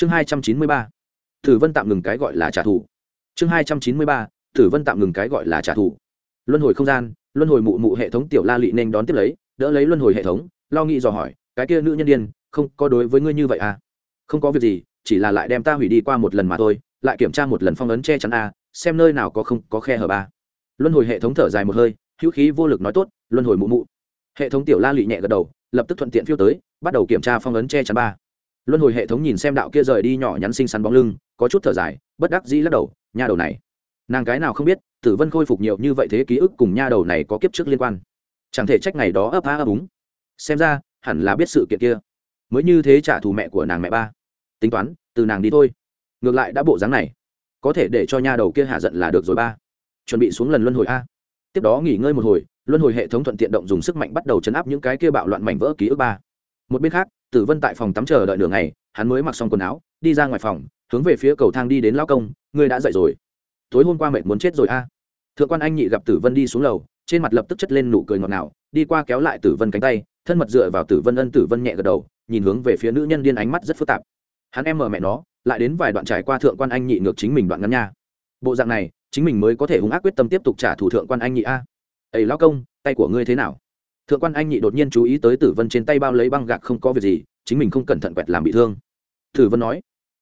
chương hai trăm chín mươi ba, tử vân tạm ngừng cái gọi là trả thù. Chương hai trăm chín mươi ba, tử vân tạm ngừng cái gọi là trả thù. Luân hồi không gian, luân hồi mụ mụ hệ thống tiểu la lị nên đón tiếp lấy, đỡ lấy luân hồi hệ thống, lo nghĩ dò hỏi, cái kia nữ nhân điên, không có đối với ngươi như vậy à? Không có việc gì, chỉ là lại đem ta hủy đi qua một lần mà thôi, lại kiểm tra một lần phong ấn che chắn a, xem nơi nào có không có khe hở ba. Luân hồi hệ thống thở dài một hơi, hữu khí vô lực nói tốt, luân hồi mụ mụ. Hệ thống tiểu la lị nhẹ gật đầu, lập tức thuận tiện phiêu tới, bắt đầu kiểm tra phong ấn che chắn ba luân hồi hệ thống nhìn xem đạo kia rời đi nhỏ nhắn xinh xắn bóng lưng, có chút thở dài, bất đắc dĩ lắc đầu, nha đầu này, nàng cái nào không biết, tử vân khôi phục nhiều như vậy thế ký ức cùng nha đầu này có kiếp trước liên quan. Chẳng thể trách ngày đó ấp á ấp úng. Xem ra, hẳn là biết sự kiện kia. Mới như thế trả thù mẹ của nàng mẹ ba. Tính toán, từ nàng đi thôi. Ngược lại đã bộ dáng này, có thể để cho nha đầu kia hạ giận là được rồi ba. Chuẩn bị xuống lần luân hồi a. Tiếp đó nghỉ ngơi một hồi, luân hồi hệ thống thuận tiện động dùng sức mạnh bắt đầu chấn áp những cái kia bạo loạn mảnh vỡ ký ức ba. Một bên khác tử vân tại phòng tắm chờ đợi nửa ngày, hắn mới mặc xong quần áo, đi ra ngoài phòng, hướng về phía cầu thang đi đến lao công, ngươi đã dậy rồi. Tối hôm qua mệt muốn chết rồi a. Thượng quan anh nhị gặp tử vân đi xuống lầu, trên mặt lập tức chất lên nụ cười ngọt ngào, đi qua kéo lại tử vân cánh tay, thân mật dựa vào tử vân ân tử vân nhẹ gật đầu, nhìn hướng về phía nữ nhân điên ánh mắt rất phức tạp. Hắn em mở mẹ nó, lại đến vài đoạn trải qua thượng quan anh nhị ngược chính mình đoạn ngắn nha. Bộ dạng này, chính mình mới có thể hung ác quyết tâm tiếp tục trả thù thượng quan anh nhị a. Ấy lao công, tay của ngươi thế nào? Thượng quan anh nhị đột nhiên chú ý tới tử vân trên tay bao lấy băng gạc không có việc gì, chính mình không cẩn thận quẹt làm bị thương. Tử vân nói,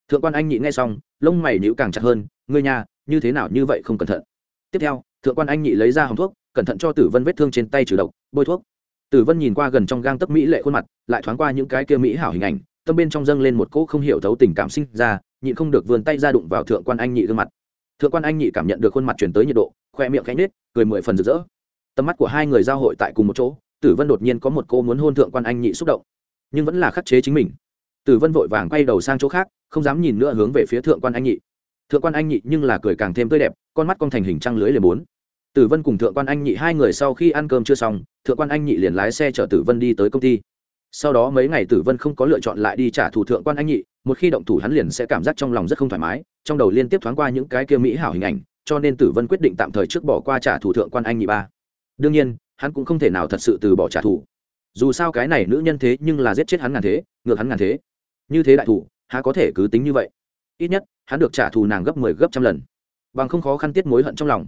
thượng quan anh nhị nghe xong, lông mày nhữ càng chặt hơn, ngươi nhà như thế nào như vậy không cẩn thận? Tiếp theo, thượng quan anh nhị lấy ra hòng thuốc, cẩn thận cho tử vân vết thương trên tay trừ độc, bôi thuốc. Tử vân nhìn qua gần trong gang tấc mỹ lệ khuôn mặt, lại thoáng qua những cái kia mỹ hảo hình ảnh, tâm bên trong dâng lên một cỗ không hiểu thấu tình cảm sinh ra, nhịn không được vươn tay ra đụng vào thượng quan anh nhị gương mặt. Thượng quan anh nhị cảm nhận được khuôn mặt chuyển tới nhiệt độ, khoe miệng cánh nết cười mười phần rực rỡ. Tầm mắt của hai người giao hội tại cùng một chỗ tử vân đột nhiên có một cô muốn hôn thượng quan anh nhị xúc động, nhưng vẫn là khắc chế chính mình. Tử vân vội vàng quay đầu sang chỗ khác, không dám nhìn nữa hướng về phía thượng quan anh nhị. Thượng quan anh nhị nhưng là cười càng thêm tươi đẹp, con mắt con thành hình trăng lưới lề bốn. Tử vân cùng thượng quan anh nhị hai người sau khi ăn cơm chưa xong, thượng quan anh nhị liền lái xe chở tử vân đi tới công ty. Sau đó mấy ngày tử vân không có lựa chọn lại đi trả thù thượng quan anh nhị, một khi động thủ hắn liền sẽ cảm giác trong lòng rất không thoải mái, trong đầu liên tiếp thoáng qua những cái kia mỹ hảo hình ảnh, cho nên tử vân quyết định tạm thời trước bỏ qua trả thù thượng quan anh nhị ba. Đương nhiên hắn cũng không thể nào thật sự từ bỏ trả thù. Dù sao cái này nữ nhân thế nhưng là giết chết hắn ngàn thế, ngược hắn ngàn thế. Như thế đại thủ há có thể cứ tính như vậy? Ít nhất, hắn được trả thù nàng gấp mười 10 gấp trăm lần. Bằng không khó khăn tiết mối hận trong lòng.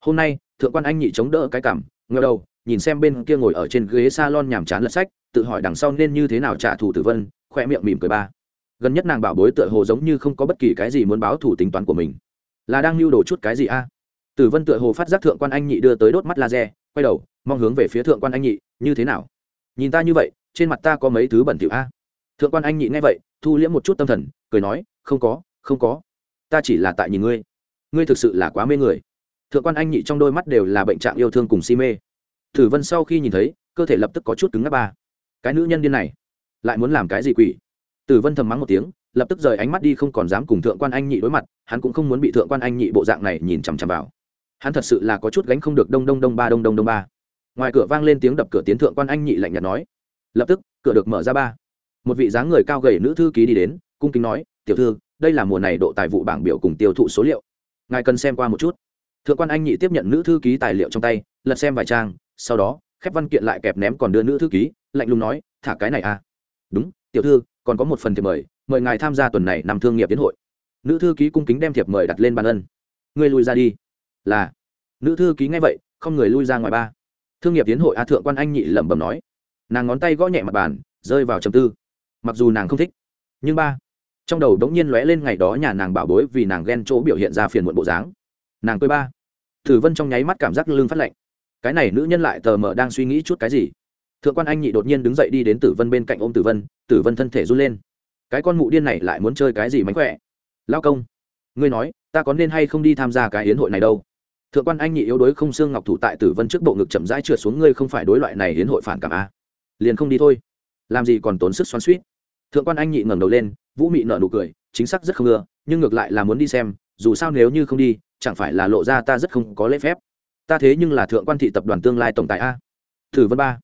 Hôm nay, thượng quan anh nhị chống đỡ cái cảm ngờ đầu, nhìn xem bên kia ngồi ở trên ghế salon nhàm chán lật sách, tự hỏi đằng sau nên như thế nào trả thù tử vân khoe miệng mỉm cười ba. Gần nhất nàng bảo bối tựa hồ giống như không có bất kỳ cái gì muốn báo thủ tính toán của mình. Là đang lưu đồ chút cái gì a? Tử vân tựa hồ phát giác thượng quan anh nhị đưa tới đốt mắt laser, quay đầu mong hướng về phía thượng quan anh nhị, như thế nào? Nhìn ta như vậy, trên mặt ta có mấy thứ bẩn thỉu a? Thượng quan anh nhị nghe vậy, thu liễm một chút tâm thần, cười nói, không có không có. Ta chỉ là tại nhìn ngươi. Ngươi thực sự là quá mê người. Thượng quan anh nhị trong đôi mắt đều là bệnh trạng yêu thương cùng si mê. Tử vân sau khi nhìn thấy, cơ thể lập tức có chút cứng ngắc ba. Cái nữ nhân điên này, lại muốn làm cái gì quỷ? Tử vân thầm mắng một tiếng, lập tức rời ánh mắt đi không còn dám cùng thượng quan anh nhị đối mặt, hắn cũng không muốn bị thượng quan anh nhị bộ dạng này nhìn chằm chằm vào. Hắn thật sự là có chút gánh không được đông đông đông ba đông đông đông ba ngoài cửa vang lên tiếng đập cửa tiến thượng quan anh nhị lạnh nhạt nói. Lập tức, cửa được mở ra ba. Một vị dáng người cao gầy nữ thư ký đi đến, cung kính nói, tiểu thư, đây là mùa này độ tài vụ bảng biểu cùng tiêu thụ số liệu. Ngài cần xem qua một chút. Thượng quan anh nhị tiếp nhận nữ thư ký tài liệu trong tay, lật xem vài trang, sau đó, khép văn kiện lại kẹp ném còn đưa nữ thư ký, lạnh lùng nói, thả cái này à? Đúng, tiểu thư, còn có một phần thiệp mời mời ngài tham gia tuần này nằm thương nghiệp tiến hội. Nữ thư ký cung kính đem thiệp mời đặt lên bàn ân. Ngươi lui ra đi. Là. Nữ thư ký nghe vậy, không người lui ra ngoài ba thương nghiệp tiến hội a thượng quan anh nhị lẩm bẩm nói. Nàng ngón tay gõ nhẹ mặt bàn, rơi vào trầm tư. Mặc dù nàng không thích, nhưng ba, trong đầu đống nhiên lóe lên ngày đó nhà nàng bảo bối vì nàng ghen chỗ biểu hiện ra phiền muộn bộ dáng. Nàng cười ba, thử vân trong nháy mắt cảm giác lưng phát lạnh. Cái này nữ nhân lại tờ mờ đang suy nghĩ chút cái gì? Thượng quan anh nhị đột nhiên đứng dậy đi đến tử vân bên cạnh ôm tử vân tử vân thân thể run lên. Cái con mụ điên này lại muốn chơi cái gì mánh khỏe? Lao công, ngươi nói, ta có nên hay không đi tham gia cái hiến hội này đâu? Thượng quan anh nhị yếu đuối không xương ngọc thủ tại tử vân trước bộ ngực chậm rãi trượt xuống ngươi không phải đối loại này hiến hội phản cảm a liền không đi thôi. Làm gì còn tốn sức xoắn suýt thượng quan anh nhị ngẩng đầu lên, vũ mị nở nụ cười, chính xác rất không ưa, nhưng ngược lại là muốn đi xem, dù sao nếu như không đi, chẳng phải là lộ ra ta rất không có lễ phép. Ta thế nhưng là thượng quan thị tập đoàn tương lai tổng tài a. Thử vân ba.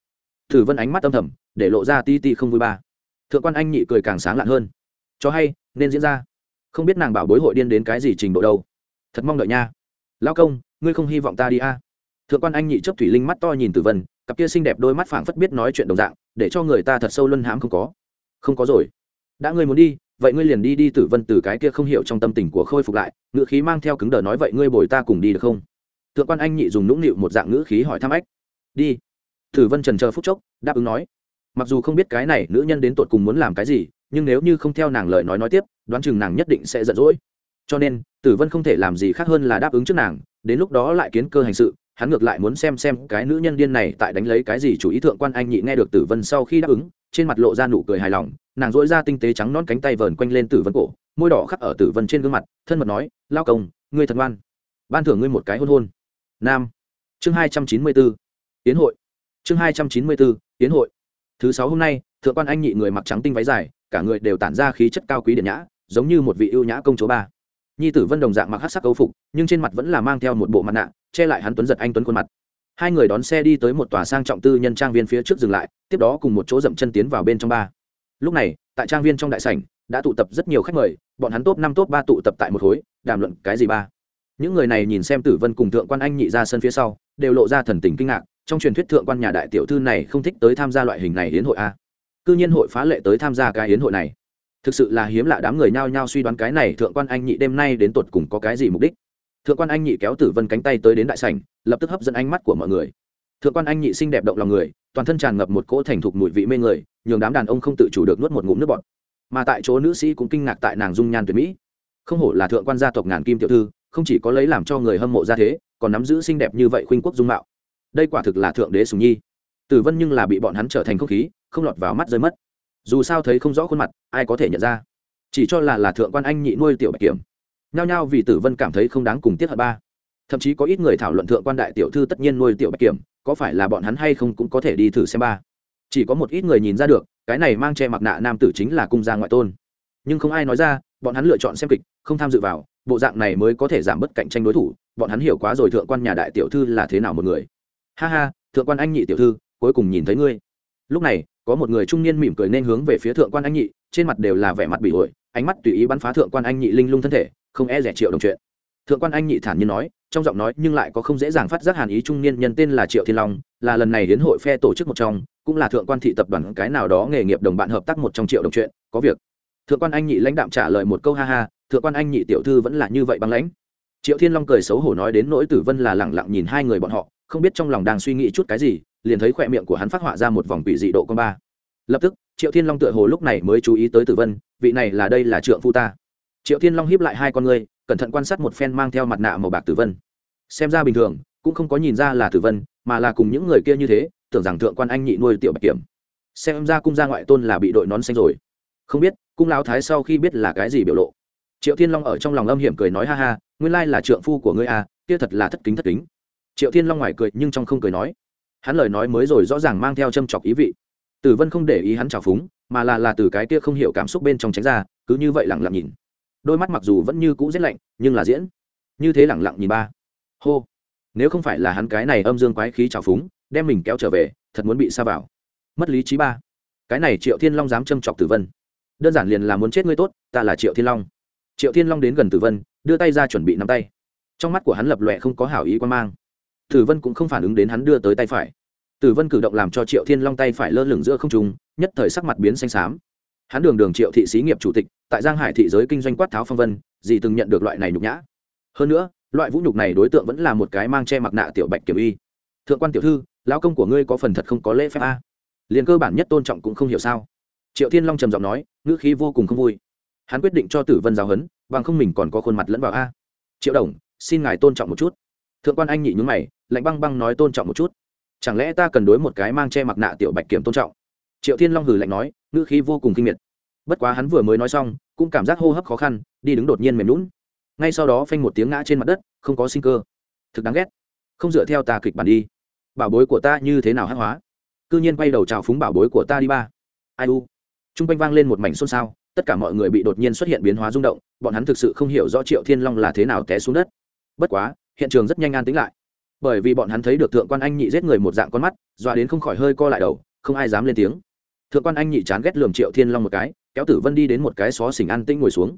Thử vân ánh mắt âm thầm, để lộ ra ti ti không vui ba. Thượng quan anh nhị cười càng sáng lạn hơn. Cho hay, nên diễn ra. Không biết nàng bảo bối hội điên đến cái gì trình độ đâu. Thật mong đợi nha. Lao công ngươi không hy vọng ta đi a? Thượng quan anh nhị chấp thủy linh mắt to nhìn tử vân, cặp kia xinh đẹp đôi mắt phảng phất biết nói chuyện đồng dạng, để cho người ta thật sâu luân hãm không có. Không có rồi. Đã ngươi muốn đi, vậy ngươi liền đi đi tử vân từ cái kia không hiểu trong tâm tình của khôi phục lại, ngữ khí mang theo cứng đờ nói vậy ngươi bồi ta cùng đi được không? Thượng quan anh nhị dùng nũng nịu một dạng ngữ khí hỏi thăm ách. Đi. Tử vân trần chờ phút chốc, đáp ứng nói. Mặc dù không biết cái này nữ nhân đến tột cùng muốn làm cái gì, nhưng nếu như không theo nàng lời nói nói tiếp, đoán chừng nàng nhất định sẽ giận dỗi. Cho nên, tử vân không thể làm gì khác hơn là đáp ứng trước nàng đến lúc đó lại kiến cơ hành sự, hắn ngược lại muốn xem xem cái nữ nhân điên này tại đánh lấy cái gì, chủ ý thượng quan anh nhị nghe được tử vân sau khi đáp ứng, trên mặt lộ ra nụ cười hài lòng, nàng dỗi ra tinh tế trắng non cánh tay vờn quanh lên tử vân cổ, môi đỏ khắc ở tử vân trên gương mặt, thân mật nói, lao công, ngươi thật ngoan. Ban thưởng ngươi một cái hôn hôn. Nam. Chương hai trăm chín mươi bốn. Tiến hội. Chương hai trăm chín mươi bốn tiến hội. Thứ sáu hôm nay, thượng quan anh nhị người mặc trắng tinh váy dài, cả người đều tản ra khí chất cao quý điện nhã, giống như một vị ưu nhã công chúa ba nhi tử vân đồng dạng mặc hát sắc câu phục, nhưng trên mặt vẫn là mang theo một bộ mặt nạ, che lại hắn tuấn giật anh tuấn khuôn mặt. Hai người đón xe đi tới một tòa sang trọng tư nhân trang viên phía trước dừng lại, tiếp đó cùng một chỗ dậm chân tiến vào bên trong ba. Lúc này, tại trang viên trong đại sảnh, đã tụ tập rất nhiều khách mời, bọn hắn top năm, top ba tụ tập tại một khối, đàm luận cái gì ba. Những người này nhìn xem tử vân cùng thượng quan anh nhị ra sân phía sau, đều lộ ra thần tình kinh ngạc, trong truyền thuyết thượng quan nhà đại tiểu thư này không thích tới tham gia loại hình này hiến hội a. Cư nhiên hội phá lệ tới tham gia cái hiến hội này thực sự là hiếm lạ đám người nhao nhao suy đoán cái này thượng quan anh nhị đêm nay đến tột cùng có cái gì mục đích. Thượng quan anh nhị kéo tử vân cánh tay tới đến đại sảnh, lập tức hấp dẫn ánh mắt của mọi người. Thượng quan anh nhị xinh đẹp động lòng người, toàn thân tràn ngập một cỗ thành thục mùi vị mê người, nhường đám đàn ông không tự chủ được nuốt một ngụm nước bọt. Mà tại chỗ nữ sĩ cũng kinh ngạc tại nàng dung nhan tuyệt mỹ. Không hổ là thượng quan gia tộc ngàn kim tiểu thư, không chỉ có lấy làm cho người hâm mộ ra thế, còn nắm giữ xinh đẹp như vậy khuynh quốc dung mạo. Đây quả thực là thượng đế sùng nhi. Tử vân nhưng là bị bọn hắn trở thành không khí, không lọt vào mắt rơi mất dù sao thấy không rõ khuôn mặt, ai có thể nhận ra? Chỉ cho là là thượng quan anh nhị nuôi tiểu bạch kiểm. Nhao nhao vì tử vân cảm thấy không đáng cùng tiết hận ba. Thậm chí có ít người thảo luận thượng quan đại tiểu thư tất nhiên nuôi tiểu bạch kiểm, có phải là bọn hắn hay không cũng có thể đi thử xem ba. Chỉ có một ít người nhìn ra được, cái này mang che mặt nạ nam tử chính là cung gia ngoại tôn. Nhưng không ai nói ra, bọn hắn lựa chọn xem kịch, không tham dự vào, bộ dạng này mới có thể giảm bớt cạnh tranh đối thủ, bọn hắn hiểu quá rồi thượng quan nhà đại tiểu thư là thế nào một người. Ha ha, thượng quan anh nhị tiểu thư, cuối cùng nhìn thấy ngươi lúc này, có một người trung niên mỉm cười nên hướng về phía thượng quan anh nhị, trên mặt đều là vẻ mặt bị ổi ánh mắt tùy ý bắn phá thượng quan anh nhị linh lung thân thể, không e rẻ triệu đồng chuyện. Thượng quan anh nhị thản nhiên nói, trong giọng nói nhưng lại có không dễ dàng phát giác hàn ý trung niên nhân tên là triệu thiên long, là lần này đến hội phe tổ chức một trong, cũng là thượng quan thị tập đoàn cái nào đó nghề nghiệp đồng bạn hợp tác một trong triệu đồng chuyện, có việc. Thượng quan anh nhị lãnh đạm trả lời một câu ha ha, thượng quan anh nhị tiểu thư vẫn là như vậy băng lãnh. Triệu thiên long cười xấu hổ nói đến nỗi tử vân là lẳng lặng nhìn hai người bọn họ, không biết trong lòng đang suy nghĩ chút cái gì liền thấy khỏe miệng của hắn phát họa ra một vòng quỷ dị độ con ba. Lập tức, triệu thiên long tựa hồ lúc này mới chú ý tới tử vân, vị này là đây là trượng phu ta. Triệu thiên long hiếp lại hai con ngươi, cẩn thận quan sát một phen mang theo mặt nạ màu bạc tử vân. Xem ra bình thường, cũng không có nhìn ra là tử vân, mà là cùng những người kia như thế, tưởng rằng thượng quan anh nhị nuôi tiểu bạch kiểm. Xem ra cung gia ngoại tôn là bị đội nón xanh rồi. Không biết, cung lão thái sau khi biết là cái gì biểu lộ. Triệu thiên long ở trong lòng âm hiểm cười nói ha ha, nguyên lai là trượng phu của ngươi à kia thật là thất kính thất kính. Triệu thiên long ngoài cười nhưng trong không cười nói hắn lời nói mới rồi rõ ràng mang theo châm chọc ý vị. Tử vân không để ý hắn trào phúng, mà là là từ cái kia không hiểu cảm xúc bên trong tránh ra, cứ như vậy lẳng lặng nhìn. Đôi mắt mặc dù vẫn như cũ rét lạnh, nhưng là diễn. Như thế lẳng lặng nhìn ba. Hô. Nếu không phải là hắn cái này âm dương quái khí trào phúng, đem mình kéo trở về, thật muốn bị xa vào. Mất lý trí ba. Cái này triệu thiên long dám châm chọc tử vân. Đơn giản liền là muốn chết ngươi tốt, ta là triệu thiên long. Triệu thiên long đến gần tử vân, đưa tay ra chuẩn bị nắm tay. Trong mắt của hắn lập lọe không có hảo ý quan mang tử vân cũng không phản ứng đến hắn đưa tới tay phải. Tử vân cử động làm cho triệu thiên long tay phải lơ lửng giữa không trung, nhất thời sắc mặt biến xanh xám. Hắn đường đường triệu thị xí nghiệp chủ tịch, tại giang hải thị giới kinh doanh quát tháo phong vân, gì từng nhận được loại này nhục nhã. Hơn nữa, loại vũ nhục này đối tượng vẫn là một cái mang che mặt nạ tiểu bạch kiểm y thượng quan tiểu thư, lão công của ngươi có phần thật không có lễ phép a? À? Liền cơ bản nhất tôn trọng cũng không hiểu sao. Triệu thiên long trầm giọng nói, ngữ khí vô cùng không vui. Hắn quyết định cho tử vân giáo huấn, bằng không mình còn có khuôn mặt lẫn vào a. Triệu đồng, xin ngài tôn trọng một chút thượng quan anh nhị nhún mày, lạnh băng băng nói tôn trọng một chút. Chẳng lẽ ta cần đối một cái mang che mặt nạ tiểu bạch kiểm tôn trọng? Triệu thiên long hừ lạnh nói, ngữ khí vô cùng kinh miệt. Bất quá hắn vừa mới nói xong, cũng cảm giác hô hấp khó khăn, đi đứng đột nhiên mềm lún ngay sau đó phanh một tiếng ngã trên mặt đất, không có sinh cơ. Thực đáng ghét. Không dựa theo ta kịch bản đi. Bảo bối của ta như thế nào hát hóa? Cư nhiên quay đầu chào phúng bảo bối của ta đi ba. Ai u? T r u n g quanh vang lên một mảnh xôn xao, tất cả mọi người bị đột nhiên xuất hiện biến hóa rung động, bọn hắn thực sự không hiểu rõ triệu thiên long là thế nào té xuống đất. Bất quá hiện trường rất nhanh an tính lại. Bởi vì bọn hắn thấy được thượng quan anh nhị giết người một dạng con mắt, dọa đến không khỏi hơi co lại đầu, không ai dám lên tiếng. Thượng quan anh nhị chán ghét lường triệu thiên long một cái, kéo tử vân đi đến một cái xó xỉnh an tĩnh ngồi xuống.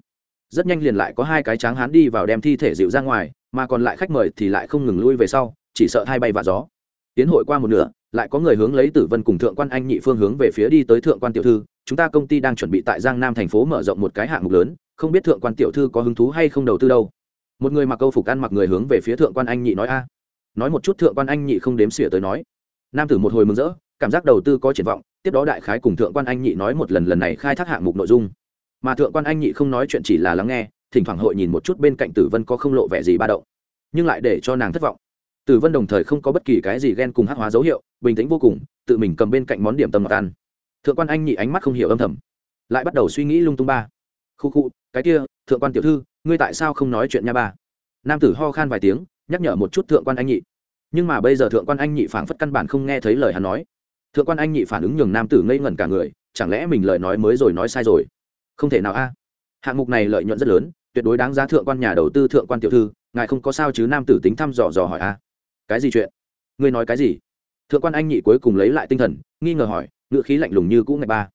Rất nhanh liền lại có hai cái tráng hán đi vào đem thi thể dịu ra ngoài, mà còn lại khách mời thì lại không ngừng lui về sau, chỉ sợ hai bay và gió. Tiến hội qua một nửa, lại có người hướng lấy tử vân cùng thượng quan anh nhị phương hướng về phía đi tới thượng quan tiểu thư. Chúng ta công ty đang chuẩn bị tại giang nam thành phố mở rộng một cái hạng mục lớn, không biết thượng quan tiểu thư có hứng thú hay không đầu tư đâu một người mặc câu phục ăn mặc người hướng về phía thượng quan anh nhị nói, a, nói một chút thượng quan anh nhị không đếm xỉa tới nói. Nam tử một hồi mừng rỡ, cảm giác đầu tư có triển vọng, tiếp đó đại khái cùng thượng quan anh nhị nói một lần lần này khai thác hạng mục nội dung. Mà thượng quan anh nhị không nói chuyện chỉ là lắng nghe, thỉnh thoảng hội nhìn một chút bên cạnh tử vân có không lộ vẻ gì ba động, nhưng lại để cho nàng thất vọng. Tử vân đồng thời không có bất kỳ cái gì ghen cùng hát hóa dấu hiệu, bình tĩnh vô cùng, tự mình cầm bên cạnh món điểm tâm ngọt ăn. Thượng quan anh nhị ánh mắt không hiểu âm thầm, lại bắt đầu suy nghĩ lung tung ba. Khu khu, cái kia, thượng quan tiểu thư ngươi tại sao không nói chuyện nha ba? Nam tử ho khan vài tiếng, nhắc nhở một chút thượng quan anh nhị. Nhưng mà bây giờ thượng quan anh nhị phảng phất căn bản không nghe thấy lời hắn nói. Thượng quan anh nhị phản ứng nhường nam tử ngây ngẩn cả người, chẳng lẽ mình lời nói mới rồi nói sai rồi? Không thể nào a. Hạng mục này lợi nhuận rất lớn, tuyệt đối đáng giá thượng quan nhà đầu tư, thượng quan tiểu thư, ngài không có sao chứ nam tử tính thăm dò dò hỏi a. Cái gì chuyện? Ngươi nói cái gì? Thượng quan anh nhị cuối cùng lấy lại tinh thần, nghi ngờ hỏi, ngữ khí lạnh lùng như cũ ngày ba.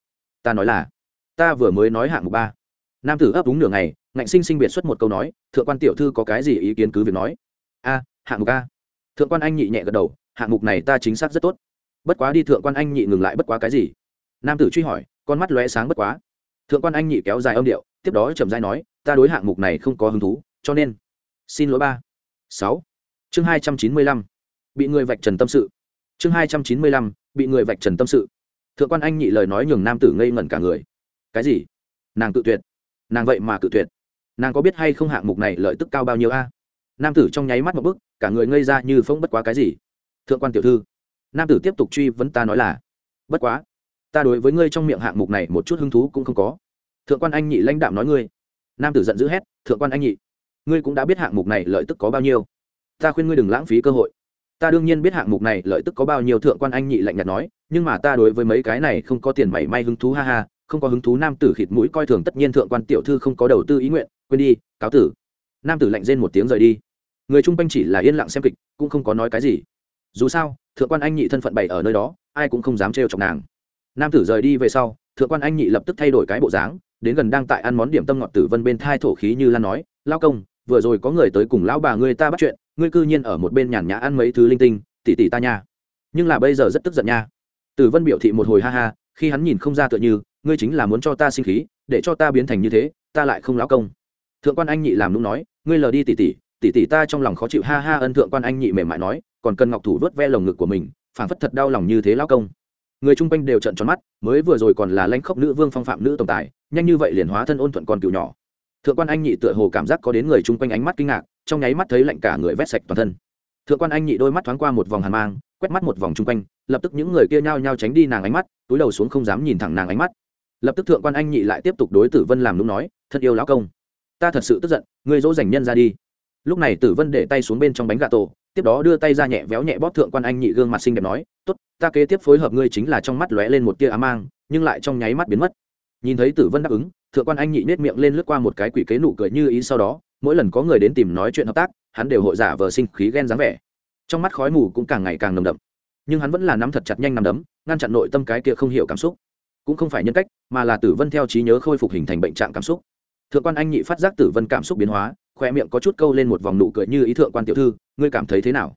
Ta nói là, ta vừa mới nói hạng mục ba. Nam tử ấp úng nửa ngày ngạnh sinh sinh biệt xuất một câu nói, thượng quan tiểu thư có cái gì ý kiến cứ việc nói. A hạng mục a. Thượng quan anh nhị nhẹ gật đầu hạng mục này ta chính xác rất tốt. Bất quá đi thượng quan anh nhị ngừng lại bất quá cái gì? Nam tử truy hỏi, con mắt lóe sáng bất quá. Thượng quan anh nhị kéo dài âm điệu, tiếp đó trầm dai nói, ta đối hạng mục này không có hứng thú, cho nên xin lỗi ba. Sáu. Chương hai trăm chín mươi lăm. Bị người vạch trần tâm sự. Chương hai trăm chín mươi lăm, bị người vạch trần tâm sự. Thượng quan anh nhị lời nói nhường nam tử ngây ngẩn cả người. Cái gì? Nàng tự tuyệt. Nàng vậy mà tự tuyệt nàng có biết hay không hạng mục này lợi tức cao bao nhiêu a? Nam tử trong nháy mắt một bức cả người ngây ra như phong bất quá cái gì? Thượng quan tiểu thư, nam tử tiếp tục truy vấn ta nói là, bất quá, ta đối với ngươi trong miệng hạng mục này một chút hứng thú cũng không có. Thượng quan anh nhị lãnh đạm nói ngươi. Nam tử giận dữ hét, thượng quan anh nhị, ngươi cũng đã biết hạng mục này lợi tức có bao nhiêu. Ta khuyên ngươi đừng lãng phí cơ hội. Ta đương nhiên biết hạng mục này lợi tức có bao nhiêu. Thượng quan anh nhị lạnh nhạt nói, nhưng mà ta đối với mấy cái này không có tiền mảy may hứng thú ha ha, không có hứng thú nam tử khịt mũi coi thường, tất nhiên thượng quan tiểu thư không có đầu tư ý nguyện quên đi, cáo tử. Nam tử lạnh rên một tiếng rời đi. Người chung quanh chỉ là yên lặng xem kịch, cũng không có nói cái gì. Dù sao, thượng quan anh nhị thân phận bày ở nơi đó, ai cũng không dám trêu chọc nàng. Nam tử rời đi về sau, thượng quan anh nhị lập tức thay đổi cái bộ dáng, đến gần đang tại ăn món điểm tâm ngọt tử vân bên thai thổ khí như lan nói, lao công, vừa rồi có người tới cùng lão bà ngươi ta bắt chuyện, ngươi cư nhiên ở một bên nhàn nhã ăn mấy thứ linh tinh, tỉ tỉ ta nha. Nhưng là bây giờ rất tức giận nha. Tử vân biểu thị một hồi ha ha, khi hắn nhìn không ra tựa như, ngươi chính là muốn cho ta sinh khí, để cho ta biến thành như thế, ta lại không lão công thượng quan anh nhị làm lúc nói, ngươi lờ đi tỉ tỉ tỉ tỉ ta trong lòng khó chịu, ha ha, ân thượng quan anh nhị mềm mại nói, còn cần ngọc thủ vớt ve lồng ngực của mình, phảng phất thật đau lòng như thế lão công. Người chung quanh đều trận tròn mắt, mới vừa rồi còn là lãnh khốc nữ vương phong phạm nữ tổng tài, nhanh như vậy liền hóa thân ôn thuận con cựu nhỏ. Thượng quan anh nhị tựa hồ cảm giác có đến người chung quanh ánh mắt kinh ngạc, trong nháy mắt thấy lạnh cả người vét sạch toàn thân. Thượng quan anh nhị đôi mắt thoáng qua một vòng hàn mang, quét mắt một vòng chung quanh, lập tức những người kia nhao nhao tránh đi nàng ánh mắt, túi đầu xuống không dám nhìn thẳng nàng ánh mắt. Lập tức thượng quan anh nhị lại tiếp tục đối tử vân làm đúng nói, thật yêu lão công ta thật sự tức giận, ngươi dỗ dành nhân ra đi. Lúc này tử vân để tay xuống bên trong bánh gà tổ, tiếp đó đưa tay ra nhẹ véo nhẹ bóp thượng quan anh nhị gương mặt xinh đẹp nói, tốt, ta kế tiếp phối hợp ngươi chính là trong mắt lóe lên một tia á mang, nhưng lại trong nháy mắt biến mất. Nhìn thấy tử vân đáp ứng, thượng quan anh nhị nết miệng lên lướt qua một cái quỷ kế nụ cười như ý sau đó, mỗi lần có người đến tìm nói chuyện hợp tác, hắn đều hội giả vờ sinh khí ghen dáng vẻ. Trong mắt khói mù cũng càng ngày càng nồng đậm. Nhưng hắn vẫn là nắm thật chặt nhanh nằm đấm, ngăn chặn nội tâm cái kia không hiểu cảm xúc. Cũng không phải nhân cách, mà là tử vân theo trí nhớ khôi phục hình thành bệnh trạng cảm xúc thượng quan anh nhị phát giác tử vân cảm xúc biến hóa, khoe miệng có chút câu lên một vòng nụ cười như ý thượng quan tiểu thư, ngươi cảm thấy thế nào?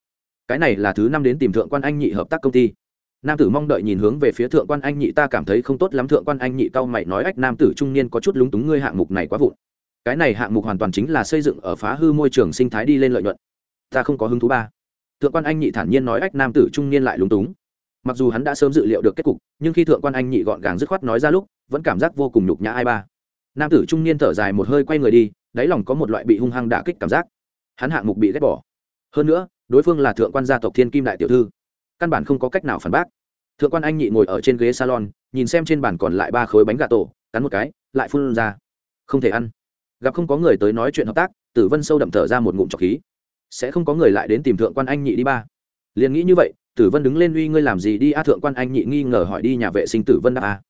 Cái này là thứ năm đến tìm thượng quan anh nhị hợp tác công ty. Nam tử mong đợi nhìn hướng về phía thượng quan anh nhị, ta cảm thấy không tốt lắm, thượng quan anh nhị cau mày nói ách, nam tử trung niên có chút lúng túng, ngươi hạng mục này quá vụn. Cái này hạng mục hoàn toàn chính là xây dựng ở phá hư môi trường sinh thái đi lên lợi nhuận. Ta không có hứng thú ba. Thượng quan anh nhị thản nhiên nói ách, nam tử trung niên lại lúng túng. Mặc dù hắn đã sớm dự liệu được kết cục, nhưng khi thượng quan anh nhị gọn gàng dứt khoát nói ra lúc, vẫn cảm giác vô cùng nhục nhã ai ba nam tử trung niên thở dài một hơi quay người đi, đáy lòng có một loại bị hung hăng đả kích cảm giác. Hắn hạng mục bị ghét bỏ. Hơn nữa, đối phương là thượng quan gia tộc thiên kim đại tiểu thư. Căn bản không có cách nào phản bác. Thượng quan anh nhị ngồi ở trên ghế salon, nhìn xem trên bàn còn lại ba khối bánh gà tổ, cắn một cái, lại phun ra. Không thể ăn. Gặp không có người tới nói chuyện hợp tác, tử vân sâu đậm thở ra một ngụm trọc khí. Sẽ không có người lại đến tìm thượng quan anh nhị đi ba. Liền nghĩ như vậy, tử vân đứng lên uy ngươi làm gì đi a? Thượng quan anh nhị nghi ngờ hỏi đi nhà vệ sinh tử vân đáp a.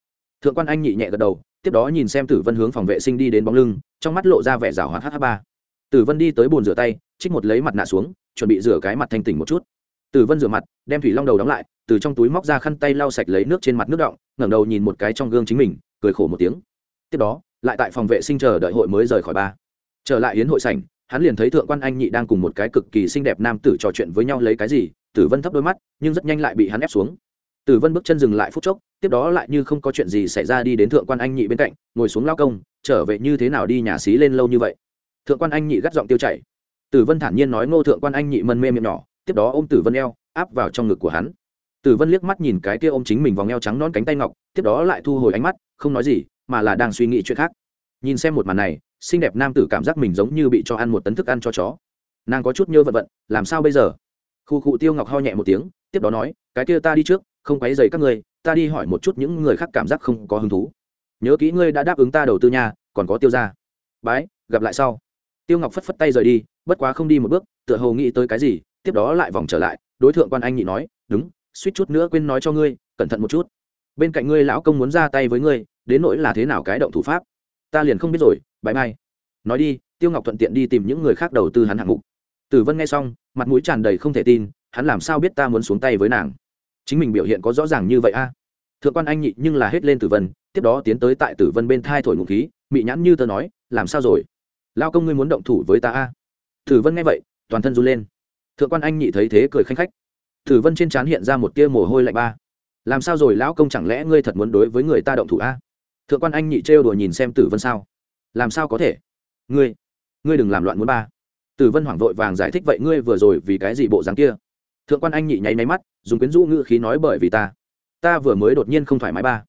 Thượng quan anh nhị nhẹ gật đầu tiếp đó nhìn xem tử vân hướng phòng vệ sinh đi đến bóng lưng, trong mắt lộ ra vẻ rào hoạt hh ba. Tử vân đi tới bồn rửa tay, trích một lấy mặt nạ xuống, chuẩn bị rửa cái mặt thanh tỉnh một chút. Tử vân rửa mặt, đem thủy long đầu đóng lại, từ trong túi móc ra khăn tay lau sạch lấy nước trên mặt nước động ngẩng đầu nhìn một cái trong gương chính mình, cười khổ một tiếng. Tiếp đó, lại tại phòng vệ sinh chờ đợi hội mới rời khỏi ba. Trở lại hiến hội sảnh, hắn liền thấy thượng quan anh nhị đang cùng một cái cực kỳ xinh đẹp nam tử trò chuyện với nhau lấy cái gì, tử vân thấp đôi mắt, nhưng rất nhanh lại bị hắn ép xuống tử vân bước chân dừng lại phút chốc, tiếp đó lại như không có chuyện gì xảy ra đi đến thượng quan anh nhị bên cạnh, ngồi xuống lao công, trở về như thế nào đi nhà xí lên lâu như vậy. Thượng quan anh nhị gắt giọng tiêu chảy. Tử vân thản nhiên nói ngô thượng quan anh nhị mân mê miệng nhỏ, tiếp đó ôm tử vân eo, áp vào trong ngực của hắn. Tử vân liếc mắt nhìn cái kia ôm chính mình vòng eo trắng non cánh tay ngọc, tiếp đó lại thu hồi ánh mắt, không nói gì, mà là đang suy nghĩ chuyện khác. Nhìn xem một màn này, xinh đẹp nam tử cảm giác mình giống như bị cho ăn một tấn thức ăn cho chó. Nàng có chút nhơ vận vận, làm sao bây giờ? Khu cụ tiêu ngọc ho nhẹ một tiếng, tiếp đó nói, cái kia ta đi trước không quấy dày các ngươi, ta đi hỏi một chút những người khác cảm giác không có hứng thú. Nhớ kỹ ngươi đã đáp ứng ta đầu tư nhà còn có tiêu ra bái, gặp lại sau. Tiêu ngọc phất phất tay rời đi, bất quá không đi một bước, tựa hồ nghĩ tới cái gì, tiếp đó lại vòng trở lại, đối tượng quan anh nhị nói, đúng, suýt chút nữa quên nói cho ngươi, cẩn thận một chút. Bên cạnh ngươi lão công muốn ra tay với ngươi, đến nỗi là thế nào cái động thủ pháp? Ta liền không biết rồi bãi mai nói đi, tiêu ngọc thuận tiện đi tìm những người khác đầu tư hắn hạng mục. Tử vân nghe xong, mặt mũi tràn đầy không thể tin, hắn làm sao biết ta muốn xuống tay với nàng? Chính mình biểu hiện có rõ ràng như vậy a? Thượng quan anh nhị nhưng là hết lên tử vân, tiếp đó tiến tới tại tử vân bên thai thổi ngụ khí, mị nhãn như tớ nói, làm sao rồi? Lao công ngươi muốn động thủ với ta a? Tử vân nghe vậy, toàn thân run lên. Thượng quan anh nhị thấy thế cười khanh khách. Tử vân trên trán hiện ra một tia mồ hôi lạnh ba. Làm sao rồi, lão công chẳng lẽ ngươi thật muốn đối với người ta động thủ a? Thượng quan anh nhị trêu đùa nhìn xem tử vân sao. Làm sao có thể? Ngươi ngươi đừng làm loạn muốn ba. Tử vân hoảng vội vàng giải thích, vậy ngươi vừa rồi vì cái gì bộ dáng kia? Thượng quan anh nhị nháy máy mắt, dùng quyến rũ ngữ khí nói bởi vì ta. Ta vừa mới đột nhiên không thoải mái ba.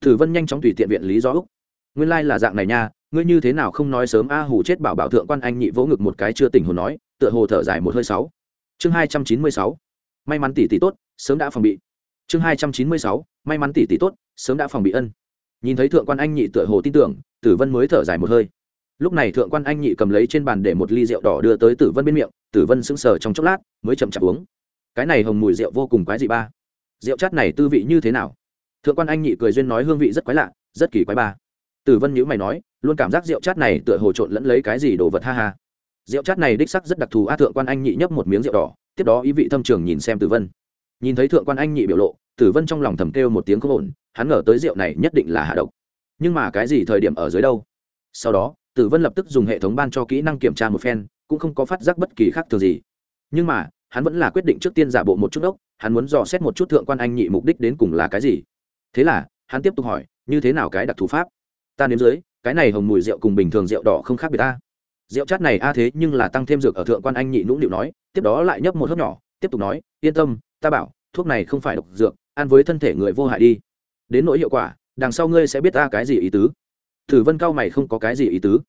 Tử vân nhanh chóng tùy tiện viện lý do úc. Nguyên lai、like、là dạng này nha, ngươi như thế nào không nói sớm a hủ chết bảo bảo thượng quan anh nhị vỗ ngực một cái chưa tỉnh hồn nói, tựa hồ thở dài một hơi sáu. Chương hai trăm chín mươi sáu. May mắn tỷ tỷ tốt, sớm đã phòng bị. Chương hai trăm chín mươi sáu. May mắn tỷ tỷ tốt, sớm đã phòng bị ân. Nhìn thấy thượng quan anh nhị tựa hồ tin tưởng, tử vân mới thở dài một hơi. Lúc này thượng quan anh nhị cầm lấy trên bàn để một ly rượu đỏ đưa tới tử vân bên miệng, tử vân sững sờ trong chốc lát, mới chậm chạp uống cái này hồng mùi rượu vô cùng quái dị ba. Rượu chát này tư vị như thế nào? Thượng quan anh nhị cười duyên nói hương vị rất quái lạ, rất kỳ quái ba. Tử vân nhữ mày nói, luôn cảm giác rượu chát này tựa hồ trộn lẫn lấy cái gì đồ vật ha ha. Rượu chát này đích sắc rất đặc thù a, thượng quan anh nhị nhấp một miếng rượu đỏ, tiếp đó ý vị thâm trường nhìn xem tử vân. Nhìn thấy thượng quan anh nhị biểu lộ tử vân trong lòng thầm kêu một tiếng không ổn, hắn ngờ tới rượu này nhất định là hạ độc. Nhưng mà cái gì thời điểm ở dưới đâu? Sau đó tử vân lập tức dùng hệ thống ban cho kỹ năng kiểm tra một phen, cũng không có phát giác bất kỳ khác thường gì. Nhưng mà hắn vẫn là quyết định trước tiên giả bộ một chút ốc, hắn muốn dò xét một chút thượng quan anh nhị mục đích đến cùng là cái gì. Thế là, hắn tiếp tục hỏi, như thế nào cái đặc thù pháp? Ta nếm dưới, cái này hồng mùi rượu cùng bình thường rượu đỏ không khác biệt ta. Rượu chát này a thế nhưng là tăng thêm dược ở thượng quan anh nhị nũng nịu nói, tiếp đó lại nhấp một hớp nhỏ, tiếp tục nói, yên tâm, ta bảo, thuốc này không phải độc dược, ăn với thân thể người vô hại đi. Đến nỗi hiệu quả, đằng sau ngươi sẽ biết ta cái gì ý tứ. Thử vân cao mày không có cái gì ý tứ.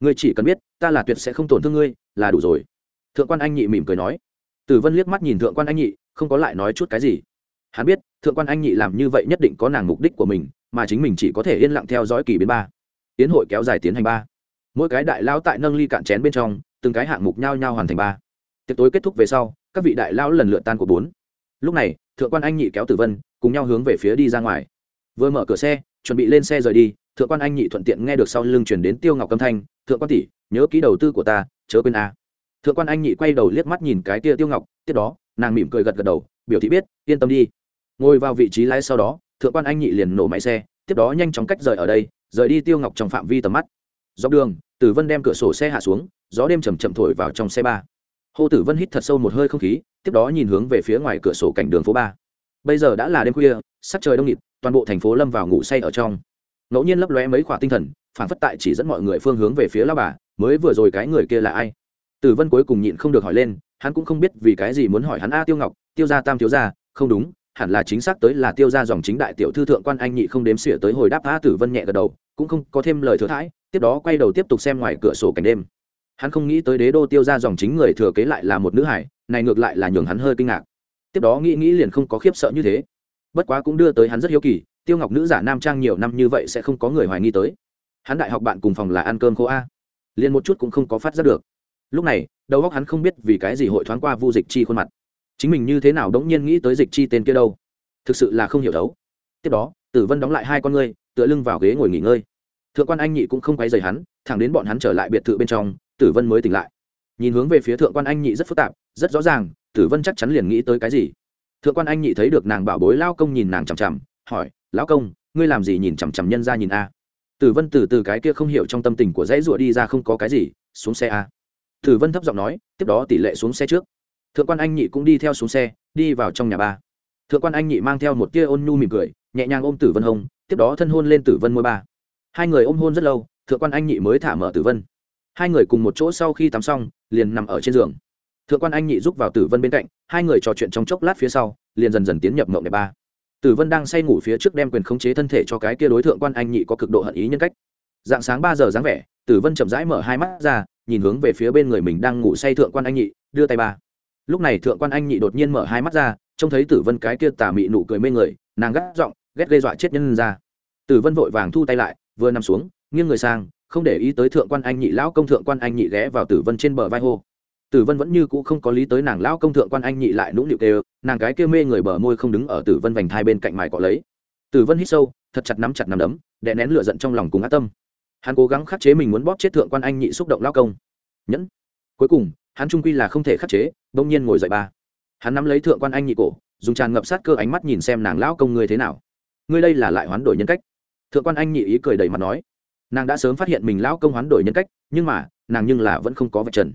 Ngươi chỉ cần biết, ta là tuyệt sẽ không tổn thương ngươi, là đủ rồi. Thượng quan anh nhị mỉm cười nói tử vân liếc mắt nhìn thượng quan anh nhị, không có lại nói chút cái gì. Hắn biết, thượng quan anh nhị làm như vậy nhất định có nàng mục đích của mình, mà chính mình chỉ có thể yên lặng theo dõi kỳ biến ba. Tiến hội kéo dài tiến hành ba. Mỗi cái đại lao tại nâng ly cạn chén bên trong, từng cái hạng mục nhao nhao hoàn thành ba. Tiệc tối kết thúc về sau, các vị đại lao lần lượt tan của bốn. Lúc này, thượng quan anh nhị kéo tử vân, cùng nhau hướng về phía đi ra ngoài. Vừa mở cửa xe, chuẩn bị lên xe rời đi, thượng quan anh nhị thuận tiện nghe được sau lưng chuyển đến tiêu ngọc âm thanh, thượng quan tỷ, nhớ ký đầu tư của ta, chớ quên a thượng quan anh nhị quay đầu liếc mắt nhìn cái tia tiêu ngọc, tiếp đó, nàng mỉm cười gật gật đầu, biểu thị biết, yên tâm đi. Ngồi vào vị trí lái sau đó, thượng quan anh nhị liền nổ máy xe, tiếp đó nhanh chóng cách rời ở đây, rời đi tiêu ngọc trong phạm vi tầm mắt. Dọc đường, tử vân đem cửa sổ xe hạ xuống, gió đêm chầm chậm thổi vào trong xe ba. Hồ tử vân hít thật sâu một hơi không khí, tiếp đó nhìn hướng về phía ngoài cửa sổ cảnh đường phố ba. Bây giờ đã là đêm khuya, sắc trời đông nghịt, toàn bộ thành phố lâm vào ngủ say ở trong. Ngẫu nhiên lấp lóe mấy khoả tinh thần phản phất tại chỉ dẫn mọi người phương hướng về phía lao bà, mới vừa rồi cái người kia là ai? Tử vân cuối cùng nhịn không được hỏi lên, hắn cũng không biết vì cái gì muốn hỏi hắn a tiêu ngọc, tiêu gia tam thiếu gia, không đúng, hẳn là chính xác tới là tiêu gia dòng chính đại tiểu thư thượng quan anh nhị không đếm xỉa tới hồi đáp a tử vân nhẹ gật đầu, cũng không có thêm lời thừa thãi, tiếp đó quay đầu tiếp tục xem ngoài cửa sổ cảnh đêm. Hắn không nghĩ tới đế đô tiêu gia dòng chính người thừa kế lại là một nữ hải, này ngược lại là nhường hắn hơi kinh ngạc. Tiếp đó nghĩ nghĩ liền không có khiếp sợ như thế. Bất quá cũng đưa tới hắn rất hiếu kỳ, tiêu ngọc nữ giả nam trang nhiều năm như vậy sẽ không có người hoài nghi tới. Hắn đại học bạn cùng phòng là ăn cơm khô a. Liền một chút cũng không có phát giác được lúc này, đầu óc hắn không biết vì cái gì hội thoáng qua vu dịch chi khuôn mặt. Chính mình như thế nào đống nhiên nghĩ tới dịch chi tên kia đâu? Thực sự là không hiểu đấu. Tiếp đó, tử vân đóng lại hai con ngươi, tựa lưng vào ghế ngồi nghỉ ngơi. Thượng quan anh nhị cũng không quay dày hắn, thẳng đến bọn hắn trở lại biệt thự bên trong, tử vân mới tỉnh lại. Nhìn hướng về phía thượng quan anh nhị rất phức tạp, rất rõ ràng, tử vân chắc chắn liền nghĩ tới cái gì. Thượng quan anh nhị thấy được nàng bảo bối lao công nhìn nàng chằm chằm, hỏi, lão công, ngươi làm gì nhìn chằm chằm nhân ra nhìn a? Tử vân từ từ cái kia không hiểu trong tâm tình của dãy rụa đi ra không có cái gì, xuống xe a tử vân thấp giọng nói tiếp đó tỷ lệ xuống xe trước. Thượng quan anh nhị cũng đi theo xuống xe đi vào trong nhà ba. Thượng quan anh nhị mang theo một tia ôn nhu mỉm cười nhẹ nhàng ôm tử vân hồng, tiếp đó thân hôn lên tử vân môi ba. Hai người ôm hôn rất lâu thượng quan anh nhị mới thả mở tử vân. Hai người cùng một chỗ sau khi tắm xong liền nằm ở trên giường. Thượng quan anh nhị giúp vào tử vân bên cạnh hai người trò chuyện trong chốc lát phía sau liền dần dần tiến nhập mộng đẹp ba. Tử vân đang say ngủ phía trước đem quyền khống chế thân thể cho cái kia đối thượng quan anh nhị có cực độ hận ý nhân cách. Dạng sáng ba giờ dáng vẻ tử vân chậm rãi mở hai mắt ra nhìn hướng về phía bên người mình đang ngủ say thượng quan anh nhị, đưa tay ba. Lúc này thượng quan anh nhị đột nhiên mở hai mắt ra, trông thấy tử vân cái kia tà mị nụ cười mê người, nàng gắt giọng, ghét gây dọa chết nhân ra. Tử vân vội vàng thu tay lại, vừa nằm xuống, nghiêng người sang, không để ý tới thượng quan anh nhị, lão công thượng quan anh nhị ghé vào tử vân trên bờ vai hô. Tử vân vẫn như cũ không có lý tới nàng lão công thượng quan anh nhị lại nũng nịu kêu, nàng cái kia mê người bờ môi không đứng ở tử vân vành thai bên cạnh mài cọ lấy. Tử vân hít sâu, thật chặt nắm chặt nắm đấm, đè nén lửa giận trong lòng cùng ác tâm hắn cố gắng khắc chế mình muốn bóp chết thượng quan anh nhị xúc động lao công. Nhẫn. Cuối cùng, hắn trung quy là không thể khắc chế, bỗng nhiên ngồi dậy ba. Hắn nắm lấy thượng quan anh nhị cổ, dùng tràn ngập sát cơ ánh mắt nhìn xem nàng lão công ngươi thế nào. Ngươi đây là lại hoán đổi nhân cách. Thượng quan anh nhị ý cười đầy mặt nói. Nàng đã sớm phát hiện mình lão công hoán đổi nhân cách, nhưng mà, nàng nhưng là vẫn không có vật trần.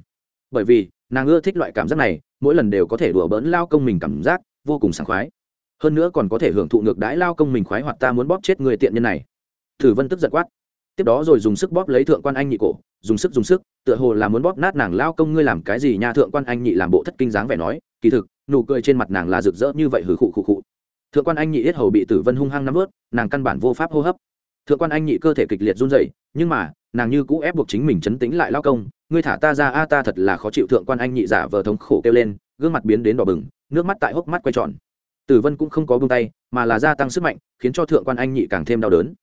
Bởi vì, nàng ưa thích loại cảm giác này, mỗi lần đều có thể đùa bỡn lao công mình cảm giác, vô cùng sảng khoái. Hơn nữa còn có thể hưởng thụ ngược đãi lao công mình khoái hoặc ta muốn bóp chết người tiện nhân này. Thử vân tức giận quát tiếp đó rồi dùng sức bóp lấy thượng quan anh nhị cổ, dùng sức dùng sức, tựa hồ là muốn bóp nát nàng lao công ngươi làm cái gì nha thượng quan anh nhị làm bộ thất kinh dáng vẻ nói, kỳ thực, nụ cười trên mặt nàng là rực rỡ như vậy hử khụ khụ khụ. Thượng quan anh nhị yết hầu bị tử vân hung hăng nắm ướt nàng căn bản vô pháp hô hấp. Thượng quan anh nhị cơ thể kịch liệt run rẩy, nhưng mà, nàng như cũ ép buộc chính mình chấn tĩnh lại lao công, ngươi thả ta ra a, ta thật là khó chịu, thượng quan anh nhị giả vờ thống khổ kêu lên, gương mặt biến đến đỏ bừng, nước mắt tại hốc mắt quay tròn. Tử vân cũng không có buông tay, mà là gia tăng sức mạnh, khiến cho thượng quan anh nhị càng thêm đau đớn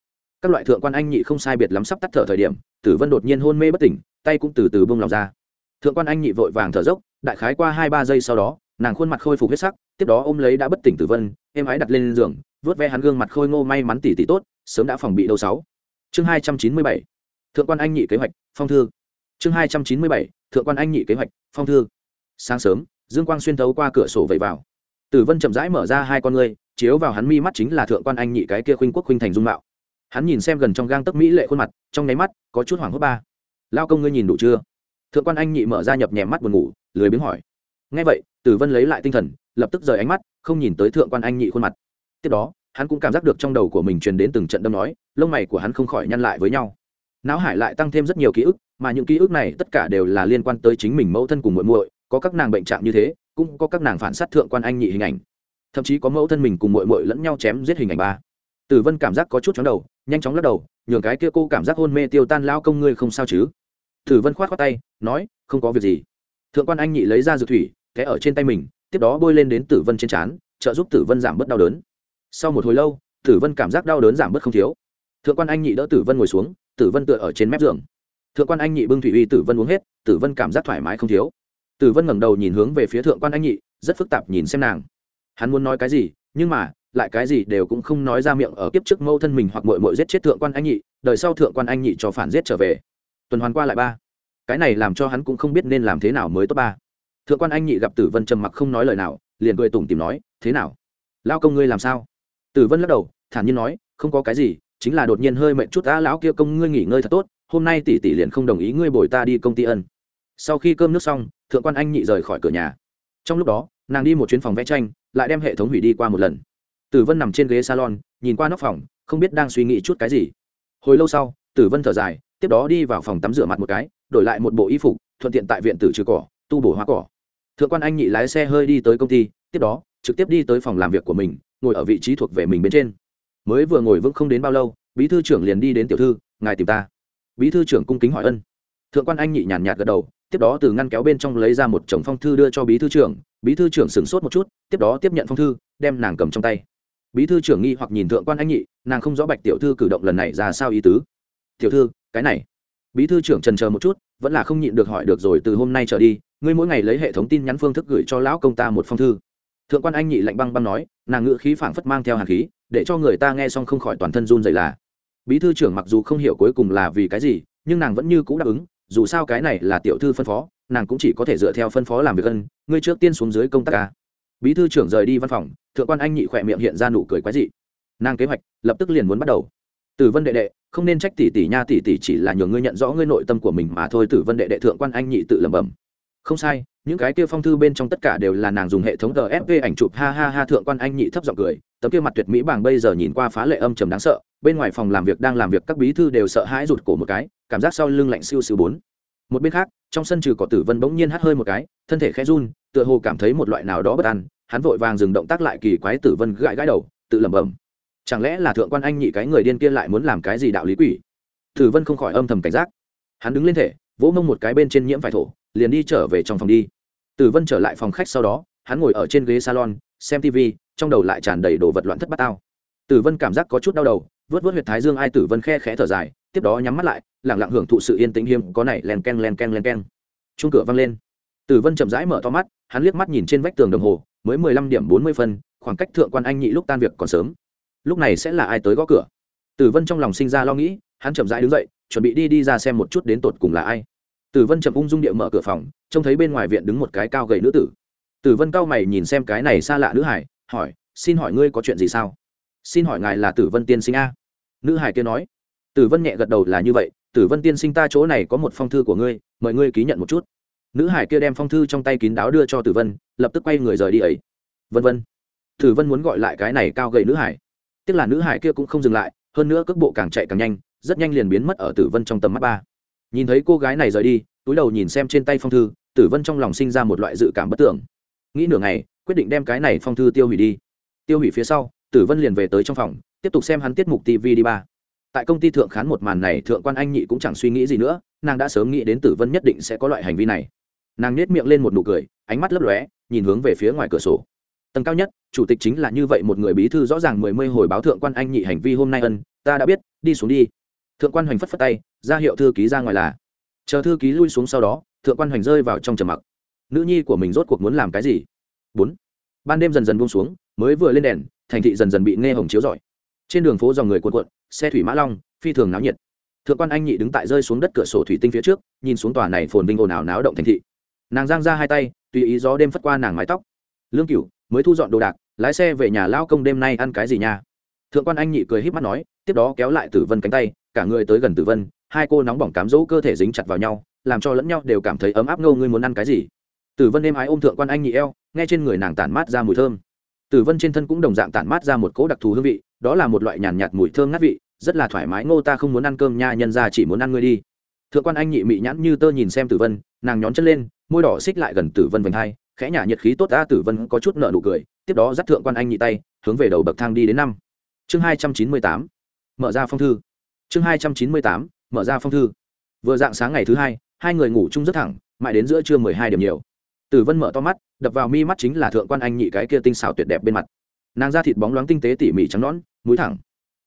các loại thượng quan anh nhị không sai biệt lắm sắp tắt thở thời điểm, tử vân đột nhiên hôn mê bất tỉnh, tay cũng từ từ bông lòng ra. Thượng quan anh nhị vội vàng thở dốc, đại khái qua hai ba giây sau đó, nàng khuôn mặt khôi phục huyết sắc, tiếp đó ôm lấy đã bất tỉnh tử vân em ái đặt lên giường vớt ve hắn gương mặt khôi ngô may mắn tỉ tỉ tốt, sớm đã phòng bị đầu sáu. Chương hai trăm chín mươi bảy, thượng quan anh nhị kế hoạch, phong thư. Chương hai trăm chín mươi bảy, thượng quan anh nhị kế hoạch, phong thư. Sáng sớm, dương quang xuyên thấu qua cửa sổ vẩy vào. Tử vân chậm rãi mở ra hai con ngươi, chiếu vào hắn mi mắt chính là thượng quan anh nhị cái kia khuynh quốc khuynh thành dung mạo hắn nhìn xem gần trong gang tấc mỹ lệ khuôn mặt, trong nháy mắt, có chút hoảng hốt ba. Lao công ngươi nhìn đủ chưa? Thượng quan anh nhị mở ra nhập nhèm mắt buồn ngủ, lười biếng hỏi. Ngay vậy, tử vân lấy lại tinh thần, lập tức rời ánh mắt, không nhìn tới thượng quan anh nhị khuôn mặt. Tiếp đó, hắn cũng cảm giác được trong đầu của mình truyền đến từng trận đâm nói, lông mày của hắn không khỏi nhăn lại với nhau. Não hải lại tăng thêm rất nhiều ký ức, mà những ký ức này tất cả đều là liên quan tới chính mình mẫu thân cùng muội muội, có các nàng bệnh trạng như thế, cũng có các nàng phản sát thượng quan anh nhị hình ảnh. Thậm chí có mẫu thân mình cùng muội muội lẫn nhau chém giết hình ảnh ba tử vân cảm giác có chút chóng đầu nhanh chóng lắc đầu nhường cái kia cô cảm giác hôn mê tiêu tan lao công ngươi không sao chứ tử vân khoát khoát tay nói không có việc gì thượng quan anh nhị lấy ra dược thủy té ở trên tay mình tiếp đó bôi lên đến tử vân trên trán trợ giúp tử vân giảm bớt đau đớn sau một hồi lâu tử vân cảm giác đau đớn giảm bớt không thiếu thượng quan anh nhị đỡ tử vân ngồi xuống tử vân tựa ở trên mép giường thượng quan anh nhị bưng thủy uy tử vân uống hết tử vân cảm giác thoải mái không thiếu tử vân ngẩng đầu nhìn hướng về phía thượng quan anh nhị rất phức tạp nhìn xem nàng hắn muốn nói cái gì nhưng mà lại cái gì đều cũng không nói ra miệng ở kiếp trước mâu thân mình hoặc mội mội giết chết thượng quan anh nhị, đời sau thượng quan anh nhị cho phản giết trở về. Tuần hoàn qua lại ba. Cái này làm cho hắn cũng không biết nên làm thế nào mới tốt ba. Thượng quan anh nhị gặp tử vân trầm mặc không nói lời nào, liền cười tủm tìm nói, thế nào? Lao công ngươi làm sao? Tử vân lắc đầu, thản nhiên nói, không có cái gì, chính là đột nhiên hơi mệt chút đã lão kia công ngươi nghỉ ngơi thật tốt, hôm nay tỷ tỷ liền không đồng ý ngươi bồi ta đi công ty ân. Sau khi cơm nước xong, thượng quan anh nhị rời khỏi cửa nhà. Trong lúc đó, nàng đi một chuyến phòng vẽ tranh, lại đem hệ thống hủy đi qua một lần tử vân nằm trên ghế salon, nhìn qua nóc phòng, không biết đang suy nghĩ chút cái gì. Hồi lâu sau, tử vân thở dài, tiếp đó đi vào phòng tắm rửa mặt một cái, đổi lại một bộ y phục, thuận tiện tại viện tử trừ cỏ, tu bổ hoa cỏ. Thượng quan anh nhị lái xe hơi đi tới công ty, tiếp đó, trực tiếp đi tới phòng làm việc của mình, ngồi ở vị trí thuộc về mình bên trên. Mới vừa ngồi vững không đến bao lâu, bí thư trưởng liền đi đến tiểu thư, ngài tìm ta. Bí thư trưởng cung kính hỏi ân. Thượng quan anh nhị nhàn nhạt gật đầu, tiếp đó từ ngăn kéo bên trong lấy ra một chồng phong thư đưa cho bí thư trưởng, bí thư trưởng sửng sốt một chút, tiếp đó tiếp nhận phong thư, đem nàng cầm trong tay bí thư trưởng nghi hoặc nhìn thượng quan anh nhị, nàng không rõ bạch tiểu thư cử động lần này ra sao ý tứ. Tiểu thư, cái này. Bí thư trưởng trần chờ một chút, vẫn là không nhịn được hỏi được rồi, từ hôm nay trở đi, ngươi mỗi ngày lấy hệ thống tin nhắn phương thức gửi cho lão công ta một phong thư. Thượng quan anh nhị lạnh băng băng nói, nàng ngự khí phảng phất mang theo hàn khí, để cho người ta nghe xong không khỏi toàn thân run dày là. Bí thư trưởng mặc dù không hiểu cuối cùng là vì cái gì, nhưng nàng vẫn như c ũ đáp ứng, dù sao cái này là tiểu thư phân phó, nàng cũng chỉ có thể dựa theo phân phó làm việc ân, ngươi trước tiên xuống dưới công tác ca bí thư trưởng rời đi văn phòng, thượng quan anh nhị khỏe miệng hiện ra nụ cười quái dị. Nàng kế hoạch lập tức liền muốn bắt đầu. Tử vân đệ đệ, không nên trách tỷ tỷ nha, tỷ tỷ chỉ là nhờ ngươi nhận rõ ngươi nội tâm của mình mà thôi, tử vân đệ đệ thượng quan anh nhị tự lẩm bẩm. Không sai, những cái kia phong thư bên trong tất cả đều là nàng dùng hệ thống gfp ảnh chụp, ha ha ha, thượng quan anh nhị thấp giọng cười, tấm kia mặt tuyệt mỹ bảng bây giờ nhìn qua phá lệ âm trầm đáng sợ, bên ngoài phòng làm việc đang làm việc các bí thư đều sợ hãi rụt cổ một cái, cảm giác sau lưng lạnh siêu siêu bốn một bên khác, trong sân trừ cỏ tử vân bỗng nhiên hắt hơi một cái, thân thể khẽ run, tựa hồ cảm thấy một loại nào đó bất an, hắn vội vàng dừng động tác lại kỳ quái tử vân gãi gãi đầu, tự lẩm bẩm. Chẳng lẽ là thượng quan anh nhị cái người điên kia lại muốn làm cái gì đạo lý quỷ? Tử vân không khỏi âm thầm cảnh giác. Hắn đứng lên thể, vỗ mông một cái bên trên nhiễm phải thổ, liền đi trở về trong phòng đi. Tử vân trở lại phòng khách sau đó, hắn ngồi ở trên ghế salon, xem tv trong đầu lại tràn đầy đồ vật loạn thất bát tao. Tử vân cảm giác có chút đau đầu, vớt vớt huyệt thái dương ai tử vân khe khẽ thở dài, tiếp đó nhắm mắt lại lẳng lặng hưởng thụ sự yên tĩnh hiếm, có này, len ken len ken len ken chung cửa văng lên. Tử vân chậm rãi mở to mắt, hắn liếc mắt nhìn trên vách tường đồng hồ, mới mười lăm điểm bốn mươi phân, khoảng cách thượng quan anh nhị lúc tan việc còn sớm. Lúc này sẽ là ai tới gõ cửa? Tử vân trong lòng sinh ra lo nghĩ, hắn chậm rãi đứng dậy, chuẩn bị đi đi ra xem một chút đến tột cùng là ai. Tử vân chậm ung dung địa mở cửa phòng, trông thấy bên ngoài viện đứng một cái cao gầy nữ tử. Tử vân cao mày nhìn xem cái này xa lạ nữ hải, hỏi, xin hỏi ngươi có chuyện gì sao? Xin hỏi ngài là tử vân tiên sinh a? Nữ hải kia nói. Tử vân nhẹ gật đầu là như vậy tử vân tiên sinh ta chỗ này có một phong thư của ngươi, mời ngươi ký nhận một chút. Nữ hải kia đem phong thư trong tay kín đáo đưa cho tử vân, lập tức quay người rời đi ấy. Vân vân. Tử vân muốn gọi lại cái này cao gầy nữ hải. Tức là nữ hải kia cũng không dừng lại, hơn nữa cước bộ càng chạy càng nhanh, rất nhanh liền biến mất ở tử vân trong tầm mắt ba. Nhìn thấy cô gái này rời đi, túi đầu nhìn xem trên tay phong thư, tử vân trong lòng sinh ra một loại dự cảm bất tưởng. Nghĩ nửa ngày, quyết định đem cái này phong thư tiêu hủy đi. Tiêu hủy phía sau, tử vân liền về tới trong phòng, tiếp tục xem hắn tiết mục tv đi ba tại công ty thượng khán một màn này, thượng quan anh nhị cũng chẳng suy nghĩ gì nữa, nàng đã sớm nghĩ đến tử vân nhất định sẽ có loại hành vi này. Nàng nết miệng lên một nụ cười, ánh mắt lấp lóe, nhìn hướng về phía ngoài cửa sổ. Tầng cao nhất, chủ tịch chính là như vậy một người bí thư rõ ràng mười mươi hồi báo thượng quan anh nhị hành vi hôm nay ân, ta đã biết, đi xuống đi. Thượng quan hoành phất phất tay, ra hiệu thư ký ra ngoài là. Chờ thư ký lui xuống sau đó, thượng quan hoành rơi vào trong trầm mặc. Nữ nhi của mình rốt cuộc muốn làm cái gì? Bốn. Ban đêm dần dần buông xuống, mới vừa lên đèn, thành thị dần dần bị nghe hồng chiếu rọi trên đường phố dòng người cuộn cuộn, xe thủy mã long, phi thường náo nhiệt. Thượng quan anh nhị đứng tại rơi xuống đất cửa sổ thủy tinh phía trước, nhìn xuống tòa này phồn vinh ồn ào náo động thành thị. Nàng giang ra hai tay, tùy ý gió đêm phất qua nàng mái tóc. Lương cửu, mới thu dọn đồ đạc, lái xe về nhà lao công đêm nay ăn cái gì nha? Thượng quan anh nhị cười híp mắt nói, tiếp đó kéo lại tử vân cánh tay, cả người tới gần tử vân, hai cô nóng bỏng cám dỗ cơ thể dính chặt vào nhau, làm cho lẫn nhau đều cảm thấy ấm áp ngâu, ngươi muốn ăn cái gì? Tử vân êm ái ôm thượng quan anh nhị eo, nghe trên người nàng tản mát ra mùi thơm. Tử vân trên thân cũng đồng dạng tản mát ra một cỗ đặc thù hương vị đó là một loại nhàn nhạt, mùi thơm ngát vị rất là thoải mái ngô ta không muốn ăn cơm nha nhân ra chỉ muốn ăn ngươi đi. Thượng quan anh nhị mị nhãn như tơ nhìn xem tử vân nàng nhón chân lên môi đỏ xích lại gần tử vân vành hai khẽ nhả nhiệt khí tốt ta tử vân có chút nợ nụ cười tiếp đó dắt thượng quan anh nhị tay hướng về đầu bậc thang đi đến năm. Chương hai trăm chín mươi tám mở ra phong thư. Chương hai trăm chín mươi tám mở ra phong thư. Vừa dạng sáng ngày thứ hai hai người ngủ chung rất thẳng mãi đến giữa trưa mười hai điểm nhiều. Tử vân mở to mắt đập vào mi mắt chính là thượng quan anh nhị cái kia tinh xảo tuyệt đẹp bên mặt nàng da thịt bóng loáng tinh tế tỉ mỉ trắng nõn, mũi thẳng.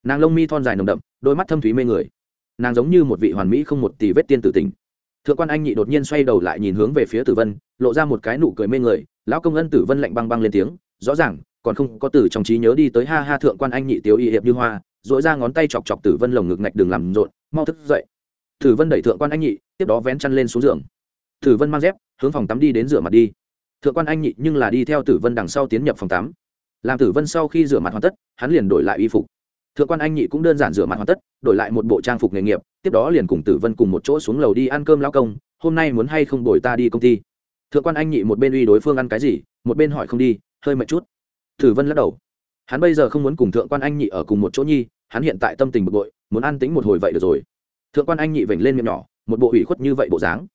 Nàng lông mi thon dài nồng đậm, đôi mắt thâm thúy mê người. Nàng giống như một vị hoàn mỹ không một tỷ vết tiên tử tình thượng quan anh nhị đột nhiên xoay đầu lại nhìn hướng về phía tử vân, lộ ra một cái nụ cười mê người. Lão công ân tử vân lạnh băng băng lên tiếng, rõ ràng, còn không có từ trong trí nhớ đi tới ha ha thượng quan anh nhị tiếu y hiệp như hoa dội ra ngón tay chọc chọc tử vân lồng ngực ngạch đường làm rộn, mau thức dậy. Tử vân đẩy thượng quan anh nhị, tiếp đó vén chăn lên xuống giường. Tử vân mang dép, hướng phòng tắm đi đến rửa mặt đi. Thượng quan anh nhị nhưng là đi theo tử vân đằng sau tiến nhập phòng tắm làm tử vân sau khi rửa mặt hoàn tất, hắn liền đổi lại y phục. Thượng quan anh nhị cũng đơn giản rửa mặt hoàn tất, đổi lại một bộ trang phục nghề nghiệp, tiếp đó liền cùng tử vân cùng một chỗ xuống lầu đi ăn cơm lao công, hôm nay muốn hay không đổi ta đi công ty? Thượng quan anh nhị một bên uy đối phương ăn cái gì, một bên hỏi không đi, hơi mệt chút. Tử vân lắc đầu. Hắn bây giờ không muốn cùng thượng quan anh nhị ở cùng một chỗ nhi, hắn hiện tại tâm tình bực bội, muốn ăn tính một hồi vậy được rồi. Thượng quan anh nhị vểnh lên miệng nhỏ, một bộ ủy khuất như vậy bộ dáng.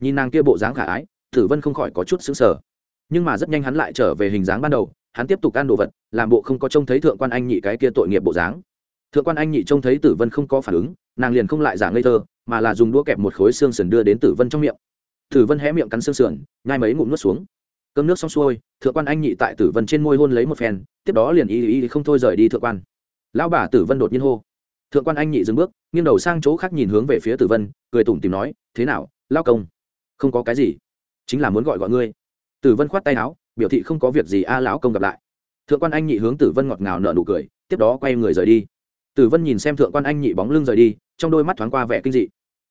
Nhìn nàng kia bộ dáng khả ái, tử vân không khỏi có chút xứng sở nhưng mà rất nhanh hắn lại trở về hình dáng ban đầu hắn tiếp tục ăn đồ vật, làm bộ không có trông thấy thượng quan anh nhị cái kia tội nghiệp bộ dáng. Thượng quan anh nhị trông thấy tử vân không có phản ứng, nàng liền không lại giả ngây thơ, mà là dùng đũa kẹp một khối xương sườn đưa đến tử vân trong miệng. Tử vân hé miệng cắn xương sườn, nhai mấy ngụm nuốt xuống. Cơm nước xong xuôi, thượng quan anh nhị tại tử vân trên môi hôn lấy một phen, tiếp đó liền y y không thôi rời đi thượng quan. Lão bà tử vân đột nhiên hô. Thượng quan anh nhị dừng bước, nghiêng đầu sang chỗ khác nhìn hướng về phía tử vân, cười tủm tìm nói, thế nào lao công? Không có cái gì. Chính là muốn gọi gọi ngươi. Tử vân khoát tay áo biểu thị không có việc gì a lão công gặp lại. Thượng quan anh nhị hướng tử vân ngọt ngào nở nụ cười, tiếp đó quay người rời đi. Tử vân nhìn xem thượng quan anh nhị bóng lưng rời đi, trong đôi mắt thoáng qua vẻ kinh dị.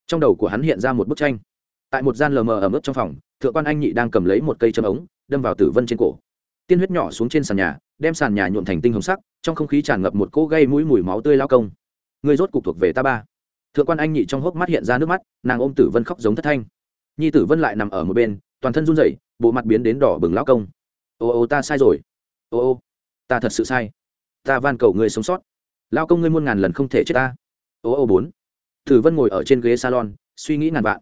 Trong đầu của hắn hiện ra một bức tranh. Tại một gian lờ mờ ở mức trong phòng, thượng quan anh nhị đang cầm lấy một cây châm ống, đâm vào tử vân trên cổ. Tiên huyết nhỏ xuống trên sàn nhà, đem sàn nhà nhuộm thành tinh hồng sắc, trong không khí tràn ngập một cỗ gây mũi mùi máu tươi lao công. Người rốt cục thuộc về ta ba. Thượng quan anh nhị trong hốc mắt hiện ra nước mắt, nàng ôm tử vân khóc giống thất thanh. Nhi tử vân lại nằm ở một bên, toàn thân run rẩy bộ mặt biến đến đỏ bừng lão công. Ô ô, ta sai rồi. Ô ô, ta thật sự sai. Ta van cầu ngươi sống sót. Lao công ngươi muôn ngàn lần không thể chết ta. Ô ô bốn. Tử vân ngồi ở trên ghế salon, suy nghĩ ngàn vạn.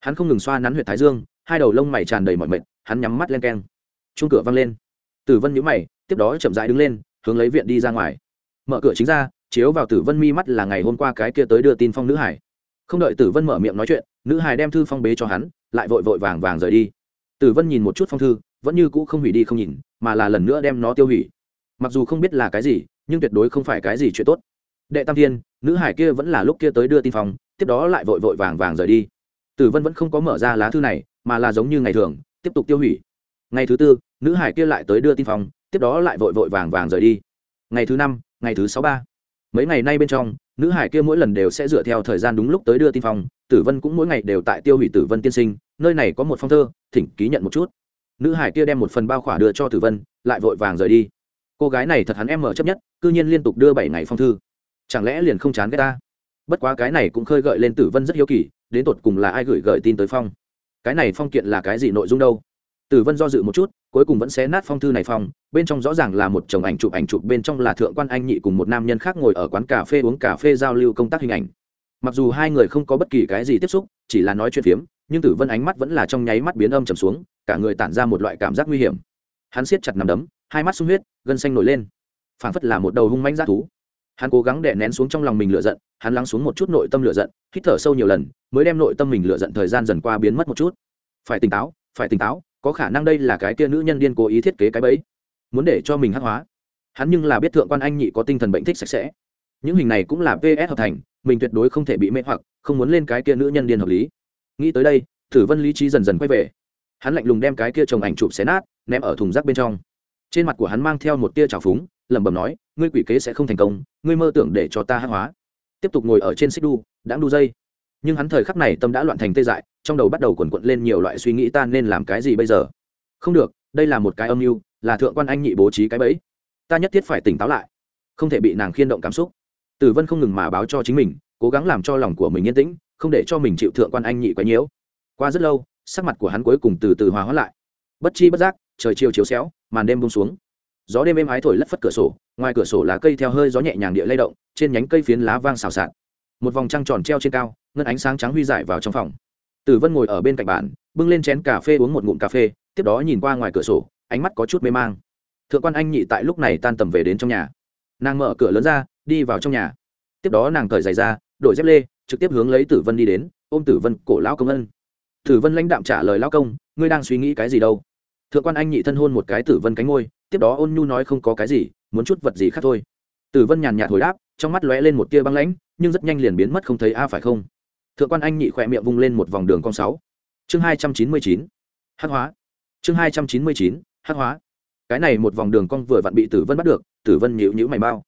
Hắn không ngừng xoa nắn huyệt thái dương, hai đầu lông mày tràn đầy mọi mệt, hắn nhắm mắt len keng. Chung cửa văng lên. Tử vân nhíu mày, tiếp đó chậm rãi đứng lên, hướng lấy viện đi ra ngoài. Mở cửa chính ra, chiếu vào tử vân mi mắt là ngày hôm qua cái kia tới đưa tin phong nữ hải. Không đợi tử vân mở miệng nói chuyện, nữ hải đem thư phong bế cho hắn, lại vội vội vàng vàng rời đi tử vân nhìn một chút phong thư, vẫn như cũ không hủy đi không nhìn, mà là lần nữa đem nó tiêu hủy. Mặc dù không biết là cái gì, nhưng tuyệt đối không phải cái gì chuyện tốt. Đệ tam thiên, nữ hải kia vẫn là lúc kia tới đưa tin phong tiếp đó lại vội vội vàng vàng rời đi. Tử vân vẫn không có mở ra lá thư này, mà là giống như ngày thường, tiếp tục tiêu hủy. Ngày thứ tư, nữ hải kia lại tới đưa tin phong tiếp đó lại vội vội vàng vàng rời đi. Ngày thứ năm, ngày thứ sáu ba. Mấy ngày nay bên trong, nữ hải kia mỗi lần đều sẽ dựa theo thời gian đúng lúc tới đưa tin phong tử vân cũng mỗi ngày đều tại tiêu hủy tử vân tiên sinh nơi này có một phong thơ, thỉnh ký nhận một chút. Nữ hải kia đem một phần bao khỏa đưa cho tử vân, lại vội vàng rời đi. Cô gái này thật hắn em mở chấp nhất c ư nhiên liên tục đưa bảy ngày phong thư. Chẳng lẽ liền không chán ghét ta? Bất quá cái này cũng khơi gợi lên tử vân rất hiếu kỳ, đến tột cùng là ai gửi gợi tin tới phong? Cái này phong kiện là cái gì nội dung đâu? Tử vân do dự một chút, cuối cùng vẫn xé nát phong thư này phong, bên trong rõ ràng là một chồng ảnh chụp ảnh chụp bên trong là thượng quan anh nhị cùng một nam nhân khác ngồi ở quán cà phê uống cà phê giao lưu công tác hình ảnh. Mặc dù hai người không có bất kỳ cái gì tiếp xúc, chỉ là nói chuyện phiếm nhưng tử vân ánh mắt vẫn là trong nháy mắt biến âm trầm xuống, cả người tản ra một loại cảm giác nguy hiểm. Hắn siết chặt nằm đấm, hai mắt sung huyết, gân xanh nổi lên. Phảng phất là một đầu hung manh g thú. Hắn cố gắng đè nén xuống trong lòng mình lựa giận, hắn lắng xuống một chút nội tâm lựa giận, hít thở sâu nhiều lần, mới đem nội tâm mình lựa giận thời gian dần qua biến mất một chút. Phải tỉnh táo, phải tỉnh táo, có khả năng đây là cái kia nữ nhân điên cố ý thiết kế cái bẫy. Muốn để cho mình hắc hóa. Hắn nhưng là biết thượng quan anh nhị có tinh thần bệnh thích sạch sẽ. Những hình này cũng là ps hợp thành, mình tuyệt đối không thể bị mê hoặc, không muốn lên cái kia nữ nhân điên hợp lý nghĩ tới đây, thử vân lý trí dần dần quay về. Hắn lạnh lùng đem cái kia chồng ảnh chụp xé nát, ném ở thùng rác bên trong. Trên mặt của hắn mang theo một tia trào phúng, lẩm bẩm nói, ngươi quỷ kế sẽ không thành công, ngươi mơ tưởng để cho ta hắc hóa. Tiếp tục ngồi ở trên xích đu, đã đu dây. Nhưng hắn thời khắc này tâm đã loạn thành tê dại, trong đầu bắt đầu quần quận lên nhiều loại suy nghĩ ta nên làm cái gì bây giờ. Không được, đây là một cái âm mưu, là thượng quan anh nhị bố trí cái bẫy. Ta nhất thiết phải tỉnh táo lại, không thể bị nàng khiên động cảm xúc. Tử vân không ngừng mà báo cho chính mình, cố gắng làm cho lòng của mình yên tĩnh không để cho mình chịu thượng quan anh nhị quá nhiễu. Qua rất lâu, sắc mặt của hắn cuối cùng từ từ hòa hóa lại. Bất chi bất giác, trời chiều chiếu xéo, màn đêm bông xuống. Gió đêm êm ái thổi lất phất cửa sổ, ngoài cửa sổ lá cây theo hơi gió nhẹ nhàng địa lay động, trên nhánh cây phiến lá vang xào xạc. Một vòng trăng tròn treo trên cao, ngân ánh sáng trắng huy dải vào trong phòng. Tử vân ngồi ở bên cạnh bàn, bưng lên chén cà phê uống một ngụm cà phê, tiếp đó nhìn qua ngoài cửa sổ, ánh mắt có chút mê mang. Thượng quan anh nhị tại lúc này tan tầm về đến trong nhà. Nàng mở cửa lớn ra, đi vào trong nhà. Tiếp đó nàng cởi giày ra, đổi dép lê trực tiếp hướng lấy tử vân đi đến, ôm tử vân cổ lão công ân. Tử vân lãnh đạm trả lời lão công, ngươi đang suy nghĩ cái gì đâu? Thượng quan anh nhị thân hôn một cái tử vân cánh ngôi tiếp đó ôn nhu nói không có cái gì, muốn chút vật gì khác thôi. Tử vân nhàn nhạt hồi đáp, trong mắt lóe lên một tia băng lãnh, nhưng rất nhanh liền biến mất không thấy a, phải không? Thượng quan anh nhị khỏe miệng vung lên một vòng đường con sáu. Chương hai trăm chín mươi chín. Hắc hóa. Chương hai trăm chín mươi chín. Hắc hóa. Cái này một vòng đường cong vừa vặn bị tử vân bắt được, tử vân nhíu nhíu mày bao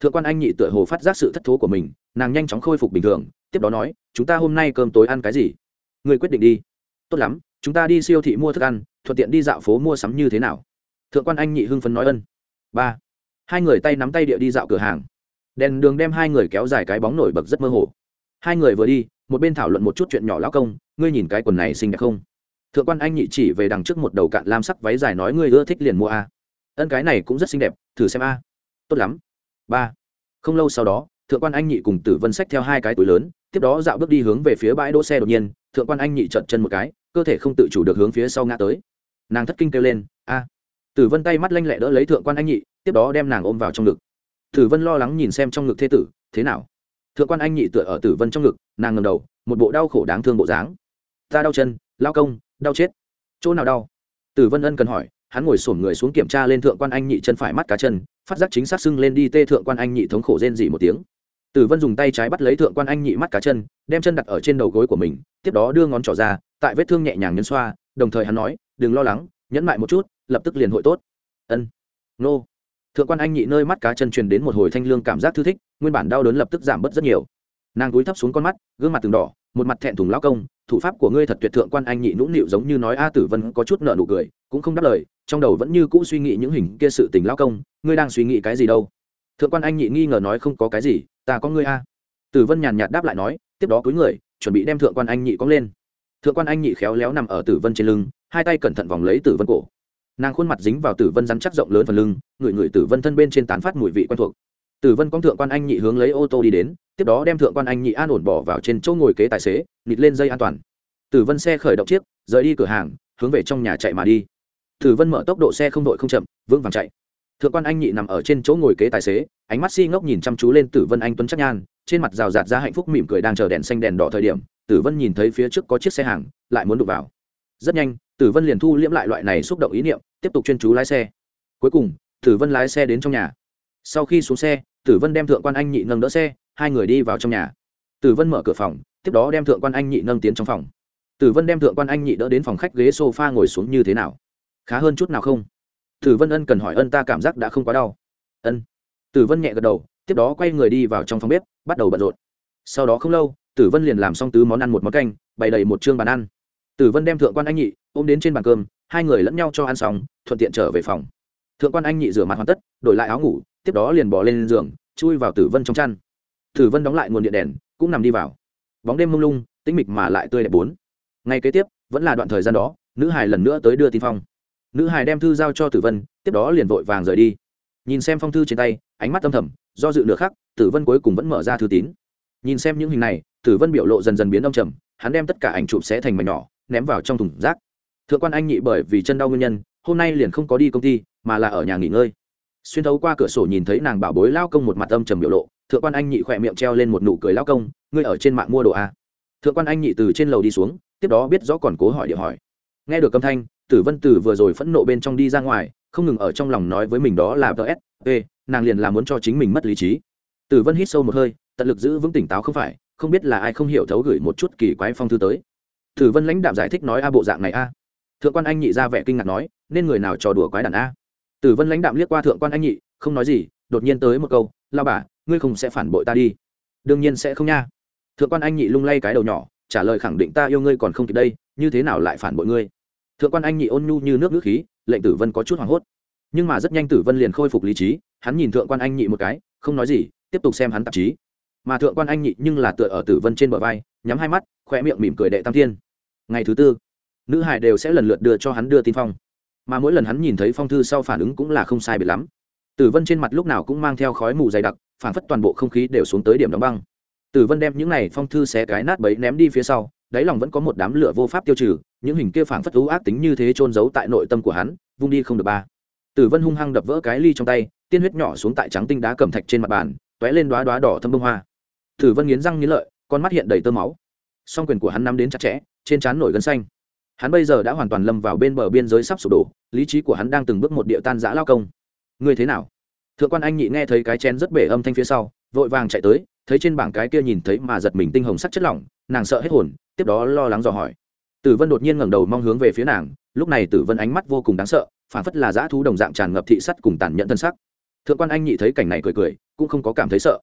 thượng quan anh nhị tựa hồ phát giác sự thất thố của mình, nàng nhanh chóng khôi phục bình thường tiếp đó nói, chúng ta hôm nay cơm tối ăn cái gì? Người quyết định đi. Tốt lắm, chúng ta đi siêu thị mua thức ăn, thuận tiện đi dạo phố mua sắm như thế nào? Thượng quan anh nhị hưng phấn nói ân. Ba. Hai người tay nắm tay địa đi dạo cửa hàng. Đèn đường đem hai người kéo dài cái bóng nổi bật rất mơ hồ. Hai người vừa đi, một bên thảo luận một chút chuyện nhỏ lão công, ngươi nhìn cái quần này xinh đẹp không? Thượng quan anh nhị chỉ về đằng trước một đầu cạn lam sắc váy dài nói, ngươi ưa thích liền mua a. Ân, cái này cũng rất xinh đẹp, thử xem a. Tốt lắm. Ba. Không lâu sau đó, thượng quan anh nhị cùng tử vân sách theo hai cái túi lớn tiếp đó dạo bước đi hướng về phía bãi đỗ xe đột nhiên, thượng quan anh nhị trợn chân một cái, cơ thể không tự chủ được hướng phía sau ngã tới. Nàng thất kinh kêu lên, a! Tử vân tay mắt lanh lẹ đỡ lấy thượng quan anh nhị, tiếp đó đem nàng ôm vào trong ngực. Tử vân lo lắng nhìn xem trong ngực thê tử, thế nào? Thượng quan anh nhị tựa ở tử vân trong ngực, nàng ngầm đầu, một bộ đau khổ đáng thương bộ dáng. Ta đau chân, lao công, đau chết. Chỗ nào đau? Tử vân ân cần hỏi, hắn ngồi sổm người xuống kiểm tra lên thượng quan anh nhị chân phải mắt cá chân, phát giác chính xác sưng lên đi tê thượng quan anh nhị thống khổ rên dỉ một tiếng tử vân dùng tay trái bắt lấy thượng quan anh nhị mắt cá chân, đem chân đặt ở trên đầu gối của mình, tiếp đó đưa ngón trỏ ra, tại vết thương nhẹ nhàng nhấn xoa, đồng thời hắn nói, đừng lo lắng, nhẫn mại một chút, lập tức liền hội tốt. Ân. Nô. Thượng quan anh nhị nơi mắt cá chân truyền đến một hồi thanh lương cảm giác thư thích, nguyên bản đau đớn lập tức giảm bớt rất nhiều. Nàng cúi thấp xuống con mắt, gương mặt từng đỏ, một mặt thẹn thùng lão công, thủ pháp của ngươi thật tuyệt thượng quan anh nhị nũng nịu giống như nói a tử vân có chút nợ nụ cười, cũng không đáp lời, trong đầu vẫn như cũ suy nghĩ những hình kia sự tình lão công, ngươi đang suy nghĩ cái gì đâu? Thượng quan anh nhị nghi ngờ nói không có cái gì ta có ngươi a. Tử vân nhàn nhạt đáp lại nói, tiếp đó cúi người, chuẩn bị đem thượng quan anh nhị cóng lên. Thượng quan anh nhị khéo léo nằm ở tử vân trên lưng, hai tay cẩn thận vòng lấy tử vân cổ. Nàng khuôn mặt dính vào tử vân rắn chắc rộng lớn phần lưng ngửi ngửi tử vân thân bên trên tán phát mùi vị quen thuộc. Tử vân con thượng quan anh nhị hướng lấy ô tô đi đến, tiếp đó đem thượng quan anh nhị an ổn bỏ vào trên chỗ ngồi kế tài xế, nịt lên dây an toàn. Tử vân xe khởi động chiếc, rời đi cửa hàng, hướng về trong nhà chạy mà đi. Tử vân mở tốc độ xe không đội không chậm, vững vàng chạy thượng quan anh nhị nằm ở trên chỗ ngồi kế tài xế, ánh mắt si ngốc nhìn chăm chú lên tử vân anh tuấn chắc nhan, trên mặt rào rạt ra hạnh phúc mỉm cười đang chờ đèn xanh đèn đỏ thời điểm, tử vân nhìn thấy phía trước có chiếc xe hàng, lại muốn đụng vào. Rất nhanh, tử vân liền thu liễm lại loại này xúc động ý niệm, tiếp tục chuyên chú lái xe. Cuối cùng, tử vân lái xe đến trong nhà. Sau khi xuống xe, tử vân đem thượng quan anh nhị nâng đỡ xe, hai người đi vào trong nhà. Tử vân mở cửa phòng, tiếp đó đem thượng quan anh nhị nâng tiến trong phòng. Tử vân đem thượng quan anh nhị đỡ đến phòng khách ghế s o f a ngồi xuống như thế nào? Khá hơn chút nào không? Tử vân ân cần hỏi ân ta cảm giác đã không quá đau. Ân. Tử vân nhẹ gật đầu, tiếp đó quay người đi vào trong phòng bếp, bắt đầu bận rộn. Sau đó không lâu, tử vân liền làm xong tứ món ăn một món canh, bày đầy một chương bàn ăn. Tử vân đem thượng quan anh nhị ôm đến trên bàn cơm, hai người lẫn nhau cho ăn xong, thuận tiện trở về phòng. Thượng quan anh nhị rửa mặt hoàn tất, đổi lại áo ngủ, tiếp đó liền bỏ lên giường, chui vào tử vân trong chăn. Tử vân đóng lại nguồn điện đèn, cũng nằm đi vào. Bóng đêm mông lung, tĩnh mịch mà lại tươi đẹp bốn. Ngay kế tiếp, vẫn là đoạn thời gian đó, nữ hải lần nữa tới đưa tin phong nữ hải đem thư giao cho tử vân, tiếp đó liền vội vàng rời đi. Nhìn xem phong thư trên tay, ánh mắt âm thầm, do dự nửa khắc, tử vân cuối cùng vẫn mở ra thư tín. Nhìn xem những hình này, tử vân biểu lộ dần dần biến âm trầm, hắn đem tất cả ảnh chụp sẽ thành mảnh nhỏ, ném vào trong thùng rác. Thượng quan anh nhị bởi vì chân đau nguyên nhân, hôm nay liền không có đi công ty, mà là ở nhà nghỉ ngơi. Xuyên thấu qua cửa sổ nhìn thấy nàng bảo bối lao công một mặt âm trầm biểu lộ, thượng quan anh nhị khỏe miệng treo lên một nụ cười lao công, ngươi ở trên mạng mua đồ a thượng quan anh nhị từ trên lầu đi xuống, tiếp đó biết rõ còn cố hỏi địa hỏi. Nghe được âm thanh tử vân tử vừa rồi phẫn nộ bên trong đi ra ngoài, không ngừng ở trong lòng nói với mình đó là ts p nàng liền là muốn cho chính mình mất lý trí. Tử vân hít sâu một hơi, tận lực giữ vững tỉnh táo không phải, không biết là ai không hiểu thấu gửi một chút kỳ quái phong thư tới. Tử vân lãnh đạm giải thích nói a bộ dạng này a. Thượng quan anh nhị ra vẻ kinh ngạc nói, nên người nào trò đùa quái đàn a? Tử vân lãnh đạm liếc qua thượng quan anh nhị, không nói gì, đột nhiên tới một câu lao bà, ngươi không sẽ phản bội ta đi. Đương nhiên sẽ không nha. Thượng quan anh nhị lung lay cái đầu nhỏ, trả lời khẳng định ta yêu ngươi còn không kịp đây, như thế nào lại phản bội ngươi? Thượng quan anh nhị ôn nhu như nước nước khí, lệnh tử vân có chút hoảng hốt. Nhưng mà rất nhanh tử vân liền khôi phục lý trí, hắn nhìn thượng quan anh nhị một cái, không nói gì, tiếp tục xem hắn tạp chí. Mà thượng quan anh nhị nhưng là tựa ở tử vân trên bờ vai, nhắm hai mắt khoe miệng mỉm cười đệ tam thiên. Ngày thứ tư, nữ hải đều sẽ lần lượt đưa cho hắn đưa tin phong. Mà mỗi lần hắn nhìn thấy phong thư sau phản ứng cũng là không sai biệt lắm. Tử vân trên mặt lúc nào cũng mang theo khói mù dày đặc, phản phất toàn bộ không khí đều xuống tới điểm đóng băng. Tử vân đem những này phong thư xé cái nát bấy ném đi phía sau đáy lòng vẫn có một đám lửa vô pháp tiêu trừ, những hình kia phản phất thú ác tính như thế trôn giấu tại nội tâm của hắn, vung đi không được ba. Tử vân hung hăng đập vỡ cái ly trong tay, tiên huyết nhỏ xuống tại trắng tinh đá cẩm thạch trên mặt bàn t ó é lên đoá đoá đỏ thâm bông hoa. Tử vân nghiến răng nghiến lợi, con mắt hiện đầy tơ máu. Song quyền của hắn nắm đến chặt chẽ, trên trán nổi gân xanh. Hắn bây giờ đã hoàn toàn lâm vào bên bờ biên giới sắp sụp đổ, lý trí của hắn đang từng bước một địa tan giã lao công. Ngươi thế nào? Thượng quan anh nhị nghe thấy cái chén rất bể âm thanh phía sau, vội vàng chạy tới, thấy trên bảng cái kia nhìn thấy mà giật mình tinh hồng sắc chất lỏng, nàng sợ hết hồn tiếp đó lo lắng dò hỏi. Tử vân đột nhiên ngẩng đầu mong hướng về phía nàng, lúc này tử vân ánh mắt vô cùng đáng sợ, phản phất là dã thú đồng dạng tràn ngập thị sắt cùng tàn nhẫn thân sắc. Thượng quan anh nhị thấy cảnh này cười cười, cũng không có cảm thấy sợ.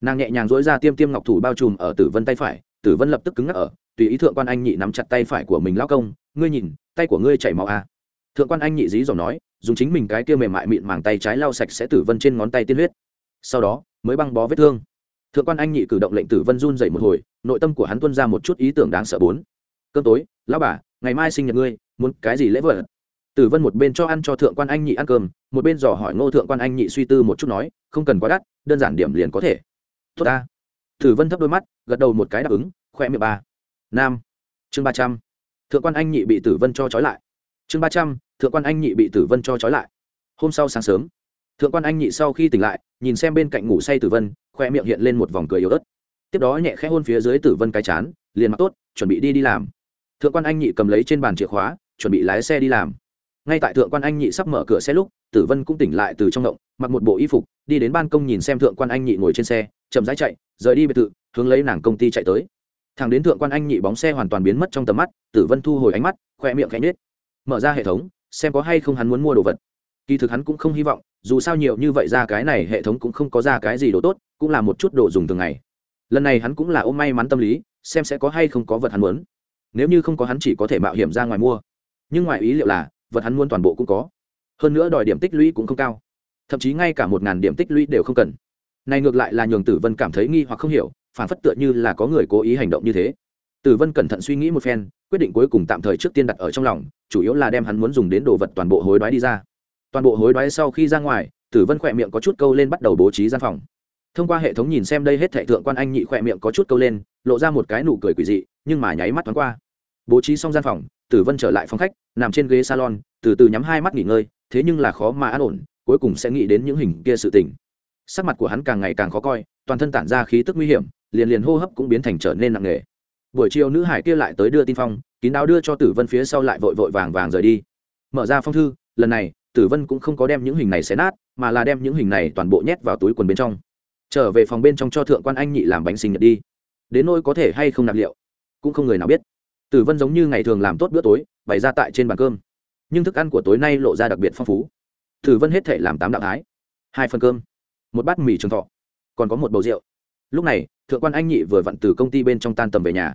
Nàng nhẹ nhàng dỗi ra tiêm tiêm ngọc thủ bao trùm ở tử vân tay phải, tử vân lập tức cứng ngắc ở, tùy ý thượng quan anh nhị nắm chặt tay phải của mình lao công, ngươi nhìn, tay của ngươi chảy máu à. thượng quan anh nhị dí dò nói, dùng chính mình cái kia mềm mại mịn màng tay trái lau sạch sẽ tử vân trên ngón tay tiên huyết. Sau đó, mới băng bó vết thương thượng quan anh nhị cử động lệnh tử vân run dậy một hồi, nội tâm của hắn tuân ra một chút ý tưởng đáng sợ bốn. Cơm tối, lão bà, ngày mai sinh nhật ngươi, muốn cái gì lễ vật? Tử vân một bên cho ăn cho thượng quan anh nhị ăn cơm, một bên dò hỏi ngô thượng quan anh nhị suy tư một chút nói, không cần quá đắt, đơn giản điểm liền có thể. Tốt ta. Tử vân thấp đôi mắt, gật đầu một cái đáp ứng, khoe miệng ba. Nam. Chương ba trăm. Thượng quan anh nhị bị tử vân cho trói lại. Chương ba trăm, thượng quan anh nhị bị tử vân cho trói lại. Hôm sau sáng sớm, thượng quan anh nhị sau khi tỉnh lại, nhìn xem bên cạnh ngủ say tử vân khoe miệng hiện lên một vòng cười yếu ớt. Tiếp đó nhẹ khẽ hôn phía dưới tử vân cái chán, liền mặc tốt, chuẩn bị đi đi làm. Thượng quan anh nhị cầm lấy trên bàn chìa khóa, chuẩn bị lái xe đi làm. Ngay tại thượng quan anh nhị sắp mở cửa xe lúc, tử vân cũng tỉnh lại từ trong động, mặc một bộ y phục, đi đến ban công nhìn xem thượng quan anh nhị ngồi trên xe, chậm rãi chạy, rời đi biệt thự, hướng lấy nàng công ty chạy tới. Thằng đến thượng quan anh nhị bóng xe hoàn toàn biến mất trong tầm mắt, tử vân thu hồi ánh mắt, khoe miệng khẽ nhết mở ra hệ thống, xem có hay không hắn muốn mua đồ vật kỳ thực hắn cũng không hy vọng, dù sao nhiều như vậy ra cái này hệ thống cũng không có ra cái gì đồ tốt, cũng là một chút đồ dùng thường ngày. Lần này hắn cũng là ôm may mắn tâm lý, xem sẽ có hay không có vật hắn muốn. Nếu như không có hắn chỉ có thể mạo hiểm ra ngoài mua. Nhưng ngoài ý liệu là, vật hắn muốn toàn bộ cũng có. Hơn nữa đòi điểm tích lũy cũng không cao. Thậm chí ngay cả một ngàn điểm tích lũy đều không cần. Này ngược lại là nhường tử vân cảm thấy nghi hoặc không hiểu, phản phất tựa như là có người cố ý hành động như thế. Tử vân cẩn thận suy nghĩ một phen, quyết định cuối cùng tạm thời trước tiên đặt ở trong lòng, chủ yếu là đem hắn muốn dùng đến đồ vật toàn bộ hối đoái đi ra toàn bộ hối đoái sau khi ra ngoài, tử vân khỏe miệng có chút câu lên bắt đầu bố trí gian phòng. Thông qua hệ thống nhìn xem đây hết thệ thượng quan anh nhị khỏe miệng có chút câu lên, lộ ra một cái nụ cười quỷ dị, nhưng mà nháy mắt thoáng qua. Bố trí xong gian phòng, tử vân trở lại phòng khách, nằm trên ghế salon, từ từ nhắm hai mắt nghỉ ngơi, thế nhưng là khó mà an ổn, cuối cùng sẽ nghĩ đến những hình kia sự tình. Sắc mặt của hắn càng ngày càng khó coi, toàn thân tản ra khí tức nguy hiểm, liền liền hô hấp cũng biến thành trở nên nặng nề. Buổi chiều nữ hải kia lại tới đưa tin phong, kín đáo đưa cho tử vân phía sau lại vội vội vàng vàng rời đi. Mở ra phong thư, lần này tử vân cũng không có đem những hình này xé nát, mà là đem những hình này toàn bộ nhét vào túi quần bên trong. Trở về phòng bên trong cho thượng quan anh nhị làm bánh sinh nhật đi. Đến nôi có thể hay không nạp liệu, cũng không người nào biết. Tử vân giống như ngày thường làm tốt bữa tối, bày ra tại trên bàn cơm. Nhưng thức ăn của tối nay lộ ra đặc biệt phong phú. Tử vân hết thể làm tám đạo thái, hai phần cơm, một bát mì trường thọ, còn có một bầu rượu. Lúc này, thượng quan anh nhị vừa vặn từ công ty bên trong tan tầm về nhà.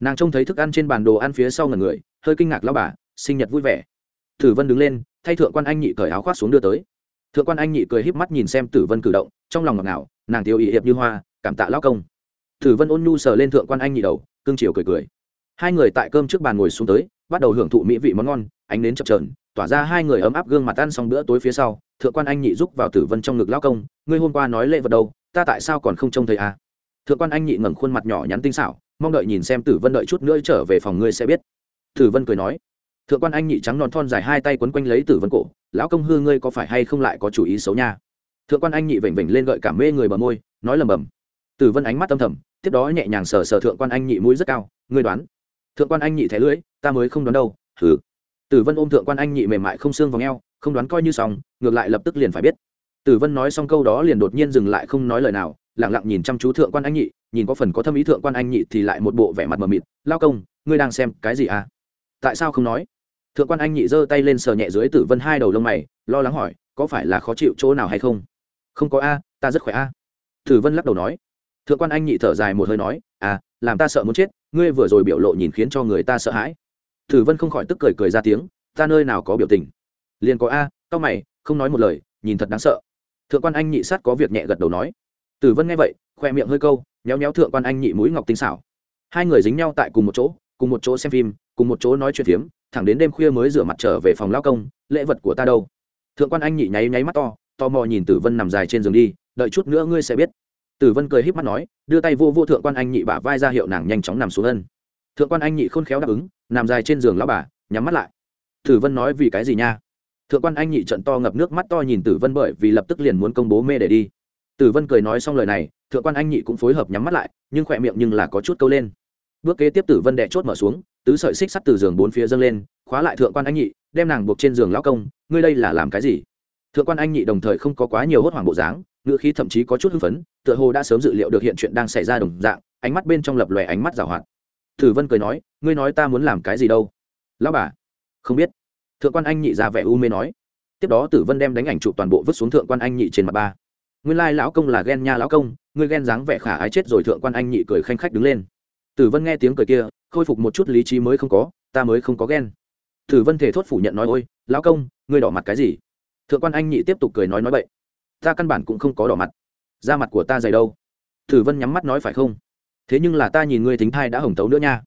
Nàng trông thấy thức ăn trên bàn đồ ăn phía sau ngần người, hơi kinh ngạc lao bà, sinh nhật vui vẻ. Tử vân đứng lên thay thượng quan anh nhị cởi áo khoác xuống đưa tới. Thượng quan anh nhị cười híp mắt nhìn xem tử vân cử động, trong lòng ngọt ngào, nàng tiêu ý hiệp như hoa, cảm tạ lao công. Tử vân ôn nhu sờ lên thượng quan anh nhị đầu cương chiều cười cười. Hai người tại cơm trước bàn ngồi xuống tới, bắt đầu hưởng thụ mỹ vị món ngon, ánh đến chập trờn tỏa ra hai người ấm áp gương mặt ăn xong bữa tối phía sau, thượng quan anh nhị giúp vào tử vân trong ngực lao công, ngươi hôm qua nói lễ vật đâu, ta tại sao còn không trông thấy à? thượng quan anh nhị ngẩng khuôn mặt nhỏ nhắn tinh xảo, mong đợi nhìn xem tử vân đợi chút nữa trở về phòng ngươi sẽ biết. Tử vân cười nói thượng quan anh nhị trắng non thon dài hai tay quấn quanh lấy tử vân cổ, lão công hư ngươi có phải hay không lại có chủ ý xấu nha? Thượng quan anh nhị vểnh vểnh lên gợi cảm mê người bờ môi, nói lầm bầm tử vân ánh mắt âm thầm, tiếp đó nhẹ nhàng sờ sờ thượng quan anh nhị mũi rất cao, ngươi đoán. Thượng quan anh nhị thẻ lưỡi, ta mới không đoán đâu. Thử tử vân ôm thượng quan anh nhị mềm mại không xương vào ngheo không đoán coi như xong, ngược lại lập tức liền phải biết. Tử vân nói xong câu đó liền đột nhiên dừng lại không nói lời nào lẳng lặng nhìn chăm chú thượng quan anh nhị, nhìn có phần có thâm ý thượng quan anh nhị thì lại một bộ vẻ mặt mờ mịt lao công, ngươi đang xem cái gì à? Tại sao không nói? Thượng quan anh nhị giơ tay lên sờ nhẹ dưới tử vân hai đầu lông mày, lo lắng hỏi, có phải là khó chịu chỗ nào hay không? Không có a, ta rất khỏe a. Tử vân lắc đầu nói. Thượng quan anh nhị thở dài một hơi nói à làm ta sợ muốn chết, ngươi vừa rồi biểu lộ nhìn khiến cho người ta sợ hãi. Tử vân không khỏi tức cười cười ra tiếng, ta nơi nào có biểu tình? Liền có a, tao mày, không nói một lời, nhìn thật đáng sợ. Thượng quan anh nhị sát có việc nhẹ gật đầu nói. Tử vân nghe vậy, khoe miệng hơi câu nhéo nhéo thượng quan anh nhị mũi ngọc tinh xảo. Hai người dính nhau tại cùng một chỗ, cùng một chỗ xem phim, cùng một chỗ nói chuyện phiếm thẳng đến đêm khuya mới rửa mặt trở về phòng lao công, lễ vật của ta đâu? Thượng quan anh nhị nháy nháy mắt to, tò mò nhìn tử vân nằm dài trên giường đi, đợi chút nữa ngươi sẽ biết. Tử vân cười híp mắt nói, đưa tay vô vô thượng quan anh nhị bả vai ra hiệu nàng nhanh chóng nằm xuống ân. Thượng quan anh nhị khôn khéo đáp ứng, nằm dài trên giường lão bà, nhắm mắt lại. Tử vân nói vì cái gì nha? Thượng quan anh nhị trận to ngập nước mắt to nhìn tử vân bởi vì lập tức liền muốn công bố mê để đi. Tử vân cười nói xong lời này, thượng quan anh nhị cũng phối hợp nhắm mắt lại, nhưng khỏe miệng nhưng là có chút câu lên. Bước kế tiếp tử vân đệ chốt mở xuống tứ sợi xích sắt từ giường bốn phía dâng lên, khóa lại thượng quan anh nhị, đem nàng buộc trên giường lão công, ngươi đây là làm cái gì? Thượng quan anh nhị đồng thời không có quá nhiều hốt hoảng bộ dáng, ngữ khí thậm chí có chút hưng phấn, tựa hồ đã sớm dự liệu được hiện chuyện đang xảy ra đồng dạng, ánh mắt bên trong lập lòe ánh mắt giảo hoạt. Tử vân cười nói, ngươi nói ta muốn làm cái gì đâu? Lão bà, không biết. Thượng quan anh nhị ra vẻ u mê nói. Tiếp đó tử vân đem đánh ảnh chụp toàn bộ vứt xuống thượng quan anh nhị trên mặt ba. Nguyên lai lão công là ghen nha lão công, ngươi ghen dáng vẻ khả ái chết rồi, thượng quan anh nhị cười khanh khách đứng lên. Tử vân nghe tiếng cười kia khôi phục một chút lý trí mới không có, ta mới không có ghen. Tử vân thể thốt phủ nhận nói, ôi, lão công, ngươi đỏ mặt cái gì? Thượng quan anh nhị tiếp tục cười nói nói vậy ta căn bản cũng không có đỏ mặt. Da mặt của ta dày đâu. Tử vân nhắm mắt nói, phải không? Thế nhưng là ta nhìn ngươi thính thai đã hồng tấu nữa nha.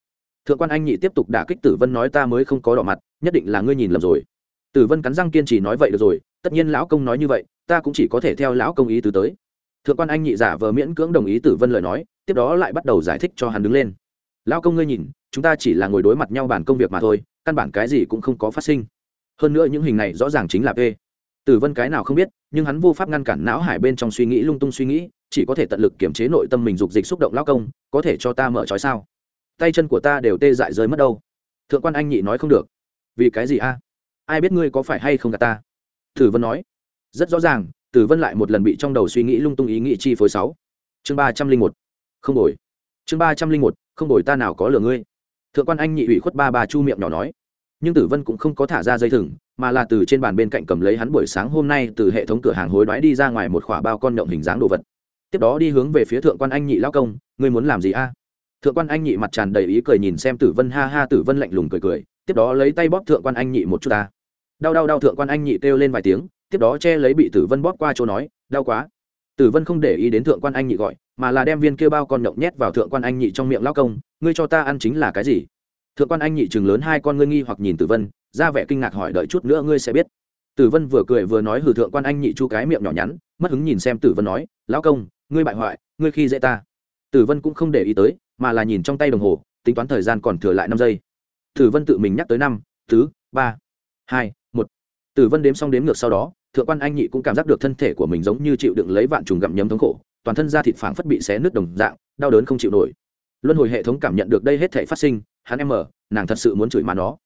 Thượng quan anh nhị tiếp tục đả kích tử vân nói, ta mới không có đỏ mặt, nhất định là ngươi nhìn lầm rồi. Tử vân cắn răng kiên trì nói, vậy được rồi, tất nhiên lão công nói như vậy, ta cũng chỉ có thể theo lão công ý tứ tới. Thượng quan anh nhị giả vờ miễn cưỡng đồng ý tử vân lời nói, tiếp đó lại bắt đầu giải thích cho hắn đứng lên lão công ngươi nhìn, chúng ta chỉ là ngồi đối mặt nhau bản công việc mà thôi, căn bản cái gì cũng không có phát sinh. Hơn nữa những hình này rõ ràng chính là p. Tử vân cái nào không biết, nhưng hắn vô pháp ngăn cản não hải bên trong suy nghĩ lung tung suy nghĩ, chỉ có thể tận lực kiểm chế nội tâm mình dục dịch xúc động lão công, có thể cho ta mở trói sao? Tay chân của ta đều tê dại rơi mất đâu. Thượng quan anh nhị nói không được. Vì cái gì a? Ai biết ngươi có phải hay không cả ta? Tử vân nói. Rất rõ ràng, tử vân lại một lần bị trong đầu suy nghĩ lung tung ý nghĩ chi phối sáu. Chương ba trăm linh một. Không đổi. Chương ba trăm linh một không đổi ta nào có lừa ngươi. Thượng quan anh nhị ủy khuất ba bà chu miệng nhỏ nói. Nhưng tử vân cũng không có thả ra dây thừng, mà là từ trên bàn bên cạnh cầm lấy hắn buổi sáng hôm nay từ hệ thống cửa hàng hối đoái đi ra ngoài một khỏa bao con nhộng hình dáng đồ vật. Tiếp đó đi hướng về phía thượng quan anh nhị lao công, ngươi muốn làm gì a? Thượng quan anh nhị mặt tràn đầy ý cười nhìn xem tử vân, ha ha, tử vân lạnh lùng cười cười, tiếp đó lấy tay bóp thượng quan anh nhị một chút ta. Đau đau đau, thượng quan anh nhị kêu lên vài tiếng, tiếp đó che lấy bị tử vân bóp qua chỗ nói, đau quá. Tử vân không để ý đến thượng quan anh nhị gọi mà là đem viên kia bao con nhộng nhét vào thượng quan anh nhị trong miệng lao công, ngươi cho ta ăn chính là cái gì? Thượng quan anh nhị chừng lớn hai con ngươi nghi hoặc nhìn tử vân, ra vẻ kinh ngạc hỏi đợi chút nữa ngươi sẽ biết. Tử vân vừa cười vừa nói hừ thượng quan anh nhị chu cái miệng nhỏ nhắn, mất hứng nhìn xem tử vân nói, lão công, ngươi bại hoại, ngươi khi dễ ta. Tử vân cũng không để ý tới, mà là nhìn trong tay đồng hồ, tính toán thời gian còn thừa lại năm giây. Tử vân tự mình nhắc tới năm, thứ, ba, hai, một. Tử vân đếm xong đếm ngược sau đó, thượng quan anh nhị cũng cảm giác được thân thể của mình giống như chịu đựng lấy vạn trùng gặm nhấm thống khổ toàn thân da thịt phảng phất bị xé nứt đồng dạng, đau đớn không chịu nổi. Luân hồi hệ thống cảm nhận được đây hết thể phát sinh, hắn em mở nàng thật sự muốn chửi mà nó.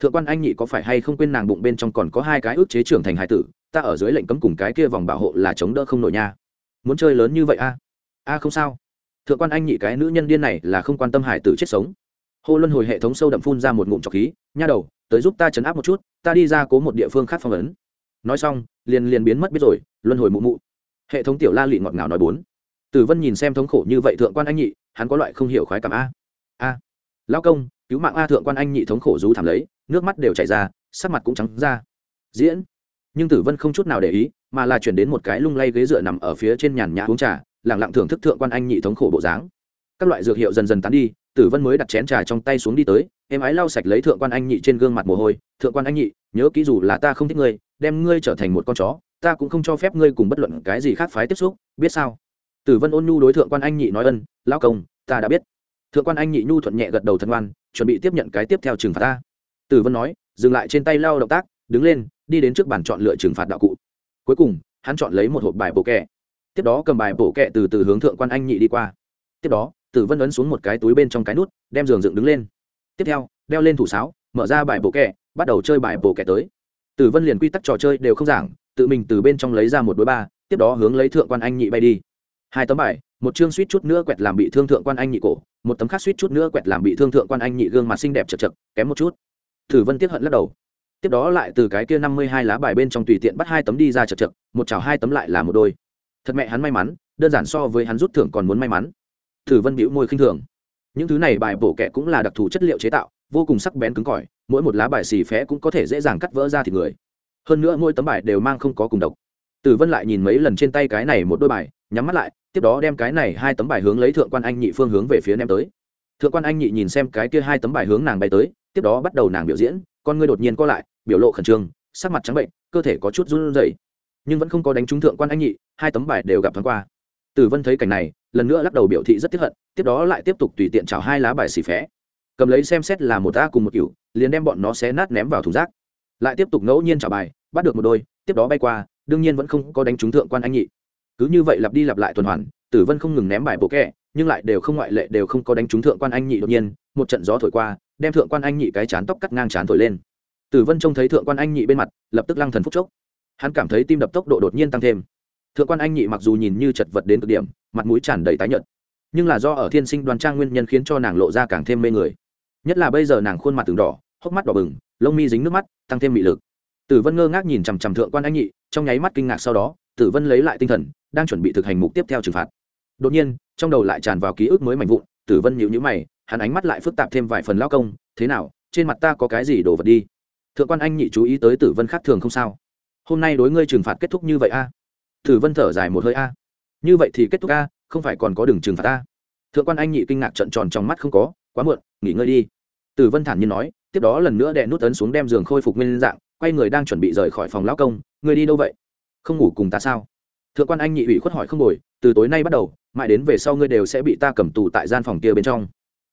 Thượng quan anh nhị có phải hay không quên nàng bụng bên trong còn có hai cái ước chế trưởng thành hải tử, ta ở dưới lệnh cấm cùng cái kia vòng bảo hộ là chống đỡ không nổi nha. Muốn chơi lớn như vậy a? A không sao. Thượng quan anh nhị cái nữ nhân điên này là không quan tâm hải tử chết sống. Hô luân hồi hệ thống sâu đậm phun ra một ngụm trọc khí, nha đầu, tới giúp ta chấn áp một chút, ta đi ra cố một địa phương khác phong ấn. Nói xong, liền liền biến mất biết rồi, luân hồi mụ mụ. Hệ thống tiểu la lị ngọt ngào nói bốn tử vân nhìn xem thống khổ như vậy thượng quan anh nhị, hắn có loại không hiểu khoái cảm a. A lao công, cứu mạng a thượng quan anh nhị thống khổ rú thảm lấy, nước mắt đều chảy ra, sắc mặt cũng trắng ra. Diễn. Nhưng tử vân không chút nào để ý, mà là chuyển đến một cái lung lay ghế dựa nằm ở phía trên nhàn nhã uống trà lẳng lặng thưởng thức thượng quan anh nhị thống khổ bộ dáng. Các loại dược hiệu dần dần tán đi, tử vân mới đặt chén trà trong tay xuống đi tới em ái lau sạch lấy thượng quan anh nhị trên gương mặt mồ hôi. Thượng quan anh nhị, nhớ kỹ dù là ta không thích ngươi, đem ngươi trở thành một con chó, ta cũng không cho phép ngươi cùng bất luận cái gì khác phái tiếp xúc, biết sao? Tử vân ôn nhu đối thượng quan anh nhị nói ân, lão công, ta đã biết. Thượng quan anh nhị nhu thuận nhẹ gật đầu thân ngoan, chuẩn bị tiếp nhận cái tiếp theo trừng phạt ta. Tử vân nói, dừng lại trên tay lao động tác, đứng lên, đi đến trước bàn chọn lựa trừng phạt đạo cụ. Cuối cùng, hắn chọn lấy một hộp bài bổ kẹ. Tiếp đó cầm bài bổ kẹ từ từ hướng thượng quan anh nhị đi qua. Tiếp đó, tử vân ấn xuống một cái túi bên trong cái nút, đem giường dựng đứng lên. Tiếp theo, đeo lên thủ sáo, mở ra bài bổ kẹ, bắt đầu chơi bài bổ kẹ tới. Tử vân liền quy tắc trò chơi đều không giảng, tự mình từ bên trong lấy ra một đối ba, tiếp đó hướng lấy thượng quan anh nhị bay đi hai tấm bài, một chương suýt chút nữa quẹt làm bị thương thượng quan anh nhị cổ, một tấm khác suýt chút nữa quẹt làm bị thương thượng quan anh nhị gương mặt xinh đẹp chật chật, kém một chút. Thử vân tiếp hận lắc đầu. Tiếp đó lại từ cái kia năm mươi hai lá bài bên trong tùy tiện bắt hai tấm đi ra chật chật, một chảo hai tấm lại là một đôi. Thật mẹ hắn may mắn, đơn giản so với hắn rút thưởng còn muốn may mắn. Thử vân bĩu môi khinh thường. Những thứ này bài bổ kẹ cũng là đặc thù chất liệu chế tạo, vô cùng sắc bén cứng cỏi, mỗi một lá bài xì phé cũng có thể dễ dàng cắt vỡ ra thịt người. Hơn nữa mỗi tấm bài đều mang không có cùng độc tử vân lại nhìn mấy lần trên tay cái này một đôi bài, nhắm mắt lại, tiếp đó đem cái này hai tấm bài hướng lấy thượng quan anh nhị phương hướng về phía nem tới. Thượng quan anh nhị nhìn xem cái kia hai tấm bài hướng nàng bay tới, tiếp đó bắt đầu nàng biểu diễn, con ngươi đột nhiên co lại, biểu lộ khẩn trương, sắc mặt trắng bệnh, cơ thể có chút run rẩy. Nhưng vẫn không có đánh trúng thượng quan anh nhị, hai tấm bài đều gặp thoáng qua. Tử vân thấy cảnh này, lần nữa lắc đầu biểu thị rất tiếc hận, tiếp đó lại tiếp tục tùy tiện trào hai lá bài xì phé. Cầm lấy xem xét là một ta cùng một kiểu liền đem bọn nó xé nát ném vào thùng rác. Lại tiếp tục ngẫu nhiên trả bài, bắt được một đôi, tiếp đó bay qua đương nhiên vẫn không có đánh trúng thượng quan anh nhị. Cứ như vậy lặp đi lặp lại tuần hoàn, tử vân không ngừng ném bài bộ kẹ, nhưng lại đều không ngoại lệ đều không có đánh trúng thượng quan anh nhị đột nhiên, một trận gió thổi qua, đem thượng quan anh nhị cái chán tóc cắt ngang chán thổi lên. Tử vân trông thấy thượng quan anh nhị bên mặt, lập tức lăng thần phúc chốc. Hắn cảm thấy tim đập tốc độ đột nhiên tăng thêm. Thượng quan anh nhị mặc dù nhìn như chật vật đến cực điểm, mặt mũi tràn đầy tái nhợt, nhưng là do ở thiên sinh đoàn trang nguyên nhân khiến cho nàng lộ ra càng thêm mê người. Nhất là bây giờ nàng khuôn mặt từng đỏ, hốc mắt đỏ bừng, lông mi dính nước mắt, tăng thêm mị lực. Tử vân ngơ ngác nhìn chằm chằm thượng quan anh nhị trong nháy mắt kinh ngạc sau đó, tử vân lấy lại tinh thần, đang chuẩn bị thực hành mục tiếp theo trừng phạt. Đột nhiên, trong đầu lại tràn vào ký ức mới mạnh vụn, tử vân nhịu nhữ mày, hắn ánh mắt lại phức tạp thêm vài phần lao công, thế nào, trên mặt ta có cái gì đổ vật đi? Thượng quan anh nhị chú ý tới tử vân khác thường không sao. Hôm nay đối ngươi trừng phạt kết thúc như vậy a? Tử vân thở dài một hơi a. Như vậy thì kết thúc a, không phải còn có đường trừng phạt a thượng quan anh nhị kinh ngạc trận tròn trong mắt không có, quá muộn, nghỉ ngơi đi. Tử vân thản nhiên nói, tiếp đó lần nữa đè nút ấn xuống đem giường khôi phục nguyên dạng, quay người đang chuẩn bị rời khỏi phòng lão công người đi đâu vậy? Không ngủ cùng ta sao? Thượng quan anh nhị ủy khuất hỏi không ngồi từ tối nay bắt đầu, mãi đến về sau ngươi đều sẽ bị ta cầm tù tại gian phòng kia bên trong.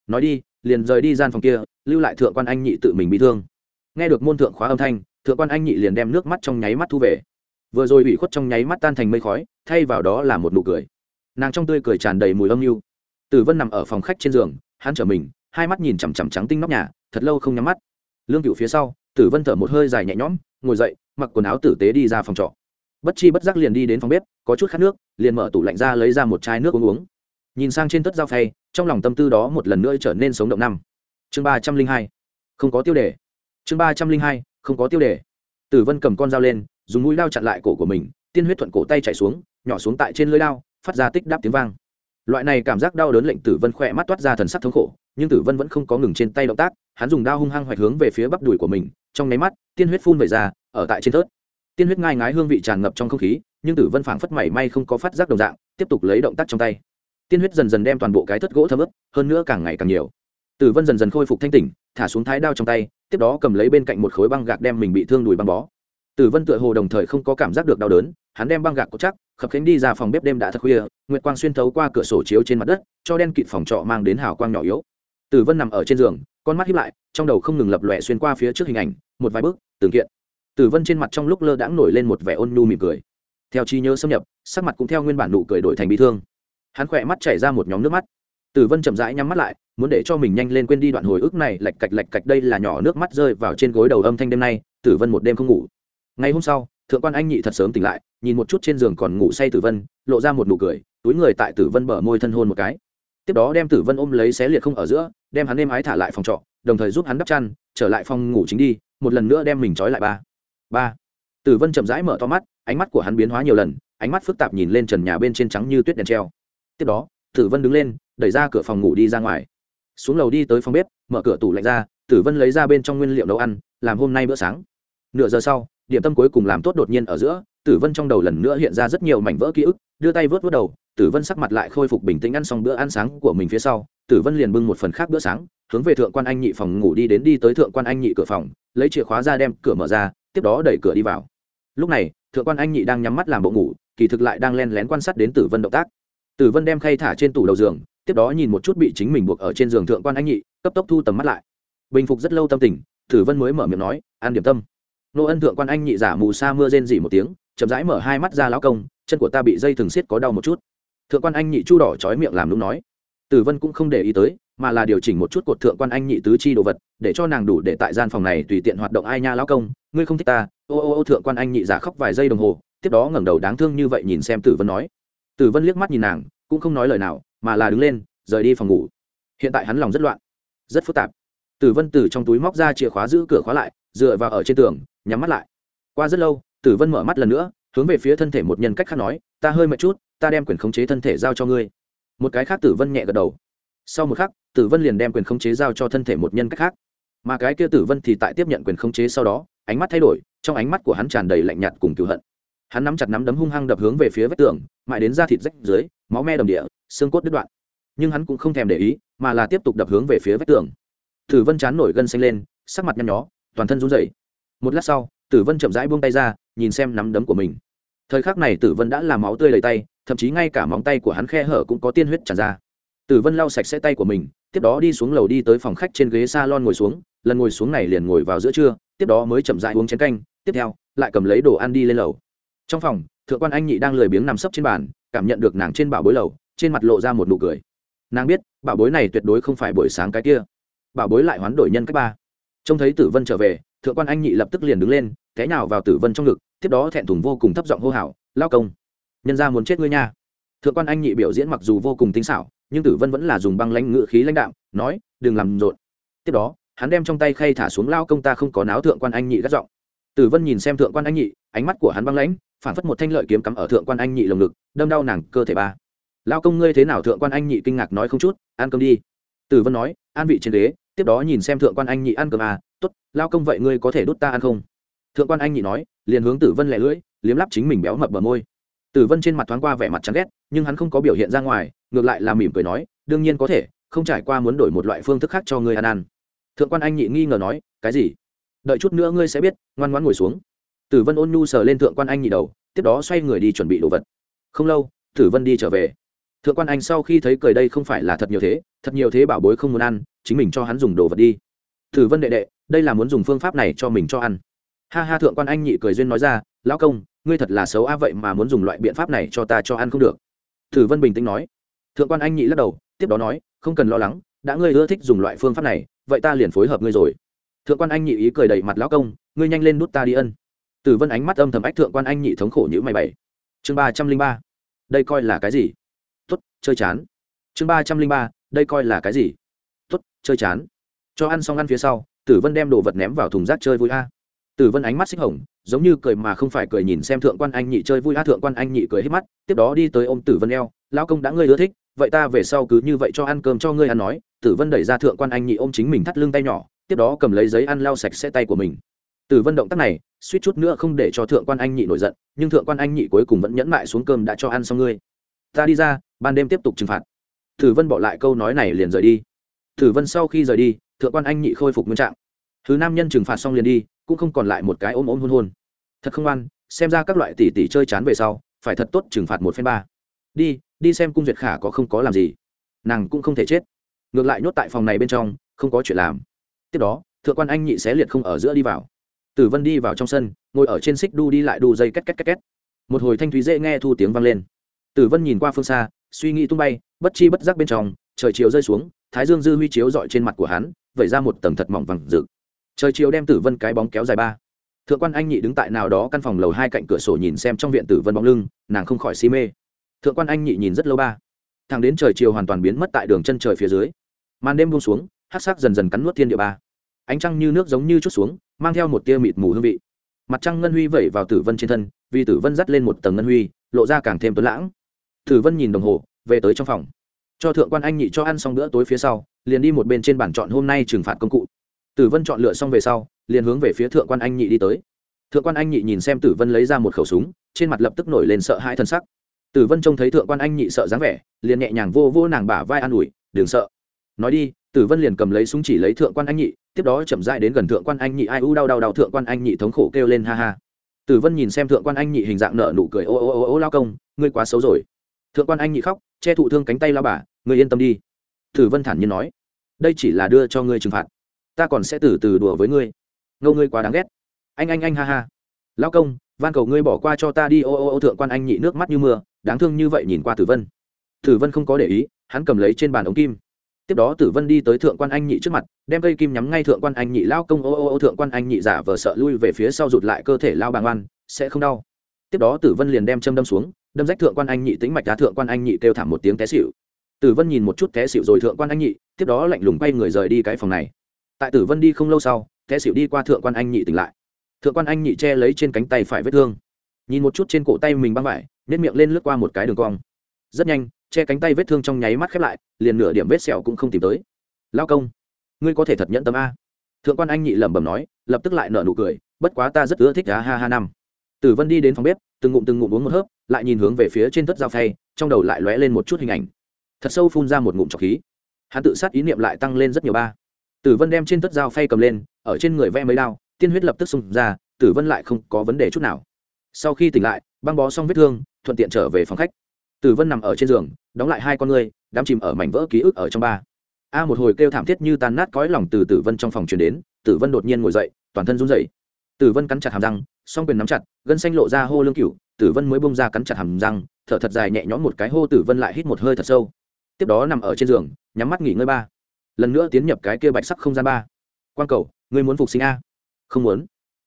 Nói đi, liền rời đi gian phòng kia, lưu lại thượng quan anh nhị tự mình bị thương. Nghe được môn thượng khóa âm thanh, thượng quan anh nhị liền đem nước mắt trong nháy mắt thu về. Vừa rồi ủy khuất trong nháy mắt tan thành mây khói, thay vào đó là một nụ cười. Nàng trong tươi cười tràn đầy mùi âm mưu. Tử vân nằm ở phòng khách trên giường, hắn trở mình, hai mắt nhìn chằm chằm trắng tinh nóc nhà, thật lâu không nhắm mắt. Lương cựu phía sau, tử vân thở một hơi dài nhẹ nhõm, ngồi dậy mặc quần áo tử tế đi ra phòng trọ. Bất chi bất giác liền đi đến phòng bếp, có chút khát nước, liền mở tủ lạnh ra lấy ra một chai nước uống uống. Nhìn sang trên tất dao phay, trong lòng tâm tư đó một lần nữa trở nên sống động năm. Chương ba trăm linh hai. Không có tiêu đề. Chương ba trăm linh hai, không có tiêu đề. Tử vân cầm con dao lên, dùng mũi lao chặn lại cổ của mình, tiên huyết thuận cổ tay chạy xuống, nhỏ xuống tại trên lưới lao, phát ra tích đáp tiếng vang. Loại này cảm giác đau đớn lệnh tử vân khỏe mắt toát ra thần sắc thống khổ, nhưng tử vân vẫn không có ngừng trên tay động tác, hắn dùng đao hung hăng hoạch hướng về phía bắp đùi của mình, trong nháy mắt tiên huyết phun về ra ở tại trên thớt. Tiên huyết ngai ngái hương vị tràn ngập trong không khí, nhưng tử vân phảng phất mảy may không có phát giác đồng dạng, tiếp tục lấy động tác trong tay. Tiên huyết dần dần đem toàn bộ cái thất gỗ thấm ướp hơn nữa càng ngày càng nhiều. Tử vân dần dần khôi phục thanh tỉnh, thả xuống thái đao trong tay, tiếp đó cầm lấy bên cạnh một khối băng gạc đem mình bị thương đùi băng bó. Tử vân tựa hồ đồng thời không có cảm giác được đau đớn, hắn đem băng gạc có chắc, khập khánh đi ra phòng bếp đêm đã thật khuya, nguyệt quang xuyên thấu qua cửa sổ chiếu trên mặt đất, cho đen kịt phòng trọ mang đến hào quang nhỏ yếu tử vân nằm ở trên giường, con mắt hiếp lại, trong đầu không ngừng lập lòe xuyên qua phía trước hình ảnh, một vài bước, từng kiện. Tử vân trên mặt trong lúc lơ đãng nổi lên một vẻ ôn nhu mỉm cười. Theo trí nhớ xâm nhập, sắc mặt cũng theo nguyên bản nụ cười đổi thành bị thương. Hắn khỏe mắt chảy ra một nhóm nước mắt. Tử vân chậm rãi nhắm mắt lại, muốn để cho mình nhanh lên quên đi đoạn hồi ức này, lạch cạch lạch cạch, đây là nhỏ nước mắt rơi vào trên gối đầu âm thanh đêm nay, tử vân một đêm không ngủ. Ngày hôm sau, thượng quan anh nhị thật sớm tỉnh lại, nhìn một chút trên giường còn ngủ say tử vân, lộ ra một nụ cười, túi người tại tử vân bờ môi thân hôn một cái. Tiếp đó đem tử vân ôm lấy xé liệt không ở giữa đem hắn êm ái thả lại phòng trọ, đồng thời giúp hắn đắp chăn, trở lại phòng ngủ chính đi, một lần nữa đem mình trói lại ba. Ba. Tử vân chậm rãi mở to mắt, ánh mắt của hắn biến hóa nhiều lần, ánh mắt phức tạp nhìn lên trần nhà bên trên trắng như tuyết đèn treo. Tiếp đó, tử vân đứng lên, đẩy ra cửa phòng ngủ đi ra ngoài. Xuống lầu đi tới phòng bếp, mở cửa tủ lạnh ra, tử vân lấy ra bên trong nguyên liệu nấu ăn, làm hôm nay bữa sáng. Nửa giờ sau, điểm tâm cuối cùng làm tốt đột nhiên ở giữa, tử vân trong đầu lần nữa hiện ra rất nhiều mảnh vỡ ký ức, đưa tay vớt vớt đầu, tử vân sắc mặt lại khôi phục bình tĩnh ăn xong bữa ăn sáng của mình phía sau tử vân liền bưng một phần khác bữa sáng, hướng về thượng quan anh nhị phòng ngủ đi đến đi tới thượng quan anh nhị cửa phòng, lấy chìa khóa ra đem cửa mở ra, tiếp đó đẩy cửa đi vào. Lúc này, thượng quan anh nhị đang nhắm mắt làm bộ ngủ, kỳ thực lại đang len lén quan sát đến tử vân động tác. Tử vân đem khay thả trên tủ đầu giường, tiếp đó nhìn một chút bị chính mình buộc ở trên giường thượng quan anh nhị, cấp tốc thu tầm mắt lại. Bình phục rất lâu tâm tình, tử vân mới mở miệng nói ăn điểm tâm. Nô ân thượng quan anh nhị giả mù sa mưa rên dỉ một tiếng, chậm rãi mở hai mắt ra lão công, chân của ta bị dây thừng xiết có đau một chút. Thượng quan anh nhị chu đỏ trói miệng làm đúng nói tử vân cũng không để ý tới, mà là điều chỉnh một chút cột thượng quan anh nhị tứ chi đồ vật, để cho nàng đủ để tại gian phòng này tùy tiện hoạt động ai nha lão công, ngươi không thích ta, ô ô ô thượng quan anh nhị giả khóc vài giây đồng hồ, tiếp đó ngẩng đầu đáng thương như vậy nhìn xem tử vân nói. Tử vân liếc mắt nhìn nàng, cũng không nói lời nào, mà là đứng lên, rời đi phòng ngủ. Hiện tại hắn lòng rất loạn, rất phức tạp. Tử vân từ trong túi móc ra chìa khóa giữ cửa khóa lại, dựa vào ở trên tường, nhắm mắt lại. Qua rất lâu, tử vân mở mắt lần nữa, hướng về phía thân thể một nhân cách khác nói, ta hơi mệt chút, ta đem quyền khống chế thân thể giao cho ngươi một cái khác tử vân nhẹ gật đầu. Sau một khắc, tử vân liền đem quyền khống chế giao cho thân thể một nhân cách khác. Mà cái kia tử vân thì tại tiếp nhận quyền khống chế sau đó, ánh mắt thay đổi, trong ánh mắt của hắn tràn đầy lạnh nhạt cùng cựu hận. Hắn nắm chặt nắm đấm hung hăng đập hướng về phía vách tường, mãi đến da thịt rách dưới, máu me đầm địa, xương cốt đứt đoạn. Nhưng hắn cũng không thèm để ý, mà là tiếp tục đập hướng về phía vách tường. Tử vân chán nổi gân xanh lên, sắc mặt nhăn nhó, toàn thân run rẩy. Một lát sau, tử vân chậm rãi buông tay ra, nhìn xem nắm đấm của mình. Thời khắc này tử vân đã làm máu tươi đầy tay thậm chí ngay cả móng tay của hắn khe hở cũng có tiên huyết tràn ra. Tử vân lau sạch sẽ tay của mình, tiếp đó đi xuống lầu đi tới phòng khách trên ghế s a lon ngồi xuống, lần ngồi xuống này liền ngồi vào giữa trưa, tiếp đó mới chậm dại uống chén canh, tiếp theo, lại cầm lấy đồ ăn đi lên lầu. Trong phòng, thượng quan anh nhị đang lười biếng nằm sấp trên bàn, cảm nhận được nàng trên bảo bối lầu, trên mặt lộ ra một nụ cười. Nàng biết, bảo bối này tuyệt đối không phải buổi sáng cái kia. Bảo bối lại hoán đổi nhân cách ba. Trông thấy tử vân trở về, thượng quan anh nhị lập tức liền đứng lên, té nào vào tử vân trong ngực, tiếp đó thẹn thùng vô cùng thấp giọng hô hào, lao công! Nhân ra muốn chết ngươi nha. Thượng quan anh nhị biểu diễn mặc dù vô cùng tinh xảo, nhưng tử vân vẫn là dùng băng lãnh ngự khí lãnh đạo nói, đừng làm rộn. Tiếp đó, hắn đem trong tay khay thả xuống lao công ta không có náo thượng quan anh nhị gắt giọng. Tử vân nhìn xem thượng quan anh nhị, ánh mắt của hắn băng lãnh phản phất một thanh lợi kiếm cắm ở thượng quan anh nhị lồng ngực, đâm đau nàng cơ thể ba. Lao công ngươi thế nào? Thượng quan anh nhị kinh ngạc nói không chút, ăn cơm đi. Tử vân nói, an vị trên ghế. Tiếp đó nhìn xem thượng quan anh nhị ăn cơm à t ố t lao công vậy ngươi có thể đút ta ăn không? Thượng quan anh nhị nói, liền hướng tử vân lẻ lưỡi, liếm lắp chính mình béo mập bờ môi tử vân trên mặt thoáng qua vẻ mặt chán ghét, nhưng hắn không có biểu hiện ra ngoài, ngược lại là mỉm cười nói, đương nhiên có thể, không trải qua muốn đổi một loại phương thức khác cho ngươi ăn ăn. Thượng quan anh nhị nghi ngờ nói, cái gì? Đợi chút nữa ngươi sẽ biết, ngoan ngoãn ngồi xuống. Tử vân ôn nhu sờ lên thượng quan anh nhị đầu, tiếp đó xoay người đi chuẩn bị đồ vật. Không lâu tử vân đi trở về. Thượng quan anh sau khi thấy cười đây không phải là thật nhiều thế, thật nhiều thế bảo bối không muốn ăn, chính mình cho hắn dùng đồ vật đi. Tử vân đệ đệ, đây là muốn dùng phương pháp này cho mình cho ăn ha ha, thượng quan anh nhị cười duyên nói ra, lão công, ngươi thật là xấu a, vậy mà muốn dùng loại biện pháp này cho ta cho ăn không được. Tử vân bình tĩnh nói. Thượng quan anh nhị lắc đầu, tiếp đó nói, không cần lo lắng, đã ngươi ưa thích dùng loại phương pháp này, vậy ta liền phối hợp ngươi rồi. Thượng quan anh nhị ý cười đầy mặt, lão công, ngươi nhanh lên nút ta đi ân. Tử vân ánh mắt âm thầm ách thượng quan anh nhị thống khổ như mày bảy. Chương ba trăm linh ba. Đây coi là cái gì? Tuất chơi chán. Chương ba trăm linh ba, đây coi là cái gì? Tuất chơi chán. Cho ăn xong ăn phía sau, tử vân đem đồ vật ném vào thùng rác chơi vui a tử vân ánh mắt xích hồng, giống như cười mà không phải cười nhìn xem thượng quan anh nhị chơi vui a thượng quan anh nhị cười hết mắt, tiếp đó đi tới ôm tử vân eo, lão công đã ngươi ưa thích, vậy ta về sau cứ như vậy cho ăn cơm cho ngươi ăn nói. Tử vân đẩy ra thượng quan anh nhị ôm chính mình thắt lưng tay nhỏ, tiếp đó cầm lấy giấy ăn lau sạch sẽ tay của mình. Tử vân động tác này, suýt chút nữa không để cho thượng quan anh nhị nổi giận, nhưng thượng quan anh nhị cuối cùng vẫn nhẫn mại xuống cơm đã cho ăn xong ngươi. Ta đi ra, ban đêm tiếp tục trừng phạt. Tử vân bỏ lại câu nói này liền rời đi. Tử vân sau khi rời đi, thượng quan anh nhị khôi phục nguyên trạng. Thứ nam nhân trừng phạt xong liền đi cũng không còn lại một cái ôm ôm hôn hôn. Thật không ăn xem ra các loại tỷ tỷ chơi chán về sau, phải thật tốt trừng phạt một phen ba. Đi đi xem cung duyệt khả có không có làm gì. Nàng cũng không thể chết. Ngược lại nhốt tại phòng này bên trong, không có chuyện làm. Tiếp đó, thượng quan anh nhị xé liệt không ở giữa đi vào. Tử vân đi vào trong sân, ngồi ở trên xích đu đi lại đu dây két két két két. Một hồi thanh thúy dễ nghe thu tiếng vang lên. Tử vân nhìn qua phương xa, suy nghĩ tung bay, bất chi bất giác bên trong, trời chiều rơi xuống, thái dương dư huy chiếu dọi trên mặt của hắn, vẩy ra một tầng thật mỏng vằn rực trời chiều đem tử vân cái bóng kéo dài ba. Thượng quan anh nhị đứng tại nào đó căn phòng lầu hai cạnh cửa sổ nhìn xem trong viện tử vân bóng lưng, nàng không khỏi si mê. Thượng quan anh nhị nhìn rất lâu ba. Thằng đến trời chiều hoàn toàn biến mất tại đường chân trời phía dưới. Màn đêm buông xuống hát sắc dần dần cắn nuốt thiên địa ba. Ánh trăng như nước giống như chút xuống, mang theo một tia mịt mù hương vị. Mặt trăng ngân huy vẩy vào tử vân trên thân, vì tử vân dắt lên một tầng ngân huy, lộ ra càng thêm tuấn lãng. Tử vân nhìn đồng hồ, về tới trong phòng. Cho thượng quan anh nhị cho ăn xong bữa tối phía sau, liền đi một bên trên bản chọn hôm nay trừng phạt công cụ tử vân chọn lựa xong về sau, liền hướng về phía thượng quan anh nhị đi tới. Thượng quan anh nhị nhìn xem tử vân lấy ra một khẩu súng, trên mặt lập tức nổi lên sợ hãi thân sắc. Tử vân trông thấy thượng quan anh nhị sợ dáng vẻ, liền nhẹ nhàng vô vô nàng bả vai an ủi, đừng sợ. Nói đi, tử vân liền cầm lấy súng chỉ lấy thượng quan anh nhị, tiếp đó chậm dại đến gần thượng quan anh nhị ai u đau đau đau thượng quan anh nhị thống khổ kêu lên ha ha. Tử vân nhìn xem thượng quan anh nhị hình dạng nợ nụ cười, ô ô ô ô, lao công, ngươi quá xấu rồi. Thượng quan anh nhị khóc, che thụ thương cánh tay lao bà, ngươi yên tâm đi. Tử vân thản nhiên nói, đây chỉ là đưa cho ngươi trừng phạt ta còn sẽ từ từ đùa với ngươi. Ngâu ngươi quá đáng ghét. Anh anh anh, ha ha. Lao công, van cầu ngươi bỏ qua cho ta đi. Ô ô ô, thượng quan anh nhị nước mắt như mưa, đáng thương như vậy nhìn qua tử vân. Tử vân không có để ý, hắn cầm lấy trên bàn ống kim. Tiếp đó tử vân đi tới thượng quan anh nhị trước mặt, đem cây kim nhắm ngay thượng quan anh nhị. Lao công, ô ô ô, thượng quan anh nhị giả vờ sợ lui về phía sau rụt lại cơ thể lao bàng oan sẽ không đau. Tiếp đó tử vân liền đem châm đâm xuống, đâm rách thượng quan anh nhị tính mạch đá thượng quan anh nhị kêu thảm một tiếng té xịu tử vân nhìn một chút té xịu rồi thượng quan anh nhị, tiếp đó lạnh lùng quay người rời đi cái phòng này tại tử vân đi không lâu sau, té xịu đi qua thượng quan anh nhị tỉnh lại. Thượng quan anh nhị che lấy trên cánh tay phải vết thương. Nhìn một chút trên cổ tay mình băng vải nếp miệng lên lướt qua một cái đường cong. Rất nhanh, che cánh tay vết thương trong nháy mắt khép lại, liền nửa điểm vết sẹo cũng không tìm tới. Lao công, ngươi có thể thật nhẫn tâm a? Thượng quan anh nhị lẩm bẩm nói, lập tức lại nở nụ cười, bất quá ta rất ưa thích á ha ha năm. Tử vân đi đến phòng bếp, từng ngụm từng ngụm uống một hớp, lại nhìn hướng về phía trên tất dao phay trong đầu lại lóe lên một chút hình ảnh. Thật sâu phun ra một ngụm trọc khí. Hắn tự sát ý niệm lại tăng lên rất nhiều ba tử vân đem trên tất dao phay cầm lên, ở trên người vẽ mấy đao, tiên huyết lập tức xung ra, tử vân lại không có vấn đề chút nào. Sau khi tỉnh lại, băng bó xong vết thương, thuận tiện trở về phòng khách. Tử vân nằm ở trên giường, đóng lại hai con người đắm chìm ở mảnh vỡ ký ức ở trong ba. A một hồi kêu thảm thiết như tan nát cõi lòng từ tử vân trong phòng truyền đến, tử vân đột nhiên ngồi dậy, toàn thân run rẩy. Tử vân cắn chặt hàm răng, song quyền nắm chặt, gân xanh lộ ra hô lương cửu, tử vân mới bông ra cắn chặt hàm răng, thở thật dài nhẹ nhõm một cái hô, tử vân lại hít một hơi thật sâu. Tiếp đó nằm ở trên giường, nhắm mắt nghỉ ngơi ba lần nữa tiến nhập cái kia bạch sắc không gian ba. Quan cầu, ngươi muốn phục sinh a? Không muốn.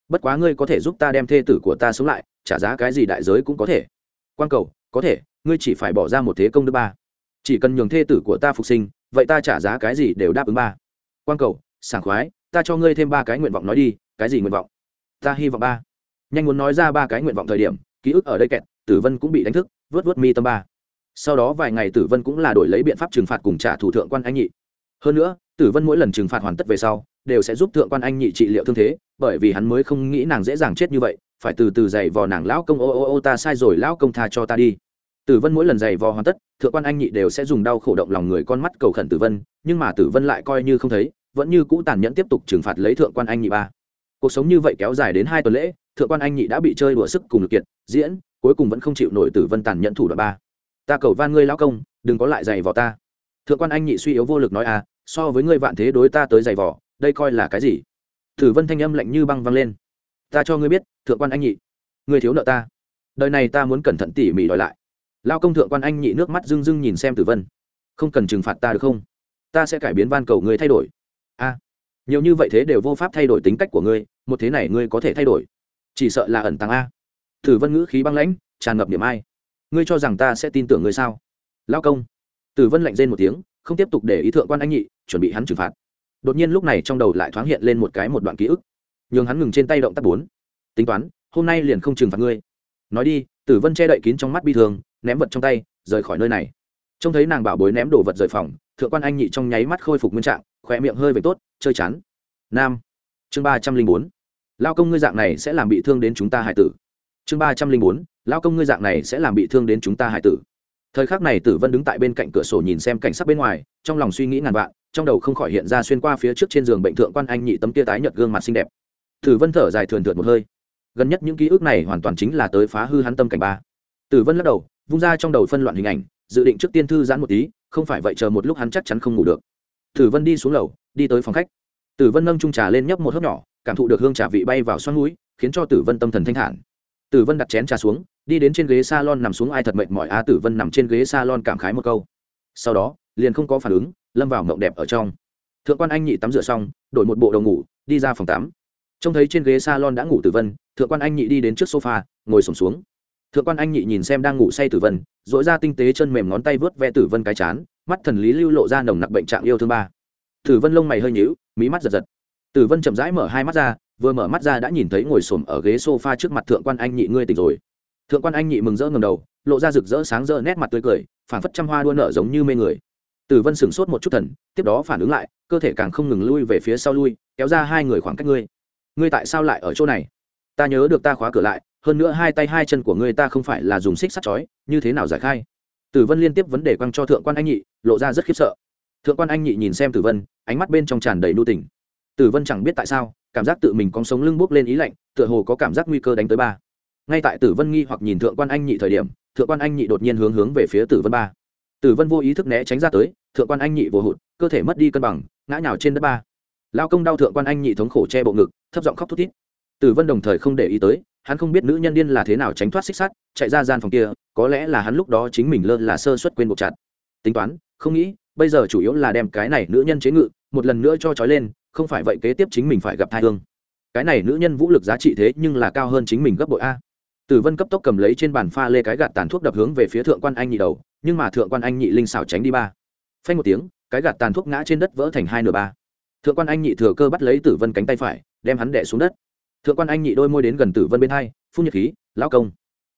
Bất quá ngươi có thể giúp ta đem thê tử của ta sống lại, trả giá cái gì đại giới cũng có thể. Quan cầu, có thể, ngươi chỉ phải bỏ ra một thế công đức ba. Chỉ cần nhường thê tử của ta phục sinh, vậy ta trả giá cái gì đều đáp ứng ba. Quan cầu, sảng khoái, ta cho ngươi thêm ba cái nguyện vọng nói đi, cái gì nguyện vọng? Ta hy vọng ba. Nhanh muốn nói ra ba cái nguyện vọng thời điểm, ký ức ở đây kẹt, tử vân cũng bị đánh thức, vớt vớt mi tâm ba. Sau đó vài ngày tử vân cũng là đổi lấy biện pháp trừng phạt cùng trả thủ thượng quan anh nhị hơn nữa, tử vân mỗi lần trừng phạt hoàn tất về sau, đều sẽ giúp thượng quan anh nhị trị liệu thương thế, bởi vì hắn mới không nghĩ nàng dễ dàng chết như vậy, phải từ từ dày vò nàng lão công, ô ô ô, ta sai rồi, lão công tha cho ta đi. Tử vân mỗi lần dày vò hoàn tất, thượng quan anh nhị đều sẽ dùng đau khổ động lòng người con mắt cầu khẩn tử vân, nhưng mà tử vân lại coi như không thấy, vẫn như cũ tàn nhẫn tiếp tục trừng phạt lấy thượng quan anh nhị ba. Cuộc sống như vậy kéo dài đến hai tuần lễ, thượng quan anh nhị đã bị chơi đùa sức cùng lực kiệt, diễn, cuối cùng vẫn không chịu nổi tử vân tàn nhẫn thủ đoạn ba. Ta cầu van ngươi lão công, đừng có lại giày vò ta. Thượng quan anh nhị suy yếu vô lực nói à so với ngươi vạn thế đối ta tới giày vò, đây coi là cái gì? Tử vân thanh âm lạnh như băng văng lên. Ta cho ngươi biết, thượng quan anh nhị, ngươi thiếu nợ ta. Đời này ta muốn cẩn thận tỉ mỉ đòi lại. Lao công thượng quan anh nhị nước mắt rưng rưng nhìn xem tử vân. Không cần trừng phạt ta được không? Ta sẽ cải biến van cầu ngươi thay đổi. A, nhiều như vậy thế đều vô pháp thay đổi tính cách của ngươi, một thế này ngươi có thể thay đổi. Chỉ sợ là ẩn tàng a. Tử vân ngữ khí băng lãnh, tràn ngập niềm ai. Ngươi cho rằng ta sẽ tin tưởng ngươi sao? Lao công. Tử vân lạnh rên một tiếng không tiếp tục để ý thượng quan anh nhị, chuẩn bị hắn trừng phạt. Đột nhiên lúc này trong đầu lại thoáng hiện lên một cái một đoạn ký ức. Nhường hắn ngừng trên tay động tác bốn. Tính toán, hôm nay liền không trừng phạt ngươi. Nói đi, tử vân che đậy kín trong mắt bi thương, ném vật trong tay, rời khỏi nơi này. Trông thấy nàng bảo bối ném đồ vật rời phòng, thượng quan anh nhị trong nháy mắt khôi phục nguyên trạng, khỏe miệng hơi về tốt, chơi chán. Nam. Chương ba trăm linh bốn. Lao công ngươi dạng này sẽ làm bị thương đến chúng ta hải tử. Chương ba trăm linh bốn. Lao công ngươi dạng này sẽ làm bị thương đến chúng ta hải tử thời khắc này tử vân đứng tại bên cạnh cửa sổ nhìn xem cảnh sắc bên ngoài, trong lòng suy nghĩ ngàn vạn, trong đầu không khỏi hiện ra xuyên qua phía trước trên giường bệnh thượng quan anh nhị tấm tia tái nhợt gương mặt xinh đẹp. Tử vân thở dài thườn thượt một hơi. Gần nhất những ký ức này hoàn toàn chính là tới phá hư hắn tâm cảnh ba. Tử vân lắc đầu, vung ra trong đầu phân loạn hình ảnh, dự định trước tiên thư giãn một tí, không phải vậy chờ một lúc hắn chắc chắn không ngủ được. Tử vân đi xuống lầu, đi tới phòng khách. Tử vân nâng trung trà lên nhấp một hớp nhỏ, cảm thụ được hương trà vị bay vào xoăn núi, khiến cho tử vân tâm thần thanh thản. Tử vân đặt chén trà xuống đi đến trên ghế salon nằm xuống ai thật mệt mỏi a tử vân nằm trên ghế salon cảm khái một câu. Sau đó, liền không có phản ứng, lâm vào mộng đẹp ở trong. Thượng quan anh nhị tắm rửa xong, đổi một bộ đồ ngủ, đi ra phòng tắm. Trông thấy trên ghế salon đã ngủ tử vân, thượng quan anh nhị đi đến trước sofa, ngồi sổm xuống. Thượng quan anh nhị nhìn xem đang ngủ say tử vân dội ra tinh tế chân mềm ngón tay vớt ve tử vân cái chán, mắt thần lý lưu lộ ra nồng nặc bệnh trạng yêu thương ba. Tử vân lông mày hơi nhíu, mí mắt giật giật. Tử vân chậm rãi mở hai mắt ra, vừa mở mắt ra đã nhìn thấy ngồi xổm ở ghế sofa trước mặt thượng quan anh nhị, ngươi tỉnh rồi? Thượng quan anh nhị mừng rỡ ngầm đầu, lộ ra rực rỡ sáng rỡ nét mặt tươi cười phản phất trăm hoa đua nở giống như mê người. Tử vân sửng sốt một chút thần, tiếp đó phản ứng lại, cơ thể càng không ngừng lui về phía sau lui, kéo ra hai người khoảng cách ngươi. Ngươi tại sao lại ở chỗ này? Ta nhớ được ta khóa cửa lại, hơn nữa hai tay hai chân của ngươi ta không phải là dùng xích sắt chói, như thế nào giải khai? Tử vân liên tiếp vấn đề quăng cho thượng quan anh nhị, lộ ra rất khiếp sợ. Thượng quan anh nhị nhìn xem tử vân, ánh mắt bên trong tràn đầy nu tình. Tử vân chẳng biết tại sao, cảm giác tự mình cong sống lưng bốc lên ý lạnh, tựa hồ có cảm giác nguy cơ đánh tới ba ngay tại tử vân nghi hoặc nhìn thượng quan anh nhị thời điểm, thượng quan anh nhị đột nhiên hướng hướng về phía tử vân ba. Tử vân vô ý thức né tránh ra tới, thượng quan anh nhị vô hụt, cơ thể mất đi cân bằng, ngã nhào trên đất ba. Lao công đau thượng quan anh nhị thống khổ che bộ ngực, thấp giọng khóc thút thít. Tử vân đồng thời không để ý tới, hắn không biết nữ nhân điên là thế nào tránh thoát xích sắt, chạy ra gian phòng kia, có lẽ là hắn lúc đó chính mình lơ là sơ suất quên buộc chặt. Tính toán, không nghĩ, bây giờ chủ yếu là đem cái này nữ nhân chế ngự, một lần nữa cho trói lên, không phải vậy kế tiếp chính mình phải gặp thai thương. cái này nữ nhân vũ lực giá trị thế nhưng là cao hơn chính mình gấp bội a tử vân cấp tốc cầm lấy trên bàn pha lê cái gạt tàn thuốc đập hướng về phía thượng quan anh nhị đầu, nhưng mà thượng quan anh nhị linh xảo tránh đi ba. Phanh một tiếng, cái gạt tàn thuốc ngã trên đất vỡ thành hai nửa ba. Thượng quan anh nhị thừa cơ bắt lấy tử vân cánh tay phải, đem hắn đẻ xuống đất. Thượng quan anh nhị đôi môi đến gần tử vân bên hai phun nhiệt khí, lão công,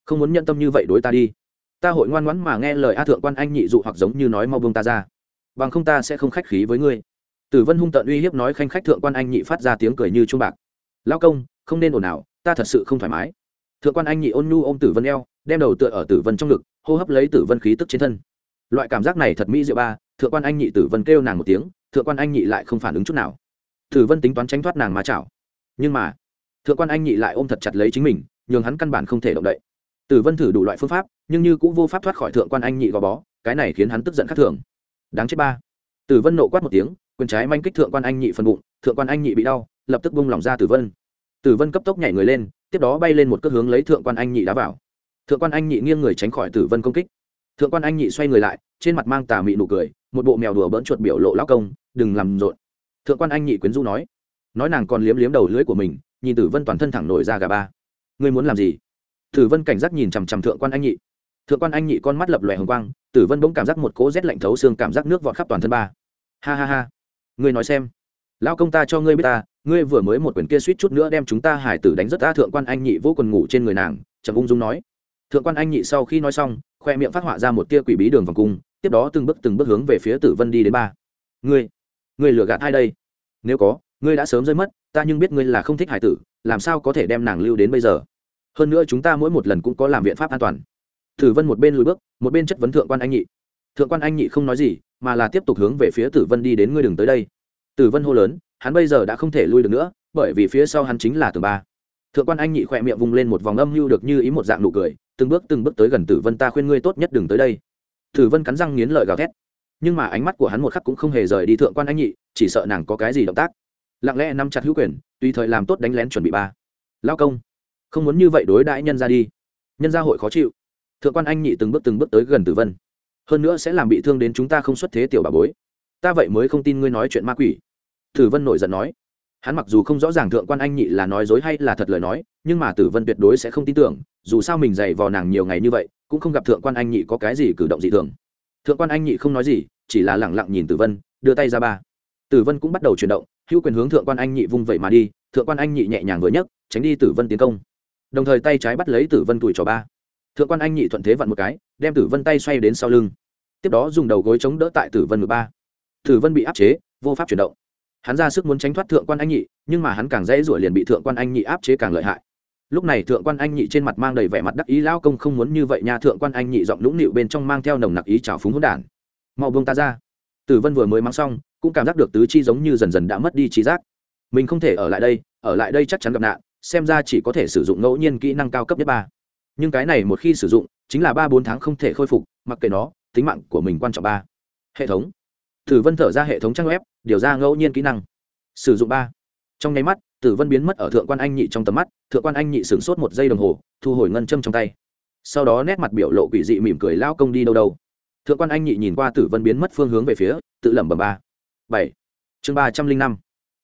không muốn nhận tâm như vậy đối ta đi. Ta hội ngoan ngoãn mà nghe lời a thượng quan anh nhị dụ hoặc giống như nói mau buông ta ra. Bằng không ta sẽ không khách khí với ngươi. Tử vân hung tợn uy hiếp nói khanh khách thượng quan anh nhị phát ra tiếng cười như chuông bạc. Lão công, không nên ồn ào, ta thật sự không thoải mái thượng quan anh nhị ôn nhu ôm tử vân eo, đem đầu tựa ở tử vân trong ngực, hô hấp lấy tử vân khí tức trên thân. Loại cảm giác này thật mỹ diệu ba, thượng quan anh nhị tử vân kêu nàng một tiếng, thượng quan anh nhị lại không phản ứng chút nào. Tử vân tính toán tránh thoát nàng mà chảo. Nhưng mà, thượng quan anh nhị lại ôm thật chặt lấy chính mình, nhường hắn căn bản không thể động đậy. Tử vân thử đủ loại phương pháp, nhưng như cũng vô pháp thoát khỏi thượng quan anh nhị gò bó, cái này khiến hắn tức giận khác thường. Đáng chết ba. Tử vân nộ quát một tiếng, quyền trái manh kích thượng quan anh nhị phần bụng, thượng quan anh nhị bị đau, lập tức bung lỏng ra tử vân tử vân cấp tốc nhảy người lên, tiếp đó bay lên một cước hướng lấy thượng quan anh nhị đá vào. Thượng quan anh nhị nghiêng người tránh khỏi tử vân công kích. Thượng quan anh nhị xoay người lại, trên mặt mang tà mị nụ cười, một bộ mèo đùa bỡn chuột biểu lộ lao công, đừng làm rộn. Thượng quan anh nhị quyến du nói. Nói nàng còn liếm liếm đầu lưỡi của mình, nhìn tử vân toàn thân thẳng nổi ra gà ba. Ngươi muốn làm gì? Tử vân cảnh giác nhìn chằm chằm thượng quan anh nhị. Thượng quan anh nhị con mắt lập lòe hồng quang tử vân bỗng cảm giác một cỗ rét lạnh thấu xương, cảm giác nước vọt khắp toàn thân ba. Ha ha ha, ngươi nói xem lao công ta cho ngươi biết ta ngươi vừa mới một quyền kia suýt chút nữa đem chúng ta hải tử đánh rất ta thượng quan anh nhị vô quần ngủ trên người nàng trầm ung dung nói. Thượng quan anh nhị sau khi nói xong, khoe miệng phát họa ra một tia quỷ bí đường vòng cung, tiếp đó từng bước từng bước hướng về phía tử vân đi đến ba. Ngươi ngươi lừa gạt ai đây? Nếu có, ngươi đã sớm rơi mất, ta nhưng biết ngươi là không thích hải tử, làm sao có thể đem nàng lưu đến bây giờ? Hơn nữa chúng ta mỗi một lần cũng có làm biện pháp an toàn. Tử vân một bên lùi bước, một bên chất vấn thượng quan anh nhị. Thượng quan anh nhị không nói gì, mà là tiếp tục hướng về phía tử vân đi đến ngươi đừng tới đây. Tử vân hô lớn hắn bây giờ đã không thể lui được nữa, bởi vì phía sau hắn chính là tường ba. Thượng quan anh nhị khỏe miệng vung lên một vòng âm mưu được như ý một dạng nụ cười, từng bước từng bước tới gần tử vân, ta khuyên ngươi tốt nhất đừng tới đây. Tử vân cắn răng nghiến lợi gào thét. Nhưng mà ánh mắt của hắn một khắc cũng không hề rời đi thượng quan anh nhị, chỉ sợ nàng có cái gì động tác. Lặng lẽ nắm chặt hữu quyền, tùy thời làm tốt đánh lén chuẩn bị ba. Lao công, không muốn như vậy đối đãi nhân ra đi. Nhân gia hội khó chịu. Thượng quan anh nhị từng bước từng bước tới gần tử vân. Hơn nữa sẽ làm bị thương đến chúng ta không xuất thế tiểu bà bối. Ta vậy mới không tin ngươi nói chuyện ma quỷ tử vân nổi giận nói. Hắn mặc dù không rõ ràng thượng quan anh nhị là nói dối hay là thật lời nói, nhưng mà tử vân tuyệt đối sẽ không tin tưởng, dù sao mình dày vò nàng nhiều ngày như vậy, cũng không gặp thượng quan anh nhị có cái gì cử động dị thường. Thượng quan anh nhị không nói gì, chỉ là lẳng lặng nhìn tử vân, đưa tay ra ba. Tử vân cũng bắt đầu chuyển động, hữu quyền hướng thượng quan anh nhị vung vẩy mà đi, thượng quan anh nhị nhẹ nhàng vừa nhấc, tránh đi tử vân tiến công. Đồng thời tay trái bắt lấy tử vân tuổi trò ba. Thượng quan anh nhị thuận thế vặn một cái, đem tử vân tay xoay đến sau lưng. Tiếp đó dùng đầu gối chống đỡ tại tử vân ngực ba. Tử vân bị áp chế, vô pháp chuyển động hắn ra sức muốn tránh thoát thượng quan anh nhị, nhưng mà hắn càng dễ rủi liền bị thượng quan anh nhị áp chế càng lợi hại. Lúc này thượng quan anh nhị trên mặt mang đầy vẻ mặt đắc ý lao công không muốn như vậy nha. Thượng quan anh nhị giọng lũng nịu bên trong mang theo nồng nặc ý trào phúng hỗn đản. Mau buông ta ra. Tử vân vừa mới mang xong, cũng cảm giác được tứ chi giống như dần dần đã mất đi trí giác. Mình không thể ở lại đây, ở lại đây chắc chắn gặp nạn, xem ra chỉ có thể sử dụng ngẫu nhiên kỹ năng cao cấp nhất ba. Nhưng cái này một khi sử dụng, chính là ba bốn tháng không thể khôi phục, mặc kệ nó, tính mạng của mình quan trọng ba. Hệ thống tử vân thở ra hệ thống trang web, điều ra ngẫu nhiên kỹ năng. Sử dụng ba. Trong nháy mắt, tử vân biến mất ở thượng quan anh nhị trong tầm mắt, thượng quan anh nhị sửng sốt một giây đồng hồ, thu hồi ngân châm trong tay. Sau đó nét mặt biểu lộ quỷ dị mỉm cười lao công đi đâu đâu? Thượng quan anh nhị nhìn qua tử vân biến mất phương hướng về phía, tự lẩm bẩm ba. Bảy. Chương ba trăm linh năm.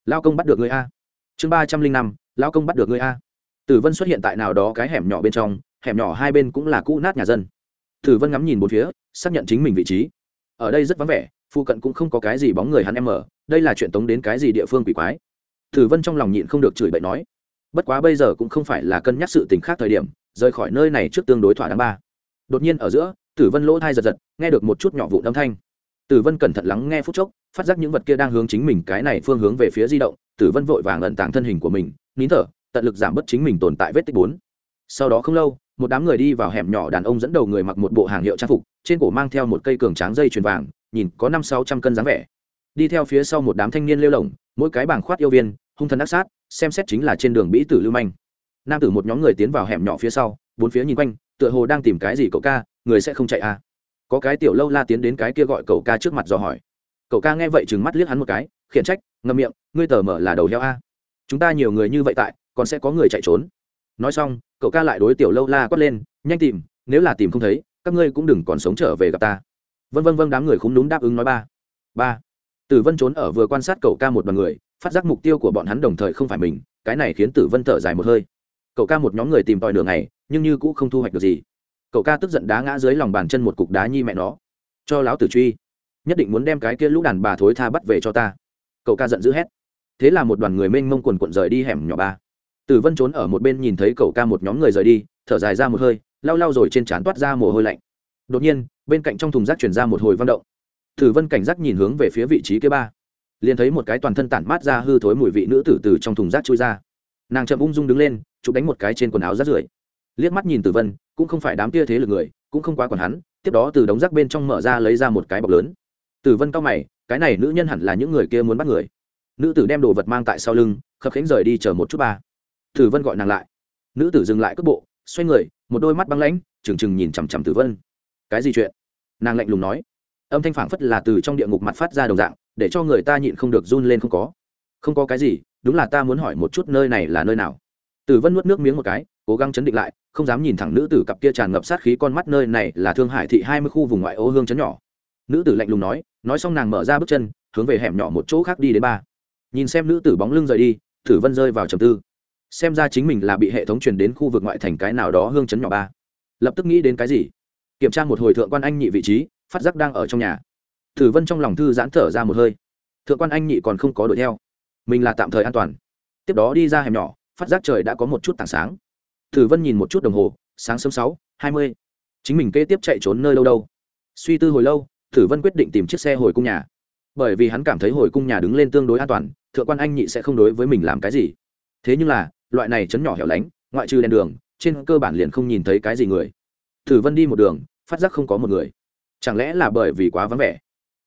Lao công bắt được người a. Chương ba trăm linh năm. Lao công bắt được người a. Tử vân xuất hiện tại nào đó cái hẻm nhỏ bên trong, hẻm nhỏ hai bên cũng là cũ nát nhà dân. Tử vân ngắm nhìn một phía, xác nhận chính mình vị trí. Ở đây rất vắng vẻ phụ cận cũng không có cái gì bóng người hắn em mở đây là chuyện tống đến cái gì địa phương quỷ quái. Tử vân trong lòng nhịn không được chửi bậy nói, bất quá bây giờ cũng không phải là cân nhắc sự tình khác thời điểm, rời khỏi nơi này trước tương đối thỏa đáng ba. Đột nhiên ở giữa, tử vân lỗ thai giật giật, nghe được một chút nhỏ vụ âm thanh. Tử vân cẩn thận lắng nghe phút chốc, phát giác những vật kia đang hướng chính mình cái này phương hướng về phía di động, tử vân vội vàng ẩn tàng thân hình của mình, nín thở, tận lực giảm bớt chính mình tồn tại vết tích bốn. Sau đó không lâu, một đám người đi vào hẻm nhỏ đàn ông dẫn đầu người mặc một bộ hàng hiệu trang phục, trên cổ mang theo một cây cường tráng dây chuyền vàng nhìn có năm sáu trăm cân dáng vẻ. Đi theo phía sau một đám thanh niên lêu lỏng mỗi cái bảng khoát yêu viên, hung thần ác sát, xem xét chính là trên đường bĩ tử lưu manh. Nam tử một nhóm người tiến vào hẻm nhỏ phía sau, bốn phía nhìn quanh, tựa hồ đang tìm cái gì cậu ca, người sẽ không chạy à? Có cái tiểu lâu la tiến đến cái kia gọi cậu ca trước mặt dò hỏi. Cậu ca nghe vậy trừng mắt liếc hắn một cái, khiển trách, ngậm miệng, ngươi tờ mở là đầu heo a. Chúng ta nhiều người như vậy tại, còn sẽ có người chạy trốn. Nói xong, cậu ca lại đối tiểu lâu la quát lên, nhanh tìm, nếu là tìm không thấy, các ngươi cũng đừng còn sống trở về gặp ta vân vân vân đám người không đúng đáp ứng nói ba. Ba. Tử vân trốn ở vừa quan sát cậu ca một đoàn người, phát giác mục tiêu của bọn hắn đồng thời không phải mình, cái này khiến tử vân thở dài một hơi. Cậu ca một nhóm người tìm tòi đường này nhưng như cũng không thu hoạch được gì. Cậu ca tức giận đá ngã dưới lòng bàn chân một cục đá nhi mẹ nó. Cho lão tử truy. Nhất định muốn đem cái kia lũ đàn bà thối tha bắt về cho ta. Cậu ca giận dữ hét. Thế là một đoàn người mênh mông quần quận rời đi hẻm nhỏ ba. Tử vân trốn ở một bên nhìn thấy cậu ca một nhóm người rời đi, thở dài ra một hơi, lau lau rồi trên trán toát ra mồ hôi lạnh. Đột nhiên bên cạnh trong thùng rác chuyển ra một hồi văn động. Tử vân cảnh giác nhìn hướng về phía vị trí kia ba. Liền thấy một cái toàn thân tản mát ra hư thối mùi vị nữ tử từ trong thùng rác chui ra. Nàng chậm ung dung đứng lên, chụp đánh một cái trên quần áo rác rưởi. Liếc mắt nhìn tử vân, cũng không phải đám kia thế lực người, cũng không quá còn hắn, tiếp đó từ đống rác bên trong mở ra lấy ra một cái bọc lớn. Tử vân cao mày, cái này nữ nhân hẳn là những người kia muốn bắt người. Nữ tử đem đồ vật mang tại sau lưng, khập khánh rời đi chờ một chút ba. Tử vân gọi nàng lại. Nữ tử dừng lại cước bộ, xoay người, một đôi mắt băng lãnh, trừng trừng nhìn chằm chằm tử vân. Cái gì chuyện? Nàng lạnh lùng nói. Âm thanh phảng phất là từ trong địa ngục mặt phát ra đồng dạng, để cho người ta nhịn không được run lên không có. Không có cái gì, đúng là ta muốn hỏi một chút nơi này là nơi nào. Tử vân nuốt nước miếng một cái, cố gắng chấn định lại, không dám nhìn thẳng nữ tử cặp kia tràn ngập sát khí con mắt nơi này là thương hải thị hai mươi khu vùng ngoại ô hương chấn nhỏ. Nữ tử lạnh lùng nói nói xong nàng mở ra bước chân, hướng về hẻm nhỏ một chỗ khác đi đến ba. Nhìn xem nữ tử bóng lưng rời đi, tử vân rơi vào trầm tư. Xem ra chính mình là bị hệ thống truyền đến khu vực ngoại thành cái nào đó hương chấn nhỏ ba. Lập tức nghĩ đến cái gì? Kiểm tra một hồi thượng quan anh nhị vị trí, phát giác đang ở trong nhà. Thử vân trong lòng thư giãn thở ra một hơi. Thượng quan anh nhị còn không có đuổi theo. Mình là tạm thời an toàn. Tiếp đó đi ra hẻm nhỏ, phát giác trời đã có một chút tảng sáng. Thử vân nhìn một chút đồng hồ, sáng sớm sáu, hai mươi. Chính mình kế tiếp chạy trốn nơi đâu đâu? Suy tư hồi lâu, Thử vân quyết định tìm chiếc xe hồi cung nhà. Bởi vì hắn cảm thấy hồi cung nhà đứng lên tương đối an toàn, thượng quan anh nhị sẽ không đối với mình làm cái gì. Thế nhưng là, loại này chấn nhỏ hẻo lánh, ngoại trừ đèn đường, trên cơ bản liền không nhìn thấy cái gì người. Thử vân đi một đường phát giác không có một người. Chẳng lẽ là bởi vì quá vắng vẻ?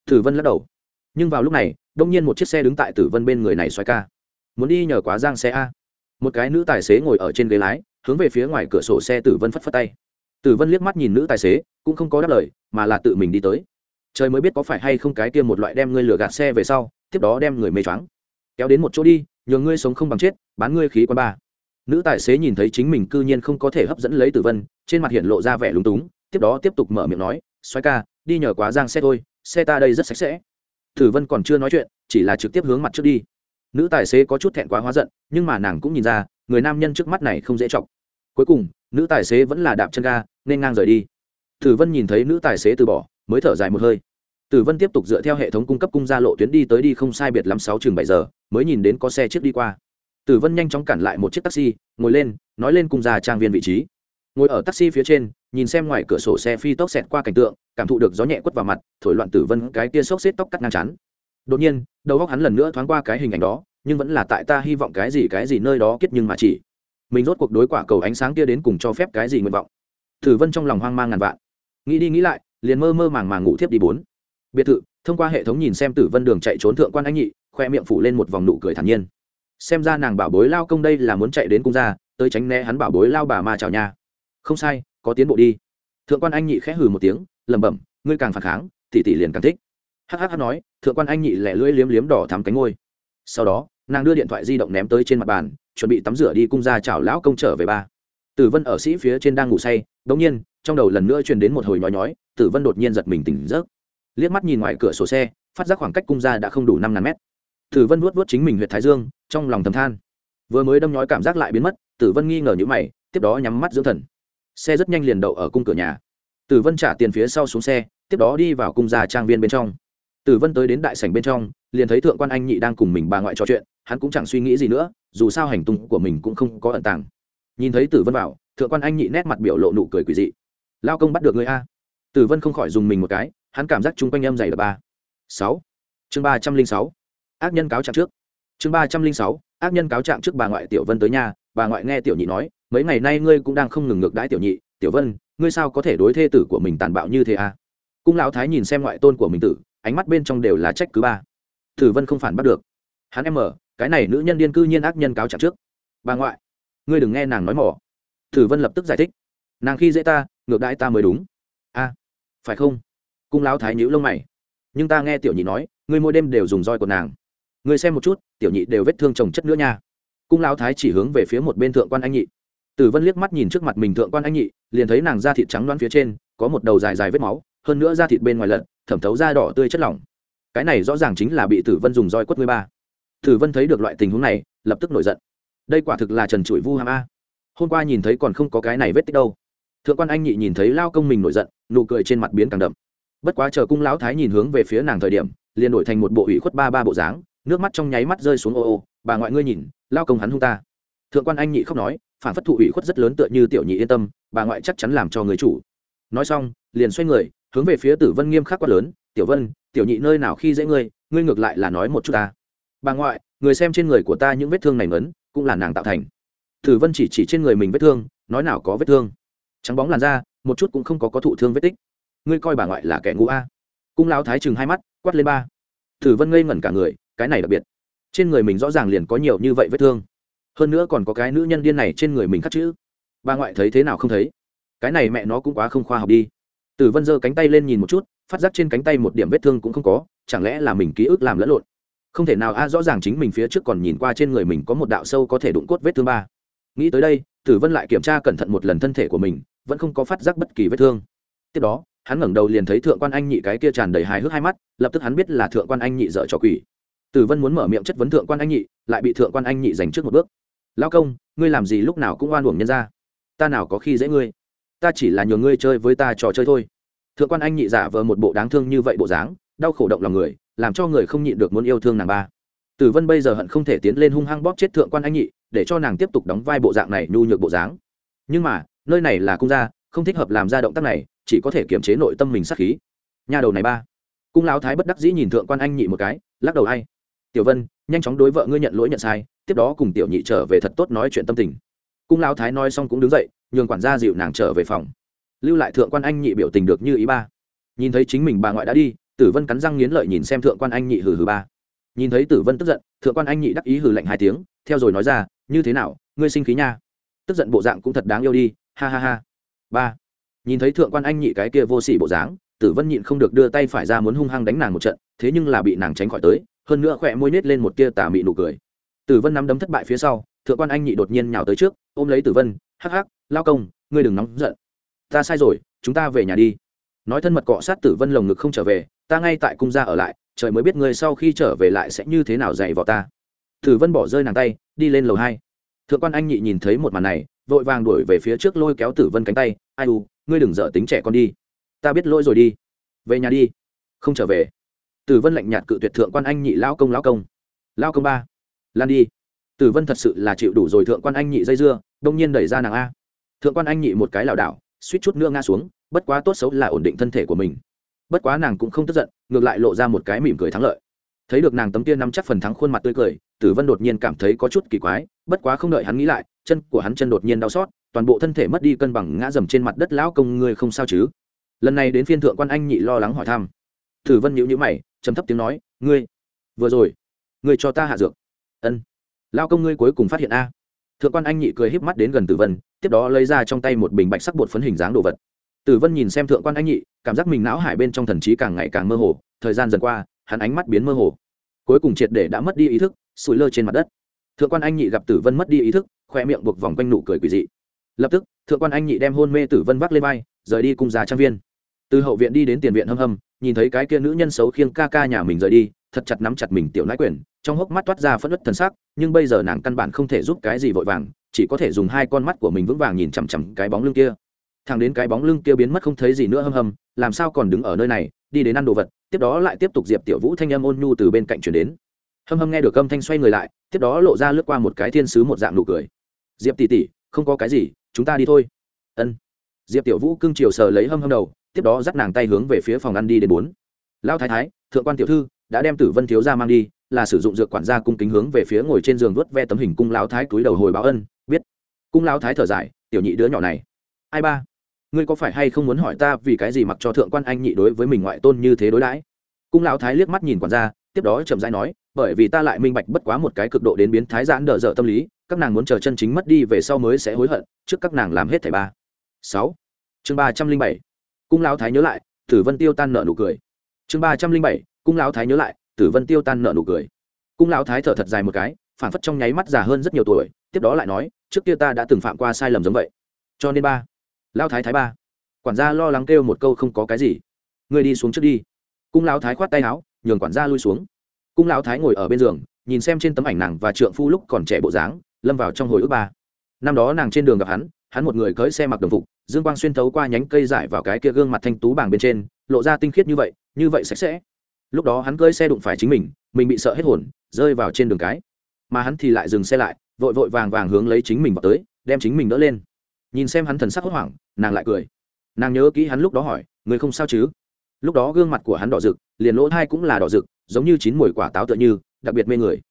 Tử vân lắc đầu. Nhưng vào lúc này, đông nhiên một chiếc xe đứng tại tử vân bên người này xoay ca. Muốn đi nhờ quá giang xe a. Một cái nữ tài xế ngồi ở trên ghế lái, hướng về phía ngoài cửa sổ xe tử vân phất phất tay. Tử vân liếc mắt nhìn nữ tài xế, cũng không có đáp lời, mà là tự mình đi tới. Trời mới biết có phải hay không cái kia một loại đem ngươi lừa gạt xe về sau, tiếp đó đem người mê choáng. Kéo đến một chỗ đi nhờ ngươi sống không bằng chết, bán ngươi khí quan ba. Nữ tài xế nhìn thấy chính mình cư nhiên không có thể hấp dẫn lấy tử vân, trên mặt hiện lộ ra vẻ lúng túng tiếp đó tiếp tục mở miệng nói xoay ca, đi nhờ quá giang xe thôi xe ta đây rất sạch sẽ. Tử vân còn chưa nói chuyện, chỉ là trực tiếp hướng mặt trước đi. Nữ tài xế có chút thẹn quá hóa giận, nhưng mà nàng cũng nhìn ra, người nam nhân trước mắt này không dễ chọc. Cuối cùng, nữ tài xế vẫn là đạp chân ga, nên ngang rời đi. Tử vân nhìn thấy nữ tài xế từ bỏ, mới thở dài một hơi. Tử vân tiếp tục dựa theo hệ thống cung cấp cung ra lộ tuyến đi tới đi không sai biệt lắm sáu chừng bảy giờ, mới nhìn đến có xe trước đi qua. Tử vân nhanh chóng cản lại một chiếc taxi, ngồi lên, nói lên cung ra trang viên vị trí ngồi ở taxi phía trên, nhìn xem ngoài cửa sổ xe phi tốc xẹt qua cảnh tượng, cảm thụ được gió nhẹ quất vào mặt, thổi loạn tử vân cái kia xốc xếp tóc cắt ngang chắn đột nhiên, đầu óc hắn lần nữa thoáng qua cái hình ảnh đó, nhưng vẫn là tại ta hy vọng cái gì cái gì nơi đó kết nhưng mà chỉ. Mình rốt cuộc đối quả cầu ánh sáng kia đến cùng cho phép cái gì nguyện vọng. Tử vân trong lòng hoang mang ngàn vạn. Nghĩ đi nghĩ lại, liền mơ mơ màng màng ngủ thiếp đi bốn. Biệt thự, thông qua hệ thống nhìn xem tử vân đường chạy trốn thượng quan anh nhị, khoe miệng phủ lên một vòng nụ cười thản nhiên. Xem ra nàng bảo bối lao công đây là muốn chạy đến cung ra tới tránh né hắn bảo bối lao bà ma chào nha không sai, có tiến bộ đi. Thượng quan anh nhị khẽ hừ một tiếng, lẩm bẩm, ngươi càng phản kháng, tỷ tỷ liền càng thích. Hh nói, thượng quan anh nhị lẻ lưỡi liếm liếm đỏ thắm cánh ngôi sau đó, nàng đưa điện thoại di động ném tới trên mặt bàn, chuẩn bị tắm rửa đi cung ra chào lão công trở về ba. Tử vân ở sĩ phía trên đang ngủ say đ ỗ n g nhiên, trong đầu lần nữa truyền đến một hồi nhói nhói, tử vân đột nhiên giật mình tỉnh giấc. Liếc mắt nhìn ngoài cửa sổ xe, phát giác khoảng cách cung ra đã không đủ năm ngàn mét. Tử vân vuốt vuốt chính mình huyện thái dương, trong lòng thầm than. Vừa mới đâm nhói cảm giác lại biến mất, tử vân nghi ngờ nhữ mày, tiếp đó nhắm mắt dưỡng thần xe rất nhanh liền đậu ở cung cửa nhà. Tử vân trả tiền phía sau xuống xe, tiếp đó đi vào cung gia trang viên bên trong. Tử vân tới đến đại sảnh bên trong, liền thấy thượng quan anh nhị đang cùng mình bà ngoại trò chuyện, hắn cũng chẳng suy nghĩ gì nữa, dù sao hành tung của mình cũng không có ẩn tàng. Nhìn thấy tử vân vào, thượng quan anh nhị nét mặt biểu lộ nụ cười quỳ dị. Lao công bắt được người a. Tử vân không khỏi dùng mình một cái, hắn cảm giác chung quanh âm dày là ba. Sáu. Chương ba trăm linh sáu. Ác nhân cáo trạng trước. Chương ba trăm linh sáu. Ác nhân cáo trạng trước bà ngoại tiểu vân tới nhà, bà ngoại nghe tiểu nhị nói mấy ngày nay ngươi cũng đang không ngừng ngược đãi tiểu nhị, tiểu vân, ngươi sao có thể đối thê tử của mình tàn bạo như thế à? Cung lão thái nhìn xem ngoại tôn của mình tử, ánh mắt bên trong đều là trách cứ ba. Tử vân không phản bắt được. Hắn em mở, cái này nữ nhân điên cư nhiên ác nhân cáo trạng trước. Bà ngoại, ngươi đừng nghe nàng nói mỏ. Tử vân lập tức giải thích. Nàng khi dễ ta, ngược đãi ta mới đúng. A phải không? Cung lão thái nhíu lông mày. Nhưng ta nghe tiểu nhị nói, ngươi mỗi đêm đều dùng roi của nàng. Ngươi xem một chút, tiểu nhị đều vết thương chồng chất nữa nha. Cung lão thái chỉ hướng về phía một bên thượng quan anh nhị tử vân liếc mắt nhìn trước mặt mình thượng quan anh nhị, liền thấy nàng da thịt trắng đoán phía trên có một đầu dài dài vết máu, hơn nữa da thịt bên ngoài lợn, thẩm thấu da đỏ tươi chất lỏng. Cái này rõ ràng chính là bị tử vân dùng roi quất người ba. Tử vân thấy được loại tình huống này, lập tức nổi giận. Đây quả thực là trần trụi vu hàm a. Hôm qua nhìn thấy còn không có cái này vết tích đâu. Thượng quan anh nhị nhìn thấy lao công mình nổi giận, nụ cười trên mặt biến càng đậm. Bất quá chờ cung lão thái nhìn hướng về phía nàng thời điểm, liền đổi thành một bộ ủy khuất ba ba bộ dáng, nước mắt trong nháy mắt rơi xuống ô ô, bà ngoại ngươi nhìn, lao công hắn hung ta. Thượng quan anh nhị khóc nói phản phất thụ ủy khuất rất lớn tựa như tiểu nhị yên tâm, bà ngoại chắc chắn làm cho người chủ. Nói xong, liền xoay người, hướng về phía tử vân nghiêm khắc quát lớn, tiểu vân, tiểu nhị nơi nào khi dễ ngươi ngươi ngược lại là nói một chút ta. Bà ngoại, người xem trên người của ta những vết thương này ngấn, cũng là nàng tạo thành. Tử vân chỉ chỉ trên người mình vết thương, nói nào có vết thương. Trắng bóng làn da, một chút cũng không có có thụ thương vết tích. Ngươi coi bà ngoại là kẻ ngu a. Cung lão thái chừng hai mắt, quát lên ba. Tử vân ngây ngẩn cả người, cái này đặc biệt. Trên người mình rõ ràng liền có nhiều như vậy vết thương hơn nữa còn có cái nữ nhân điên này trên người mình khắc chữ. Bà ngoại thấy thế nào không thấy? Cái này mẹ nó cũng quá không khoa học đi. Tử vân giơ cánh tay lên nhìn một chút, phát giác trên cánh tay một điểm vết thương cũng không có, chẳng lẽ là mình ký ức làm lẫn lộn? Không thể nào, a, rõ ràng chính mình phía trước còn nhìn qua trên người mình có một đạo sâu có thể đụng cốt vết thương ba. Nghĩ tới đây, tử vân lại kiểm tra cẩn thận một lần thân thể của mình, vẫn không có phát giác bất kỳ vết thương. Tiếp đó, hắn ngẩng đầu liền thấy thượng quan anh nhị cái kia tràn đầy hài hước hai mắt, lập tức hắn biết là thượng quan anh nhị dở trò quỷ. Tử vân muốn mở miệng chất vấn thượng quan anh nhị, lại bị thượng quan anh nhị giành trước một bước lao công, ngươi làm gì lúc nào cũng oan uổng nhân ra ta nào có khi dễ ngươi. Ta chỉ là nhờ ngươi chơi với ta trò chơi thôi. Thượng quan anh nhị giả vờ một bộ đáng thương như vậy bộ dáng, đau khổ động lòng người, làm cho người không nhịn được muốn yêu thương nàng ba. Tử vân bây giờ hận không thể tiến lên hung hăng bóp chết thượng quan anh nhị, để cho nàng tiếp tục đóng vai bộ dạng này nhu nhược bộ dáng. Nhưng mà, nơi này là cung gia, không thích hợp làm ra động tác này, chỉ có thể kiềm chế nội tâm mình sát khí. Nhà đầu này ba. Cung lão thái bất đắc dĩ nhìn thượng quan anh nhị một cái, lắc đầu hay tiểu vân, nhanh chóng đối vợ ngươi nhận lỗi nhận sai tiếp đó cùng tiểu nhị trở về thật tốt nói chuyện tâm tình. Cung lão thái nói xong cũng đứng dậy, nhường quản gia dịu nàng trở về phòng. Lưu lại thượng quan anh nhị biểu tình được như ý ba. Nhìn thấy chính mình bà ngoại đã đi, tử vân cắn răng nghiến lợi nhìn xem thượng quan anh nhị hừ hừ ba. Nhìn thấy tử vân tức giận, thượng quan anh nhị đắc ý hừ lạnh hai tiếng, theo rồi nói ra, như thế nào, ngươi sinh khí nha. Tức giận bộ dạng cũng thật đáng yêu đi, ha ha ha. Ba. Nhìn thấy thượng quan anh nhị cái kia vô sỉ bộ dáng, tử vân nhịn không được đưa tay phải ra muốn hung hăng đánh nàng một trận, thế nhưng là bị nàng tránh khỏi tới, hơn nữa khỏe môi nết lên một tia tà mị nụ cười tử vân nắm đấm thất bại phía sau, thượng quan anh nhị đột nhiên nhào tới trước, ôm lấy tử vân, hắc hắc, lao công, ngươi đừng nóng giận. Ta sai rồi, chúng ta về nhà đi. Nói thân mật cọ sát tử vân lồng ngực không trở về, ta ngay tại cung gia ở lại, trời mới biết ngươi sau khi trở về lại sẽ như thế nào dạy vào ta. Tử vân bỏ rơi nàng tay, đi lên lầu hai. Thượng quan anh nhị nhìn thấy một màn này, vội vàng đuổi về phía trước lôi kéo tử vân cánh tay, ai u, ngươi đừng dở tính trẻ con đi. Ta biết lỗi rồi đi. Về nhà đi. Không trở về. Tử vân lạnh nhạt cự tuyệt thượng quan anh nhị, lao công lao công. Lao công ba lan đi. Tử vân thật sự là chịu đủ rồi thượng quan anh nhị dây dưa, đông nhiên đẩy ra nàng a. Thượng quan anh nhị một cái lảo đảo, suýt chút nữa ngã xuống, bất quá tốt xấu là ổn định thân thể của mình. Bất quá nàng cũng không tức giận, ngược lại lộ ra một cái mỉm cười thắng lợi. Thấy được nàng tấm tiên nắm chắc phần thắng khuôn mặt tươi cười, tử vân đột nhiên cảm thấy có chút kỳ quái, bất quá không đợi hắn nghĩ lại, chân của hắn chân đột nhiên đau xót, toàn bộ thân thể mất đi cân bằng ngã dầm trên mặt đất lão công ngươi không sao chứ? Lần này đến phiên thượng quan anh nhị lo lắng hỏi thăm. Tử vân nhíu nhíu mày, trầm thấp tiếng nói, ngươi, vừa rồi, ngươi cho ta hạ dược ân lao công ngươi cuối cùng phát hiện a thượng quan anh nhị cười híp mắt đến gần tử vân tiếp đó lấy ra trong tay một bình bạch sắc bột phấn hình dáng đồ vật tử vân nhìn xem thượng quan anh nhị cảm giác mình não hải bên trong thần trí càng ngày càng mơ hồ thời gian dần qua hắn ánh mắt biến mơ hồ cuối cùng triệt để đã mất đi ý thức sụi lơ trên mặt đất thượng quan anh nhị gặp tử vân mất đi ý thức khoe miệng buộc vòng quanh nụ cười quỳ dị lập tức thượng quan anh nhị đem hôn mê tử vân vác lên vai rời đi cùng già trang viên từ hậu viện đi đến tiền viện hâm hâm nhìn thấy cái kia nữ nhân xấu khiêng ca ca nhà mình rời đi thật chặt nắm chặt mình tiểu nãi quyền, trong hốc mắt toát ra phẫn nứt thần sắc, nhưng bây giờ nàng căn bản không thể giúp cái gì vội vàng, chỉ có thể dùng hai con mắt của mình vững vàng nhìn chằm chằm cái bóng lưng kia. Thằng đến cái bóng lưng kia biến mất không thấy gì nữa hâm hâm, làm sao còn đứng ở nơi này, đi đến ăn đồ vật, tiếp đó lại tiếp tục diệp tiểu vũ thanh âm ôn nhu từ bên cạnh chuyển đến. Hâm hâm nghe được âm thanh xoay người lại, tiếp đó lộ ra lướt qua một cái thiên sứ một dạng nụ cười. Diệp tỉ tỉ không có cái gì, chúng ta đi thôi. Ân. Diệp tiểu vũ cưng chiều sờ lấy hâm hâm đầu, tiếp đó dắt nàng tay hướng về phía phòng ăn đi đến bốn. Lão thái thái, thượng quan tiểu thư đã đem tử vân thiếu ra mang đi, là sử dụng dược quản gia cung kính hướng về phía ngồi trên giường vớt ve tấm hình cung lão thái túi đầu hồi báo ân, biết. Cung lão thái thở dài, tiểu nhị đứa nhỏ này. Ai ba? Ngươi có phải hay không muốn hỏi ta vì cái gì mặc cho thượng quan anh nhị đối với mình ngoại tôn như thế đối đãi? Cung lão thái liếc mắt nhìn quản gia, tiếp đó chậm rãi nói, bởi vì ta lại minh bạch bất quá một cái cực độ đến biến thái giãn đỡ dở tâm lý, các nàng muốn chờ chân chính mất đi về sau mới sẽ hối hận, trước các nàng làm hết thảy ba. Sáu. Chương ba trăm linh bảy. Cung lão thái nhớ lại, tử vân tiêu tan nợ nụ cười. Chương ba trăm linh bảy cung lão thái nhớ lại, tử vân tiêu tan nợ nụ cười. Cung lão thái thở thật dài một cái, phản phất trong nháy mắt già hơn rất nhiều tuổi, tiếp đó lại nói, trước kia ta đã từng phạm qua sai lầm giống vậy. Cho nên ba, lão thái thái ba, quản gia lo lắng kêu một câu không có cái gì. Ngươi đi xuống trước đi. Cung lão thái khoát tay áo, nhường quản gia lui xuống. Cung lão thái ngồi ở bên giường, nhìn xem trên tấm ảnh nàng và trượng phu lúc còn trẻ bộ dáng, lâm vào trong hồi ức ba. Năm đó nàng trên đường gặp hắn hắn một người cưỡi xe mặc đồng phục, dương quang xuyên thấu qua nhánh cây dại vào cái kia gương mặt thanh tú bảng bên trên, lộ ra tinh khiết như vậy như vậy sạch sẽ lúc đó hắn cưỡi xe đụng phải chính mình mình bị sợ hết hồn, rơi vào trên đường cái. Mà hắn thì lại dừng xe lại, vội vội vàng vàng hướng lấy chính mình vào tới, đem chính mình đỡ lên. Nhìn xem hắn thần sắc hốt hoảng, nàng lại cười. Nàng nhớ kỹ hắn lúc đó hỏi, người không sao chứ? Lúc đó gương mặt của hắn đỏ rực, liền lỗ thai cũng là đỏ rực, giống như chín mùi quả táo tựa như, đặc biệt mê người.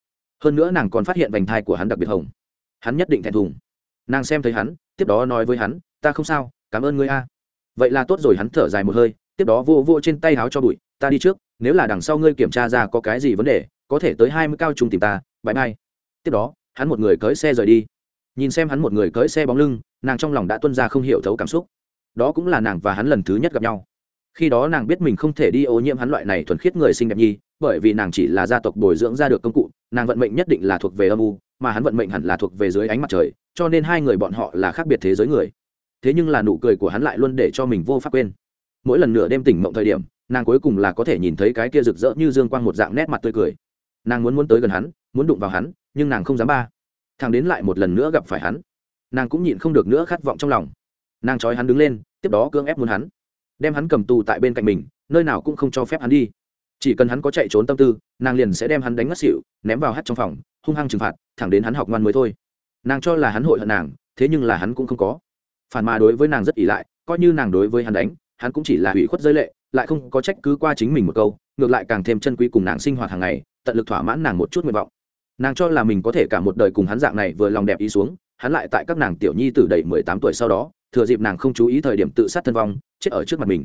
Hơn nữa nàng còn phát hiện vành thai của hắn đặc biệt hồng. Hắn nhất định thẹn thùng. Nàng xem thấy hắn, tiếp đó nói với hắn, ta không sao, cảm ơn ngươi a. Vậy là tốt rồi, hắn thở dài một hơi, tiếp đó vô vô trên tay háo cho bụi, ta đi trước nếu là đằng sau ngươi kiểm tra ra có cái gì vấn đề, có thể tới hai mươi cao trung tìm ta, bãi mai. Tiếp đó, hắn một người cưỡi xe rời đi. Nhìn xem hắn một người cưỡi xe bóng lưng, nàng trong lòng đã tuân ra không hiểu thấu cảm xúc. Đó cũng là nàng và hắn lần thứ nhất gặp nhau. Khi đó nàng biết mình không thể đi ô nhiễm hắn loại này thuần khiết người sinh đẹp nhi, bởi vì nàng chỉ là gia tộc bồi dưỡng ra được công cụ, nàng vận mệnh nhất định là thuộc về âm u, mà hắn vận mệnh hẳn là thuộc về dưới ánh mặt trời, cho nên hai người bọn họ là khác biệt thế giới người. Thế nhưng là nụ cười của hắn lại luôn để cho mình vô pháp quên. Mỗi lần nửa đêm tỉnh mộng thời điểm nàng cuối cùng là có thể nhìn thấy cái kia rực rỡ như dương quang một dạng nét mặt tươi cười. Nàng muốn muốn tới gần hắn, muốn đụng vào hắn, nhưng nàng không dám ba. Thằng đến lại một lần nữa gặp phải hắn, nàng cũng nhịn không được nữa khát vọng trong lòng. Nàng trói hắn đứng lên, tiếp đó cưỡng ép muốn hắn, đem hắn cầm tù tại bên cạnh mình, nơi nào cũng không cho phép hắn đi. Chỉ cần hắn có chạy trốn tâm tư, nàng liền sẽ đem hắn đánh ngất xỉu, ném vào hắt trong phòng, hung hăng trừng phạt, thẳng đến hắn học ngoan mới thôi. Nàng cho là hắn hội hận nàng, thế nhưng là hắn cũng không có. Phản mà đối với nàng rất ỷ lại, coi như nàng đối với hắn đánh, hắn cũng chỉ là hủy khuất giới lệ lại không có trách cứ qua chính mình một câu, ngược lại càng thêm chân quý cùng nàng sinh hoạt hàng ngày, tận lực thỏa mãn nàng một chút nguyện vọng. Nàng cho là mình có thể cả một đời cùng hắn dạng này vừa lòng đẹp ý xuống, hắn lại tại các nàng tiểu nhi từ đầy mười tám tuổi sau đó, thừa dịp nàng không chú ý thời điểm tự sát thân vong, chết ở trước mặt mình.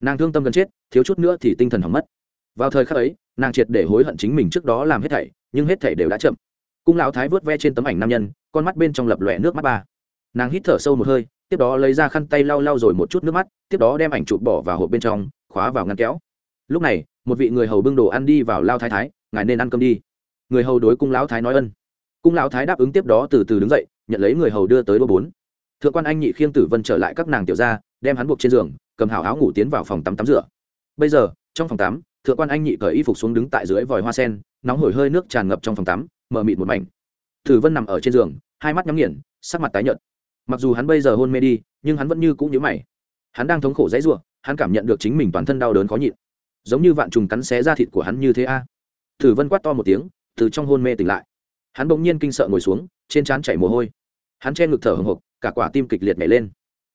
Nàng thương tâm gần chết, thiếu chút nữa thì tinh thần hỏng mất. Vào thời khắc ấy, nàng triệt để hối hận chính mình trước đó làm hết thảy, nhưng hết thảy đều đã chậm. Cung lão thái vớt ve trên tấm ảnh nam nhân, con mắt bên trong lập lòe nước mắt ba. Nàng hít thở sâu một hơi, tiếp đó lấy ra khăn tay lau lau rồi một chút nước mắt, tiếp đó đem ảnh chụp bỏ vào hộp bên trong khóa vào ngăn kéo. Lúc này, một vị người hầu bưng đồ ăn đi vào lao thái thái, ngài nên ăn cơm đi. Người hầu đối cung lão thái nói ân. Cung lão thái đáp ứng tiếp đó từ từ đứng dậy, nhận lấy người hầu đưa tới đô bốn thượng quan anh nhị khiêng tử vân trở lại các nàng tiểu ra đem hắn buộc trên giường, cầm hảo áo ngủ tiến vào phòng tắm tắm rửa. Bây giờ, trong phòng tắm, thượng quan anh nhị cởi y phục xuống đứng tại dưới vòi hoa sen, nóng hổi hơi nước tràn ngập trong phòng tắm, mờ mịt một mảnh. Tử vân nằm ở trên giường, hai mắt nhắm nghiền, sắc mặt tái nhợt. Mặc dù hắn bây giờ hôn mê đi, nhưng hắn vẫn như cũ nhớ mày. Hắn đang thống khổ dãy ruộng hắn cảm nhận được chính mình toàn thân đau đớn khó nhịn. Giống như vạn trùng cắn xé ra thịt của hắn như thế a. Thử vân quát to một tiếng, từ trong hôn mê tỉnh lại. Hắn bỗng nhiên kinh sợ ngồi xuống, trên trán chảy mồ hôi. Hắn che ngực thở hồng hộc, cả quả tim kịch liệt nhảy lên.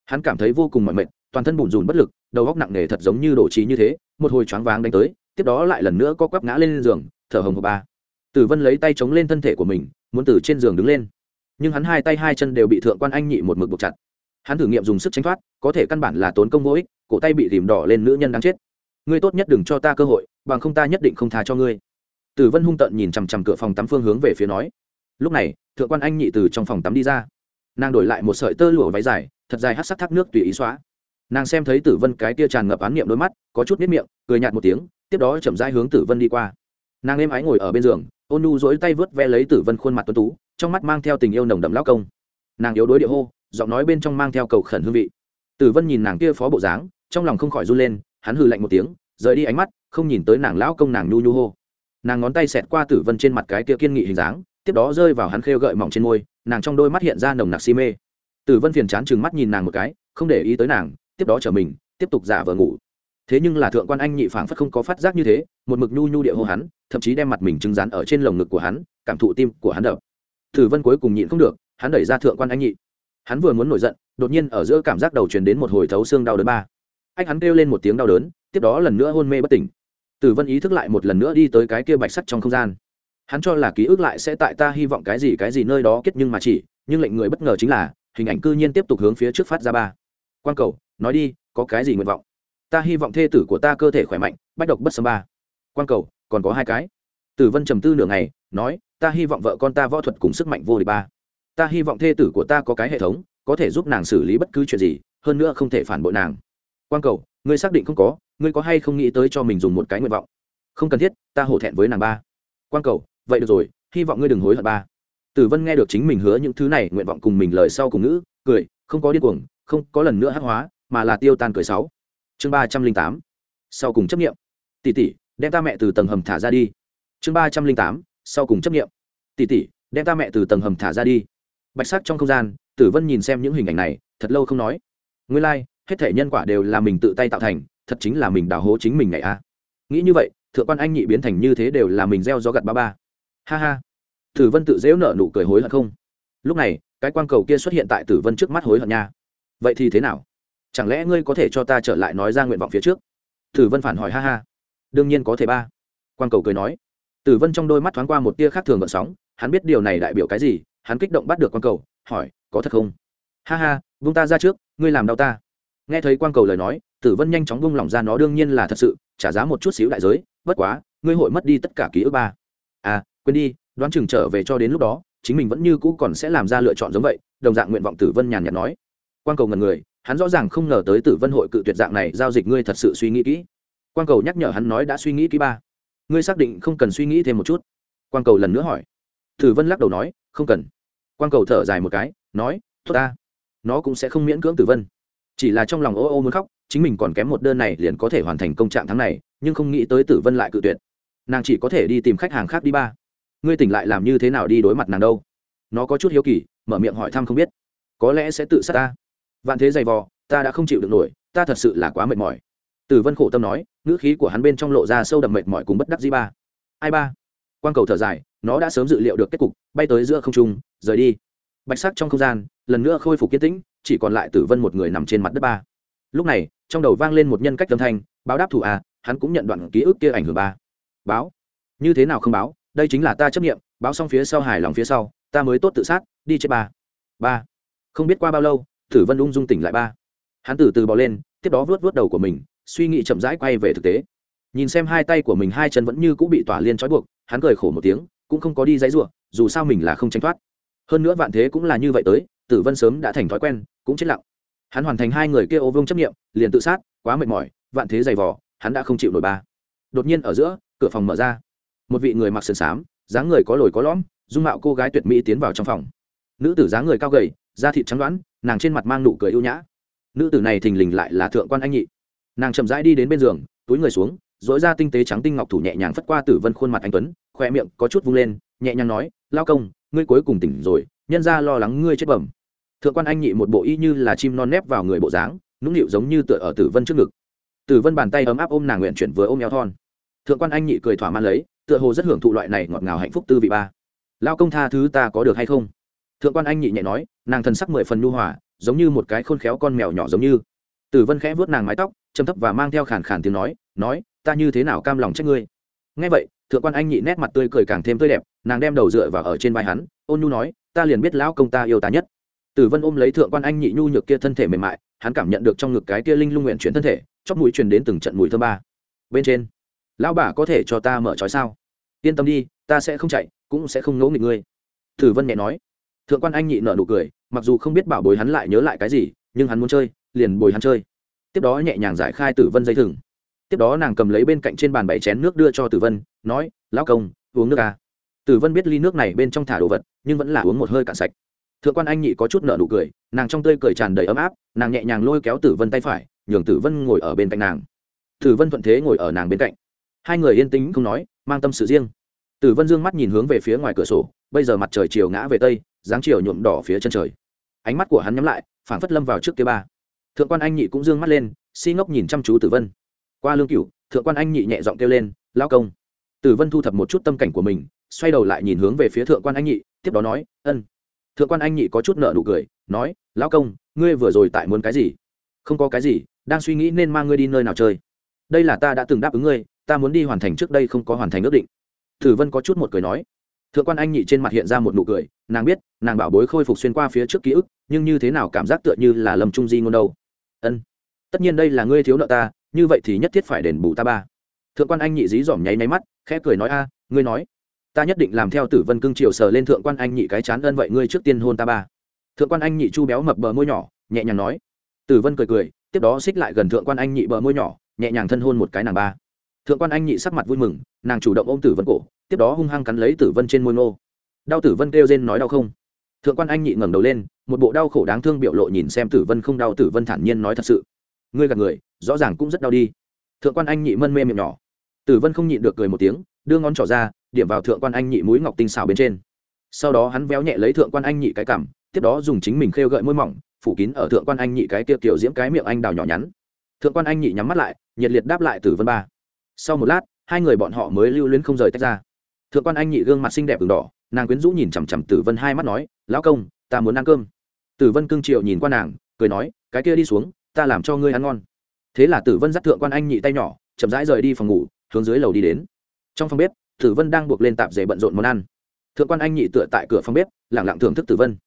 Hắn cảm thấy vô cùng mỏi mệt, toàn thân bùn rùn bất lực, đầu góc nặng nề thật giống như đổ trí như thế, một hồi choáng váng đánh tới, tiếp đó lại lần nữa có quắp ngã lên giường, thở hồng hộc ba. Tử vân lấy tay chống lên thân thể của mình, muốn từ trên giường đứng lên. Nhưng hắn hai tay hai chân đều bị thượng quan anh nhị một mực buộc chặt. Hắn thử nghiệm dùng sức tránh thoát, có thể căn bản là tốn công vô ích cổ tay bị tìm đỏ lên nữ nhân đang chết. Ngươi tốt nhất đừng cho ta cơ hội, bằng không ta nhất định không tha cho ngươi. Tử vân hung tợn nhìn chằm chằm cửa phòng tắm phương hướng về phía nói. Lúc này, thượng quan anh nhị từ trong phòng tắm đi ra. Nàng đổi lại một sợi tơ lụa váy dài, thật dài hát sắc thác nước tùy ý xóa. Nàng xem thấy tử vân cái tia tràn ngập án niệm đôi mắt, có chút nếp miệng, cười nhạt một tiếng, tiếp đó chậm rãi hướng tử vân đi qua. Nàng êm ái ngồi ở bên giường, ôn nu dỗi tay vớt ve lấy tử vân khuôn mặt tuấn tú, trong mắt mang theo tình yêu nồng đậm lão công. Nàng yếu đối địa hô, giọng nói bên trong mang theo cầu khẩn hương vị. Tử vân nhìn nàng kia phó bộ dáng trong lòng không khỏi run lên, hắn hừ lạnh một tiếng, rời đi ánh mắt, không nhìn tới nàng lão công nàng nhu nhu hô. Nàng ngón tay xẹt qua tử vân trên mặt cái kia kiên nghị hình dáng, tiếp đó rơi vào hắn khêu gợi mỏng trên môi, nàng trong đôi mắt hiện ra nồng nặc si mê. Tử vân phiền chán chừng mắt nhìn nàng một cái, không để ý tới nàng, tiếp đó trở mình, tiếp tục giả vờ ngủ. Thế nhưng là thượng quan anh nhị phảng phất không có phát giác như thế, một mực nhu nhu địa hô hắn, thậm chí đem mặt mình trứng rán ở trên lồng ngực của hắn, cảm thụ tim của hắn đập. Tử vân cuối cùng nhịn không được, hắn đẩy ra thượng quan anh nhị. Hắn vừa muốn nổi giận, đột nhiên ở giữa cảm giác đầu truyền đến một hồi thấu xương đau đớn ba anh hắn kêu lên một tiếng đau đớn, tiếp đó lần nữa hôn mê bất tỉnh. Tử vân ý thức lại một lần nữa đi tới cái kia bạch sắt trong không gian. Hắn cho là ký ức lại sẽ tại ta hy vọng cái gì cái gì nơi đó kết nhưng mà chỉ, nhưng lệnh người bất ngờ chính là, hình ảnh cư nhiên tiếp tục hướng phía trước phát ra ba. Quan cầu, nói đi, có cái gì nguyện vọng? Ta hy vọng thê tử của ta cơ thể khỏe mạnh, bách độc bất sâm ba. Quan cầu, còn có hai cái. Tử vân trầm tư nửa ngày, nói, ta hy vọng vợ con ta võ thuật cùng sức mạnh vô địch ba. Ta hy vọng thê tử của ta có cái hệ thống, có thể giúp nàng xử lý bất cứ chuyện gì, hơn nữa không thể phản bội nàng. Quang cầu ngươi xác định không có ngươi có hay không nghĩ tới cho mình dùng một cái nguyện vọng? Không cần thiết ta hổ thẹn với nàng ba. Quang cầu vậy được rồi hy vọng ngươi đừng hối hận ba. Tử vân nghe được chính mình hứa những thứ này nguyện vọng cùng mình lời sau cùng ngữ cười không có điên cuồng không có lần nữa hắc hóa mà là tiêu tan cười sáu. Chương ba trăm linh tám. Sau cùng chấp nghiệm tỷ tỷ đem ta mẹ từ tầng hầm thả ra đi. Chương ba trăm linh tám. Sau cùng chấp nghiệm tỷ tỷ đem ta mẹ từ tầng hầm thả ra đi. Bạch sắc trong không gian tử vân nhìn xem những hình ảnh này thật lâu không nói. Nguyên lai、like, hết thể nhân quả đều là mình tự tay tạo thành, thật chính là mình đào hố chính mình ngày a à. nghĩ như vậy, thượng quan anh nhị biến thành như thế đều là mình gieo gió gặt ba ba. Ha ha. Tử vân tự dễu nợ nụ cười hối hận không? Lúc này, cái quan cầu kia xuất hiện tại tử vân trước mắt hối hận nha. Vậy thì thế nào? Chẳng lẽ ngươi có thể cho ta trở lại nói ra nguyện vọng phía trước? Tử vân phản hỏi ha ha. Đương nhiên có thể ba. Quan cầu cười nói. Tử vân trong đôi mắt thoáng qua một tia khác thường gợn sóng, hắn biết điều này đại biểu cái gì, hắn kích động bắt được quan cầu, hỏi, có thật không? Ha ha vung ta ra trước, ngươi làm đau ta nghe thấy quan cầu lời nói, tử vân nhanh chóng vung lỏng ra nó đương nhiên là thật sự, trả giá một chút xíu đại giới, bất quá, ngươi hội mất đi tất cả ký ức ba. À quên đi, đoán chừng trở về cho đến lúc đó, chính mình vẫn như cũ còn sẽ làm ra lựa chọn giống vậy, đồng dạng nguyện vọng tử vân nhàn nhạt nói. Quan cầu ngần người, hắn rõ ràng không ngờ tới tử vân hội cự tuyệt dạng này giao dịch ngươi thật sự suy nghĩ kỹ. Quan cầu nhắc nhở hắn nói đã suy nghĩ kỹ ba. Ngươi xác định không cần suy nghĩ thêm một chút? Quan cầu lần nữa hỏi. Tử vân lắc đầu nói, không cần. Quan cầu thở dài một cái, nói, tốt ta. Nó cũng sẽ không miễn cưỡng tử vân chỉ là trong lòng ô ô muốn khóc, chính mình còn kém một đơn này liền có thể hoàn thành công trạng tháng này, nhưng không nghĩ tới tử vân lại cự tuyệt. Nàng chỉ có thể đi tìm khách hàng khác đi ba. Ngươi tỉnh lại làm như thế nào đi đối mặt nàng đâu? Nó có chút hiếu kỳ, mở miệng hỏi thăm không biết. Có lẽ sẽ tự sát ta. Vạn thế dày vò, ta đã không chịu được nổi, ta thật sự là quá mệt mỏi. Tử vân khổ tâm nói, ngữ khí của hắn bên trong lộ ra sâu đậm mệt mỏi cùng bất đắc di ba. Ai ba? Quan cầu thở dài, nó đã sớm dự liệu được kết cục, bay tới giữa không trung, rời đi. Bạch sắc trong không gian, lần nữa khôi phục kiên tĩnh chỉ còn lại tử vân một người nằm trên mặt đất ba. Lúc này, trong đầu vang lên một nhân cách âm thanh, báo đáp thủ à hắn cũng nhận đoạn ký ức kia ảnh hưởng ba. Báo. Như thế nào không báo? Đây chính là ta chấp nghiệm báo xong phía sau hài lòng phía sau, ta mới tốt tự sát, đi chết ba. Ba. Không biết qua bao lâu, tử vân ung dung tỉnh lại ba. Hắn từ từ bỏ lên, tiếp đó vớt vớt đầu của mình, suy nghĩ chậm rãi quay về thực tế. Nhìn xem hai tay của mình hai chân vẫn như cũng bị tỏa liên trói buộc, hắn cười khổ một tiếng, cũng không có đi dãy ruộng dù sao mình là không tranh thoát. Hơn nữa vạn thế cũng là như vậy tới tử vân sớm đã thành thói quen, cũng chết lặng. Hắn hoàn thành hai người kia ô vương chấp nghiệm liền tự sát, quá mệt mỏi, vạn thế dày vỏ hắn đã không chịu nổi ba. Đột nhiên ở giữa, cửa phòng mở ra. Một vị người mặc sườn xám, dáng người có lồi có lõm, dung mạo cô gái tuyệt mỹ tiến vào trong phòng. Nữ tử dáng người cao gầy, da thịt trắng đoán, nàng trên mặt mang nụ cười ưu nhã. Nữ tử này thình lình lại là thượng quan anh nhị. Nàng chậm rãi đi đến bên giường, túi người xuống dỗi ra tinh tế trắng tinh ngọc thủ nhẹ nhàng phất qua tử vân khuôn mặt anh tuấn khoe miệng có chút vung lên, nhẹ nhàng nói, lao công, ngươi cuối cùng tỉnh rồi, nhân ra lo lắng ngươi chết bẩm thượng quan anh nhị một bộ y như là chim non nép vào người bộ dáng, nũng nịu giống như tựa ở tử vân trước ngực. Tử vân bàn tay ấm áp ôm nàng nguyện chuyển vừa ôm eo thon. Thượng quan anh nhị cười thỏa man lấy, tựa hồ rất hưởng thụ loại này ngọt ngào hạnh phúc tư vị ba. Lao công tha thứ ta có được hay không? Thượng quan anh nhị nhẹ nói, nàng thần sắc mười phần nhu hòa, giống như một cái khôn khéo con mèo nhỏ giống như. Tử vân khẽ vớt nàng mái tóc châm thấp và mang theo khàn khàn tiếng nói nói, ta như thế nào cam lòng trách ngươi? Ngay vậy, thượng quan anh nhị nét mặt tươi cười càng thêm tươi đẹp, nàng đem đầu dựa vào ở trên vai hắn, ôn nhu nói, ta liền biết lão công ta yêu ta nhất tử vân ôm lấy thượng quan anh nhị nhu nhược kia thân thể mềm mại, hắn cảm nhận được trong ngực cái kia linh lung nguyện chuyển thân thể, chóp mũi truyền đến từng trận mùi thơm ba. Bên trên, lão bà có thể cho ta mở trói sao? Yên tâm đi, ta sẽ không chạy, cũng sẽ không ngỗ nghịch ngươi. Tử vân nhẹ nói. Thượng quan anh nhị nở nụ cười, mặc dù không biết bảo bối hắn lại nhớ lại cái gì, nhưng hắn muốn chơi, liền bồi hắn chơi. Tiếp đó nhẹ nhàng giải khai tử vân dây thừng. Tiếp đó nàng cầm lấy bên cạnh trên bàn bảy chén nước đưa cho tử vân, nói, lão công, uống nước à. tử vân biết ly nước này bên trong thả đồ vật, nhưng vẫn là uống một hơi cạn sạch thượng quan anh nhị có chút nợ nụ cười, nàng trong tươi cười tràn đầy ấm áp, nàng nhẹ nhàng lôi kéo tử vân tay phải, nhường tử vân ngồi ở bên cạnh nàng. Tử vân thuận thế ngồi ở nàng bên cạnh. Hai người yên tĩnh không nói, mang tâm sự riêng. Tử vân dương mắt nhìn hướng về phía ngoài cửa sổ, bây giờ mặt trời chiều ngã về tây, dáng chiều nhuộm đỏ phía chân trời. Ánh mắt của hắn nhắm lại, phảng phất lâm vào trước kia ba. Thượng quan anh nhị cũng dương mắt lên, si ngốc nhìn chăm chú tử vân. Qua lương cửu, thượng quan anh nhị nhẹ giọng kêu lên lao công. Tử vân thu thập một chút tâm cảnh của mình, xoay đầu lại nhìn hướng về phía thượng quan anh nhị, tiếp đó nói, ân thượng quan anh nhị có chút nợ nụ cười, nói, lão công, ngươi vừa rồi tại muốn cái gì? Không có cái gì, đang suy nghĩ nên mang ngươi đi nơi nào chơi. Đây là ta đã từng đáp ứng ngươi, ta muốn đi hoàn thành trước đây không có hoàn thành ước định. Thử vân có chút một cười nói. Thượng quan anh nhị trên mặt hiện ra một nụ cười, nàng biết, nàng bảo bối khôi phục xuyên qua phía trước ký ức, nhưng như thế nào cảm giác tựa như là lầm trung di ngôn đâu. Ân, tất nhiên đây là ngươi thiếu nợ ta, như vậy thì nhất thiết phải đền bù ta ba. Thượng quan anh nhị dí dỏm nháy máy mắt, khẽ cười nói, a, ngươi nói ta nhất định làm theo tử vân cương triều sờ lên thượng quan anh nhị cái chán ân vậy ngươi trước tiên hôn ta ba. Thượng quan anh nhị chu béo mập bờ môi nhỏ, nhẹ nhàng nói. Tử vân cười cười, tiếp đó xích lại gần thượng quan anh nhị bờ môi nhỏ, nhẹ nhàng thân hôn một cái nàng ba. Thượng quan anh nhị sắc mặt vui mừng, nàng chủ động ôm tử vân cổ, tiếp đó hung hăng cắn lấy tử vân trên môi nô đau tử vân kêu rên nói đau không? Thượng quan anh nhị ngẩng đầu lên, một bộ đau khổ đáng thương biểu lộ nhìn xem tử vân không đau tử vân thản nhiên nói thật sự. Ngươi gạt người, rõ ràng cũng rất đau đi. Thượng quan anh nhị mân mê miệng nhỏ. Tử vân không nhịn được cười một tiếng đưa ngón trỏ ra, điểm vào thượng quan anh nhị mũi ngọc tinh xào bên trên. Sau đó hắn véo nhẹ lấy thượng quan anh nhị cái cảm tiếp đó dùng chính mình khêu gợi môi mỏng, phủ kín ở thượng quan anh nhị cái kia kiểu diễm cái miệng anh đào nhỏ nhắn. Thượng quan anh nhị nhắm mắt lại, nhiệt liệt đáp lại tử vân ba. Sau một lát, hai người bọn họ mới lưu luyến không rời tách ra. Thượng quan anh nhị gương mặt xinh đẹp đường đỏ, nàng quyến rũ nhìn chằm chằm tử vân hai mắt nói, lão công, ta muốn ăn cơm. Tử vân cưng triệu nhìn qua nàng, cười nói, cái kia đi xuống, ta làm cho ngươi ăn ngon. Thế là tử vân dắt thượng quan anh nhị tay nhỏ, chậm rãi rời đi phòng ngủ, hướng dưới lầu đi đến trong phòng bếp, tử vân đang buộc lên tạp dề bận rộn món ăn. Thượng quan anh nhị tựa tại cửa phòng bếp, lẳng lặng thưởng thức tử vân.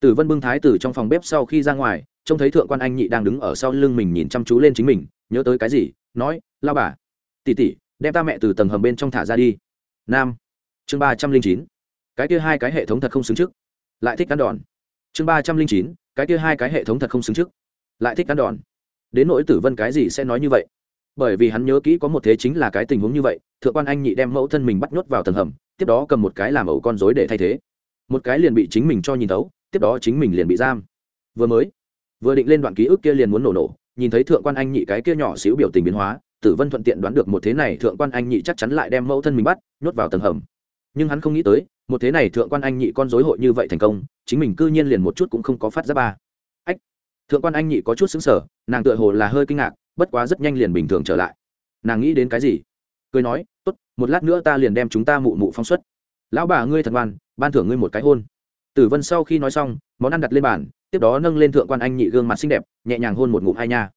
Tử vân bưng thái từ trong phòng bếp sau khi ra ngoài, trông thấy thượng quan anh nhị đang đứng ở sau lưng mình nhìn chăm chú lên chính mình, nhớ tới cái gì, nói, lao bà tỉ tỉ đem ta mẹ từ tầng hầm bên trong thả ra đi. Nam, chương ba trăm linh chín. Cái kia hai cái hệ thống thật không xứng trước. Lại thích cắn đòn. Chương ba trăm linh chín, cái kia hai cái hệ thống thật không xứng trước. Lại thích cắn đòn. Đến nỗi tử vân cái gì sẽ nói như vậy? Bởi vì hắn nhớ kỹ có một thế chính là cái tình huống như vậy, thượng quan anh nhị đem mẫu thân mình bắt nhốt vào tầng hầm, tiếp đó cầm một cái làm ẩu con dối để thay thế. Một cái liền bị chính mình cho nhìn tấu tiếp đó chính mình liền bị giam. Vừa mới, vừa định lên đoạn ký ức kia liền muốn nổ nổ, nhìn thấy thượng quan anh nhị cái kia nhỏ xíu biểu tình biến hóa, tử vân thuận tiện đoán được một thế này thượng quan anh nhị chắc chắn lại đem mẫu thân mình bắt, nhốt vào tầng hầm. Nhưng hắn không nghĩ tới, một thế này thượng quan anh nhị con dối hội như vậy thành công, chính mình cư nhiên liền một chút cũng không có phát ra ba. Ách! Thượng quan anh nhị có chút xứng sở nàng tựa hồ là hơi kinh ngạc bất quá rất nhanh liền bình thường trở lại. Nàng nghĩ đến cái gì? Cười nói, tốt, một lát nữa ta liền đem chúng ta mụ mụ phong suất lão bà ngươi thật ngoan, ban thưởng ngươi một cái hôn. Tử vân sau khi nói xong, món ăn đặt lên bàn, tiếp đó nâng lên thượng quan anh nhị gương mặt xinh đẹp, nhẹ nhàng hôn một ngụm hai nha.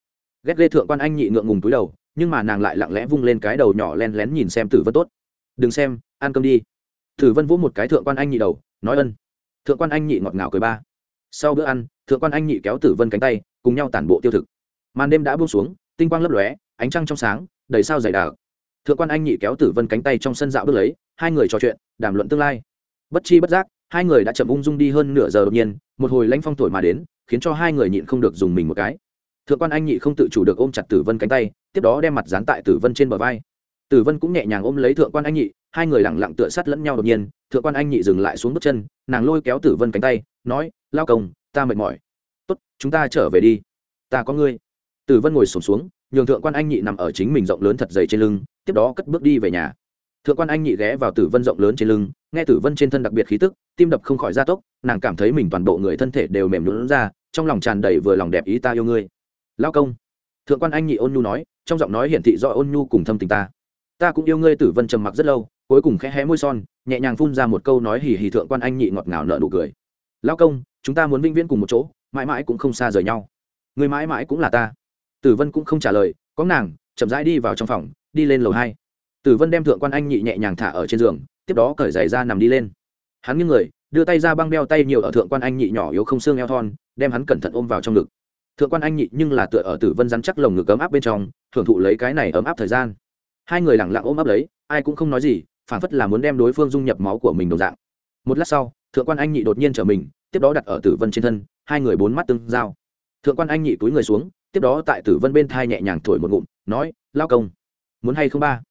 Ghét lê thượng quan anh nhị ngượng ngùng túi đầu, nhưng mà nàng lại lặng lẽ vung lên cái đầu nhỏ len lén nhìn xem tử vân tốt. Đừng xem, ăn cơm đi. Tử vân vỗ một cái thượng quan anh nhị đầu, nói ân. Thượng quan anh nhị ngọt ngào cười ba. Sau bữa ăn, thượng quan anh nhị kéo tử vân cánh tay, cùng nhau tản bộ tiêu thực. Màn đêm đã buông xuống tinh quang lấp lóe, ánh trăng trong sáng, đầy sao dày đặc. Thượng quan anh nhị kéo tử vân cánh tay trong sân dạo bước lấy, hai người trò chuyện, đàm luận tương lai. Bất chi bất giác, hai người đã chậm ung dung đi hơn nửa giờ đột nhiên, một hồi lãnh phong thổi mà đến, khiến cho hai người nhịn không được dùng mình một cái. Thượng quan anh nhị không tự chủ được ôm chặt tử vân cánh tay, tiếp đó đem mặt dán tại tử vân trên bờ vai. Tử vân cũng nhẹ nhàng ôm lấy thượng quan anh nhị, hai người lẳng lặng tựa sát lẫn nhau đột nhiên, thượng quan anh nhị dừng lại xuống bước chân, nàng lôi kéo tử vân cánh tay, nói, lao công, ta mệt mỏi. Tốt, chúng ta trở về đi. Ta có ngươi tử vân ngồi sổm xuống, nhường thượng quan anh nhị nằm ở chính mình rộng lớn thật dày trên lưng, tiếp đó cất bước đi về nhà. Thượng quan anh nhị ghé vào tử vân rộng lớn trên lưng, nghe tử vân trên thân đặc biệt khí tức, tim đập không khỏi gia tốc, nàng cảm thấy mình toàn bộ người thân thể đều mềm lún ra, trong lòng tràn đầy vừa lòng đẹp ý ta yêu ngươi. Lao công. Thượng quan anh nhị ôn nhu nói, trong giọng nói hiển thị do ôn nhu cùng thâm tình ta. Ta cũng yêu ngươi, tử vân trầm mặc rất lâu, cuối cùng khẽ hé môi son, nhẹ nhàng phun ra một câu nói hì hì thượng quan anh nhị ngọt ngào nợ nụ cười. Lao công, chúng ta muốn vĩnh viễn cùng một chỗ, mãi mãi cũng không xa rời nhau. Người mãi mãi cũng là ta tử vân cũng không trả lời, có nàng, chậm rãi đi vào trong phòng, đi lên lầu hai. Tử vân đem thượng quan anh nhị nhẹ nhàng thả ở trên giường, tiếp đó cởi giày ra nằm đi lên. Hắn nghiêng người, đưa tay ra băng đeo tay nhiều ở thượng quan anh nhị nhỏ yếu không xương eo thon, đem hắn cẩn thận ôm vào trong ngực. Thượng quan anh nhị nhưng là tựa ở tử vân rắn chắc lồng ngực ấm áp bên trong, thưởng thụ lấy cái này ấm áp thời gian. Hai người lẳng lặng ôm ấp lấy, ai cũng không nói gì phản phất là muốn đem đối phương dung nhập máu của mình đồng dạng. Một lát sau, thượng quan anh nhị đột nhiên trở mình, tiếp đó đặt ở tử vân trên thân, hai người bốn mắt tương giao. Thượng quan anh nhị túi người xuống tiếp đó tại tử vân bên thai nhẹ nhàng thổi một ngụm, nói, lao công, muốn hay không ba?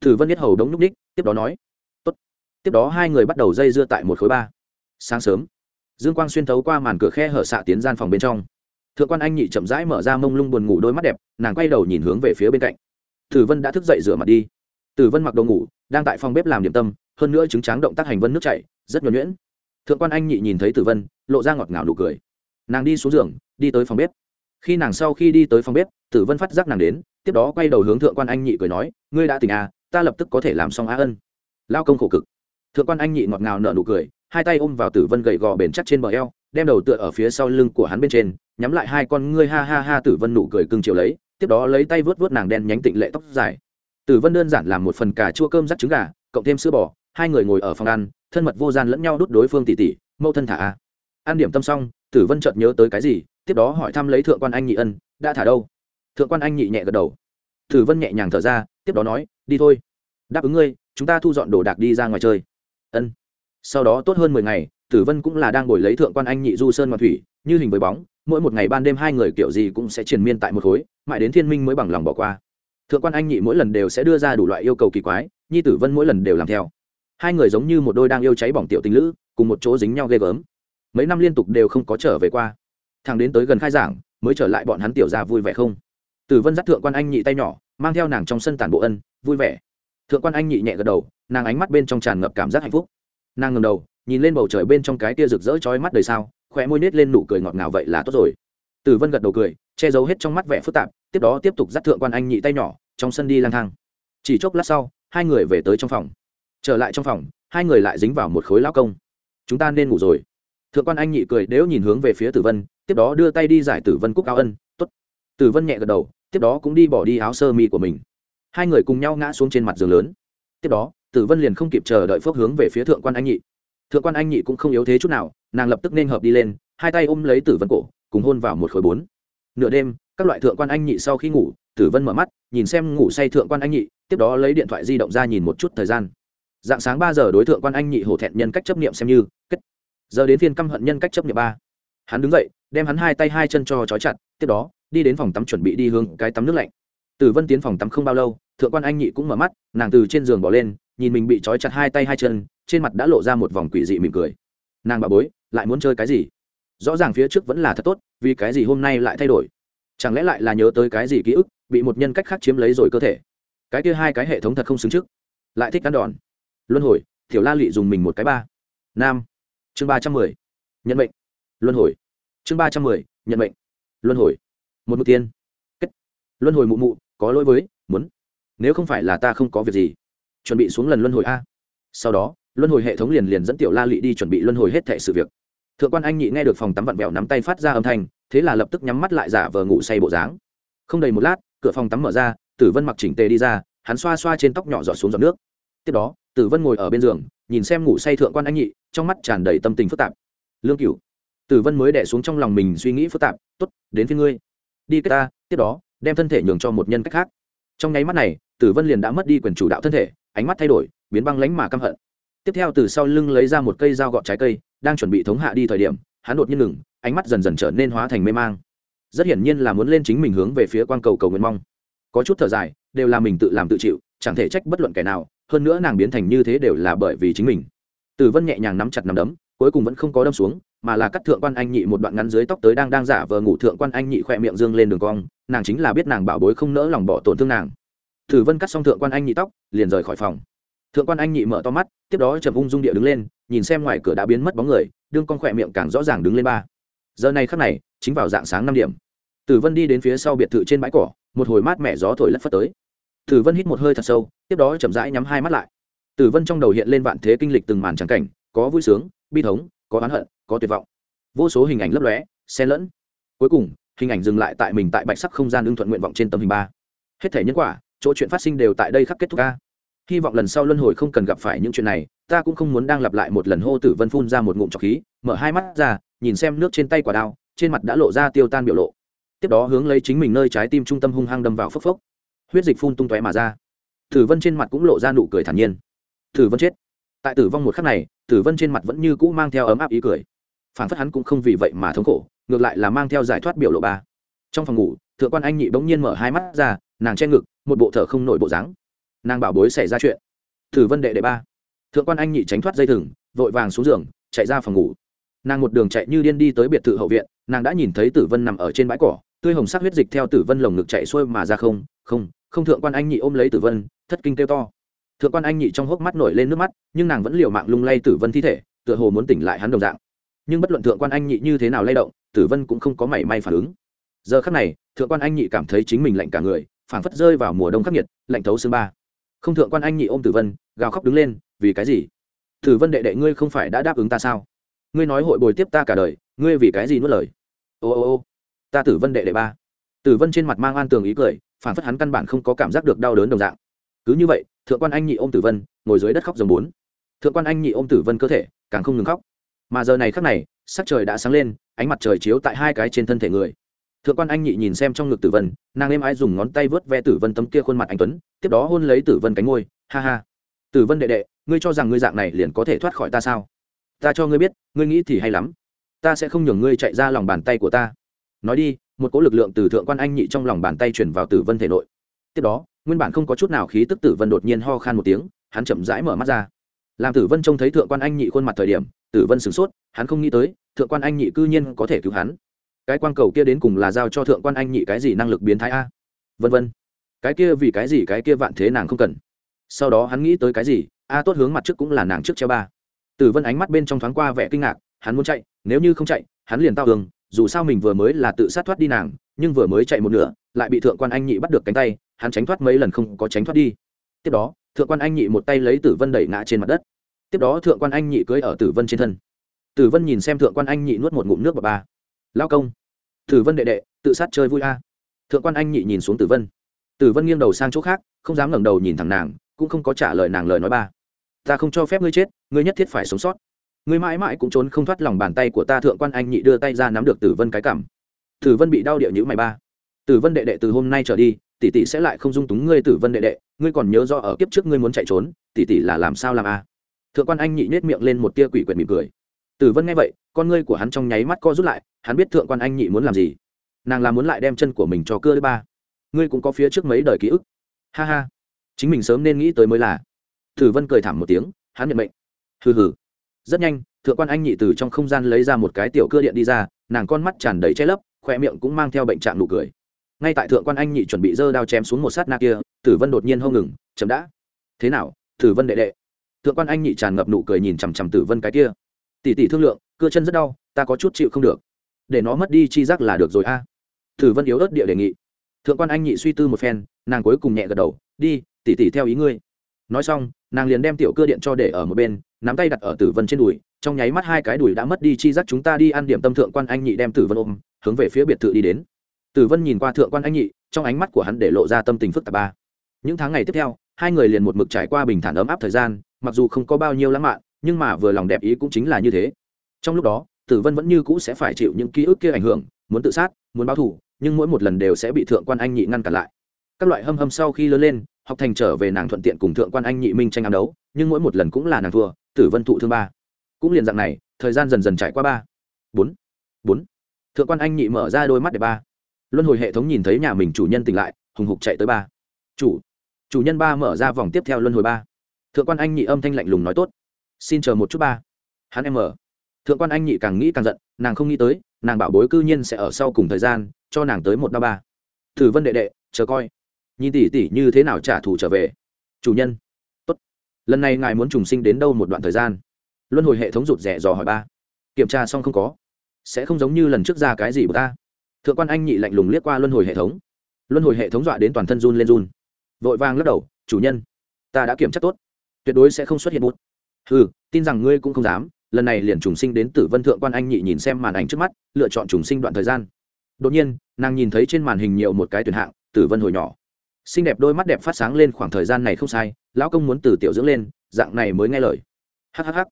Tử vân biết hầu đống nhúc ních tiếp đó nói, tốt. Tiếp đó hai người bắt đầu dây dưa tại một khối ba. Sáng sớm, dương quang xuyên thấu qua màn cửa khe hở xạ tiến gian phòng bên trong. Thượng quan anh nhị chậm rãi mở ra mông lung buồn ngủ đôi mắt đẹp, nàng quay đầu nhìn hướng về phía bên cạnh. Tử vân đã thức dậy rửa mặt đi. Tử vân mặc đồ ngủ, đang tại phòng bếp làm điểm tâm, hơn nữa chứng tráng động tác hành vân nước chảy, rất nhuẩn nhuyễn. Thượng quan anh nhị nhìn thấy tử vân, lộ ra ngọt ngào nụ cười. Nàng đi xuống giường, đi tới phòng bếp khi nàng sau khi đi tới phòng bếp, tử vân phát giác nàng đến, tiếp đó quay đầu hướng thượng quan anh nhị cười nói, ngươi đã tỉnh à ta lập tức có thể làm xong á ân. Lao công khổ cực. Thượng quan anh nhị ngọt ngào nở nụ cười, hai tay ôm vào tử vân gầy gò bền chắc trên bờ eo, đem đầu tựa ở phía sau lưng của hắn bên trên, nhắm lại hai con ngươi ha ha ha tử vân nụ cười cưng chiều lấy, tiếp đó lấy tay vớt vớt nàng đen nhánh tịnh lệ tóc dài. Tử vân đơn giản làm một phần cà chua cơm rắc trứng gà, cộng thêm sữa bò, hai người ngồi ở phòng ăn, thân mật vô gian lẫn nhau đút đối phương tỉ tỉ mâu thân thả a An điểm tâm xong, tử vân chợt nhớ tới cái gì, tiếp đó hỏi thăm lấy thượng quan anh nhị ân, đã thả đâu? Thượng quan anh nhị nhẹ gật đầu. Tử vân nhẹ nhàng thở ra, tiếp đó nói, đi thôi. Đáp ứng ngươi, chúng ta thu dọn đồ đạc đi ra ngoài chơi. Ân. Sau đó tốt hơn mười ngày, tử vân cũng là đang ngồi lấy thượng quan anh nhị du sơn ngoan thủy, như hình với bóng, mỗi một ngày ban đêm hai người kiểu gì cũng sẽ triền miên tại một khối, mãi đến thiên minh mới bằng lòng bỏ qua. Thượng quan anh nhị mỗi lần đều sẽ đưa ra đủ loại yêu cầu kỳ quái, nhi tử vân mỗi lần đều làm theo. Hai người giống như một đôi đang yêu cháy bỏng tiểu tình lữ, cùng một chỗ dính nhau ghê gớm mấy năm liên tục đều không có trở về qua. Thằng đến tới gần khai giảng, mới trở lại bọn hắn tiểu ra vui vẻ không? Tử vân dắt thượng quan anh nhị tay nhỏ, mang theo nàng trong sân tản bộ ân, vui vẻ. Thượng quan anh nhị nhẹ gật đầu, nàng ánh mắt bên trong tràn ngập cảm giác hạnh phúc. Nàng ngầm đầu, nhìn lên bầu trời bên trong cái tia rực rỡ chói mắt đời sao khỏe môi nết lên nụ cười ngọt ngào vậy là tốt rồi. Tử vân gật đầu cười, che giấu hết trong mắt vẻ phức tạp, tiếp đó tiếp tục dắt thượng quan anh nhị tay nhỏ, trong sân đi lang thang. Chỉ chốc lát sau, hai người về tới trong phòng. Trở lại trong phòng, hai người lại dính vào một khối lao công. Chúng ta nên ngủ rồi thượng quan anh nhị cười đếu nhìn hướng về phía tử vân, tiếp đó đưa tay đi giải tử vân cúc áo ân t ố t tử vân nhẹ gật đầu, tiếp đó cũng đi bỏ đi áo sơ mi của mình. Hai người cùng nhau ngã xuống trên mặt giường lớn. Tiếp đó, tử vân liền không kịp chờ đợi phước hướng về phía thượng quan anh nhị. Thượng quan anh nhị cũng không yếu thế chút nào, nàng lập tức nên hợp đi lên, hai tay ôm lấy tử vân cổ, cùng hôn vào một khối bốn nửa đêm, các loại thượng quan anh nhị sau khi ngủ, tử vân mở mắt, nhìn xem ngủ say thượng quan anh nhị, tiếp đó lấy điện thoại di động ra nhìn một chút thời gian. Dạng sáng ba giờ đối tượng quan anh nhị hổ thẹn nhân cách chấp nghiệm xem như kết giờ đến phiên căm hận nhân cách chấp nhận ba. Hắn đứng dậy, đem hắn hai tay hai chân cho trói chặt, tiếp đó, đi đến phòng tắm chuẩn bị đi hướng cái tắm nước lạnh. Tử vân tiến phòng tắm không bao lâu, thượng quan anh nhị cũng mở mắt, nàng từ trên giường bỏ lên, nhìn mình bị trói chặt hai tay hai chân, trên mặt đã lộ ra một vòng quỷ dị mỉm cười. Nàng bà bối, lại muốn chơi cái gì? Rõ ràng phía trước vẫn là thật tốt, vì cái gì hôm nay lại thay đổi? Chẳng lẽ lại là nhớ tới cái gì ký ức, bị một nhân cách khác chiếm lấy rồi cơ thể? Cái kia hai cái hệ thống thật không xứng trước. Lại thích cắn đòn. Luân hồi, tiểu la lụy dùng mình một cái ba. Nam chương ba trăm mười, nhận mệnh. Luân hồi. Chương ba trăm mười, nhận mệnh. Luân hồi. Một mục tiên. Kết. Luân hồi mụ mụ, có lỗi với, muốn. Nếu không phải là ta không có việc gì, chuẩn bị xuống lần luân hồi a. Sau đó, luân hồi hệ thống liền liền dẫn tiểu la lị đi chuẩn bị luân hồi hết thệ sự việc. Thượng quan anh nhị nghe được phòng tắm vặn vẹo nắm tay phát ra âm thanh, thế là lập tức nhắm mắt lại giả vờ ngủ say bộ dáng. Không đầy một lát, cửa phòng tắm mở ra, tử vân mặc chỉnh tề đi ra, hắn xoa xoa trên tóc nhỏ giọt xuống giọt nước. Tiếp đó, tử vân ngồi ở bên giường nhìn xem ngủ say thượng quan anh nhị, trong mắt tràn đầy tâm tình phức tạp. Lương cửu, tử vân mới đẻ xuống trong lòng mình suy nghĩ phức tạp t ố t đến phía ngươi. Đi cái ta, tiếp đó, đem thân thể nhường cho một nhân cách khác. Trong nháy mắt này, tử vân liền đã mất đi quyền chủ đạo thân thể, ánh mắt thay đổi, biến băng lánh mà căm hận. Tiếp theo từ sau lưng lấy ra một cây dao gọt trái cây, đang chuẩn bị thống hạ đi thời điểm, hắn đột nhiên ngừng, ánh mắt dần dần trở nên hóa thành mê mang. Rất hiển nhiên là muốn lên chính mình hướng về phía quan cầu cầu nguyện mong. Có chút thở dài, đều là mình tự làm tự chịu, chẳng thể trách bất luận kẻ nào hơn nữa nàng biến thành như thế đều là bởi vì chính mình. Tử vân nhẹ nhàng nắm chặt nắm đấm, cuối cùng vẫn không có đâm xuống, mà là cắt thượng quan anh nhị một đoạn ngắn dưới tóc tới đang đang giả vờ ngủ thượng quan anh nhị khỏe miệng dương lên đường cong, nàng chính là biết nàng bảo bối không nỡ lòng bỏ tổn thương nàng. Tử vân cắt xong thượng quan anh nhị tóc, liền rời khỏi phòng. Thượng quan anh nhị mở to mắt, tiếp đó chậm ung dung địa đứng lên, nhìn xem ngoài cửa đã biến mất bóng người, đương con khỏe miệng càng rõ ràng đứng lên ba. Giờ này khắc này, chính vào dạng sáng năm điểm. Tử vân đi đến phía sau biệt thự trên bãi cỏ, một hồi mát mẻ gió thổi lất phất tới. Tử vân hít một hơi thật sâu tiếp đó chậm rãi nhắm hai mắt lại. Tử vân trong đầu hiện lên vạn thế kinh lịch từng màn trắng cảnh, có vui sướng, bi thống, có oán hận, có tuyệt vọng. Vô số hình ảnh lấp lóe, xen lẫn. Cuối cùng, hình ảnh dừng lại tại mình tại bạch sắc không gian ưng thuận nguyện vọng trên tấm hình ba. Hết thể nhân quả, chỗ chuyện phát sinh đều tại đây khắc kết thúc ca. Hy vọng lần sau luân hồi không cần gặp phải những chuyện này, ta cũng không muốn đang lặp lại một lần hô tử vân phun ra một ngụm trọc khí, mở hai mắt ra, nhìn xem nước trên tay quả đao, trên mặt đã lộ ra tiêu tan biểu lộ. Tiếp đó hướng lấy chính mình nơi trái tim trung tâm hung hăng đâm vào phốc phốc. Huyết dịch phun tung tóe mà ra tử vân trên mặt cũng lộ ra nụ cười thản nhiên. Tử vân chết. Tại tử vong một khắc này, tử vân trên mặt vẫn như cũ mang theo ấm áp ý cười. Phản phất hắn cũng không vì vậy mà thống khổ, ngược lại là mang theo giải thoát biểu lộ ba. Trong phòng ngủ, thượng quan anh nhị bỗng nhiên mở hai mắt ra, nàng che ngực, một bộ thở không nổi bộ dáng. Nàng bảo bối xảy ra chuyện. Tử vân đệ đệ ba. Thượng quan anh nhị tránh thoát dây thừng, vội vàng xuống giường, chạy ra phòng ngủ. Nàng một đường chạy như điên đi tới biệt thự hậu viện, nàng đã nhìn thấy tử vân nằm ở trên bãi cỏ, tươi hồng sắc huyết dịch theo tử vân lồng ngực chạy xuôi mà ra không không không thượng quan anh nhị ôm lấy tử vân thất kinh kêu to. Thượng quan anh nhị trong hốc mắt nổi lên nước mắt, nhưng nàng vẫn liều mạng lung lay tử vân thi thể, tựa hồ muốn tỉnh lại hắn đồng dạng. Nhưng bất luận thượng quan anh nhị như thế nào lay động, tử vân cũng không có mảy may phản ứng. Giờ khắc này, thượng quan anh nhị cảm thấy chính mình lạnh cả người, phảng phất rơi vào mùa đông khắc nghiệt, lạnh thấu xương ba. Không thượng quan anh nhị ôm tử vân, gào khóc đứng lên, vì cái gì? Tử vân đệ đệ ngươi không phải đã đáp ứng ta sao? Ngươi nói hội bồi tiếp ta cả đời, ngươi vì cái gì nuốt lời? Ô ô ô, ta tử vân đệ đệ ba. Tử vân trên mặt mang an tường ý cười phản phất hắn căn bản không có cảm giác được đau đớn đồng dạng cứ như vậy, thượng quan anh nhị ôm tử vân, ngồi dưới đất khóc dòng bốn. Thượng quan anh nhị ôm tử vân cơ thể, càng không ngừng khóc. Mà giờ này khắc này, sắc trời đã sáng lên, ánh mặt trời chiếu tại hai cái trên thân thể người. Thượng quan anh nhị nhìn xem trong ngực tử vân, nàng êm ái dùng ngón tay vớt ve tử vân tấm kia khuôn mặt anh tuấn, tiếp đó hôn lấy tử vân cánh ngôi ha ha. Tử vân đệ đệ, ngươi cho rằng ngươi dạng này liền có thể thoát khỏi ta sao? Ta cho ngươi biết, ngươi nghĩ thì hay lắm. Ta sẽ không nhường ngươi chạy ra lòng bàn tay của ta. Nói đi, một cỗ lực lượng từ thượng quan anh nhị trong lòng bàn tay chuyển vào tử vân thể nội tiếp đó, nguyên bản không có chút nào khí tức tử vân đột nhiên ho khan một tiếng, hắn chậm rãi mở mắt ra. Làm tử vân trông thấy thượng quan anh nhị khuôn mặt thời điểm, tử vân sửng sốt, hắn không nghĩ tới, thượng quan anh nhị cư nhiên có thể cứu hắn. Cái quan cầu kia đến cùng là giao cho thượng quan anh nhị cái gì năng lực biến thái a? Vân vân. Cái kia vì cái gì, cái kia vạn thế nàng không cần. Sau đó hắn nghĩ tới cái gì, a tốt hướng mặt trước cũng là nàng trước treo ba. Tử vân ánh mắt bên trong thoáng qua vẻ kinh ngạc, hắn muốn chạy, nếu như không chạy, hắn liền tao tường dù sao mình vừa mới là tự sát thoát đi nàng, nhưng vừa mới chạy một nửa, lại bị thượng quan anh nhị bắt được cánh tay hắn tránh thoát mấy lần không có tránh thoát đi. Tiếp đó, thượng quan anh nhị một tay lấy tử vân đẩy ngã trên mặt đất. Tiếp đó thượng quan anh nhị cưới ở tử vân trên thân. Tử vân nhìn xem thượng quan anh nhị nuốt một ngụm nước bà ba. Lao công, tử vân đệ đệ, tự sát chơi vui a. Thượng quan anh nhị nhìn xuống tử vân. Tử vân nghiêng đầu sang chỗ khác, không dám ngẩng đầu nhìn thẳng nàng, cũng không có trả lời nàng lời nói ba. Ta không cho phép ngươi chết, ngươi nhất thiết phải sống sót. Ngươi mãi mãi cũng trốn không thoát lòng bàn tay của ta. Thượng quan anh nhị đưa tay ra nắm được tử vân cái cảm tử vân bị đau điệu nhữ mày ba. Tử vân đệ đệ từ hôm nay trở đi tỷ tỷ sẽ lại không dung túng ngươi tử vân đệ đệ, ngươi còn nhớ do ở kiếp trước ngươi muốn chạy trốn, tỷ tỷ là làm sao làm a? Thượng quan anh nhị nết miệng lên một tia quỷ quyệt mỉm cười. Tử vân nghe vậy, con ngươi của hắn trong nháy mắt co rút lại, hắn biết thượng quan anh nhị muốn làm gì. Nàng là muốn lại đem chân của mình cho cưa đứa ba. Ngươi cũng có phía trước mấy đời ký ức. Ha ha. Chính mình sớm nên nghĩ tới mới là. Tử vân cười thảm một tiếng, hắn nhận mệnh. Hừ hừ. Rất nhanh, thượng quan anh nhị từ trong không gian lấy ra một cái tiểu cưa điện đi ra, nàng con mắt tràn đầy che lấp khoe miệng cũng mang theo bệnh trạng nụ cười ngay tại thượng quan anh nhị chuẩn bị giơ đao chém xuống một sát na kia, tử vân đột nhiên hông ngừng, chậm đã. Thế nào, tử vân đệ đệ? Thượng quan anh nhị tràn ngập nụ cười nhìn chằm chằm tử vân cái kia. Tỉ tỉ thương lượng, cưa chân rất đau, ta có chút chịu không được. Để nó mất đi chi giác là được rồi a. Tử vân yếu ớt địa đề nghị. Thượng quan anh nhị suy tư một phen, nàng cuối cùng nhẹ gật đầu, đi tỉ tỉ theo ý ngươi. Nói xong, nàng liền đem tiểu cơ điện cho để ở một bên, nắm tay đặt ở tử vân trên đùi, trong nháy mắt hai cái đùi đã mất đi chi giác, chúng ta đi ăn điểm tâm, thượng quan anh nhị đem tử vân ôm, hướng về phía biệt thự đi đến tử vân nhìn qua thượng quan anh nhị, trong ánh mắt của hắn để lộ ra tâm tình phức tạp ba. Những tháng ngày tiếp theo, hai người liền một mực trải qua bình thản ấm áp thời gian, mặc dù không có bao nhiêu lãng mạn, nhưng mà vừa lòng đẹp ý cũng chính là như thế. Trong lúc đó tử vân vẫn như cũ sẽ phải chịu những ký ức kia ảnh hưởng, muốn tự sát, muốn báo thù, nhưng mỗi một lần đều sẽ bị thượng quan anh nhị ngăn cản lại. Các loại hâm hâm sau khi lớn lên, học thành trở về nàng thuận tiện cùng thượng quan anh nhị minh tranh ám đấu, nhưng mỗi một lần cũng là nàng thua tử vân thụ thương ba. Cũng liền dạng này, thời gian dần dần trải qua ba. Bốn. Bốn. Thượng quan anh nhị mở ra đôi mắt để ba luân hồi hệ thống nhìn thấy nhà mình chủ nhân tỉnh lại, hùng hục chạy tới ba. Chủ chủ nhân ba mở ra vòng tiếp theo luân hồi ba. Thượng quan anh nhị âm thanh lạnh lùng nói tốt. Xin chờ một chút ba. Hắn em mở. Thượng quan anh nhị càng nghĩ càng giận, nàng không nghĩ tới, nàng bảo bối cư nhiên sẽ ở sau cùng thời gian, cho nàng tới một ba ba. Thử vân đệ đệ, chờ coi. Nhìn tỉ tỉ như thế nào trả thù trở về. Chủ nhân. Tốt. Lần này ngài muốn trùng sinh đến đâu một đoạn thời gian? Luân hồi hệ thống rụt rẻ dò hỏi ba. Kiểm tra xong không có. Sẽ không giống như lần trước ra cái gì của ta thượng quan anh nhị lạnh lùng liếc qua luân hồi hệ thống. Luân hồi hệ thống dọa đến toàn thân run lên run. Vội vàng lắc đầu, chủ nhân, ta đã kiểm tra tốt. Tuyệt đối sẽ không xuất hiện bút ừ tin rằng ngươi cũng không dám. Lần này liền trùng sinh đến tử vân thượng quan anh nhị nhìn xem màn ảnh trước mắt, lựa chọn trùng sinh đoạn thời gian. Đột nhiên, nàng nhìn thấy trên màn hình nhiều một cái tuyển hạng, tử vân hồi nhỏ. Xinh đẹp đôi mắt đẹp phát sáng lên khoảng thời gian này không sai, lão công muốn từ tiểu dưỡng lên, dạng này mới nghe lời. Hhh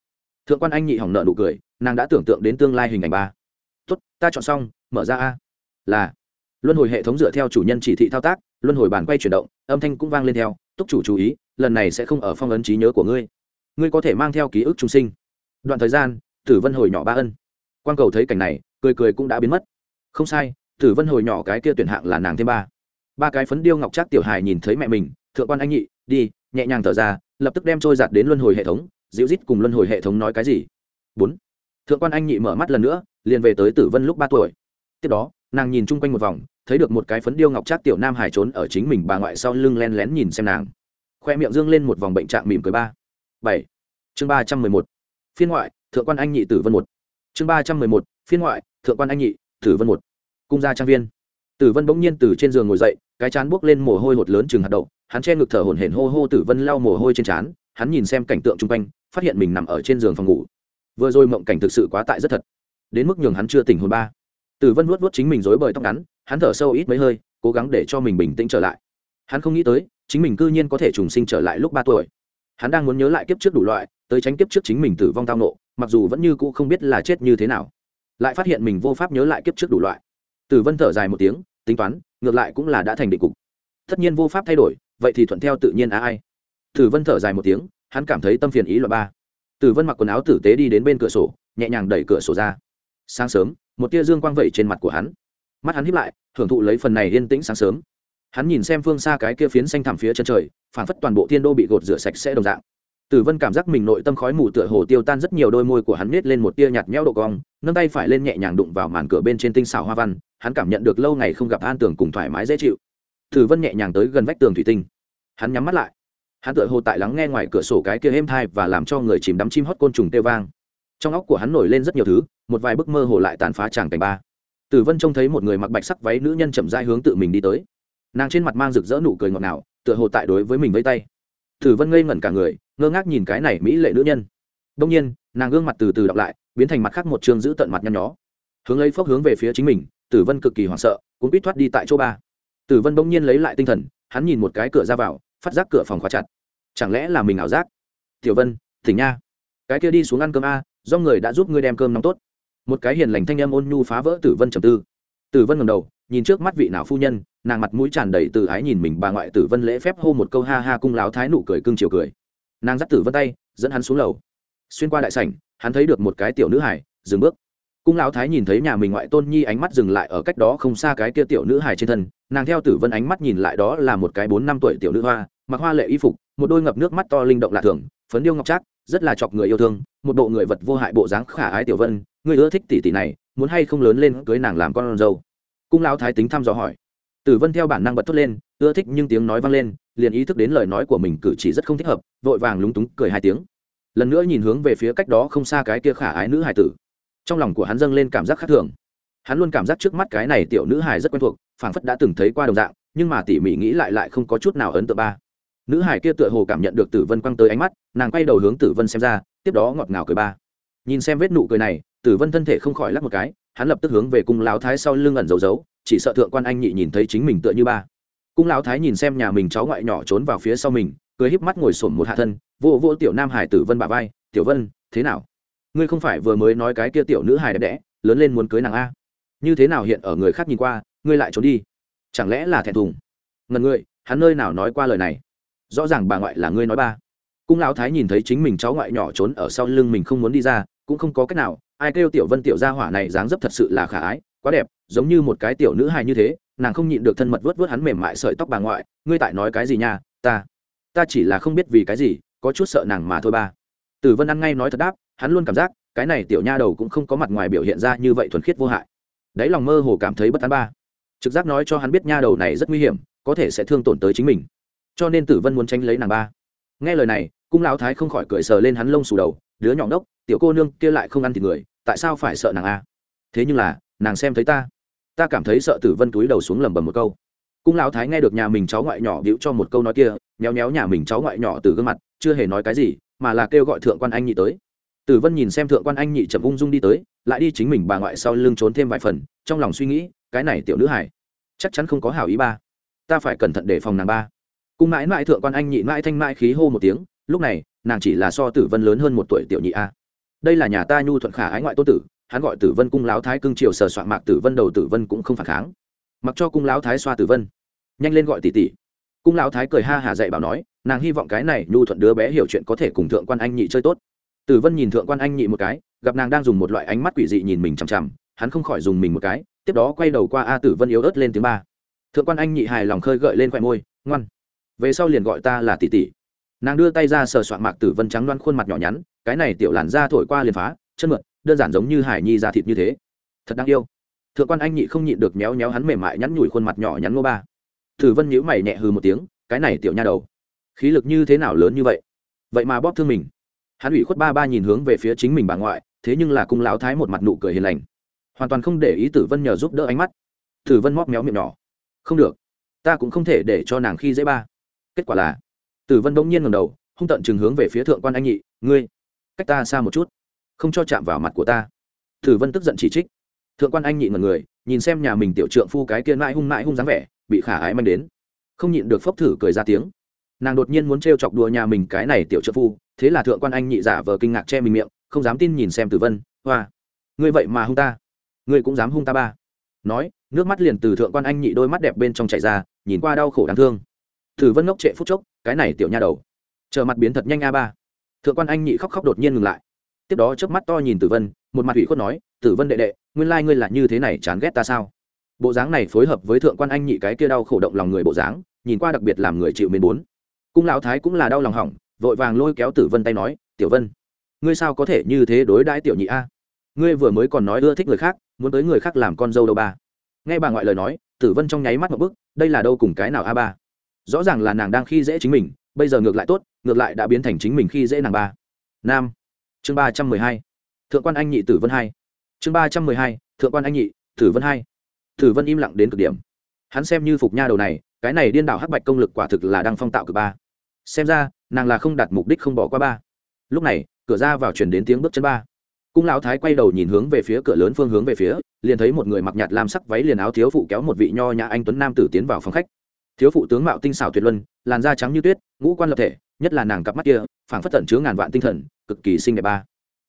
thượng quan anh nhị hỏng nợ nụ cười, nàng đã tưởng tượng đến tương lai hình ảnh ba. Tốt, ta chọn xong, mở ra a là luân hồi hệ thống dựa theo chủ nhân chỉ thị thao tác, luân hồi bàn quay chuyển động, âm thanh cũng vang lên theo, túc chủ chú ý, lần này sẽ không ở phong ấn trí nhớ của ngươi. Ngươi có thể mang theo ký ức trung sinh. Đoạn thời gian, tử vân hồi nhỏ ba ân. Quan cầu thấy cảnh này, cười cười cũng đã biến mất. Không sai, tử vân hồi nhỏ cái kia tuyển hạng là nàng thêm ba. Ba cái phấn điêu ngọc trác tiểu hài nhìn thấy mẹ mình, thượng quan anh nhị, đi, nhẹ nhàng thở ra, lập tức đem trôi giạt đến luân hồi hệ thống, dịu rít cùng luân hồi hệ thống nói cái gì. Bốn. Thượng quan anh nhị mở mắt lần nữa, liền về tới tử vân lúc ba tuổi. Tiếp đó nàng nhìn chung quanh một vòng, thấy được một cái phấn điêu ngọc trác tiểu nam hải trốn ở chính mình bà ngoại sau lưng len lén nhìn xem nàng. Khoe miệng dương lên một vòng bệnh trạng mỉm cười ba. Bảy. Chương ba trăm mười một. Phiên ngoại, thượng quan anh nhị tử vân một. Chương ba trăm mười một, phiên ngoại, thượng quan anh nhị tử vân một. Cung gia trang viên. Tử vân bỗng nhiên từ trên giường ngồi dậy, cái chán buốc lên mồ hôi hột lớn chừng hạt đậu, hắn che ngực thở hổn hển hô hô tử vân lau mồ hôi trên trán hắn nhìn xem cảnh tượng chung quanh, phát hiện mình nằm ở trên giường phòng ngủ. Vừa rồi mộng cảnh thực sự quá tại rất thật. Đến mức nhường hắn chưa tỉnh hồn ba tử vân vuốt vuốt chính mình rối bời tóc ngắn, hắn thở sâu ít mấy hơi, cố gắng để cho mình bình tĩnh trở lại. Hắn không nghĩ tới, chính mình cư nhiên có thể trùng sinh trở lại lúc ba tuổi. Hắn đang muốn nhớ lại kiếp trước đủ loại, tới tránh kiếp trước chính mình tử vong tao nộ mặc dù vẫn như cũ không biết là chết như thế nào, lại phát hiện mình vô pháp nhớ lại kiếp trước đủ loại. Tử vân thở dài một tiếng, tính toán, ngược lại cũng là đã thành định cục. Tất nhiên vô pháp thay đổi, vậy thì thuận theo tự nhiên á ai? Tử vân thở dài một tiếng, hắn cảm thấy tâm phiền ý loại ba. Tử vân mặc quần áo tử tế đi đến bên cửa sổ, nhẹ nhàng đẩy cửa sổ ra. Sáng sớm một tia dương quang vẩy trên mặt của hắn. Mắt hắn hiếp lại, hưởng thụ lấy phần này yên tĩnh sáng sớm. Hắn nhìn xem phương xa cái kia phiến xanh thẳm phía chân trời phản phất toàn bộ thiên đô bị gột rửa sạch sẽ đồng dạng. Tử vân cảm giác mình nội tâm khói mù tựa hồ tiêu tan rất nhiều đôi môi của hắn nết lên một tia nhạt nhẽo độ cong, nâng tay phải lên nhẹ nhàng đụng vào màn cửa bên trên tinh xảo hoa văn, hắn cảm nhận được lâu ngày không gặp an tường cùng thoải mái dễ chịu. Tử vân nhẹ nhàng tới gần vách tường thủy tinh. Hắn nhắm mắt lại. Hắn tựa hồ tại lắng nghe ngoài cửa sổ cái kia êm thai và làm cho người chìm đắm chim hót côn trùng tê vang. Trong óc của hắn nổi lên rất nhiều thứ một vài bức mơ hồ lại tàn phá tràng cảnh ba. Tử vân trông thấy một người mặc bạch sắc váy nữ nhân chậm rãi hướng tự mình đi tới. Nàng trên mặt mang rực rỡ nụ cười ngọt ngào, tựa hồ tại đối với mình vây tay. Tử vân ngây ngẩn cả người, ngơ ngác nhìn cái này mỹ lệ nữ nhân. Đông nhiên, nàng gương mặt từ từ đọc lại, biến thành mặt khác một chương giữ tận mặt nhăn nhó. Hướng lấy phốc hướng về phía chính mình, tử vân cực kỳ hoảng sợ, cũng biết thoát đi tại chỗ ba. Tử vân bỗng nhiên lấy lại tinh thần, hắn nhìn một cái cửa ra vào, phát giác cửa phòng khóa chặt. Chẳng lẽ là mình ảo giác? Tiểu vân, tỉnh nha. Cái kia đi xuống ăn cơm a, do người đã giúp ngươi đem cơm nóng tốt một cái hiền lành thanh âm ôn nhu phá vỡ tử vân trầm tư. Tử vân ngầm đầu, nhìn trước mắt vị nào phu nhân, nàng mặt mũi tràn đầy từ ái nhìn mình bà ngoại tử vân lễ phép hô một câu ha ha cung láo thái nụ cười cưng chiều cười. Nàng dắt tử vân tay, dẫn hắn xuống lầu. Xuyên qua đại sảnh, hắn thấy được một cái tiểu nữ hải dừng bước. Cung lão thái nhìn thấy nhà mình ngoại tôn nhi ánh mắt dừng lại ở cách đó không xa cái kia tiểu nữ hải trên thân, nàng theo tử vân ánh mắt nhìn lại đó là một cái bốn năm tuổi tiểu nữ hoa, mặc hoa lệ y phục, một đôi ngập nước mắt to linh động lạ thường, phấn điêu ngọc trác rất là chọc người yêu thương, một bộ người vật vô hại bộ dáng khả ái tiểu vân, người ưa thích tỷ tỷ này, muốn hay không lớn lên cưới nàng làm con dâu? Cung lão thái tính thăm dò hỏi. Tử vân theo bản năng bật thốt lên, ưa thích nhưng tiếng nói vang lên, liền ý thức đến lời nói của mình cử chỉ rất không thích hợp, vội vàng lúng túng cười hai tiếng. Lần nữa nhìn hướng về phía cách đó không xa cái kia khả ái nữ hải tử. Trong lòng của hắn dâng lên cảm giác khác thường. Hắn luôn cảm giác trước mắt cái này tiểu nữ hải rất quen thuộc, phảng phất đã từng thấy qua đồng dạng, nhưng mà tỉ mỉ nghĩ lại lại không có chút nào ấn tượng ba nữ hải kia tựa hồ cảm nhận được tử vân quăng tới ánh mắt, nàng quay đầu hướng tử vân xem ra, tiếp đó ngọt ngào cười ba. Nhìn xem vết nụ cười này, tử vân thân thể không khỏi lắc một cái, hắn lập tức hướng về cung lão thái sau lưng ẩn giấu giấu, chỉ sợ thượng quan anh nhị nhìn thấy chính mình tựa như ba. Cung lão thái nhìn xem nhà mình cháu ngoại nhỏ trốn vào phía sau mình, cười híp mắt ngồi sổm một hạ thân, vô vô tiểu nam hải tử vân bà vai, tiểu vân, thế nào? Ngươi không phải vừa mới nói cái kia tiểu nữ hải đẹp đẽ, lớn lên muốn cưới nàng a? Như thế nào hiện ở người khác nhìn qua, ngươi lại trốn đi? Chẳng lẽ là thẹn thùng? Ngần ngươi, hắn nơi nào nói qua lời này? Rõ ràng bà ngoại là ngươi nói ba. Cung lão thái nhìn thấy chính mình cháu ngoại nhỏ trốn ở sau lưng mình không muốn đi ra, cũng không có cách nào, ai kêu tiểu vân tiểu gia hỏa này dáng dấp thật sự là khả ái, quá đẹp, giống như một cái tiểu nữ hài như thế, nàng không nhịn được thân mật vớt vớt hắn mềm mại sợi tóc bà ngoại, ngươi tại nói cái gì nha, ta ta chỉ là không biết vì cái gì, có chút sợ nàng mà thôi ba. Tử vân ăn ngay nói thật đáp, hắn luôn cảm giác, cái này tiểu nha đầu cũng không có mặt ngoài biểu hiện ra như vậy thuần khiết vô hại. Đáy lòng mơ hồ cảm thấy bất an ba. Trực giác nói cho hắn biết nha đầu này rất nguy hiểm, có thể sẽ thương tổn tới chính mình cho nên tử vân muốn tránh lấy nàng ba. Nghe lời này, cung lão thái không khỏi cười sờ lên hắn lông xù đầu, đứa nhỏ đốc tiểu cô nương kia lại không ăn thịt người, tại sao phải sợ nàng a? Thế nhưng là, nàng xem thấy ta. Ta cảm thấy sợ tử vân túi đầu xuống lầm bầm một câu. Cung lão thái nghe được nhà mình cháu ngoại nhỏ biểu cho một câu nói kia, nhéo nhéo nhà mình cháu ngoại nhỏ từ gương mặt, chưa hề nói cái gì, mà là kêu gọi thượng quan anh nhị tới. Tử vân nhìn xem thượng quan anh nhị chậm ung dung đi tới, lại đi chính mình bà ngoại sau lưng trốn thêm vài phần, trong lòng suy nghĩ, cái này tiểu nữ hải chắc chắn không có hảo ý ba. Ta phải cẩn thận để phòng nàng ba cung mãi mãi thượng quan anh nhị mãi thanh mãi khí hô một tiếng, lúc này, nàng chỉ là so tử vân lớn hơn một tuổi tiểu nhị a. Đây là nhà ta nhu thuận khả ái ngoại tôn tử, hắn gọi tử vân cung lão thái cưng triều sờ soạn mạc tử vân đầu tử vân cũng không phản kháng. Mặc cho cung lão thái xoa tử vân. Nhanh lên gọi tỷ tỷ. Cung lão thái cười ha hà dạy bảo nói, nàng hy vọng cái này nhu thuận đứa bé hiểu chuyện có thể cùng thượng quan anh nhị chơi tốt. Tử vân nhìn thượng quan anh nhị một cái, gặp nàng đang dùng một loại ánh mắt quỷ dị nhìn mình chằm chằm, hắn không khỏi dùng mình một cái, tiếp đó quay đầu qua a tử vân yếu ớt lên tiếng ba. Thượng quan anh nhị hài lòng khơi gợi lên khoe môi, ngoan về sau liền gọi ta là tỷ tỷ. Nàng đưa tay ra sờ soạn mạc tử vân trắng loan khuôn mặt nhỏ nhắn, cái này tiểu làn da thổi qua liền phá, chân mượn đơn giản giống như hải nhi da thịt như thế. Thật đáng yêu. Thượng quan anh nhị không nhịn được méo méo hắn mềm mại nhắn nhủi khuôn mặt nhỏ nhắn ngô ba. Tử vân nhíu mày nhẹ hừ một tiếng, cái này tiểu nha đầu, khí lực như thế nào lớn như vậy? Vậy mà bóp thương mình. Hắn ủy khuất ba ba nhìn hướng về phía chính mình bà ngoại, thế nhưng là cung lão thái một mặt nụ cười hiền lành. Hoàn toàn không để ý tử vân nhờ giúp đỡ ánh mắt. Tử vân móc méo miệng nhỏ. Không được. Ta cũng không thể để cho nàng khi dễ ba kết quả là, tử vân bỗng nhiên ngầm đầu, hung tận chừng hướng về phía thượng quan anh nhị, ngươi, cách ta xa một chút, không cho chạm vào mặt của ta. Tử vân tức giận chỉ trích. Thượng quan anh nhị ngần người, nhìn xem nhà mình tiểu trượng phu cái kia mãi hung mãi hung dáng vẻ, bị khả ái manh đến. Không nhịn được phốc thử cười ra tiếng. Nàng đột nhiên muốn t chọc đùa nhà mình cái này tiểu trượng phu, thế là thượng quan anh nhị giả vờ kinh ngạc che mình miệng, không dám tin nhìn xem tử vân, hoa, ngươi vậy mà hung ta, ngươi cũng dám hung ta ba. Nói, nước mắt liền từ thượng quan anh nhị đôi mắt đẹp bên trong chảy ra, nhìn qua đau khổ đáng thương tử vân ngốc trệ phút chốc, cái này tiểu nha đầu. Chờ mặt biến thật nhanh a ba. Thượng quan anh nhị khóc khóc đột nhiên ngừng lại. Tiếp đó chớp mắt to nhìn tử vân, một mặt ủy khuất nói, tử vân đệ đệ, nguyên lai ngươi là như thế này chán ghét ta sao? Bộ dáng này phối hợp với thượng quan anh nhị cái kia đau khổ động lòng người bộ dáng, nhìn qua đặc biệt làm người chịu mến bốn. Cung lão thái cũng là đau lòng hỏng, vội vàng lôi kéo tử vân tay nói, tiểu vân, ngươi sao có thể như thế đối đãi tiểu nhị a? Ngươi vừa mới còn nói ưa thích người khác, muốn tới người khác làm con dâu đâu ba? Nghe bà ngoại lời nói, tử vân trong nháy mắt một bức đây là đâu cùng cái nào a ba? Rõ ràng là nàng đang khi dễ chính mình, bây giờ ngược lại tốt, ngược lại đã biến thành chính mình khi dễ nàng ba. Nam. Chương ba trăm mười hai. Thượng quan anh nhị tử vân hai. Chương ba trăm mười hai. Thượng quan anh nhị tử vân hai. Tử vân im lặng đến cực điểm. Hắn xem như phục nha đầu này, cái này điên đảo hắc bạch công lực quả thực là đang phong tạo cực ba. Xem ra, nàng là không đặt mục đích không bỏ qua ba. Lúc này, cửa ra vào chuyển đến tiếng bước chân ba. Cung lão thái quay đầu nhìn hướng về phía cửa lớn phương hướng về phía, liền thấy một người mặc nhạt lam sắc váy liền áo thiếu phụ kéo một vị nho nhã anh tuấn nam tử tiến vào phòng khách thiếu phụ tướng mạo tinh xảo tuyệt luân, làn da trắng như tuyết, ngũ quan lập thể, nhất là nàng cặp mắt kia, phảng phất tận chứa ngàn vạn tinh thần, cực kỳ xinh đẹp ba.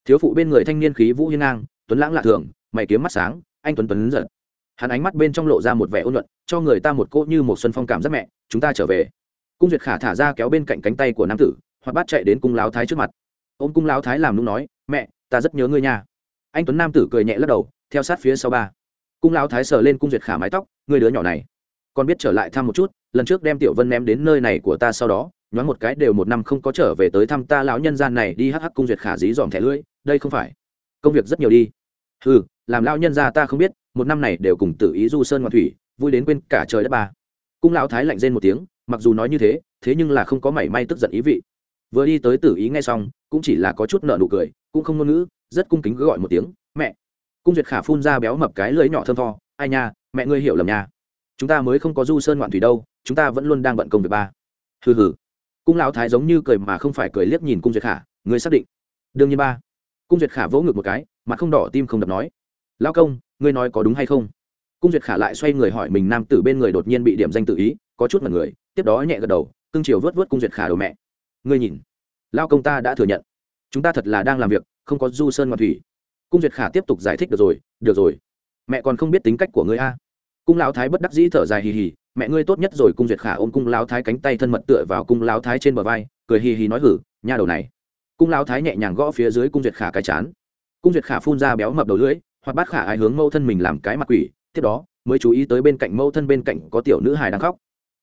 Thiếu phụ bên người thanh niên khí vũ hiên ngang, tuấn lãng lạ thường, mày kiếm mắt sáng, anh tuấn tuấn giật. Hắn ánh mắt bên trong lộ ra một vẻ ôn luận cho người ta một cỗ như một xuân phong cảm rất mẹ, chúng ta trở về. Cung duyệt khả thả ra kéo bên cạnh cánh tay của nam tử, hoặc bắt chạy đến cung láo thái trước mặt. Ôm cung láo thái làm nung nói, mẹ, ta rất nhớ ngươi nha. Anh tuấn nam tử cười nhẹ lắc đầu, theo sát phía sau ba. Cung láo thái sờ lên cung duyệt khả mái tóc người đứa nhỏ này con biết trở lại thăm một chút, lần trước đem tiểu vân ném đến nơi này của ta sau đó, nhoáng một cái đều một năm không có trở về tới thăm ta lão nhân gian này đi hắc hắc cung duyệt khả dí dòm thẻ lưỡi, đây không phải. Công việc rất nhiều đi. Ừ làm lão nhân gia ta không biết, một năm này đều cùng tự ý du sơn ngoạn thủy, vui đến quên cả trời đất ba. Cung lão thái lạnh rên một tiếng, mặc dù nói như thế thế nhưng là không có mảy may tức giận ý vị. Vừa đi tới tử ý ngay xong, cũng chỉ là có chút nợ nụ cười, cũng không ngôn ngữ, rất cung kính cứ gọi một tiếng, mẹ. Cung duyệt khả phun ra béo mập cái lưỡi nhỏ thơm tho, ai nha, mẹ ngươi hiểu lầm nha chúng ta mới không có du sơn ngoạn thủy đâu, chúng ta vẫn luôn đang bận công việc ba. Hừ hừ. Cung lão thái giống như cười mà không phải cười liếc nhìn cung duyệt khả, ngươi xác định? Đương nhiên ba. Cung duyệt khả vỗ ngực một cái, mặt không đỏ tim không đập nói lao công, ngươi nói có đúng hay không? Cung duyệt khả lại xoay người hỏi mình nam tử bên người đột nhiên bị điểm danh tự ý, có chút mật người, tiếp đó nhẹ gật đầu, cưng chiều vớt vớt cung duyệt khả đầu mẹ. Ngươi nhìn lao công ta đã thừa nhận. Chúng ta thật là đang làm việc, không có du sơn ngoạn thủy. Cung duyệt khả tiếp tục giải thích, được rồi được rồi. Mẹ còn không biết tính cách của ngươi a cung lão thái bất đắc dĩ thở dài hì hì, mẹ ngươi tốt nhất rồi. Cung duyệt khả ôm cung lão thái cánh tay thân mật tựa vào cung lão thái trên bờ vai, cười hì hì nói, hử, nha đầu này. Cung lão thái nhẹ nhàng gõ phía dưới cung duyệt khả cái chán. Cung duyệt khả phun ra béo mập đầu lưỡi, hoặc bát khả ai hướng mâu thân mình làm cái mặt quỷ, tiếp đó mới chú ý tới bên cạnh mâu thân bên cạnh có tiểu nữ hài đang khóc.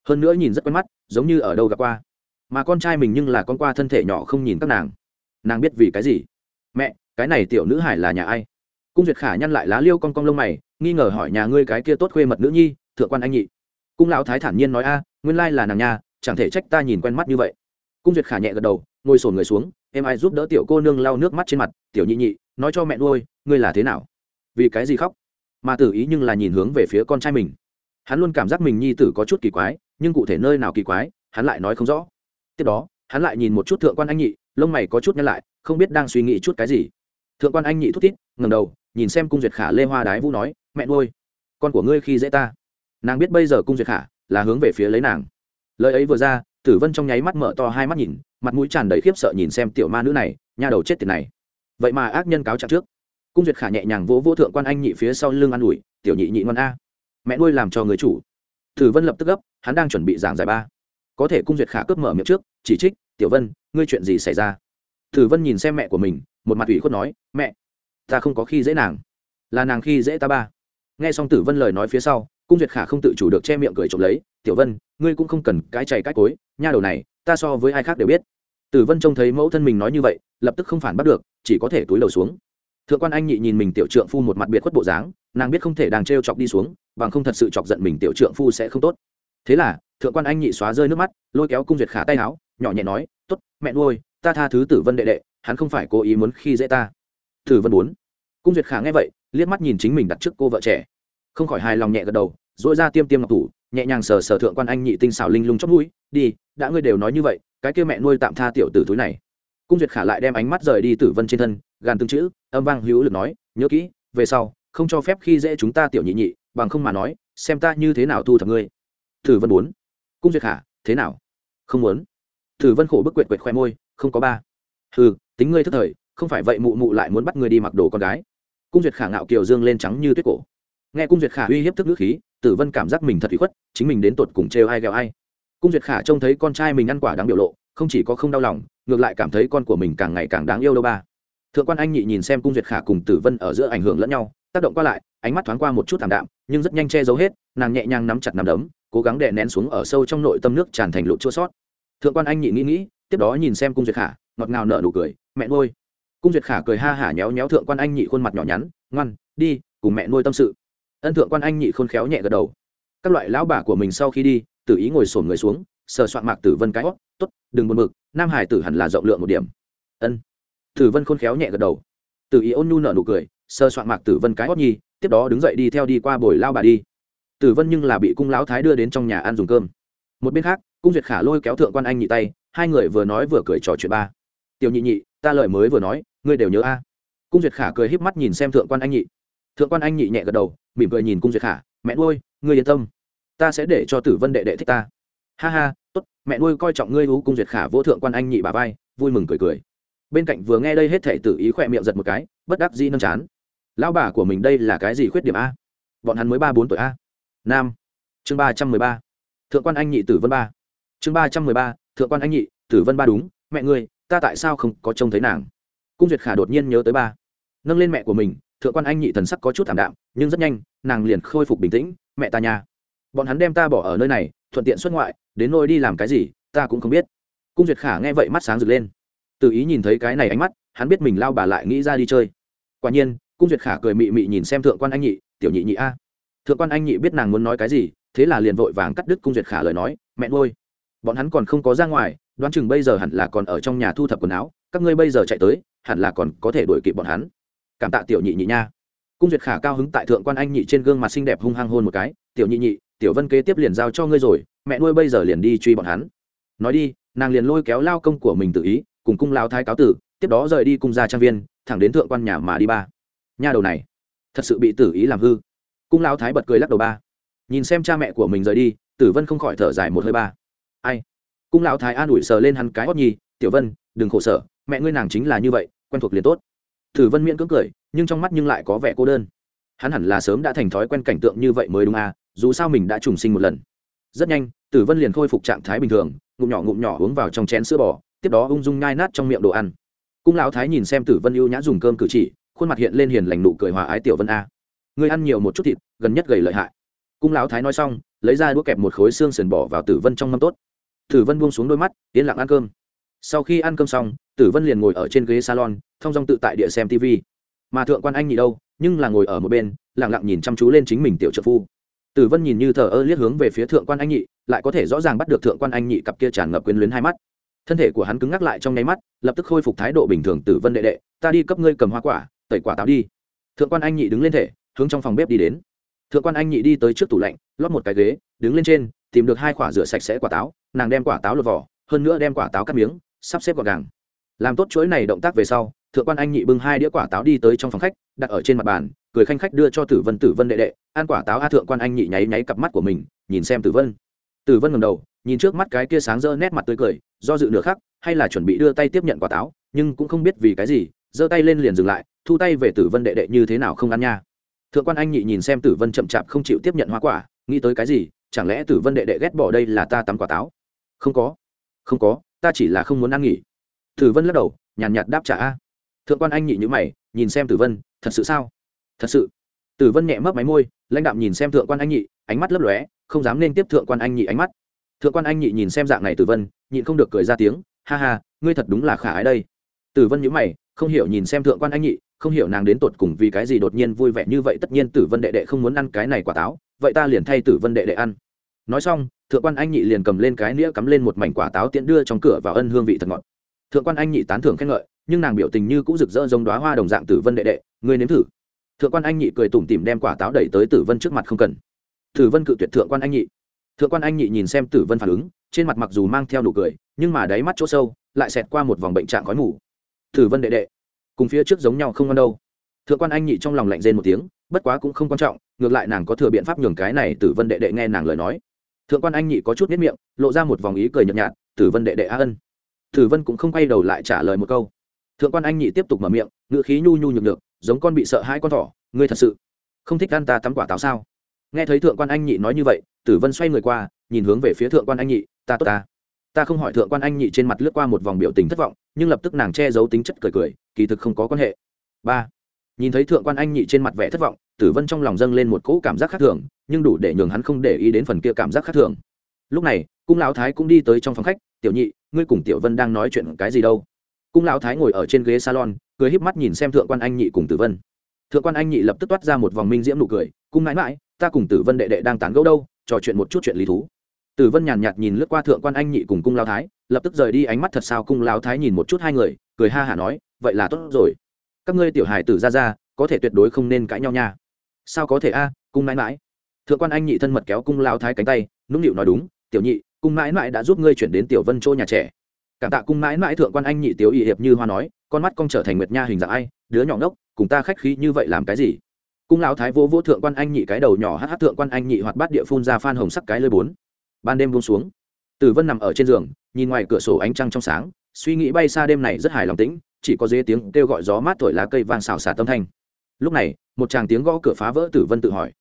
Hơn nữa nhìn rất quen mắt, giống như ở đâu gặp qua. Mà con trai mình nhưng là con qua thân thể nhỏ không nhìn các nàng. Nàng biết vì cái gì? Mẹ, cái này tiểu nữ hải là nhà ai? Cung duyệt khả nhăn lại lá liêu cong cong lông mày, nghi ngờ hỏi nhà ngươi cái kia tốt khuê mật nữ nhi, thượng quan anh nhị. Cung lão thái thản nhiên nói a, nguyên lai là nàng nhà chẳng thể trách ta nhìn quen mắt như vậy. Cung duyệt khả nhẹ gật đầu, ngồi sồn người xuống, em ai giúp đỡ tiểu cô nương lau nước mắt trên mặt, tiểu nhị nhị, nói cho mẹ nuôi, ngươi là thế nào? Vì cái gì khóc? Mà tử ý nhưng là nhìn hướng về phía con trai mình. Hắn luôn cảm giác mình nhi tử có chút kỳ quái, nhưng cụ thể nơi nào kỳ quái, hắn lại nói không rõ. Tiếp đó, hắn lại nhìn một chút thượng quan anh nhị, lông mày có chút nhăn lại, không biết đang suy nghĩ chút cái gì. Thượng quan anh nhị thút tít ngầm đầu nhìn xem cung duyệt khả lê hoa đái vũ nói, mẹ nuôi, con của ngươi khi dễ ta. Nàng biết bây giờ cung duyệt khả là hướng về phía lấy nàng. Lời ấy vừa ra, tử vân trong nháy mắt mở to hai mắt nhìn, mặt mũi tràn đầy khiếp sợ nhìn xem tiểu ma nữ này, nha đầu chết tiền này. Vậy mà ác nhân cáo trạng trước. Cung duyệt khả nhẹ nhàng vỗ vỗ thượng quan anh nhị phía sau lưng an ủi, tiểu nhị nhị ngon a, mẹ nuôi làm cho người chủ. Tử vân lập tức gấp, hắn đang chuẩn bị giảng giải ba. Có thể cung duyệt khả cướp mở miệng trước, chỉ trích, tiểu vân, ngươi chuyện gì xảy ra? Tử vân nhìn xem mẹ của mình, một mặt ủy khuất nói, mẹ ta không có khi dễ nàng. Là nàng khi dễ ta ba. Nghe xong tử vân lời nói phía sau, cung duyệt khả không tự chủ được che miệng cười trộm lấy, tiểu vân, ngươi cũng không cần cái chày cái cối, nha đầu này, ta so với ai khác đều biết. Tử vân trông thấy mẫu thân mình nói như vậy, lập tức không phản bắt được, chỉ có thể túi đầu xuống. Thượng quan anh nhị nhìn mình tiểu trượng phu một mặt biệt khuất bộ dáng, nàng biết không thể đang t chọc đi xuống, bằng không thật sự chọc giận mình tiểu trượng phu sẽ không tốt. Thế là, thượng quan anh nhị xóa rơi nước mắt, lôi kéo cung duyệt khả tay áo, nhỏ nhẹ nói t ố t mẹ nuôi, ta tha thứ tử vân đệ đệ, hắn không phải cố ý muốn khi dễ ta. Thử vân bốn. Cung duyệt khả nghe vậy, liếc mắt nhìn chính mình đặt trước cô vợ trẻ. Không khỏi hài lòng nhẹ gật đầu dỗi ra tiêm tiêm ngọc tủ nhẹ nhàng sờ sờ thượng quan anh nhị tinh xảo linh lung chót mũi, đi, đã ngươi đều nói như vậy, cái kia mẹ nuôi tạm tha tiểu tử túi này. Cung duyệt khả lại đem ánh mắt rời đi tử vân trên thân, gàn tương chữ, âm vang hữu lực nói, nhớ kỹ, về sau, không cho phép khi dễ chúng ta tiểu nhị nhị, bằng không mà nói, xem ta như thế nào thu thập ngươi. Tử vân bốn. Cung duyệt khả, thế nào? Không muốn. Tử vân khổ bức quệt quệt khoe môi, không có ba. Ừ tính ngươi thức thời không phải vậy mụ mụ lại muốn bắt người đi mặc đồ con gái. Cung duyệt khả ngạo kiều dương lên trắng như tuyết cổ. Nghe cung duyệt khả uy hiếp thức nước khí, tử vân cảm giác mình thật bị khuất, chính mình đến tột cùng trêu ai ghẹo ai. Cung duyệt khả trông thấy con trai mình ăn quả đáng biểu lộ, không chỉ có không đau lòng, ngược lại cảm thấy con của mình càng ngày càng đáng yêu đâu ba. Thượng quan anh nhị nhìn xem cung duyệt khả cùng tử vân ở giữa ảnh hưởng lẫn nhau, tác động qua lại, ánh mắt thoáng qua một chút thảm đạm, nhưng rất nhanh che giấu hết, nàng nhẹ nhàng nắm chặt nắm đấm, cố gắng đè nén xuống ở sâu trong nội tâm nước tràn thành lụt chua sót. Thượng quan anh nhị nghĩ nghĩ, tiếp đó nhìn xem cung duyệt khả, ngọt ngào nở nụ cười, mẹ ngôi cung duyệt khả cười ha hả nhéo nhéo thượng quan anh nhị khuôn mặt nhỏ nhắn, ngoan, đi, cùng mẹ nuôi tâm sự. Ân thượng quan anh nhị khôn khéo nhẹ gật đầu. Các loại lão bà của mình sau khi đi tự ý ngồi sổn người xuống, sờ soạn mạc tử vân cái hót t ố t đừng buồn mực nam hải tử hẳn là rộng lượng một điểm. Ân. Tử vân khôn khéo nhẹ gật đầu. Tự ý ôn nhu nở nụ cười, sờ soạn mạc tử vân cái hót nhi, tiếp đó đứng dậy đi theo đi qua bồi lao bà đi. Tử vân nhưng là bị cung lão thái đưa đến trong nhà ăn dùng cơm. Một bên khác, cung duyệt khả lôi kéo thượng quan anh nhị tay, hai người vừa nói vừa cười trò chuyện ba. Tiểu nhị nhị, ta lời mới vừa nói ngươi đều nhớ a. Cung duyệt khả cười híp mắt nhìn xem thượng quan anh nhị. Thượng quan anh nhị nhẹ gật đầu, mỉm cười nhìn cung duyệt khả, mẹ nuôi, ngươi yên tâm. Ta sẽ để cho tử vân đệ đệ thích ta. Ha ha, tốt, mẹ nuôi coi trọng ngươi u cung duyệt khả vô thượng quan anh nhị bà vai, vui mừng cười cười. Bên cạnh vừa nghe đây hết thể tự ý khỏe miệng giật một cái, bất đắc dĩ nâng chán. Lão bà của mình đây là cái gì khuyết điểm a? Bọn hắn mới ba bốn tuổi a. Nam. Chương ba trăm mười ba. Thượng quan anh nhị tử vân ba. Chương ba trăm mười ba, thượng quan anh nhị tử vân ba đúng, mẹ ngươi, ta tại sao không có trông thấy nàng? Cung duyệt khả đột nhiên nhớ tới ba. Nâng lên mẹ của mình, thượng quan anh nhị thần sắc có chút thảm đạm, nhưng rất nhanh, nàng liền khôi phục bình tĩnh, mẹ ta nhà bọn hắn đem ta bỏ ở nơi này, thuận tiện xuất ngoại, đến nơi đi làm cái gì, ta cũng không biết. Cung duyệt khả nghe vậy mắt sáng rực lên. Tự ý nhìn thấy cái này ánh mắt, hắn biết mình lao bà lại nghĩ ra đi chơi. Quả nhiên, cung duyệt khả cười mị mị nhìn xem thượng quan anh nhị, tiểu nhị nhị a, thượng quan anh nhị biết nàng muốn nói cái gì, thế là liền vội vàng cắt đứt cung duyệt khả lời nói, mẹ ngôi bọn hắn còn không có ra ngoài, đoán chừng bây giờ hẳn là còn ở trong nhà thu thập quần áo các ngươi bây giờ chạy tới, hẳn là còn có thể đuổi kịp bọn hắn. Cảm tạ tiểu nhị nhị nha. Cung duyệt khả cao hứng tại thượng quan anh nhị trên gương mặt xinh đẹp hung hăng hôn một cái, tiểu nhị nhị, tiểu vân kế tiếp liền giao cho ngươi rồi, mẹ nuôi bây giờ liền đi truy bọn hắn. Nói đi, nàng liền lôi kéo lao công của mình tự ý, cùng cung lao thái cáo tử, tiếp đó rời đi cung ra trang viên, thẳng đến thượng quan nhà mà đi ba. Nha đầu này, thật sự bị tử ý làm hư. Cung lao thái bật cười lắc đầu ba. Nhìn xem cha mẹ của mình rời đi, tử vân không khỏi thở dài một hơi ba. Ai? Cung lão thái an ủi sờ lên hắn cái hót nhi tiểu vân, đừng khổ sở mẹ ngươi nàng chính là như vậy, quen thuộc liền tốt. Tử vân miễn cưỡng cười, nhưng trong mắt nhưng lại có vẻ cô đơn. Hắn hẳn là sớm đã thành thói quen cảnh tượng như vậy mới đúng à dù sao mình đã trùng sinh một lần. Rất nhanh, tử vân liền khôi phục trạng thái bình thường, ngụm nhỏ ngụm nhỏ uống vào trong chén sữa bò, tiếp đó ung dung nhai nát trong miệng đồ ăn. Cung lão thái nhìn xem tử vân ưu nhã dùng cơm cử chỉ, khuôn mặt hiện lên hiền lành nụ cười hòa ái tiểu vân a. Người ăn nhiều một chút thịt, gần nhất gầy lợi hại. Cung lão thái nói xong, lấy ra đũa kẹp một khối xương sườn bỏ vào tử vân trong mâm tốt. Tử vân buông xuống đôi mắt, yên lặng ăn cơm sau khi ăn cơm xong, tử vân liền ngồi ở trên ghế salon thong dong tự tại địa xem tv mà thượng quan anh nhị đâu, nhưng là ngồi ở một bên, lặng lặng nhìn chăm chú lên chính mình tiểu trợ phu. Tử vân nhìn như thờ ơ liếc hướng về phía thượng quan anh nhị, lại có thể rõ ràng bắt được thượng quan anh nhị cặp kia tràn ngập quyến luyến hai mắt. Thân thể của hắn cứng ngắc lại trong nháy mắt, lập tức khôi phục thái độ bình thường tử vân đệ đệ, ta đi cấp ngươi cầm hoa quả, tẩy quả táo đi. Thượng quan anh nhị đứng lên thể, hướng trong phòng bếp đi đến. Thượng quan anh nhị đi tới trước tủ lạnh, lót một cái ghế, đứng lên trên, tìm được hai quả rửa sạch sẽ quả táo, nàng đem quả táo lột vỏ, hơn nữa đem quả táo cắt miếng sắp xếp gọn gàng. Làm tốt chuỗi này động tác về sau, thượng quan anh nhị bưng hai đĩa quả táo đi tới trong phòng khách, đặt ở trên mặt bàn, cười khanh khách đưa cho tử vân tử vân đệ đệ, ăn quả táo a thượng quan anh nhị nháy nháy cặp mắt của mình, nhìn xem tử vân. Tử vân ngầm đầu, nhìn trước mắt cái kia sáng rỡ nét mặt tươi cười, do dự nửa khắc, hay là chuẩn bị đưa tay tiếp nhận quả táo, nhưng cũng không biết vì cái gì, giơ tay lên liền dừng lại, thu tay về tử vân đệ đệ như thế nào không ăn nha. Thượng quan anh nhị nhìn xem tử vân chậm chạp không chịu tiếp nhận hoa quả, nghĩ tới cái gì, chẳng lẽ tử vân đệ đệ ghét bỏ đây là ta tắm quả táo? Không có. Không có ta chỉ là không muốn ăn nghỉ. Tử vân lắc đầu nhàn nhạt, đáp trả. A thượng quan anh nhị nhữ mày nhìn xem tử vân thật sự sao? Thật sự. Tử vân nhẹ mấp máy môi lãnh đạm nhìn xem thượng quan anh nhị ánh mắt lấp lóe không dám nên tiếp thượng quan anh nhị ánh mắt. Thượng quan anh nhị nhìn xem dạng này tử vân nhịn không được cười ra tiếng ha ha ngươi thật đúng là khả ái đây. Tử vân nhữ mày không hiểu nhìn xem thượng quan anh nhị không hiểu nàng đến tột cùng vì cái gì đột nhiên vui vẻ như vậy tất nhiên tử vân đệ đệ không muốn ăn cái này quả táo vậy ta liền thay tử vân đệ đệ ăn nói xong, thượng quan anh nhị liền cầm lên cái nĩa cắm lên một mảnh quả táo tiễn đưa trong cửa vào ân hương vị thật ngọt. Thượng quan anh nhị tán thưởng khen ngợi, nhưng nàng biểu tình như cũng rực rỡ giống đoá hoa đồng dạng tử vân đệ đệ, ngươi nếm thử. Thượng quan anh nhị cười tủm tỉm đem quả táo đẩy tới tử vân trước mặt không cần. Tử vân cự tuyệt thượng quan anh nhị. Thượng quan anh nhị nhìn xem tử vân phản ứng, trên mặt mặc dù mang theo nụ cười, nhưng mà đáy mắt chỗ sâu, lại xẹt qua một vòng bệnh trạng khói mù. Tử vân đệ đệ, cùng phía trước giống nhau không ngon đâu. Thượng quan anh nhị trong lòng lạnh rên một tiếng, bất quá cũng không quan trọng, ngược lại nàng có thừa biện pháp nhường cái này tử vân đệ đệ nghe nàng lời nói thượng quan anh nhị có chút biết miệng, lộ ra một vòng ý cười nhợt nhạt, tử vân đệ đệ a ân. Tử vân cũng không quay đầu lại trả lời một câu. Thượng quan anh nhị tiếp tục mở miệng ngựa khí nhu nhu nhược được giống con bị sợ hai con thỏ, ngươi thật sự không thích ăn ta tắm quả táo sao? Nghe thấy thượng quan anh nhị nói như vậy, tử vân xoay người qua, nhìn hướng về phía thượng quan anh nhị, ta tốt ta. Ta không hỏi thượng quan anh nhị trên mặt lướt qua một vòng biểu tình thất vọng, nhưng lập tức nàng che giấu tính chất cười cười, kỳ thực không có quan hệ. Ba. Nhìn thấy thượng quan anh nhị trên mặt vẻ thất vọng tử vân trong lòng dâng lên một cỗ cảm giác khác thường, nhưng đủ để nhường hắn không để ý đến phần kia cảm giác khác thường. Lúc này, cung lão thái cũng đi tới trong phòng khách, tiểu nhị, ngươi cùng tiểu vân đang nói chuyện cái gì đâu? Cung lão thái ngồi ở trên ghế salon, cười híp mắt nhìn xem thượng quan anh nhị cùng tử vân. Thượng quan anh nhị lập tức toát ra một vòng minh diễm nụ cười, cung mãi mãi, ta cùng tử vân đệ đệ đang tán gẫu đâu, trò chuyện một chút chuyện lý thú. Tử vân nhàn nhạt nhìn lướt qua thượng quan anh nhị cùng cung lão thái, lập tức rời đi ánh mắt thật sao cung lão thái nhìn một chút hai người, cười ha hả nói, vậy là tốt rồi. Các ngươi tiểu hài tử ra ra, có thể tuyệt đối không nên cãi nhau nha sao có thể a, cung mãi mãi. Thượng quan anh nhị thân mật kéo cung lao thái cánh tay, nũng nịu nói đúng, tiểu nhị, cung mãi mãi đã giúp ngươi chuyển đến tiểu vân chỗ nhà trẻ. Cảm tạ cung mãi mãi thượng quan anh nhị tiểu y hiệp như hoa nói, con mắt con trở thành nguyệt nha hình dạng ai, đứa nhỏ ngốc, cùng ta khách khí như vậy làm cái gì? Cung lão thái vô vỗ thượng quan anh nhị cái đầu nhỏ hát hát thượng quan anh nhị hoạt bát địa phun ra phan hồng sắc cái lơi bốn. Ban đêm buông xuống. Tử vân nằm ở trên giường, nhìn ngoài cửa sổ ánh trăng trong sáng, suy nghĩ bay xa đêm này rất hài lòng tĩnh, chỉ có dế tiếng kêu gọi gió mát thổi lá cây vàng xào xà tâm thanh lúc này, một chàng tiếng gõ cửa phá vỡ tử vân tự hỏi.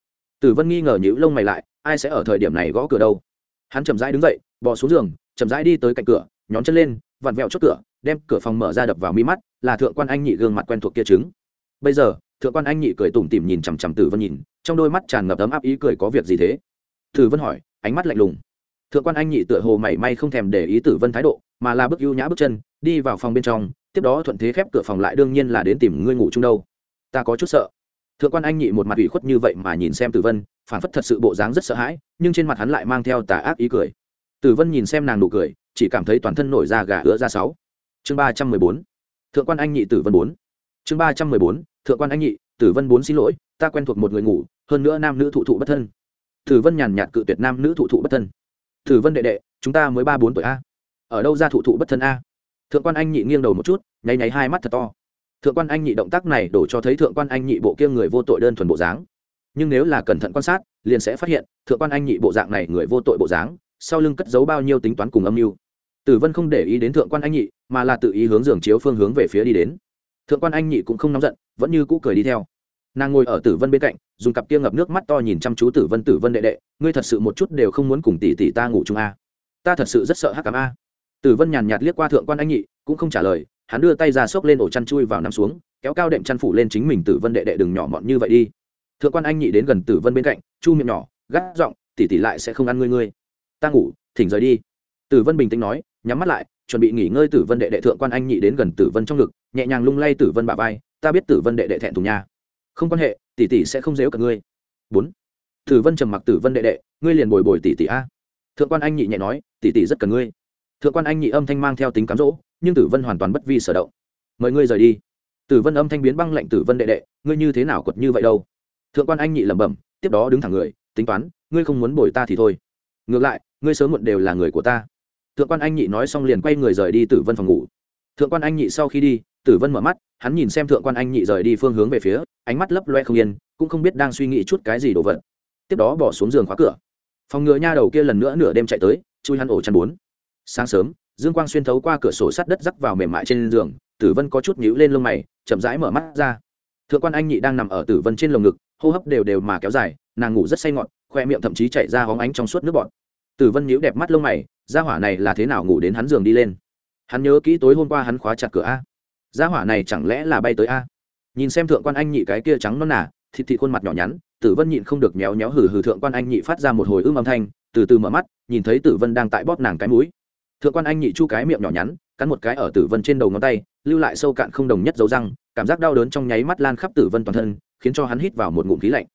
Tử vân nghi ngờ nhữ lông mày lại, ai sẽ ở thời điểm này gõ cửa đâu? Hắn chậm rãi đứng dậy, bò xuống giường, chậm rãi đi tới cạnh cửa, nhón chân lên, vặn vẹo chốt cửa, đem cửa phòng mở ra đập vào mi mắt, là thượng quan anh nhị gương mặt quen thuộc kia trứng. Bây giờ, thượng quan anh nhị cười tủm tỉm nhìn chằm chằm tử vân nhìn, trong đôi mắt tràn ngập ấm áp ý cười có việc gì thế? Tử vân hỏi, ánh mắt lạnh lùng. Thượng quan anh nhị tựa hồ mảy may không thèm để ý tử vân thái độ, mà là bước ưu nhã bước chân, đi vào phòng bên trong, tiếp đó thuận thế khép cửa phòng lại, đương nhiên là đến tìm ngươi ngủ chung đâu ta có chút sợ. Thượng quan anh nhị một mặt ủy khuất như vậy mà nhìn xem tử vân phản phất thật sự bộ dáng rất sợ hãi, nhưng trên mặt hắn lại mang theo tà ác ý cười. Tử vân nhìn xem nàng nụ cười, chỉ cảm thấy toàn thân nổi da gà ứa ra sáu. Chương ba trăm mười bốn. Thượng quan anh nhị tử vân bốn. Chương ba trăm mười bốn. Thượng quan anh nhị tử vân bốn xin lỗi, ta quen thuộc một người ngủ, hơn nữa nam nữ thụ thụ bất thân. Tử vân nhàn nhạt cự tuyệt nam nữ thụ thụ bất thân. Tử vân đệ đệ, chúng ta mới ba bốn tuổi a. Ở đâu ra thụ thụ bất thân a? Thượng quan anh nhị nghiêng đầu một chút, nháy nháy hai mắt thật to thượng quan anh nhị động tác này đổ cho thấy thượng quan anh nhị bộ kia người vô tội đơn thuần bộ dáng. Nhưng nếu là cẩn thận quan sát, liền sẽ phát hiện, thượng quan anh nhị bộ dạng này người vô tội bộ dáng, sau lưng cất giấu bao nhiêu tính toán cùng âm mưu. Tử vân không để ý đến thượng quan anh nhị, mà là tự ý hướng giường chiếu phương hướng về phía đi đến. Thượng quan anh nhị cũng không nóng giận, vẫn như cũ cười đi theo. Nàng ngồi ở tử vân bên cạnh, dùng cặp kia ngập nước mắt to nhìn chăm chú tử vân tử vân đệ đệ, ngươi thật sự một chút đều không muốn cùng tỷ tỷ ta ngủ chung a. Ta thật sự rất sợ hắc cảm a. Tử vân nhàn nhạt liếc qua thượng quan anh nhị, cũng không trả lời hắn đưa tay ra xốc lên ổ chăn chui vào nằm xuống, kéo cao đệm chăn phủ lên chính mình tử vân đệ đệ đừng nhỏ mọn như vậy đi. Thượng quan anh nhị đến gần tử vân bên cạnh, chu miệng nhỏ, gắt giọng tỉ tỉ lại sẽ không ăn ngươi ngươi. Ta ngủ, thỉnh rời đi. Tử vân bình tĩnh nói, nhắm mắt lại, chuẩn bị nghỉ ngơi tử vân đệ đệ thượng quan anh nhị đến gần tử vân trong ngực, nhẹ nhàng lung lay tử vân bà vai, ta biết tử vân đệ đệ thẹn thùng nha. Không quan hệ, tỷ tỷ sẽ không dếu cả ngươi. Bốn. Tử vân trầm mặc tử vân đệ đệ, ngươi liền bồi bồi tỷ tỷ a. Thượng quan anh nhị nhẹ nói, tỷ tỷ rất cần ngươi. Thượng quan anh nhị âm thanh mang theo tính cám dỗ nhưng tử vân hoàn toàn bất vi sở động. Mời ngươi rời đi. Tử vân âm thanh biến băng lệnh tử vân đệ đệ, ngươi như thế nào quật như vậy đâu? Thượng quan anh nhị lẩm bẩm, tiếp đó đứng thẳng người, tính toán, ngươi không muốn bồi ta thì thôi. Ngược lại, ngươi sớm muộn đều là người của ta. Thượng quan anh nhị nói xong liền quay người rời đi tử vân phòng ngủ. Thượng quan anh nhị sau khi đi, tử vân mở mắt, hắn nhìn xem thượng quan anh nhị rời đi phương hướng về phía, ánh mắt lấp loe không yên, cũng không biết đang suy nghĩ chút cái gì đồ vật. Tiếp đó bỏ xuống giường khóa cửa. Phòng ngựa nha đầu kia lần nữa nửa đêm chạy tới, chui hắn ổ chăn bốn. Sáng sớm dương quang xuyên thấu qua cửa sổ sắt đất rắc vào mềm mại trên giường, tử vân có chút nhíu lên lông mày, chậm rãi mở mắt ra. Thượng quan anh nhị đang nằm ở tử vân trên lồng ngực, hô hấp đều đều mà kéo dài, nàng ngủ rất say ngọn, khoe miệng thậm chí chạy ra hóng ánh trong suốt nước bọt. Tử vân nhíu đẹp mắt lông mày, gia hỏa này là thế nào ngủ đến hắn giường đi lên? Hắn nhớ kỹ tối hôm qua hắn khóa chặt cửa a. Gia hỏa này chẳng lẽ là bay tới a? Nhìn xem thượng quan anh nhị cái kia trắng non nà, thịt thịt khuôn mặt nhỏ nhắn, tử vân nhịn không được méo méo hừ hừ thượng quan anh nhị phát ra một hồi ưm âm thanh, từ từ mở mắt, nhìn thấy tử vân đang tại bóp nàng cái mũi thượng quan anh nhị chu cái miệng nhỏ nhắn, cắn một cái ở tử vân trên đầu ngón tay, lưu lại sâu cạn không đồng nhất dấu răng, cảm giác đau đớn trong nháy mắt lan khắp tử vân toàn thân, khiến cho hắn hít vào một ngụm khí lạnh.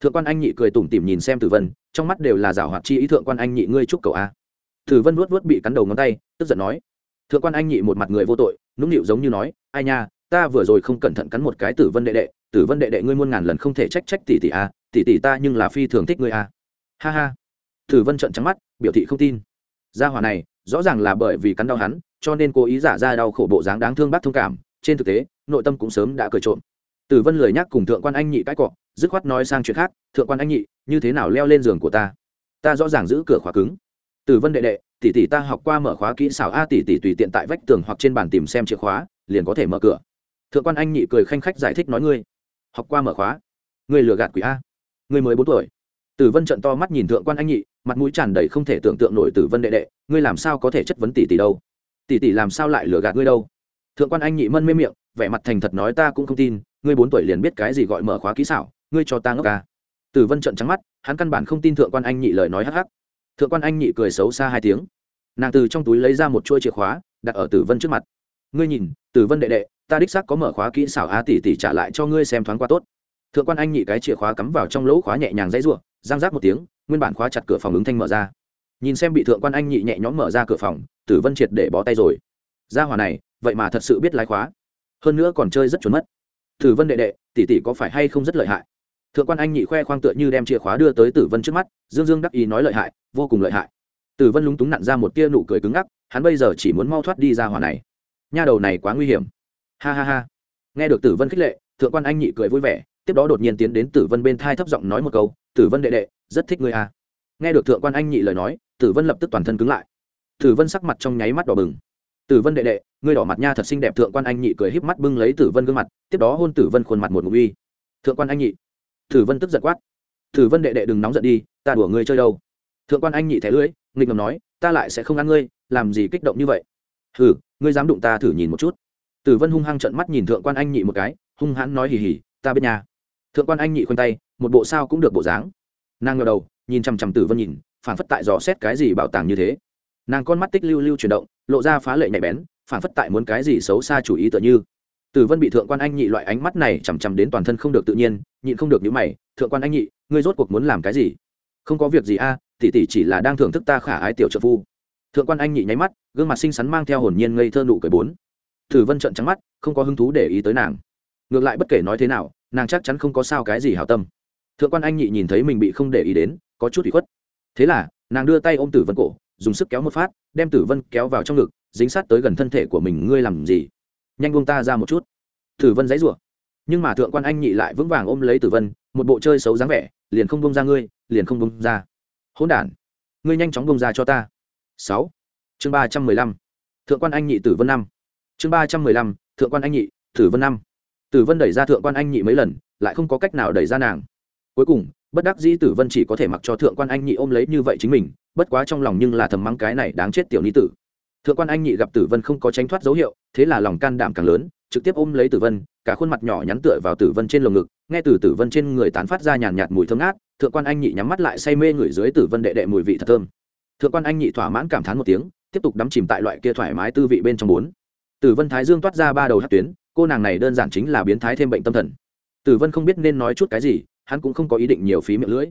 Thượng quan anh nhị cười tủm tỉm nhìn xem tử vân, trong mắt đều là rào hoạt chi ý thượng quan anh nhị ngươi chúc cậu a. Tử vân vuốt vuốt bị cắn đầu ngón tay, tức giận nói. Thượng quan anh nhị một mặt người vô tội, nũng nịu giống như nói, ai nha, ta vừa rồi không cẩn thận cắn một cái tử vân đệ đệ, tử vân đệ đệ ngươi muôn ngàn lần không thể trách trách tỷ tỷ a, tỷ tỷ ta nhưng là phi thường thích ngươi a. Ha ha. Tử vân trợn trắng mắt, biểu thị không tin. Gia hỏa này rõ ràng là bởi vì cắn đau hắn, cho nên cố ý giả ra đau khổ bộ dáng đáng thương bác thông cảm, trên thực tế, nội tâm cũng sớm đã cười trộm. Tử vân lười nhắc cùng thượng quan anh nhị cãi cọ, dứt khoát nói sang chuyện khác, thượng quan anh nhị, như thế nào leo lên giường của ta? Ta rõ ràng giữ cửa khóa cứng. Tử vân đệ đệ, tỷ tỷ ta học qua mở khóa kỹ xảo a, tỷ tỷ tùy tiện tại vách tường hoặc trên bàn tìm xem chìa khóa, liền có thể mở cửa. Thượng quan anh nhị cười khanh khách giải thích nói ngươi, học qua mở khóa, ngươi lừa gạt quỷ a, ngươi mới bốn tuổi tử vân trận to mắt nhìn thượng quan anh nhị, mặt mũi tràn đầy không thể tưởng tượng nổi tử vân đệ đệ, ngươi làm sao có thể chất vấn tỷ tỷ đâu? Tỷ tỷ làm sao lại lừa gạt ngươi đâu? Thượng quan anh nhị mân mê miệng, vẻ mặt thành thật nói ta cũng không tin, ngươi bốn tuổi liền biết cái gì gọi mở khóa kỹ xảo, ngươi cho ta ngốc ca tử vân trận trắng mắt, hắn căn bản không tin thượng quan anh nhị lời nói hắc hắc. Thượng quan anh nhị cười xấu xa hai tiếng. Nàng từ trong túi lấy ra một chuôi chìa khóa, đặt ở tử vân trước mặt. Ngươi nhìn, tử vân đệ đệ, ta đích xác có mở khóa kỹ xảo a tỷ tỷ trả lại cho ngươi xem thoáng qua tốt. Thượng quan anh nhị cái chìa khóa cắm vào trong lỗ khóa nhẹ nhàng dãy ruộng giang rác một tiếng, nguyên bản khóa chặt cửa phòng ứng thanh mở ra. Nhìn xem bị thượng quan anh nhị nhẹ nhõm mở ra cửa phòng, tử vân triệt để bó tay rồi. Ra hòa này, vậy mà thật sự biết lái khóa. Hơn nữa còn chơi rất trốn mất. Tử vân đệ đệ, tỷ tỷ có phải hay không rất lợi hại? Thượng quan anh nhị khoe khoang tựa như đem chìa khóa đưa tới tử vân trước mắt, dương dương đắc ý nói lợi hại, vô cùng lợi hại. Tử vân lúng túng nặn ra một tia nụ cười cứng ngắc, hắn bây giờ chỉ muốn mau thoát đi ra hỏa này. Nha đầu này quá nguy hiểm. Ha ha ha. Nghe được tử vân khích lệ, thượng quan anh nhị cười vui vẻ, tiếp đó đột nhiên tiến đến tử vân bên thai thấp giọng nói một câu tử vân đệ đệ, rất thích ngươi à. nghe được thượng quan anh nhị lời nói, tử vân lập tức toàn thân cứng lại. Tử vân sắc mặt trong nháy mắt đỏ bừng. Tử vân đệ đệ, ngươi đỏ mặt nha, thật xinh đẹp. Thượng quan anh nhị cười híp mắt bưng lấy tử vân gương mặt, tiếp đó hôn tử vân khuôn mặt một ngụm uy. Thượng quan anh nhị. Tử vân tức giận quát. Tử vân đệ đệ, đừng nóng giận đi, ta đùa ngươi chơi đâu. Thượng quan anh nhị thẻ lưỡi, nghịch ngầm nói, ta lại sẽ không ăn ngươi, làm gì kích động như vậy? Hừ, ngươi dám đụng ta thử nhìn một chút. Tử vân hung hăng trợn mắt nhìn thượng quan anh nhị một cái, hung hãn nói hì hì, ta biết nhà thượng quan anh nhị khoanh tay một bộ sao cũng được bộ dáng. Nàng ngờ đầu nhìn chằm chằm tử vân nhìn phản phất tại dò xét cái gì bảo tàng như thế. Nàng con mắt tích lưu lưu chuyển động lộ ra phá lệ nhạy bén phản phất tại muốn cái gì xấu xa chủ ý tựa như. Tử vân bị thượng quan anh nhị loại ánh mắt này chằm chằm đến toàn thân không được tự nhiên nhịn không được những mày thượng quan anh nhị ngươi rốt cuộc muốn làm cái gì? Không có việc gì a à, tỷ tỷ chỉ là đang thưởng thức ta khả ái tiểu trợ phu. Thượng quan anh nhị nháy mắt gương mặt xinh xắn mang theo hồn nhiên ngây thơ nụ cười bốn. Tử vân trợn trắng mắt không có hứng thú để ý tới nàng. Ngược lại bất kể nói thế nào nàng chắc chắn không có sao cái gì hảo tâm thượng quan anh nhị nhìn thấy mình bị không để ý đến, có chút bị khuất. Thế là, nàng đưa tay ôm tử vân cổ, dùng sức kéo một phát, đem tử vân kéo vào trong ngực, dính sát tới gần thân thể của mình, ngươi làm gì? Nhanh buông ta ra một chút. Tử vân dãy rủa nhưng mà thượng quan anh nhị lại vững vàng ôm lấy tử vân, một bộ chơi xấu dáng vẻ, liền không bông ra ngươi, liền không bông ra. Hỗn đản, ngươi nhanh chóng bông ra cho ta. Sáu. Chương ba trăm mười lăm. Thượng quan anh nhị tử vân năm. Chương ba trăm mười lăm, thượng quan anh nhị tử vân năm. Tử vân đẩy ra thượng quan anh nhị mấy lần, lại không có cách nào đẩy ra nàng cuối cùng, bất đắc dĩ tử vân chỉ có thể mặc cho thượng quan anh nhị ôm lấy như vậy chính mình, bất quá trong lòng nhưng là thầm mắng cái này đáng chết tiểu ni tử. Thượng quan anh nhị gặp tử vân không có tránh thoát dấu hiệu, thế là lòng can đảm càng lớn, trực tiếp ôm lấy tử vân, cả khuôn mặt nhỏ nhắn tựa vào tử vân trên lồng ngực, nghe từ tử vân trên người tán phát ra nhàn nhạt mùi thơm ngát, thượng quan anh nhị nhắm mắt lại say mê ngửi dưới tử vân đệ đệ mùi vị thật thơm. Thượng quan anh nhị thỏa mãn cảm thán một tiếng, tiếp tục đắm chìm tại loại kia thoải mái tư vị bên trong bốn. Tử vân thái dương toát ra ba đầu hát tuyến, cô nàng này đơn giản chính là biến thái thêm bệnh tâm thần. Tử vân không biết nên nói chút cái gì hắn cũng không có ý định nhiều phí miệng lưỡi.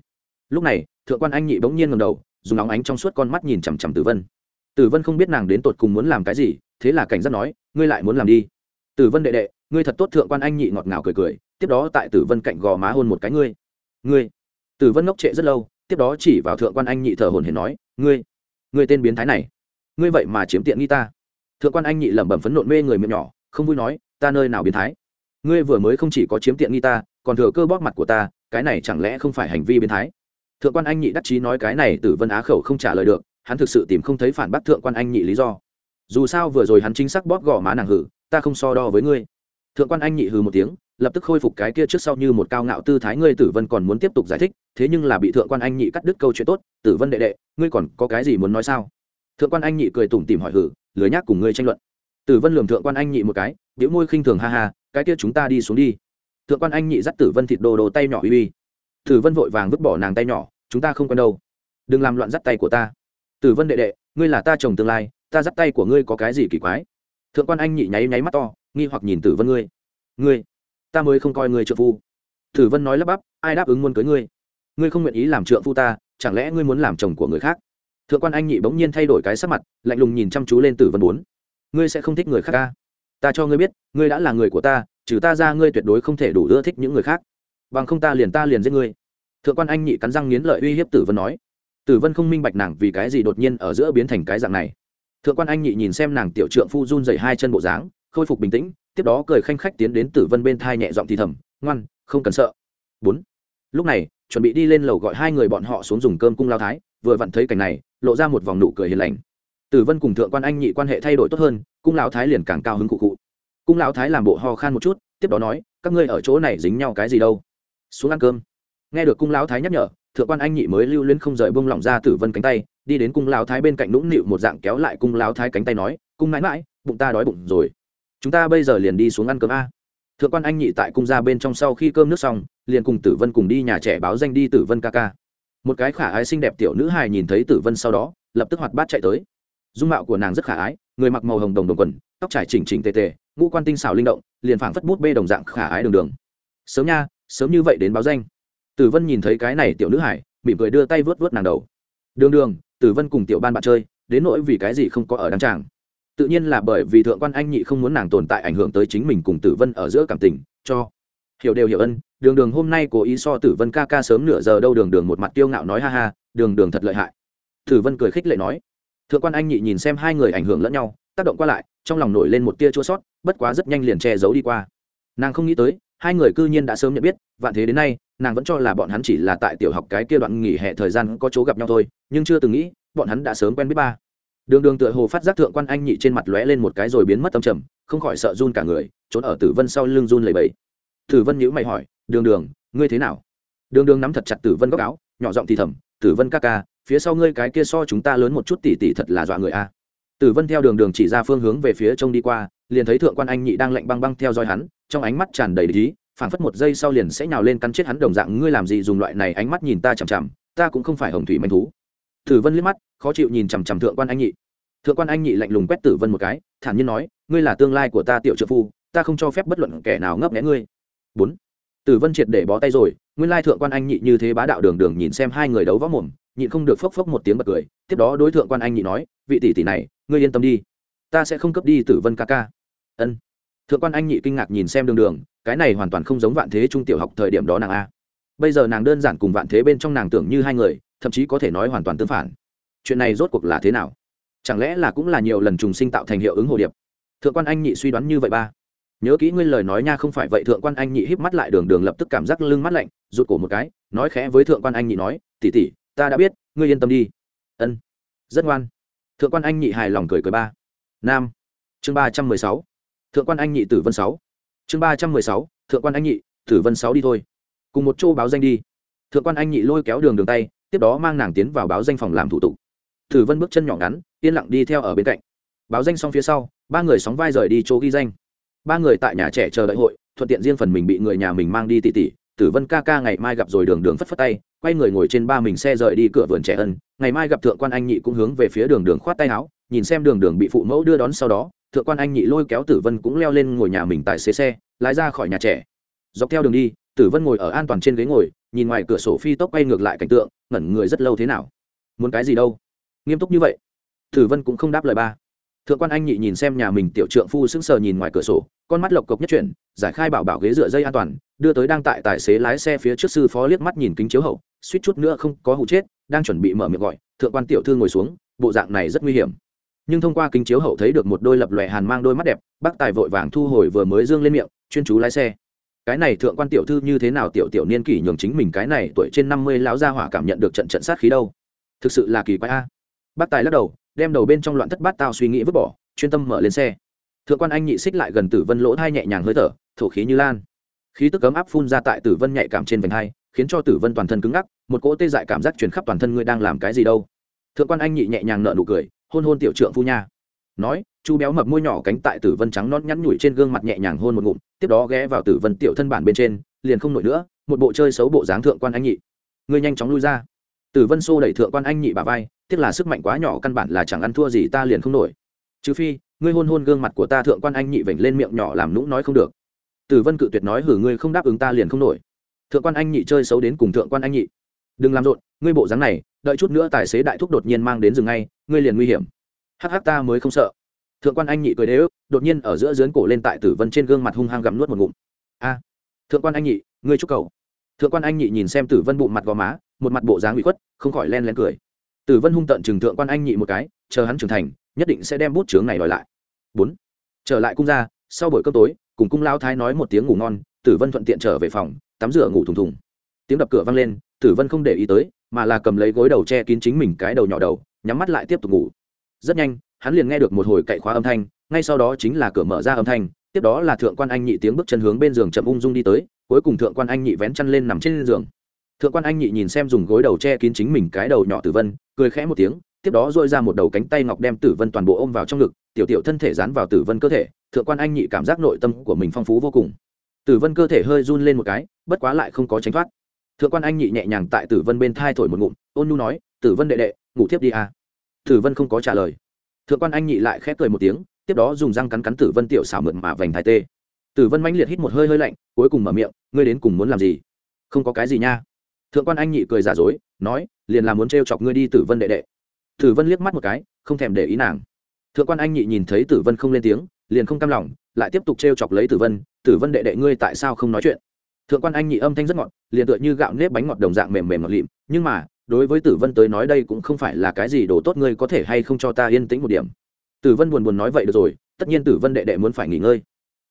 Lúc này, thượng quan anh nhị bỗng nhiên ngầm đầu, dùng óng ánh trong suốt con mắt nhìn chằm chằm tử vân. Tử vân không biết nàng đến tột cùng muốn làm cái gì, thế là cảnh giác nói, ngươi lại muốn làm đi. Tử vân đệ đệ, ngươi thật tốt. Thượng quan anh nhị ngọt ngào cười cười, tiếp đó tại tử vân cạnh gò má hôn một cái, ngươi ngươi. Tử vân ngốc trệ rất lâu, tiếp đó chỉ vào thượng quan anh nhị thở hồn hển nói, ngươi ngươi tên biến thái này, ngươi vậy mà chiếm tiện nghi ta. Thượng quan anh nhị lẩm bẩm phấn nộn mê người miệng nhỏ, không vui nói, ta nơi nào biến thái? Ngươi vừa mới không chỉ có chiếm tiện nghi ta còn thừa cơ bóp mặt của ta, cái này chẳng lẽ không phải hành vi biến thái? Thượng quan anh nhị đắc chí nói cái này tử vân á khẩu không trả lời được, hắn thực sự tìm không thấy phản bác thượng quan anh nhị lý do. Dù sao vừa rồi hắn chính xác bóp gõ má nàng hử, ta không so đo với ngươi. Thượng quan anh nhị hừ một tiếng, lập tức khôi phục cái kia trước sau như một cao ngạo tư thái ngươi tử vân còn muốn tiếp tục giải thích, thế nhưng là bị thượng quan anh nhị cắt đứt câu chuyện tốt, tử vân đệ đệ, ngươi còn có cái gì muốn nói sao? Thượng quan anh nhị cười tủm tìm hỏi hử, lười nhác cùng ngươi tranh luận. Tử vân lường thượng quan anh nhị một cái biểu môi khinh thường ha ha, cái kia chúng ta đi xuống đi thượng quan anh nhị dắt tử vân thịt đồ đồ tay nhỏ uy uy. Tử vân vội vàng vứt bỏ nàng tay nhỏ, chúng ta không quen đâu. Đừng làm loạn dắt tay của ta. Tử vân đệ đệ, ngươi là ta chồng tương lai, ta dắt tay của ngươi có cái gì kỳ quái? Thượng quan anh nhị nháy nháy mắt to, nghi hoặc nhìn tử vân ngươi. Ngươi, ta mới không coi ngươi trợ phu. Tử vân nói lắp bắp, ai đáp ứng muốn cưới ngươi? Ngươi không nguyện ý làm trợ phu ta, chẳng lẽ ngươi muốn làm chồng của người khác? Thượng quan anh nhị bỗng nhiên thay đổi cái sắc mặt, lạnh lùng nhìn chăm chú lên tử vân bốn. Ngươi sẽ không thích người khác ca. Ta cho ngươi biết, ngươi đã là người của ta trừ ta ra ngươi tuyệt đối không thể đủ ưa thích những người khác. Bằng không ta liền ta liền giết ngươi. Thượng quan anh nhị cắn răng nghiến lợi uy hiếp tử vân nói. Tử vân không minh bạch nàng vì cái gì đột nhiên ở giữa biến thành cái dạng này. Thượng quan anh nhị nhìn xem nàng tiểu trượng phu run dày hai chân bộ dáng, khôi phục bình tĩnh, tiếp đó cười khanh khách tiến đến tử vân bên thai nhẹ giọng thì thầm, ngoan, không cần sợ. Bốn. Lúc này, chuẩn bị đi lên lầu gọi hai người bọn họ xuống dùng cơm cung lao thái, vừa vặn thấy cảnh này, lộ ra một vòng nụ cười hiền lành. Tử vân cùng thượng quan anh nhị quan hệ thay đổi tốt hơn, cung lao thái liền càng cao hứng cụ cụ cung lão thái làm bộ ho khan một chút, tiếp đó nói, các ngươi ở chỗ này dính nhau cái gì đâu? Xuống ăn cơm. Nghe được cung lão thái nhắc nhở, thượng quan anh nhị mới lưu luyến không rời bông lỏng ra tử vân cánh tay, đi đến cung lão thái bên cạnh nũng nịu một dạng kéo lại cung lão thái cánh tay nói, cung mãi mãi, bụng ta đói bụng rồi. Chúng ta bây giờ liền đi xuống ăn cơm a. Thượng quan anh nhị tại cung ra bên trong sau khi cơm nước xong, liền cùng tử vân cùng đi nhà trẻ báo danh đi tử vân ca ca. Một cái khả ái xinh đẹp tiểu nữ hài nhìn thấy tử vân sau đó, lập tức hoạt bát chạy tới. Dung mạo của nàng rất khả ái, người mặc màu hồng đồng đồng quần, tóc trải chỉnh chỉnh tề tề ngũ quan tinh xảo linh động, liền phảng phất bút bê đồng dạng khả ái đường đường. Sớm nha, sớm như vậy đến báo danh. Tử vân nhìn thấy cái này tiểu nữ hải, mỉm cười đưa tay vớt vớt nàng đầu. Đường đường, tử vân cùng tiểu ban bạn chơi, đến nỗi vì cái gì không có ở đăng tràng tự nhiên là bởi vì thượng quan anh nhị không muốn nàng tồn tại ảnh hưởng tới chính mình cùng tử vân ở giữa cảm tình, cho hiểu đều hiểu ân, đường đường hôm nay cố ý so tử vân ca ca sớm nửa giờ đâu đường đường một mặt tiêu ngạo nói ha ha, đường đường thật lợi hại. Tử vân cười khích lệ nói. Thượng quan anh nhị nhìn xem hai người ảnh hưởng lẫn nhau, tác động qua lại trong lòng nổi lên một tia chua sót, bất quá rất nhanh liền che giấu đi qua. Nàng không nghĩ tới, hai người cư nhiên đã sớm nhận biết, vạn thế đến nay, nàng vẫn cho là bọn hắn chỉ là tại tiểu học cái kia đoạn nghỉ hè thời gian có chỗ gặp nhau thôi, nhưng chưa từng nghĩ, bọn hắn đã sớm quen biết ba. Đường đường tựa hồ phát giác thượng quan anh nhị trên mặt lóe lên một cái rồi biến mất tâm trầm, không khỏi sợ run cả người, trốn ở tử vân sau lưng run lầy bẫy tử vân nhữ mày hỏi, đường đường, ngươi thế nào? Đường đường nắm thật chặt tử vân góc áo, nhỏ giọng thì thầm, tử vân ca ca, phía sau ngươi cái kia so chúng ta lớn một chút tỉ tỉ thật là dọa người a tử vân theo đường đường chỉ ra phương hướng về phía trông đi qua, liền thấy thượng quan anh nhị đang lạnh băng băng theo dõi hắn, trong ánh mắt tràn đầy lý phảng phất một giây sau liền sẽ nhào lên cắn chết hắn đồng dạng, ngươi làm gì dùng loại này ánh mắt nhìn ta chằm chằm, ta cũng không phải hồng thủy manh thú. Tử vân liếc mắt, khó chịu nhìn chằm chằm thượng quan anh nhị. Thượng quan anh nhị lạnh lùng quét tử vân một cái, thản nhiên nói, ngươi là tương lai của ta tiểu trợ phu, ta không cho phép bất luận kẻ nào ngấp nghẽ ngươi. Bốn. Tử vân triệt để bó tay rồi, nguyên lai thượng quan anh nhị như thế bá đạo đường đường nhìn xem hai người đấu võ mồm, nhịn không được phốc phốc một tiếng bật cười, tiếp đó đối thượng quan anh nhị nói, vị tỷ tỷ này ngươi yên tâm đi, ta sẽ không cấp đi tử vân ca ca. Ân. Thượng quan anh nhị kinh ngạc nhìn xem đường đường, cái này hoàn toàn không giống vạn thế trung tiểu học thời điểm đó nàng a. Bây giờ nàng đơn giản cùng vạn thế bên trong nàng tưởng như hai người, thậm chí có thể nói hoàn toàn tương phản. Chuyện này rốt cuộc là thế nào? Chẳng lẽ là cũng là nhiều lần trùng sinh tạo thành hiệu ứng hồ điệp? Thượng quan anh nhị suy đoán như vậy ba. Nhớ kỹ ngươi lời nói nha, không phải vậy thượng quan anh nhị híp mắt lại đường đường lập tức cảm giác lưng mắt lạnh, rụt cổ một cái, nói khẽ với thượng quan anh nhị nói tỉ tỉ ta đã biết, ngươi yên tâm đi. Ân. Rất ngoan thượng quan anh nhị hài lòng cười cười ba. Nam. Chương ba trăm mười sáu. Thượng quan anh nhị tử vân sáu. Chương ba trăm mười sáu, thượng quan anh nhị tử vân sáu đi thôi. Cùng một chỗ báo danh đi. Thượng quan anh nhị lôi kéo đường đường tay, tiếp đó mang nàng tiến vào báo danh phòng làm thủ tục. Tử vân bước chân nhỏ ngắn, yên lặng đi theo ở bên cạnh. Báo danh xong phía sau, ba người sóng vai rời đi chỗ ghi danh. Ba người tại nhà trẻ chờ đợi hội, thuận tiện riêng phần mình bị người nhà mình mang đi tỉ tỉ. Tử vân ca ca ngày mai gặp rồi đường đường phất phất tay quay người ngồi trên ba mình xe rời đi cửa vườn trẻ ân. Ngày mai gặp thượng quan anh nhị cũng hướng về phía đường đường khoát tay áo, nhìn xem đường đường bị phụ mẫu đưa đón sau đó, thượng quan anh nhị lôi kéo tử vân cũng leo lên ngồi nhà mình tại xế xe, lái ra khỏi nhà trẻ. Dọc theo đường đi, tử vân ngồi ở an toàn trên ghế ngồi, nhìn ngoài cửa sổ phi tốc quay ngược lại cảnh tượng, ngẩn người rất lâu thế nào? Muốn cái gì đâu? Nghiêm túc như vậy. Tử vân cũng không đáp lời ba. Thượng quan anh nhị nhìn xem nhà mình tiểu trượng phu sững sờ nhìn ngoài cửa sổ, con mắt lộc cộc nhất chuyển, giải khai bảo bảo ghế dựa dây an toàn đưa tới đang tại tài xế lái xe phía trước sư phó liếc mắt nhìn kính chiếu hậu, suýt chút nữa không có hụ chết, đang chuẩn bị mở miệng gọi, thượng quan tiểu thư ngồi xuống, bộ dạng này rất nguy hiểm. Nhưng thông qua kính chiếu hậu thấy được một đôi lập lòe hàn mang đôi mắt đẹp, bác tài vội vàng thu hồi vừa mới dương lên miệng, chuyên chú lái xe. Cái này thượng quan tiểu thư như thế nào tiểu tiểu niên kỷ nhường chính mình cái này tuổi trên năm mươi lão gia hỏa cảm nhận được trận trận sát khí đâu? Thực sự là kỳ quái a. Bác tài lắc đầu, đem đầu bên trong loạn thất bát tao suy nghĩ vứt bỏ, chuyên tâm mở lên xe. Thượng quan anh nhị xích lại gần tử vân lỗ thai nhẹ nhàng hơi thở, thổ khí như lan khí tức cấm áp phun ra tại tử vân nhạy cảm trên vành hai, khiến cho tử vân toàn thân cứng ngắc, một cỗ tê dại cảm giác truyền khắp toàn thân ngươi đang làm cái gì đâu. Thượng quan anh nhị nhẹ nhàng nợ nụ cười, hôn hôn tiểu trượng phu nha. Nói, chu béo mập môi nhỏ cánh tại tử vân trắng non nhắn nhủi trên gương mặt nhẹ nhàng hôn một ngụm, tiếp đó ghé vào tử vân tiểu thân bản bên trên, liền không nổi nữa, một bộ chơi xấu bộ dáng thượng quan anh nhị. Ngươi nhanh chóng lui ra. Tử vân xô đẩy thượng quan anh nhị bà vai, tiếc là sức mạnh quá nhỏ căn bản là chẳng ăn thua gì ta liền không nổi. Trừ phi, ngươi hôn hôn gương mặt của ta thượng quan anh nhị vểnh lên miệng nhỏ làm nũng nói không được tử vân cự tuyệt nói, hử, ngươi không đáp ứng ta liền không nổi. Thượng quan anh nhị chơi xấu đến cùng thượng quan anh nhị. Đừng làm rộn, ngươi bộ dáng này, đợi chút nữa tài xế đại thúc đột nhiên mang đến rừng ngay, ngươi liền nguy hiểm. Hắc hắc, ta mới không sợ. Thượng quan anh nhị cười đế ức đột nhiên ở giữa dướn cổ lên tại tử vân trên gương mặt hung hăng gặm nuốt một ngụm. A, thượng quan anh nhị, ngươi chúc cầu. Thượng quan anh nhị nhìn xem tử vân bụng mặt gò má, một mặt bộ dáng bị khuất, không khỏi len len cười. Tử vân hung tận chừng thượng quan anh nhị một cái, chờ hắn trưởng thành, nhất định sẽ đem bút chướng này đòi lại. Bốn, trở lại cung ra sau buổi cơm tối, cùng cung lao thái nói một tiếng ngủ ngon, tử vân thuận tiện trở về phòng, tắm rửa ngủ thùng thùng. Tiếng đập cửa vang lên, tử vân không để ý tới, mà là cầm lấy gối đầu che kín chính mình cái đầu nhỏ đầu, nhắm mắt lại tiếp tục ngủ. Rất nhanh, hắn liền nghe được một hồi cậy khóa âm thanh, ngay sau đó chính là cửa mở ra âm thanh, tiếp đó là thượng quan anh nhị tiếng bước chân hướng bên giường chậm ung dung đi tới, cuối cùng thượng quan anh nhị vén chăn lên nằm trên giường. Thượng quan anh nhị nhìn xem dùng gối đầu che kín chính mình cái đầu nhỏ tử vân, cười khẽ một tiếng tiếp đó dội ra một đầu cánh tay ngọc đem tử vân toàn bộ ôm vào trong ngực, tiểu tiểu thân thể dán vào tử vân cơ thể, thượng quan anh nhị cảm giác nội tâm của mình phong phú vô cùng. Tử vân cơ thể hơi run lên một cái, bất quá lại không có tránh thoát. Thượng quan anh nhị nhẹ nhàng tại tử vân bên thai thổi một ngụm, ôn nhu nói, tử vân đệ đệ, ngủ tiếp đi à. tử vân không có trả lời. Thượng quan anh nhị lại khép cười một tiếng, tiếp đó dùng răng cắn cắn tử vân tiểu xảo mượn mà vành thái tê. Tử vân mãnh liệt hít một hơi hơi lạnh, cuối cùng mở miệng, ngươi đến cùng muốn làm gì? Không có cái gì nha. Thượng quan anh nhị cười giả dối, nói, liền là muốn t chọc ngươi đi tử vân đệ đệ tử vân liếc mắt một cái, không thèm để ý nàng. Thượng quan anh nhị nhìn thấy tử vân không lên tiếng, liền không cam lòng, lại tiếp tục t chọc lấy tử vân tử vân đệ đệ ngươi tại sao không nói chuyện? Thượng quan anh nhị âm thanh rất ngọt, liền tựa như gạo nếp bánh ngọt đồng dạng mềm mềm ngọt lịm, nhưng mà, đối với tử vân tới nói đây cũng không phải là cái gì đồ tốt, ngươi có thể hay không cho ta yên tĩnh một điểm? Tử vân buồn buồn nói vậy được rồi, tất nhiên tử vân đệ đệ muốn phải nghỉ ngơi.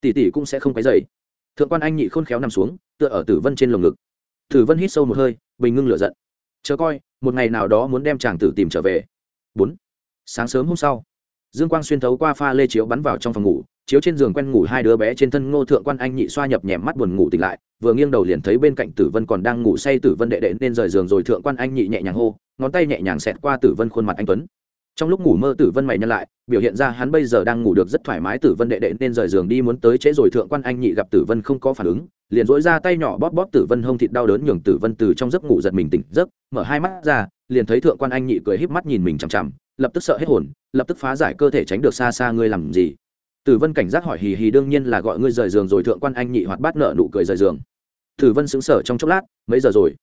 Tỷ tỷ cũng sẽ không cái dày thượng quan anh nhị khôn khéo nằm xuống, tựa ở tử vân trên lồng ngực. Tử vân hít sâu một hơi, bình ngưng lửa giận. Chờ coi, một ngày nào đó muốn đem chàng tử tìm trở về bốn. Sáng sớm hôm sau, dương quang xuyên thấu qua pha lê chiếu bắn vào trong phòng ngủ, chiếu trên giường quen ngủ hai đứa bé trên thân ngô thượng quan anh nhị xoa nhập nhèm mắt buồn ngủ tỉnh lại, vừa nghiêng đầu liền thấy bên cạnh tử vân còn đang ngủ say tử vân đệ đệ nên rời giường rồi thượng quan anh nhị nhẹ nhàng hô, ngón tay nhẹ nhàng xẹt qua tử vân khuôn mặt anh tuấn. Trong lúc ngủ mơ tử vân mày nhăn lại, biểu hiện ra hắn bây giờ đang ngủ được rất thoải mái tử vân đệ đệ nên rời giường đi muốn tới trễ rồi thượng quan anh nhị gặp tử vân không có phản ứng liền dỗi ra tay nhỏ bóp bóp tử vân hông thịt đau đớn nhường tử vân từ trong giấc ngủ giật mình tỉnh, giấc, mở hai mắt ra, liền thấy thượng quan anh nhị cười híp mắt nhìn mình chằm chằm, lập tức sợ hết hồn, lập tức phá giải cơ thể tránh được xa xa ngươi làm gì. Tử vân cảnh giác hỏi hì hì đương nhiên là gọi ngươi rời giường rồi, thượng quan anh nhị hoạt bát nợ nụ cười rời giường. Tử vân sững sờ trong chốc lát, mấy giờ rồi?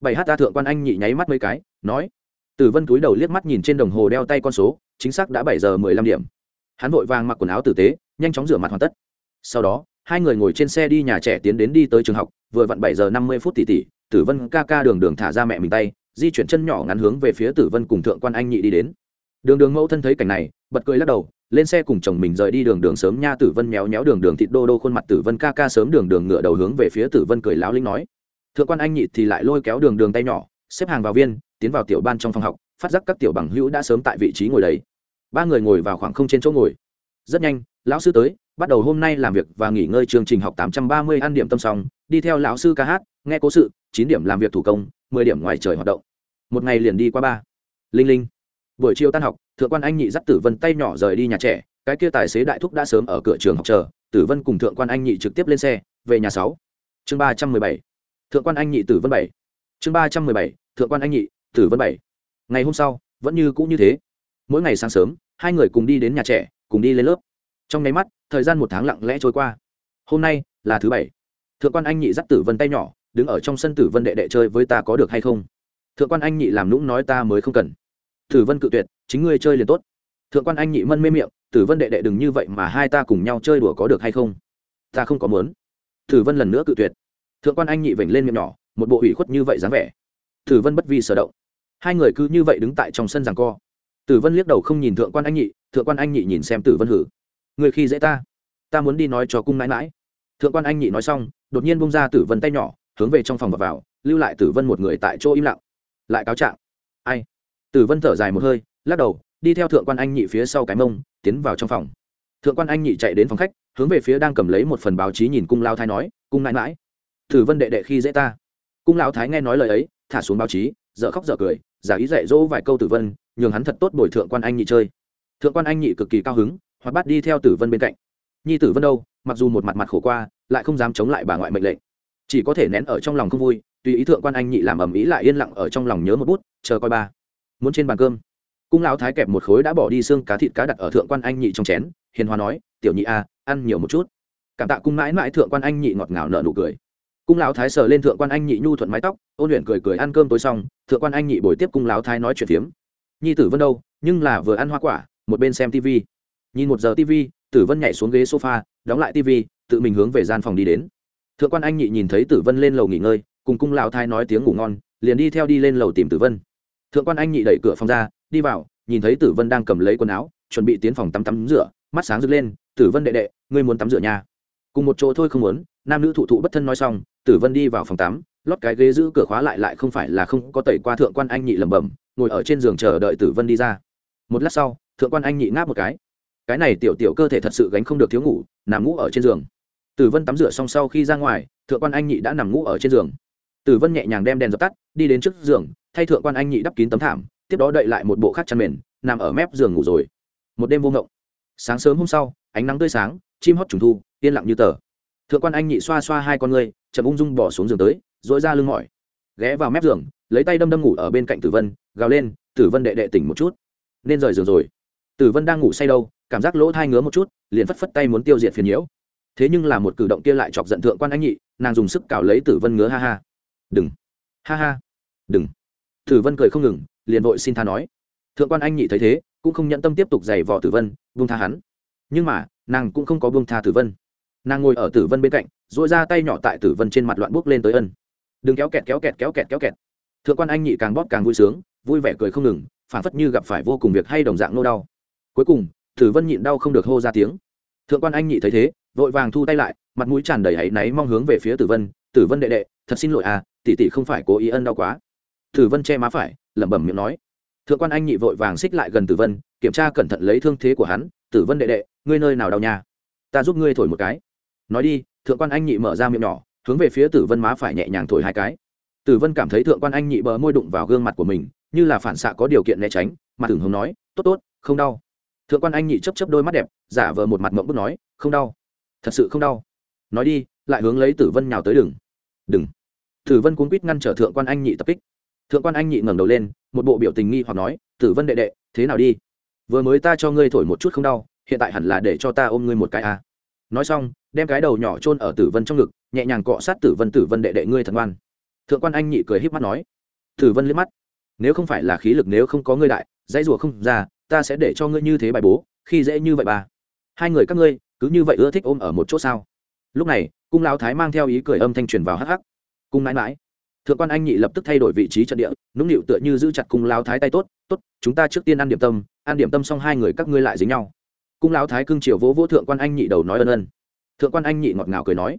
Bảy h ta thượng quan anh nhị nháy mắt mấy cái, nói. Tử vân cúi đầu liếc mắt nhìn trên đồng hồ đeo tay con số, chính xác đã bảy giờ mười lăm điểm. Hắn vội vàng mặc quần áo tử tế, nhanh chóng rửa mặt hoàn tất. Sau đó hai người ngồi trên xe đi nhà trẻ tiến đến đi tới trường học, vừa vặn bảy giờ năm mươi phút tỉ tỉ. tử vân ca ca đường đường thả ra mẹ mình tay, di chuyển chân nhỏ ngắn hướng về phía tử vân cùng thượng quan anh nhị đi đến. Đường đường mẫu thân thấy cảnh này, bật cười lắc đầu, lên xe cùng chồng mình rời đi đường đường sớm nha tử vân méo méo đường đường thịt đô đô khuôn mặt tử vân ca ca sớm đường đường ngựa đầu hướng về phía tử vân cười láo linh nói. Thượng quan anh nhị thì lại lôi kéo đường đường tay nhỏ, xếp hàng vào viên, tiến vào tiểu ban trong phòng học, phát giác các tiểu bằng hữu đã sớm tại vị trí ngồi đấy ba người ngồi vào khoảng không trên chỗ ngồi. Rất nhanh lão sư tới, bắt đầu hôm nay làm việc và nghỉ ngơi chương trình học tám trăm ba mươi ăn điểm tâm xong, đi theo lão sư ca hát, nghe cố sự, chín điểm làm việc thủ công, mười điểm ngoài trời hoạt động. Một ngày liền đi qua ba. Linh linh. Buổi chiều tan học, thượng quan anh nhị dắt tử vân tay nhỏ rời đi nhà trẻ, cái kia tài xế đại thúc đã sớm ở cửa trường học chờ, tử vân cùng thượng quan anh nhị trực tiếp lên xe, về nhà sáu. Chương ba trăm mười bảy. Thượng quan anh nhị tử vân bảy. Chương ba trăm mười bảy, thượng quan anh nhị tử vân bảy. Ngày hôm sau, vẫn như cũ như thế. Mỗi ngày sáng sớm, hai người cùng đi đến nhà trẻ, cùng đi lên lớp trong nháy mắt, thời gian một tháng lặng lẽ trôi qua. Hôm nay là thứ bảy. Thượng quan anh nhị dắt tử vân tay nhỏ, đứng ở trong sân tử vân đệ đệ chơi với ta có được hay không? Thượng quan anh nhị làm nũng nói ta mới không cần. Tử vân cự tuyệt, chính ngươi chơi liền tốt. Thượng quan anh nhị mân mê miệng, tử vân đệ đệ đừng như vậy mà hai ta cùng nhau chơi đùa có được hay không? Ta không có muốn. Tử vân lần nữa cự tuyệt. Thượng quan anh nhị vểnh lên miệng nhỏ, một bộ ủy khuất như vậy dáng vẻ. Tử vân bất vi sở động. Hai người cứ như vậy đứng tại trong sân rằng co. Tử vân liếc đầu không nhìn thượng quan anh nhị, thượng quan anh nhị nhìn xem tử vân hử người khi dễ ta ta muốn đi nói cho cung mãi mãi. Thượng quan anh nhị nói xong, đột nhiên bông ra tử vân tay nhỏ, hướng về trong phòng và vào, lưu lại tử vân một người tại chỗ im lặng. Lại cáo trạng. Ai? Tử vân thở dài một hơi, lắc đầu, đi theo thượng quan anh nhị phía sau cái mông, tiến vào trong phòng. Thượng quan anh nhị chạy đến phòng khách, hướng về phía đang cầm lấy một phần báo chí nhìn cung lao thái nói, cung mãi mãi, tử vân đệ đệ khi dễ ta. Cung lao thái nghe nói lời ấy, thả xuống báo chí dợ khóc dợ cười, giả ý dạy dỗ vài câu tử vân, nhường hắn thật tốt bồi thượng quan anh nhị chơi. Thượng quan anh nhị cực kỳ cao hứng hoặc bắt đi theo tử vân bên cạnh. Nhi tử vân đâu mặc dù một mặt mặt khổ qua lại không dám chống lại bà ngoại mệnh lệnh. Chỉ có thể nén ở trong lòng không vui tùy ý thượng quan anh nhị làm ầm ĩ lại yên lặng ở trong lòng nhớ một bút chờ coi ba. Muốn trên bàn cơm. Cung lão thái kẹp một khối đã bỏ đi xương cá thịt cá đặt ở thượng quan anh nhị trong chén hiền hòa nói tiểu nhị a à, ăn nhiều một chút. Cảm tạ cung mãi mãi thượng quan anh nhị ngọt ngào nở nụ cười. Cung lão thái sờ lên thượng quan anh nhị nhu thuận mái tóc ôn luyện cười cười ăn cơm tối xong thượng quan anh nhị bồi tiếp cung lão thái nói chuyện phiếm. Nhi tử vân đâu nhưng là vừa ăn hoa quả một bên xem tv nhìn một giờ tv tử vân nhảy xuống ghế sofa, đóng lại tv tự mình hướng về gian phòng đi đến. Thượng quan anh nhị nhìn thấy tử vân lên lầu nghỉ ngơi, cùng cung lão thái nói tiếng ngủ ngon, liền đi theo đi lên lầu tìm tử vân. Thượng quan anh nhị đẩy cửa phòng ra, đi vào, nhìn thấy tử vân đang cầm lấy quần áo, chuẩn bị tiến phòng tắm tắm rửa, mắt sáng rực lên, tử vân đệ đệ, ngươi muốn tắm rửa nhà? Cùng một chỗ, thôi không muốn. Nam nữ thụ thụ bất thân nói xong, tử vân đi vào phòng tắm, lót cái ghế giữ cửa khóa lại lại không phải là không có tẩy qua thượng quan anh nhị lẩm bẩm, ngồi ở trên giường chờ đợi tử vân đi ra. Một lát sau, thượng quan anh nhị ngáp một cái cái này tiểu tiểu cơ thể thật sự gánh không được thiếu ngủ, nằm ngủ ở trên giường. Tử vân tắm rửa xong sau khi ra ngoài, thượng quan anh nhị đã nằm ngủ ở trên giường. Tử vân nhẹ nhàng đem đèn dập tắt, đi đến trước giường, thay thượng quan anh nhị đắp kín tấm thảm, tiếp đó đậy lại một bộ khác chăn mền, nằm ở mép giường ngủ rồi. Một đêm vô ngộng. Sáng sớm hôm sau, ánh nắng tươi sáng, chim hót trùng thu, yên lặng như tờ. Thượng quan anh nhị xoa xoa hai con ngươi, chậm ung dung bỏ xuống giường tới dội ra lưng mỏi. Ghé vào mép giường, lấy tay đâm đâm ngủ ở bên cạnh tử vân, gào lên, tử vân đệ đệ tỉnh một chút. Nên rời giường rồi. Tử vân đang ngủ say đâu cảm giác lỗ thai ngứa một chút, liền phất phất tay muốn tiêu diệt phiền nhiễu. Thế nhưng là một cử động kia lại chọc giận thượng quan anh nhị, nàng dùng sức cào lấy tử vân ngứa ha ha. Đừng, ha ha, đừng. Tử vân cười không ngừng, liền vội xin tha nói. Thượng quan anh nhị thấy thế, cũng không nhận tâm tiếp tục giày vò tử vân, buông tha hắn. Nhưng mà, nàng cũng không có buông tha tử vân. Nàng ngồi ở tử vân bên cạnh dội ra tay nhỏ tại tử vân trên mặt loạn bốc lên tới ân. Đừng kéo kẹt kéo kẹt kéo kẹt kéo kẹt. Thượng quan anh nhị càng bóp càng vui sướng, vui vẻ cười không ngừng phản phất như gặp phải vô cùng việc hay đồng dạng nô đau. Cuối cùng tử vân nhịn đau không được hô ra tiếng. Thượng quan anh nhị thấy thế, vội vàng thu tay lại, mặt mũi tràn đầy áy náy mong hướng về phía tử vân. Tử vân đệ đệ, thật xin lỗi à tỷ tỷ không phải cố ý ân đau quá. Tử vân che má phải, lẩm bẩm miệng nói. Thượng quan anh nhị vội vàng xích lại gần tử vân, kiểm tra cẩn thận lấy thương thế của hắn. Tử vân đệ đệ, ngươi nơi nào đau nha? Ta giúp ngươi thổi một cái. Nói đi, thượng quan anh nhị mở ra miệng nhỏ, hướng về phía tử vân má phải nhẹ nhàng thổi hai cái. Tử vân cảm thấy thượng quan anh nhị bờ môi đụng vào gương mặt của mình, như là phản xạ có điều kiện né tránh, mặt tưởng hồng nói, tốt tốt, không đau thượng quan anh nhị chấp chấp đôi mắt đẹp, giả vờ một mặt mộng bức nói, không đau. Thật sự không đau. Nói đi, lại hướng lấy tử vân nhào tới đừng. Đừng. Tử vân cuốn quýt ngăn trở thượng quan anh nhị tập kích. Thượng quan anh nhị ngẩng đầu lên, một bộ biểu tình nghi hoặc nói, tử vân đệ đệ, thế nào đi? Vừa mới ta cho ngươi thổi một chút không đau, hiện tại hẳn là để cho ta ôm ngươi một cái à. nói xong, đem cái đầu nhỏ chôn ở tử vân trong ngực, nhẹ nhàng cọ sát tử vân tử vân đệ đệ, ngươi thần ngoan. Thượng quan anh nhị cười híp mắt nói. Tử vân liếc mắt. Nếu không phải là khí lực, nếu không có ngươi đại, dãy rùa không ra ta sẽ để cho ngươi như thế bài bố, khi dễ như vậy bà. Hai người các ngươi, cứ như vậy ưa thích ôm ở một chỗ sao? Lúc này, cung lão thái mang theo ý cười âm thanh truyền vào hắc hắc. Cung mãi mãi. Thượng quan anh nhị lập tức thay đổi vị trí trận địa, nũng nịu tựa như giữ chặt cung lão thái tay tốt tốt, chúng ta trước tiên ăn điểm tâm, ăn điểm tâm xong hai người các ngươi lại dính nhau. Cung lão thái cưng chiều vỗ vỗ thượng quan anh nhị đầu nói ân ân. Thượng quan anh nhị ngọt ngào cười nói.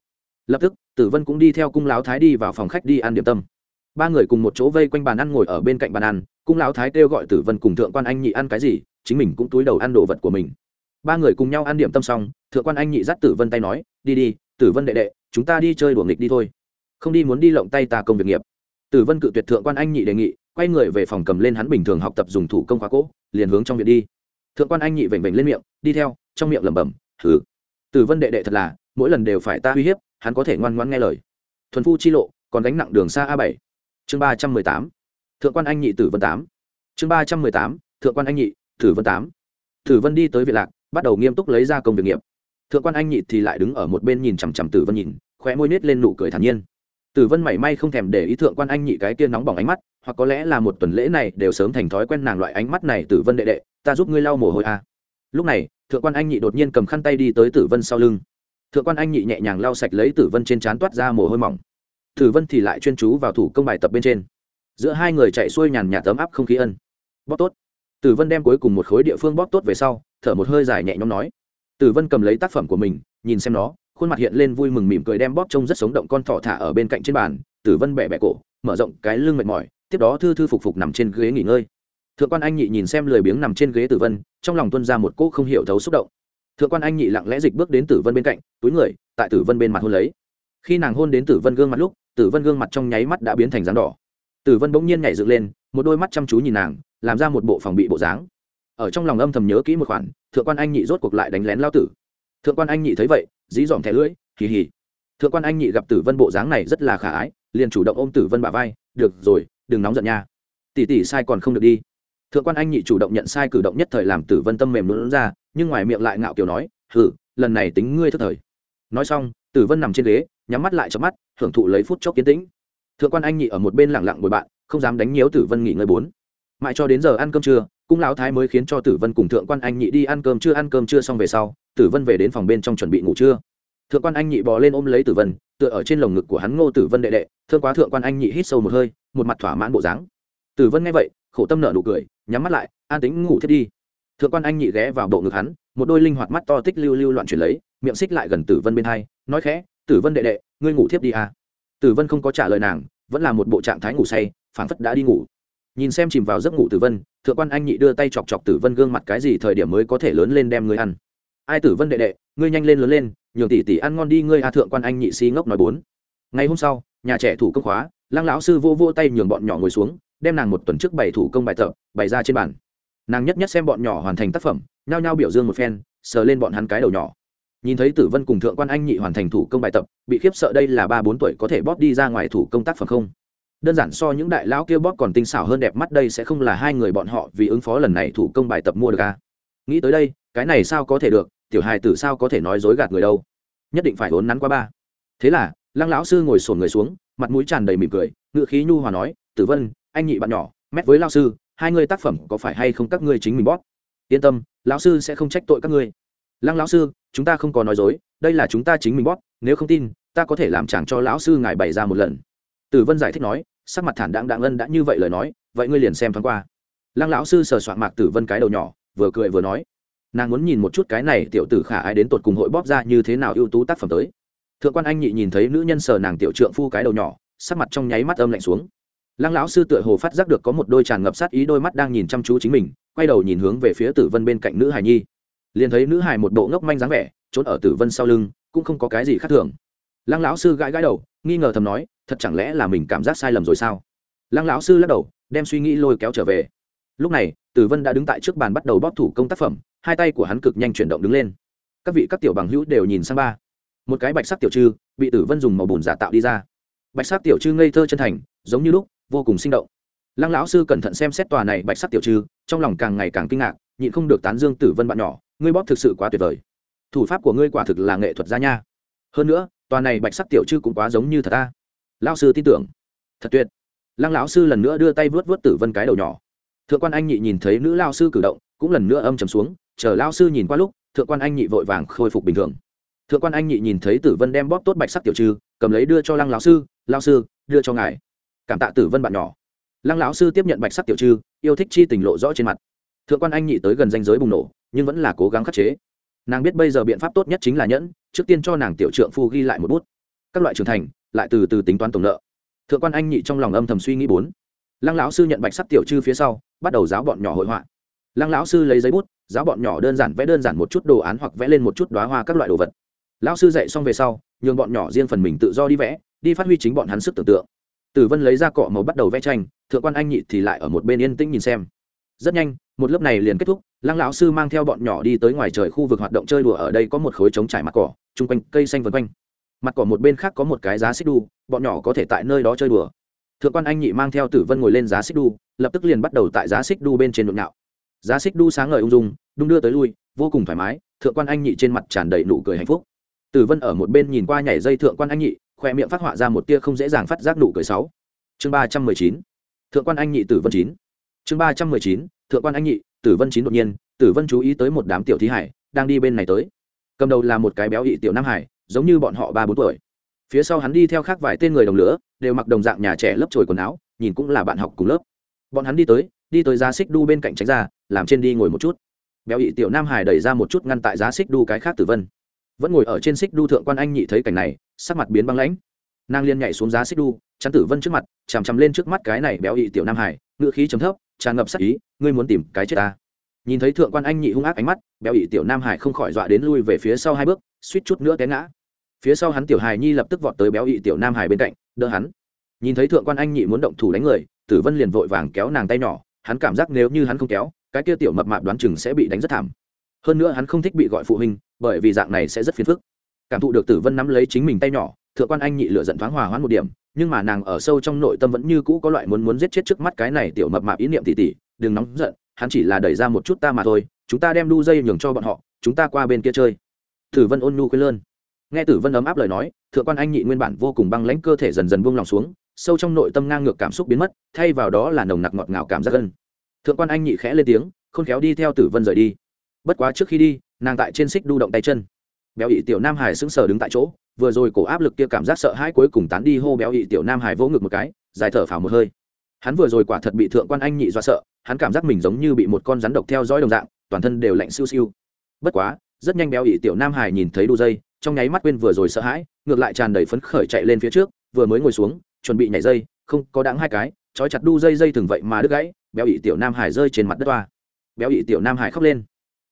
Lập tức, tử vân cũng đi theo cung lão thái đi vào phòng khách đi ăn điểm tâm. Ba người cùng một chỗ vây quanh bàn ăn ngồi ở bên cạnh bàn ăn cung lão thái kêu gọi tử vân cùng thượng quan anh nhị ăn cái gì, chính mình cũng túi đầu ăn đồ vật của mình. Ba người cùng nhau ăn điểm tâm xong, thượng quan anh nhị dắt tử vân tay nói, đi đi, tử vân đệ đệ, chúng ta đi chơi đùa nghịch đi thôi. Không đi muốn đi lộng tay ta công việc nghiệp. Tử vân cự tuyệt thượng quan anh nhị đề nghị, quay người về phòng cầm lên hắn bình thường học tập dùng thủ công khóa cỗ liền hướng trong viện đi. Thượng quan anh nhị vểnh vểnh lên miệng, đi theo. Trong miệng lẩm bẩm thử tử vân đệ đệ thật là, mỗi lần đều phải ta uy hiếp, hắn có thể ngoan ngoãn nghe lời. Thuần phu chi lộ, còn gánh nặng đường xa a bảy. Chương ba trăm mười tám thượng quan anh nhị tử vân tám. Chương ba trăm mười tám, thượng quan anh nhị tử vân tám. Tử vân đi tới viện lạc, bắt đầu nghiêm túc lấy ra công việc nghiệp. Thượng quan anh nhị thì lại đứng ở một bên nhìn chằm chằm tử vân nhìn, khóe môi nết lên nụ cười thản nhiên. Tử vân mảy may không thèm để ý thượng quan anh nhị cái kia nóng bỏng ánh mắt, hoặc có lẽ là một tuần lễ này đều sớm thành thói quen nàng loại ánh mắt này, tử vân đệ đệ, ta giúp ngươi lau mồ hôi a à. lúc này, thượng quan anh nhị đột nhiên cầm khăn tay đi tới tử vân sau lưng. Thượng quan anh nhị nhẹ nhàng lau sạch lấy tử vân trên trán toát ra mồ hôi mỏng. Tử vân thì lại chuyên chú vào thủ công bài tập bên trên giữa hai người chạy xuôi nhàn nhạt tấm áp không khí ân. Bóp tốt. Tử vân đem cuối cùng một khối địa phương bóp tốt về sau, thở một hơi dài nhẹ nhõm nói. Tử vân cầm lấy tác phẩm của mình, nhìn xem nó, khuôn mặt hiện lên vui mừng mỉm cười đem bóp trông rất sống động con thỏ thả ở bên cạnh trên bàn. Tử vân bẻ bẻ cổ, mở rộng cái lưng mệt mỏi, tiếp đó thư thư phục phục nằm trên ghế nghỉ ngơi. Thượng quan anh nhị nhìn xem lười biếng nằm trên ghế tử vân, trong lòng tuân ra một cỗ không hiểu thấu xúc động. Thượng quan anh nhị lặng lẽ dịch bước đến tử vân bên cạnh, túi người, tại tử vân bên mặt hôn lấy. Khi nàng hôn đến tử vân gương mặt lúc, tử vân gương mặt trong nháy mắt đã biến thành rắn đỏ tử vân bỗng nhiên nhảy dựng lên, một đôi mắt chăm chú nhìn nàng, làm ra một bộ phòng bị bộ dáng. Ở trong lòng âm thầm nhớ kỹ một khoản, thượng quan anh nhị rốt cuộc lại đánh lén lao tử. Thượng quan anh nhị thấy vậy, dí dòm thẻ lưỡi, hì hì. Thượng quan anh nhị gặp tử vân bộ dáng này rất là khả ái, liền chủ động ôm tử vân bả vai, được rồi, đừng nóng giận nha. Tỷ tỷ sai còn không được đi. Thượng quan anh nhị chủ động nhận sai cử động nhất thời làm tử vân tâm mềm lún ra, nhưng ngoài miệng lại ngạo kiểu nói hử lần này tính ngươi thất thời. Nói xong, tử vân nằm trên ghế, nhắm mắt lại cho mắt, hưởng thụ lấy phút chốc kiến tĩnh thượng quan anh nhị ở một bên lẳng lặng bồi bạn, không dám đánh nhiễu tử vân nghỉ ngơi bốn. Mãi cho đến giờ ăn cơm trưa, cung lão thái mới khiến cho tử vân cùng thượng quan anh nhị đi ăn cơm chưa ăn cơm chưa xong về sau, tử vân về đến phòng bên trong chuẩn bị ngủ trưa. Thượng quan anh nhị bò lên ôm lấy tử vân, tựa ở trên lồng ngực của hắn ngô tử vân đệ đệ, thương quá thượng quan anh nhị hít sâu một hơi, một mặt thỏa mãn bộ dáng. Tử vân nghe vậy, khổ tâm nợ nụ cười, nhắm mắt lại, an tính ngủ thiết đi. Thượng quan anh nhị ghé vào bộ ngực hắn, một đôi linh hoạt mắt to tích lưu lưu loạn chuyển lấy, miệng xích lại gần tử vân bên hai, nói khẽ, tử vân đệ đệ, ngươi ngủ thiếp đi à tử vân không có trả lời nàng, vẫn là một bộ trạng thái ngủ say, phảng phất đã đi ngủ. Nhìn xem chìm vào giấc ngủ tử vân, thượng quan anh nhị đưa tay chọc chọc tử vân gương mặt cái gì thời điểm mới có thể lớn lên đem ngươi ăn. Ai tử vân đệ đệ, ngươi nhanh lên lớn lên, nhường tỷ tỷ ăn ngon đi ngươi a thượng quan anh nhị si ngốc nói bốn. Ngày hôm sau, nhà trẻ thủ công khóa, lăng lão sư vô vô tay nhường bọn nhỏ ngồi xuống, đem nàng một tuần trước bày thủ công bài tập, bày ra trên bàn. Nàng nhất nhất xem bọn nhỏ hoàn thành tác phẩm, nhao nhao biểu dương một phen, sờ lên bọn hắn cái đầu nhỏ nhìn thấy tử vân cùng thượng quan anh nhị hoàn thành thủ công bài tập, bị khiếp sợ đây là ba bốn tuổi có thể bóp đi ra ngoài thủ công tác phẩm không? Đơn giản so những đại lão kia bóp còn tinh xảo hơn đẹp mắt đây sẽ không là hai người bọn họ vì ứng phó lần này thủ công bài tập mua được à. nghĩ tới đây, cái này sao có thể được, tiểu hài tử sao có thể nói dối gạt người đâu? Nhất định phải vốn nắn qua ba. Thế là, lăng lão sư ngồi sổn người xuống, mặt mũi tràn đầy mỉm cười ngự khí nhu hòa nói, tử vân, anh nhị bạn nhỏ, mét với lao sư, hai người tác phẩm có phải hay không các ngươi chính mình bóp? Yên tâm, lão sư sẽ không trách tội các ngươi lăng lão sư, chúng ta không có nói dối, đây là chúng ta chính mình bóp, nếu không tin, ta có thể làm chẳng cho lão sư ngài bày ra một lần. Tử vân giải thích nói, sắc mặt thản đãng đãng ân đã như vậy lời nói, vậy ngươi liền xem thoáng qua. Lăng lão sư sờ soạn mạc tử vân cái đầu nhỏ, vừa cười vừa nói, nàng muốn nhìn một chút cái này tiểu tử khả ai đến tột cùng hội bóp ra như thế nào ưu tú tác phẩm tới. Thượng quan anh nhị nhìn thấy nữ nhân sờ nàng tiểu trượng phu cái đầu nhỏ, sắc mặt trong nháy mắt âm lạnh xuống. Lăng lão sư tựa hồ phát giác được có một đôi tràn ngập sát ý, đôi mắt đang nhìn chăm chú chính mình, quay đầu nhìn hướng về phía tử vân bên cạnh nữ hài nhi liền thấy nữ hài một bộ ngốc manh dáng vẻ, trốn ở tử vân sau lưng, cũng không có cái gì khác thường. Lăng lão sư gãi gãi đầu, nghi ngờ thầm nói, thật chẳng lẽ là mình cảm giác sai lầm rồi sao? Lăng lão sư lắc đầu, đem suy nghĩ lôi kéo trở về. Lúc này, tử vân đã đứng tại trước bàn bắt đầu bóp thủ công tác phẩm, hai tay của hắn cực nhanh chuyển động đứng lên. Các vị các tiểu bằng hữu đều nhìn sang ba. Một cái bạch sắc tiểu trư bị tử vân dùng màu bùn giả tạo đi ra. Bạch sắc tiểu trư ngây thơ chân thành, giống như lúc, vô cùng sinh động. Lăng lão sư cẩn thận xem xét tòa này bạch sắc tiểu trư, trong lòng càng ngày càng kinh ngạc, nhịn không được tán dương tử vân bạn nhỏ ngươi bóp thực sự quá tuyệt vời. Thủ pháp của ngươi quả thực là nghệ thuật gia nha. Hơn nữa tòa này bạch sắc tiểu chư cũng quá giống như thật ta lão sư tin tưởng. Thật tuyệt. Lăng lão sư lần nữa đưa tay vớt vớt tử vân cái đầu nhỏ. Thượng quan anh nhị nhìn thấy nữ lao sư cử động cũng lần nữa âm trầm xuống chờ lao sư nhìn qua lúc thượng quan anh nhị vội vàng khôi phục bình thường. Thượng quan anh nhị nhìn thấy tử vân đem bóp tốt bạch sắc tiểu trừ, cầm lấy đưa cho lăng lão sư lao sư đưa cho ngài. Cảm tạ tử vân bạn nhỏ. Lăng lão sư tiếp nhận bạch sắc tiểu trừ, yêu thích chi tình lộ rõ trên mặt. Thượng quan anh nhị tới gần danh giới bùng nổ nhưng vẫn là cố gắng khắc chế. Nàng biết bây giờ biện pháp tốt nhất chính là nhẫn, trước tiên cho nàng tiểu trượng phu ghi lại một bút. Các loại trưởng thành, lại từ từ tính toán tổng nợ. Thượng quan anh nhị trong lòng âm thầm suy nghĩ bốn. Lăng lão sư nhận bạch sắc tiểu chư phía sau, bắt đầu giáo bọn nhỏ hội họa. Lăng lão sư lấy giấy bút, giáo bọn nhỏ đơn giản vẽ đơn giản một chút đồ án hoặc vẽ lên một chút đoá hoa các loại đồ vật. Lão sư dạy xong về sau, nhường bọn nhỏ riêng phần mình tự do đi vẽ, đi phát huy chính bọn hắn sức tưởng tượng. Tử vân lấy ra cọ màu bắt đầu vẽ tranh, thượng quan anh nhị thì lại ở một bên yên tĩnh nhìn xem. Rất nhanh, một lớp này liền kết thúc lăng lão sư mang theo bọn nhỏ đi tới ngoài trời khu vực hoạt động chơi đùa, ở đây có một khối trống trải mặt cỏ, chung quanh cây xanh vân quanh. Mặt cỏ một bên khác có một cái giá xích đu, bọn nhỏ có thể tại nơi đó chơi đùa. Thượng quan anh nhị mang theo tử vân ngồi lên giá xích đu, lập tức liền bắt đầu tại giá xích đu bên trên nhộn nhạo. Giá xích đu sáng ngời ung dung, đung đưa tới lui, vô cùng thoải mái, thượng quan anh nhị trên mặt tràn đầy nụ cười hạnh phúc. Tử vân ở một bên nhìn qua nhảy dây thượng quan anh nhị, khoe miệng phát họa ra một tia không dễ dàng phát giác nụ cười sáu. Chương ba trăm mười chín. Thượng quan anh nhị tử vân chín. Chương ba trăm mười chín. Thượng quan anh nhị tử vân chín đột nhiên, tử vân chú ý tới một đám tiểu thí hải, đang đi bên này tới. Cầm đầu là một cái béo ị tiểu nam hải, giống như bọn họ ba bốn tuổi. Phía sau hắn đi theo khác vài tên người đồng lửa, đều mặc đồng dạng nhà trẻ lớp trồi quần áo, nhìn cũng là bạn học cùng lớp. Bọn hắn đi tới đi tới giá xích đu bên cạnh tránh ra, làm trên đi ngồi một chút. Béo ị tiểu nam hải đẩy ra một chút ngăn tại giá xích đu cái khác tử vân. Vẫn ngồi ở trên xích đu thượng quan anh nhị thấy cảnh này, sắc mặt biến băng lãnh. Nàng liên nhảy xuống giá xích đu chắn tử vân trước mặt, chằm chằm lên trước mắt cái này béo ị tiểu nam hải ngựa khí chấm thấp, tràn ngập sắc ý, ngươi muốn tìm cái chết ta? Nhìn thấy thượng quan anh nhị hung ác ánh mắt, béo ị tiểu nam hải không khỏi dọa đến lui về phía sau hai bước, suýt chút nữa té ngã. Phía sau hắn tiểu hài nhi lập tức vọt tới béo ị tiểu nam hải bên cạnh, đỡ hắn. Nhìn thấy thượng quan anh nhị muốn động thủ đánh người, tử vân liền vội vàng kéo nàng tay nhỏ, hắn cảm giác nếu như hắn không kéo, cái kia tiểu mập mạp đoán chừng sẽ bị đánh rất thảm. Hơn nữa hắn không thích bị gọi phụ huynh, bởi vì dạng này sẽ rất phiền phức. Cảm thụ được tử vân nắm lấy chính mình tay nhỏ thượng quan anh nhị lựa giận thoáng hòa hoãn một điểm, nhưng mà nàng ở sâu trong nội tâm vẫn như cũ có loại muốn muốn giết chết trước mắt cái này tiểu mập mạp ý niệm tỉ tỉ, đừng nóng giận, hắn chỉ là đẩy ra một chút ta mà thôi, chúng ta đem đu dây nhường cho bọn họ, chúng ta qua bên kia chơi. Tử vân ôn nhu quên lơn. Nghe tử vân ấm áp lời nói, thượng quan anh nhị nguyên bản vô cùng băng lãnh cơ thể dần dần buông lòng xuống, sâu trong nội tâm ngang ngược cảm xúc biến mất, thay vào đó là nồng nặc ngọt ngào cảm giác gân thượng quan anh nhị khẽ lên tiếng, khôn khéo đi theo tử vân rời đi. Bất quá trước khi đi, nàng tại trên xích đu động tay chân. Béo ị tiểu nam hải sững sờ đứng tại chỗ vừa rồi cổ áp lực kia cảm giác sợ hãi cuối cùng tán đi hô béo ị tiểu nam hải vỗ ngực một cái, dài thở phào một hơi. Hắn vừa rồi quả thật bị thượng quan anh nhị do sợ, hắn cảm giác mình giống như bị một con rắn độc theo dõi đồng dạng, toàn thân đều lạnh siêu siêu. Bất quá, rất nhanh béo ị tiểu nam hải nhìn thấy đu dây, trong nháy mắt quên vừa rồi sợ hãi, ngược lại tràn đầy phấn khởi chạy lên phía trước, vừa mới ngồi xuống, chuẩn bị nhảy dây, không, có đáng hai cái, trói chặt đu dây dây từng vậy mà đứt gãy, béo ị tiểu nam hải rơi trên mặt đất toa. Béo ị tiểu nam hải khóc lên.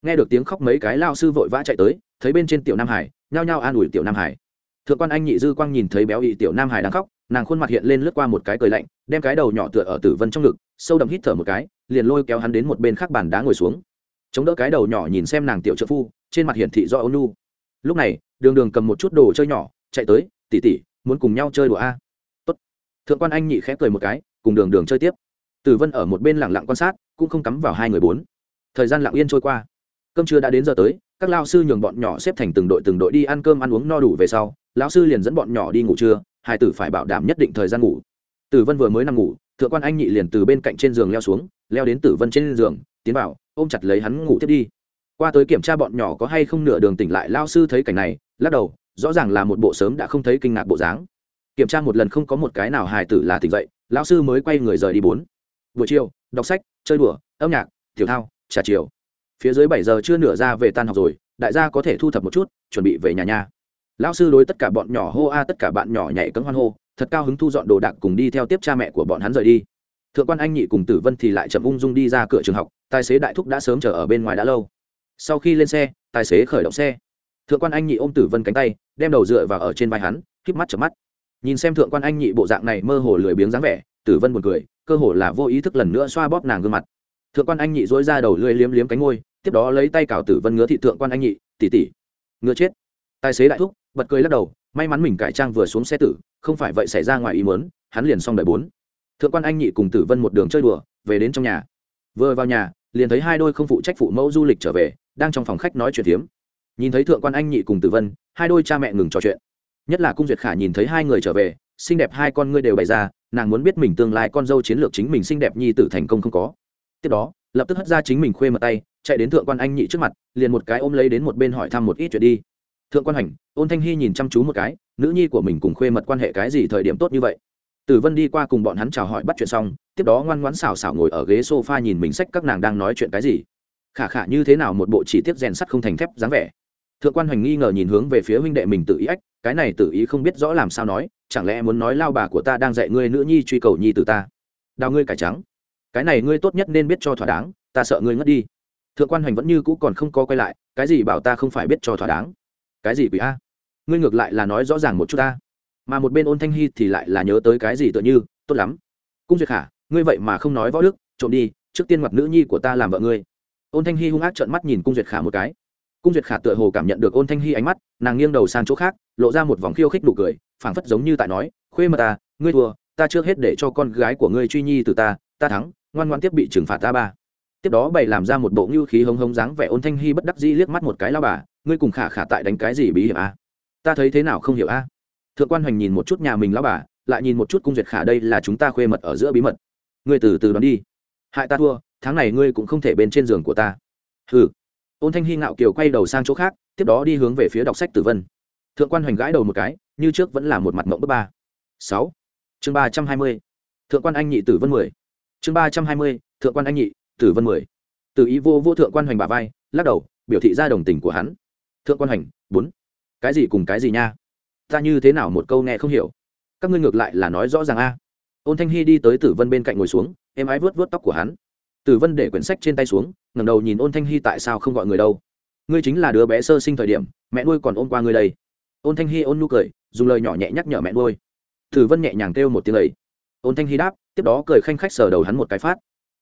Nghe được tiếng khóc mấy cái lao sư vội vã chạy tới, thấy bên trên tiểu nam hải nhao nhao an ủi tiểu nam hải thượng quan anh nhị dư quang nhìn thấy béo ị tiểu nam hải đang khóc, nàng khuôn mặt hiện lên lướt qua một cái cười lạnh, đem cái đầu nhỏ tựa ở tử vân trong ngực, sâu đậm hít thở một cái, liền lôi kéo hắn đến một bên khác bàn đá ngồi xuống. Chống đỡ cái đầu nhỏ nhìn xem nàng tiểu trợ phu, trên mặt hiển thị do ôn nu lúc này, đường đường cầm một chút đồ chơi nhỏ, chạy tới tỉ tỉ muốn cùng nhau chơi đùa a? Tốt. thượng quan anh nhị khẽ cười một cái, cùng đường đường chơi tiếp. Tử vân ở một bên lẳng lặng quan sát, cũng không cắm vào hai người bốn. Thời gian lặng yên trôi qua cơm trưa đã đến giờ tới, các lao sư nhường bọn nhỏ xếp thành từng đội từng đội đi ăn cơm ăn uống no đủ về sau, lão sư liền dẫn bọn nhỏ đi ngủ trưa, hai tử phải bảo đảm nhất định thời gian ngủ. Tử vân vừa mới nằm ngủ, thượng quan anh nhị liền từ bên cạnh trên giường leo xuống, leo đến tử vân trên giường, tiến vào, ôm chặt lấy hắn ngủ tiếp đi. Qua tới kiểm tra bọn nhỏ có hay không nửa đường tỉnh lại lao sư thấy cảnh này, lắc đầu, rõ ràng là một bộ sớm đã không thấy kinh ngạc bộ dáng. Kiểm tra một lần không có một cái nào hài tử là tỉnh dậy, lão sư mới quay người rời đi bốn. Buổi chiều, đọc sách, chơi đùa, âm nhạc tiểu thao, trà chiều phía dưới bảy giờ chưa nửa ra về tan học rồi, đại gia có thể thu thập một chút, chuẩn bị về nhà nhà lão sư đối tất cả bọn nhỏ hô a, tất cả bạn nhỏ nhảy cấm hoan hô, thật cao hứng thu dọn đồ đạc cùng đi theo tiếp cha mẹ của bọn hắn rời đi. Thượng quan anh nhị cùng tử vân thì lại chậm ung dung đi ra cửa trường học, tài xế đại thúc đã sớm chờ ở bên ngoài đã lâu. Sau khi lên xe, tài xế khởi động xe. Thượng quan anh nhị ôm tử vân cánh tay, đem đầu dựa vào ở trên vai hắn, híp mắt chợp mắt. Nhìn xem thượng quan anh nhị bộ dạng này mơ hồ lười biếng dáng vẻ, tử vân buồn cười, cơ hồ là vô ý thức lần nữa xoa bóp nàng gương mặt. Thượng quan anh nhị dối ra đầu lưỡi liếm liếm cánh ngôi tiếp đó lấy tay cào tử vân ngứa thị thượng quan anh nhị tỉ tỉ ngứa chết. Tài xế đại thúc, bật cười lắc đầu, may mắn mình cải trang vừa xuống xe tử, không phải vậy xảy ra ngoài ý mớn hắn liền xong đời bốn. Thượng quan anh nhị cùng tử vân một đường chơi đùa, về đến trong nhà. Vừa vào nhà, liền thấy hai đôi không phụ trách phụ mẫu du lịch trở về, đang trong phòng khách nói chuyện tiếm nhìn thấy thượng quan anh nhị cùng tử vân, hai đôi cha mẹ ngừng trò chuyện. Nhất là cung duyệt khả nhìn thấy hai người trở về, xinh đẹp hai con ngươi đều bày ra, nàng muốn biết mình tương lai con dâu chiến lược chính mình xinh đẹp nhi tử thành công không có. Tiếp đó lập tức hất ra chính mình khuê mật tay, chạy đến thượng quan anh nhị trước mặt, liền một cái ôm lấy đến một bên hỏi thăm một ít chuyện đi. Thượng quan hành, ôn thanh hy nhìn chăm chú một cái, nữ nhi của mình cùng khuê mật quan hệ cái gì thời điểm tốt như vậy? Tử vân đi qua cùng bọn hắn chào hỏi bắt chuyện xong, tiếp đó ngoan ngoãn xào xào ngồi ở ghế s o f a nhìn mình sách các nàng đang nói chuyện cái gì. Khả khả như thế nào một bộ chỉ tiết rèn sắt không thành thép dáng vẻ. Thượng quan hoành nghi ngờ nhìn hướng về phía huynh đệ mình tự ý ách, cái này tự ý không biết rõ làm sao nói, chẳng lẽ muốn nói lao bà của ta đang dạy ngươi nữ nhi truy cầu nhi từ ta? Đào ngươi cải trắng cái này ngươi tốt nhất nên biết cho thỏa đáng, ta sợ ngươi ngất đi. Thượng quan hoành vẫn như cũ còn không có quay lại, cái gì bảo ta không phải biết cho thỏa đáng? Cái gì quỷ a? Ngươi ngược lại là nói rõ ràng một chút ta. Mà một bên ôn thanh hy thì lại là nhớ tới cái gì tựa như, tốt lắm. Cung duyệt khả, ngươi vậy mà không nói võ đức, trộm đi, trước tiên mặt nữ nhi của ta làm vợ ngươi. Ôn thanh hy hung ác trợn mắt nhìn cung duyệt khả một cái. Cung duyệt khả tựa hồ cảm nhận được ôn thanh hy ánh mắt, nàng nghiêng đầu sang chỗ khác, lộ ra một vòng khiêu khích đủ cười, phảng phất giống như tại nói, khuê mà ta ngươi thua, ta trước hết để cho con gái của ngươi truy nhi từ ta ta thắng ngoan ngoan tiếp bị trừng phạt ta ba. Tiếp đó bày làm ra một bộ ngưu khí hống hống dáng vẻ ôn thanh hy bất đắc dĩ liếc mắt một cái lao bà, ngươi cùng khả khả tại đánh cái gì bí hiểm a? Ta thấy thế nào không hiểu a? Thượng quan hoành nhìn một chút nhà mình lao bà, lại nhìn một chút cung duyệt khả đây là chúng ta khuê mật ở giữa bí mật. Ngươi từ từ đoán đi. Hại ta thua, tháng này ngươi cũng không thể bên trên giường của ta. Ừ ôn thanh hy ngạo kiều quay đầu sang chỗ khác, tiếp đó đi hướng về phía đọc sách tử vân. Thượng quan hoành gãi đầu một cái, như trước vẫn là một mặt mộng bước ba. Sáu. Chương ba trăm hai mươi. Thượng quan anh nhị tử vân mười chương ba trăm hai mươi, thượng quan anh nhị, tử vân mười. Tử ý vô vô thượng quan hoành bà vai, lắc đầu, biểu thị ra đồng tình của hắn. Thượng quan hoành, bốn. Cái gì cùng cái gì nha? Ta như thế nào một câu nghe không hiểu. Các ngươi ngược lại là nói rõ ràng a. Ôn thanh hy đi tới tử vân bên cạnh ngồi xuống em ái vớt vớt tóc của hắn. Tử vân để quyển sách trên tay xuống, ngẩng đầu nhìn ôn thanh hy tại sao không gọi người đâu. Ngươi chính là đứa bé sơ sinh thời điểm, mẹ nuôi còn ôm qua ngươi đây. Ôn thanh hy ôn nhu cười, dùng lời nhỏ nhẹ nhắc nhở mẹ nuôi. Tử vân nhẹ nhàng kêu một tiếng ấy. Ôn thanh hy đáp tiếp đó cười khanh khách sờ đầu hắn một cái phát.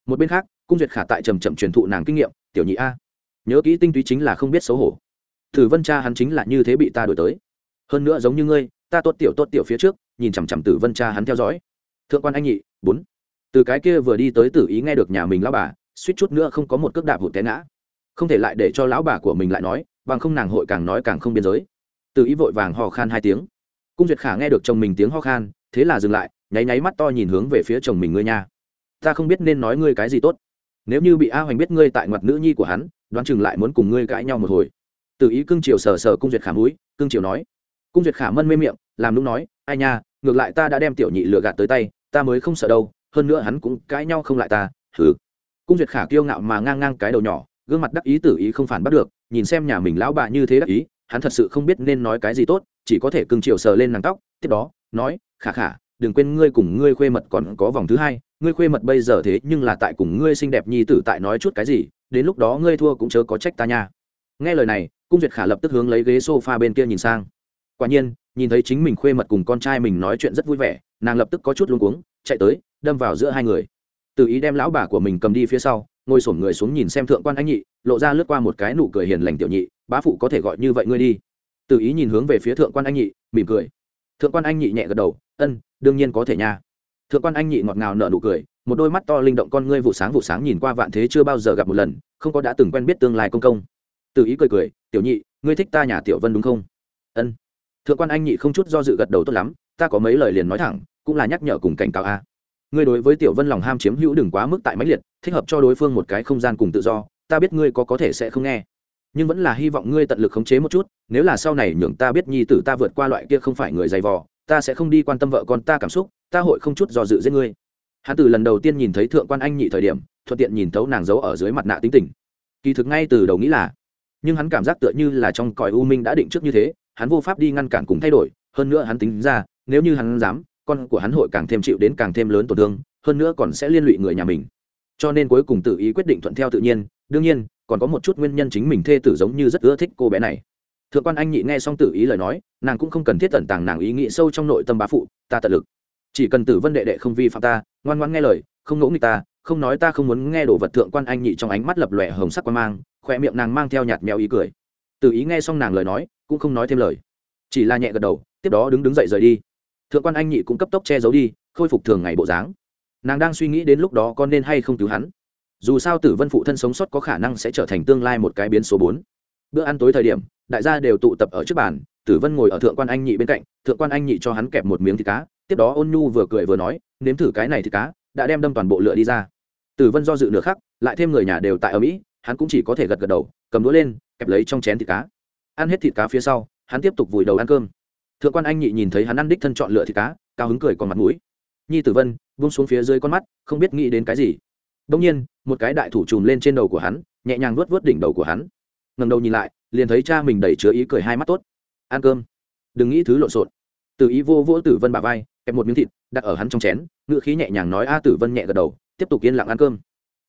Một bên khác, cung duyệt khả tại trầm trầm truyền thụ nàng kinh nghiệm, tiểu nhị a, nhớ kỹ tinh túy chính là không biết xấu hổ. Thử vân cha hắn chính là như thế bị ta đổi tới. Hơn nữa giống như ngươi, ta tốt tiểu tốt tiểu phía trước, nhìn chằm chằm tử vân cha hắn theo dõi. Thượng quan anh nhị, bốn. Từ cái kia vừa đi tới tử ý nghe được nhà mình lão bà, suýt chút nữa không có một cước đạp hụt té ngã. Không thể lại để cho lão bà của mình lại nói, bằng không nàng hội càng nói càng không biên giới. Tử ý vội vàng ho khan hai tiếng. Cung duyệt khả nghe được chồng mình tiếng ho khan, thế là dừng lại nháy nháy mắt to nhìn hướng về phía chồng mình ngươi nha. Ta không biết nên nói ngươi cái gì tốt. Nếu như bị a hoành biết ngươi tại ngoặt nữ nhi của hắn, đoán chừng lại muốn cùng ngươi cãi nhau một hồi. Tự ý cưng triều sờ sờ cung duyệt khả mũi, cưng triều nói. Cung duyệt khả mân mê miệng, làm lúc nói, ai nha, ngược lại ta đã đem tiểu nhị lừa gạt tới tay, ta mới không sợ đâu, hơn nữa hắn cũng cãi nhau không lại ta thử cung duyệt khả kiêu ngạo mà ngang ngang cái đầu nhỏ, gương mặt đắc ý tử ý không phản bắt được, nhìn xem nhà mình lão bà như thế đắc ý, hắn thật sự không biết nên nói cái gì tốt, chỉ có thể cưng chiều sờ lên nàng tóc, tiếp đó, nói, khả khả đừng quên ngươi cùng ngươi khuê mật còn có vòng thứ hai, ngươi khuê mật bây giờ thế nhưng là tại cùng ngươi xinh đẹp nhi tử tại nói chút cái gì, đến lúc đó ngươi thua cũng chớ có trách ta nha. Nghe lời này, cung duyệt khả lập tức hướng lấy ghế s o f a bên kia nhìn sang. Quả nhiên, nhìn thấy chính mình khuê mật cùng con trai mình nói chuyện rất vui vẻ, nàng lập tức có chút luống cuống, chạy tới, đâm vào giữa hai người. Tự ý đem lão bà của mình cầm đi phía sau, ngồi sổm người xuống nhìn xem thượng quan anh nhị, lộ ra lướt qua một cái nụ cười hiền lành tiểu nhị, bá phụ có thể gọi như vậy ngươi đi. Tự ý nhìn hướng về phía thượng quan anh nhị, mỉm cười. Thượng quan anh nhị nhẹ gật đầu, ân đương nhiên có thể nha. Thượng quan anh nhị ngọt ngào nở nụ cười, một đôi mắt to linh động con ngươi vụ sáng vụ sáng nhìn qua vạn thế chưa bao giờ gặp một lần, không có đã từng quen biết tương lai công công. Tự ý cười cười, tiểu nhị, ngươi thích ta nhà tiểu vân đúng không? Ân. Thượng quan anh nhị không chút do dự gật đầu, tốt lắm, ta có mấy lời liền nói thẳng, cũng là nhắc nhở cùng cảnh cáo a. Ngươi đối với tiểu vân lòng ham chiếm hữu đừng quá mức tại máy liệt, thích hợp cho đối phương một cái không gian cùng tự do, ta biết ngươi có có thể sẽ không nghe. Nhưng vẫn là hy vọng ngươi tận lực khống chế một chút, nếu là sau này nhường ta biết nhi tử ta vượt qua loại kia không phải người dày vò ta sẽ không đi quan tâm vợ con ta cảm xúc, ta hội không chút do dự giết ngươi. Hắn từ lần đầu tiên nhìn thấy thượng quan anh nhị thời điểm, thuận tiện nhìn thấu nàng giấu ở dưới mặt nạ tính tình. Kỳ thực ngay từ đầu nghĩ là, nhưng hắn cảm giác tựa như là trong cõi u minh đã định trước như thế, hắn vô pháp đi ngăn cản cùng thay đổi, hơn nữa hắn tính ra, nếu như hắn dám, con của hắn hội càng thêm chịu đến càng thêm lớn tổn thương, hơn nữa còn sẽ liên lụy người nhà mình. Cho nên cuối cùng tự ý quyết định thuận theo tự nhiên, đương nhiên, còn có một chút nguyên nhân chính mình thê tử giống như rất ưa thích cô bé này thượng quan anh nhị nghe xong tự ý lời nói, nàng cũng không cần thiết tẩn tàng nàng ý nghĩ sâu trong nội tâm bá phụ, ta tận lực. Chỉ cần tử vân đệ đệ không vi phạm ta, ngoan ngoan nghe lời, không ngỗ nghịch ta, không nói ta không muốn nghe đồ vật thượng quan anh nhị trong ánh mắt lập lòe hồng sắc quan mang khoe miệng nàng mang theo nhạt mèo ý cười. Tự ý nghe xong nàng lời nói, cũng không nói thêm lời. Chỉ là nhẹ gật đầu, tiếp đó đứng đứng dậy rời đi. Thượng quan anh nhị cũng cấp tốc che giấu đi, khôi phục thường ngày bộ dáng. Nàng đang suy nghĩ đến lúc đó con nên hay không cứu hắn. Dù sao tử vân phụ thân sống sót có khả năng sẽ trở thành tương lai một cái biến số bốn. Bữa ăn tối thời điểm đại gia đều tụ tập ở trước bàn, tử vân ngồi ở thượng quan anh nhị bên cạnh, thượng quan anh nhị cho hắn kẹp một miếng thịt cá, tiếp đó ôn nhu vừa cười vừa nói, nếm thử cái này thịt cá, đã đem đâm toàn bộ lựa đi ra. Tử vân do dự nửa khắc, lại thêm người nhà đều tại ở mỹ, hắn cũng chỉ có thể gật gật đầu, cầm đũa lên, kẹp lấy trong chén thịt cá. Ăn hết thịt cá phía sau, hắn tiếp tục vùi đầu ăn cơm. Thượng quan anh nhị nhìn thấy hắn ăn đích thân chọn lựa thịt cá, cao hứng cười còn mặt mũi. Nhi tử vân, buông xuống phía dưới con mắt, không biết nghĩ đến cái gì. Đông nhiên, một cái đại thủ chùm lên trên đầu của hắn, nhẹ nhàng vuốt vuốt đỉnh đầu của hắn ngầm đầu nhìn lại, liền thấy cha mình đẩy chứa ý cười hai mắt tốt. Ăn cơm. Đừng nghĩ thứ lộn xộn. Từ ý vô vỗ tử vân bà vai, kẹp một miếng thịt, đặt ở hắn trong chén ngự khí nhẹ nhàng nói, a tử vân nhẹ gật đầu, tiếp tục yên lặng ăn cơm.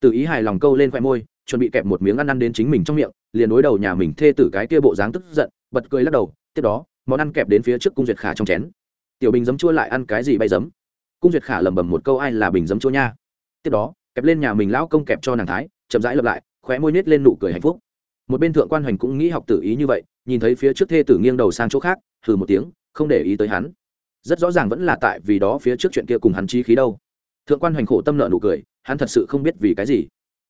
Từ ý hài lòng câu lên khoe môi, chuẩn bị kẹp một miếng ăn ăn đến chính mình trong miệng, liền đối đầu nhà mình thê tử cái kia bộ dáng tức giận, bật cười lắc đầu, tiếp đó, món ăn kẹp đến phía trước cung duyệt khả trong chén. Tiểu bình giấm chua lại ăn cái gì bay giấm? Cung duyệt khả lẩm bẩm một câu, ai là bình giấm chua nha? Tiếp đó, kẹp lên nhà mình lão công kẹp cho nàng thái, chậm rãi lập lại khóe môi nết lên nụ cười hạnh phúc một bên thượng quan hoành cũng nghĩ học tự ý như vậy, nhìn thấy phía trước thê tử nghiêng đầu sang chỗ khác thử một tiếng, không để ý tới hắn. Rất rõ ràng vẫn là tại vì đó phía trước chuyện kia cùng hắn trí khí đâu. Thượng quan hoành khổ tâm nợ nụ cười, hắn thật sự không biết vì cái gì.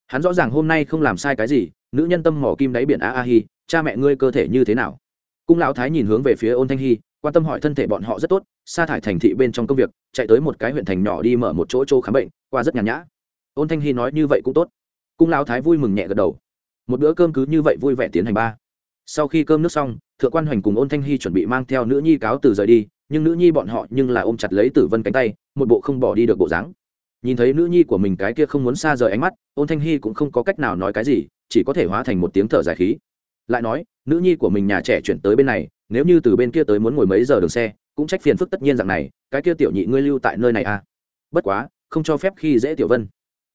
Hắn rõ ràng hôm nay không làm sai cái gì, nữ nhân tâm mỏ kim đáy biển a a hi, cha mẹ ngươi cơ thể như thế nào? Cung lão thái nhìn hướng về phía ôn thanh hy quan tâm hỏi thân thể bọn họ rất tốt, sa thải thành thị bên trong công việc, chạy tới một cái huyện thành nhỏ đi mở một chỗ chỗ khám bệnh, qua rất nhàn nhã. Ôn thanh hy nói như vậy cũng tốt. Cung lão thái vui mừng nhẹ gật đầu một bữa cơm cứ như vậy vui vẻ tiến hành ba. Sau khi cơm nước xong, thượng quan hoành cùng ôn thanh hy chuẩn bị mang theo nữ nhi cáo từ rời đi, nhưng nữ nhi bọn họ nhưng là ôm chặt lấy tử vân cánh tay, một bộ không bỏ đi được bộ dáng. Nhìn thấy nữ nhi của mình cái kia không muốn xa rời ánh mắt, ôn thanh hy cũng không có cách nào nói cái gì, chỉ có thể hóa thành một tiếng thở dài khí. Lại nói, nữ nhi của mình nhà trẻ chuyển tới bên này, nếu như từ bên kia tới muốn ngồi mấy giờ đường xe, cũng trách phiền phức tất nhiên rằng này, cái kia tiểu nhị ngươi lưu tại nơi này à? Bất quá, không cho phép khi dễ tiểu vân.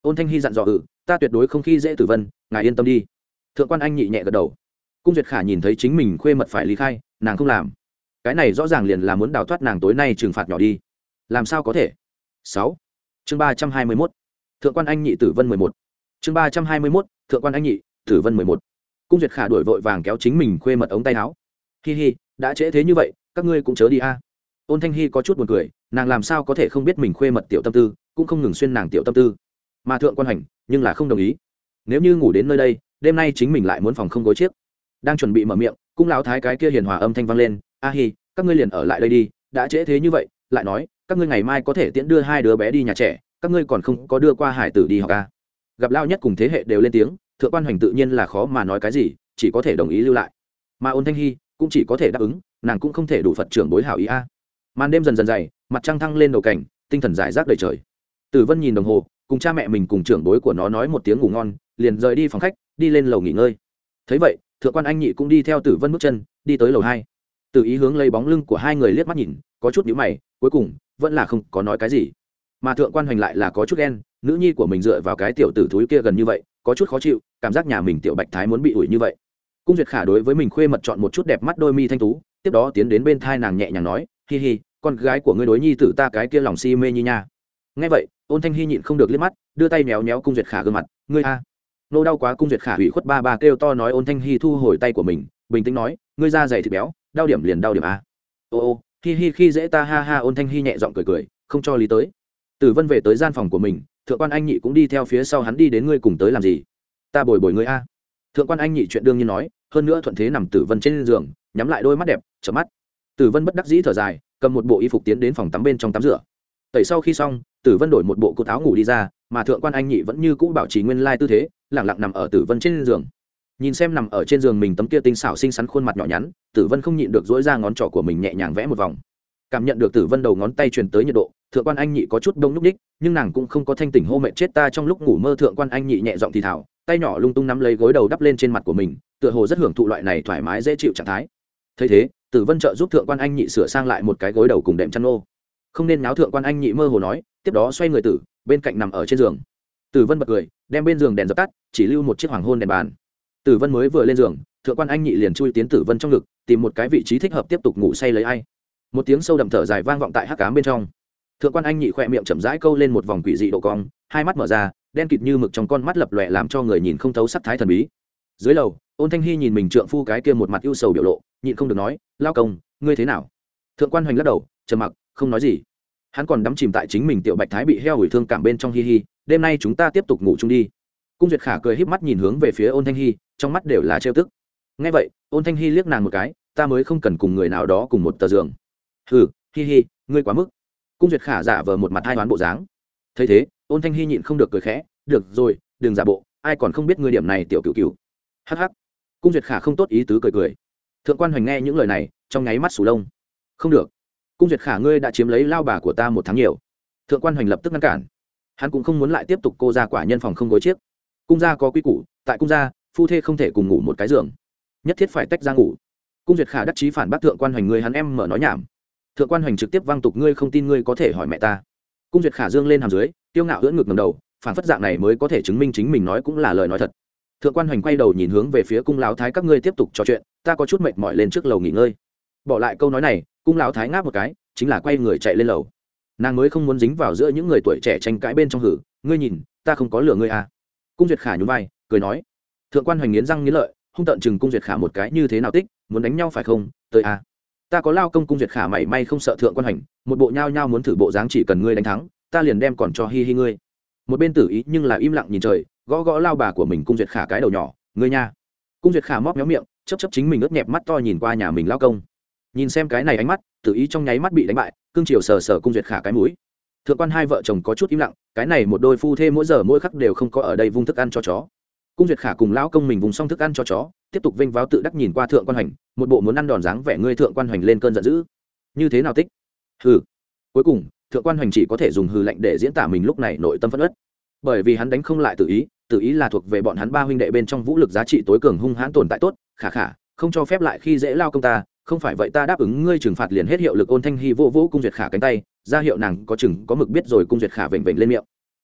Ôn thanh hy dặn dò ừ ta tuyệt đối không khi dễ tử vân, ngài yên tâm đi thượng quan anh nhị nhẹ gật đầu. Cung duyệt khả nhìn thấy chính mình khuê mật phải lý khai, nàng không làm. Cái này rõ ràng liền là muốn đào thoát nàng tối nay trừng phạt nhỏ đi. Làm sao có thể? Sáu. Chương ba trăm hai mươi mốt. Thượng quan anh nhị tử vân mười một. Chương ba trăm hai mươi mốt, thượng quan anh nhị tử vân mười một. Cung duyệt khả đổi vội vàng kéo chính mình khuê mật ống tay áo. Hi hi, đã trễ thế như vậy, các ngươi cũng chớ đi a. Ôn thanh hy có chút buồn cười, nàng làm sao có thể không biết mình khuê mật tiểu tâm tư, cũng không ngừng xuyên nàng tiểu tâm tư. Mà thượng quan hành, nhưng là không đồng ý. Nếu như ngủ đến nơi đây đêm nay chính mình lại muốn phòng không gối chiếc. Đang chuẩn bị mở miệng, cung lão thái cái kia hiền hòa âm thanh vang lên, a hi, các ngươi liền ở lại đây đi, đã trễ thế như vậy, lại nói, các ngươi ngày mai có thể tiễn đưa hai đứa bé đi nhà trẻ, các ngươi còn không có đưa qua hải tử đi học ca gặp lao nhất cùng thế hệ đều lên tiếng, thượng quan hoành tự nhiên là khó mà nói cái gì, chỉ có thể đồng ý lưu lại. Mà ôn thanh hy cũng chỉ có thể đáp ứng, nàng cũng không thể đủ phật trưởng bối hảo ý a. Màn đêm dần dần dày, mặt trăng thăng lên đầu cảnh, tinh thần giải rác đầy trời. Tử vân nhìn đồng hồ, cùng cha mẹ mình cùng trưởng bối của nó nói một tiếng ngủ ngon, liền rời đi phòng khách đi lên lầu nghỉ ngơi. Thấy vậy, thượng quan anh nhị cũng đi theo tử vân bước chân, đi tới lầu hai. Tự ý hướng lấy bóng lưng của hai người liếc mắt nhìn, có chút nhíu mày, cuối cùng, vẫn là không có nói cái gì. Mà thượng quan hoành lại là có chút ghen, nữ nhi của mình dựa vào cái tiểu tử thúi kia gần như vậy, có chút khó chịu, cảm giác nhà mình tiểu bạch thái muốn bị ủi như vậy. Cung duyệt khả đối với mình khuê mật chọn một chút đẹp mắt đôi mi thanh tú, tiếp đó tiến đến bên thai nàng nhẹ nhàng nói, hi hi, con gái của ngươi đối nhi tử ta cái kia lòng si mê nhi nha. Nghe vậy, ôn thanh hy nhịn không được liếc mắt, đưa tay méo méo cung duyệt khả gương mặt, ngươi a nô đau quá cung duyệt khả hủy khuất ba ba kêu to nói ôn thanh hy thu hồi tay của mình, bình tĩnh nói, ngươi da dày thịt béo, đau điểm liền đau điểm a. Ô ô, hi hi khi dễ ta ha ha, ôn thanh hy nhẹ giọng cười cười, không cho lý tới. Tử vân về tới gian phòng của mình, thượng quan anh nhị cũng đi theo phía sau hắn đi đến ngươi cùng tới làm gì? Ta bồi bồi ngươi a. Thượng quan anh nhị chuyện đương nhiên nói, hơn nữa thuận thế nằm tử vân trên giường, nhắm lại đôi mắt đẹp trở mắt. Tử vân bất đắc dĩ thở dài, cầm một bộ y phục tiến đến phòng tắm bên trong tắm rửa. Tẩy sau khi xong, tử vân đổi một bộ cột áo ngủ đi ra mà thượng quan anh nhị vẫn như cũ bảo trì nguyên lai tư thế, lẳng lặng nằm ở tử vân trên giường. Nhìn xem nằm ở trên giường mình tấm kia tinh xảo xinh xắn khuôn mặt nhỏ nhắn, tử vân không nhịn được dỗi ra ngón trỏ của mình nhẹ nhàng vẽ một vòng. Cảm nhận được tử vân đầu ngón tay truyền tới nhiệt độ, thượng quan anh nhị có chút đông n ú c nhưng nàng cũng không có thanh tỉnh hô mẹ chết ta trong lúc ngủ mơ thượng quan anh nhị nhẹ giọng thì thảo tay nhỏ lung tung nắm lấy gối đầu đắp lên trên mặt của mình, tựa hồ rất hưởng thụ loại này thoải mái dễ chịu trạng thái. Thấy thế, tử vân trợ giúp thượng quan anh nhị sửa sang lại một cái gối đầu cùng đệm chăn ô không nên náo thượng quan anh nhị mơ hồ nói, tiếp đó xoay người tử, bên cạnh nằm ở trên giường. Tử vân bật cười, đem bên giường đèn dập tắt, chỉ lưu một chiếc hoàng hôn đèn bàn. Tử vân mới vừa lên giường, thượng quan anh nhị liền chui tiến tử vân trong ngực, tìm một cái vị trí thích hợp tiếp tục ngủ say lấy ai. Một tiếng sâu đậm thở dài vang vọng tại hắc cám bên trong. Thượng quan anh nhị khỏe miệng chậm rãi câu lên một vòng quỷ dị độ cong, hai mắt mở ra, đen kịt như mực trong con mắt lập lòe làm cho người nhìn không thấu sắc thái thần bí. Dưới lầu, ôn thanh hy nhìn mình trượng phu cái kia một mặt ưu sầu biểu lộ, nhịn không được nói, lao công, ngươi thế nào? Thượng quan hoành lắc đầu, trầm mặc không nói gì. Hắn còn đắm chìm tại chính mình tiểu bạch thái bị heo hủy thương cảm bên trong hi hi, đêm nay chúng ta tiếp tục ngủ chung đi. Cung duyệt khả cười híp mắt nhìn hướng về phía ôn thanh hy trong mắt đều là trêu tức. Ngay vậy, ôn thanh hy liếc nàng một cái, ta mới không cần cùng người nào đó cùng một tờ giường. Hừ, hi hi, ngươi quá mức. Cung duyệt khả giả vờ một mặt hai đoán bộ dáng. Thấy thế, ôn thanh hy nhịn không được cười khẽ, được rồi, đừng giả bộ, ai còn không biết ngươi điểm này tiểu cựu cựu hh cung duyệt khả không tốt ý tứ cười cười. Thượng quan hoành nghe những lời này, trong nháy mắt sù lông. Không được cung duyệt khả ngươi đã chiếm lấy lao bà của ta một tháng nhiều. Thượng quan hoành lập tức ngăn cản. Hắn cũng không muốn lại tiếp tục cô ra quả nhân phòng không gối chiếc. Cung gia có quy củ, tại cung gia, phu thê không thể cùng ngủ một cái giường. Nhất thiết phải tách ra ngủ. Cung duyệt khả đắc chí phản bác thượng quan hoành ngươi hắn em mở nói nhảm. Thượng quan hoành trực tiếp văng tục ngươi không tin ngươi có thể hỏi mẹ ta. Cung duyệt khả dương lên hàm dưới tiêu ngạo hưỡn ngực ngầm đầu, phản phất dạng này mới có thể chứng minh chính mình nói cũng là lời nói thật. Thượng quan hoành quay đầu nhìn hướng về phía cung lão thái các ngươi tiếp tục trò chuyện, ta có chút mệt mỏi lên trước lầu nghỉ ngơi bỏ lại câu nói này cung lão thái ngáp một cái chính là quay người chạy lên lầu. Nàng mới không muốn dính vào giữa những người tuổi trẻ tranh cãi bên trong hử ngươi nhìn ta không có lừa ngươi à? Cung duyệt khả nhún vai cười nói thượng quan hoành nghiến răng nghiến lợi hung tận chừng cung duyệt khả một cái như thế nào tích muốn đánh nhau phải không? Tới à? Ta có lao công cung duyệt khả mảy may không sợ thượng quan hoành, một bộ nhao nhao muốn thử bộ dáng chỉ cần ngươi đánh thắng ta liền đem còn cho hi hi ngươi. Một bên tử ý nhưng là im lặng nhìn trời gõ gõ lao bà của mình cung duyệt khả cái đầu nhỏ ngươi nha. Cung duyệt khả móc méo miệng chấp chấp chính mình ướt nhẹp mắt to nhìn qua nhà mình lao công nhìn xem cái này ánh mắt, tự ý trong nháy mắt bị đánh bại, cương triều sờ sờ cung duyệt khả cái mũi. Thượng quan hai vợ chồng có chút im lặng, cái này một đôi phu thê mỗi giờ mỗi khắc đều không có ở đây vung thức ăn cho chó. Cung duyệt khả cùng lão công mình vùng xong thức ăn cho chó, tiếp tục vênh váo tự đắc nhìn qua thượng quan hoành, một bộ muốn ăn đòn dáng vẻ ngươi thượng quan hoành lên cơn giận dữ. Như thế nào tích? Hừ. Cuối cùng, thượng quan hoành chỉ có thể dùng hừ lệnh để diễn tả mình lúc này nội tâm phẫn ất bởi vì hắn đánh không lại tự ý tự ý là thuộc về bọn hắn ba huynh đệ bên trong vũ lực giá trị tối cường hung hãn tồn tại tốt, khả khả, không cho phép lại khi dễ lao công ta không phải vậy ta đáp ứng ngươi trừng phạt liền hết hiệu lực ôn thanh hy vô vô cung duyệt khả cánh tay, ra hiệu nàng có chừng có mực biết rồi cung duyệt khả vểnh vểnh lên miệng.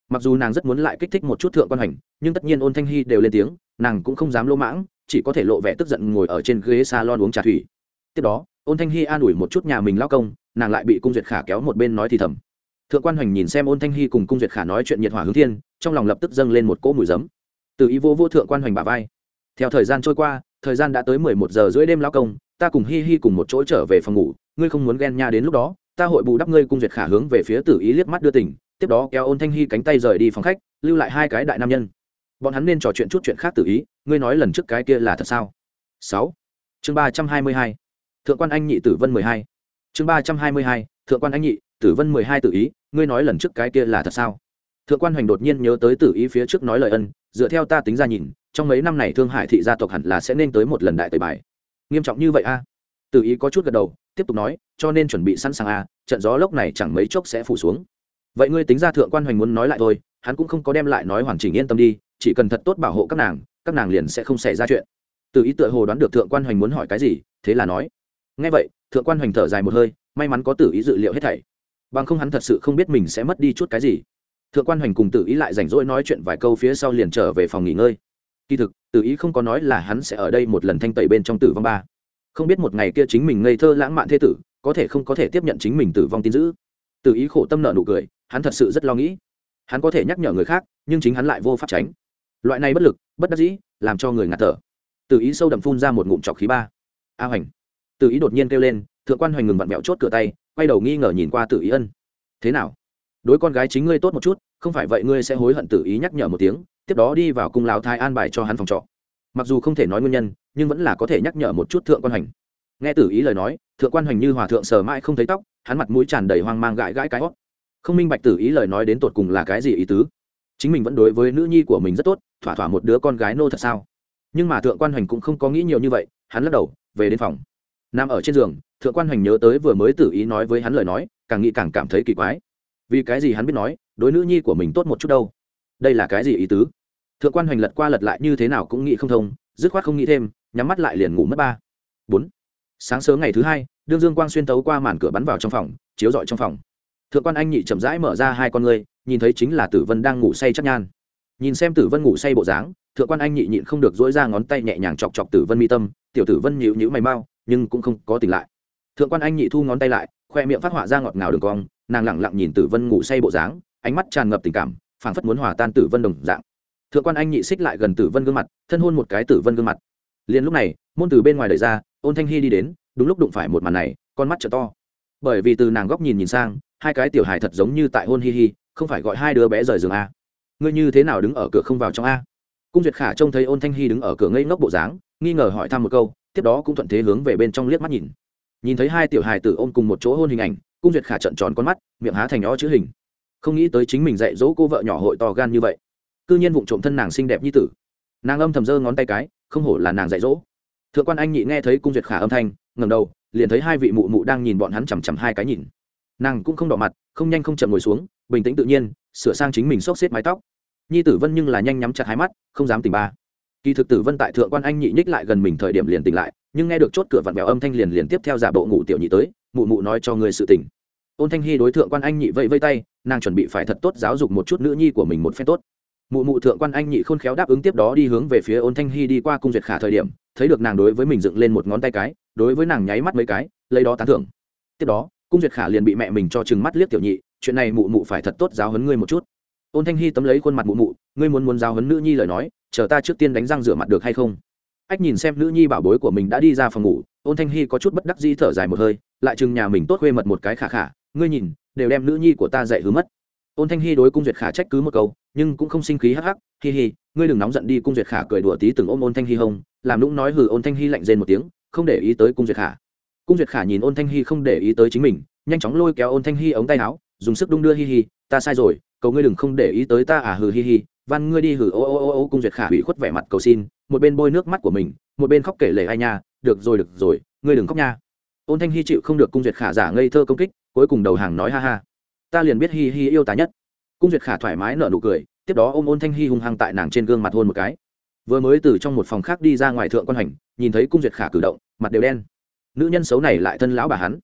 Mặc dù nàng rất muốn lại kích thích một chút thượng quan hành nhưng tất nhiên ôn thanh hy đều lên tiếng, nàng cũng không dám lỗ mãng, chỉ có thể lộ vẻ tức giận ngồi ở trên ghế salon uống trà thủy. Tiếp đó, ôn thanh hy an ủi một chút nhà mình lao công, nàng lại bị cung duyệt khả kéo một bên nói thì thầm. Thượng quan hoành nhìn xem ôn thanh hy cùng cung duyệt khả nói chuyện nhiệt hỏa hướng thiên, trong lòng lập tức dâng lên một cỗ mùi giấm. Từ ý vô vô thượng quan hoành bà vai. Theo thời gian trôi qua, thời gian đã tới mười một giờ rưỡi đêm lao công ta cùng hi hi cùng một chỗ trở về phòng ngủ, ngươi không muốn ghen nha đến lúc đó, ta hội bù đắp ngươi cung duyệt khả hướng về phía tử ý liếc mắt đưa tỉnh tiếp đó kéo ôn thanh hi cánh tay rời đi phòng khách, lưu lại hai cái đại nam nhân. Bọn hắn nên trò chuyện chút chuyện khác tử ý, ngươi nói lần trước cái kia là thật sao? Sáu. Chương ba trăm hai mươi hai. Thượng quan anh nhị tử vân mười hai. Chương ba trăm hai mươi hai, thượng quan anh nhị tử vân mười hai tử ý, ngươi nói lần trước cái kia là thật sao? Thượng quan hoành đột nhiên nhớ tới tử ý phía trước nói lời ân, dựa theo ta tính ra nhìn, trong mấy năm này thương hải thị gia tộc hẳn là sẽ nên tới một lần đại tời bài nghiêm trọng như vậy a? Tử ý có chút gật đầu, tiếp tục nói, cho nên chuẩn bị sẵn sàng a, trận gió lốc này chẳng mấy chốc sẽ phủ xuống. Vậy ngươi tính ra thượng quan hoành muốn nói lại thôi, hắn cũng không có đem lại nói hoàn chỉnh yên tâm đi, chỉ cần thật tốt bảo hộ các nàng các nàng liền sẽ không xảy ra chuyện. Từ ý tựa hồ đoán được thượng quan hoành muốn hỏi cái gì, thế là nói ngay vậy, thượng quan hoành thở dài một hơi, may mắn có tử ý dự liệu hết thảy. Bằng không hắn thật sự không biết mình sẽ mất đi chút cái gì. Thượng quan hoành cùng tử ý lại rảnh rỗi nói chuyện vài câu phía sau liền trở về phòng nghỉ ngơi. Kỳ thực tử ý không có nói là hắn sẽ ở đây một lần thanh tẩy bên trong tử vong ba. Không biết một ngày kia chính mình ngây thơ lãng mạn thế tử, có thể không có thể tiếp nhận chính mình tử vong tin dữ. Tử ý khổ tâm nợ nụ cười, hắn thật sự rất lo nghĩ. Hắn có thể nhắc nhở người khác, nhưng chính hắn lại vô pháp tránh. Loại này bất lực, bất đắc dĩ, làm cho người ngạt thở. Tử ý sâu đậm phun ra một ngụm trọc khí ba. A hoành. Tử ý đột nhiên kêu lên, thượng quan hoành ngừng vặn vẹo chốt cửa tay, quay đầu nghi ngờ nhìn qua tử ý ân. Thế nào? Đối con gái chính ngươi tốt một chút, không phải vậy ngươi sẽ hối hận tử ý nhắc nhở một tiếng tiếp đó đi vào cung lão thái an bài cho hắn phòng trọ. Mặc dù không thể nói nguyên nhân, nhưng vẫn là có thể nhắc nhở một chút thượng quan hoành. Nghe tử ý lời nói, thượng quan hoành như hòa thượng sờ mãi không thấy tóc, hắn mặt mũi tràn đầy hoang mang gãi gãi cái hót. Không minh bạch tử ý lời nói đến tột cùng là cái gì ý tứ. Chính mình vẫn đối với nữ nhi của mình rất tốt, thỏa thỏa một đứa con gái nô thật sao? Nhưng mà thượng quan hoành cũng không có nghĩ nhiều như vậy, hắn lắc đầu, về đến phòng. Nằm ở trên giường, thượng quan hoành nhớ tới vừa mới tử ý nói với hắn lời nói, càng nghĩ càng cảm thấy kỳ quái. Vì cái gì hắn biết nói, đối nữ nhi của mình tốt một chút đâu? Đây là cái gì ý tứ? Thượng quan hoành lật qua lật lại như thế nào cũng nghĩ không thông, dứt khoát không nghĩ thêm, nhắm mắt lại liền ngủ mất ba. Bốn. Sáng sớm ngày thứ hai, đương dương quang xuyên tấu qua màn cửa bắn vào trong phòng, chiếu rọi trong phòng. Thượng quan anh nhị chậm rãi mở ra hai con ngươi, nhìn thấy chính là tử vân đang ngủ say chắc nhan. Nhìn xem tử vân ngủ say bộ dáng, thượng quan anh nhị nhịn không được dỗi ra ngón tay nhẹ nhàng chọc chọc tử vân mi tâm, tiểu tử vân nhịu nhữ mày mau, nhưng cũng không có tỉnh lại. Thượng quan anh nhị thu ngón tay lại, khoe miệng phát họa ra ngọt ngào đường cong, nàng lẳng lặng nhìn tử vân ngủ say bộ dáng, ánh mắt tràn ngập tình cảm phảng phất muốn hòa tan tử vân đồng dạng. Thượng quan anh nhị xích lại gần tử vân gương mặt, thân hôn một cái tử vân gương mặt. Liền lúc này, môn từ bên ngoài đẩy ra, ôn thanh hy đi đến, đúng lúc đụng phải một màn này, con mắt t to. Bởi vì từ nàng góc nhìn nhìn sang, hai cái tiểu hài thật giống như tại hôn hi hi, không phải gọi hai đứa bé rời giường a. Ngươi như thế nào đứng ở cửa không vào trong a? Cung duyệt khả trông thấy ôn thanh hy đứng ở cửa ngây ngốc bộ dáng, nghi ngờ hỏi thăm một câu, tiếp đó cũng thuận thế hướng về bên trong liếc mắt nhìn. Nhìn thấy hai tiểu hài tử ôm cùng một chỗ hôn hình ảnh, cung duyệt khả trận tròn con mắt, miệng há thành ó chữ hình không nghĩ tới chính mình dạy dỗ cô vợ nhỏ hội to gan như vậy. C ư nhiên vụng trộm thân nàng xinh đẹp như tử. Nàng âm thầm giơ ngón tay cái, không hổ là nàng dạy dỗ. Thượng quan anh nhị nghe thấy cung duyệt khả âm thanh ngầm đầu, liền thấy hai vị mụ mụ đang nhìn bọn hắn chằm chằm hai cái nhìn. Nàng cũng không đỏ mặt, không nhanh không chậm ngồi xuống, bình tĩnh tự nhiên, sửa sang chính mình xốc xếp mái tóc. Nhi tử vân nhưng là nhanh nhắm chặt hai mắt, không dám tỉnh ba. Kỳ thực tử vân tại thượng quan anh nhị nhích lại gần mình thời điểm liền tỉnh lại, nhưng nghe được chốt cửa vặn vẹo âm thanh liền liền tiếp theo giả bộ ngủ tiểu nhị tới, mụ mụ nói cho người sự tỉnh ôn thanh hy đối thượng quan anh nhị vẫy vây tay, nàng chuẩn bị phải thật tốt giáo dục một chút nữ nhi của mình một phen tốt. Mụ mụ thượng quan anh nhị khôn khéo đáp ứng tiếp đó đi hướng về phía ôn thanh hy đi qua cung duyệt khả thời điểm, thấy được nàng đối với mình dựng lên một ngón tay cái, đối với nàng nháy mắt mấy cái, lấy đó tán thưởng. Tiếp đó, cung duyệt khả liền bị mẹ mình cho chừng mắt liếc tiểu nhị, chuyện này mụ mụ phải thật tốt giáo hấn ngươi một chút. Ôn thanh hy tấm lấy khuôn mặt mụ mụ, ngươi muốn muốn giáo hấn nữ nhi lời nói, chờ ta trước tiên đánh răng rửa mặt được hay không? Ách nhìn xem nữ nhi bảo bối của mình đã đi ra phòng ngủ, ôn thanh hy có chút bất đắc dĩ thở dài một hơi, lại chừng nhà mình tốt khuê mật một cái khả khả ngươi nhìn, đều đem nữ nhi của ta dạy hứa mất. Ôn thanh hy đối cung duyệt khả trách cứ một câu, nhưng cũng không sinh khí hắc hắc, hi hi, ngươi đừng nóng giận đi. Cung duyệt khả cười đùa tí từng ôm ôn thanh hy hông, làm lũng nói hừ, ôn thanh hy lạnh rên một tiếng, không để ý tới cung duyệt khả. Cung duyệt khả nhìn ôn thanh hy không để ý tới chính mình, nhanh chóng lôi kéo ôn thanh hy ống tay áo, dùng sức đung đưa, hi hi, ta sai rồi, cầu ngươi đừng không để ý tới ta à hừ, hi hi, văn ngươi đi hừ, ô ô ô ô. Cung duyệt khả hủy khuất vẻ mặt cầu xin, một bên bôi nước mắt của mình, một bên khóc kể lể ai nha, được rồi được rồi, ngươi đừng khóc nha. Ôn thanh hy chịu không được cung duyệt khả giả ngây thơ công kích cuối cùng đầu hàng nói ha ha. Ta liền biết hi hi yêu ta nhất. Cung duyệt khả thoải mái nở nụ cười, tiếp đó ôm ôn thanh Hi hung hăng tại nàng trên gương mặt hôn một cái. Vừa mới từ trong một phòng khác đi ra ngoài thượng quan hành, nhìn thấy cung duyệt khả cử động, mặt đều đen. Nữ nhân xấu này lại thân lão bà hắn.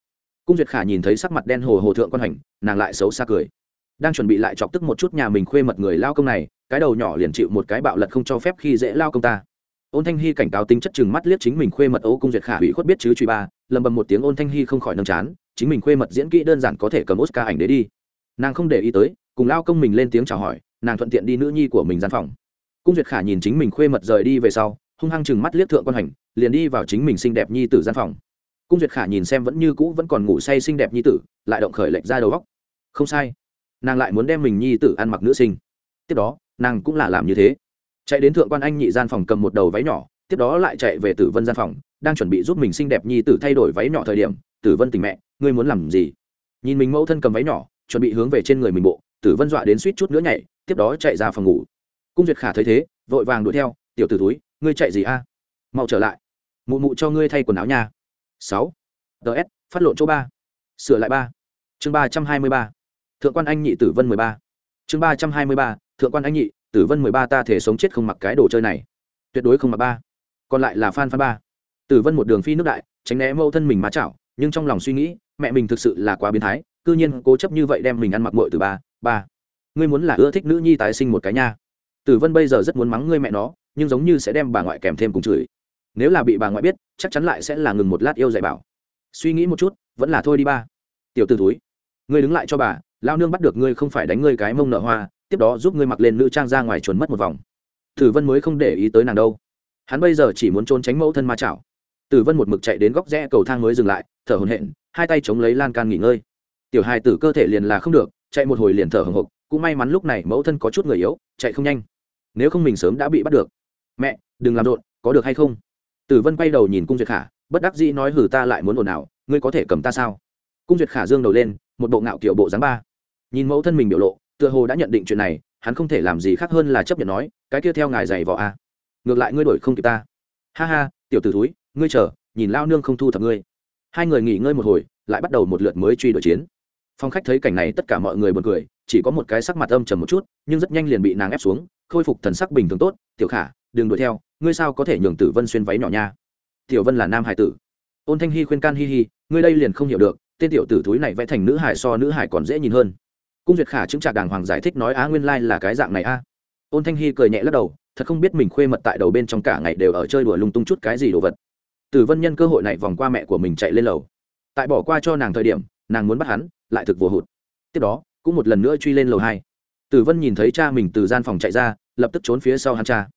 Cung duyệt khả nhìn thấy sắc mặt đen hồ hồ thượng quan hành, nàng lại xấu xa cười. Đang chuẩn bị lại chọc tức một chút nhà mình khuê mật người lao công này, cái đầu nhỏ liền chịu một cái bạo lật không cho phép khi dễ lao công ta. Ôn thanh hy cảnh cáo tính chất chừng mắt liếc chính mình khuê mật ấu cung duyệt khả hủy khuất biết chứ truy ba, lầm bầm một tiếng ôn thanh hy không khỏi nâng chán chính mình khuê mật diễn kỹ đơn giản có thể cầm oscar ảnh đấy đi. Nàng không để ý tới, cùng lao công mình lên tiếng chào hỏi, nàng thuận tiện đi nữ nhi của mình gian phòng. Cung duyệt khả nhìn chính mình khuê mật rời đi về sau, hung hăng chừng mắt liếc thượng quan hành liền đi vào chính mình xinh đẹp nhi tử gian phòng. Cung duyệt khả nhìn xem vẫn như cũ vẫn còn ngủ say xinh đẹp nhi tử, lại động khởi lệnh ra đầu góc không sai. Nàng lại muốn đem mình nhi tử ăn mặc nữ sinh. Tiếp đó, nàng cũng là làm như thế. Chạy đến thượng quan anh nhị gian phòng cầm một đầu váy nhỏ, tiếp đó lại chạy về tử vân gian phòng, đang chuẩn bị giúp mình xinh đẹp nhi tử thay đổi váy nhỏ thời điểm, tử vân tình mẹ ngươi muốn làm gì? Nhìn mình mẫu thân cầm váy nhỏ, chuẩn bị hướng về trên người mình bộ, tử vân dọa đến suýt chút nữa nhảy, tiếp đó chạy ra phòng ngủ. Cung duyệt khả thấy thế, vội vàng đuổi theo, tiểu t ử túi ngươi chạy gì a? Mau trở lại. Mụ mụ cho ngươi thay quần áo nha. Sáu. Ts phát lộn chỗ ba. Sửa lại ba. Chương ba trăm hai mươi ba. Thượng quan anh nhị tử vân mười ba. Chương ba trăm hai mươi ba. Thượng quan anh nhị tử vân mười ba ta thể sống chết không mặc cái đồ chơi này. Tuyệt đối không mặc ba. Còn lại là phan phan ba. Tử vân một đường phi nước đại, tránh né mâu thân mình má chảo, nhưng trong lòng suy nghĩ mẹ mình thực sự là quá biến thái, cư nhiên cố chấp như vậy đem mình ăn mặc mội từ ba ba. Ngươi muốn là ưa thích nữ nhi tái sinh một cái nha. Tử vân bây giờ rất muốn mắng ngươi mẹ nó, nhưng giống như sẽ đem bà ngoại kèm thêm cùng chửi. Nếu là bị bà ngoại biết, chắc chắn lại sẽ là ngừng một lát yêu dạy bảo. Suy nghĩ một chút, vẫn là thôi đi ba. Tiểu t ử túi ngươi đứng lại cho bà, lao nương bắt được ngươi không phải đánh ngươi cái mông nợ hoa, tiếp đó giúp ngươi mặc lên nữ trang ra ngoài chuồn mất một vòng. Tử vân mới không để ý tới nàng đâu. Hắn bây giờ chỉ muốn trốn tránh mẫu thân ma chảo. Tử vân một mực chạy đến góc rẽ cầu thang mới dừng lại, thở hồn hện hai tay chống lấy lan can nghỉ ngơi. Tiểu hài tử cơ thể liền là không được, chạy một hồi liền thở hồng hộc, cũng may mắn lúc này mẫu thân có chút người yếu, chạy không nhanh. Nếu không mình sớm đã bị bắt được. Mẹ, đừng làm rộn, có được hay không? Tử vân quay đầu nhìn cung duyệt khả, bất đắc dĩ nói hử ta lại muốn ồn ào, ngươi có thể cầm ta sao? Cung duyệt khả dương đầu lên, một bộ ngạo kiểu bộ dáng ba. Nhìn mẫu thân mình biểu lộ, tựa hồ đã nhận định chuyện này, hắn không thể làm gì khác hơn là chấp nhận nói, cái kia theo ngài giày vò a. Ngược lại ngươi đổi không kịp ta. Ha ha, tiểu t ử thúi, ngươi chờ, nhìn lao nương không thu thập ngươi hai người nghỉ ngơi một hồi, lại bắt đầu một lượt mới truy đuổi chiến. Phong khách thấy cảnh này tất cả mọi người b u ồ n cười, chỉ có một cái sắc mặt âm trầm một chút, nhưng rất nhanh liền bị nàng ép xuống, khôi phục thần sắc bình thường tốt, tiểu khả, đừng đuổi theo, ngươi sao có thể nhường tử vân xuyên váy nhỏ nha? Tiểu vân là nam hải tử. Ôn thanh hy khuyên can hi hi, ngươi đây liền không hiểu được, tên tiểu tử thúi này vẽ thành nữ hải so nữ hải còn dễ nhìn hơn. Cung duyệt khả chứng trạc đàng hoàng giải thích nói, á, nguyên lai là cái dạng này a. Ôn thanh hy cười nhẹ lắc đầu, thật không biết mình khuê mật tại đầu bên trong cả ngày đều ở chơi đùa lung tung chút cái gì đồ vật tử vân nhân cơ hội này vòng qua mẹ của mình chạy lên lầu. Tại bỏ qua cho nàng thời điểm, nàng muốn bắt hắn, lại thực vô hụt. Tiếp đó, cũng một lần nữa truy lên lầu hai. Tử vân nhìn thấy cha mình từ gian phòng chạy ra, lập tức trốn phía sau hắn cha.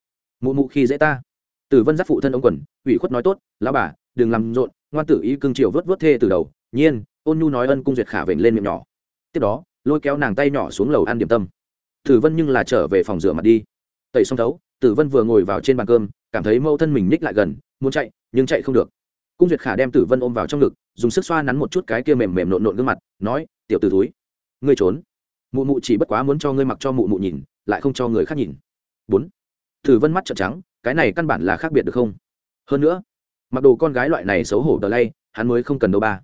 Mụ mụ khi dễ ta. Tử vân giáp phụ thân ông quần, ủy khuất nói, tốt, lão bà, đừng làm rộn, ngoan tử ý cưng chiều vớt vớt thê từ đầu, nhiên, ôn nhu nói ân cung duyệt khả vểnh lên miệng nhỏ. Tiếp đó, lôi kéo nàng tay nhỏ xuống lầu ăn điểm tâm. Tử vân nhưng là trở về phòng rửa mặt đi. Tẩy xong thấu tử vân vừa ngồi vào trên bàn cơm cảm thấy mâu thân mình ních lại gần, muốn chạy, nhưng chạy không được. Cung duyệt khả đem tử vân ôm vào trong ngực, dùng sức xoa nắn một chút cái kia mềm mềm nộn nộn gương mặt, nói, tiểu t ử túi ngươi trốn. Mụ mụ chỉ bất quá muốn cho ngươi mặc cho mụ mụ nhìn, lại không cho người khác nhìn. Bốn. Tử vân mắt trợn trắng, cái này căn bản là khác biệt được không? Hơn nữa, mặc đồ con gái loại này xấu hổ đờ lay, hắn mới không cần đâu ba.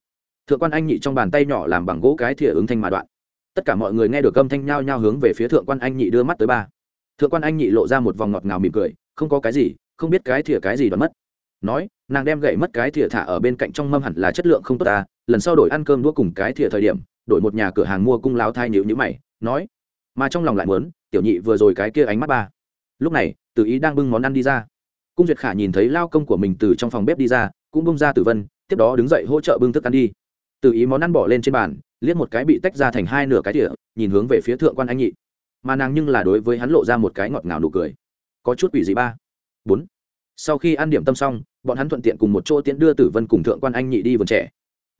Thượng quan anh nhị trong bàn tay nhỏ làm bằng gỗ cái thìa ứng thanh mà đoạn. Tất cả mọi người nghe được âm thanh nhao nhao hướng về phía thượng quan anh nhị đưa mắt tới ba. Thượng quan anh nhị lộ ra một vòng ngọt ngào mỉm cười, không có cái gì không biết cái thìa cái gì đoán mất. Nói, nàng đem gậy mất cái thìa thả ở bên cạnh trong mâm hẳn là chất lượng không tốt ta, lần sau đổi ăn cơm đũa cùng cái thìa thời điểm, đổi một nhà cửa hàng mua cung láo thai nhữ nhữ mày, nói, mà trong lòng lại muốn, tiểu nhị vừa rồi cái kia ánh mắt ba. Lúc này tự ý đang bưng món ăn đi ra. Cung duyệt khả nhìn thấy lao công của mình từ trong phòng bếp đi ra, cũng bưng ra tử vân, tiếp đó đứng dậy hỗ trợ bưng thức ăn đi. Tự ý món ăn bỏ lên trên bàn, liếc một cái bị tách ra thành hai nửa cái tỉa nhìn hướng về phía thượng quan anh nhị. Mà nàng nhưng là đối với hắn lộ ra một cái ngọt ngào nụ cười. Có chút quỷ gì ba? Bốn. Sau khi ăn điểm tâm xong, bọn hắn thuận tiện cùng một chỗ tiễn đưa tử vân cùng thượng quan anh nhị đi vườn trẻ.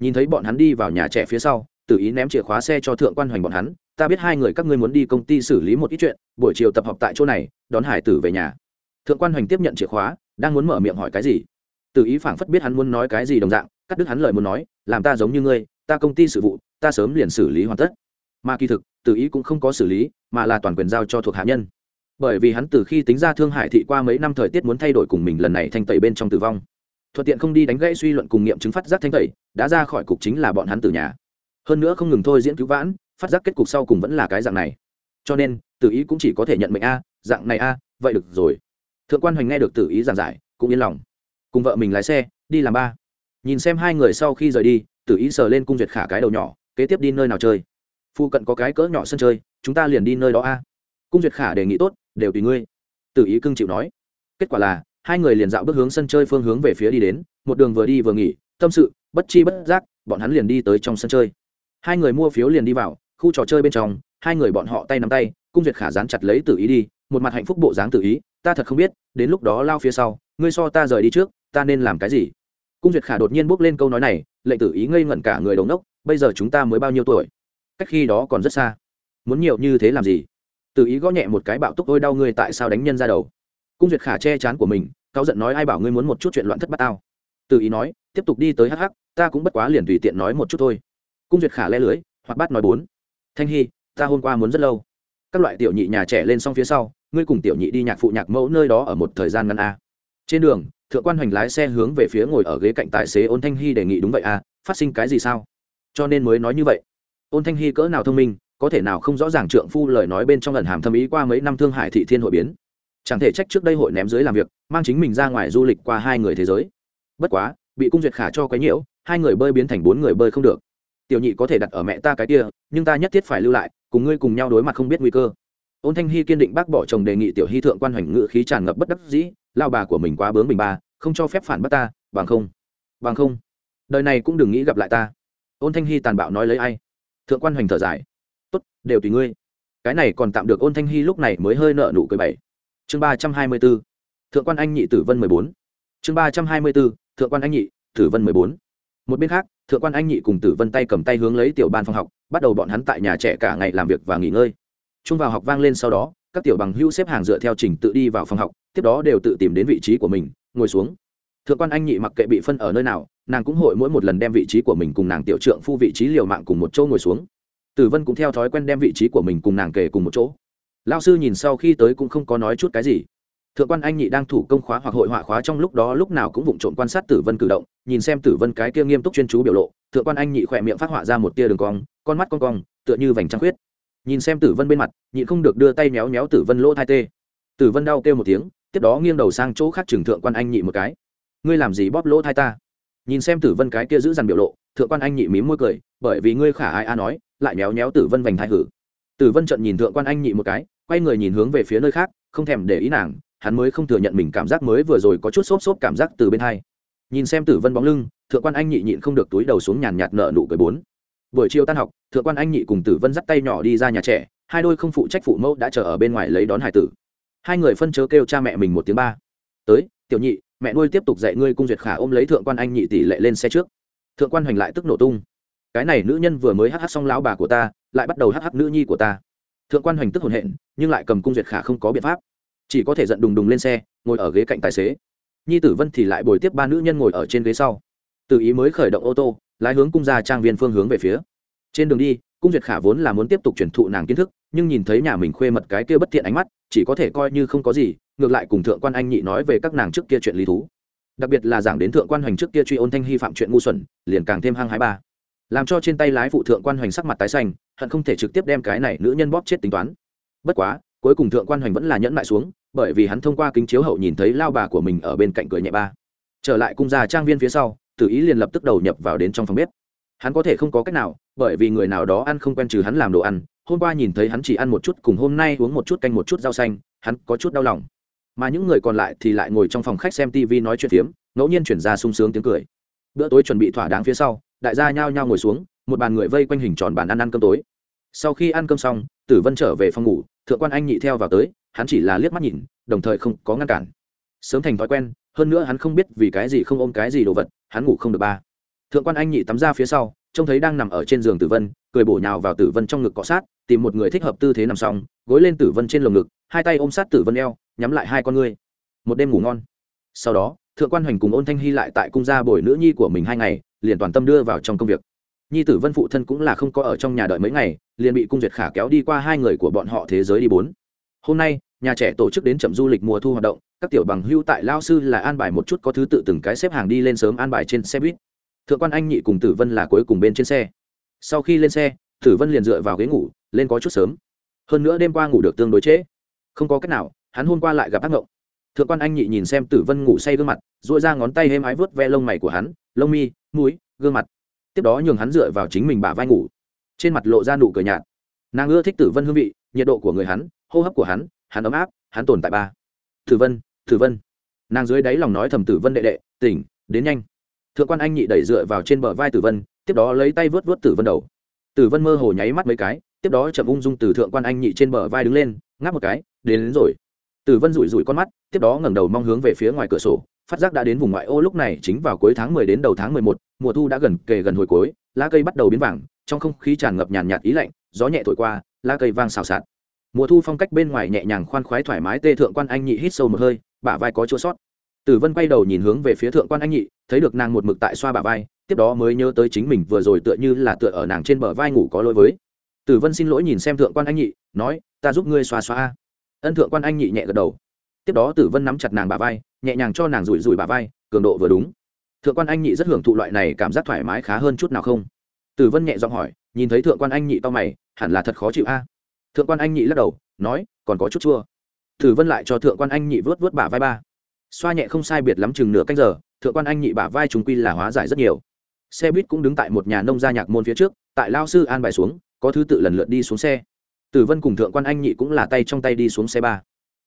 Nhìn thấy bọn hắn đi vào nhà trẻ phía sau tự ý ném chìa khóa xe cho thượng quan hoành bọn hắn, ta biết hai người các ngươi muốn đi công ty xử lý một ít chuyện, buổi chiều tập học tại chỗ này, đón hải tử về nhà. Thượng quan hoành tiếp nhận chìa khóa, đang muốn mở miệng hỏi cái gì. Tự ý phảng phất biết hắn muốn nói cái gì đồng dạng, cắt đứt hắn lời muốn nói, làm ta giống như ngươi, ta công ty sự vụ, ta sớm liền xử lý hoàn tất. Mà kỳ thực tự ý cũng không có xử lý, mà là toàn quyền giao cho thuộc hạ nhân bởi vì hắn từ khi tính ra thương hải thị qua mấy năm thời tiết muốn thay đổi cùng mình lần này thanh tẩy bên trong tử vong. Thuận tiện không đi đánh gãy suy luận cùng nghiệm chứng phát giác thanh tẩy, đã ra khỏi cục chính là bọn hắn từ nhà. Hơn nữa không ngừng thôi diễn cứu vãn, phát giác kết cục sau cùng vẫn là cái dạng này. Cho nên tự ý cũng chỉ có thể nhận mệnh a, dạng này a, vậy được rồi. Thượng quan hoành nghe được tự ý giảng giải, cũng yên lòng. Cùng vợ mình lái xe, đi làm ba. Nhìn xem hai người sau khi rời đi tự ý sờ lên cung duyệt khả cái đầu nhỏ, kế tiếp đi nơi nào chơi? Phụ cận có cái cỡ nhỏ sân chơi, chúng ta liền đi nơi đó a cung duyệt khả đề nghị tốt, đều tùy ngươi. Tự ý cưng chịu nói. Kết quả là, hai người liền dạo bước hướng sân chơi phương hướng về phía đi đến, một đường vừa đi vừa nghỉ, tâm sự, bất chi bất giác, bọn hắn liền đi tới trong sân chơi. Hai người mua phiếu liền đi vào, khu trò chơi bên trong, hai người bọn họ tay nắm tay, cung duyệt khả dán chặt lấy tự ý đi, một mặt hạnh phúc bộ dáng tự ý, ta thật không biết, đến lúc đó lao phía sau, ngươi so ta rời đi trước, ta nên làm cái gì? Cung duyệt khả đột nhiên bước lên câu nói này, lệnh tử ý ngây ngẩn cả người đầu nốc bây giờ chúng ta mới bao nhiêu tuổi? Cách khi đó còn rất xa. Muốn nhiều như thế làm gì? Tự ý gõ nhẹ một cái bạo túc ôi đau ngươi tại sao đánh nhân ra đầu. Cung duyệt khả che chán của mình, cáu giận nói ai bảo ngươi muốn một chút chuyện loạn thất bát tao. Tự ý nói, tiếp tục đi tới hắc hắc, ta cũng bất quá liền tùy tiện nói một chút thôi. Cung duyệt khả le lưới hoặc bát nói bốn. Thanh hy, ta hôm qua muốn rất lâu. Các loại tiểu nhị nhà trẻ lên xong phía sau, ngươi cùng tiểu nhị đi nhạc phụ nhạc mẫu nơi đó ở một thời gian ngắn a. Trên đường, thượng quan hoành lái xe hướng về phía ngồi ở ghế cạnh tài xế ôn thanh hy đề nghị đúng vậy a, phát sinh cái gì sao? Cho nên mới nói như vậy. Ôn thanh hy cỡ nào thông minh có thể nào không rõ ràng trượng phu lời nói bên trong lần hàm thâm ý qua mấy năm thương hải thị thiên hội biến. Chẳng thể trách trước đây hội ném dưới làm việc, mang chính mình ra ngoài du lịch qua hai người thế giới. Bất quá, bị cung duyệt khả cho cái nhiễu, hai người bơi biến thành bốn người bơi không được. Tiểu nhị có thể đặt ở mẹ ta cái kia, nhưng ta nhất thiết phải lưu lại, cùng ngươi cùng nhau đối mặt không biết nguy cơ. Ôn thanh hy kiên định bác bỏ chồng đề nghị tiểu hy thượng quan hoành ngự khí tràn ngập bất đắc dĩ, lao bà của mình quá bướng bình ba không cho phép phản bắt ta, bằng không bằng không. Đời này cũng đừng nghĩ gặp lại ta. Ôn thanh hy tàn bạo nói lấy ai? Thượng quan hoành thở dài tốt, đều tùy ngươi. Cái này còn tạm được ôn thanh hy lúc này mới hơi nợ nụ cười bảy. Chương ba trăm hai mươi b ố thượng quan anh nhị tử vân mười bốn. Chương ba trăm hai mươi b ố thượng quan anh nhị tử vân mười bốn. Một bên khác, thượng quan anh nhị cùng tử vân tay cầm tay hướng lấy tiểu ban phòng học, bắt đầu bọn hắn tại nhà trẻ cả ngày làm việc và nghỉ ngơi. Chung vào học vang lên sau đó, các tiểu bằng hữu xếp hàng dựa theo trình tự đi vào phòng học, tiếp đó đều tự tìm đến vị trí của mình, ngồi xuống. Thượng quan anh nhị mặc kệ bị phân ở nơi nào, nàng cũng hội mỗi một lần đem vị trí của mình cùng nàng tiểu trượng phu vị trí liều mạng cùng một chỗ ngồi xuống tử vân cũng theo thói quen đem vị trí của mình cùng nàng kể cùng một chỗ. Lao sư nhìn sau khi tới cũng không có nói chút cái gì. Thượng quan anh nhị đang thủ công khóa hoặc hội họa khóa trong lúc đó lúc nào cũng vụng trộm quan sát tử vân cử động, nhìn xem tử vân cái kia nghiêm túc chuyên chú biểu lộ, thượng quan anh nhị khỏe miệng phát họa ra một tia đường cong, con mắt con cong, tựa như vành trăng khuyết. Nhìn xem tử vân bên mặt nhị không được đưa tay méo méo tử vân lỗ thai tê. Tử vân đau kêu một tiếng, tiếp đó nghiêng đầu sang chỗ khác trừng thượng quan anh nhị một cái. Ngươi làm gì bóp lỗ thai ta? Nhìn xem tử vân cái kia giữ dằn biểu lộ thượng quan anh nhị mím môi cười, bởi vì ngươi khả ai a nói, lại méo méo tử vân vành thai hử. Tử vân trận nhìn thượng quan anh nhị một cái, quay người nhìn hướng về phía nơi khác, không thèm để ý nàng, hắn mới không thừa nhận mình cảm giác mới vừa rồi có chút xốp xốp cảm giác từ bên hai. Nhìn xem tử vân bóng lưng, thượng quan anh nhị nhịn không được túi đầu xuống nhàn nhạt nợ nụ cười bốn. Buổi chiều tan học, thượng quan anh nhị cùng tử vân dắt tay nhỏ đi ra nhà trẻ, hai đôi không phụ trách phụ mẫu đã chờ ở bên ngoài lấy đón hải tử. Hai người phân chớ kêu cha mẹ mình một tiếng ba. Tới, tiểu nhị, mẹ nuôi tiếp tục dạy ngươi cung duyệt khả ôm lấy thượng quan anh nhị tỷ lệ lên xe trước thượng quan hoành lại tức nổ tung. Cái này nữ nhân vừa mới hh xong lão bà của ta, lại bắt đầu hh nữ nhi của ta. Thượng quan hoành tức hồn hện, nhưng lại cầm cung duyệt khả không có biện pháp. Chỉ có thể giận đùng đùng lên xe, ngồi ở ghế cạnh tài xế. Nhi tử vân thì lại bồi tiếp ba nữ nhân ngồi ở trên ghế sau. Tự ý mới khởi động ô tô, lái hướng cung ra trang viên phương hướng về phía. Trên đường đi, cung duyệt khả vốn là muốn tiếp tục truyền thụ nàng kiến thức, nhưng nhìn thấy nhà mình khuê mật cái kia bất thiện ánh mắt, chỉ có thể coi như không có gì, ngược lại cùng thượng quan anh nhị nói về các nàng trước kia chuyện lý thú đặc biệt là giảng đến thượng quan hoành trước kia truy ôn thanh hy phạm chuyện ngu xuẩn, liền càng thêm hăng hái ba. Làm cho trên tay lái phụ thượng quan hoành sắc mặt tái xanh, hận không thể trực tiếp đem cái này nữ nhân bóp chết tính toán. Bất quá, cuối cùng thượng quan hoành vẫn là nhẫn lại xuống, bởi vì hắn thông qua kính chiếu hậu nhìn thấy lao bà của mình ở bên cạnh cười nhẹ ba. Trở lại cung gia trang viên phía sau, tử ý liền lập tức đầu nhập vào đến trong phòng bếp. Hắn có thể không có cách nào, bởi vì người nào đó ăn không quen trừ hắn làm đồ ăn, hôm qua nhìn thấy hắn chỉ ăn một chút, cùng hôm nay uống một chút canh một chút rau xanh, hắn có chút đau lòng mà những người còn lại thì lại ngồi trong phòng khách xem tv nói chuyện phiếm, ngẫu nhiên chuyển ra sung sướng tiếng cười. Bữa tối chuẩn bị thỏa đáng phía sau, đại gia nhao nhao ngồi xuống, một bàn người vây quanh hình tròn bàn ăn ăn cơm tối. Sau khi ăn cơm xong, tử vân trở về phòng ngủ, thượng quan anh nhị theo vào tới, hắn chỉ là liếc mắt nhìn, đồng thời không có ngăn cản. Sớm thành thói quen, hơn nữa hắn không biết vì cái gì không ôm cái gì đồ vật, hắn ngủ không được ba. Thượng quan anh nhị tắm ra phía sau, trông thấy đang nằm ở trên giường tử vân, cười bổ nhào vào tử vân trong ngực cọ sát, tìm một người thích hợp tư thế nằm xong, gối lên tử vân trên lồng ngực hai tay ôm sát tử vân eo, nhắm lại hai con ngươi. Một đêm ngủ ngon. Sau đó, thượng quan hoành cùng ôn thanh hy lại tại cung gia bồi nữ nhi của mình hai ngày, liền toàn tâm đưa vào trong công việc. Nhi tử vân phụ thân cũng là không có ở trong nhà đợi mấy ngày, liền bị cung duyệt khả kéo đi qua hai người của bọn họ thế giới đi bốn. Hôm nay, nhà trẻ tổ chức đến chậm du lịch mùa thu hoạt động, các tiểu bằng hưu tại lao sư là an bài một chút có thứ tự từng cái xếp hàng đi lên sớm an bài trên xe buýt. Thượng quan anh nhị cùng tử vân là cuối cùng bên trên xe. Sau khi lên xe, tử vân liền dựa vào ghế ngủ, lên có chút sớm. Hơn nữa đêm qua ngủ được tương đối trễ không có cách nào, hắn hôm qua lại gặp ác ngộng. Thượng quan anh nhị nhìn xem tử vân ngủ say gương mặt dội ra ngón tay êm ái vớt ve lông mày của hắn, lông mi, mũi, gương mặt. Tiếp đó nhường hắn dựa vào chính mình bả vai ngủ. Trên mặt lộ ra nụ cười nhạt. Nàng ưa thích tử vân hương vị, nhiệt độ của người hắn, hô hấp của hắn hắn ấm áp, hắn tồn tại ba. Tử vân tử vân. Nàng dưới đáy lòng nói thầm tử vân đệ đệ, tỉnh, đến nhanh. Thượng quan anh nhị đẩy dựa vào trên bờ vai tử vân, tiếp đó lấy tay vớt vớt tử vân đầu. Tử vân mơ hồ nháy mắt mấy cái, tiếp đó chậm ung dung từ thượng quan anh nhị trên bờ vai đứng lên, ngáp một cái đến, đến rồi. Tử vân rủi rủi con mắt tiếp đó ngẩng đầu mong hướng về phía ngoài cửa sổ phát giác đã đến vùng ngoại ô lúc này chính vào cuối tháng mười đến đầu tháng mười một mùa thu đã gần kề gần hồi cuối lá cây bắt đầu biến vàng trong không khí tràn ngập nhàn nhạt ý lạnh gió nhẹ thổi qua lá cây vang xào xạc. Mùa thu phong cách bên ngoài nhẹ nhàng khoan khoái thoải mái tê thượng quan anh nhị hít sâu một hơi bả vai có chỗ sót. Tử vân quay đầu nhìn hướng về phía thượng quan anh nhị thấy được nàng một mực tại xoa bả vai tiếp đó mới nhớ tới chính mình vừa rồi tựa như là tựa ở nàng trên bờ vai ngủ có lỗi với. Tử vân xin lỗi nhìn xem thượng quan anh nhị nói ta giúp ngươi xoa xoa ân thượng quan anh nhị nhẹ gật đầu. Tiếp đó tử vân nắm chặt nàng bả vai, nhẹ nhàng cho nàng rủi rủi bả vai, cường độ vừa đúng. Thượng quan anh nhị rất hưởng thụ loại này cảm giác thoải mái khá hơn chút nào không? Tử vân nhẹ giọng hỏi, nhìn thấy thượng quan anh nhị to mày, hẳn là thật khó chịu a. Thượng quan anh nhị lắc đầu, nói, còn có chút chua. Tử vân lại cho thượng quan anh nhị vớt vớt bả vai ba. Xoa nhẹ không sai biệt lắm chừng nửa canh giờ, thượng quan anh nhị bả vai chúng quy là hóa giải rất nhiều. Xe buýt cũng đứng tại một nhà nông gia nhạc môn phía trước, tại lao sư an bài xuống, có thứ tự lần lượt đi xuống xe tử vân cùng thượng quan anh nhị cũng là tay trong tay đi xuống xe ba.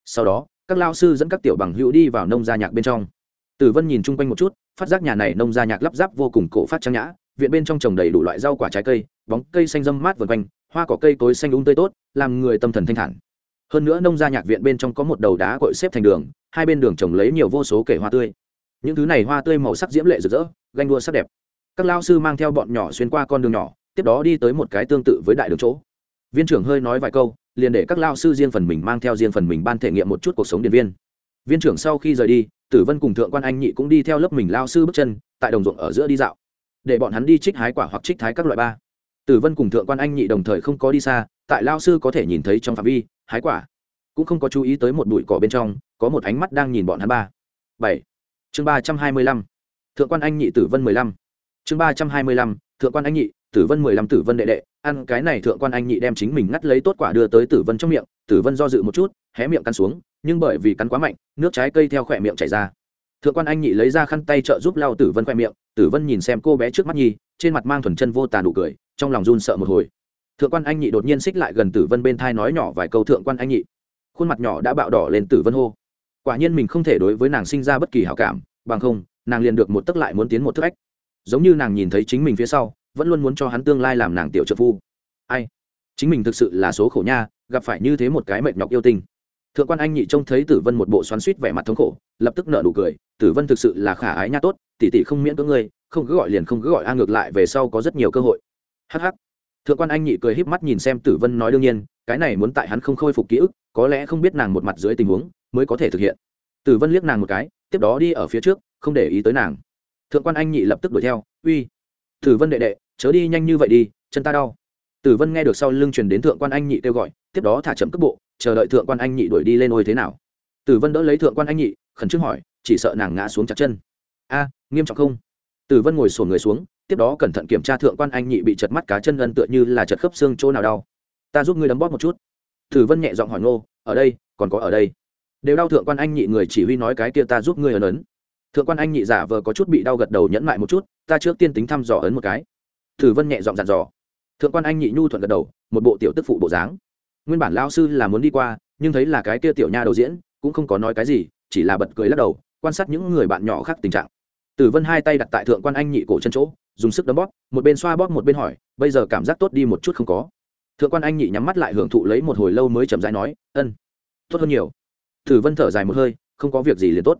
Sau đó, các lao sư dẫn các tiểu bằng hữu đi vào nông gia nhạc bên trong. Tử vân nhìn chung quanh một chút, phát giác nhà này nông gia nhạc lắp ráp vô cùng cổ phát trang nhã, viện bên trong trồng đầy đủ loại rau quả trái cây, bóng cây xanh râm mát vườn quanh, hoa cỏ cây cối xanh úng tươi tốt, làm người tâm thần thanh thản. Hơn nữa nông gia nhạc viện bên trong có một đầu đá cội xếp thành đường, hai bên đường trồng lấy nhiều vô số kể hoa tươi. Những thứ này hoa tươi màu sắc diễm lệ rực rỡ, ganh đua sắc đẹp. Các lao sư mang theo bọn nhỏ xuyên qua con đường nhỏ, tiếp đó đi tới một cái tương tự với đại đường chỗ viên trưởng hơi nói vài câu, liền để các lao sư riêng phần mình mang theo riêng phần mình ban thể nghiệm một chút cuộc sống điện viên. Viên trưởng sau khi rời đi, tử vân cùng thượng quan anh nhị cũng đi theo lớp mình lao sư bước chân, tại đồng ruộng ở giữa đi dạo. Để bọn hắn đi trích hái quả hoặc trích thái các loại ba. Tử vân cùng thượng quan anh nhị đồng thời không có đi xa, tại lao sư có thể nhìn thấy trong phạm vi, hái quả. Cũng không có chú ý tới một bụi cỏ bên trong, có một ánh mắt đang nhìn bọn hắn ba. Bảy. Chương ba trăm hai mươi lăm. Thượng quan anh nhị tử vân mười lăm. Chương ba trăm hai mươi lăm. Thượng quan anh nhị tử vân mười lăm tử vân đệ đệ, ăn cái này thượng quan anh nhị đem chính mình ngắt lấy tốt quả đưa tới tử vân trong miệng, tử vân do dự một chút, hé miệng cắn xuống, nhưng bởi vì cắn quá mạnh, nước trái cây theo khỏe miệng chảy ra. Thượng quan anh nhị lấy ra khăn tay trợ giúp lau tử vân khoe miệng, tử vân nhìn xem cô bé trước mắt nhi, trên mặt mang thuần chân vô tàn đủ cười, trong lòng run sợ một hồi. Thượng quan anh nhị đột nhiên xích lại gần tử vân bên thai nói nhỏ vài câu thượng quan anh nhị. Khuôn mặt nhỏ đã bạo đỏ lên tử vân hô. Quả nhiên mình không thể đối với nàng sinh ra bất kỳ hảo cảm, bằng không, nàng liền được một tức lại muốn tiến một thức ách. Giống như nàng nhìn thấy chính mình phía sau vẫn luôn muốn cho hắn tương lai làm nàng tiểu trợ phu. Ai? Chính mình thực sự là số khổ nha, gặp phải như thế một cái mệt nhọc yêu tinh. Thượng quan anh nhị trông thấy tử vân một bộ xoắn suýt vẻ mặt thống khổ, lập tức nợ nụ cười, tử vân thực sự là khả ái nha tốt, tỷ tỷ không miễn cưỡng ngươi, không cứ gọi liền không cứ gọi, a ngược lại về sau có rất nhiều cơ hội. Hh thượng quan anh nhị cười híp mắt nhìn xem tử vân nói đương nhiên, cái này muốn tại hắn không khôi phục ký ức, có lẽ không biết nàng một mặt dưới tình huống mới có thể thực hiện. Tử vân liếc nàng một cái, tiếp đó đi ở phía trước, không để ý tới nàng. Thượng quan anh nhị lập tức đuổi theo, uy tử vân đệ đệ, chớ đi nhanh như vậy đi, chân ta đau. Tử vân nghe được sau lưng truyền đến thượng quan anh nhị kêu gọi, tiếp đó thả chậm cước bộ, chờ đợi thượng quan anh nhị đuổi đi lên ôi thế nào. Tử vân đỡ lấy thượng quan anh nhị, khẩn trương hỏi, chỉ sợ nàng ngã xuống chặt chân. A, nghiêm trọng không? Tử vân ngồi sổn người xuống, tiếp đó cẩn thận kiểm tra thượng quan anh nhị bị chật mắt cá chân ân tựa như là chật khớp xương chỗ nào đau. Ta giúp ngươi đấm bóp một chút. Tử vân nhẹ giọng hỏi ngô, ở đây, còn có ở đây. Đều đau thượng quan anh nhị người chỉ huy nói cái kia ta giúp ngươi ấn ấn thượng quan anh nhị giả vờ có chút bị đau gật đầu nhẫn lại một chút, ta trước tiên tính thăm dò ấn một cái. Tử vân nhẹ dọn dặn dò. Thượng quan anh nhị nhu thuận gật đầu, một bộ tiểu tức phụ bộ dáng. Nguyên bản lao sư là muốn đi qua, nhưng thấy là cái kia tiểu nha đầu diễn, cũng không có nói cái gì, chỉ là bật cười lắc đầu, quan sát những người bạn nhỏ khác tình trạng. Tử vân hai tay đặt tại thượng quan anh nhị cổ chân chỗ, dùng sức đấm bóp, một bên xoa bóp một bên hỏi, bây giờ cảm giác tốt đi một chút không có? Thượng quan anh nhị nhắm mắt lại hưởng thụ lấy một hồi lâu mới chậm rãi nói, ân, tốt hơn nhiều. Tử vân thở dài một hơi, không có việc gì liền tốt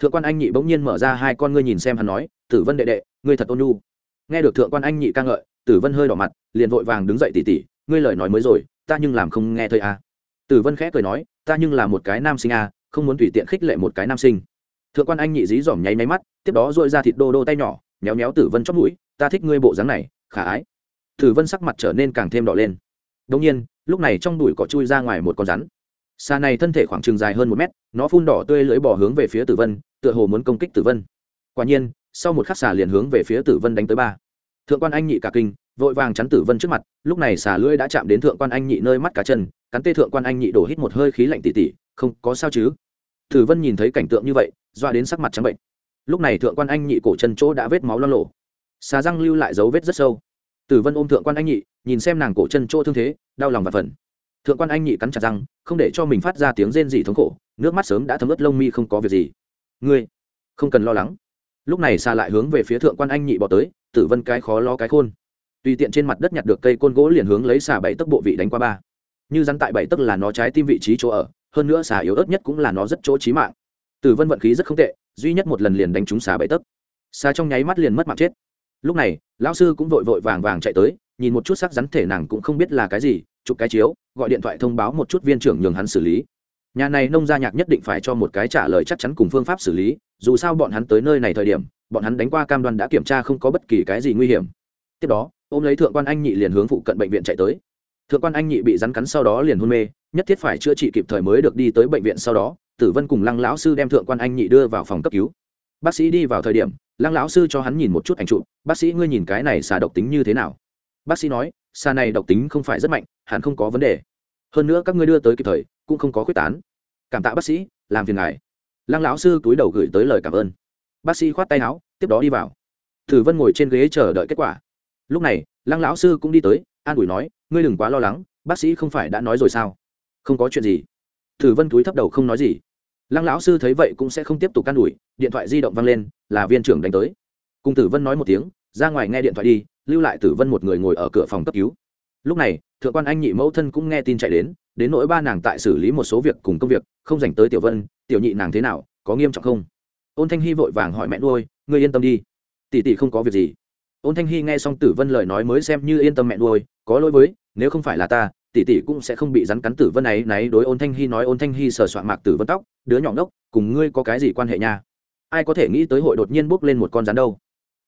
thượng quan anh nhị bỗng nhiên mở ra hai con ngươi nhìn xem hắn nói tử vân đệ đệ ngươi thật ôn nhu. Nghe được thượng quan anh nhị ca ngợi tử vân hơi đỏ mặt liền vội vàng đứng dậy tỉ tỉ ngươi lời nói mới rồi ta nhưng làm không nghe thôi à. tử vân khẽ cười nói ta nhưng là một cái nam sinh à, không muốn tùy tiện khích lệ một cái nam sinh. Thượng quan anh nhị dí dỏm nháy máy mắt tiếp đó dội ra thịt đô đô tay nhỏ méo méo tử vân chót mũi ta thích ngươi bộ dáng này khả ái. Tử vân sắc mặt trở nên càng thêm đỏ lên. Đông nhiên lúc này trong đùi cỏ chui ra ngoài một con rắn xa này thân thể khoảng chừng dài hơn một mét, nó phun đỏ tươi lưỡi bỏ hướng về phía tử vân, tựa hồ muốn công kích tử vân. Quả nhiên, sau một khắc xà liền hướng về phía tử vân đánh tới ba. Thượng quan anh nhị cả kinh, vội vàng chắn tử vân trước mặt, lúc này xà lưỡi đã chạm đến thượng quan anh nhị nơi mắt cá chân, cắn tê thượng quan anh nhị đổ hít một hơi khí lạnh tỉ tỉ, không, có sao chứ? Tử vân nhìn thấy cảnh tượng như vậy, doa đến sắc mặt trắng bệnh. Lúc này thượng quan anh nhị cổ chân chỗ đã vết máu lo lộ. Xà răng lưu lại dấu vết rất sâu. Tử vân ôm thượng quan anh nhị, nhìn xem nàng cổ chân chỗ thương thế, đau lòng và phần thượng quan anh nhị cắn chặt răng, không để cho mình phát ra tiếng rên gì thống khổ, nước mắt sớm đã thấm ướt lông mi không có việc gì. Ngươi, không cần lo lắng. Lúc này xa lại hướng về phía thượng quan anh nhị bỏ tới, tử vân cái khó lo cái khôn. Tùy tiện trên mặt đất nhặt được cây côn gỗ liền hướng lấy xà bảy tấc bộ vị đánh qua ba. Như rắn tại bảy tấc là nó trái tim vị trí chỗ ở, hơn nữa xà yếu ớt nhất cũng là nó rất chỗ trí mạng. Tử vân vận khí rất không tệ, duy nhất một lần liền đánh trúng xà bảy tấc. Xà trong nháy mắt liền mất mạng chết. Lúc này, lão sư cũng vội vội vàng vàng chạy tới, nhìn một chút sắc rắn thể nàng cũng không biết là cái gì chụp cái chiếu, gọi điện thoại thông báo một chút viên trưởng nhường hắn xử lý. Nhà này nông gia nhạc nhất định phải cho một cái trả lời chắc chắn cùng phương pháp xử lý, dù sao bọn hắn tới nơi này thời điểm, bọn hắn đánh qua cam đoan đã kiểm tra không có bất kỳ cái gì nguy hiểm. Tiếp đó, ôm lấy thượng quan anh nhị liền hướng phụ cận bệnh viện chạy tới. Thượng quan anh nhị bị rắn cắn sau đó liền hôn mê, nhất thiết phải chữa trị kịp thời mới được đi tới bệnh viện sau đó, tử vân cùng lăng lão sư đem thượng quan anh nhị đưa vào phòng cấp cứu. Bác sĩ đi vào thời điểm, lăng lão sư cho hắn nhìn một chút ảnh chụp, bác sĩ, ngươi nhìn cái này xà độc tính như thế nào? Bác sĩ nói xa này độc tính không phải rất mạnh, hẳn không có vấn đề. Hơn nữa các ngươi đưa tới kịp thời, cũng không có quyết tán. Cảm tạ bác sĩ, làm phiền ngài. Lăng lão sư túi đầu gửi tới lời cảm ơn. Bác sĩ khoát tay áo, tiếp đó đi vào. Thử vân ngồi trên ghế chờ đợi kết quả. Lúc này, lăng lão sư cũng đi tới, an ủi nói, ngươi đừng quá lo lắng, bác sĩ không phải đã nói rồi sao? Không có chuyện gì. Thử vân túi thấp đầu không nói gì. Lăng lão sư thấy vậy cũng sẽ không tiếp tục can ủi, điện thoại di động văng lên, là viên trưởng đánh tới. Cùng tử vân nói một tiếng, ra ngoài nghe điện thoại đi lưu lại tử vân một người ngồi ở cửa phòng cấp cứu. Lúc này, thượng quan anh nhị mẫu thân cũng nghe tin chạy đến đến nỗi ba nàng tại xử lý một số việc cùng công việc, không dành tới tiểu vân, tiểu nhị nàng thế nào, có nghiêm trọng không? Ôn thanh hy vội vàng hỏi mẹ nuôi, ngươi yên tâm đi, tỷ tỷ không có việc gì. Ôn thanh hy nghe xong tử vân lời nói mới xem như yên tâm mẹ nuôi, có lỗi với, nếu không phải là ta, tỷ tỷ cũng sẽ không bị rắn cắn tử vân ấy. Náy đối ôn thanh hy nói, ôn thanh hy sờ soạn mạc tử vân tóc, đứa nhỏ ngốc, cùng ngươi có cái gì quan hệ nha? Ai có thể nghĩ tới hội đột nhiên bốc lên một con rắn đâu?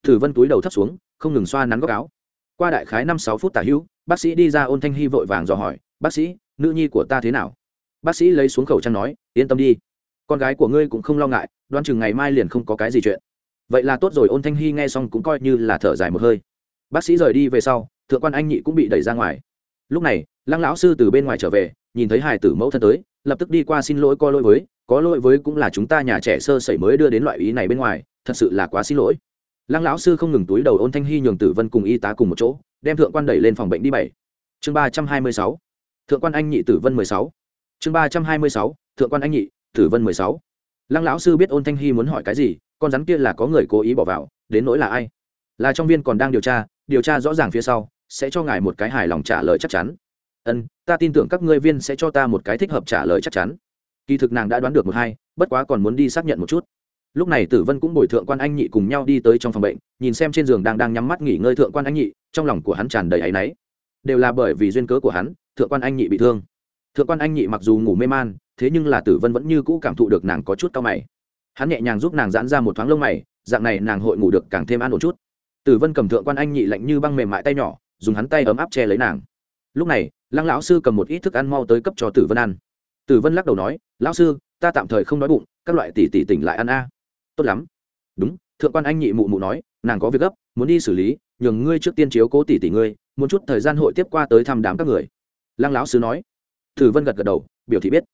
Tử vân túi đầu thấp xuống không ngừng xoa nắn góc áo. Qua đại khái năm sáu phút tả hữu, bác sĩ đi ra ôn thanh hy vội vàng dò hỏi, bác sĩ, nữ nhi của ta thế nào? Bác sĩ lấy xuống khẩu trang nói, yên tâm đi. Con gái của ngươi cũng không lo ngại đoan chừng ngày mai liền không có cái gì chuyện. Vậy là tốt rồi, ôn thanh hy nghe xong cũng coi như là thở dài một hơi. Bác sĩ rời đi về sau, thượng quan anh nhị cũng bị đẩy ra ngoài. Lúc này, lăng lão sư từ bên ngoài trở về, nhìn thấy hải tử mẫu thân tới, lập tức đi qua xin lỗi có lỗi với, có lỗi với cũng là chúng ta nhà trẻ sơ sẩy mới đưa đến loại ý này bên ngoài, thật sự là quá xin lỗi lăng lão sư không ngừng túi đầu ôn thanh hy nhường tử vân cùng y tá cùng một chỗ, đem thượng quan đẩy lên phòng bệnh đi bảy. Chương ba trăm hai mươi sáu. Thượng quan anh nhị tử vân mười sáu. Chương ba trăm hai mươi sáu. Thượng quan anh nhị tử vân mười sáu. Lăng lão sư biết ôn thanh hy muốn hỏi cái gì, con rắn kia là có người cố ý bỏ vào, đến nỗi là ai? Là trong viên còn đang điều tra điều tra rõ ràng phía sau, sẽ cho ngài một cái hài lòng trả lời chắc chắn. Ân, ta tin tưởng các ngươi viên sẽ cho ta một cái thích hợp trả lời chắc chắn. Kỳ thực nàng đã đoán được một hai, bất quá còn muốn đi xác nhận một chút lúc này tử vân cũng bồi thượng quan anh nhị cùng nhau đi tới trong phòng bệnh, nhìn xem trên giường đang đang nhắm mắt nghỉ ngơi thượng quan anh nhị, trong lòng của hắn tràn đầy áy náy. Đều là bởi vì duyên cớ của hắn, thượng quan anh nhị bị thương. Thượng quan anh nhị mặc dù ngủ mê man, thế nhưng là tử vân vẫn như cũ cảm thụ được nàng có chút cao mày. Hắn nhẹ nhàng giúp nàng giãn ra một thoáng lông mày, dạng này nàng hội ngủ được càng thêm an ổn chút. Tử vân cầm thượng quan anh nhị lạnh như băng mềm mại tay nhỏ, dùng hắn tay ấm áp che lấy nàng. Lúc này, lăng lão sư cầm một ít thức ăn mau tới cấp cho tử vân ăn. Tử vân lắc đầu nói, lão sư, ta tạm thời không đói bụng, các loại tỷ tỷ tỉnh lại ăn a tốt lắm. Đúng, thượng quan anh nhị mụ mụ nói, nàng có việc gấp, muốn đi xử lý, nhường ngươi trước tiên chiếu cố tỷ tỷ ngươi, muốn chút thời gian hội tiếp qua tới thăm đám các người. Lăng lão sứ nói. Tử vân gật gật đầu, biểu thị biết.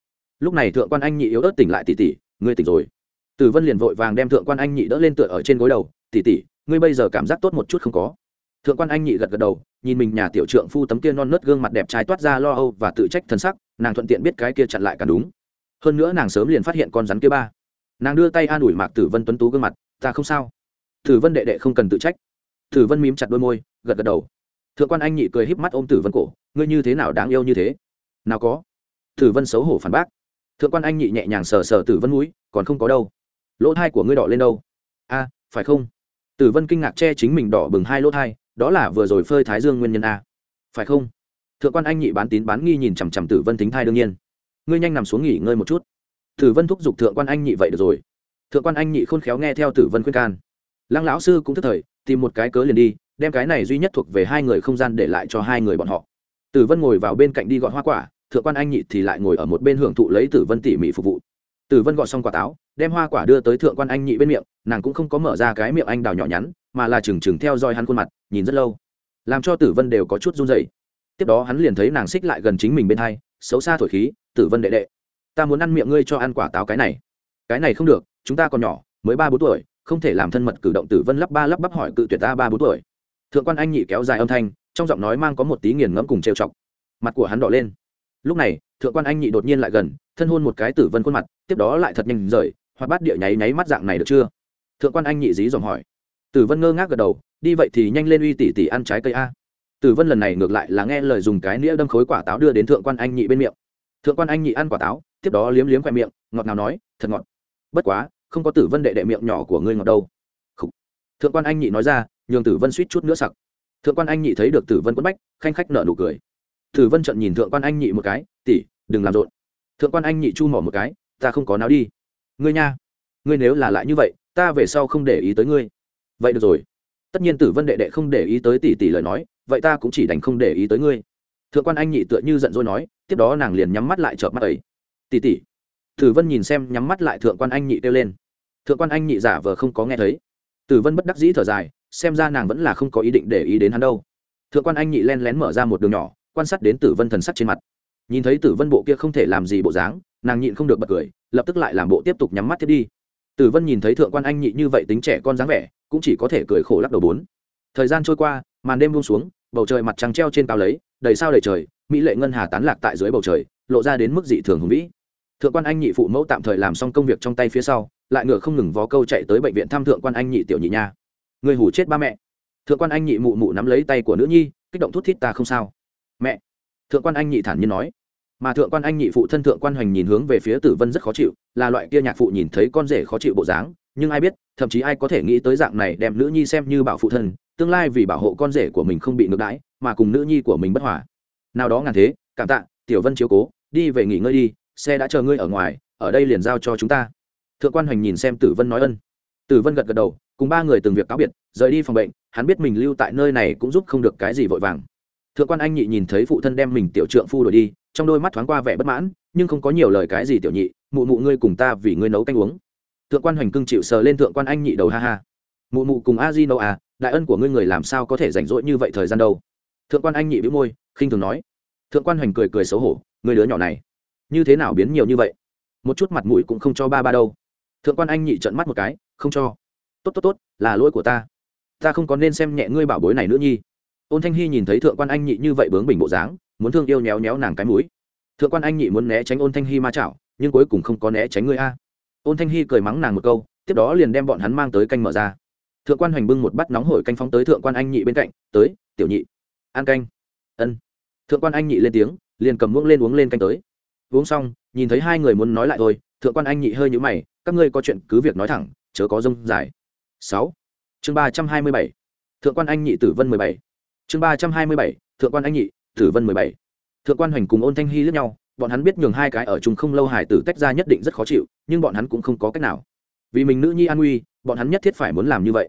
Lúc này thượng quan anh nhị yếu ớt tỉnh lại tỷ tỷ, ngươi tỉnh rồi. Tử vân liền vội vàng đem thượng quan anh nhị đỡ lên tựa ở trên gối đầu, tỷ tỷ, ngươi bây giờ cảm giác tốt một chút không có? Thượng quan anh nhị gật gật đầu, nhìn mình nhà tiểu trượng phu tấm kia non nớt gương mặt đẹp trai toát ra lo âu và tự trách thân sắc, nàng thuận tiện biết cái kia chặn lại cả đúng. Hơn nữa nàng sớm liền phát hiện con rắn kia ba nàng đưa tay an ủi mạc tử vân tuấn tú gương mặt, ta không sao. Tử vân đệ đệ không cần tự trách. Tử vân mím chặt đôi môi, gật gật đầu. Thượng quan anh nhị cười híp mắt ôm tử vân cổ, ngươi như thế nào đáng yêu như thế? Nào có. Tử vân xấu hổ phản bác. Thượng quan anh nhị nhẹ nhàng sờ sờ tử vân mũi, còn không có đâu. Lỗ thai của ngươi đỏ lên đâu? A, phải không? Tử vân kinh ngạc che chính mình đỏ bừng hai lỗ thai, đó là vừa rồi phơi thái dương nguyên nhân a. Phải không? Thượng quan anh nhị bán tín bán nghi nhìn chằm chằm tử vân tính thai đương nhiên. Ngươi nhanh nằm xuống nghỉ ngơi một chút tử vân thúc giục thượng quan anh nhị vậy được rồi. Thượng quan anh nhị khôn khéo nghe theo tử vân khuyên can. Lăng lão sư cũng thức thời, tìm một cái cớ liền đi, đem cái này duy nhất thuộc về hai người không gian để lại cho hai người bọn họ. Tử vân ngồi vào bên cạnh đi gọn hoa quả, thượng quan anh nhị thì lại ngồi ở một bên hưởng thụ lấy tử vân tỉ mỉ phục vụ. Tử vân gọt xong quả táo, đem hoa quả đưa tới thượng quan anh nhị bên miệng, nàng cũng không có mở ra cái miệng anh đào nhỏ nhắn, mà là chừng chừng theo dõi hắn khuôn mặt, nhìn rất lâu. Làm cho tử vân đều có chút run dày tiếp đó hắn liền thấy nàng xích lại gần chính mình bên hai, xấu xa thổi khí, tử vân đệ đệ ta muốn ăn miệng ngươi cho ăn quả táo cái này. Cái này không được, chúng ta còn nhỏ, mới ba bốn tuổi, không thể làm thân mật cử động tử vân lắp ba lắp bắp hỏi cự tuyệt ta ba bốn tuổi. Thượng quan anh nhị kéo dài âm thanh, trong giọng nói mang có một tí nghiền ngẫm cùng trêu chọc. Mặt của hắn đỏ lên. Lúc này, thượng quan anh nhị đột nhiên lại gần, thân hôn một cái tử vân khuôn mặt, tiếp đó lại thật nhanh rời hoặc bắt địa nháy nháy mắt dạng này được chưa? Thượng quan anh nhị dí dòng hỏi. Tử vân ngơ ngác gật đầu, đi vậy thì nhanh lên uy tỷ tỷ ăn trái cây a. Tử vân lần này ngược lại là nghe lời dùng cái nĩa đâm khối quả táo đưa đến thượng quan anh nhị bên miệng thượng quan anh nhị ăn quả táo, tiếp đó liếm liếm khoe miệng, ngọt ngào nói, thật ngọt. Bất quá, không có tử vân đệ đệ miệng nhỏ của ngươi ngọt đâu. Khủ. thượng quan anh nhị nói ra, nhường tử vân suýt chút nữa sặc. Thượng quan anh nhị thấy được tử vân quất bách, khanh khách nở nụ cười. Tử vân trận nhìn thượng quan anh nhị một cái tỉ đừng làm rộn. Thượng quan anh nhị chu mỏ một cái, ta không có nào đi. Ngươi nha, ngươi nếu là lại như vậy, ta về sau không để ý tới ngươi. Vậy được rồi. Tất nhiên tử vân đệ đệ không để ý tới tỷ tỷ lời nói, vậy ta cũng chỉ đành không để ý tới ngươi thượng quan anh nhị tựa như giận dỗi nói, tiếp đó nàng liền nhắm mắt lại chợp mắt ấy. Tỉ tỉ tử vân nhìn xem nhắm mắt lại thượng quan anh nhị kêu lên. Thượng quan anh nhị giả vờ không có nghe thấy. Tử vân bất đắc dĩ thở dài, xem ra nàng vẫn là không có ý định để ý đến hắn đâu. Thượng quan anh nhị len lén mở ra một đường nhỏ, quan sát đến tử vân thần sắc trên mặt. Nhìn thấy tử vân bộ kia không thể làm gì bộ dáng, nàng nhịn không được bật cười, lập tức lại làm bộ tiếp tục nhắm mắt thiết đi. Tử vân nhìn thấy thượng quan anh nhị như vậy tính trẻ con dáng vẻ, cũng chỉ có thể cười khổ lắc đầu bốn. Thời gian trôi qua, màn đêm buông xuống, bầu trời mặt trăng treo trên cao lấy đầy sao đầy trời, mỹ lệ ngân hà tán lạc tại dưới bầu trời, lộ ra đến mức dị thường hùng vĩ. Thượng quan anh nhị phụ mẫu tạm thời làm xong công việc trong tay phía sau, lại ngựa không ngừng vó câu chạy tới bệnh viện thăm thượng quan anh nhị tiểu nhị nha. Người hủ chết ba mẹ. Thượng quan anh nhị mụ mụ nắm lấy tay của nữ nhi, kích động thút thít ta không sao. Mẹ. Thượng quan anh nhị thản nhiên nói. Mà thượng quan anh nhị phụ thân thượng quan hoành nhìn hướng về phía tử vân rất khó chịu, là loại kia nhạc phụ nhìn thấy con rể khó chịu bộ dáng, nhưng ai biết, thậm chí ai có thể nghĩ tới dạng này đem nữ nhi xem như bảo phụ thân, tương lai vì bảo hộ con rể của mình không bị ngược đãi mà cùng nữ nhi của mình bất hòa. Nào đó ngàn thế, cảm tạ, tiểu vân chiếu cố, đi về nghỉ ngơi đi, xe đã chờ ngươi ở ngoài, ở đây liền giao cho chúng ta. Thượng quan hoành nhìn xem tử vân nói ân. Tử vân gật gật đầu, cùng ba người từng việc cáo biệt, rời đi phòng bệnh, hắn biết mình lưu tại nơi này cũng giúp không được cái gì vội vàng. Thượng quan anh nhị nhìn thấy phụ thân đem mình tiểu trượng phu đổi đi, trong đôi mắt thoáng qua vẻ bất mãn, nhưng không có nhiều lời cái gì tiểu nhị, mụ mụ ngươi cùng ta vì ngươi nấu canh uống. Thượng quan hoành cưng chịu sờ lên thượng quan anh nhị đầu ha ha. Mụ mụ cùng a di nấu à đại ân của ngươi người làm sao có thể rảnh rỗi như vậy thời gian đâu? Thượng quan anh nhị bĩu môi, khinh thường nói. Thượng quan hoành cười cười xấu hổ, người đứa nhỏ này, như thế nào biến nhiều như vậy? Một chút mặt mũi cũng không cho ba ba đâu. Thượng quan anh nhị trận mắt một cái, không cho. Tốt tốt tốt, là lỗi của ta. Ta không có nên xem nhẹ ngươi bảo bối này nữa nhi. Ôn thanh hy nhìn thấy thượng quan anh nhị như vậy bướng bình bộ dáng, muốn thương yêu nhéo nhéo nàng cái mũi. Thượng quan anh nhị muốn né tránh ôn thanh hy ma chảo, nhưng cuối cùng không có né tránh ngươi a. Ôn thanh hy cười mắng nàng một câu, tiếp đó liền đem bọn hắn mang tới canh mở ra. Thượng quan hoành bưng một bát nóng hổi canh phóng tới thượng quan anh nhị bên cạnh, tới, tiểu nhị an canh. Ân. Thượng quan anh nhị lên tiếng, liền cầm muỗng lên uống lên canh tới. Uống xong, nhìn thấy hai người muốn nói lại thôi, thượng quan anh nhị hơi nhũ mày, các ngươi có chuyện cứ việc nói thẳng, chớ có rông dài. Sáu. Chương ba trăm hai mươi bảy. Thượng quan anh nhị tử vân mười bảy. Chương ba trăm hai mươi bảy, thượng quan anh nhị tử vân mười bảy. Thượng quan hoành cùng ôn thanh hy lướt nhau, bọn hắn biết nhường hai cái ở chung không lâu hải tử tách ra nhất định rất khó chịu, nhưng bọn hắn cũng không có cách nào. Vì mình nữ nhi an nguy, bọn hắn nhất thiết phải muốn làm như vậy.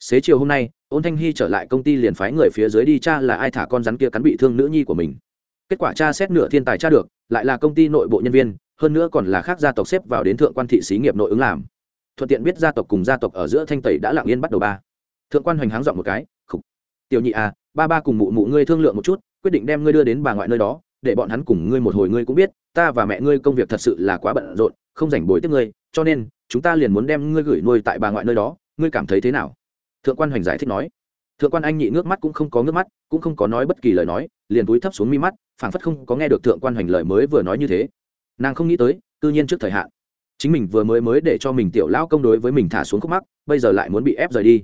Xế chiều hôm nay ôn thanh hy trở lại công ty liền phái người phía dưới đi cha là ai thả con rắn kia cắn bị thương nữ nhi của mình. Kết quả cha xét nửa thiên tài cha được, lại là công ty nội bộ nhân viên, hơn nữa còn là khác gia tộc xếp vào đến thượng quan thị xí nghiệp nội ứng làm. Thuận tiện biết gia tộc cùng gia tộc ở giữa thanh tẩy đã lặng yên bắt đầu ba. Thượng quan hoành háng dọn một cái, khục, tiểu nhị à ba ba cùng mụ mụ ngươi thương lượng một chút, quyết định đem ngươi đưa đến bà ngoại nơi đó, để bọn hắn cùng ngươi một hồi ngươi cũng biết, ta và mẹ ngươi công việc thật sự là quá bận rộn, không rảnh bồi tiếp ngươi, cho nên, chúng ta liền muốn đem ngươi gửi nuôi tại bà ngoại nơi đó, ngươi cảm thấy thế nào? Thượng quan hoành giải thích nói. Thượng quan anh nhị nước mắt cũng không có nước mắt, cũng không có nói bất kỳ lời nói, liền túi thấp xuống mi mắt, phảng phất không có nghe được thượng quan hoành lời mới vừa nói như thế. Nàng không nghĩ tới tự nhiên trước thời hạn. Chính mình vừa mới mới để cho mình tiểu lão công đối với mình thả xuống khúc mắc, bây giờ lại muốn bị ép rời đi.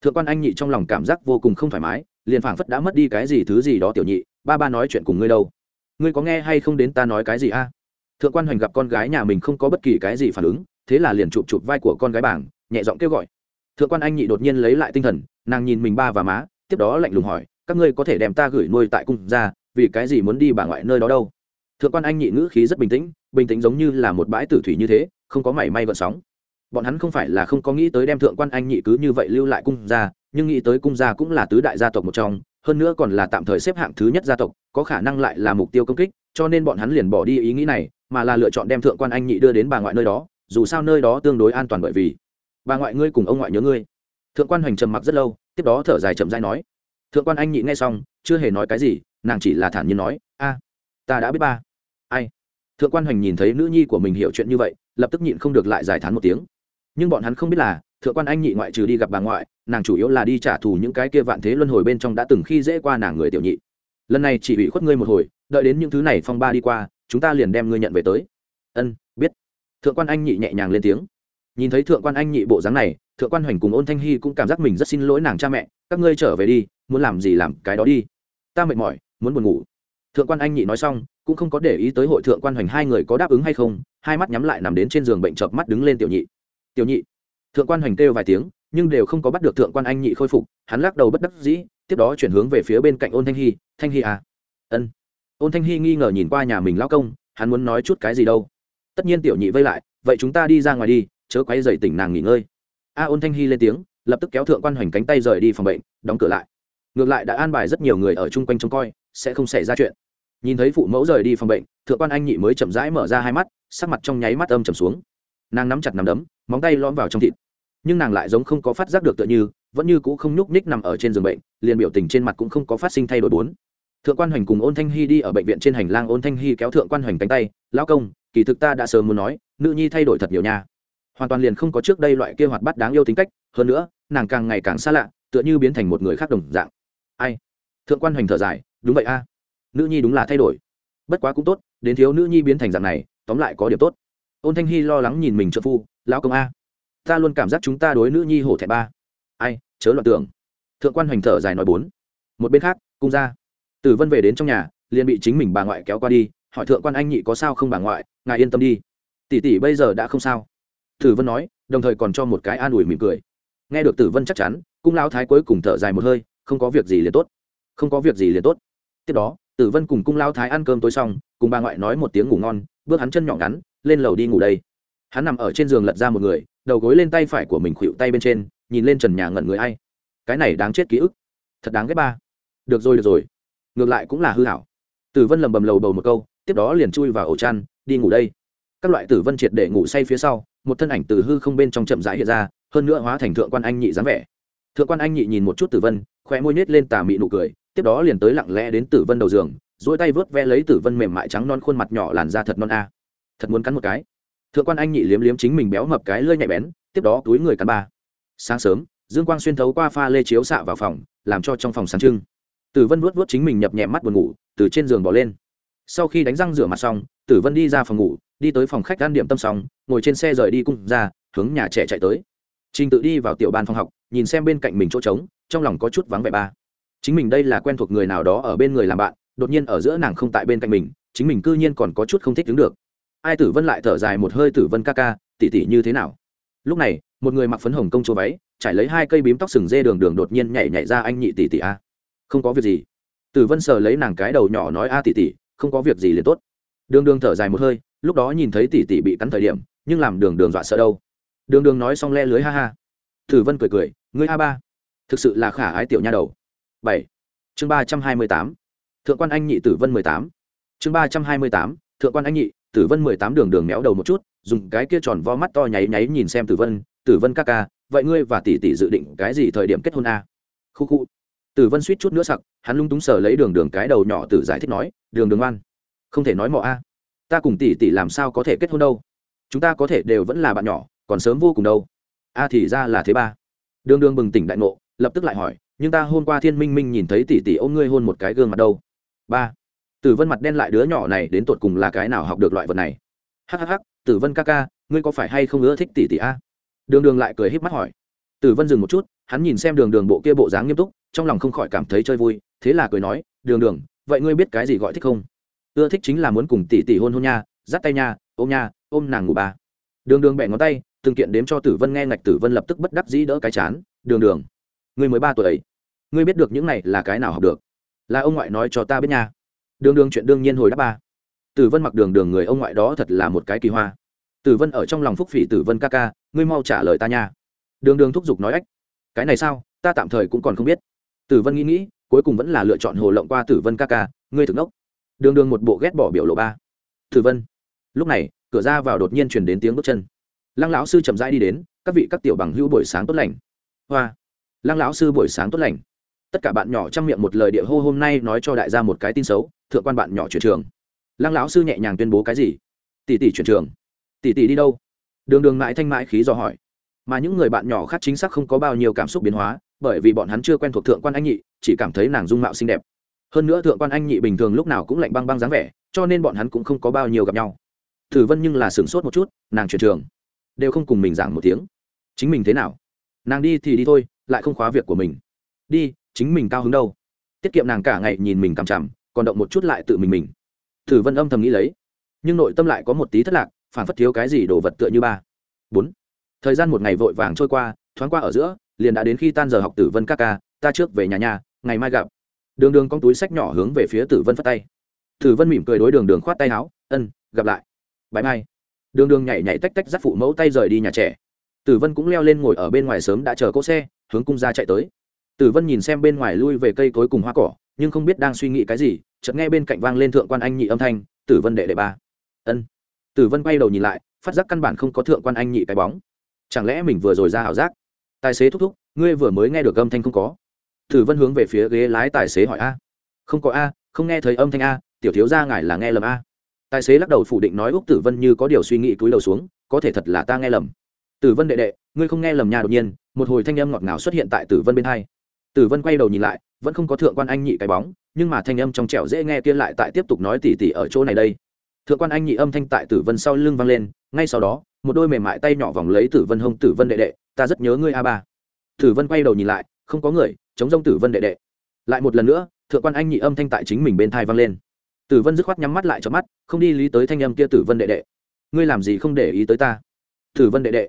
Thượng quan anh nhị trong lòng cảm giác vô cùng không thoải mái, liền phảng phất đã mất đi cái gì thứ gì đó tiểu nhị, ba ba nói chuyện cùng ngươi đâu? Ngươi có nghe hay không đến ta nói cái gì a? Thượng quan hoành gặp con gái nhà mình không có bất kỳ cái gì phản ứng, thế là liền chụp chụp vai của con gái bảng, nhẹ giọng kêu gọi thượng quan anh nhị đột nhiên lấy lại tinh thần, nàng nhìn mình ba và má, tiếp đó lạnh lùng hỏi, các ngươi có thể đem ta gửi nuôi tại cung ra, vì cái gì muốn đi bà ngoại nơi đó đâu? Thượng quan anh nhị ngữ khí rất bình tĩnh bình tĩnh giống như là một bãi tử thủy như thế, không có mảy may gợn sóng. Bọn hắn không phải là không có nghĩ tới đem thượng quan anh nhị cứ như vậy lưu lại cung gia nhưng nghĩ tới cung gia cũng là tứ đại gia tộc một trong, hơn nữa còn là tạm thời xếp hạng thứ nhất gia tộc, có khả năng lại là mục tiêu công kích, cho nên bọn hắn liền bỏ đi ý nghĩ này, mà là lựa chọn đem thượng quan anh nhị đưa đến bà ngoại nơi đó, dù sao nơi đó tương đối an toàn bởi vì bà ngoại ngươi cùng ông ngoại nhớ ngươi. Thượng quan hoành trầm mặc rất lâu, tiếp đó thở dài chậm dai nói. Thượng quan anh nhị nghe xong, chưa hề nói cái gì, nàng chỉ là thản nhiên nói, a, ta đã biết ba. Ai? Thượng quan hoành nhìn thấy nữ nhi của mình hiểu chuyện như vậy, lập tức nhịn không được lại giải thán một tiếng. Nhưng bọn hắn không biết là, thượng quan anh nhị ngoại trừ đi gặp bà ngoại, nàng chủ yếu là đi trả thù những cái kia vạn thế luân hồi bên trong đã từng khi dễ qua nàng người tiểu nhị. Lần này chỉ bị khuất ngươi một hồi, đợi đến những thứ này phong ba đi qua, chúng ta liền đem ngươi nhận về tới. Ân, biết. Thượng quan anh nhị nhẹ nhàng lên tiếng nhìn thấy thượng quan anh nhị bộ dáng này, thượng quan hoành cùng ôn thanh hy cũng cảm giác mình rất xin lỗi nàng cha mẹ, các ngươi trở về đi, muốn làm gì làm cái đó đi. Ta mệt mỏi, muốn buồn ngủ. Thượng quan anh nhị nói xong, cũng không có để ý tới hội thượng quan hoành hai người có đáp ứng hay không, hai mắt nhắm lại nằm đến trên giường bệnh chợp mắt đứng lên tiểu nhị. Tiểu nhị. Thượng quan hoành kêu vài tiếng, nhưng đều không có bắt được thượng quan anh nhị khôi phục, hắn lắc đầu bất đắc dĩ, tiếp đó chuyển hướng về phía bên cạnh ôn thanh hy thanh hy à? Ân. Ôn thanh hy nghi ngờ nhìn qua nhà mình lao công, hắn muốn nói chút cái gì đâu. Tất nhiên tiểu nhị vây lại, vậy chúng ta đi ra ngoài đi chớ quay dậy tỉnh nàng nghỉ ngơi. A ôn thanh hy lên tiếng, lập tức kéo thượng quan hoành cánh tay rời đi phòng bệnh, đóng cửa lại. Ngược lại đã an bài rất nhiều người ở chung quanh trông coi, sẽ không xảy ra chuyện. Nhìn thấy phụ mẫu rời đi phòng bệnh, thượng quan anh nhị mới chậm rãi mở ra hai mắt, sắc mặt trong nháy mắt âm trầm xuống. Nàng nắm chặt nằm đấm, móng tay lõm vào trong thịt. Nhưng nàng lại giống không có phát giác được tựa như, vẫn như cũ không nhúc nhích nằm ở trên giường bệnh, liền biểu tình trên mặt cũng không có phát sinh thay đổi bốn. Thượng quan hoành cùng ôn thanh hy đi ở bệnh viện trên hành lang, ôn thanh hy kéo thượng quan hoành cánh tay, lão công, kỳ thực ta đã sớm muốn nói, nữ nhi thay đổi thật nhiều nha hoàn toàn liền không có trước đây loại kia hoạt bát đáng yêu tính cách, hơn nữa, nàng càng ngày càng xa lạ, tựa như biến thành một người khác đồng dạng. Ai? Thượng quan hoành thở dài, đúng vậy a. Nữ nhi đúng là thay đổi. Bất quá cũng tốt, đến thiếu nữ nhi biến thành dạng này, tóm lại có điểm tốt. Ôn thanh hy lo lắng nhìn mình trợ phu, lão công a, ta luôn cảm giác chúng ta đối nữ nhi hổ thẹn ba. Ai, chớ loạn tưởng. Thượng quan hoành thở dài nói bốn. Một bên khác, cung ra tử vân về đến trong nhà, liền bị chính mình bà ngoại kéo qua đi, hỏi thượng quan anh nhị có sao không bà ngoại, ngài yên tâm đi. Tỷ tỷ bây giờ đã không sao tử vân nói, đồng thời còn cho một cái an ủi mỉm cười. Nghe được tử vân chắc chắn, cung lão thái cuối cùng thở dài một hơi, không có việc gì liền tốt. Không có việc gì liền tốt. Tiếp đó, tử vân cùng cung lão thái ăn cơm tối xong, cùng bà ngoại nói một tiếng ngủ ngon, bước hắn chân nhỏ ngắn, lên lầu đi ngủ đây. Hắn nằm ở trên giường lật ra một người, đầu gối lên tay phải của mình khuỵu tay bên trên, nhìn lên trần nhà ngẩn người ai. Cái này đáng chết ký ức. Thật đáng ghét ba. Được rồi được rồi. Ngược lại cũng là hư hảo. Tử vân lầm bầm lầu bầu một câu, tiếp đó liền chui vào ổ chăn, đi ngủ đây. Các loại tử vân triệt để ngủ say phía sau một thân ảnh từ hư không bên trong chậm rãi hiện ra, hơn nữa hóa thành thượng quan anh nhị dáng vẻ. Thượng quan anh nhị nhìn một chút tử vân khoe môi nhếch lên tà mị nụ cười, tiếp đó liền tới lặng lẽ đến tử vân đầu giường, duỗi tay vớt ve lấy tử vân mềm mại trắng non khuôn mặt nhỏ làn da thật non a. Thật muốn cắn một cái. Thượng quan anh nhị liếm liếm chính mình béo mập cái lơi nhạy bén, tiếp đó túi người cắn ba. Sáng sớm, dương quang xuyên thấu qua pha lê chiếu xạ vào phòng, làm cho trong phòng sáng trưng. Tử vân vuốt vuốt chính mình nhập nhẹ mắt buồn ngủ, từ trên giường bỏ lên sau khi đánh răng rửa mặt xong, tử vân đi ra phòng ngủ, đi tới phòng khách ăn điểm tâm xong, ngồi trên xe rời đi cung ra, hướng nhà trẻ chạy tới. Trình tự đi vào tiểu ban phòng học, nhìn xem bên cạnh mình chỗ trống, trong lòng có chút vắng vẻ ba. Chính mình đây là quen thuộc người nào đó ở bên người làm bạn, đột nhiên ở giữa nàng không tại bên cạnh mình, chính mình cư nhiên còn có chút không thích đứng được. Ai tử vân lại thở dài một hơi, tử vân ca ca tỉ tỉ như thế nào? Lúc này, một người mặc phấn hồng công chúa váy, trải lấy hai cây bím tóc sừng dê đường đường đột nhiên nhảy nhảy ra, anh nhị tỷ tỷ a, không có việc gì. Tử vân sờ lấy nàng cái đầu nhỏ nói, a tỷ tỷ không có việc gì liền tốt. Đường đường thở dài một hơi, lúc đó nhìn thấy tỷ tỷ bị cắn thời điểm, nhưng làm đường đường dọa sợ đâu. Đường đường nói xong le lưới ha ha. Tử vân cười cười, ngươi a ba, thực sự là khả ái tiểu nha đầu. Bảy. Chương ba trăm hai mươi tám. Thượng quan anh nhị tử vân mười tám. Chương ba trăm hai mươi tám. Thượng quan anh nhị tử vân mười tám đường đường méo đầu một chút, dùng cái kia tròn vo mắt to nháy nháy nhìn xem tử vân tử vân ca ca, vậy ngươi và tỷ tỷ dự định cái gì thời điểm kết hôn a? Khu khu tử vân suýt chút nữa sặc, hắn lung túng sờ lấy đường đường cái đầu nhỏ tử giải thích nói, đường đường ngoan, không thể nói mọ a. Ta cùng tỷ tỷ làm sao có thể kết hôn đâu? Chúng ta có thể đều vẫn là bạn nhỏ, còn sớm vô cùng đâu. A thì ra là thế ba. Đường đường bừng tỉnh đại ngộ, lập tức lại hỏi, nhưng ta hôm qua thiên minh minh nhìn thấy tỷ tỷ ôm ngươi hôn một cái gương mặt đâu? Ba. Tử vân mặt đen lại đứa nhỏ này đến tột cùng là cái nào học được loại vật này? Hhh tử vân ca ca, ngươi có phải hay không ưa thích tỷ tỷ a? Đường đường lại cười híp mắt hỏi. Tử vân dừng một chút hắn nhìn xem đường đường bộ kia bộ dáng nghiêm túc, trong lòng không khỏi cảm thấy chơi vui, thế là cười nói, đường đường, vậy ngươi biết cái gì gọi thích không? Ưa thích chính là muốn cùng tỷ tỷ hôn hôn nha, dắt tay nha, ôm nha, ôm nàng ngủ ba. Đường đường bẹ ngón tay, từng kiện đếm cho tử vân nghe ngạch tử vân lập tức bất đắc dĩ đỡ cái chán, đường đường, ngươi mới ba tuổi ấy, ngươi biết được những này là cái nào học được? Là ông ngoại nói cho ta biết nha. Đường đường chuyện đương nhiên hồi đáp ba. Tử vân mặc đường đường người ông ngoại đó thật là một cái kỳ hoa. Tử vân ở trong lòng phúc phỉ tử vân ca ca, ngươi mau trả lời ta nha. Đường đường thúc giục nói ách cái này sao? Ta tạm thời cũng còn không biết. Tử vân nghĩ nghĩ, cuối cùng vẫn là lựa chọn hồ lộng qua tử vân ca ca, ngươi thực ngốc. Đường đường một bộ ghét bỏ biểu lộ ba. Tử vân. Lúc này, cửa ra vào đột nhiên chuyển đến tiếng bước chân. Lăng lão sư chậm rãi đi đến, các vị các tiểu bằng hữu buổi sáng tốt lành. Hoa. Lăng lão sư buổi sáng tốt lành. Tất cả bạn nhỏ trong miệng một lời địa hô hôm nay nói cho đại gia một cái tin xấu, thượng quan bạn nhỏ chuyển trường. Lăng lão sư nhẹ nhàng tuyên bố cái gì? Tỷ tỷ chuyển trường. Tỷ tỷ đi đâu? Đường đường mãi thanh mãi khí do hỏi mà những người bạn nhỏ khác chính xác không có bao nhiêu cảm xúc biến hóa, bởi vì bọn hắn chưa quen thuộc thượng quan anh nhị, chỉ cảm thấy nàng dung mạo xinh đẹp. Hơn nữa thượng quan anh nhị bình thường lúc nào cũng lạnh băng băng dáng vẻ, cho nên bọn hắn cũng không có bao nhiêu gặp nhau. Thử vân nhưng là sửng sốt một chút, nàng chuyển trường, đều không cùng mình giảng một tiếng. Chính mình thế nào? Nàng đi thì đi thôi, lại không khóa việc của mình. Đi, chính mình cao hứng đâu? Tiết kiệm nàng cả ngày nhìn mình cằm chằm, còn động một chút lại tự mình mình. Thử vân âm thầm nghĩ lấy, nhưng nội tâm lại có một tí thất lạc phản phất thiếu cái gì đồ vật tựa như ba. Bốn thời gian một ngày vội vàng trôi qua, thoáng qua ở giữa, liền đã đến khi tan giờ học tử vân các ca, ta trước về nhà nhà, ngày mai gặp. Đường đường con túi sách nhỏ hướng về phía tử vân phát tay. Tử vân mỉm cười đối đường đường khoát tay áo, ân, gặp lại. Bãi mai. Đường đường nhảy nhảy tách tách dắt phụ mẫu tay rời đi nhà trẻ. Tử vân cũng leo lên ngồi ở bên ngoài sớm đã chờ cỗ xe, hướng cung ra chạy tới. Tử vân nhìn xem bên ngoài lui về cây cối cùng hoa cỏ, nhưng không biết đang suy nghĩ cái gì, chợt nghe bên cạnh vang lên thượng quan anh nhị âm thanh, tử vân đệ đệ ba. Ân. Tử vân quay đầu nhìn lại, phát giác căn bản không có thượng quan anh nhị cái bóng chẳng lẽ mình vừa rồi ra ảo giác? Tài xế thúc thúc, ngươi vừa mới nghe được âm thanh không có. Thử vân hướng về phía ghế lái tài xế hỏi a. Không có a, không nghe thấy âm thanh a, tiểu thiếu gia ngài là nghe lầm a. Tài xế lắc đầu phủ định nói úc tử vân như có điều suy nghĩ cúi đầu xuống, có thể thật là ta nghe lầm. Tử vân đệ đệ, ngươi không nghe lầm nhà đột nhiên, một hồi thanh âm ngọt ngào xuất hiện tại tử vân bên hai. Tử vân quay đầu nhìn lại, vẫn không có thượng quan anh nhị cái bóng, nhưng mà thanh âm trong trẻo dễ nghe kia lại tại tiếp tục nói tỉ tỉ ở chỗ này đây thượng quan anh nhị âm thanh tại tử vân sau lưng vang lên, ngay sau đó, một đôi mềm mại tay nhỏ vòng lấy tử vân hông tử vân đệ đệ, ta rất nhớ ngươi, a ba. Tử vân quay đầu nhìn lại, không có người, chống rông tử vân đệ đệ. Lại một lần nữa, thượng quan anh nhị âm thanh tại chính mình bên thai vang lên. Tử vân dứt khoát nhắm mắt lại cho mắt, không đi lý tới thanh âm kia tử vân đệ đệ. Ngươi làm gì không để ý tới ta? Tử vân đệ đệ.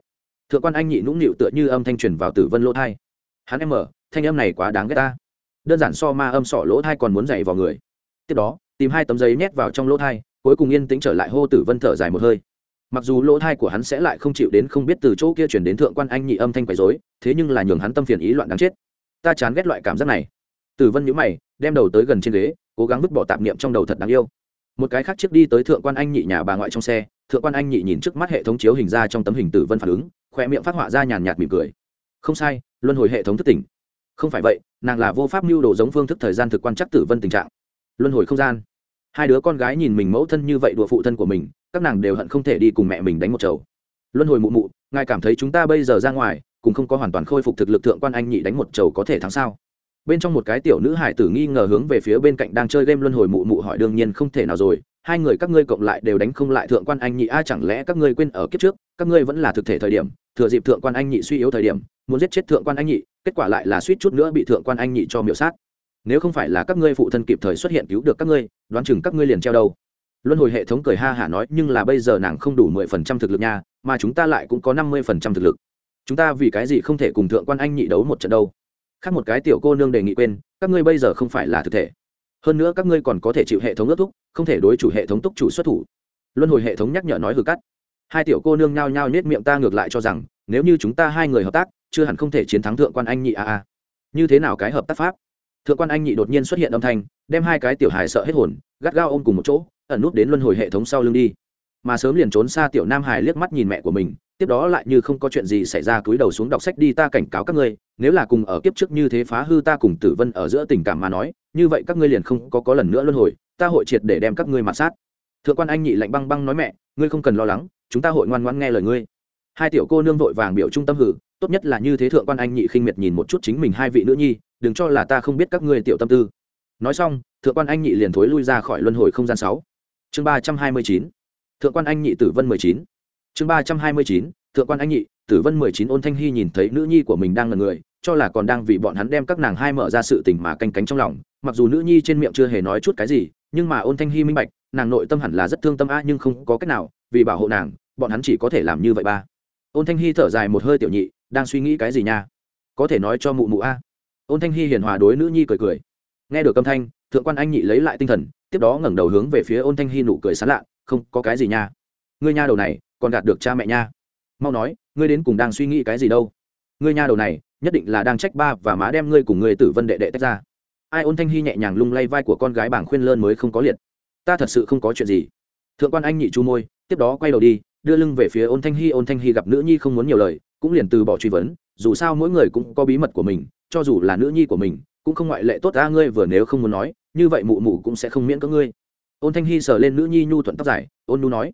Thượng quan anh nhị nũng nịu tựa như âm thanh truyền vào tử vân lỗ thai. Hắn em mở, thanh âm này quá đáng ghét ta. Đơn giản so ma âm sọ lỗ thai còn muốn dày vào người. Tiếp đó, tìm hai tấm giấy nhét vào trong lỗ thai cuối cùng yên tĩnh trở lại, hô tử vân thở dài một hơi. Mặc dù lỗ thai của hắn sẽ lại không chịu đến không biết từ chỗ kia chuyển đến thượng quan anh nhị âm thanh quấy dối thế nhưng là nhường hắn tâm phiền ý loạn đáng chết. Ta chán ghét loại cảm giác này. Tử vân nhữ mày, đem đầu tới gần trên ghế, cố gắng vứt bỏ tạp niệm trong đầu thật đáng yêu. Một cái khác trước đi tới thượng quan anh nhị nhà bà ngoại trong xe, thượng quan anh nhị nhìn trước mắt hệ thống chiếu hình ra trong tấm hình tử vân phản ứng, khoe miệng phát họa ra nhàn nhạt mỉm cười. Không sai, luân hồi hệ thống thức tỉnh. Không phải vậy, nàng là vô pháp mưu đồ giống phương thức thời gian thực quan chắc tử vân tình trạng. Luân hồi không gian hai đứa con gái nhìn mình mẫu thân như vậy đùa phụ thân của mình, các nàng đều hận không thể đi cùng mẹ mình đánh một chầu. Luân hồi mụ mụ, ngài cảm thấy chúng ta bây giờ ra ngoài, cũng không có hoàn toàn khôi phục thực lực thượng quan anh nhị đánh một chầu có thể thắng sao? Bên trong một cái tiểu nữ hải tử nghi ngờ hướng về phía bên cạnh đang chơi game luân hồi mụ mụ hỏi đương nhiên không thể nào rồi, hai người các ngươi cộng lại đều đánh không lại thượng quan anh nhị, a, chẳng lẽ các ngươi quên ở kiếp trước, các ngươi vẫn là thực thể thời điểm, thừa dịp thượng quan anh nhị suy yếu thời điểm, muốn giết chết thượng quan anh nhị, kết quả lại là suýt chút nữa bị thượng quan anh nhị cho miểu sát nếu không phải là các ngươi phụ thân kịp thời xuất hiện cứu được các ngươi, đoán chừng các ngươi liền treo đâu. Luân hồi hệ thống cười ha hả nói, nhưng là bây giờ nàng không đủ mười phần trăm thực lực nha, mà chúng ta lại cũng có năm mươi phần trăm thực lực. Chúng ta vì cái gì không thể cùng thượng quan anh nhị đấu một trận đâu? Khác một cái tiểu cô nương đề nghị quên, các ngươi bây giờ không phải là thực thể. Hơn nữa các ngươi còn có thể chịu hệ thống ước thúc, không thể đối chủ hệ thống túc chủ xuất thủ. Luân hồi hệ thống nhắc nhở nói hừ cắt. Hai tiểu cô nương nhao nhao nết miệng ta ngược lại cho rằng, nếu như chúng ta hai người hợp tác, chưa hẳn không thể chiến thắng thượng quan anh nhị a a. Như thế nào cái hợp tác pháp? Thượng quan anh nhị đột nhiên xuất hiện âm thanh, đem hai cái tiểu hài sợ hết hồn, gắt gao ôm cùng một chỗ, ẩn nút đến luân hồi hệ thống sau lưng đi. Mà sớm liền trốn xa tiểu nam hải liếc mắt nhìn mẹ của mình, tiếp đó lại như không có chuyện gì xảy ra cúi đầu xuống đọc sách đi ta cảnh cáo các ngươi, nếu là cùng ở kiếp trước như thế phá hư ta cùng tử vân ở giữa tình cảm mà nói, như vậy các ngươi liền không có có lần nữa luân hồi, ta hội triệt để đem các ngươi mặt sát. Thượng quan anh nhị lạnh băng băng nói mẹ, ngươi không cần lo lắng, chúng ta hội ngoan ngoãn nghe lời ngươi. Hai tiểu cô nương vội vàng biểu trung tâm hử tốt nhất là như thế thượng quan anh nhị khinh miệt nhìn một chút chính mình hai vị nữ nhi, đừng cho là ta không biết các ngươi tiểu tâm tư. Nói xong, thượng quan anh nhị liền thối lui ra khỏi luân hồi không gian sáu. Chương ba trăm hai mươi chín, thượng quan anh nhị tử vân mười chín. Chương ba trăm hai mươi chín, thượng quan anh nhị tử vân mười chín ôn thanh hy nhìn thấy nữ nhi của mình đang là người, cho là còn đang vì bọn hắn đem các nàng hai mở ra sự tình mà canh cánh trong lòng, mặc dù nữ nhi trên miệng chưa hề nói chút cái gì, nhưng mà ôn thanh hy minh bạch, nàng nội tâm hẳn là rất thương tâm a nhưng không có cách nào, vì bảo hộ nàng, bọn hắn chỉ có thể làm như vậy ba ôn thanh hy thở dài một hơi tiểu nhị, đang suy nghĩ cái gì nha? Có thể nói cho mụ mụ a. Ôn thanh hy hiền hòa đối nữ nhi cười cười. Nghe được âm thanh, thượng quan anh nhị lấy lại tinh thần, tiếp đó ngẩng đầu hướng về phía ôn thanh hy nụ cười sán lạ, không, có cái gì nha. Ngươi nha đầu này, còn gạt được cha mẹ nha. Mau nói, ngươi đến cùng đang suy nghĩ cái gì đâu? Ngươi nha đầu này, nhất định là đang trách ba và má đem ngươi cùng người tử vân đệ đệ tách ra. Ai ôn thanh hy nhẹ nhàng lung lay vai của con gái bảng khuyên lơn mới không có liệt. Ta thật sự không có chuyện gì. Thượng quan anh nhị chu môi, tiếp đó quay đầu đi đưa lưng về phía ôn thanh hy, ôn thanh hy gặp nữ nhi không muốn nhiều lời, cũng liền từ bỏ truy vấn, dù sao mỗi người cũng có bí mật của mình, cho dù là nữ nhi của mình, cũng không ngoại lệ tốt ta ngươi vừa nếu không muốn nói, như vậy mụ mụ cũng sẽ không miễn có ngươi. Ôn thanh hy sờ lên nữ nhi nhu thuận tóc dài, ôn nu nói,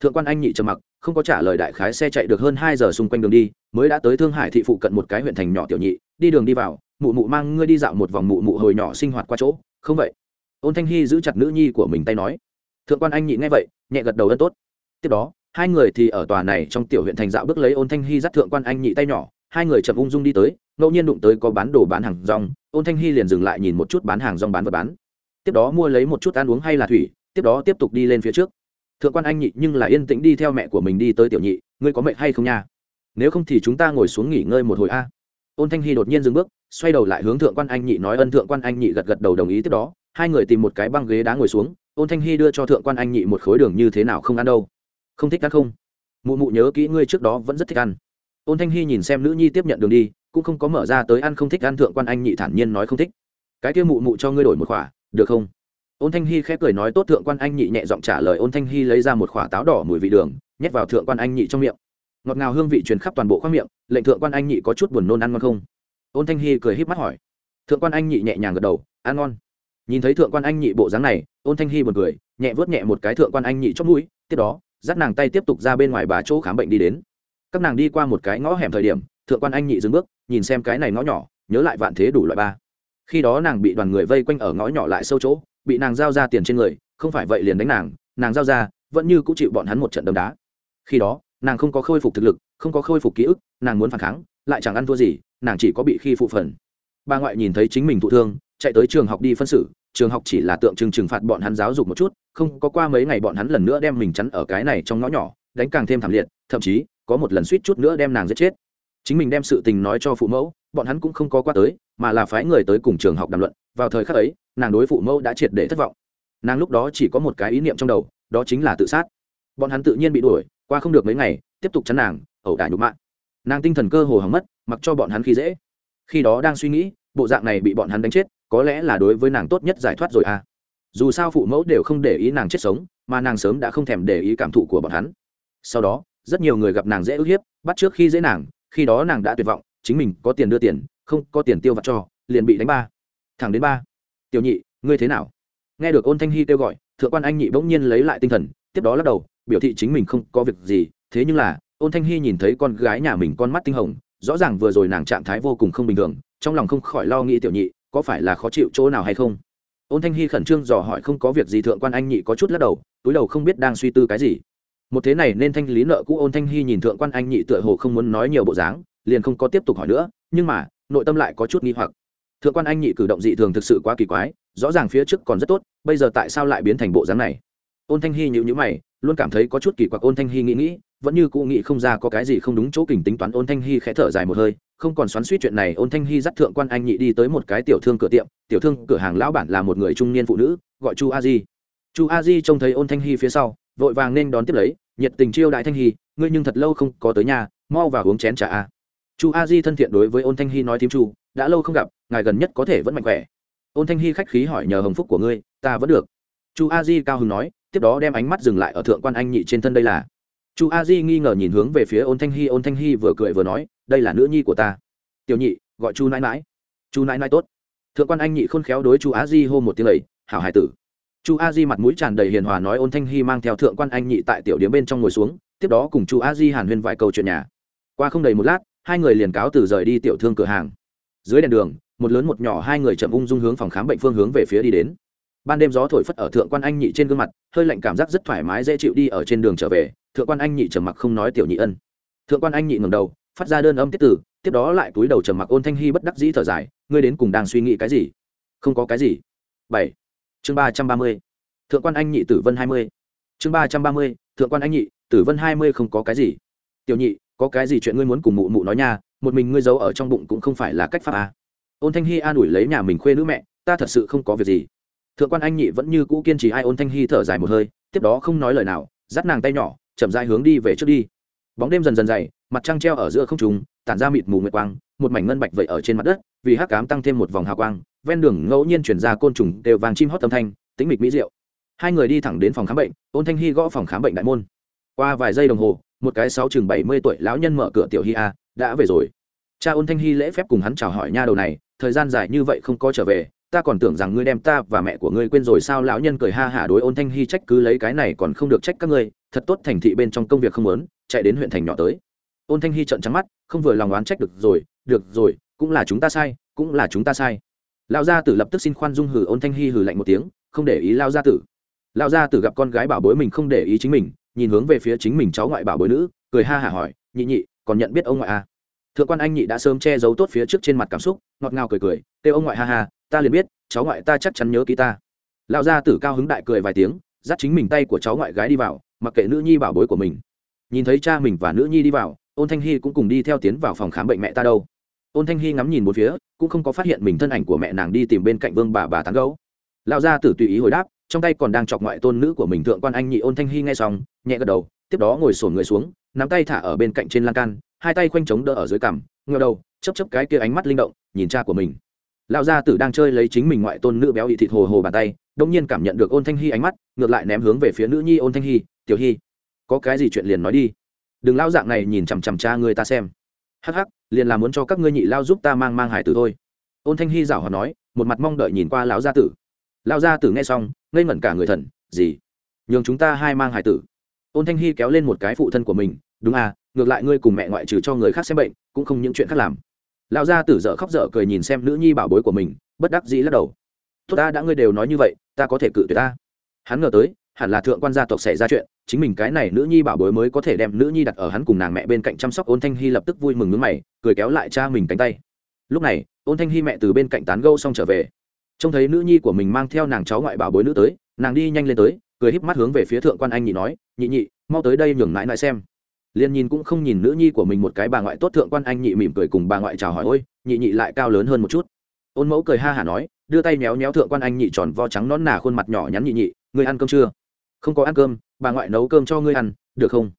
thượng quan anh nhị trầm mặc, không có trả lời đại khái xe chạy được hơn hai giờ xung quanh đường đi, mới đã tới thương hải thị phụ cận một cái huyện thành nhỏ tiểu nhị, đi đường đi vào, mụ mụ mang ngươi đi dạo một vòng mụ mụ hồi nhỏ sinh hoạt qua chỗ. Không vậy. Ôn thanh hy giữ chặt nữ nhi của mình tay nói. Thượng quan anh nhị nghe vậy, nhẹ gật đầu ân tốt. Tiếp đó hai người thì ở tòa này trong tiểu huyện thành dạo bước lấy ôn thanh hy dắt thượng quan anh nhị tay nhỏ, hai người chậm ung dung đi tới, ngẫu nhiên đụng tới có bán đồ bán hàng rong, ôn thanh hy liền dừng lại nhìn một chút bán hàng rong bán vật bán. Tiếp đó mua lấy một chút ăn uống hay là thủy, tiếp đó tiếp tục đi lên phía trước. Thượng quan anh nhị nhưng là yên tĩnh đi theo mẹ của mình đi tới tiểu nhị, ngươi có mệnh hay không nha? Nếu không thì chúng ta ngồi xuống nghỉ ngơi một hồi a. Ôn thanh hy đột nhiên dừng bước, xoay đầu lại hướng thượng quan anh nhị nói ân, thượng quan anh nhị gật gật đầu đồng ý. Tiếp đó, hai người tìm một cái băng ghế đá ngồi xuống. Ôn thanh hy đưa cho thượng quan anh nhị một khối đường như thế nào không ăn đâu không thích ăn không? Mụ mụ nhớ kỹ ngươi trước đó vẫn rất thích ăn. Ôn thanh hy nhìn xem nữ nhi tiếp nhận đường đi, cũng không có mở ra tới ăn không thích ăn thượng quan anh nhị thản nhiên nói không thích. Cái kia mụ mụ cho ngươi đổi một khỏa được không? Ôn thanh hy khẽ cười nói tốt thượng quan anh nhị nhẹ giọng trả lời ôn thanh hy lấy ra một khỏa táo đỏ mùi vị đường, nhét vào thượng quan anh nhị trong miệng. Ngọt ngào hương vị truyền khắp toàn bộ khoang miệng, lệnh thượng quan anh nhị có chút buồn nôn ăn ngon không? Ôn thanh hy cười híp mắt hỏi. Thượng quan anh nhị nhẹ nhàng gật đầu, ăn ngon. Nhìn thấy thượng quan anh nhị bộ dáng này, ôn thanh hy buồn cười, nhẹ vớt nhẹ một cái thượng quan anh nhị chót mũi, tiếp đó dắt nàng tay tiếp tục ra bên ngoài bà chỗ khám bệnh đi đến. Các nàng đi qua một cái ngõ hẻm thời điểm, thượng quan anh nhị dừng bước, nhìn xem cái này ngõ nhỏ, nhớ lại vạn thế đủ loại ba. Khi đó nàng bị đoàn người vây quanh ở ngõ nhỏ lại sâu chỗ, bị nàng giao ra tiền trên người, không phải vậy liền đánh nàng nàng giao ra, vẫn như cũng chịu bọn hắn một trận đấm đá. Khi đó, nàng không có khôi phục thực lực, không có khôi phục ký ức, nàng muốn phản kháng, lại chẳng ăn thua gì, nàng chỉ có bị khi phụ phần. Bà ngoại nhìn thấy chính mình thụ thương, chạy tới trường học đi phân xử trường học chỉ là tượng trưng trừng phạt bọn hắn giáo dục một chút, không có qua mấy ngày bọn hắn lần nữa đem mình chắn ở cái này trong ngõ nhỏ, đánh càng thêm thảm liệt, thậm chí, có một lần suýt chút nữa đem nàng giết chết. Chính mình đem sự tình nói cho phụ mẫu, bọn hắn cũng không có qua tới, mà là phái người tới cùng trường học đàm luận. Vào thời khắc ấy, nàng đối phụ mẫu đã triệt để thất vọng. Nàng lúc đó chỉ có một cái ý niệm trong đầu, đó chính là tự sát. Bọn hắn tự nhiên bị đuổi, qua không được mấy ngày, tiếp tục chắn nàng, ẩu đả nhục mạng. nàng tinh thần cơ hồ hỏng mất, mặc cho bọn hắn khi dễ. Khi đó đang suy nghĩ, bộ dạng này bị bọn hắn đánh chết có lẽ là đối với nàng tốt nhất giải thoát rồi à. Dù sao phụ mẫu đều không để ý nàng chết sống, mà nàng sớm đã không thèm để ý cảm thụ của bọn hắn. Sau đó, rất nhiều người gặp nàng dễ ức hiếp, bắt trước khi dễ nàng, khi đó nàng đã tuyệt vọng, chính mình có tiền đưa tiền, không có tiền tiêu vặt cho, liền bị đánh ba. Thẳng đến ba. Tiểu nhị, ngươi thế nào? Nghe được ôn thanh hy kêu gọi, thượng quan anh nhị bỗng nhiên lấy lại tinh thần, tiếp đó lắc đầu, biểu thị chính mình không có việc gì, thế nhưng là, ôn thanh hy nhìn thấy con gái nhà mình con mắt tinh hồng, rõ ràng vừa rồi nàng trạng thái vô cùng không bình thường, trong lòng không khỏi lo nghĩ tiểu nhị có phải là khó chịu chỗ nào hay không? Ôn thanh hy khẩn trương dò hỏi không có việc gì thượng quan anh nhị có chút lắc đầu, túi đầu không biết đang suy tư cái gì. Một thế này nên thanh lý nợ cũ, ôn thanh hy nhìn thượng quan anh nhị tựa hồ không muốn nói nhiều bộ dáng, liền không có tiếp tục hỏi nữa, nhưng mà, nội tâm lại có chút nghi hoặc. Thượng quan anh nhị cử động dị thường thực sự quá kỳ quái, rõ ràng phía trước còn rất tốt, bây giờ tại sao lại biến thành bộ dáng này? Ôn thanh hy nhịu nhữ mày, luôn cảm thấy có chút kỳ quặc, ôn thanh hy nghĩ nghĩ vẫn như cụ nghĩ không ra có cái gì không đúng chỗ kình tính toán ôn thanh hy khẽ thở dài một hơi, không còn xoắn suýt chuyện này, ôn thanh hy dắt thượng quan anh nhị đi tới một cái tiểu thương cửa tiệm, tiểu thương cửa hàng lão bản là một người trung niên phụ nữ, gọi chu a di. Chu a di trông thấy ôn thanh hy phía sau, vội vàng nên đón tiếp lấy, nhiệt tình chiêu đại thanh hy, ngươi nhưng thật lâu không có tới nhà, mau vào uống chén trà a. Chu a di thân thiện đối với ôn thanh hy nói thím chu, đã lâu không gặp, ngài gần nhất có thể vẫn mạnh khỏe. Ôn thanh hy khách khí hỏi nhờ hồng phúc của ngươi, ta vẫn được. Chu a di cao hứng nói, tiếp đó đem ánh mắt dừng lại ở thượng quan anh nhị trên thân đây là chu a di nghi ngờ nhìn hướng về phía ôn thanh hy ôn thanh hy vừa cười vừa nói, đây là nữ nhi của ta. Tiểu nhị, gọi chu nãi mãi chu nãi mãi tốt. Thượng quan anh nhị khôn khéo đối chu a di hô một tiếng lầy hảo hải tử. Chu a di mặt mũi tràn đầy hiền hòa nói ôn thanh hy mang theo thượng quan anh nhị tại tiểu điếm bên trong ngồi xuống, tiếp đó cùng chu a di hàn huyên vài câu chuyện nhà. Qua không đầy một lát, hai người liền cáo từ rời đi tiểu thương cửa hàng. Dưới đèn đường, một lớn một nhỏ hai người chậm ung dung hướng phòng khám bệnh phương hướng về phía đi đến. Ban đêm gió thổi phất ở thượng quan anh nhị trên gương mặt, hơi lạnh cảm giác rất thoải mái dễ chịu đi ở trên đường trở về thượng quan anh nhị trầm mặc không nói tiểu nhị ân. Thượng quan anh nhị ngầm đầu, phát ra đơn âm tiết tử, tiếp đó lại túi đầu trầm mặc ôn thanh hy bất đắc dĩ thở dài, ngươi đến cùng đang suy nghĩ cái gì? Không có cái gì. Bảy. Chương ba trăm ba mươi. Thượng quan anh nhị tử vân hai mươi. Chương ba trăm ba mươi, thượng quan anh nhị tử vân hai mươi không có cái gì. Tiểu nhị, có cái gì chuyện ngươi muốn cùng mụ mụ nói nha, một mình ngươi giấu ở trong bụng cũng không phải là cách pháp à. ôn thanh hy an ủi lấy nhà mình khuê nữ mẹ, ta thật sự không có việc gì. Thượng quan anh nhị vẫn như cũ kiên trì ai ôn thanh hy thở dài một hơi, tiếp đó không nói lời nào, dắt nàng tay nhỏ chậm rãi hướng đi về trước đi. Bóng đêm dần dần dày, mặt trăng treo ở giữa không trùng tản ra mịt mù nguyệt quang, một mảnh ngân bạch vậy ở trên mặt đất, vì hắc cám tăng thêm một vòng hào quang, ven đường ngẫu nhiên chuyển ra côn trùng đều vàng chim hót âm thanh tính mịch mỹ diệu. Hai người đi thẳng đến phòng khám bệnh, ôn thanh hy gõ phòng khám bệnh đại môn. Qua vài giây đồng hồ, một cái sáu chừng bảy mươi tuổi lão nhân mở cửa tiểu hy a, đã về rồi. Cha ôn thanh hy lễ phép cùng hắn chào hỏi nha đầu này, thời gian dài như vậy không có trở về ta còn tưởng rằng ngươi đem ta và mẹ của ngươi quên rồi sao lão nhân cười ha hả đối ôn thanh hy trách cứ lấy cái này còn không được trách các ngươi, thật tốt thành thị bên trong công việc không lớn chạy đến huyện thành nhỏ tới. Ôn thanh hy trợn trắng mắt, không vừa lòng oán trách được rồi được rồi, cũng là chúng ta sai, cũng là chúng ta sai. Lão gia tử lập tức xin khoan dung hử ôn thanh hy hử lạnh một tiếng, không để ý lao gia tử. Lao gia tử gặp con gái bảo bối mình không để ý chính mình, nhìn hướng về phía chính mình cháu ngoại bảo bối nữ, cười ha hả hỏi, nhị nhị, còn nhận biết ông ngoại à? Thượng quan anh nhị đã sớm che giấu tốt phía trước trên mặt cảm xúc, ngọt ngào cười cười kêu ông ngoại ha ha, ta liền biết, cháu ngoại ta chắc chắn nhớ ký ta. Lão gia tử cao hứng đại cười vài tiếng, dắt chính mình tay của cháu ngoại gái đi vào, mặc kệ nữ nhi bảo bối của mình. Nhìn thấy cha mình và nữ nhi đi vào, ôn thanh hy cũng cùng đi theo tiến vào phòng khám bệnh mẹ ta đâu. Ôn thanh hy ngắm nhìn một phía, cũng không có phát hiện mình thân ảnh của mẹ nàng đi tìm bên cạnh vương bà bà tán gấu lão gia tử tùy ý hồi đáp, trong tay còn đang chọc ngoại tôn nữ của mình thượng quan anh nhị ôn thanh hy nghe xong, nhẹ gật đầu, tiếp đó ngồi sổn người xuống, nắm tay thả ở bên cạnh trên lan can hai tay khoanh chống đỡ ở dưới cằm ngờ đầu chấp chấp cái kia ánh mắt linh động, nhìn cha của mình. Lão gia tử đang chơi lấy chính mình ngoại tôn nữ béo ị thịt hồ hồ bàn tay đông nhiên cảm nhận được ôn thanh hy ánh mắt, ngược lại ném hướng về phía nữ nhi ôn thanh hy tiểu hy có cái gì chuyện liền nói đi. Đừng lao dạng này nhìn chằm chằm cha người ta xem. Hắc hắc, liền là muốn cho các ngươi nhị lao giúp ta mang mang hải tử thôi. Ôn thanh hy giảo hòa nói, một mặt mong đợi nhìn qua lão gia tử. Lão gia tử nghe xong, ngây ngẩn cả người thần, gì? Nhường chúng ta hai mang hải tử. Ôn thanh hy kéo lên một cái phụ thân của mình, đúng à ngược lại ngươi cùng mẹ ngoại trừ cho người khác xem bệnh, cũng không những chuyện khác làm. Lão gia tử dở khóc dở cười nhìn xem nữ nhi bảo bối của mình, bất đắc dĩ lắc đầu. Tốt ta đã ngươi đều nói như vậy, ta có thể cự tuyệt ta. Hắn ngờ tới, hẳn là thượng quan gia tộc xảy ra chuyện, chính mình cái này nữ nhi bảo bối mới có thể đem nữ nhi đặt ở hắn cùng nàng mẹ bên cạnh chăm sóc ôn thanh hy lập tức vui mừng nước mày, cười kéo lại cha mình cánh tay. Lúc này, ôn thanh hy mẹ từ bên cạnh tán gâu xong trở về. Trông thấy nữ nhi của mình mang theo nàng cháu ngoại bảo bối nữ tới, nàng đi nhanh lên tới, cười híp mắt hướng về phía thượng quan anh nhị nói, nhị nhị, mau tới đây nhường nãi nãi xem liền nhìn cũng không nhìn nữ nhi của mình một cái bà ngoại tốt thượng quan anh nhị mỉm cười cùng bà ngoại chào hỏi, ôi, nhị nhị lại cao lớn hơn một chút. Ôn mẫu cười ha hả nói, đưa tay méo méo thượng quan anh nhị tròn vo trắng nón nà khuôn mặt nhỏ nhắn nhị nhị, ngươi ăn cơm chưa? Không có ăn cơm, bà ngoại nấu cơm cho ngươi ăn, được không?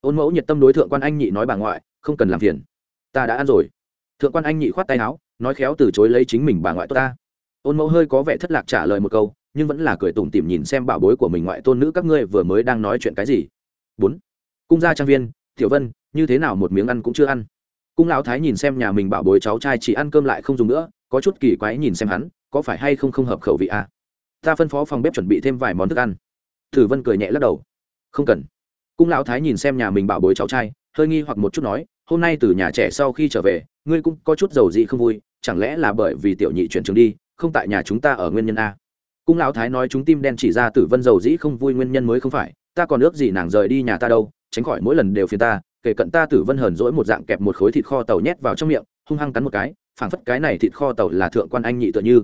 Ôn mẫu nhiệt tâm đối thượng quan anh nhị nói bà ngoại, không cần làm phiền, ta đã ăn rồi. Thượng quan anh nhị khoát tay áo, nói khéo từ chối lấy chính mình bà ngoại tốt ta. Ôn mẫu hơi có vẻ thất lạc trả lời một câu, nhưng vẫn là cười tủm tỉm nhìn xem bảo bối của mình ngoại tôn nữ các ngươi vừa mới đang nói chuyện cái gì. Bốn. Cung gia trang viên tiểu vân, như thế nào một miếng ăn cũng chưa ăn? Cung lão thái nhìn xem nhà mình bảo bối cháu trai chỉ ăn cơm lại không dùng nữa, có chút kỳ quái nhìn xem hắn, có phải hay không không hợp khẩu vị à? ta phân phó phòng bếp chuẩn bị thêm vài món thức ăn. Thử vân cười nhẹ lắc đầu. Không cần. Cung lão thái nhìn xem nhà mình bảo bối cháu trai, hơi nghi hoặc một chút nói, hôm nay từ nhà trẻ sau khi trở về, ngươi cũng có chút giàu dị không vui, chẳng lẽ là bởi vì tiểu nhị chuyển trường đi, không tại nhà chúng ta ở nguyên nhân a? Cung lão thái nói, chúng tim đen chỉ ra tử vân giàu dĩ không vui nguyên nhân mới không phải, ta còn ước gì nàng rời đi nhà ta đâu tránh khỏi mỗi lần đều phiền ta, kể cận ta tử vân hờn dỗi một dạng kẹp một khối thịt kho tàu nhét vào trong miệng, hung hăng cắn một cái, phảng phất cái này thịt kho tàu là thượng quan anh nhị tựa như.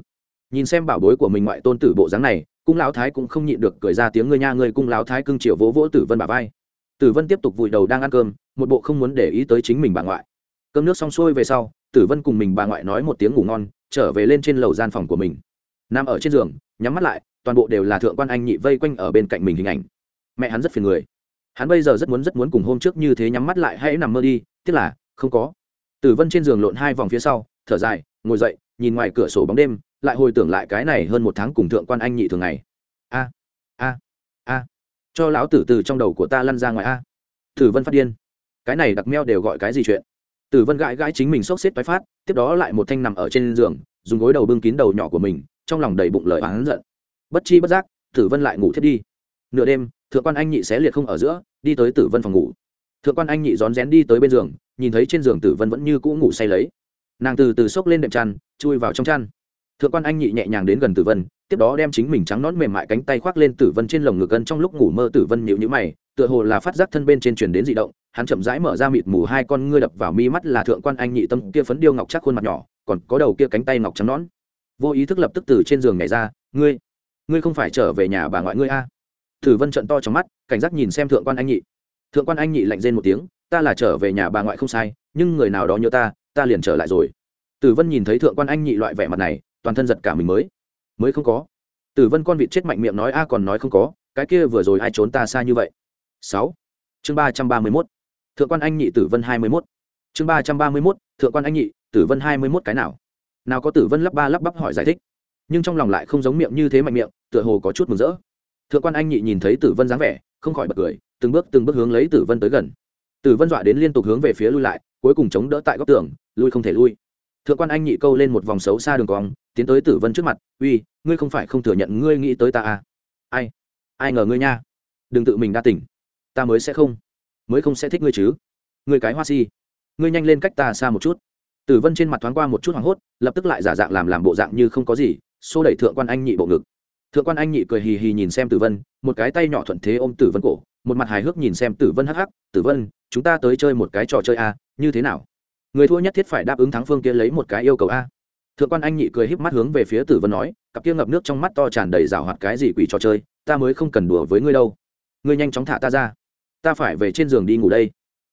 Nhìn xem bảo bối của mình ngoại tôn tử bộ dáng này, cung lão thái cũng không nhịn được cười ra tiếng ngươi nha, ngươi cung lão thái cưng chiều vỗ vỗ tử vân bà vai. Tử vân tiếp tục vùi đầu đang ăn cơm, một bộ không muốn để ý tới chính mình bà ngoại. Cơm nước xong xuôi về sau, tử vân cùng mình bà ngoại nói một tiếng ngủ ngon, trở về lên trên lầu gian phòng của mình. Nằm ở trên giường, nhắm mắt lại, toàn bộ đều là thượng quan anh nhị vây quanh ở bên cạnh mình hình ảnh. Mẹ hắn rất phiền người hắn bây giờ rất muốn rất muốn cùng hôm trước như thế nhắm mắt lại hãy nằm mơ đi tức là, không có. Tử vân trên giường lộn hai vòng phía sau, thở dài, ngồi dậy, nhìn ngoài cửa sổ bóng đêm, lại hồi tưởng lại cái này hơn một tháng cùng thượng quan anh nhị thường ngày. A a a. Cho lão tử từ trong đầu của ta lăn ra ngoài a. Tử vân phát điên. Cái này đặc meo đều gọi cái gì chuyện? Tử vân gãi gãi chính mình sốc xếp tái phát, tiếp đó lại một thanh nằm ở trên giường, dùng gối đầu bưng kín đầu nhỏ của mình, trong lòng đầy bụng lời oán giận. Bất chi bất giác, tử vân lại ngủ thiết đi. Nửa đêm thượng quan anh nhị xé liệt không ở giữa, đi tới tử vân phòng ngủ. Thượng quan anh nhị rón rén đi tới bên giường, nhìn thấy trên giường tử vân vẫn như cũ ngủ say lấy. Nàng từ từ xốc lên đệm chăn, chui vào trong chăn. Thượng quan anh nhị nhẹ nhàng đến gần tử vân, tiếp đó đem chính mình trắng nón mềm mại cánh tay khoác lên tử vân trên lồng ngực gân trong lúc ngủ mơ tử vân nhịu nhữ mày, tựa hồ là phát giác thân bên trên truyền đến dị động, hắn chậm rãi mở ra mịt mù hai con ngươi đập vào mi mắt là thượng quan anh nhị tâm kia phấn điêu ngọc chắc khuôn mặt nhỏ, còn có đầu kia cánh tay ngọc trắng nón vô ý thức lập tức từ trên giường nhảy ra, ngươi ngươi không phải trở về nhà bà ngoại ngươi a? à. Thử vân trận to trong mắt, cảnh giác nhìn xem thượng quan anh nhị. Thượng quan anh nhị lạnh rên một tiếng, ta là trở về nhà bà ngoại không sai, nhưng người nào đó nhớ ta ta liền trở lại rồi. Tử vân nhìn thấy thượng quan anh nhị loại vẻ mặt này, toàn thân giật cả mình mới. Mới không có. Tử vân con vịt chết mạnh miệng nói, a, còn nói không có, cái kia vừa rồi ai trốn ta xa như vậy? Sáu. Chương ba trăm ba mươi mốt. Thượng quan anh nhị, tử vân hai mươi mốt. Chương ba trăm ba mươi mốt, thượng quan anh nhị, tử vân hai mươi mốt cái nào? Nào có tử vân lắp ba lắp bắp hỏi giải thích. Nhưng trong lòng lại không giống miệng như thế mạnh miệng, tựa hồ có chút mừng rỡ thượng quan anh nhị nhìn thấy tử vân dáng vẻ, không khỏi bật cười, từng bước từng bước hướng lấy tử vân tới gần. Tử vân dọa đến liên tục hướng về phía lui lại, cuối cùng chống đỡ tại góc tường, lui không thể lui. Thượng quan anh nhị câu lên một vòng xấu xa đường cong, tiến tới tử vân trước mặt, uy, ngươi không phải không thừa nhận ngươi nghĩ tới ta à? Ai? Ai ngờ ngươi nha? Đừng tự mình đa tỉnh ta mới sẽ không, mới không sẽ thích ngươi chứ. Ngươi cái hoa si. Ngươi nhanh lên cách ta xa một chút. Tử vân trên mặt thoáng qua một chút hoảng hốt, lập tức lại giả dạng làm làm bộ dạng như không có gì, xô đẩy thượng quan anh nhị bộ ngực thượng quan anh nhị cười hì hì nhìn xem tử vân, một cái tay nhỏ thuận thế ôm tử vân cổ, một mặt hài hước nhìn xem tử vân hắc hắc, tử vân, chúng ta tới chơi một cái trò chơi a, như thế nào? Người thua nhất thiết phải đáp ứng thắng phương kia lấy một cái yêu cầu a. Thượng quan anh nhị cười híp mắt hướng về phía tử vân nói, cặp kia ngập nước trong mắt to tràn đầy rào hoạt cái gì quỷ trò chơi, ta mới không cần đùa với ngươi đâu. Ngươi nhanh chóng thả ta ra. Ta phải về trên giường đi ngủ đây.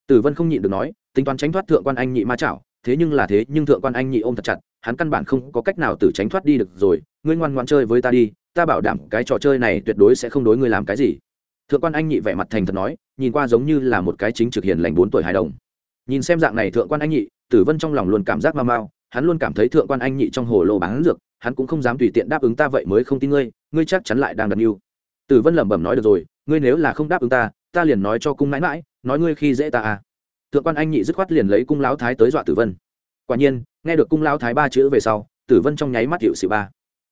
Tử vân không nhịn được nói, tính toán tránh thoát thượng quan anh nhị ma chảo, thế nhưng là thế, nhưng thượng quan anh nhị ôm thật chặt, hắn căn bản không có cách nào tử tránh thoát đi được rồi, ngươi ngoan ngoan chơi với ta đi ta bảo đảm cái trò chơi này tuyệt đối sẽ không đối ngươi làm cái gì. Thượng quan anh nhị vẻ mặt thành thật nói, nhìn qua giống như là một cái chính trực hiền lành bốn tuổi hài đồng. Nhìn xem dạng này thượng quan anh nhị, tử vân trong lòng luôn cảm giác mau mau, hắn luôn cảm thấy thượng quan anh nhị trong hồ lô bán dược, hắn cũng không dám tùy tiện đáp ứng ta vậy mới không tin ngươi ngươi chắc chắn lại đang đặt mưu tử vân lẩm bẩm nói được rồi, ngươi nếu là không đáp ứng ta ta liền nói cho cung mãi mãi, nói ngươi khi dễ ta à. Thượng quan anh nhị dứt khoát liền lấy cung lão thái tới dọa tử vân. Quả nhiên, nghe được cung lão thái ba chữ về sau, tử vân trong nháy mắt hiệu sự ba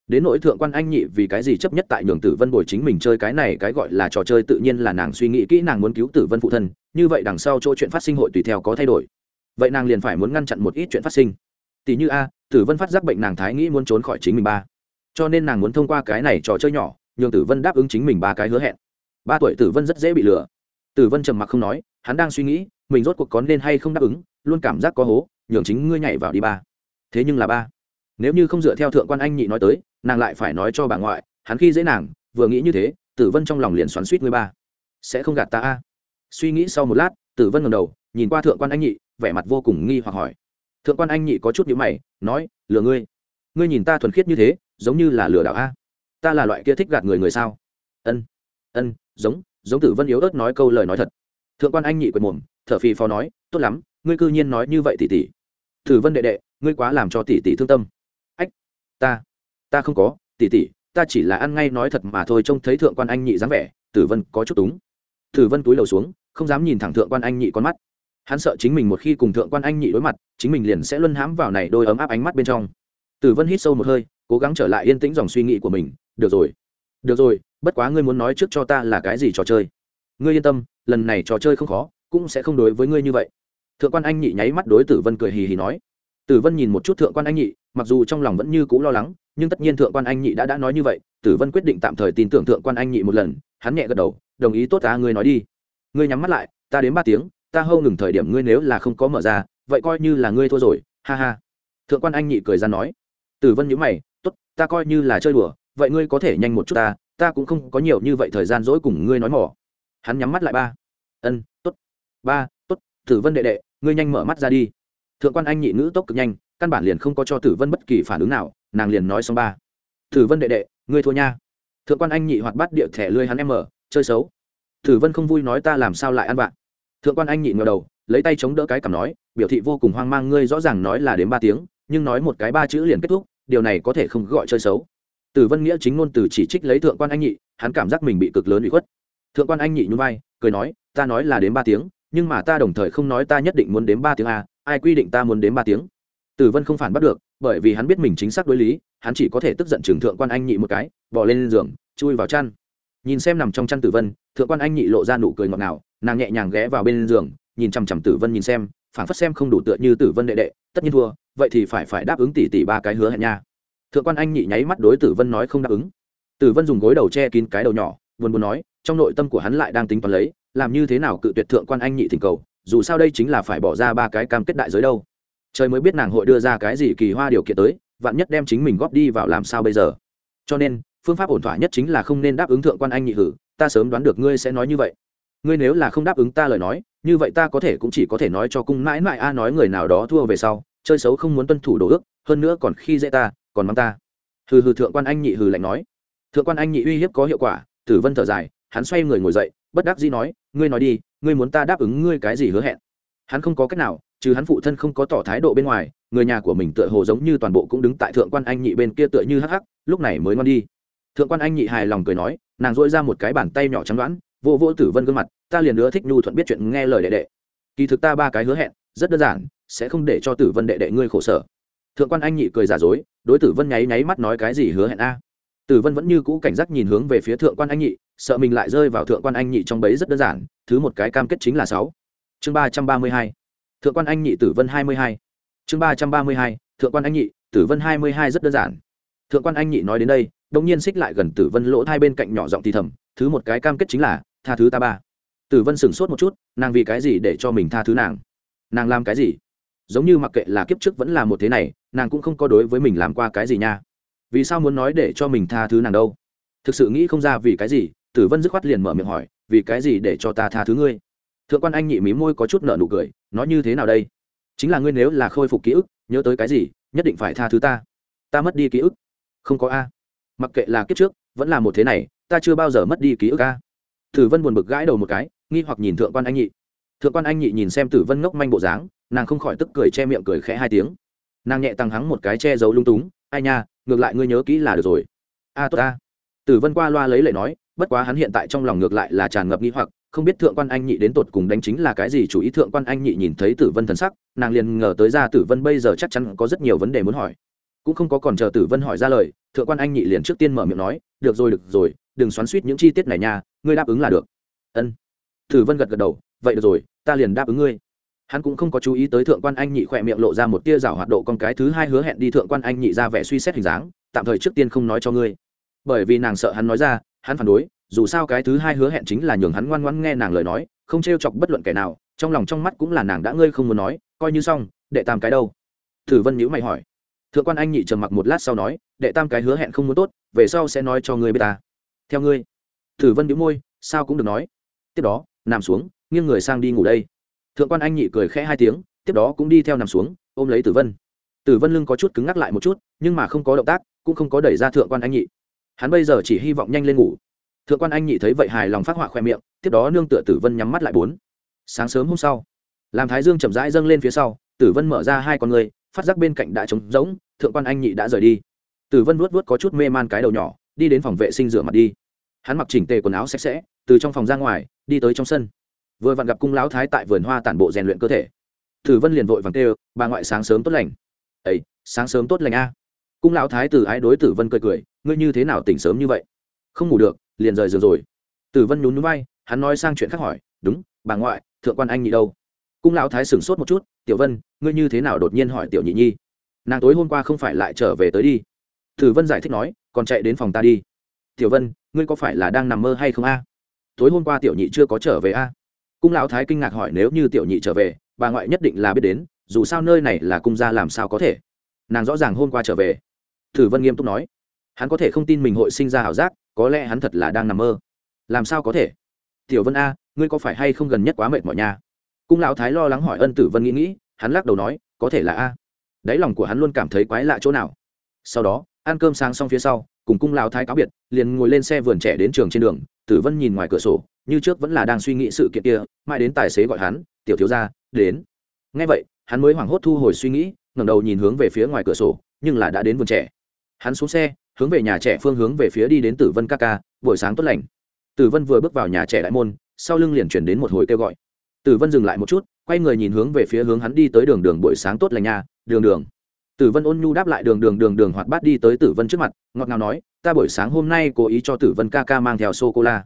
đến nỗi thượng quan anh nhị vì cái gì chấp nhất tại nhường tử vân bồi chính mình chơi cái này cái gọi là trò chơi tự nhiên là nàng suy nghĩ kỹ nàng muốn cứu tử vân phụ thân, như vậy đằng sau chỗ chuyện phát sinh hội tùy theo có thay đổi. Vậy nàng liền phải muốn ngăn chặn một ít chuyện phát sinh. Tỷ như a, tử vân phát giác bệnh nàng thái nghĩ muốn trốn khỏi chính mình ba. Cho nên nàng muốn thông qua cái này trò chơi nhỏ, nhường tử vân đáp ứng chính mình ba cái hứa hẹn. Ba tuổi tử vân rất dễ bị lừa. Tử vân trầm mặc không nói, hắn đang suy nghĩ, mình rốt cuộc có nên hay không đáp ứng, luôn cảm giác có hố, nhường chính ngươi nhảy vào đi ba. Thế nhưng là ba. Nếu như không dựa theo thượng quan anh nhị nói tới nàng lại phải nói cho bà ngoại, hắn khi dễ nàng, vừa nghĩ như thế, tử vân trong lòng liền xoắn suýt người ba. Sẽ không gạt ta a? Suy nghĩ sau một lát, tử vân ngầm đầu, nhìn qua thượng quan anh nhị, vẻ mặt vô cùng nghi hoặc hỏi. Thượng quan anh nhị có chút nhữ mày, nói, lừa ngươi? Ngươi nhìn ta thuần khiết như thế, giống như là lừa đảo a? Ta là loại kia thích gạt người người sao? Ân ân, giống giống tử vân yếu ớt nói câu lời nói thật. Thượng quan anh nhị quệt mồm, thở phì phò nói, tốt lắm, ngươi cư nhiên nói như vậy tỷ tỷ tử vân đệ đệ, ngươi quá làm cho tỷ tỷ thương tâm. Ách, ta ta không có, tỷ tỷ, ta chỉ là ăn ngay nói thật mà thôi, trông thấy thượng quan anh nhị dáng vẻ, tử vân có chút túng. Tử vân túi đầu xuống, không dám nhìn thẳng thượng quan anh nhị con mắt. Hắn sợ chính mình một khi cùng thượng quan anh nhị đối mặt, chính mình liền sẽ luân hãm vào này đôi ấm áp ánh mắt bên trong. Tử vân hít sâu một hơi, cố gắng trở lại yên tĩnh dòng suy nghĩ của mình. Được rồi được rồi, bất quá ngươi muốn nói trước cho ta là cái gì trò chơi? Ngươi yên tâm, lần này trò chơi không khó, cũng sẽ không đối với ngươi như vậy. Thượng quan anh nhị nháy mắt đối tử vân cười hì hì nói tử vân nhìn một chút thượng quan anh nhị, mặc dù trong lòng vẫn như c ũ lo lắng, nhưng tất nhiên thượng quan anh nhị đã đã nói như vậy, tử vân quyết định tạm thời tin tưởng thượng quan anh nhị một lần, hắn nhẹ gật đầu, đồng ý, tốt ta, ngươi nói đi. Ngươi nhắm mắt lại, ta đến ba tiếng, ta hâu ngừng thời điểm ngươi nếu là không có mở ra, vậy coi như là ngươi thua rồi, ha ha. Thượng quan anh nhị cười ra nói. Tử vân nhữ mày, tốt, ta coi như là chơi đùa, vậy ngươi có thể nhanh một chút ta ta cũng không có nhiều như vậy thời gian dỗi cùng ngươi nói mỏ. Hắn nhắm mắt lại ba. Ân t ố t ba t ố t tử vân đệ đệ, ngươi nhanh mở mắt ra đi thượng quan anh nhị nữ tốc cực nhanh, căn bản liền không có cho tử vân bất kỳ phản ứng nào, nàng liền nói xong ba. Tử vân đệ đệ, ngươi thua nha. Thượng quan anh nhị hoạt bắt địa thẻ lươi hắn em mở, chơi xấu. Tử vân không vui nói ta làm sao lại ăn bạn thượng quan anh nhị ngờ đầu, lấy tay chống đỡ cái cằm nói, biểu thị vô cùng hoang mang, ngươi rõ ràng nói là đến ba tiếng, nhưng nói một cái ba chữ liền kết thúc, điều này có thể không gọi chơi xấu. Tử vân nghĩa chính ngôn từ chỉ trích lấy thượng quan anh nhị, hắn cảm giác mình bị cực lớn bị khuất. Thượng quan anh nhị nhún vai, cười nói, ta nói là đến ba tiếng, nhưng mà ta đồng thời không nói ta nhất định muốn đến ba tiếng a ai quy định ta muốn đến ba tiếng? Tử vân không phản bắt được, bởi vì hắn biết mình chính xác đối lý, hắn chỉ có thể tức giận trường thượng quan anh nhị một cái, bỏ lên giường, chui vào chăn. Nhìn xem nằm trong chăn tử vân, thượng quan anh nhị lộ ra nụ cười ngọt ngào, nàng nhẹ nhàng ghé vào bên giường, nhìn chằm chằm tử vân nhìn xem, phản phất xem không đủ tựa như tử vân đệ đệ, tất nhiên thua, vậy thì phải phải đáp ứng tỷ tỷ ba cái hứa hẹn nha. Thượng quan anh nhị nháy mắt đối tử vân nói không đáp ứng. Tử vân dùng gối đầu che kín cái đầu nhỏ, buồn buồn nói, trong nội tâm của hắn lại đang tính toán lấy, làm như thế nào cự tuyệt thượng quan anh nhị thỉnh cầu dù sao đây chính là phải bỏ ra ba cái cam kết đại giới đâu. Trời mới biết nàng hội đưa ra cái gì kỳ hoa điều kiện tới, vạn nhất đem chính mình góp đi vào làm sao bây giờ. Cho nên, phương pháp ổn thỏa nhất chính là không nên đáp ứng thượng quan anh nhị hử, ta sớm đoán được ngươi sẽ nói như vậy. Ngươi nếu là không đáp ứng ta lời nói, như vậy ta có thể cũng chỉ có thể nói cho cung mãi mãi a nói người nào đó thua về sau, chơi xấu không muốn tuân thủ đồ ước, hơn nữa còn khi dễ ta, còn mắng ta. Hừ hừ thượng quan anh nhị hừ lạnh nói. Thượng quan anh nhị uy hiếp có hiệu quả, tử vân thở dài, hắn xoay người ngồi dậy, bất đắc dĩ nói, ngươi nói đi ngươi muốn ta đáp ứng ngươi cái gì hứa hẹn? Hắn không có cách nào, trừ hắn phụ thân không có tỏ thái độ bên ngoài, người nhà của mình tựa hồ giống như toàn bộ cũng đứng tại thượng quan anh nhị bên kia tựa như hắc hắc, lúc này mới ngon đi. Thượng quan anh nhị hài lòng cười nói, nàng dỗi ra một cái bàn tay nhỏ trắng đoán, vô vô tử vân gương mặt, ta liền nữa thích nhu thuận biết chuyện nghe lời đệ đệ. Kỳ thực ta ba cái hứa hẹn, rất đơn giản, sẽ không để cho tử vân đệ đệ ngươi khổ sở. Thượng quan anh nhị cười giả dối, đối tử vân nháy nháy mắt nói cái gì hứa hẹn a? Tử vân vẫn như cũ cảnh giác nhìn hướng về phía thượng quan anh nhị sợ mình lại rơi vào thượng quan anh nhị trong bấy rất đơn giản, thứ một cái cam kết chính là sáu. Chương ba trăm ba mươi hai. Thượng quan anh nhị tử vân hai mươi hai. Chương ba trăm ba mươi hai, thượng quan anh nhị tử vân hai mươi hai rất đơn giản. Thượng quan anh nhị nói đến đây đông nhiên xích lại gần tử vân lỗ hai bên cạnh nhỏ giọng thì thầm, thứ một cái cam kết chính là, tha thứ ta ba. Tử vân sửng sốt một chút, nàng vì cái gì để cho mình tha thứ nàng? Nàng làm cái gì? Giống như mặc kệ là kiếp trước vẫn là một thế này, nàng cũng không có đối với mình làm qua cái gì nha. Vì sao muốn nói để cho mình tha thứ nàng đâu? Thực sự nghĩ không ra vì cái gì tử vân dứt khoát liền mở miệng hỏi, vì cái gì để cho ta tha thứ ngươi? Thượng quan anh nhị mí môi có chút nợ nụ cười, nói như thế nào đây? Chính là ngươi nếu là khôi phục ký ức, nhớ tới cái gì, nhất định phải tha thứ ta. Ta mất đi ký ức. Không có a. Mặc kệ là kiếp trước, vẫn là một thế này, ta chưa bao giờ mất đi ký ức a. Tử vân buồn bực gãi đầu một cái, nghi hoặc nhìn thượng quan anh nhị. Thượng quan anh nhị nhìn xem tử vân ngốc manh bộ dáng, nàng không khỏi tức cười che miệng cười khẽ hai tiếng. Nàng nhẹ tăng hắng một cái che giấu lung túng, ai nha, ngược lại ngươi nhớ kỹ là được rồi. A, tốt a tử vân qua loa lấy lệ nói bất quá hắn hiện tại trong lòng ngược lại là tràn ngập nghi hoặc, không biết thượng quan anh nhị đến tột cùng đánh chính là cái gì, chủ ý thượng quan anh nhị nhìn thấy tử vân thần sắc, nàng liền ngờ tới ra tử vân bây giờ chắc chắn có rất nhiều vấn đề muốn hỏi. Cũng không có còn chờ tử vân hỏi ra lời, thượng quan anh nhị liền trước tiên mở miệng nói, được rồi được rồi, đừng xoắn suýt những chi tiết này nha, ngươi đáp ứng là được. Ân. Tử vân gật gật đầu, vậy được rồi, ta liền đáp ứng ngươi. Hắn cũng không có chú ý tới thượng quan anh nhị khỏe miệng lộ ra một tia rào hoạt độ con cái thứ hai hứa hẹn đi thượng quan anh nhị ra vẻ suy xét hình dáng, tạm thời trước tiên không nói cho ngươi. Bởi vì nàng sợ hắn nói ra hắn phản đối, dù sao cái thứ hai hứa hẹn chính là nhường hắn ngoan ngoãn nghe nàng lời nói, không t r e o chọc bất luận kẻ nào, trong lòng trong mắt cũng là nàng đã ngươi không muốn nói, coi như xong, đệ tam cái đâu? Thử vân nhữ mày hỏi. Thượng quan anh nhị trầm mặc một lát sau nói, đệ tam cái hứa hẹn không muốn tốt, về sau sẽ nói cho ngươi bê ta. Theo ngươi. Thử vân nhữ môi, sao cũng được nói. Tiếp đó, nằm xuống, nghiêng người sang đi ngủ đây. Thượng quan anh nhị cười khẽ hai tiếng, tiếp đó cũng đi theo nằm xuống, ôm lấy tử vân. Tử vân lưng có chút cứng ngắc lại một chút, nhưng mà không có động tác, cũng không có đẩy ra thượng quan anh nhị hắn bây giờ chỉ hy vọng nhanh lên ngủ. Thượng quan anh nhị thấy vậy hài lòng phát họa khoe miệng, tiếp đó nương tựa tử vân nhắm mắt lại bốn. Sáng sớm hôm sau làm thái dương chậm rãi dâng lên phía sau, tử vân mở ra hai con người, phát giác bên cạnh đã trống rỗng, thượng quan anh nhị đã rời đi. Tử vân vuốt vuốt có chút mê man cái đầu nhỏ, đi đến phòng vệ sinh rửa mặt đi. Hắn mặc chỉnh tề quần áo sạch sẽ, từ trong phòng ra ngoài, đi tới trong sân. Vừa vặn gặp cung lão thái tại vườn hoa tản bộ rèn luyện cơ thể. Tử vân liền vội vàng kêu, bà ngoại sáng sớm tốt lành. Ấy sáng sớm tốt lành a. Cung lão thái từ ái đối tử vân cười cười ngươi như thế nào tỉnh sớm như vậy? Không ngủ được, liền rời giường rồi. Tử vân nhún núi bay hắn nói sang chuyện khác hỏi, đúng, bà ngoại, thượng quan anh nhị đâu? Cung lão thái sửng sốt một chút, tiểu vân, ngươi như thế nào đột nhiên hỏi tiểu nhị nhi? Nàng tối hôm qua không phải lại trở về tới đi. Tử vân giải thích nói, còn chạy đến phòng ta đi. Tiểu vân, ngươi có phải là đang nằm mơ hay không a? Tối hôm qua tiểu nhị chưa có trở về a? Cung lão thái kinh ngạc hỏi, nếu như tiểu nhị trở về, bà ngoại nhất định là biết đến, dù sao nơi này là cung gia làm sao có thể? Nàng rõ ràng hôm qua trở về. Tử vân nghiêm túc nói hắn có thể không tin mình hội sinh ra ảo giác, có lẽ hắn thật là đang nằm mơ. Làm sao có thể? Tiểu vân a, ngươi có phải hay không gần nhất quá mệt mỏi nha? Cung lão thái lo lắng hỏi ân tử vân nghĩ nghĩ, hắn lắc đầu nói, có thể là a. Đáy lòng của hắn luôn cảm thấy quái lạ chỗ nào. Sau đó, ăn cơm sáng xong phía sau, cùng cung lão thái cáo biệt, liền ngồi lên xe vườn trẻ đến trường trên đường, tử vân nhìn ngoài cửa sổ, như trước vẫn là đang suy nghĩ sự kiện kia, mãi đến tài xế gọi hắn, tiểu thiếu gia, đến. Ngay vậy, hắn mới hoảng hốt thu hồi suy nghĩ, ngẩng đầu nhìn hướng về phía ngoài cửa sổ, nhưng là đã đến vườn trẻ. Hắn xuống xe hướng về nhà trẻ phương hướng về phía đi đến tử vân ca ca, buổi sáng tốt lành. Tử vân vừa bước vào nhà trẻ đại môn, sau lưng liền chuyển đến một hồi kêu gọi. Tử vân dừng lại một chút, quay người nhìn hướng về phía hướng hắn đi tới đường đường buổi sáng tốt lành nhà đường đường. Tử vân ôn nhu đáp lại đường đường đường đường hoạt bát đi tới tử vân trước mặt, ngọt ngào nói, ta buổi sáng hôm nay cố ý cho tử vân ca ca mang theo sô cô la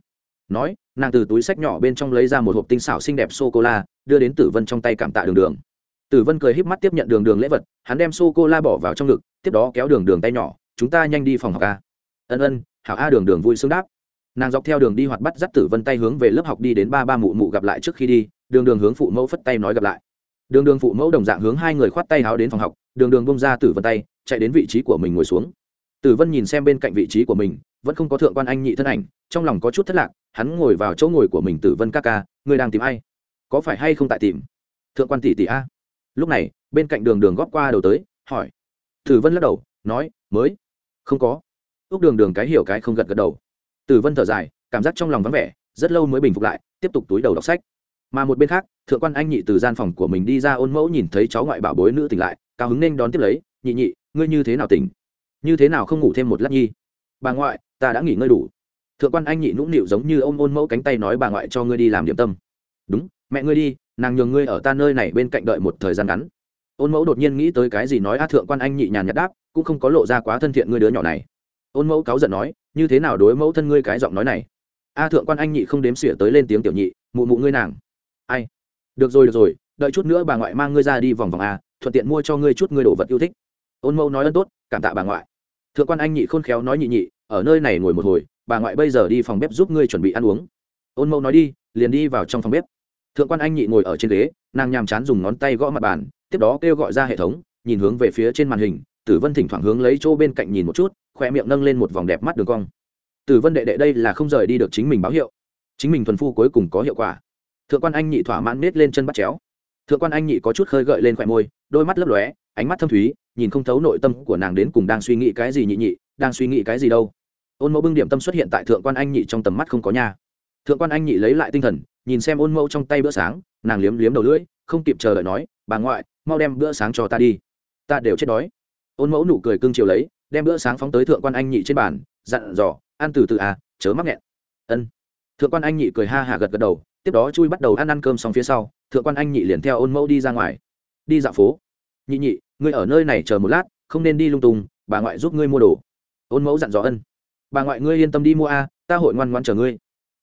nói, nàng từ túi sách nhỏ bên trong lấy ra một hộp tinh xảo xinh đẹp sô cô la đưa đến tử vân trong tay cảm tạ đường đường. Tử vân cười híp mắt tiếp nhận đường đường lễ vật, hắn đem sô cô la bỏ vào trong ngực, tiếp đó kéo đường đường tay nhỏ chúng ta nhanh đi phòng học a. Ân ân, hảo a đường đường vui sướng đáp. Nàng dọc theo đường đi hoạt bắt dắt tử vân tay hướng về lớp học đi đến ba ba mụ mụ gặp lại trước khi đi, đường đường hướng phụ mẫu phất tay nói gặp lại. Đường đường phụ mẫu đồng dạng hướng hai người khoát tay háo đến phòng học, đường đường bông ra tử vân tay, chạy đến vị trí của mình ngồi xuống. Tử vân nhìn xem bên cạnh vị trí của mình, vẫn không có thượng quan anh nhị thân ảnh, trong lòng có chút thất lạc, hắn ngồi vào chỗ ngồi của mình tử vân ca ca người đang tìm ai? Có phải hay không tại tìm? Thượng quan tỷ tỷ a. Lúc này, bên cạnh đường đường góp qua đầu tới, hỏi. Tử vân lắc đầu nói, mới. Không có. Ước đường đường cái hiểu cái không gật gật đầu. Tử vân thở dài, cảm giác trong lòng vắng vẻ, rất lâu mới bình phục lại, tiếp tục túi đầu đọc sách. Mà một bên khác, thượng quan anh nhị từ gian phòng của mình đi ra ôn mẫu nhìn thấy cháu ngoại bảo bối nữ tỉnh lại, cao hứng nên đón tiếp lấy, nhị nhị, ngươi như thế nào tỉnh? Như thế nào không ngủ thêm một lát nhi? Bà ngoại, ta đã nghỉ ngơi đủ. Thượng quan anh nhị nũng nịu giống như ô m ôn mẫu cánh tay nói, bà ngoại cho ngươi đi làm điểm tâm. Đúng, mẹ ngươi đi, nàng nhường ngươi ở ta nơi này bên cạnh đợi một thời gian ngắn ôn mẫu đột nhiên nghĩ tới cái gì nói, a, thượng quan anh nhị nhàn nhạt đáp, cũng không có lộ ra quá thân thiện ngươi đứa nhỏ này. Ôn mẫu cáu giận nói, như thế nào đối mẫu thân ngươi cái giọng nói này? A, thượng quan anh nhị không đếm xỉa tới lên tiếng tiểu nhị, mụ mụ ngươi nàng. Ai? Được rồi được rồi, đợi chút nữa bà ngoại mang ngươi ra đi vòng vòng a, thuận tiện mua cho ngươi chút ngươi đồ vật yêu thích. Ôn mẫu nói ơn tốt, cảm tạ bà ngoại. Thượng quan anh nhị khôn khéo nói, nhị nhị, ở nơi này ngồi một hồi, bà ngoại bây giờ đi phòng bếp giúp ngươi chuẩn bị ăn uống. Ôn mẫu nói đi, liền đi vào trong phòng bếp. Thượng quan anh nhị ngồi ở trên ghế, nàng nhàm chán dùng ngón tay gõ mặt bàn tiếp đó kêu gọi ra hệ thống, nhìn hướng về phía trên màn hình, tử vân thỉnh thoảng hướng lấy chỗ bên cạnh nhìn một chút khoe miệng nâng lên một vòng đẹp mắt đường cong. Tử vân đệ đệ đây là không rời đi được chính mình báo hiệu. Chính mình thuần phu cuối cùng có hiệu quả. Thượng quan anh nhị thỏa mãn nết lên chân bắt chéo. Thượng quan anh nhị có chút khơi gợi lên khoe môi, đôi mắt lấp lóe, ánh mắt thâm thúy, nhìn không thấu nội tâm của nàng đến cùng đang suy nghĩ cái gì nhị nhị, đang suy nghĩ cái gì đâu. Ôn mẫu bưng điểm tâm xuất hiện tại thượng quan anh nhị trong tầm mắt không có nhà thượng quan anh nhị lấy lại tinh thần, nhìn xem ôn mẫu trong tay bữa sáng, nàng liếm liếm đầu lưỡi, không kịp chờ đợi nói, bà ngoại mau đem bữa sáng cho ta đi. Ta đều chết đói. Ôn mẫu nụ cười cưng chiều lấy, đem bữa sáng phóng tới thượng quan anh nhị trên bàn, dặn dò, ăn từ từ à chớ mắc nghẹn. Ân. Thượng quan anh nhị cười ha hả gật gật đầu, tiếp đó chui bắt đầu ăn ăn cơm xong phía sau, thượng quan anh nhị liền theo ôn mẫu đi ra ngoài. Đi dạo phố. Nhị nhị, ngươi ở nơi này chờ một lát, không nên đi lung tung, bà ngoại giúp ngươi mua đồ. Ôn mẫu dặn dò ân. Bà ngoại ngươi yên tâm đi mua a ta hội ngoan ngoan chờ ngươi.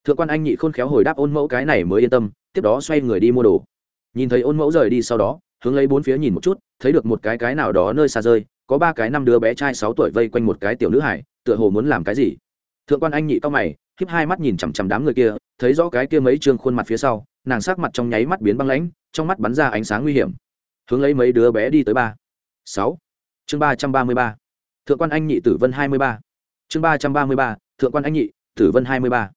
Thượng quan anh nhị khôn khéo hồi đáp ôn mẫu cái này mới yên tâm, tiếp đó xoay người đi mua đồ. Nhìn thấy ôn mẫu rời đi sau đó hướng lấy bốn phía nhìn một chút, thấy được một cái cái nào đó nơi xa rơi, có ba cái năm đứa bé trai sáu tuổi vây quanh một cái tiểu nữ hải, tựa hồ muốn làm cái gì. Thượng quan anh nhị to mày, híp hai mắt nhìn chằm chằm đám người kia, thấy rõ cái kia mấy trương khuôn mặt phía sau, nàng sắc mặt trong nháy mắt biến băng lãnh, trong mắt bắn ra ánh sáng nguy hiểm. Hướng lấy mấy đứa bé đi tới ba, sáu. Chương ba trăm ba mươi ba. Thượng quan anh nhị tử vân hai mươi ba. Chương ba trăm ba mươi ba, thượng quan anh nhị tử vân hai mươi ba.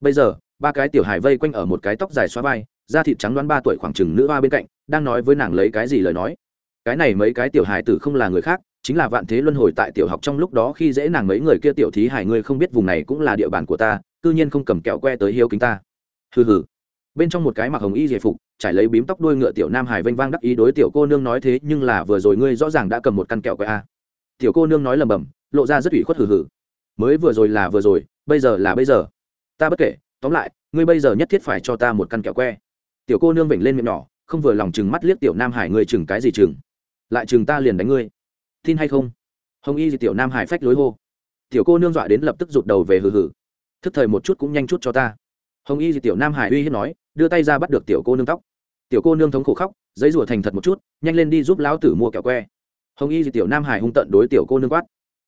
Bây giờ ba cái tiểu hải vây quanh ở một cái tóc dài xóa vai, da thịt trắng đoán ba tuổi khoảng chừng nữ hoa bên cạnh, đang nói với nàng lấy cái gì lời nói. Cái này mấy cái tiểu hải tử không là người khác, chính là vạn thế luân hồi tại tiểu học trong lúc đó khi dễ nàng mấy người kia tiểu thí hải ngươi không biết vùng này cũng là địa bàn của ta, cư nhiên không cầm kẹo que tới hiếu kính ta. Hừ hừ. Bên trong một cái mặc hồng y giải phục, trải lấy bím tóc đuôi ngựa tiểu nam hải vênh vang đắc ý đối tiểu cô nương nói thế, nhưng là vừa rồi ngươi rõ ràng đã cầm một căn kẹo que a. Tiểu cô nương nói lầm bầm lộ ra rất ủy khuất hừ hừ. Mới vừa rồi là vừa rồi, bây giờ là bây giờ. Ta bất kể tóm lại, ngươi bây giờ nhất thiết phải cho ta một căn kẹo que. Tiểu cô nương vểnh lên miệng nhỏ, không vừa lòng chừng mắt liếc tiểu nam hải, ngươi chừng cái gì chừng? Lại chừng ta liền đánh ngươi. Tin hay không? Hồng y gì tiểu nam hải phách lối hô. Tiểu cô nương dọa đến lập tức rụt đầu về hừ hừ. Thức thời một chút cũng nhanh chút cho ta. Hồng y gì tiểu nam hải uy hiếp nói, đưa tay ra bắt được tiểu cô nương tóc. Tiểu cô nương thống khổ khóc, giấy rủa thành thật một chút, nhanh lên đi giúp lão tử mua kẹo que. Hồng y gì tiểu nam hải hung tận đối tiểu cô nương quát.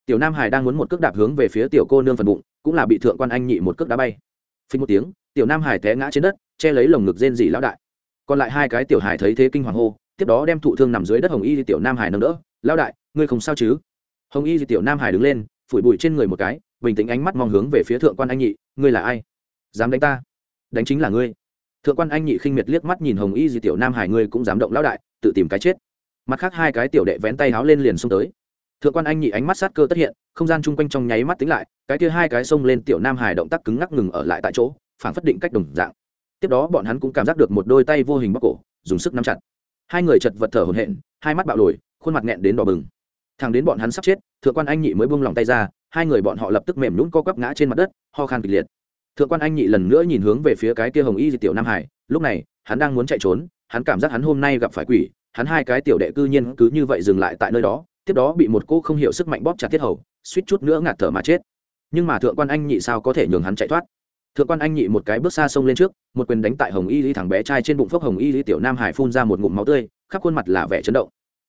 Tiểu nam hải đang muốn một cước đạp hướng về phía tiểu cô nương phần bụng, cũng là bị thượng quan anh nhị một cước đá bay phình một tiếng, tiểu nam hải té ngã trên đất, che lấy lồng ngực rên dỉ lão đại. Còn lại hai cái tiểu hải thấy thế kinh hoàng hô, tiếp đó đem thụ thương nằm dưới đất hồng y thì tiểu nam hải nâng đỡ. Lão đại, ngươi không sao chứ? Hồng y thì tiểu nam hải đứng lên, phủi bụi trên người một cái, bình tĩnh ánh mắt mong hướng về phía thượng quan anh nhị, ngươi là ai? Dám đánh ta? Đánh chính là ngươi. Thượng quan anh nhị khinh miệt liếc mắt nhìn hồng y di tiểu nam hải, ngươi cũng dám động lão đại, tự tìm cái chết. Mặt khác hai cái tiểu đệ vén tay háo lên liền xông tới thượng quan anh nhị ánh mắt sát cơ tất hiện, không gian chung quanh trong nháy mắt tính lại, cái kia hai cái xông lên tiểu nam hải động tác cứng ngắc ngừng ở lại tại chỗ phản phất định cách đồng dạng. Tiếp đó bọn hắn cũng cảm giác được một đôi tay vô hình bóc cổ, dùng sức nắm chặt. Hai người chật vật thở hổn hển, hai mắt bạo lồi, khuôn mặt nghẹn đến đỏ bừng. Thằng đến bọn hắn sắp chết, thượng quan anh nhị mới buông lòng tay ra, hai người bọn họ lập tức mềm nhún co quắp ngã trên mặt đất, ho khan kịch liệt. Thượng quan anh nhị lần nữa nhìn hướng về phía cái kia hồng y di tiểu nam hải, lúc này, hắn đang muốn chạy trốn, hắn cảm giác hắn hôm nay gặp phải quỷ, hắn hai cái tiểu đệ cư nhiên cứ như vậy dừng lại tại nơi đó tiếp đó bị một cô không hiểu sức mạnh bóp chặt tiết hầu, suýt chút nữa ngạt thở mà chết. Nhưng mà thượng quan anh nhị sao có thể nhường hắn chạy thoát? Thượng quan anh nhị một cái bước xa sông lên trước, một quyền đánh tại hồng y lý thằng bé trai trên bụng phốc hồng y lý tiểu nam hải phun ra một ngụm máu tươi, khắp khuôn mặt là vẻ chấn động.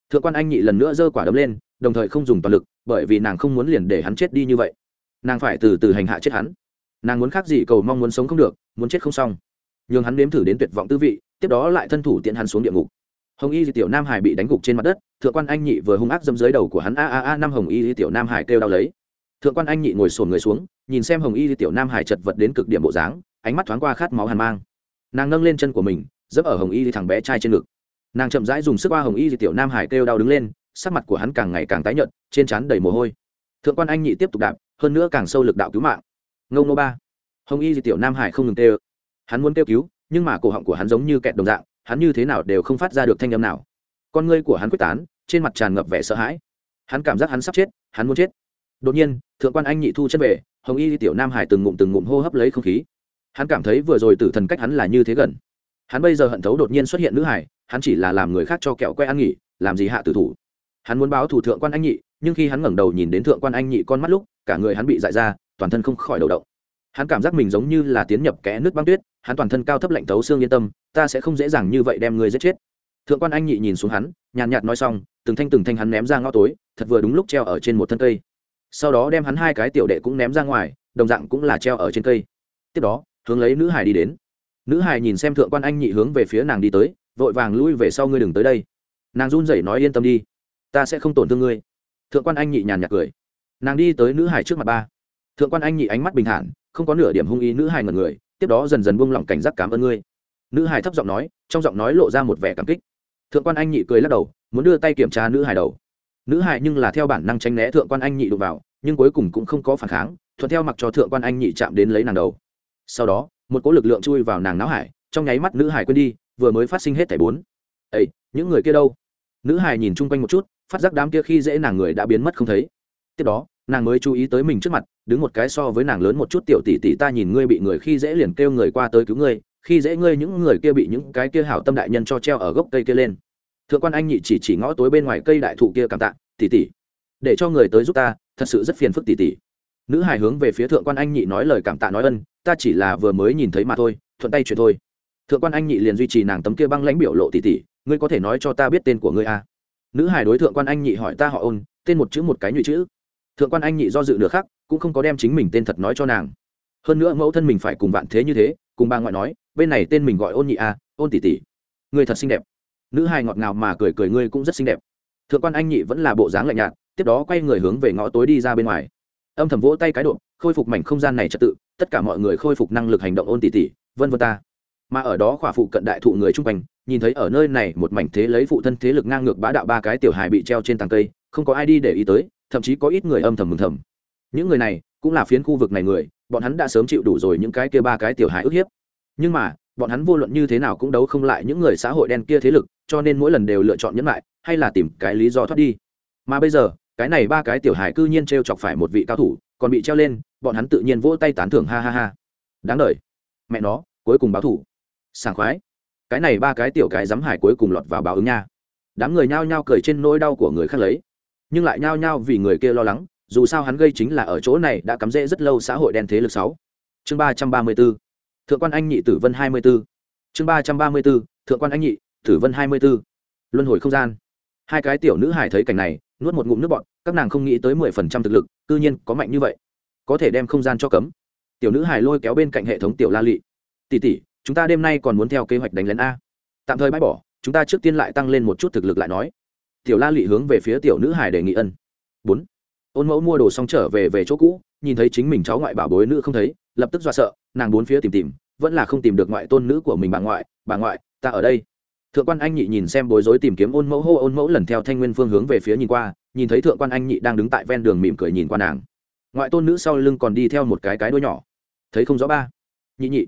Thượng quan anh nhị lần nữa giơ quả đấm lên, đồng thời không dùng toàn lực, bởi vì nàng không muốn liền để hắn chết đi như vậy. Nàng phải từ từ hành hạ chết hắn. Nàng muốn khác gì cầu mong muốn sống không được, muốn chết không xong. Nhường hắn nếm thử đến tuyệt vọng tư vị, tiếp đó lại thân thủ tiện hắn xuống địa ngục. Hồng y di tiểu nam hải bị đánh gục trên mặt đất thượng quan anh nhị vừa hung ác dâm dưới đầu của hắn, a a a, năm hồng y di tiểu nam hải kêu đau lấy. Thượng quan anh nhị ngồi sồn người xuống, nhìn xem hồng y di tiểu nam hải chật vật đến cực điểm bộ dáng, ánh mắt thoáng qua khát máu hàn mang. Nàng nâng lên chân của mình, dẫm ở hồng y di thằng bé trai trên ngực. Nàng chậm rãi dùng sức qua hồng y di tiểu nam hải kêu đau đứng lên, sắc mặt của hắn càng ngày càng tái nhợt, trên trán đầy mồ hôi. Thượng quan anh nhị tiếp tục đạp, hơn nữa càng sâu lực đạo cứu mạng. Ngông nô ba. Hồng y di tiểu nam hải không ngừng kêu. Hắn muốn kêu cứu, nhưng mà cổ họng của hắn giống như kẹt đồng dạng, hắn như thế nào đều không phát ra được thanh âm nào con ngươi của hắn quyết tán, trên mặt tràn ngập vẻ sợ hãi. Hắn cảm giác hắn sắp chết, hắn muốn chết. Đột nhiên, thượng quan anh nhị thu chân về, hồng y tiểu nam hải từng ngụm từng ngụm hô hấp lấy không khí. Hắn cảm thấy vừa rồi tử thần cách hắn là như thế gần. Hắn bây giờ hận thấu đột nhiên xuất hiện nữ hải, hắn chỉ là làm người khác cho kẹo que ăn nghỉ, làm gì hạ tử thủ. Hắn muốn báo thủ thượng quan anh nhị, nhưng khi hắn ngẩng đầu nhìn đến thượng quan anh nhị con mắt lúc, cả người hắn bị dại ra, toàn thân không khỏi đầu động hắn cảm giác mình giống như là tiến nhập kẽ nước băng tuyết, hắn toàn thân cao thấp lạnh thấu xương yên tâm, ta sẽ không dễ dàng như vậy đem người giết chết thượng quan anh nhị nhìn xuống hắn, nhàn nhạt nói xong, từng thanh từng thanh hắn ném ra ngõ tối, thật vừa đúng lúc treo ở trên một thân cây. Sau đó đem hắn hai cái tiểu đệ cũng ném ra ngoài, đồng dạng cũng là treo ở trên cây. Tiếp đó, hướng lấy nữ hải đi đến. Nữ hải nhìn xem thượng quan anh nhị hướng về phía nàng đi tới, vội vàng lui về sau ngươi đừng tới đây. Nàng run rẩy nói yên tâm đi, ta sẽ không tổn thương ngươi. Thượng quan anh nhị nhàn nhạt cười. Nàng đi tới nữ hải trước mặt ba. Thượng quan anh nhị ánh mắt bình thản, không có nửa điểm hung ý nữ hải ngần người, tiếp đó dần dần buông lỏng cảnh giác cảm ơn ngươi. Nữ hải thấp giọng nói, trong giọng nói lộ ra một vẻ cảm kích thượng quan anh nhị cười lắc đầu, muốn đưa tay kiểm tra nữ hài đầu. Nữ hài nhưng là theo bản năng tránh né thượng quan anh nhị đụng vào, nhưng cuối cùng cũng không có phản kháng, thuận theo mặc cho thượng quan anh nhị chạm đến lấy nàng đầu. Sau đó, một cỗ lực lượng chui vào nàng não hải, trong nháy mắt nữ hải quên đi, vừa mới phát sinh hết thẻ bốn. Ây những người kia đâu? Nữ hải nhìn chung quanh một chút, phát giác đám kia khi dễ nàng người đã biến mất không thấy. Tiếp đó, nàng mới chú ý tới mình trước mặt, đứng một cái so với nàng lớn một chút, tiểu tỷ tỷ, ta nhìn ngươi bị người khi dễ liền kêu người qua tới cứu ngươi khi dễ ngươi những người kia bị những cái kia hảo tâm đại nhân cho treo ở gốc cây kia lên. Thượng quan anh nhị chỉ chỉ ngõ tối bên ngoài cây đại thụ kia cảm tạ, tỷ tỷ, để cho người tới giúp ta, thật sự rất phiền phức tỷ tỷ. Nữ hài hướng về phía thượng quan anh nhị nói lời cảm tạ nói ân, ta chỉ là vừa mới nhìn thấy mà thôi, thuận tay chuyện thôi. Thượng quan anh nhị liền duy trì nàng tấm kia băng lãnh biểu lộ, tỷ tỷ, ngươi có thể nói cho ta biết tên của ngươi à? nữ hài đối thượng quan anh nhị hỏi, ta họ ôn, tên một chữ một cái nhụy chữ. Thượng quan anh nhị do dự nửa khác cũng không có đem chính mình tên thật nói cho nàng. Hơn nữa mẫu thân mình phải cùng bạn thế như thế cùng bà ngoại nói, bên này tên mình gọi ôn nhị a, ôn tỷ tỷ. Người thật xinh đẹp. Nữ hài ngọt ngào mà cười cười, ngươi cũng rất xinh đẹp. Thượng quan anh nhị vẫn là bộ dáng lạnh nhạt, tiếp đó quay người hướng về ngõ tối đi ra bên ngoài. Âm thầm vỗ tay cái độ, khôi phục mảnh không gian này trật tự, tất cả mọi người khôi phục năng lực hành động ôn tỷ tỷ, vân vân ta. Mà ở đó khỏa phụ cận đại thụ người trung quanh, nhìn thấy ở nơi này một mảnh thế lấy phụ thân thế lực ngang ngược bá đạo ba cái tiểu hài bị treo trên tàng cây, không có ai đi để ý tới, thậm chí có ít người âm thầm mừng thầm. Những người này cũng là phiến khu vực này người bọn hắn đã sớm chịu đủ rồi những cái kia ba cái tiểu hài ức hiếp. Nhưng mà, bọn hắn vô luận như thế nào cũng đấu không lại những người xã hội đen kia thế lực, cho nên mỗi lần đều lựa chọn nhẫn lại, hay là tìm cái lý do thoát đi. Mà bây giờ, cái này ba cái tiểu hài cư nhiên t r e o chọc phải một vị cao thủ, còn bị treo lên, bọn hắn tự nhiên vỗ tay tán thưởng, ha ha ha. Đáng đ mẹ nó, cuối cùng báo thủ. Sảng khoái. Cái này ba cái tiểu cái dám hải cuối cùng lọt vào báo ứng nha. Đám người nhao nhao cười trên nỗi đau của người khác lấy. Nhưng lại nhao nhao vì người kia lo lắng dù sao hắn gây chính là ở chỗ này đã cắm rễ rất lâu xã hội đen thế lực sáu. Chương ba trăm ba mươi b ố thượng quan anh nhị tử vân hai mươi b ố chương ba trăm ba mươi b ố thượng quan anh nhị tử vân hai mươi b ố luân hồi không gian. Hai cái tiểu nữ hải thấy cảnh này, nuốt một ngụm nước bọn các nàng không nghĩ tới mười phần trăm thực lực tự nhiên có mạnh như vậy. Có thể đem không gian cho cấm. Tiểu nữ hải lôi kéo bên cạnh hệ thống tiểu la lị. Tỉ tỉ chúng ta đêm nay còn muốn theo kế hoạch đánh lén a. Tạm thời bãi bỏ, chúng ta trước tiên lại tăng lên một chút thực lực lại nói. Tiểu la lị hướng về phía tiểu nữ hải đề nghị ân. Bốn ôn mẫu mua đồ xong trở về về chỗ cũ, nhìn thấy chính mình cháu ngoại bảo bối nữ không thấy, lập tức dọa sợ, nàng bốn phía tìm tìm, vẫn là không tìm được ngoại tôn nữ của mình bà ngoại bà ngoại, ta ở đây. Thượng quan anh nhị nhìn xem bối rối tìm kiếm ôn mẫu hô, ôn mẫu lần theo thanh nguyên phương hướng về phía nhìn qua, nhìn thấy thượng quan anh nhị đang đứng tại ven đường mỉm cười nhìn qua nàng. Ngoại tôn nữ sau lưng còn đi theo một cái cái đuôi nhỏ. Thấy không rõ ba? Nhị nhị.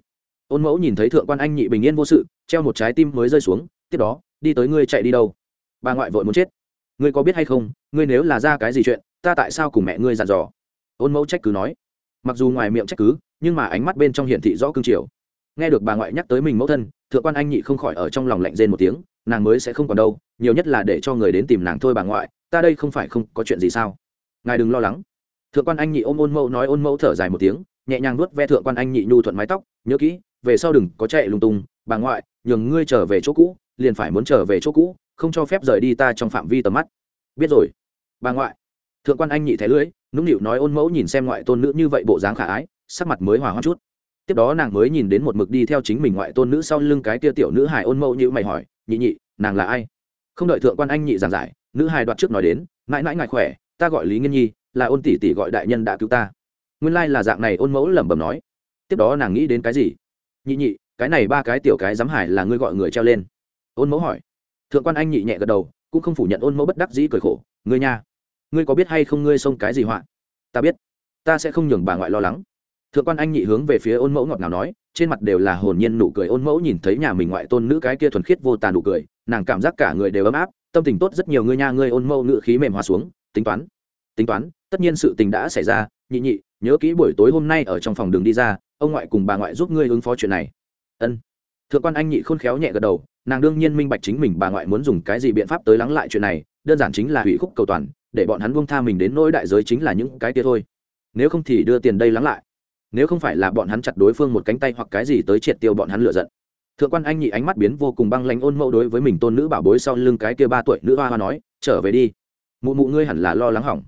Ôn mẫu nhìn thấy thượng quan anh nhị bình yên vô sự, treo một trái tim mới rơi xuống, tiếp đó, đi tới ngươi chạy đi đâu? Bà ngoại vội muốn chết. Ngươi có biết hay không, ngươi nếu là ra cái gì chuyện ta tại sao cùng mẹ ngươi dặn dò? Ôn mẫu trách cứ nói. Mặc dù ngoài miệng trách cứ, nhưng mà ánh mắt bên trong hiển thị rõ cương triều. Nghe được bà ngoại nhắc tới mình mẫu thân, thượng quan anh nhị không khỏi ở trong lòng lạnh rên một tiếng, nàng mới sẽ không còn đâu, nhiều nhất là để cho người đến tìm nàng thôi bà ngoại, ta đây không phải không có chuyện gì sao? Ngài đừng lo lắng. Thượng quan anh nhị ôm ôn mẫu nói ôn mẫu thở dài một tiếng, nhẹ nhàng nuốt ve thượng quan anh nhị nhu thuận mái tóc, nhớ kỹ, về sau đừng có chạy lung tung, bà ngoại, nhường ngươi trở về chỗ cũ, liền phải muốn trở về chỗ cũ, không cho phép rời đi ta trong phạm vi tầm mắt. Biết rồi. Bà ngoại thượng quan anh nhị thẻ lưỡi, nũng nịu nói ôn mẫu nhìn xem ngoại tôn nữ như vậy bộ dáng khả ái, sắc mặt mới hòa hoa chút. Tiếp đó nàng mới nhìn đến một mực đi theo chính mình ngoại tôn nữ sau lưng cái tia tiểu nữ hài ôn mẫu như mày hỏi, nhị nhị, nàng là ai? Không đợi thượng quan anh nhị giảng giải, nữ hài đoạt trước nói đến mãi mãi ngại khỏe, ta gọi lý nghiên nhi, là ôn tỷ tỷ gọi đại nhân đã cứu ta. Nguyên lai là dạng này ôn mẫu lẩm bẩm nói. Tiếp đó nàng nghĩ đến cái gì? Nhị nhị, cái này ba cái tiểu cái dám hải là ngươi gọi người treo lên. Ôn mẫu hỏi. Thượng quan anh nhị nhẹ gật đầu, cũng không phủ nhận ôn mẫu bất đắc dĩ cười khổ, ngươi nha ngươi có biết hay không ngươi xông cái gì họa? Ta biết. Ta sẽ không nhường bà ngoại lo lắng. Thượng quan anh nhị hướng về phía ôn mẫu ngọt ngào nói, trên mặt đều là hồn nhiên nụ cười. Ôn mẫu nhìn thấy nhà mình ngoại tôn nữ cái kia thuần khiết vô tàn nụ cười, nàng cảm giác cả người đều ấm áp, tâm tình tốt rất nhiều. Ngươi nha, ngươi ôn mẫu ngự khí mềm hóa xuống, tính toán tính toán, tất nhiên sự tình đã xảy ra. Nhị nhị, nhớ kỹ buổi tối hôm nay ở trong phòng đường đi ra, ông ngoại cùng bà ngoại giúp ngươi ứng phó chuyện này. Ân. Thượng quan anh nhị khôn khéo nhẹ gật đầu, nàng đương nhiên minh bạch chính mình bà ngoại muốn dùng cái gì biện pháp tới lắng lại chuyện này, đơn giản chính là hủy khúc cầu toàn để bọn hắn buông tha mình đến nỗi đại giới chính là những cái kia thôi. Nếu không thì đưa tiền đây lắng lại. Nếu không phải là bọn hắn chặt đối phương một cánh tay hoặc cái gì tới triệt tiêu bọn hắn lựa giận. Thượng quan anh nhị ánh mắt biến vô cùng băng lanh ôn mẫu đối với mình tôn nữ bảo bối sau lưng cái kia ba tuổi nữ hoa hoa nói, trở về đi. Mụ mụ ngươi hẳn là lo lắng hỏng.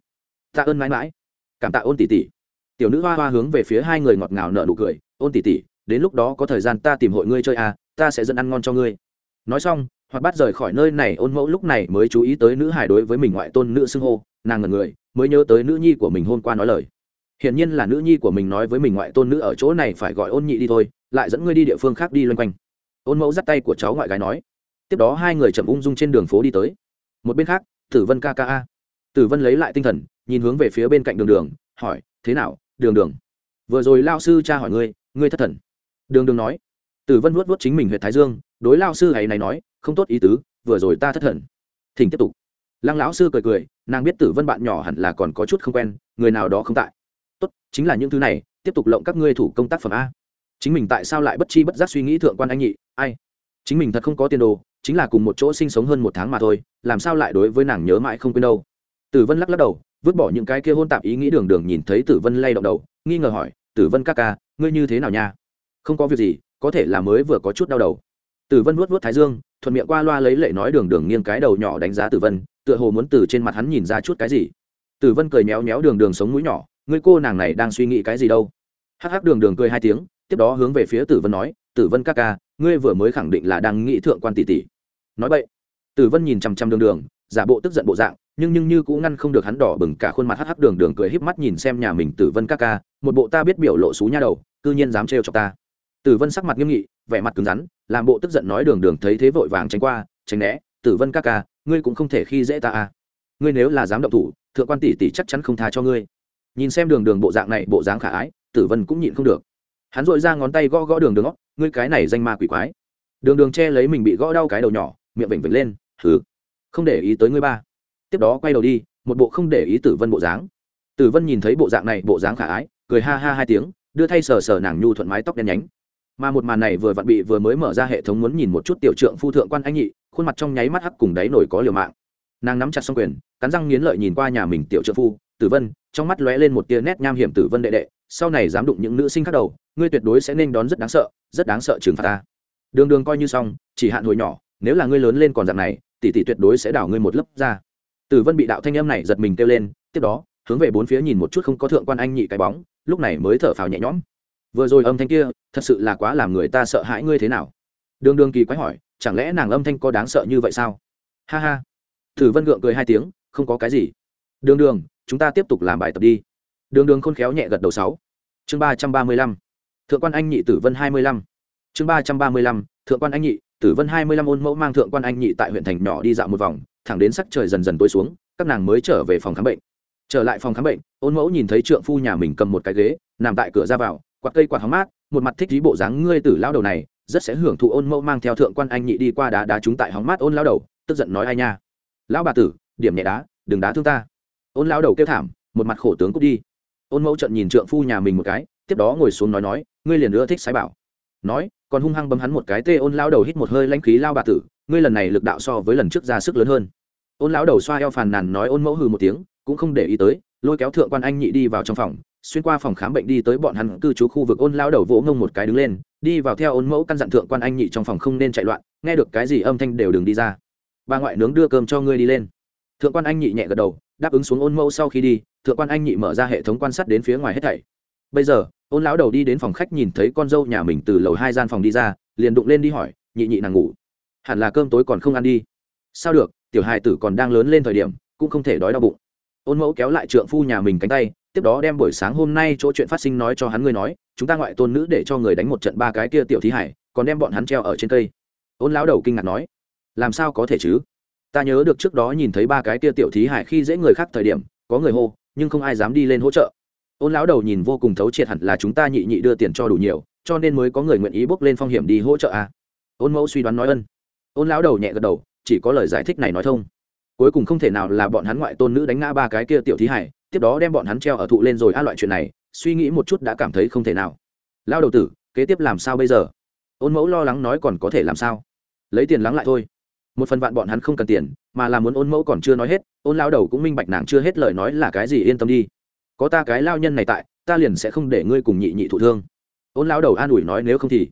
Tạ ơn mãi mãi. Cảm tạ ôn tỷ tỷ. Tiểu nữ hoa hoa hướng về phía hai người ngọt ngào nở nụ cười, ôn tỷ tỷ, đến lúc đó có thời gian ta tìm hội ngươi chơi à ta sẽ dẫn ăn ngon cho ngươi. Nói xong hoặc bắt rời khỏi nơi này, ôn mẫu lúc này mới chú ý tới nữ hài đối với mình ngoại tôn nữ xưng hô, nàng ngần người, mới nhớ tới nữ nhi của mình hôm qua nói lời. Hiển nhiên là nữ nhi của mình nói với mình ngoại tôn nữ ở chỗ này phải gọi ôn nhị đi thôi, lại dẫn ngươi đi địa phương khác đi loanh quanh. Ôn mẫu dắt tay của cháu ngoại gái nói. Tiếp đó hai người chậm ung dung trên đường phố đi tới. Một bên khác, tử vân kka tử vân lấy lại tinh thần, nhìn hướng về phía bên cạnh đường đường, hỏi, thế nào, đường đường? Vừa rồi lao sư cha hỏi ngươi ngươi thất thần. Đường đường nói. Tử vân vuốt vuốt chính mình huyện thái dương, đối lao sư ấy này nói không tốt ý tứ, vừa rồi ta thất thần. Thỉnh tiếp tục. Lăng lão sư cười cười, nàng biết tử vân bạn nhỏ hẳn là còn có chút không quen, người nào đó không tại. Tốt, chính là những thứ này, tiếp tục lộng các ngươi thủ công tác phẩm a. Chính mình tại sao lại bất chi bất giác suy nghĩ thượng quan anh nhị, ai? Chính mình thật không có tiền đồ, chính là cùng một chỗ sinh sống hơn một tháng mà thôi, làm sao lại đối với nàng nhớ mãi không quên đâu? Tử vân lắc lắc đầu, vứt bỏ những cái kia hôn tạp ý nghĩ đường đường nhìn thấy tử vân lay động đầu, nghi ngờ hỏi, tử vân ca ca, ngươi như thế nào nha? Không có việc gì, có thể là mới vừa có chút đau đầu. Tử vân vuốt vuốt thái dương thuận miệng qua loa lấy lệ nói đường đường nghiêng cái đầu nhỏ đánh giá tử vân, tựa hồ muốn từ trên mặt hắn nhìn ra chút cái gì. Tử vân cười méo méo đường đường sống mũi nhỏ, ngươi cô nàng này đang suy nghĩ cái gì đâu. Hắc hắc đường đường cười hai tiếng, tiếp đó hướng về phía tử vân nói, tử vân ca ca, ngươi vừa mới khẳng định là đang nghĩ thượng quan tỷ tỷ. Nói vậy tử vân nhìn chằm chằm đường đường, giả bộ tức giận bộ dạng, nhưng nhưng như cũng ngăn không được hắn đỏ bừng cả khuôn mặt hắc hắc đường đường cười híp mắt nhìn xem nhà mình tử vân ca ca, một bộ ta biết biểu lộ xú nha đầu, cư nhiên dám trêu chọc ta. Tử vân sắc mặt nghiêm nghị vẻ mặt cứng rắn, làm bộ tức giận nói đường đường thấy thế vội vàng tránh qua, tránh né, tử vân ca ca, ngươi cũng không thể khi dễ ta à. Ngươi nếu là dám động thủ, thượng quan tỷ tỷ chắc chắn không tha cho ngươi. Nhìn xem đường đường bộ dạng này, bộ dáng khả ái, tử vân cũng nhịn không được. Hắn dội ra ngón tay gõ gõ đường đường óc, ngươi cái này danh ma quỷ quái. Đường đường che lấy mình bị gõ đau cái đầu nhỏ, miệng vểnh vểnh lên thử không để ý tới ngươi ba. Tiếp đó quay đầu đi, một bộ không để ý tử vân bộ dáng. Tử vân nhìn thấy bộ dạng này, bộ dáng khả ái, cười ha ha hai tiếng, đưa thay sờ sờ nàng nhu thuận mái tóc đen nhánh mà một màn này vừa vặn bị vừa mới mở ra hệ thống muốn nhìn một chút tiểu trượng phu thượng quan anh nhị, khuôn mặt trong nháy mắt hắc cùng đáy nổi có liều mạng. Nàng nắm chặt xong quyền, cắn răng nghiến lợi nhìn qua nhà mình tiểu trượng phu, tử vân, trong mắt lóe lên một tia nét nham hiểm tử vân đệ đệ, sau này dám đụng những nữ sinh khác đầu, ngươi tuyệt đối sẽ nên đón rất đáng sợ, rất đáng sợ trừng phạt ta. Đường đường coi như xong, chỉ hạn hồi nhỏ, nếu là ngươi lớn lên còn dạng này, tỷ tỷ tuyệt đối sẽ đảo ngươi một lớp ra. Tử vân bị đạo thanh âm này giật mình kêu lên, tiếp đó, hướng về bốn phía nhìn một chút không có thượng quan anh nhị cái bóng, lúc này mới thở phào nhẹ nhõm vừa rồi âm thanh kia, thật sự là quá làm người ta sợ hãi ngươi thế nào. Đường đường kỳ quái hỏi, chẳng lẽ nàng âm thanh có đáng sợ như vậy sao? Ha ha. Tử vân gượng cười hai tiếng, không có cái gì. Đường đường, chúng ta tiếp tục làm bài tập đi. Đường đường khôn khéo nhẹ gật đầu sáu. Chương ba trăm ba mươi lăm. Thượng quan anh nhị tử vân hai mươi lăm. Chương ba trăm ba mươi lăm. Thượng quan anh nhị tử vân hai mươi lăm ôn mẫu mang thượng quan anh nhị tại huyện thành nhỏ đi dạo một vòng, thẳng đến sắc trời dần dần tối xuống, các nàng mới trở về phòng khám bệnh. Trở lại phòng khám bệnh, ôn mẫu nhìn thấy trượng phu nhà mình cầm một cái ghế, nằm tại cửa ra vào quạt cây quạt hóng mát, một mặt thích dí bộ dáng ngươi tử lao đầu này, rất sẽ hưởng thụ ôn mẫu mang theo thượng quan anh nhị đi qua đá đá chúng tại hóng mát ôn lao đầu, tức giận nói ai nha. Lão bà tử, điểm nhẹ đá, đừng đá thương ta. Ôn lao đầu kêu thảm, một mặt khổ tướng cút đi. Ôn mẫu trận nhìn trượng phu nhà mình một cái, tiếp đó ngồi xuống nói nói, ngươi liền nữa thích sái bảo. Nói, còn hung hăng bấm hắn một cái tê, ôn lao đầu hít một hơi lãnh khí lao bà tử, ngươi lần này lực đạo so với lần trước ra sức lớn hơn. Ôn lão đầu xoa eo phàn nàn nói ôn mẫu hừ một tiếng, cũng không để ý tới, lôi kéo thượng quan anh nhị đi vào trong phòng xuyên qua phòng khám bệnh đi tới bọn hắn cư trú khu vực ôn lão đầu vỗ ngông một cái đứng lên, đi vào theo ôn mẫu căn dặn thượng quan anh nhị trong phòng không nên chạy loạn, nghe được cái gì âm thanh đều đừng đi ra. Bà ngoại nướng đưa cơm cho ngươi đi lên. Thượng quan anh nhị nhẹ gật đầu, đáp ứng xuống ôn mẫu sau khi đi, thượng quan anh nhị mở ra hệ thống quan sát đến phía ngoài hết thảy. Bây giờ, ôn lão đầu đi đến phòng khách nhìn thấy con dâu nhà mình từ lầu hai gian phòng đi ra, liền đụng lên đi hỏi, nhị nhị nàng ngủ? Hẳn là cơm tối còn không ăn đi. Sao được, tiểu hài tử còn đang lớn lên thời điểm, cũng không thể đói đau bụng. Ôn mẫu kéo lại trượng phu nhà mình cánh tay tiếp đó đem buổi sáng hôm nay chỗ chuyện phát sinh nói cho hắn ngươi nói, chúng ta ngoại tôn nữ để cho người đánh một trận ba cái kia tiểu thí hải, còn đem bọn hắn treo ở trên cây. Ôn lão đầu kinh ngạc nói, làm sao có thể chứ? Ta nhớ được trước đó nhìn thấy ba cái kia tiểu thí hải khi dễ người khác thời điểm, có người hô, nhưng không ai dám đi lên hỗ trợ. Ôn lão đầu nhìn vô cùng thấu triệt hẳn là chúng ta nhị nhị đưa tiền cho đủ nhiều, cho nên mới có người nguyện ý bước lên phong hiểm đi hỗ trợ à. ôn mẫu suy đoán nói ân. Ôn lão đầu nhẹ gật đầu, chỉ có lời giải thích này nói thông. Cuối cùng không thể nào là bọn hắn ngoại tôn nữ đánh ngã ba cái kia tiểu thí hải tiếp đó đem bọn hắn treo ở thụ lên rồi a loại chuyện này, suy nghĩ một chút đã cảm thấy không thể nào. Lao đầu tử, kế tiếp làm sao bây giờ? Ôn mẫu lo lắng nói còn có thể làm sao? Lấy tiền lắng lại thôi. Một phần vạn bọn hắn không cần tiền, mà là muốn ôn mẫu còn chưa nói hết, ôn lao đầu cũng minh bạch nàng chưa hết lời nói là cái gì yên tâm đi. Có ta cái lao nhân này tại, ta liền sẽ không để ngươi cùng nhị nhị thụ thương. Ôn lao đầu an ủi nói nếu không thì.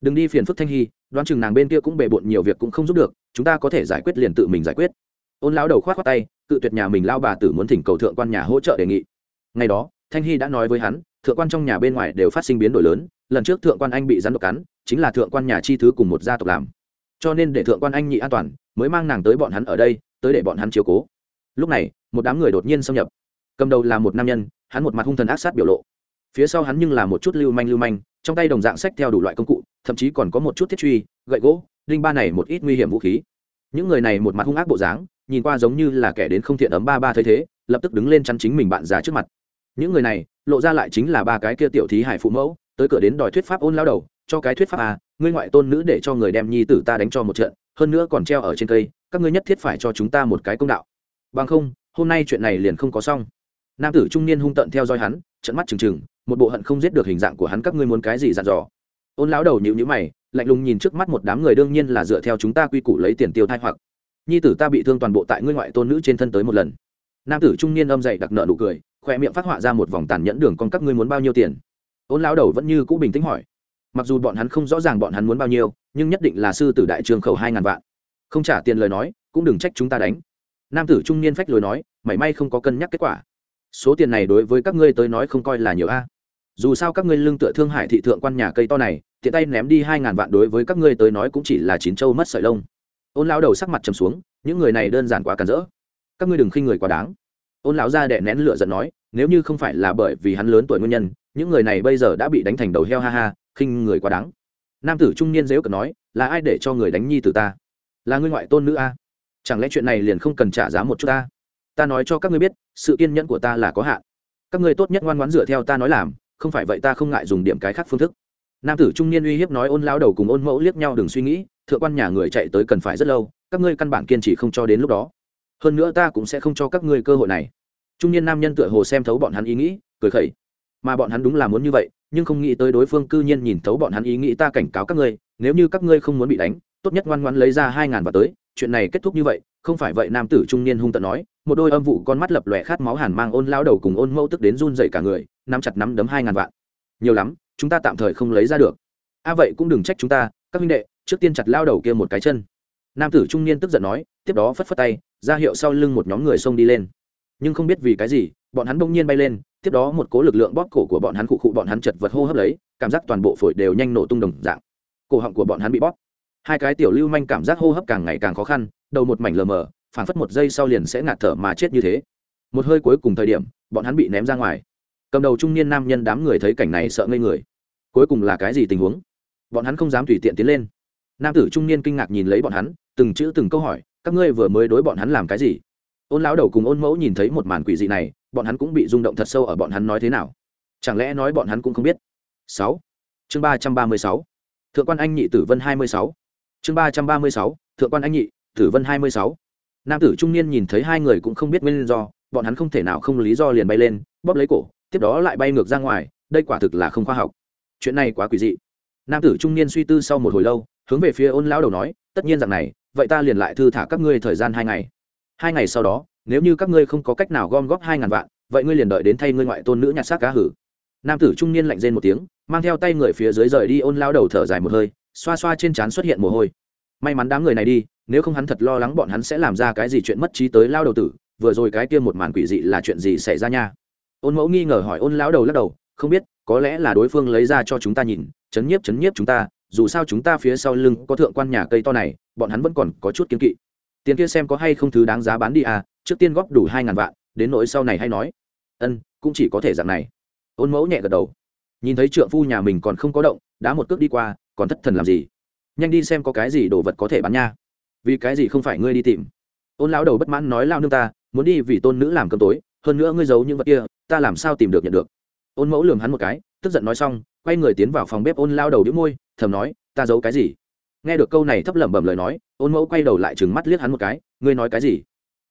Đừng đi phiền phức thanh hy, đoán chừng nàng bên kia cũng bề bộn nhiều việc cũng không giúp được, chúng ta có thể giải quyết liền tự mình giải quyết ôn lão đầu khoát khoát tay, cự tuyệt nhà mình lao bà tử muốn thỉnh cầu thượng quan nhà hỗ trợ đề nghị. Ngày đó, thanh hy đã nói với hắn, thượng quan trong nhà bên ngoài đều phát sinh biến đổi lớn, lần trước thượng quan anh bị rắn độc cắn, chính là thượng quan nhà chi thứ cùng một gia tộc làm. Cho nên để thượng quan anh nhị an toàn, mới mang nàng tới bọn hắn ở đây, tới để bọn hắn chiếu cố. Lúc này, một đám người đột nhiên xâm nhập. Cầm đầu là một nam nhân, hắn một mặt hung thần ác sát biểu lộ. Phía sau hắn nhưng là một chút lưu manh lưu manh, trong tay đồng dạng sách theo đủ loại công cụ, thậm chí còn có một chút thiết truy, gậy gỗ, đinh ba này một ít nguy hiểm vũ khí. Những người này một mặt hung ác bộ dáng nhìn qua giống như là kẻ đến không thiện ấm ba ba thấy thế, lập tức đứng lên chắn chính mình bạn già trước mặt. Những người này, lộ ra lại chính là ba cái kia tiểu thí hải phụ mẫu, tới cửa đến đòi thuyết pháp ôn lao đầu, cho cái thuyết pháp à ngươi ngoại tôn nữ để cho người đem nhi tử ta đánh cho một trận, hơn nữa còn treo ở trên cây, các ngươi nhất thiết phải cho chúng ta một cái công đạo. Bằng không, hôm nay chuyện này liền không có xong. Nam tử trung niên hung tận theo dõi hắn trận mắt trừng trừng, một bộ hận không giết được hình dạng của hắn các ngươi muốn cái gì dặn dò. Ôn lão đầu nhịu nhữ mày, lạnh lùng nhìn trước mắt một đám người đương nhiên là dựa theo chúng ta quy củ lấy tiền tiêu thai hoặc nhi tử ta bị thương toàn bộ tại ngươi ngoại tôn nữ trên thân tới một lần. Nam tử trung niên âm dậy đặc nợ nụ cười khoe miệng phát họa ra một vòng tàn nhẫn đường con các ngươi muốn bao nhiêu tiền? Ôn lão đầu vẫn như cũ bình tĩnh hỏi. Mặc dù bọn hắn không rõ ràng bọn hắn muốn bao nhiêu, nhưng nhất định là sư tử đại trường khẩu hai ngàn vạn. Không trả tiền lời nói, cũng đừng trách chúng ta đánh. Nam tử trung niên phách lối nói, mảy may không có cân nhắc kết quả. Số tiền này đối với các ngươi tới nói không coi là nhiều a. Dù sao các ngươi lưng tựa thương hải thị thượng quan nhà cây to này, tiện tay ném đi hai ngàn vạn đối với các ngươi tới nói cũng chỉ là chín châu mất sợi lông ôn lão đầu sắc mặt trầm xuống, những người này đơn giản quá cản rỡ. Các ngươi đừng khinh người quá đáng. Ôn lão ra đệ nén lửa giận nói, nếu như không phải là bởi vì hắn lớn tuổi nguyên nhân, những người này bây giờ đã bị đánh thành đầu heo ha ha, khinh người quá đáng. Nam tử trung niên dếu cờ nói, là ai để cho người đánh nhi tử ta? Là ngươi ngoại tôn nữ a? Chẳng lẽ chuyện này liền không cần trả giá một chút ta? Ta nói cho các ngươi biết, sự kiên nhẫn của ta là có hạn. Các ngươi tốt nhất ngoan ngoãn dựa theo ta nói làm, không phải vậy ta không ngại dùng điểm cái khác phương thức. Nam tử trung niên uy hiếp nói, ôn lao đầu cùng ôn mẫu liếc nhau đừng suy nghĩ thượng quan nhà người chạy tới cần phải rất lâu, các ngươi căn bản kiên trì không cho đến lúc đó. Hơn nữa ta cũng sẽ không cho các ngươi cơ hội này. Trung niên nam nhân tựa hồ xem thấu bọn hắn ý nghĩ, cười khẩy. Mà bọn hắn đúng là muốn như vậy, nhưng không nghĩ tới đối phương cư nhiên nhìn thấu bọn hắn ý nghĩ ta cảnh cáo các ngươi, nếu như các ngươi không muốn bị đánh, tốt nhất ngoan ngoãn lấy ra hai ngàn và tới. Chuyện này kết thúc như vậy, không phải vậy nam tử trung niên hung tận nói, một đôi âm vụ con mắt lập lòe khát máu hàn mang ôn lao đầu cùng ôn mẫu tức đến run dậy cả người, nắm chặt nắm đấm hai ngàn vạn. Nhiều lắm, chúng ta tạm thời không lấy ra được. A vậy cũng đừng trách chúng ta, các huynh đệ trước tiên chặt lao đầu kia một cái chân. Nam tử trung niên tức giận nói, tiếp đó phất phất tay, ra hiệu sau lưng một nhóm người xông đi lên. Nhưng không biết vì cái gì, bọn hắn bỗng nhiên bay lên, tiếp đó một cố lực lượng bóp cổ của bọn hắn cụ cụ bọn hắn chật vật hô hấp lấy, cảm giác toàn bộ phổi đều nhanh nổ tung đồng dạng. Cổ họng của bọn hắn bị bóp. Hai cái tiểu lưu manh cảm giác hô hấp càng ngày càng khó khăn, đầu một mảnh lờ mờ, phảng phất một giây sau liền sẽ ngạt thở mà chết như thế. Một hơi cuối cùng thời điểm, bọn hắn bị ném ra ngoài. Cầm đầu trung niên nam nhân đám người thấy cảnh này sợ ngây người. Cuối cùng là cái gì tình huống? Bọn hắn không dám tùy tiện tiến lên nam tử trung niên kinh ngạc nhìn lấy bọn hắn, từng chữ từng câu hỏi, các ngươi vừa mới đối bọn hắn làm cái gì? Ôn lão đầu cùng ôn mẫu nhìn thấy một màn quỷ dị này, bọn hắn cũng bị rung động thật sâu ở bọn hắn nói thế nào. Chẳng lẽ nói bọn hắn cũng không biết? Sáu. Chương ba trăm ba mươi sáu. Thượng quan anh nhị tử vân hai mươi sáu. Chương ba trăm ba mươi sáu. Thượng quan anh nhị tử vân hai mươi sáu. Nam tử trung niên nhìn thấy hai người cũng không biết nguyên do, bọn hắn không thể nào không lý do liền bay lên, bóp lấy cổ, tiếp đó lại bay ngược ra ngoài, đây quả thực là không khoa học. Chuyện này quá quỷ dị nam tử trung niên suy tư sau một hồi lâu, hướng về phía ôn lão đầu nói, tất nhiên rằng này, vậy ta liền lại thư thả các ngươi thời gian hai ngày. Hai ngày sau đó, nếu như các ngươi không có cách nào gom góp hai ngàn vạn, vậy ngươi liền đợi đến thay ngươi ngoại tôn nữ nhặt xác cá hử. Nam tử trung niên lạnh rên một tiếng, mang theo tay người phía dưới rời đi, ôn lao đầu thở dài một hơi, xoa xoa trên trán xuất hiện mồ hôi. May mắn đám người này đi, nếu không hắn thật lo lắng bọn hắn sẽ làm ra cái gì chuyện mất trí tới lao đầu tử, vừa rồi cái kia một màn quỷ dị là chuyện gì xảy ra nha? Ôn mẫu nghi ngờ hỏi ôn lão đầu lắc đầu không biết, có lẽ là đối phương lấy ra cho chúng ta nhìn, chấn nhiếp chấn nhiếp chúng ta, dù sao chúng ta phía sau lưng có thượng quan nhà cây to này, bọn hắn vẫn còn có chút kiến kỵ. Tiền kia xem có hay không thứ đáng giá bán đi à trước tiên góp đủ hai ngàn vạn, đến nỗi sau này hay nói. Ân, cũng chỉ có thể dạng này. Ôn mẫu nhẹ gật đầu. Nhìn thấy trượng phu nhà mình còn không có động đá một cước đi qua, còn thất thần làm gì? Nhanh đi xem có cái gì đồ vật có thể bán nha. Vì cái gì không phải ngươi đi tìm? Ôn lão đầu bất mãn nói, lao nương ta, muốn đi vì tôn nữ làm cơm tối, hơn nữa ngươi giấu những vật kia, ta làm sao tìm được nhận được? Ôn mẫu lường hắn một cái, tức giận nói xong, quay người tiến vào phòng bếp ôn lao đầu đĩu môi, thầm nói, ta giấu cái gì? Nghe được câu này thấp lẩm bẩm lời nói, ôn mẫu quay đầu lại trừng mắt liếc hắn một cái, ngươi nói cái gì?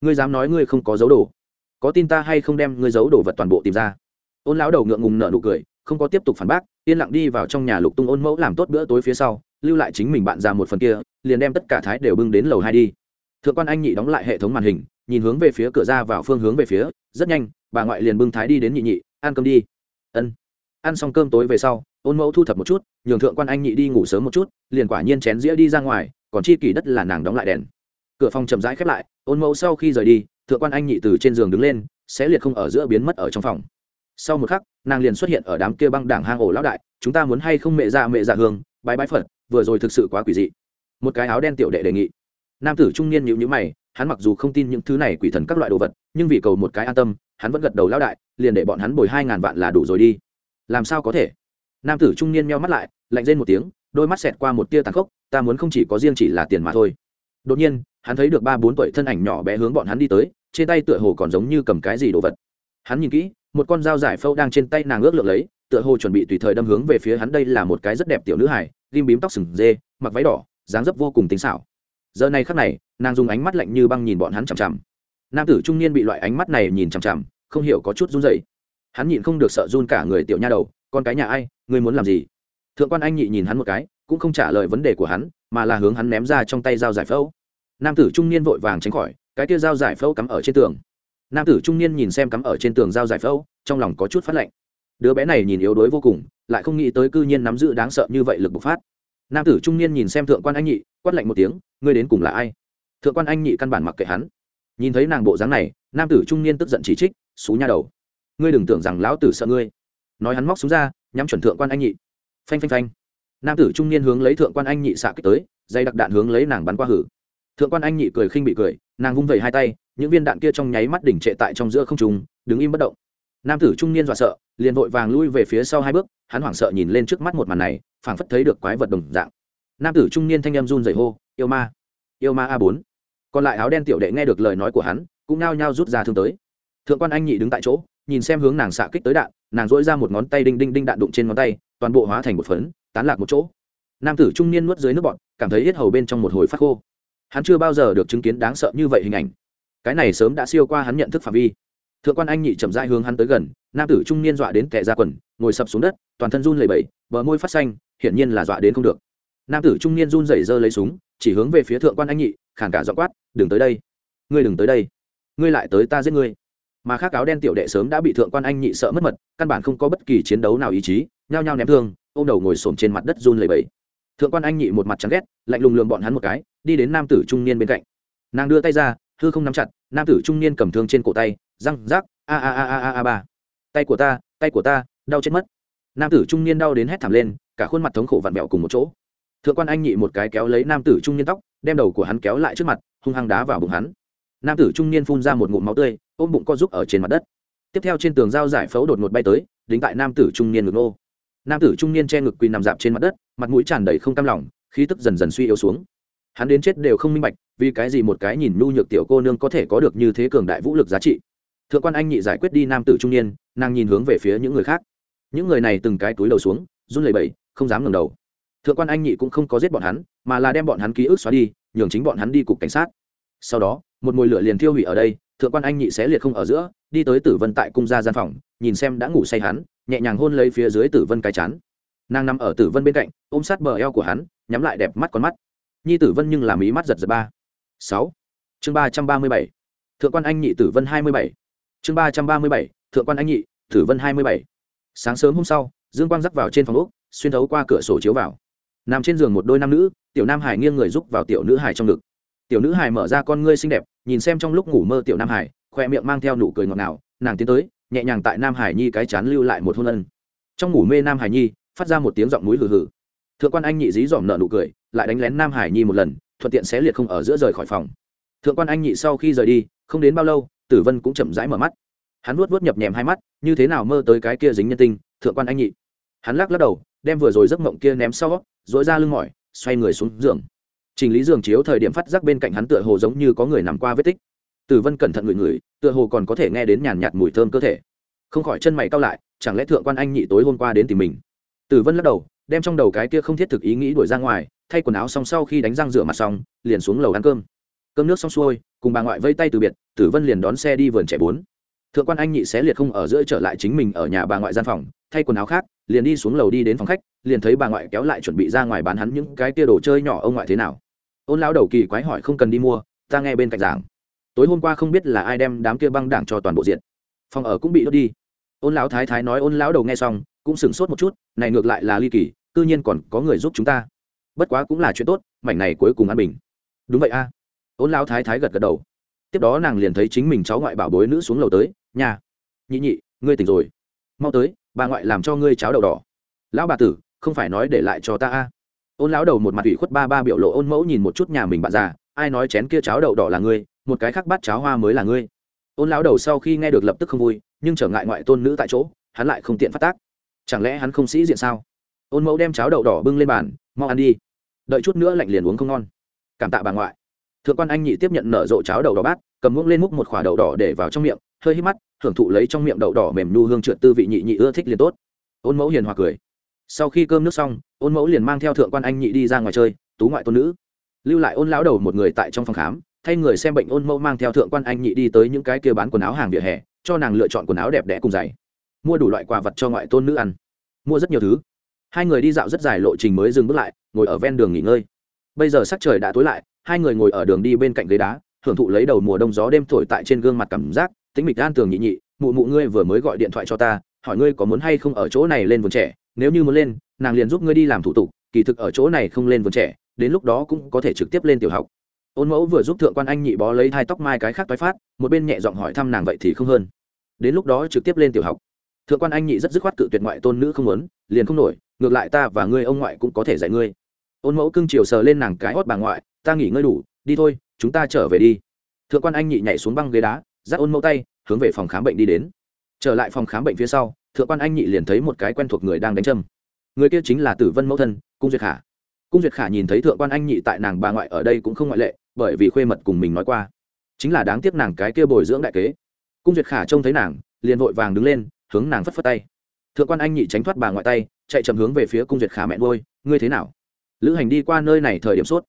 Ngươi dám nói ngươi không có dấu đồ? Có tin ta hay không đem ngươi giấu đồ vật toàn bộ tìm ra? Ôn lão đầu ngượng ngùng nở nụ cười, không có tiếp tục phản bác, yên lặng đi vào trong nhà lục tung ôn mẫu làm tốt bữa tối phía sau, lưu lại chính mình bạn ra một phần kia, liền đem tất cả thái đều bưng đến lầu hai đi. Thượng quan anh nhị đóng lại hệ thống màn hình, nhìn hướng về phía cửa ra vào phương hướng về phía, rất nhanh, bà ngoại liền bưng thái đi đến nhị nhị, ăn cơm đi ân. Ăn xong cơm tối về sau, ôn mẫu thu thập một chút, nhường thượng quan anh nhị đi ngủ sớm một chút, liền quả nhiên chén dĩa đi ra ngoài, còn chi kỷ đất là nàng đóng lại đèn. Cửa phòng chậm rãi khép lại, ôn mẫu sau khi rời đi, thượng quan anh nhị từ trên giường đứng lên, sẽ liệt không ở giữa biến mất ở trong phòng. Sau một khắc, nàng liền xuất hiện ở đám kia băng đảng hang ổ lão đại, chúng ta muốn hay không mẹ ra mẹ ra hương, bái bái phật, vừa rồi thực sự quá quỷ dị. Một cái áo đen tiểu đệ đề nghị. Nam tử trung niên nhịu nhữ mày, hắn mặc dù không tin những thứ này quỷ thần các loại đồ vật, nhưng vì cầu một cái an tâm hắn vẫn gật đầu lão đại, liền để bọn hắn bồi hai ngàn vạn là đủ rồi đi. Làm sao có thể? Nam tử trung niên meo mắt lại, lạnh rên một tiếng, đôi mắt xẹt qua một tia tàn khốc, ta muốn không chỉ có riêng chỉ là tiền mà thôi. Đột nhiên, hắn thấy được ba bốn tuổi thân ảnh nhỏ bé hướng bọn hắn đi tới, trên tay tựa hồ còn giống như cầm cái gì đồ vật. Hắn nhìn kỹ, một con dao giải phâu đang trên tay nàng ước lượng lấy, tựa hồ chuẩn bị tùy thời đâm hướng về phía hắn, đây là một cái rất đẹp tiểu nữ hải ghim bím tóc sừng dê, mặc váy đỏ, dáng dấp vô cùng tính xảo. Giờ này khắc này, nàng dùng ánh mắt lạnh như băng nhìn bọn hắn chằm chằm. Nam tử trung niên bị loại ánh mắt này nhìn chằm chằm không hiểu có chút run rẩy, hắn nhịn không được sợ run cả người tiểu nha đầu con cái nhà ai ngươi muốn làm gì? Thượng quan anh nhị nhìn hắn một cái cũng không trả lời vấn đề của hắn mà là hướng hắn ném ra trong tay dao giải phẫu. Nam tử trung niên vội vàng tránh khỏi cái kia dao giải phẫu cắm ở trên tường. Nam tử trung niên nhìn xem cắm ở trên tường dao giải phẫu trong lòng có chút phát lạnh. Đứa bé này nhìn yếu đuối vô cùng lại không nghĩ tới cư nhiên nắm giữ đáng sợ như vậy lực bộc phát. Nam tử trung niên nhìn xem thượng quan anh nhị quát lạnh một tiếng ngươi đến cùng là ai? Thượng quan anh nhị căn bản mặc kệ hắn. Nhìn thấy nàng bộ dáng này nam tử trung niên tức giận chỉ trích xú nha đầu. Ngươi đừng tưởng rằng lão tử sợ ngươi. Nói hắn móc súng ra, nhắm chuẩn thượng quan anh nhị. Phanh phanh phanh. Nam tử trung niên hướng lấy thượng quan anh nhị xạ kích tới, dây đặc đạn hướng lấy nàng bắn qua hử. Thượng quan anh nhị cười khinh bị cười, nàng vung vẩy hai tay, những viên đạn kia trong nháy mắt đỉnh trệ tại trong giữa không trùng đứng im bất động. Nam tử trung niên dọa sợ, liền vội vàng lui về phía sau hai bước, hắn hoảng sợ nhìn lên trước mắt một màn này, phảng phất thấy được quái vật đồng dạng. Nam tử trung niên thanh em run dày hô, yêu ma yêu ma a bốn. Còn lại áo đen tiểu đệ nghe được lời nói của hắn, cũng nao nhao rút ra thương tới thượng quan anh nhị đứng tại chỗ, nhìn xem hướng nàng xạ kích tới đạn, nàng dỗi ra một ngón tay đinh đinh đinh đạn đụng trên ngón tay, toàn bộ hóa thành một phấn, tán lạc một chỗ. Nam tử trung niên nuốt dưới nước bọn cảm thấy hết hầu bên trong một hồi phát khô. Hắn chưa bao giờ được chứng kiến đáng sợ như vậy hình ảnh. Cái này sớm đã siêu qua hắn nhận thức phạm vi. Thượng quan anh nhị chậm rãi hướng hắn tới gần, nam tử trung niên dọa đến kẻ ra quần, ngồi sập xuống đất, toàn thân run lầy bẩy, bờ môi phát xanh, hiển nhiên là dọa đến không được. Nam tử trung niên run rẩy giơ lấy súng, chỉ hướng về phía thượng quan anh nhị khản cả dọ quát, đừng tới đây. Ngươi đừng tới đây. Ngươi lại tới ta giết ngươi mà khác áo đen tiểu đệ sớm đã bị thượng quan anh nhị sợ mất mật, căn bản không có bất kỳ chiến đấu nào ý chí, nhao nhao ném thương, ôm đầu ngồi xổm trên mặt đất run lầy bẫy thượng quan anh nhị một mặt chắn ghét, lạnh lùng lường bọn hắn một cái, đi đến nam tử trung niên bên cạnh. Nàng đưa tay ra, hư không nắm chặt, nam tử trung niên cầm thương trên cổ tay, răng, rác, a a a a a a, ba. Tay của ta, tay của ta, đau chết mất. Nam tử trung niên đau đến hét thảm lên, cả khuôn mặt thống khổ vặn vẹo cùng một chỗ. Thượng quan anh nhị một cái kéo lấy nam tử trung niên tóc, đem đầu của hắn kéo lại trước mặt, hung hăng đá vào bụng hắn. Nam tử trung niên phun ra một ngụm máu tươi ôm bụng co giúp ở trên mặt đất. Tiếp theo trên tường dao giải phẫu đột ngột bay tới, đính tại nam tử trung niên ngực nô. Nam tử trung niên che ngực quỳ nằm dạp trên mặt đất, mặt mũi tràn đầy không cam lòng, khí tức dần dần suy yếu xuống. Hắn đến chết đều không minh bạch, vì cái gì một cái nhìn nhu nhược tiểu cô nương có thể có được như thế cường đại vũ lực giá trị. Thượng quan anh nhị giải quyết đi nam tử trung niên, nàng nhìn hướng về phía những người khác. Những người này từng cái túi đầu xuống, run lẩy bẩy, không dám ngẩng đầu. Thượng quan anh nhị cũng không có giết bọn hắn, mà là đem bọn hắn ký ức xóa đi, nhường chính bọn hắn đi cục cảnh sát. Sau đó, một mồi lửa liền thiêu hủy ở đây thượng quan anh nhị xé liệt không ở giữa, đi tới tử vân tại cung gia gian phòng, nhìn xem đã ngủ say hắn, nhẹ nhàng hôn lấy phía dưới tử vân cái chán. Nàng nằm ở tử vân bên cạnh, ôm sát bờ eo của hắn, nhắm lại đẹp mắt con mắt. Nhi tử vân nhưng làm ý mắt giật giật ba. Sáu. Chương ba trăm ba mươi bảy. Thượng quan anh nhị tử vân hai mươi bảy. Chương ba trăm ba mươi bảy. Thượng quan anh nhị tử vân hai mươi bảy. Sáng sớm hôm sau, dương quang rắc vào trên phòng úc xuyên thấu qua cửa sổ chiếu vào. Nằm trên giường một đôi nam nữ, tiểu nam hải nghiêng người giúp vào tiểu nữ hải trong ngực tiểu nữ hải mở ra con ngươi xinh đẹp, nhìn xem trong lúc ngủ mơ tiểu nam hải khoe miệng mang theo nụ cười ngọt ngào, nàng tiến tới, nhẹ nhàng tại nam hải nhi cái chán lưu lại một hôn ân. Trong ngủ mê nam hải nhi, phát ra một tiếng giọng núi hừ hừ. Thượng quan anh nhị dí dỏm nợ nụ cười, lại đánh lén nam hải nhi một lần, thuận tiện xé liệt không ở giữa rời khỏi phòng. Thượng quan anh nhị sau khi rời đi, không đến bao lâu, tử vân cũng chậm rãi mở mắt. Hắn nuốt vớt nhập nhèm hai mắt, như thế nào mơ tới cái kia dính nhân tinh, thượng quan anh nhị. Hắn lắc lắc đầu, đem vừa rồi giấc mộng kia ném sau dỗi ra lưng mỏi, xoay người xuống giường chỉnh lý giường chiếu thời điểm phát giác bên cạnh hắn tựa hồ giống như có người nằm qua vết tích. Tử vân cẩn thận ngửi ngửi, tựa hồ còn có thể nghe đến nhàn nhạt mùi thơm cơ thể. Không khỏi chân mày cao lại, chẳng lẽ thượng quan anh nhị tối hôm qua đến tìm mình? Tử vân lắc đầu, đem trong đầu cái kia không thiết thực ý nghĩ đuổi ra ngoài, thay quần áo xong sau khi đánh răng rửa mặt xong, liền xuống lầu ăn cơm. Cơm nước xong xuôi, cùng bà ngoại vây tay từ biệt, tử vân liền đón xe đi vườn trẻ bốn. Thượng quan anh nhị xé liệt không ở giữa trở lại chính mình ở nhà bà ngoại gian phòng, thay quần áo khác, liền đi xuống lầu đi đến phòng khách, liền thấy bà ngoại kéo lại chuẩn bị ra ngoài bán hắn những cái tia đồ chơi nhỏ, ông ngoại thế nào? Ôn lão đầu kỳ quái hỏi không cần đi mua, ta nghe bên cạnh giảng. Tối hôm qua không biết là ai đem đám kia băng đảng cho toàn bộ diện phòng ở cũng bị đốt đi. Ôn lão thái thái nói ôn lão đầu nghe xong, cũng sửng sốt một chút, này ngược lại là ly kỳ tự nhiên còn có người giúp chúng ta. Bất quá cũng là chuyện tốt, mảnh này cuối cùng an bình. Đúng vậy a. Ôn lão thái thái gật gật đầu. Tiếp đó nàng liền thấy chính mình cháu ngoại bảo bối nữ xuống lầu tới nhà nhị nhị, ngươi tỉnh rồi. Mau tới, bà ngoại làm cho ngươi cháo đậu đỏ. Lão bà tử, không phải nói để lại cho ta a? Ôn lão đầu một mặt ủy khuất ba ba biểu lộ ôn mẫu nhìn một chút nhà mình bạn già, ai nói chén kia cháo đậu đỏ là ngươi, một cái khác bát cháo hoa mới là ngươi. Ôn lão đầu sau khi nghe được lập tức không vui, nhưng trở ngại ngoại tôn nữ tại chỗ, hắn lại không tiện phát tác. Chẳng lẽ hắn không sĩ diện sao? Ôn mẫu đem cháo đậu đỏ bưng lên bàn, mau ăn đi. Đợi chút nữa lạnh liền uống không ngon. Cảm tạ bà ngoại. Thượng quan anh nhị tiếp nhận nở rộ cháo đậu đỏ bát, cầm muỗng lên múc một khỏa đậu đỏ để vào trong miệng, hơi hít mắt, hưởng thụ lấy trong miệng đậu đỏ mềm nu hương trượt tư vị nhị nhị ưa thích liền tốt. Ôn mẫu hiền hòa cười sau khi cơm nước xong, ôn mẫu liền mang theo thượng quan anh nhị đi ra ngoài chơi, tú ngoại tôn nữ. Lưu lại ôn lão đầu một người tại trong phòng khám, thay người xem bệnh ôn mẫu mang theo thượng quan anh nhị đi tới những cái kia bán quần áo hàng vỉa hè, cho nàng lựa chọn quần áo đẹp đẽ cùng giày. Mua đủ loại quà vật cho ngoại tôn nữ ăn. Mua rất nhiều thứ. Hai người đi dạo rất dài lộ trình mới dừng bước lại, ngồi ở ven đường nghỉ ngơi. Bây giờ sắc trời đã tối lại, hai người ngồi ở đường đi bên cạnh ghế đá, hưởng thụ lấy đầu mùa đông gió đêm thổi tại trên gương mặt cảm giác, tính mịch an tường nhị nhị, mụ mụ ngươi vừa mới gọi điện thoại cho ta, hỏi ngươi có muốn hay không ở chỗ này lên vườn trẻ nếu như muốn lên, nàng liền giúp ngươi đi làm thủ tục, kỳ thực ở chỗ này không lên vườn trẻ, đến lúc đó cũng có thể trực tiếp lên tiểu học. Ôn mẫu vừa giúp thượng quan anh nhị bó lấy hai tóc mai cái khác toái phát, một bên nhẹ giọng hỏi thăm nàng vậy thì không hơn. Đến lúc đó trực tiếp lên tiểu học. Thượng quan anh nhị rất dứt khoát cự tuyệt ngoại tôn nữ không muốn, liền không nổi, ngược lại ta và ngươi ông ngoại cũng có thể dạy ngươi. Ôn mẫu cưng chiều sờ lên nàng cái hót bà ngoại, ta nghỉ ngơi đủ, đi thôi, chúng ta trở về đi. Thượng quan anh nhị nhảy xuống băng ghế đá, dắt ôn mẫu tay, hướng về phòng khám bệnh đi đến. Trở lại phòng khám bệnh phía sau thượng quan anh nhị liền thấy một cái quen thuộc người đang đánh châm. Người kia chính là tử vân mẫu thân, cung duyệt khả. Cung duyệt khả nhìn thấy thượng quan anh nhị tại nàng bà ngoại ở đây cũng không ngoại lệ, bởi vì khuê mật cùng mình nói qua. Chính là đáng tiếc nàng cái kia bồi dưỡng đại kế. Cung duyệt khả trông thấy nàng, liền vội vàng đứng lên, hướng nàng phất phất tay. Thượng quan anh nhị tránh thoát bà ngoại tay, chạy chậm hướng về phía cung duyệt khả mẹ ngôi ngươi thế nào? Lữ hành đi qua nơi này thời điểm sốt.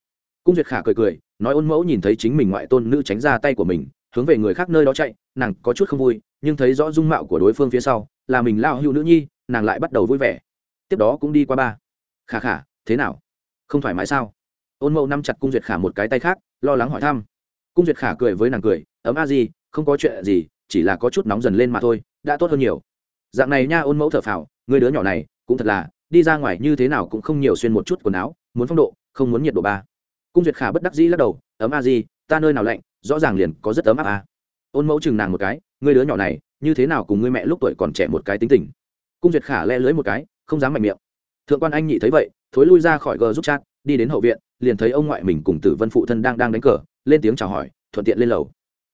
Cung duyệt khả cười cười, nói ôn mẫu nhìn thấy chính mình ngoại tôn nữ tránh ra tay của mình hướng về người khác nơi đó chạy, nàng có chút không vui, nhưng thấy rõ dung mạo của đối phương phía sau, là mình lao hữu nữ nhi, nàng lại bắt đầu vui vẻ. Tiếp đó cũng đi qua ba. Khả khả, thế nào? Không thoải mái sao? Ôn mẫu nắm chặt cung duyệt khả một cái tay khác, lo lắng hỏi thăm. Cung duyệt khả cười với nàng cười, ấm a gì không có chuyện gì, chỉ là có chút nóng dần lên mà thôi, đã tốt hơn nhiều. Dạng này nha, ôn mẫu thở phào, người đứa nhỏ này, cũng thật là, đi ra ngoài như thế nào cũng không nhiều xuyên một chút quần áo, muốn phong độ, không muốn nhiệt độ ba. Cung duyệt khả bất đắc dĩ lắc đầu, ấm a gì ta nơi nào lạnh rõ ràng liền có rất ấm áp a ôn mẫu chừng nàng một cái, ngươi đứa nhỏ này, như thế nào cùng ngươi mẹ lúc tuổi còn trẻ một cái tính tình? Cung duyệt khả le lưới một cái, không dám mạnh miệng. Thượng quan anh nhị thấy vậy, thối lui ra khỏi gờ giúp chat, đi đến hậu viện, liền thấy ông ngoại mình cùng tử vân phụ thân đang đang đánh cờ, lên tiếng chào hỏi, thuận tiện lên lầu.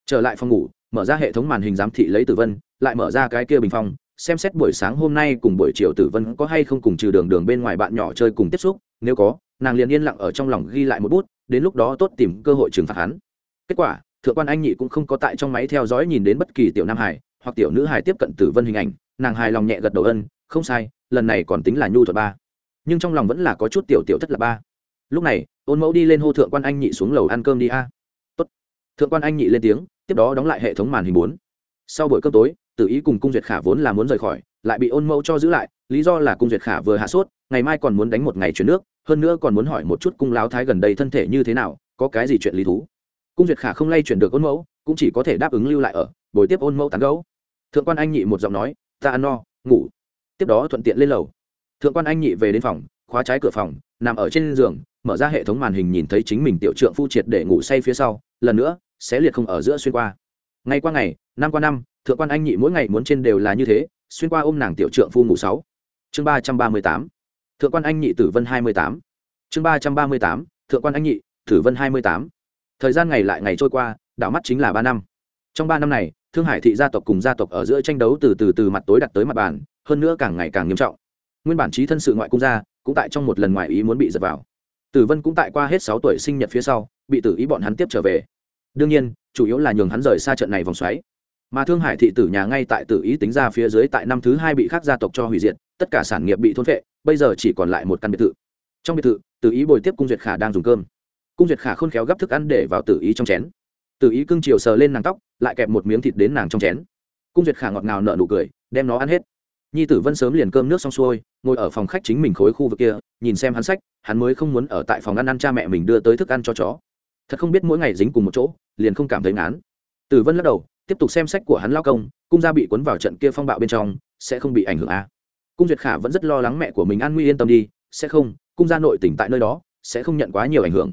Trở lại phòng ngủ, mở ra hệ thống màn hình giám thị lấy tử vân, lại mở ra cái kia bình phong, xem xét buổi sáng hôm nay cùng buổi chiều tử vân có hay không cùng trừ đường đường bên ngoài bạn nhỏ chơi cùng tiếp xúc, nếu có, nàng liền yên lặng ở trong lòng ghi lại một bút, đến lúc đó tốt tìm cơ hội trừng phạt hắn kết quả, thượng quan anh nhị cũng không có tại trong máy theo dõi nhìn đến bất kỳ tiểu nam hải hoặc tiểu nữ hải tiếp cận tử vân hình ảnh, nàng hài lòng nhẹ gật đầu ân, không sai, lần này còn tính là nhu thuật ba. Nhưng trong lòng vẫn là có chút tiểu tiểu thất là ba. Lúc này, ôn mẫu đi lên hô thượng quan anh nhị xuống lầu ăn cơm đi a. Tốt. thượng quan anh nhị lên tiếng, tiếp đó đóng lại hệ thống màn hình bốn. Sau buổi cơm tối tự ý cùng cung duyệt khả vốn là muốn rời khỏi, lại bị ôn mẫu cho giữ lại, lý do là cung duyệt khả vừa hạ sốt, ngày mai còn muốn đánh một ngày chuyển nước, hơn nữa còn muốn hỏi một chút cung láo thái gần đây thân thể như thế nào, có cái gì chuyện lý thú cung duyệt khả không lay chuyển được ôn mẫu, cũng chỉ có thể đáp ứng lưu lại ở buổi tiếp ôn mẫu tán gấu thượng quan anh nhị một giọng nói, ta ăn no, ngủ. Tiếp đó thuận tiện lên lầu. Thượng quan anh nhị về đến phòng, khóa trái cửa phòng, nằm ở trên giường, mở ra hệ thống màn hình nhìn thấy chính mình tiểu trượng phu triệt để ngủ say phía sau, lần nữa sẽ liệt không ở giữa xuyên qua. Ngày qua ngày, năm qua năm, thượng quan anh nhị mỗi ngày muốn trên đều là như thế, xuyên qua ôm nàng tiểu trượng phu ngủ sáu. Chương ba trăm ba mươi tám, thượng quan anh nhị tử vân hai mươi tám. Chương ba trăm ba mươi tám, thượng quan anh nhị tử vân hai mươi tám thời gian ngày lại ngày trôi qua, đảo mắt chính là ba năm. Trong ba năm này, thương hải thị gia tộc cùng gia tộc ở giữa tranh đấu từ từ từ mặt tối đặt tới mặt bàn, hơn nữa càng ngày càng nghiêm trọng. Nguyên bản trí thân sự ngoại cung gia, cũng tại trong một lần ngoại ý muốn bị giật vào. Tử vân cũng tại qua hết sáu tuổi sinh nhật phía sau, bị tử ý bọn hắn tiếp trở về. Đương nhiên, chủ yếu là nhường hắn rời xa trận này vòng xoáy. Mà thương hải thị tử nhà ngay tại tử ý tính ra phía dưới tại năm thứ hai bị khác gia tộc cho hủy diệt, tất cả sản nghiệp bị thôn phệ, bây giờ chỉ còn lại một căn biệt thự. Trong biệt thự, tử ý bồi tiếp cung duyệt khả đang dùng cơm cung duyệt khả khôn khéo gấp thức ăn để vào tử ý trong chén. Tử ý cưng chiều sờ lên nàng tóc, lại kẹp một miếng thịt đến nàng trong chén. Cung duyệt khả ngọt ngào nợ nụ cười, đem nó ăn hết. Nhi tử vân sớm liền cơm nước xong xuôi, ngồi ở phòng khách chính mình khối khu vực kia, nhìn xem hắn sách, hắn mới không muốn ở tại phòng ăn ăn cha mẹ mình đưa tới thức ăn cho chó. Thật không biết mỗi ngày dính cùng một chỗ, liền không cảm thấy ngán. Tử vân lắc đầu, tiếp tục xem sách của hắn lao công, cung gia bị cuốn vào trận kia phong bạo bên trong, sẽ không bị ảnh hưởng à. cung duyệt khả vẫn rất lo lắng mẹ của mình an nguy yên tâm đi, sẽ không, cung gia nội tỉnh tại nơi đó, sẽ không nhận quá nhiều ảnh hưởng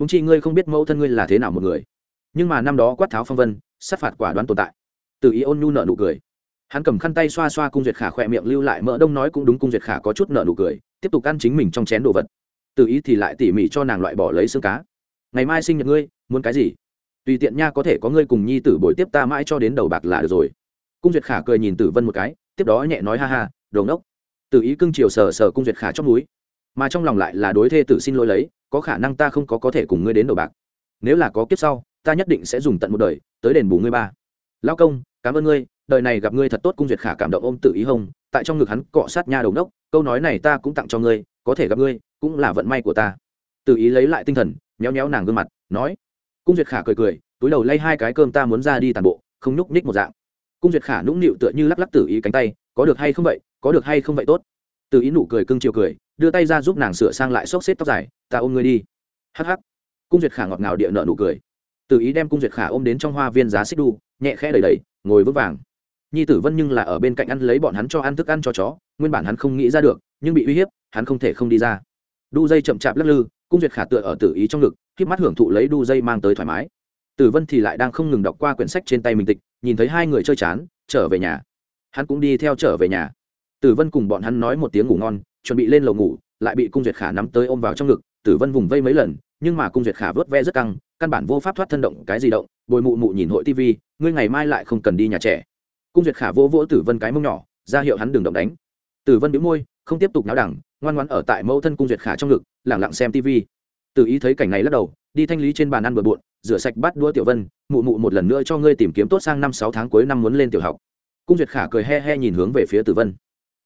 húng chi ngươi không biết mẫu thân ngươi là thế nào một người. Nhưng mà năm đó quát tháo phong vân, sát phạt quả đoán tồn tại. Từ ý ôn nhu nợ nụ cười. Hắn cầm khăn tay xoa xoa cung duyệt khả khỏe miệng lưu lại mỡ đông nói cũng đúng cung duyệt khả có chút nợ nụ cười, tiếp tục ăn chính mình trong chén đồ vật. Từ ý thì lại tỉ mỉ cho nàng loại bỏ lấy xương cá. Ngày mai sinh nhật ngươi, muốn cái gì? Tùy tiện nha có thể có ngươi cùng nhi tử bồi tiếp ta mãi cho đến đầu bạc là được rồi. Cung duyệt khả cười nhìn tử vân một cái, tiếp đó nhẹ nói ha ha, đồ ngốc. Tự ý cưng chiều sờ sờ cung duyệt khả trong núi mà trong lòng lại là đối thê tử xin lỗi lấy có khả năng ta không có có thể cùng ngươi đến đồ bạc. Nếu là có kiếp sau ta nhất định sẽ dùng tận một đời tới đền bù ngươi ba. Lao công cảm ơn ngươi đời này gặp ngươi thật tốt cung duyệt khả cảm động ôm tự ý hồng, tại trong ngực hắn cọ sát nha đầu đốc câu nói này ta cũng tặng cho ngươi có thể gặp ngươi cũng là vận may của ta. Tự ý lấy lại tinh thần méo méo nàng gương mặt nói. Cung duyệt khả cười cười túi đầu lay hai cái cơm ta muốn ra đi tàn bộ không nhúc nhích một dạng. Cung duyệt khả nũng nịu tựa như lắc lắc tự ý cánh tay có được hay không vậy có được hay không vậy tốt. Tự ý nụ cười cưng chiều cười đưa tay ra giúp nàng sửa sang lại xốc xếp tóc dài, ta ôm ngươi đi. Hắc hắc. Cung duyệt khả ngọt ngào địa nợ nụ cười. Tự ý đem cung duyệt khả ôm đến trong hoa viên giá xích đu, nhẹ khẽ đầy đầy ngồi vững vàng. Nhi tử vân nhưng là ở bên cạnh ăn lấy bọn hắn cho ăn thức ăn cho chó, nguyên bản hắn không nghĩ ra được, nhưng bị uy hiếp, hắn không thể không đi ra. Đu dây chậm chạp lắc lư, cung duyệt khả tựa ở tử ý trong ngực k mắt hưởng thụ lấy đu dây mang tới thoải mái. Tử vân thì lại đang không ngừng đọc qua quyển sách trên tay mình tịch, nhìn thấy hai người chơi chán, trở về nhà. Hắn cũng đi theo trở về nhà. Tử vân cùng bọn hắn nói một tiếng ngủ ngon chuẩn bị lên lầu ngủ, lại bị cung duyệt khả nắm tới ôm vào trong ngực, tử vân vùng vây mấy lần, nhưng mà cung duyệt khả vớt ve rất căng, căn bản vô pháp thoát thân động, cái gì động, bồi mụ mụ nhìn hội tv ngươi ngày mai lại không cần đi nhà trẻ. Cung duyệt khả vỗ vỗ tử vân cái mông nhỏ, ra hiệu hắn đừng động đánh. Tử vân bĩu môi, không tiếp tục náo đẳng, ngoan ngoãn ở tại mẫu thân cung duyệt khả trong ngực, lẳng lặng xem tv tự ý thấy cảnh này lắc đầu, đi thanh lý trên bàn ăn bừa bộn, rửa sạch bát đua tiểu vân, mụ mụ một lần nữa cho ngươi tìm kiếm tốt sang năm sáu tháng cuối năm muốn lên tiểu học. Cung duyệt khả cười he he nhìn hướng về phía tử vân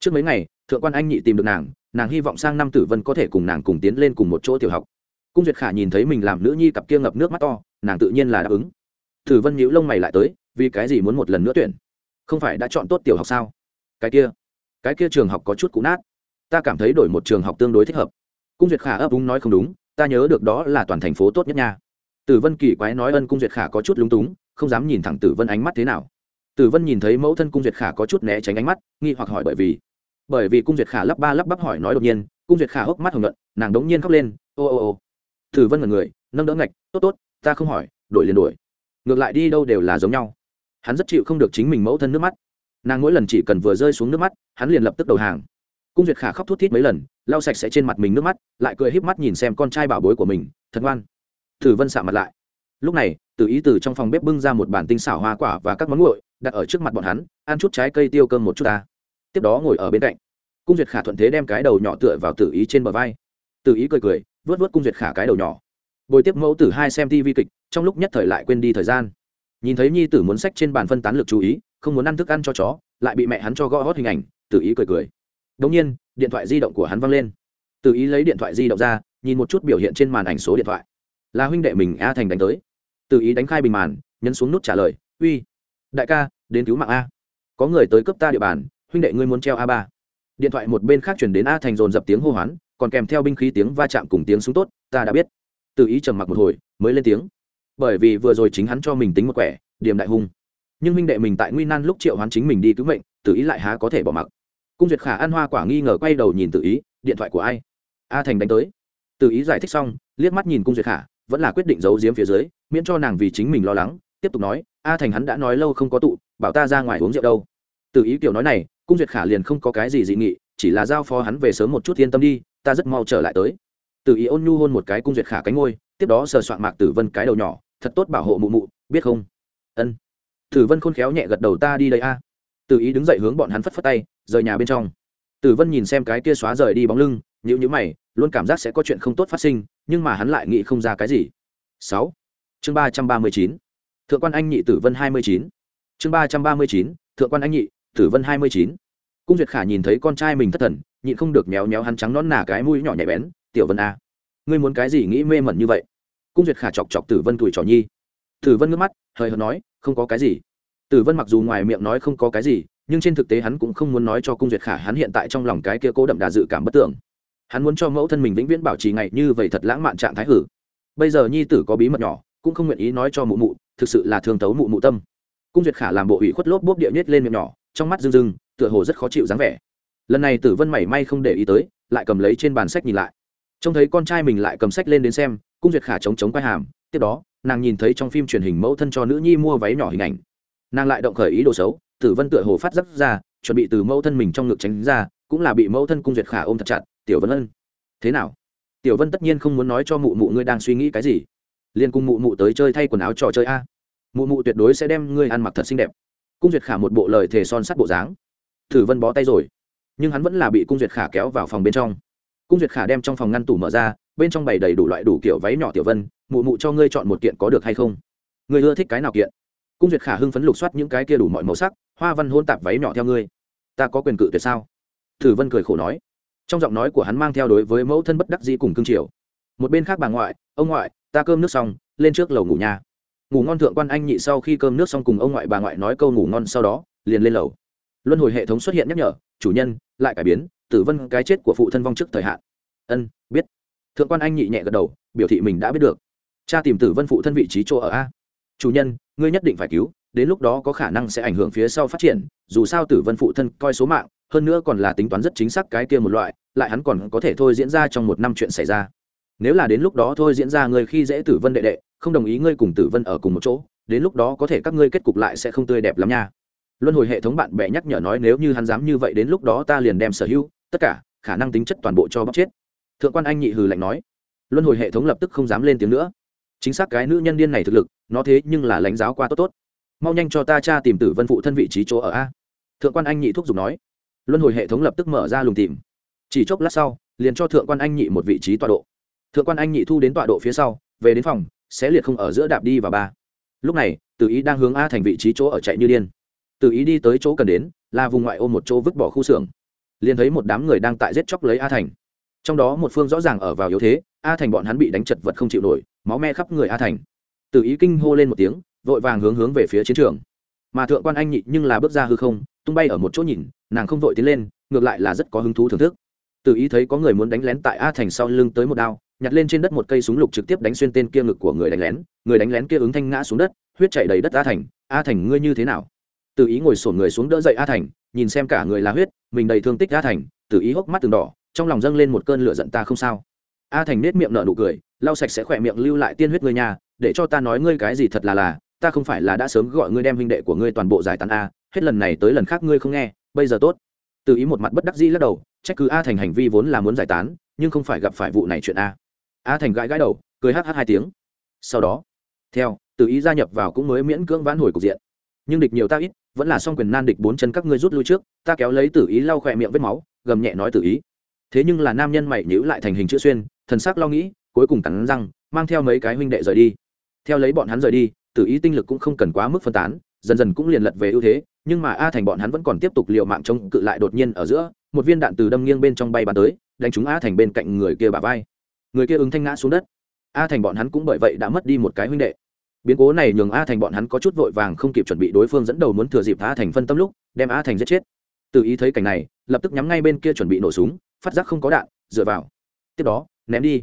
trước mấy ngày, thượng quan anh nhị tìm được nàng nàng hy vọng sang năm tử vân có thể cùng nàng cùng tiến lên cùng một chỗ tiểu học. Cung duyệt khả nhìn thấy mình làm nữ nhi cặp kia ngập nước mắt to, nàng tự nhiên là đáp ứng. Tử vân nhíu lông mày lại tới, vì cái gì muốn một lần nữa tuyển? Không phải đã chọn tốt tiểu học sao? Cái kia cái kia trường học có chút cũ nát. Ta cảm thấy đổi một trường học tương đối thích hợp. Cung duyệt khả ấp úng nói không đúng, ta nhớ được đó là toàn thành phố tốt nhất nha. Tử vân kỳ quái nói ân cung duyệt khả có chút lúng túng, không dám nhìn thẳng tử vân ánh mắt thế nào tử vân nhìn thấy mẫu thân cung duyệt khả có chút né tránh ánh mắt, nghi hoặc hỏi bởi vì. Bởi vì cung duyệt khả lắp ba lắp bắp hỏi nói đột nhiên, cung duyệt khả hốc mắt hồng luận nàng đống nhiên khóc lên, ô ô ô. Tử vân là người, nâng đỡ ngạch, tốt tốt, ta không hỏi, đổi liền đổi. Ngược lại đi đâu đều là giống nhau. Hắn rất chịu không được chính mình mẫu thân nước mắt. Nàng mỗi lần chỉ cần vừa rơi xuống nước mắt, hắn liền lập tức đầu hàng. Cung duyệt khả khóc thút thít mấy lần, lau sạch sẽ trên mặt mình nước mắt, lại cười híp mắt nhìn xem con trai bảo bối của mình, thật ngoan. Tử vân xạ mặt lại. Lúc này từ ý từ trong phòng bếp bưng ra một bản tinh xảo hoa quả và các món nguội đặt ở trước mặt bọn hắn, ăn chút trái cây tiêu cơm một chút ta. Tiếp đó ngồi ở bên cạnh. Cung duyệt khả thuận thế đem cái đầu nhỏ tựa vào tử ý trên bờ vai. Tử ý cười cười vớt vớt cung duyệt khả cái đầu nhỏ. Bồi tiếp mẫu tử hai xem tv kịch, trong lúc nhất thời lại quên đi thời gian. Nhìn thấy nhi tử muốn sách trên bàn phân tán lực chú ý, không muốn ăn thức ăn cho chó, lại bị mẹ hắn cho gõ hót hình ảnh, tử ý cười cười. Đống nhiên, điện thoại di động của hắn văng lên. Tử ý lấy điện thoại di động ra, nhìn một chút biểu hiện trên màn ảnh số điện thoại. Là huynh đệ mình a thành đánh tới. Tử ý đánh khai bình màn, nhấn xuống nút trả lời, uy, đại ca đến cứu mạng a. Có người tới cấp ta địa bàn, huynh đệ ngươi muốn treo a ba. Điện thoại một bên khác chuyển đến a thành dồn dập tiếng hô hoán, còn kèm theo binh khí tiếng va chạm cùng tiếng súng tốt, ta đã biết. Tự ý trầm mặc một hồi, mới lên tiếng. Bởi vì vừa rồi chính hắn cho mình tính một quẻ, điểm đại hung. Nhưng huynh đệ mình tại nguy nan lúc triệu hoán chính mình đi cứu mệnh tự ý lại há có thể bỏ mặc. Cung duyệt khả ăn hoa quả nghi ngờ quay đầu nhìn tự ý, điện thoại của ai? A thành đánh tới. Tự ý giải thích xong, liếc mắt nhìn cung duyệt khả, vẫn là quyết định giấu giếm phía dưới, miễn cho nàng vì chính mình lo lắng, tiếp tục nói a thành hắn đã nói lâu không có tụ, bảo ta ra ngoài uống rượu đâu. Từ ý kiểu nói này, cung duyệt khả liền không có cái gì dị nghị, chỉ là giao phó hắn về sớm một chút yên tâm đi, ta rất mau trở lại tới. Từ ý ôn nhu hôn một cái cung duyệt khả cánh ngôi tiếp đó sờ soạn mạc tử vân cái đầu nhỏ, thật tốt bảo hộ mụ mụ, biết không? Ân. Tử vân khôn khéo nhẹ gật đầu ta đi đây a. À. ý đứng dậy hướng bọn hắn phất phất tay, rời nhà bên trong. Tử vân nhìn xem cái kia xóa rời đi bóng lưng nhữ nhữ mày, luôn cảm giác sẽ có chuyện không tốt phát sinh, nhưng mà hắn lại nghĩ không ra cái gì. Sáu. Chương ba trăm ba mươi chín thượng quan anh nhị tử vân hai mươi chín. Chương ba trăm ba mươi chín, thượng quan anh nhị tử vân hai mươi chín. Cung duyệt khả nhìn thấy con trai mình thất thần, nhịn không được méo méo hắn trắng nón nà cái mũi nhỏ nhạy bén, tiểu vân a ngươi muốn cái gì nghĩ mê mẩn như vậy? Cung duyệt khả chọc chọc tử vân tuổi trò nhi. Tử vân ngước mắt, hời hợt nói, không có cái gì. Tử vân mặc dù ngoài miệng nói không có cái gì, nhưng trên thực tế hắn cũng không muốn nói cho cung duyệt khả hắn hiện tại trong lòng cái kia cố đậm đà dự cảm bất tưởng hắn muốn cho mẫu thân mình vĩnh viễn bảo trì ngày như vậy thật lãng mạn trạng thái hử. Bây giờ nhi tử có bí mật nhỏ, cũng không nguyện ý nói cho mụ mụ thực sự là thương tấu mụ mụ tâm. Cung duyệt khả làm bộ ủy khuất lốp bốp địa nhét lên miệng nhỏ, trong mắt rưng rưng, tựa hồ rất khó chịu dáng vẻ. Lần này tử vân mảy may không để ý tới, lại cầm lấy trên bàn sách nhìn lại. Trông thấy con trai mình lại cầm sách lên đến xem, cung duyệt khả chống chống quai hàm, tiếp đó, nàng nhìn thấy trong phim truyền hình mẫu thân cho nữ nhi mua váy nhỏ hình ảnh. Nàng lại động khởi ý đồ xấu, tử vân tựa hồ phát giấc ra, chuẩn bị từ mẫu thân mình trong ngực tránh ra, cũng là bị mẫu thân cung duyệt khả ôm thật chặt, tiểu vân ân, thế nào? Tiểu vân tất nhiên không muốn nói cho mụ mụ ngươi đang suy nghĩ cái gì liền cùng mụ mụ tới chơi thay quần áo trò chơi a. Mụ mụ tuyệt đối sẽ đem ngươi ăn mặc thật xinh đẹp. Cung duyệt khả một bộ lời thề son sắt bộ dáng. Thử vân bó tay rồi. Nhưng hắn vẫn là bị cung duyệt khả kéo vào phòng bên trong. Cung duyệt khả đem trong phòng ngăn tủ mở ra, bên trong bày đầy đủ loại đủ kiểu váy nhỏ tiểu vân, mụ mụ cho ngươi chọn một kiện có được hay không? Ngươi ưa thích cái nào kiện? Cung duyệt khả hưng phấn lục soát những cái kia đủ mọi màu sắc, hoa văn hôn tạp váy nhỏ theo ngươi. Ta có quyền cự tuyệt sao? Thử vân cười khổ nói. Trong giọng nói của hắn mang theo đối với mẫu thân bất đắc dĩ cùng cương triều. Một bên khác bà ngoại, ông ngoại ta cơm nước xong, lên trước lầu ngủ nhà ngủ ngon thượng quan anh nhị sau khi cơm nước xong cùng ông ngoại bà ngoại nói câu ngủ ngon sau đó, liền lên lầu. Luân hồi hệ thống xuất hiện nhắc nhở, chủ nhân, lại cải biến, tử vân cái chết của phụ thân vong trước thời hạn. Ân, biết. Thượng quan anh nhị nhẹ gật đầu, biểu thị mình đã biết được. Cha tìm tử vân phụ thân vị trí chỗ ở a. Chủ nhân, ngươi nhất định phải cứu, đến lúc đó có khả năng sẽ ảnh hưởng phía sau phát triển, dù sao tử vân phụ thân coi số mạng, hơn nữa còn là tính toán rất chính xác cái kia một loại, lại hắn còn có thể thôi diễn ra trong một năm chuyện xảy ra nếu là đến lúc đó thôi diễn ra ngươi khi dễ tử vân đệ đệ, không đồng ý ngươi cùng tử vân ở cùng một chỗ, đến lúc đó có thể các ngươi kết cục lại sẽ không tươi đẹp lắm nha. Luân hồi hệ thống bạn bè nhắc nhở nói nếu như hắn dám như vậy đến lúc đó ta liền đem sở hữu, tất cả, khả năng tính chất toàn bộ cho bóc chết. Thượng quan anh nhị hừ lạnh nói. Luân hồi hệ thống lập tức không dám lên tiếng nữa. Chính xác cái nữ nhân điên này thực lực, nó thế nhưng là lãnh giáo qua tốt tốt. Mau nhanh cho ta cha tìm tử vân phụ thân vị trí chỗ ở a. Thượng quan anh nhị thúc giục nói. Luân hồi hệ thống lập tức mở ra lùng tìm. Chỉ chốc lát sau, liền cho thượng quan anh nhị một vị trí tọa độ thượng quan anh nhị thu đến tọa độ phía sau, về đến phòng sẽ liệt không ở giữa đạp đi và ba. Lúc này tự ý đang hướng a thành vị trí chỗ ở chạy như điên. Tự ý đi tới chỗ cần đến, là vùng ngoại ô một chỗ vứt bỏ khu xưởng. Liền thấy một đám người đang tại giết chóc lấy a thành. Trong đó một phương rõ ràng ở vào yếu thế, a thành bọn hắn bị đánh chật vật không chịu nổi, máu me khắp người a thành. Tự ý kinh hô lên một tiếng, vội vàng hướng hướng về phía chiến trường. Mà thượng quan anh nhị nhưng là bước ra hư không, tung bay ở một chỗ nhìn, nàng không vội tiến lên, ngược lại là rất có hứng thú thưởng thức. Tự ý thấy có người muốn đánh lén tại a thành sau lưng tới một đao nhặt lên trên đất một cây súng lục trực tiếp đánh xuyên tên kia ngực của người đánh lén. Người đánh lén kia ứng thanh ngã xuống đất, huyết chảy đầy đất a thành. A thành, ngươi như thế nào? Tự ý ngồi sổn người xuống đỡ dậy a thành, nhìn xem cả người là huyết, mình đầy thương tích a thành. Tự ý hốc mắt từng đỏ, trong lòng dâng lên một cơn lửa giận, ta không sao. A thành nết miệng nở nụ cười, lau sạch sẽ khỏe miệng, lưu lại tiên huyết ngươi nhà để cho ta nói ngươi cái gì thật là là, ta không phải là đã sớm gọi ngươi đem huynh đệ của ngươi toàn bộ giải tán a, hết lần này tới lần khác ngươi không nghe, bây giờ tốt. Tự ý một mặt bất đắc dĩ lắc đầu, trách cứ a thành hành vi vốn là muốn giải tán, nhưng không phải gặp phải vụ này chuyện a a thành gãi gãi đầu, cười hh hai tiếng. Sau đó, theo tự ý gia nhập vào cũng mới miễn cưỡng vãn hồi cục diện. Nhưng địch nhiều ta ít, vẫn là song quyền nan địch bốn chân các ngươi rút lui trước, ta kéo lấy tự ý lau khỏe miệng vết máu, gầm nhẹ nói tự ý. Thế nhưng là nam nhân mày nhữ lại thành hình chữ xuyên, thần sắc lo nghĩ, cuối cùng cắn răng, mang theo mấy cái huynh đệ rời đi. Theo lấy bọn hắn rời đi tự ý tinh lực cũng không cần quá mức phân tán, dần dần cũng liền lật về ưu thế, nhưng mà a thành bọn hắn vẫn còn tiếp tục liều mạng chống cự lại đột nhiên ở giữa, một viên đạn từ đâm nghiêng bên trong bay bắn tới, đánh trúng a thành bên cạnh người kia bả vai người kia ứng thanh ngã xuống đất. A thành bọn hắn cũng bởi vậy đã mất đi một cái huynh đệ. Biến cố này nhường a thành bọn hắn có chút vội vàng không kịp chuẩn bị đối phương dẫn đầu muốn thừa dịp a thành phân tâm lúc, đem a thành giết chết. Tự ý thấy cảnh này, lập tức nhắm ngay bên kia chuẩn bị nổ súng, phát giác không có đạn, dựa vào. Tiếp đó, ném đi.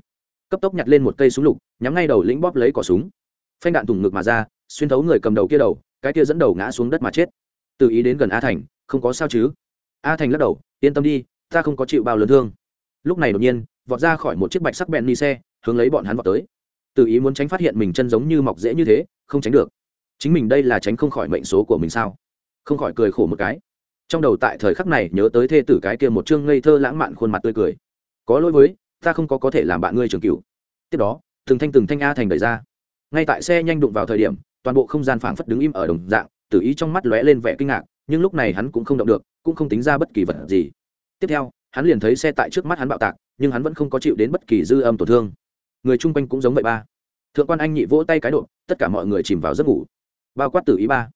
Cấp tốc nhặt lên một cây súng lục, nhắm ngay đầu lĩnh bóp lấy cỏ súng. Phanh đạn thủng ngực mà ra, xuyên thấu người cầm đầu kia đầu, cái kia dẫn đầu ngã xuống đất mà chết. Tự ý đến gần a thành, không có sao chứ. A thành lắc đầu, yên tâm đi, ta không có chịu bao lớn thương. Lúc này đột nhiên vọt ra khỏi một chiếc bạch sắc bẹn ni xe, hướng lấy bọn hắn vọt tới. Tự ý muốn tránh phát hiện mình chân giống như mọc dễ như thế, không tránh được. Chính mình đây là tránh không khỏi mệnh số của mình sao? Không khỏi cười khổ một cái. Trong đầu tại thời khắc này nhớ tới thê tử cái kia một chương ngây thơ lãng mạn khuôn mặt tươi cười. Có lỗi với, ta không có có thể làm bạn ngươi trường cửu tiếp đó, từng thanh từng thanh a thành đẩy ra. Ngay tại xe nhanh đụng vào thời điểm, toàn bộ không gian phảng phất đứng im ở đồng dạng tự ý trong mắt lóe lên vẻ kinh ngạc, nhưng lúc này hắn cũng không động được, cũng không tính ra bất kỳ vật gì. Tiếp theo, hắn liền thấy xe tại trước mắt hắn bạo tạc nhưng hắn vẫn không có chịu đến bất kỳ dư âm tổn thương. Người chung quanh cũng giống vậy ba. Thượng quan anh nhị vỗ tay cái độ, tất cả mọi người chìm vào giấc ngủ. Bao quát tử ý ba.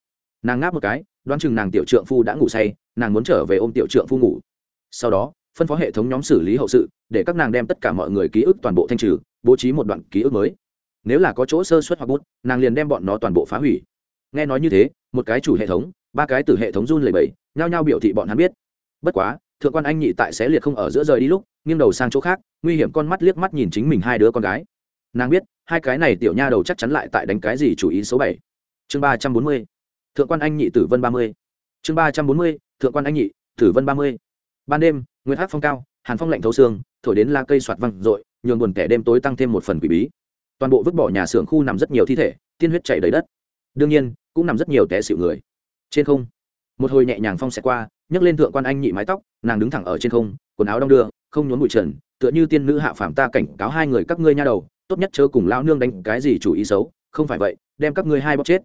Nàng ngáp một cái, đoán chừng nàng tiểu trượng phu đã ngủ say, nàng muốn trở về ôm tiểu trượng phu ngủ. Sau đó, phân phó hệ thống nhóm xử lý hậu sự, để các nàng đem tất cả mọi người ký ức toàn bộ thanh trừ, bố trí một đoạn ký ức mới. Nếu là có chỗ sơ xuất hoặc bút, nàng liền đem bọn nó toàn bộ phá hủy. Nghe nói như thế, một cái chủ hệ thống, ba cái từ hệ thống run lầy bẫy nhao nhao biểu thị bọn hắn biết. Bất quá thượng quan anh nhị tại sẽ liệt không ở giữa rời đi lúc, nghiêng đầu sang chỗ khác, nguy hiểm con mắt liếc mắt nhìn chính mình hai đứa con gái. Nàng biết, hai cái này tiểu nha đầu chắc chắn lại tại đánh cái gì chủ ý số bảy. Chương ba trăm bốn mươi, thượng quan anh nhị tử vân ba mươi. Chương ba trăm bốn mươi, thượng quan anh nhị tử vân ba mươi. Ban đêm nguyên hát phong cao, hàn phong lạnh thấu xương, thổi đến la cây soạt văng r ộ i nhường buồn kẻ đêm tối tăng thêm một phần quỷ bí. Toàn bộ vứt bỏ nhà xưởng khu nằm rất nhiều thi thể, tiên huyết chảy đầy đất. Đương nhiên, cũng nằm rất nhiều té xịu người. Trên không, một hồi nhẹ nhàng phong xẹt qua nhấc lên thượng quan anh nhị mái tóc, nàng đứng thẳng ở trên không, quần áo đong đưa, không nhốn bụi trần, tựa như tiên nữ hạ phàm ta cảnh cáo hai người các ngươi nha đầu, tốt nhất chớ cùng lão nương đánh cái gì chủ ý xấu, không phải vậy, đem các ngươi hai bóc chết.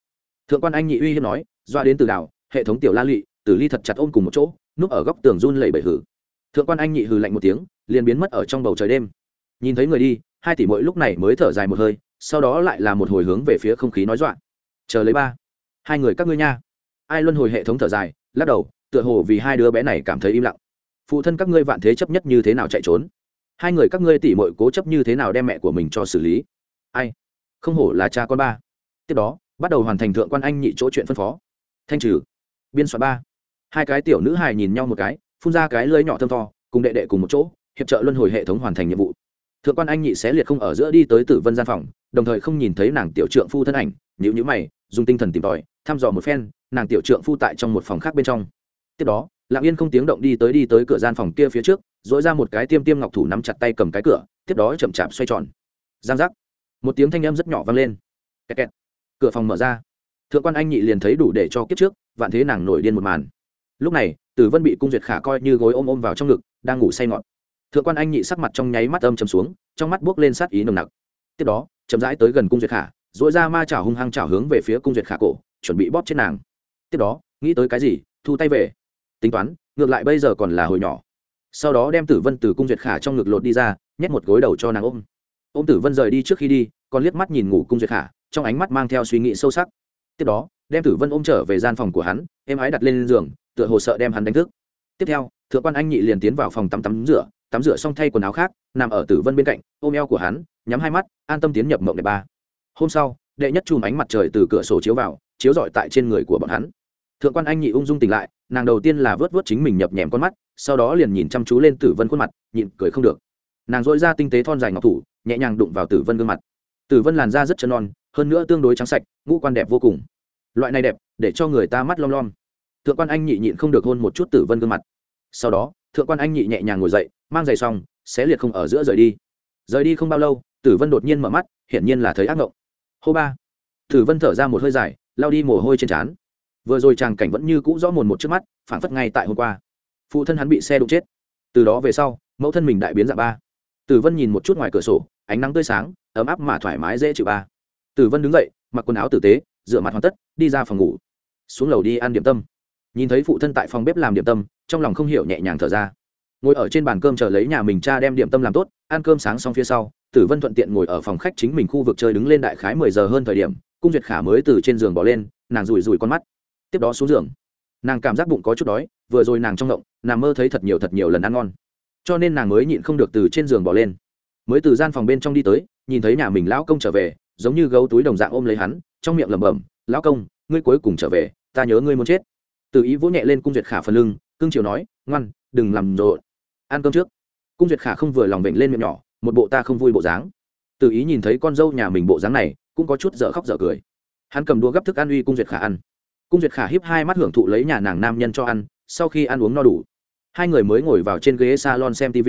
Thượng quan anh nhị uy hiếp nói, doa đến từ đảo, hệ thống tiểu la lụy, tử ly thật chặt ôm cùng một chỗ, núp ở góc tường run lẩy bẩy hử. Thượng quan anh nhị hừ lạnh một tiếng, liền biến mất ở trong bầu trời đêm. Nhìn thấy người đi, hai tỷ mỗi lúc này mới thở dài một hơi, sau đó lại là một hồi hướng về phía không khí nói dọa. Chờ lấy ba. Hai người các ngươi nha. Ai luân hồi hệ thống thở dài, lắc đầu tựa hồ vì hai đứa bé này cảm thấy im lặng. Phụ thân các ngươi vạn thế chấp nhất như thế nào chạy trốn? Hai người các ngươi tỉ mội cố chấp như thế nào đem mẹ của mình cho xử lý? Ai? Không hổ là cha con ba. Tiếp đó bắt đầu hoàn thành thượng quan anh nhị chỗ chuyện phân phó. Thanh trừ. Biên soạn ba. Hai cái tiểu nữ hài nhìn nhau một cái phun ra cái lưới nhỏ thơm to, cùng đệ đệ cùng một chỗ hiệp trợ luân hồi hệ thống hoàn thành nhiệm vụ. Thượng quan anh nhị xé liệt không ở giữa đi tới tử vân gian phòng đồng thời không nhìn thấy nàng tiểu trượng phu thân ảnh nhữ nhữ mày dùng tinh thần tìm tòi thăm dò một phen nàng tiểu trượng phu tại trong một phòng khác bên trong tiếp đó lạng yên không tiếng động đi tới đi tới cửa gian phòng kia phía trước dỗi ra một cái tiêm tiêm ngọc thủ nắm chặt tay cầm cái cửa, tiếp đó chậm chạp xoay tròn. Giang giác. Một tiếng thanh âm rất nhỏ vang lên. Kẹt kẹt. cửa phòng mở ra. Thượng quan anh nhị liền thấy đủ để cho kiếp trước, vạn thế nàng nổi điên một màn. Lúc này, tử vân bị cung duyệt khả coi như gối ôm ôm vào trong ngực, đang ngủ say ngọt. Thượng quan anh nhị sắc mặt trong nháy mắt âm chầm xuống, trong mắt buốc lên sát ý nồng nặc. Tiếp đó, chậm rãi tới gần cung duyệt khả dỗi ra ma chảo hung hăng chảo hướng về phía cung duyệt khả cổ, chuẩn bị bóp chết nàng. Tiếp đó, nghĩ tới cái gì, thu tay về tính toán, ngược lại bây giờ còn là hồi nhỏ. Sau đó đem tử vân từ cung duyệt khả trong ngực lột đi ra, nhét một gối đầu cho nàng ôm. Ô m tử vân rời đi trước khi đi, còn liếc mắt nhìn ngủ cung duyệt khả, trong ánh mắt mang theo suy nghĩ sâu sắc. Tiếp đó, đem tử vân ôm trở về gian phòng của hắn em ái đặt lên giường, tựa hồ sợ đem hắn đánh thức. Tiếp theo, thượng quan anh nhị liền tiến vào phòng tắm tắm rửa tắm rửa xong thay quần áo khác, nằm ở tử vân bên cạnh, ôm eo của hắn, nhắm hai mắt, an tâm tiến nhập mộng đệ ba. Hôm sau, đệ nhất chùm ánh mặt trời từ cửa sổ chiếu vào, chiếu rọi tại trên người của bọn hắn thượng quan anh nhị ung dung tỉnh lại, nàng đầu tiên là vớt vớt chính mình nhập nhèm con mắt, sau đó liền nhìn chăm chú lên tử vân khuôn mặt, nhịn cười không được. Nàng dội ra tinh tế thon dài ngọc thủ, nhẹ nhàng đụng vào tử vân gương mặt. Tử vân làn da rất chân non, hơn nữa tương đối trắng sạch, ngũ quan đẹp vô cùng. Loại này đẹp, để cho người ta mắt lom lom. Thượng quan anh nhị nhịn không được hôn một chút tử vân gương mặt. Sau đó, thượng quan anh nhị nhẹ nhàng ngồi dậy, mang giày xong, xé liệt không ở giữa rời đi. Rời đi không bao lâu, tử vân đột nhiên mở mắt, hiển nhiên là thấy ác ngộng. Hô ba. Tử vân thở ra một hơi dài lao đi mồ hôi trên trán vừa rồi chàng cảnh vẫn như cũ rõ mồn một trước mắt phản phất ngay tại hôm qua. Phụ thân hắn bị xe đụng chết. Từ đó về sau, mẫu thân mình đại biến dạng ba. Tử vân nhìn một chút ngoài cửa sổ, ánh nắng tươi sáng, ấm áp mà thoải mái dễ chịu ba. Tử vân đứng dậy, mặc quần áo tử tế rửa mặt hoàn tất, đi ra phòng ngủ. Xuống lầu đi ăn điểm tâm. Nhìn thấy phụ thân tại phòng bếp làm điểm tâm, trong lòng không hiểu nhẹ nhàng thở ra. Ngồi ở trên bàn cơm chờ lấy nhà mình cha đem điểm tâm làm tốt, ăn cơm sáng xong phía sau, tử vân thuận tiện ngồi ở phòng khách chính mình khu vực chơi đứng lên đại khái mười giờ hơn thời điểm, cung duyệt khả mới từ trên giường bỏ lên, nàng rủi rủi con mắt tiếp đó xuống giường. Nàng cảm giác bụng có chút đói, vừa rồi nàng trong động nàng mơ thấy thật nhiều thật nhiều lần ăn ngon. Cho nên nàng mới nhịn không được từ trên giường bỏ lên. Mới từ gian phòng bên trong đi tới, nhìn thấy nhà mình lão công trở về, giống như gấu túi đồng dạng ôm lấy hắn, trong miệng lẩm bẩm, lão công, ngươi cuối cùng trở về, ta nhớ ngươi muốn chết. Từ ý vỗ nhẹ lên cung duyệt khả phần lưng, cưng chiều nói, ngoan, đừng làm rộn. Ăn cơm trước. Cung duyệt khả không vừa lòng vịnh lên miệng nhỏ, một bộ ta không vui bộ dáng. Từ ý nhìn thấy con dâu nhà mình bộ dáng này, cũng có chút dở khóc dở cười. Hắn cầm đũa gấp thức ăn uy cung duyệt khả ăn cung duyệt khả hiếp hai mắt hưởng thụ lấy nhà nàng nam nhân cho ăn, sau khi ăn uống no đủ, hai người mới ngồi vào trên ghế salon xem tv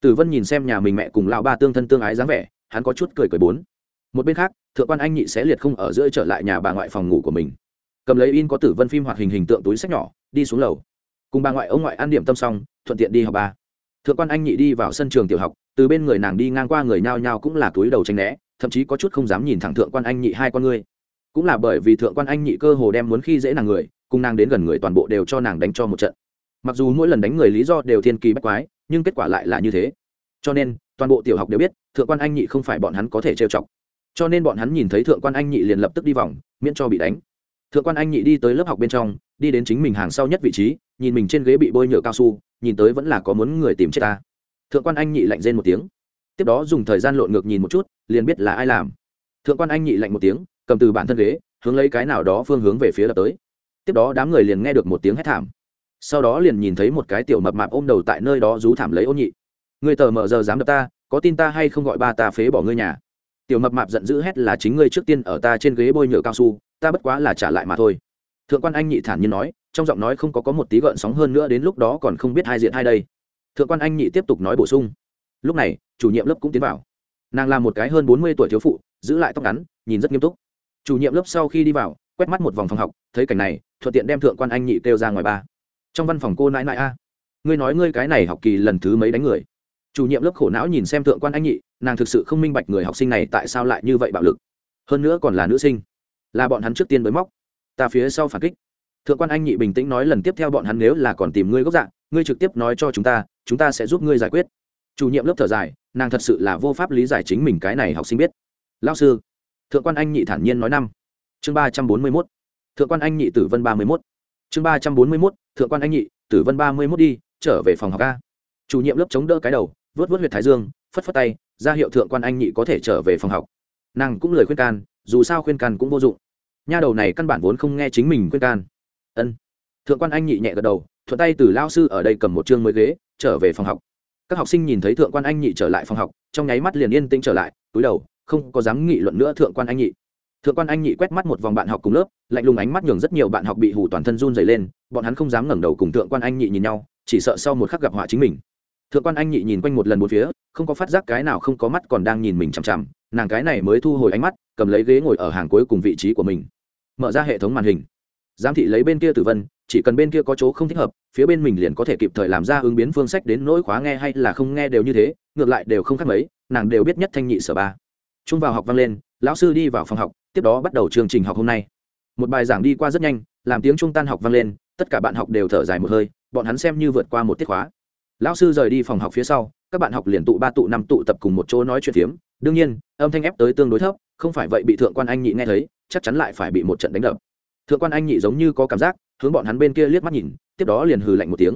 tử vân nhìn xem nhà mình mẹ cùng lão ba tương thân tương ái dáng vẻ, hắn có chút cười cười bốn. Một bên khác, thượng quan anh nhị sẽ liệt không ở giữa trở lại nhà bà ngoại phòng ngủ của mình. Cầm lấy in có tử vân phim hoạt hình hình tượng túi sách nhỏ, đi xuống lầu. Cùng bà ngoại ông ngoại ăn điểm tâm xong, thuận tiện đi học ba. Thượng quan anh nhị đi vào sân trường tiểu học, từ bên người nàng đi ngang qua người nhao nhao cũng là túi đầu tranh né, thậm chí có chút không dám nhìn thẳng thượng quan anh nhị hai con ngươi cũng là bởi vì thượng quan anh nhị cơ hồ đem muốn khi dễ nàng người, cùng nàng đến gần người toàn bộ đều cho nàng đánh cho một trận. Mặc dù mỗi lần đánh người lý do đều thiên kỳ bách quái, nhưng kết quả lại là như thế. Cho nên, toàn bộ tiểu học đều biết, thượng quan anh nhị không phải bọn hắn có thể trêu chọc. Cho nên bọn hắn nhìn thấy thượng quan anh nhị liền lập tức đi vòng, miễn cho bị đánh. Thượng quan anh nhị đi tới lớp học bên trong, đi đến chính mình hàng sau nhất vị trí, nhìn mình trên ghế bị bôi nhựa cao su, nhìn tới vẫn là có muốn người tìm chết ta. Thượng quan anh nhị lạnh rên một tiếng. Tiếp đó dùng thời gian lộn ngược nhìn một chút, liền biết là ai làm. Thượng quan anh nhị lạnh một tiếng cầm từ bản thân ghế, hướng lấy cái nào đó phương hướng về phía đập tới. Tiếp đó đám người liền nghe được một tiếng hét thảm. Sau đó liền nhìn thấy một cái tiểu mập mạp ôm đầu tại nơi đó rú thảm lấy ôn nhị. Người tờ mờ giờ dám đập ta, có tin ta hay không gọi ba ta phế bỏ ngươi nhà? Tiểu mập mạp giận dữ hét là chính ngươi trước tiên ở ta trên ghế bôi nhựa cao su, ta bất quá là trả lại mà thôi. Thượng quan anh nhị thản nhiên nói, trong giọng nói không có có một tí gợn sóng hơn nữa đến lúc đó còn không biết hai diện hai đây. Thượng quan anh nhị tiếp tục nói bổ sung. Lúc này, chủ nhiệm lớp cũng tiến vào. Nàng là một cái hơn bốn mươi tuổi thiếu phụ, giữ lại tóc ngắn, nhìn rất nghiêm túc chủ nhiệm lớp sau khi đi vào, quét mắt một vòng phòng học, thấy cảnh này, thuận tiện đem thượng quan anh nhị kêu ra ngoài ba. Trong văn phòng cô nãi nãi a, ngươi nói ngươi cái này học kỳ lần thứ mấy đánh người? Chủ nhiệm lớp khổ não nhìn xem thượng quan anh nhị, nàng thực sự không minh bạch người học sinh này tại sao lại như vậy bạo lực. Hơn nữa còn là nữ sinh, là bọn hắn trước tiên mới móc. Ta phía sau phản kích. Thượng quan anh nhị bình tĩnh nói lần tiếp theo bọn hắn nếu là còn tìm ngươi gốc dạng, ngươi trực tiếp nói cho chúng ta chúng ta sẽ giúp ngươi giải quyết. Chủ nhiệm lớp thở dài, nàng thật sự là vô pháp lý giải chính mình cái này học sinh biết. Lao sư thượng quan anh nhị thản nhiên nói năm. Chương ba trăm bốn mươi mốt. Thượng quan anh nhị tử vân ba mươi mốt. Chương ba trăm bốn mươi mốt, thượng quan anh nhị tử vân ba mươi mốt đi, trở về phòng học a. Chủ nhiệm lớp chống đỡ cái đầu, vớt vớt huyệt thái dương, phất phất tay, ra hiệu thượng quan anh nhị có thể trở về phòng học. Nàng cũng lời khuyên can, dù sao khuyên can cũng vô dụng. Nha đầu này căn bản vốn không nghe chính mình khuyên can. Ân. Thượng quan anh nhị nhẹ gật đầu, thuận tay từ lao sư ở đây cầm một chương mới ghế, trở về phòng học. Các học sinh nhìn thấy thượng quan anh nhị trở lại phòng học, trong nháy mắt liền yên tĩnh trở lại, túi đầu không có dám nghị luận nữa, thượng quan anh nhị. Thượng quan anh nhị quét mắt một vòng bạn học cùng lớp, lạnh lùng ánh mắt nhường rất nhiều bạn học bị hù toàn thân run dày lên, bọn hắn không dám ngẩng đầu cùng thượng quan anh nhị nhìn nhau, chỉ sợ sau một khắc gặp họa chính mình. Thượng quan anh nhị nhìn quanh một lần một phía, không có phát giác cái nào không có mắt còn đang nhìn mình chằm chằm, nàng cái này mới thu hồi ánh mắt, cầm lấy ghế ngồi ở hàng cuối cùng vị trí của mình. Mở ra hệ thống màn hình. Giám thị lấy bên kia tử vân, chỉ cần bên kia có chỗ không thích hợp, phía bên mình liền có thể kịp thời làm ra ứng biến phương sách đến nỗi khóa nghe hay là không nghe đều như thế, ngược lại đều không khác mấy, nàng đều biết nhất thanh nhị sở ba trung vào học vang lên, lão sư đi vào phòng học, tiếp đó bắt đầu chương trình học hôm nay. Một bài giảng đi qua rất nhanh, làm tiếng trung tan học vang lên, tất cả bạn học đều thở dài một hơi, bọn hắn xem như vượt qua một tiết khóa. Lão sư rời đi phòng học phía sau, các bạn học liền tụ ba tụ năm tụ tập cùng một chỗ nói chuyện phiếm. Đương nhiên, âm thanh ép tới tương đối thấp, không phải vậy bị thượng quan anh nhị nghe thấy, chắc chắn lại phải bị một trận đánh đập. Thượng quan anh nhị giống như có cảm giác, hướng bọn hắn bên kia liếc mắt nhìn, tiếp đó liền hừ lạnh một tiếng.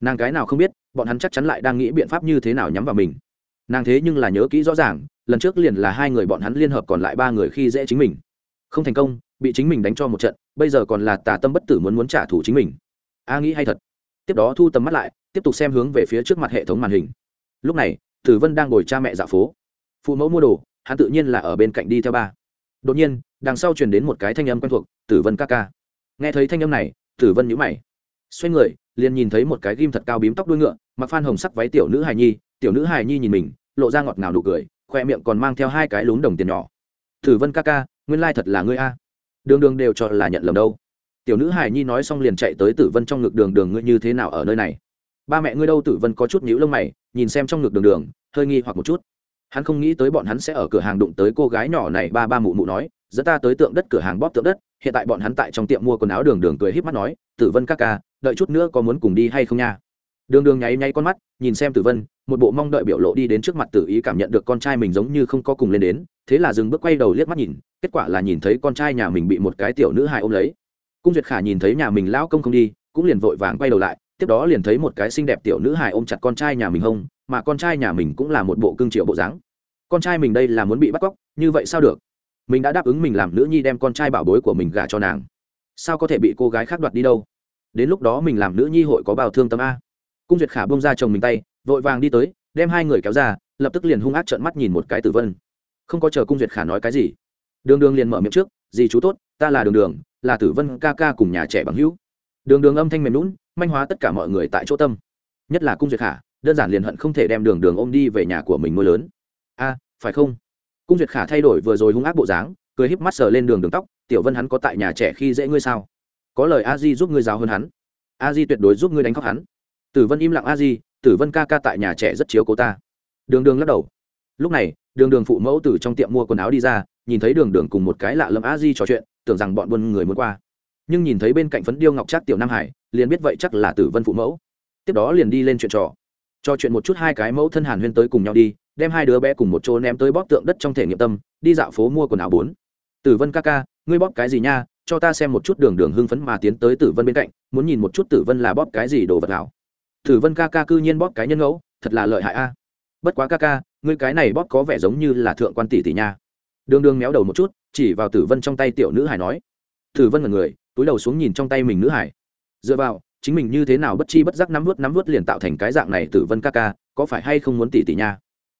Nàng cái nào không biết, bọn hắn chắc chắn lại đang nghĩ biện pháp như thế nào nhắm vào mình nàng thế nhưng là nhớ kỹ rõ ràng, lần trước liền là hai người bọn hắn liên hợp còn lại ba người khi dễ chính mình. Không thành công, bị chính mình đánh cho một trận, bây giờ còn là tà tâm bất tử muốn muốn trả thù chính mình. A nghĩ hay thật. Tiếp đó thu tầm mắt lại, tiếp tục xem hướng về phía trước mặt hệ thống màn hình. Lúc này, tử vân đang ngồi cha mẹ dạo phố. Phụ mẫu mua đồ, hắn tự nhiên là ở bên cạnh đi theo ba. Đột nhiên, đằng sau truyền đến một cái thanh âm quen thuộc, tử vân ca ca. Nghe thấy thanh âm này, tử vân nhữ mày. Xoay người, liền nhìn thấy một cái ghim thật cao bím tóc đuôi ngựa, mặc phan hồng sắc váy tiểu nữ hài nhi tiểu nữ hài nhi nhìn mình, lộ ra ngọt ngào nụ cười, khoe miệng còn mang theo hai cái lún đồng tiền nhỏ. Tử vân ca ca, nguyên lai thật là ngươi a. Đường đường đều cho là nhận lầm đâu. Tiểu nữ hài nhi nói xong liền chạy tới tử vân trong ngực đường đường ngươi như thế nào ở nơi này? Ba mẹ ngươi đâu? Tử vân có chút nhíu lông mày, nhìn xem trong ngực đường đường, hơi nghi hoặc một chút. Hắn không nghĩ tới bọn hắn sẽ ở cửa hàng đụng tới cô gái nhỏ này, ba ba mụ mụ nói, dẫn ta tới tượng đất cửa hàng bóp tượng đất. Hiện tại bọn hắn tại trong tiệm mua quần áo đường đường cười híp mắt nói, tử vân các ca, đợi chút nữa có muốn cùng đi hay không nha? Đường đường nháy nháy con mắt, nhìn xem tử vân, một bộ mong đợi biểu lộ đi đến trước mặt tử ý cảm nhận được con trai mình giống như không có cùng lên đến, thế là dừng bước quay đầu liếc mắt nhìn, kết quả là nhìn thấy con trai nhà mình bị một cái tiểu nữ hài ôm lấy. Cung duyệt khả nhìn thấy nhà mình lão công không đi, cũng liền vội vàng quay đầu lại, tiếp đó liền thấy một cái xinh đẹp tiểu nữ hài ôm chặt con trai nhà mình không mà con trai nhà mình cũng là một bộ cương triệu bộ dáng. Con trai mình đây là muốn bị bắt cóc, như vậy sao được? Mình đã đáp ứng mình làm nữ nhi đem con trai bảo bối của mình gả cho nàng. Sao có thể bị cô gái khác đoạt đi đâu? Đến lúc đó mình làm nữ nhi hội có bào thương tâm a? Cung duyệt khả bông ra chồng mình tay, vội vàng đi tới, đem hai người kéo ra, lập tức liền hung ác trợn mắt nhìn một cái tử vân. Không có chờ cung duyệt khả nói cái gì, đường đường liền mở miệng trước gì chú tốt, ta là đường đường, là tử vân ca ca cùng nhà trẻ bằng hữu. Đường đường âm thanh mềm lún manh hóa tất cả mọi người tại chỗ tâm. Nhất là cung duyệt khả, đơn giản liền hận không thể đem đường đường ôm đi về nhà của mình nuôi lớn. A, phải không? Cung duyệt khả thay đổi vừa rồi hung ác bộ dáng, cười híp mắt sờ lên đường đường tóc, tiểu vân hắn có tại nhà trẻ khi dễ ngươi sao? Có lời a di giúp ngươi giáo hơn hắn. A di tuyệt đối giúp ngươi đánh khóc hắn tử vân im lặng a di, tử vân ca ca tại nhà trẻ rất chiếu cố ta. Đường đường lắc đầu. Lúc này, đường đường phụ mẫu từ trong tiệm mua quần áo đi ra, nhìn thấy đường đường cùng một cái lạ lẫm a di trò chuyện, tưởng rằng bọn buôn người muốn qua. Nhưng nhìn thấy bên cạnh phấn điêu ngọc trác tiểu nam hải, liền biết vậy chắc là tử vân phụ mẫu. Tiếp đó liền đi lên chuyện trò. Trò chuyện một chút hai cái mẫu thân hàn huyên tới cùng nhau đi, đem hai đứa bé cùng một chỗ ném tới bóp tượng đất trong thể nghiệm tâm, đi dạo phố mua quần áo bốn. Tử vân ca ca, ngươi bóp cái gì nha? Cho ta xem một chút đường đường hưng phấn mà tiến tới tử vân bên cạnh, muốn nhìn một chút tử vân là bóp cái gì đồ vật nào. Thử vân ca ca cư nhiên bóp cái nhân ngẫu, thật là lợi hại a. Bất quá ca ca, ngươi cái này bóp có vẻ giống như là thượng quan tỷ tỷ nha. Đường đường méo đầu một chút, chỉ vào tử vân trong tay tiểu nữ hải nói. Tử vân là người, túi đầu xuống nhìn trong tay mình nữ hải dựa vào, chính mình như thế nào bất chi bất giác nắm vớt nắm vớt liền tạo thành cái dạng này tử vân ca ca, có phải hay không muốn tỷ tỷ nha?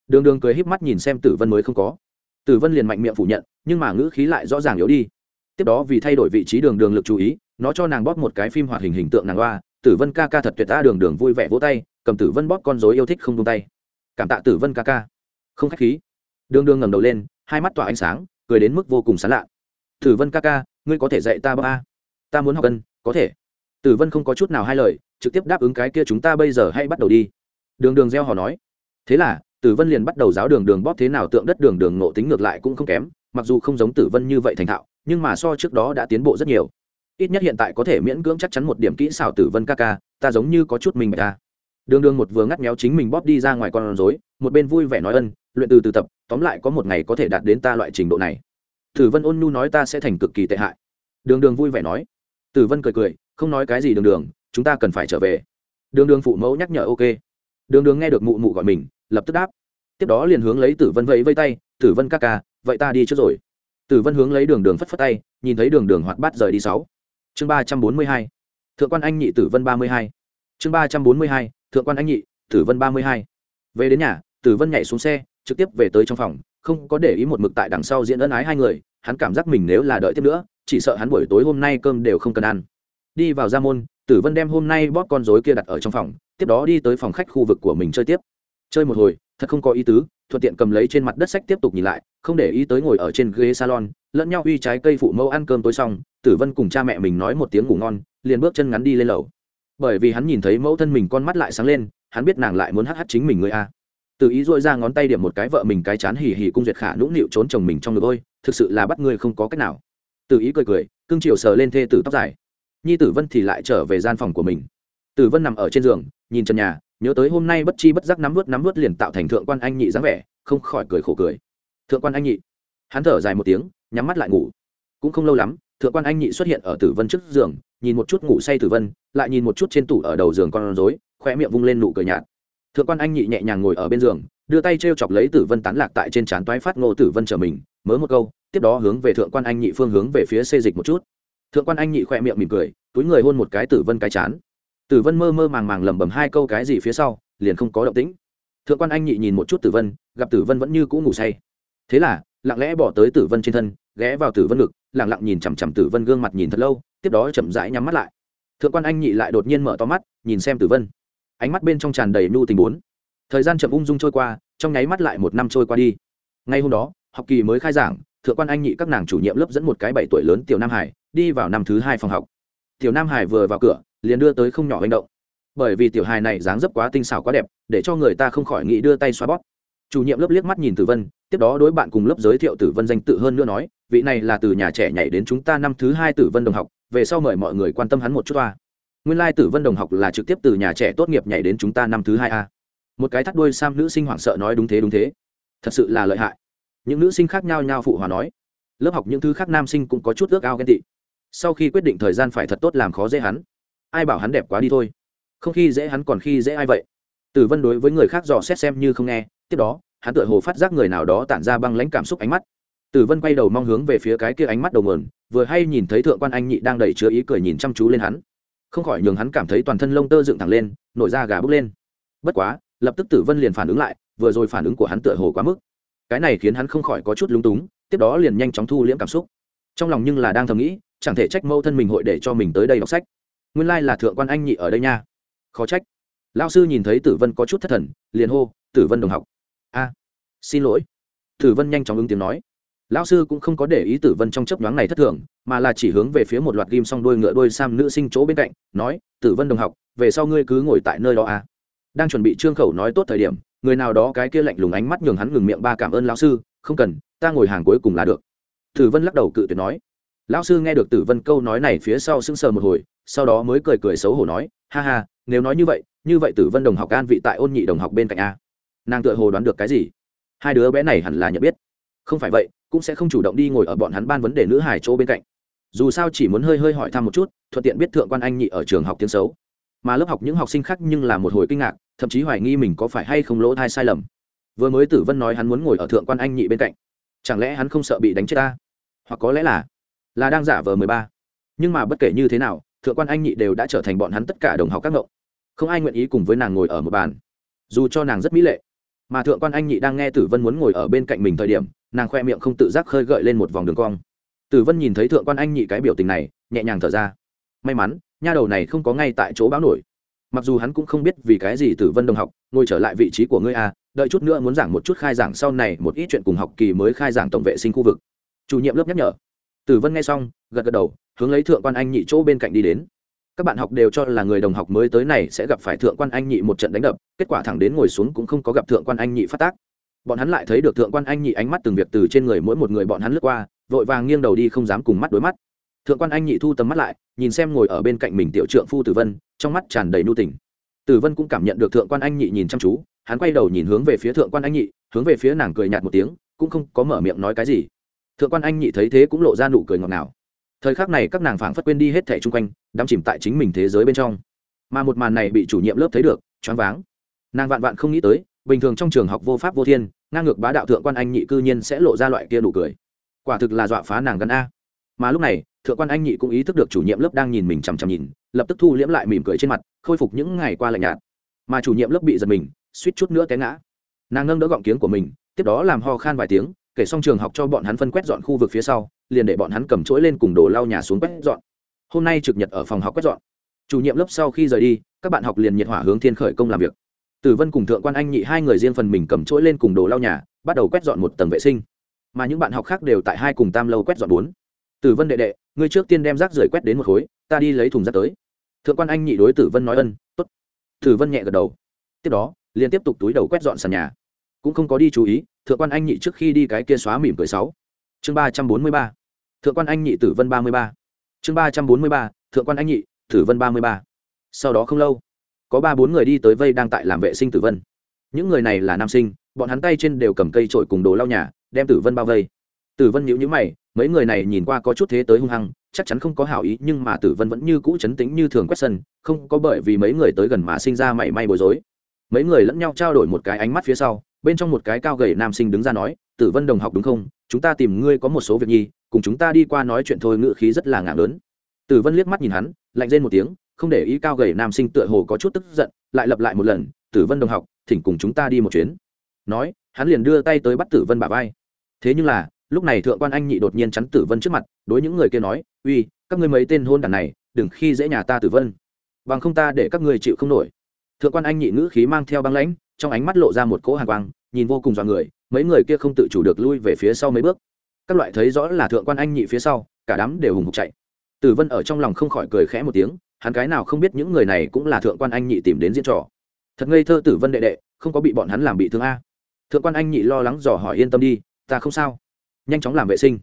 Đường đường cười híp mắt nhìn xem tử vân mới không có. Tử vân liền mạnh miệng phủ nhận, nhưng mà ngữ khí lại rõ ràng yếu đi. Tiếp đó vì thay đổi vị trí đường đường lực chú ý, nó cho nàng bóp một cái phim hoạt hình hình tượng nàng loa tử vân ca ca thật tuyệt ta đường đường vui vẻ vỗ tay, cầm tử vân bóp con dối yêu thích không tung tay. Cảm tạ tử vân ca ca. Không khách khí. Đường đường ngẩng đầu lên, hai mắt tỏa ánh sáng, cười đến mức vô cùng sán lạ. Tử vân ca ca, ngươi có thể dạy ta ba? Ta muốn học cân có thể. Tử vân không có chút nào hai lời, trực tiếp đáp ứng cái kia chúng ta bây giờ hay bắt đầu đi. Đường đường gieo họ nói. Thế là, tử vân liền bắt đầu giáo đường đường bóp thế nào tượng đất đường đường nộ tính ngược lại cũng không kém, mặc dù không giống tử vân như vậy thành thạo, nhưng mà so trước đó đã tiến bộ rất nhiều ít nhất hiện tại có thể miễn cưỡng chắc chắn một điểm kỹ xảo tử vân ca ca, ta giống như có chút mình bạch ta. Đường đường một vừa ngắt méo chính mình bóp đi ra ngoài con rối, một bên vui vẻ nói ân, luyện từ từ tập, tóm lại có một ngày có thể đạt đến ta loại trình độ này. Tử vân ôn nhu nói ta sẽ thành cực kỳ tệ hại. Đường đường vui vẻ nói. Tử vân cười cười, không nói cái gì đường đường, chúng ta cần phải trở về. Đường đường phụ mẫu nhắc nhở ok. Đường đường nghe được mụ mụ gọi mình, lập tức đáp. Tiếp đó liền hướng lấy tử vân vẫy vây tay, tử vân ca ca, vậy ta đi trước rồi. Tử vân hướng lấy đường đường phất phất tay, nhìn thấy đường đường hoạt bát rời đi sáu chương ba trăm bốn mươi hai, thượng quan anh nhị tử vân ba mươi hai. Chương ba trăm bốn mươi hai, thượng quan anh nhị tử vân ba mươi hai. Về đến nhà, tử vân nhảy xuống xe, trực tiếp về tới trong phòng, không có để ý một mực tại đằng sau diễn ân ái hai người, hắn cảm giác mình nếu là đợi tiếp nữa, chỉ sợ hắn buổi tối hôm nay cơm đều không cần ăn. Đi vào ra môn, tử vân đem hôm nay bóp con rối kia đặt ở trong phòng, tiếp đó đi tới phòng khách khu vực của mình chơi tiếp. Chơi một hồi, thật không có ý tứ, thuận tiện cầm lấy trên mặt đất sách tiếp tục nhìn lại, không để ý tới ngồi ở trên ghế salon lẫn nhau uy trái cây phụ mẫu ăn cơm tối xong, tử vân cùng cha mẹ mình nói một tiếng ngủ ngon, liền bước chân ngắn đi lên lầu. Bởi vì hắn nhìn thấy mẫu thân mình con mắt lại sáng lên, hắn biết nàng lại muốn hắt hắt chính mình người a. Tự ý dội ra ngón tay điểm một cái vợ mình cái chán hì hì cung duyệt khả nũng nịu trốn chồng mình trong ngực ôi, thực sự là bắt người không có cách nào. Tự ý cười cười, cưng chiều sờ lên thê tử tóc dài. Nhi tử vân thì lại trở về gian phòng của mình. Tử vân nằm ở trên giường, nhìn trần nhà, nhớ tới hôm nay bất chi bất giác nắm vớt nắm vớt liền tạo thành thượng quan anh nhị dáng vẻ, không khỏi cười khổ cười. Thượng quan anh nhị. Hắn thở dài một tiếng nhắm mắt lại ngủ. Cũng không lâu lắm, thượng quan anh nhị xuất hiện ở tử vân trước giường, nhìn một chút ngủ say tử vân, lại nhìn một chút trên tủ ở đầu giường con rối khoe miệng vung lên nụ cười nhạt. Thượng quan anh nhị nhẹ nhàng ngồi ở bên giường, đưa tay t r e o chọc lấy tử vân tán lạc tại trên trán toái phát ngô tử vân trở mình, mớ một câu, tiếp đó hướng về thượng quan anh nhị phương hướng về phía xê dịch một chút. Thượng quan anh nhị khoe miệng mỉm cười, túi người hôn một cái tử vân cái chán. Tử vân mơ mơ màng màng lẩm bẩm hai câu cái gì phía sau, liền không có động tĩnh. Thượng quan anh nhị nhìn một chút tử vân, gặp tử vân vẫn như cũ ngủ say. Thế là lặng lẽ bỏ tới tử vân trên thân, ghé vào tử vân ngực, lặng lặng nhìn chằm chằm tử vân gương mặt nhìn thật lâu, tiếp đó chậm rãi nhắm mắt lại. Thượng quan anh nhị lại đột nhiên mở to mắt, nhìn xem tử vân. Ánh mắt bên trong tràn đầy nhu tình bốn. Thời gian chậm ung dung trôi qua, trong nháy mắt lại một năm trôi qua đi. Ngay hôm đó, học kỳ mới khai giảng, thượng quan anh nhị các nàng chủ nhiệm lớp dẫn một cái bảy tuổi lớn tiểu nam hải đi vào năm thứ hai phòng học. Tiểu nam hải vừa vào cửa, liền đưa tới không nhỏ hành động. Bởi vì tiểu hài này dáng dấp quá tinh xảo quá đẹp, để cho người ta không khỏi nghĩ đưa tay xoa bóp. Chủ nhiệm lớp liếc mắt nhìn tử vân tiếp đó đối bạn cùng lớp giới thiệu tử vân danh tự hơn nữa nói, vị này là từ nhà trẻ nhảy đến chúng ta năm thứ hai tử vân đồng học, về sau mời mọi người quan tâm hắn một chút toa. Nguyên lai tử vân đồng học là trực tiếp từ nhà trẻ tốt nghiệp nhảy đến chúng ta năm thứ hai a. Một cái thắt đuôi sam nữ sinh hoảng sợ nói đúng thế đúng thế. Thật sự là lợi hại. Những nữ sinh khác nhau nhau phụ hòa nói. Lớp học những thứ khác nam sinh cũng có chút ước ao ghen tị. Sau khi quyết định thời gian phải thật tốt làm khó dễ hắn. Ai bảo hắn đẹp quá đi thôi. Không khi dễ hắn còn khi dễ ai vậy. Tử vân đối với người khác dò xét xem như không nghe. Tiếp đó hắn tựa hồ phát giác người nào đó tản ra băng lãnh cảm xúc ánh mắt. Tử vân quay đầu mong hướng về phía cái kia ánh mắt đầu mườn vừa hay nhìn thấy thượng quan anh nhị đang đầy chứa ý cười nhìn chăm chú lên hắn. Không khỏi nhường hắn cảm thấy toàn thân lông tơ dựng thẳng lên, nổi da gà bốc lên. Bất quá, lập tức tử vân liền phản ứng lại, vừa rồi phản ứng của hắn tựa hồ quá mức. Cái này khiến hắn không khỏi có chút lúng túng, tiếp đó liền nhanh chóng thu liễm cảm xúc. Trong lòng nhưng là đang thầm nghĩ, chẳng thể trách mâu thân mình hội để cho mình tới đây đọc sách. Nguyên lai là thượng quan anh nhị ở đây nha. Khó trách. Lao sư nhìn thấy tử vân có chút thất thần, liền hô, tử vân đồng học a, xin lỗi. Tử vân nhanh chóng ứng tiếng nói. Lão sư cũng không có để ý tử vân trong chấp nhoáng này thất thường, mà là chỉ hướng về phía một loạt ghim s o n g đôi ngựa đôi sam nữ sinh chỗ bên cạnh, nói, tử vân đồng học, về sau ngươi cứ ngồi tại nơi đó a. Đang chuẩn bị trương khẩu nói tốt thời điểm, người nào đó cái kia lạnh lùng ánh mắt nhường hắn ngừng miệng ba cảm ơn lão sư, không cần, ta ngồi hàng cuối cùng là được. Tử vân lắc đầu cự tuyệt nói. Lão sư nghe được tử vân câu nói này phía sau sững sờ một hồi, sau đó mới cười cười xấu hổ nói, ha ha, nếu nói như vậy như vậy tử vân đồng học an vị tại ôn nhị đồng học bên cạnh a nàng tựa hồ đoán được cái gì? Hai đứa bé này hẳn là nhận biết. Không phải vậy, cũng sẽ không chủ động đi ngồi ở bọn hắn ban vấn đề nữ hải chỗ bên cạnh. Dù sao chỉ muốn hơi hơi hỏi thăm một chút, thuận tiện biết thượng quan anh nhị ở trường học tiếng xấu. Mà lớp học những học sinh khác nhưng là một hồi kinh ngạc, thậm chí hoài nghi mình có phải hay không lỗ thai sai lầm. Vừa mới tử vân nói hắn muốn ngồi ở thượng quan anh nhị bên cạnh. Chẳng lẽ hắn không sợ bị đánh chết ta? Hoặc có lẽ là là đang giả vờ mười ba. Nhưng mà bất kể như thế nào, thượng quan anh nhị đều đã trở thành bọn hắn tất cả đồng học các ngộ. Không ai nguyện ý cùng với nàng ngồi ở một bàn. Dù cho nàng rất mỹ lệ mà thượng quan anh nhị đang nghe tử vân muốn ngồi ở bên cạnh mình thời điểm, nàng khoe miệng không tự giác khơi gợi lên một vòng đường cong. Tử vân nhìn thấy thượng quan anh nhị cái biểu tình này, nhẹ nhàng thở ra. May mắn, nha đầu này không có ngay tại chỗ báo nổi. Mặc dù hắn cũng không biết vì cái gì tử vân đồng học, ngồi trở lại vị trí của ngươi a đợi chút nữa muốn giảng một chút khai giảng sau này một ít chuyện cùng học kỳ mới khai giảng tổng vệ sinh khu vực. Chủ nhiệm lớp nhắc nhở. Tử vân nghe xong, gật gật đầu, hướng lấy thượng quan anh nhị chỗ bên cạnh đi đến các bạn học đều cho là người đồng học mới tới này sẽ gặp phải thượng quan anh nhị một trận đánh đập, kết quả thẳng đến ngồi xuống cũng không có gặp thượng quan anh nhị phát tác. Bọn hắn lại thấy được thượng quan anh nhị ánh mắt từng việc từ trên người mỗi một người bọn hắn lướt qua, vội vàng nghiêng đầu đi không dám cùng mắt đối mắt. Thượng quan anh nhị thu tầm mắt lại, nhìn xem ngồi ở bên cạnh mình tiểu trượng phu tử vân, trong mắt tràn đầy nu tình. Tử vân cũng cảm nhận được thượng quan anh nhị nhìn chăm chú, hắn quay đầu nhìn hướng về phía thượng quan anh nhị, hướng về phía nàng cười nhạt một tiếng, cũng không có mở miệng nói cái gì. Thượng quan anh nhị thấy thế cũng lộ ra nụ cười ngọt ngào thời khắc này các nàng phảng phất quên đi hết thẻ chung quanh, đắm chìm tại chính mình thế giới bên trong. Mà một màn này bị chủ nhiệm lớp thấy được, choáng váng. Nàng vạn vạn không nghĩ tới, bình thường trong trường học vô pháp vô thiên, ngang ngược bá đạo thượng quan anh nhị cư nhiên sẽ lộ ra loại kia nụ cười. Quả thực là dọa phá nàng gần a. Mà lúc này, thượng quan anh nhị cũng ý thức được chủ nhiệm lớp đang nhìn mình chằm chằm nhìn, lập tức thu liễm lại mỉm cười trên mặt, khôi phục những ngày qua lạnh nhạt. Mà chủ nhiệm lớp bị giật mình, suýt chút nữa té ngã. Nàng nâng đỡ gọng kiếng của mình, tiếp đó làm ho khan vài tiếng, kể xong trường học cho bọn hắn phân quét dọn khu vực phía sau liền để bọn hắn cầm chuỗi lên cùng đồ lau nhà xuống quét dọn. Hôm nay trực nhật ở phòng học quét dọn. Chủ nhiệm lớp sau khi rời đi, các bạn học liền nhiệt hỏa hướng thiên khởi công làm việc. Tử vân cùng thượng quan anh nhị hai người riêng phần mình cầm chuỗi lên cùng đồ lau nhà, bắt đầu quét dọn một tầng vệ sinh. Mà những bạn học khác đều tại hai cùng tam lâu quét dọn bốn. Tử vân đệ đệ, ngươi trước tiên đem rác rưởi quét đến một khối, ta đi lấy thùng rác tới. Thượng quan anh nhị đối tử vân nói ân t ố t tử vân nhẹ gật đầu. Tiếp đó, liền tiếp tục túi đầu quét dọn sàn nhà. Cũng không có đi chú ý, thượng quan anh nhị trước khi đi cái kia xóa mỉm cười sáu chương ba trăm bốn mươi ba. Thượng quan anh nhị tử vân ba mươi ba. Chương ba trăm bốn mươi ba, thượng quan anh nhị tử vân ba mươi ba. Sau đó không lâu, có ba bốn người đi tới vây đang tại làm vệ sinh tử vân. Những người này là nam sinh, bọn hắn tay trên đều cầm cây trội cùng đồ lau nhà, đem tử vân bao vây. Tử vân nhíu nhíu mày, mấy người này nhìn qua có chút thế tới hung hăng, chắc chắn không có hảo ý, nhưng mà tử vân vẫn như cũ chấn tĩnh như thường quét sân, không có bởi vì mấy người tới gần mà sinh ra mảy may bối rối. Mấy người lẫn nhau trao đổi một cái ánh mắt phía sau, bên trong một cái cao gầy nam sinh đứng ra nói tử vân đồng học đúng không? Chúng ta tìm ngươi có một số việc nhi, cùng chúng ta đi qua nói chuyện thôi ngự khí rất là ngạc lớn. Tử vân liếc mắt nhìn hắn, lạnh rên một tiếng, không để ý cao gầy nam sinh tựa hồ có chút tức giận, lại lặp lại một lần, tử vân đồng học, thỉnh cùng chúng ta đi một chuyến. Nói, hắn liền đưa tay tới bắt tử vân bà vai. Thế nhưng là, lúc này thượng quan anh nhị đột nhiên chắn tử vân trước mặt, đối những người kia nói, uy, các ngươi mấy tên hôn đàn này, đừng khi dễ nhà ta tử vân. Bằng không ta để các ngươi chịu không nổi. Thượng quan anh nhị ngữ khí mang theo băng lãnh, trong ánh mắt lộ ra một cỗ hàng quang, nhìn vô cùng dọa người mấy người kia không tự chủ được lui về phía sau mấy bước. Các loại thấy rõ là thượng quan anh nhị phía sau, cả đám đều hùng hục chạy. Tử vân ở trong lòng không khỏi cười khẽ một tiếng, hắn cái nào không biết những người này cũng là thượng quan anh nhị tìm đến diễn trò. Thật ngây thơ tử vân đệ đệ, không có bị bọn hắn làm bị thương a. Thượng quan anh nhị lo lắng dò hỏi yên tâm đi, ta không sao. Nhanh chóng làm vệ sinh.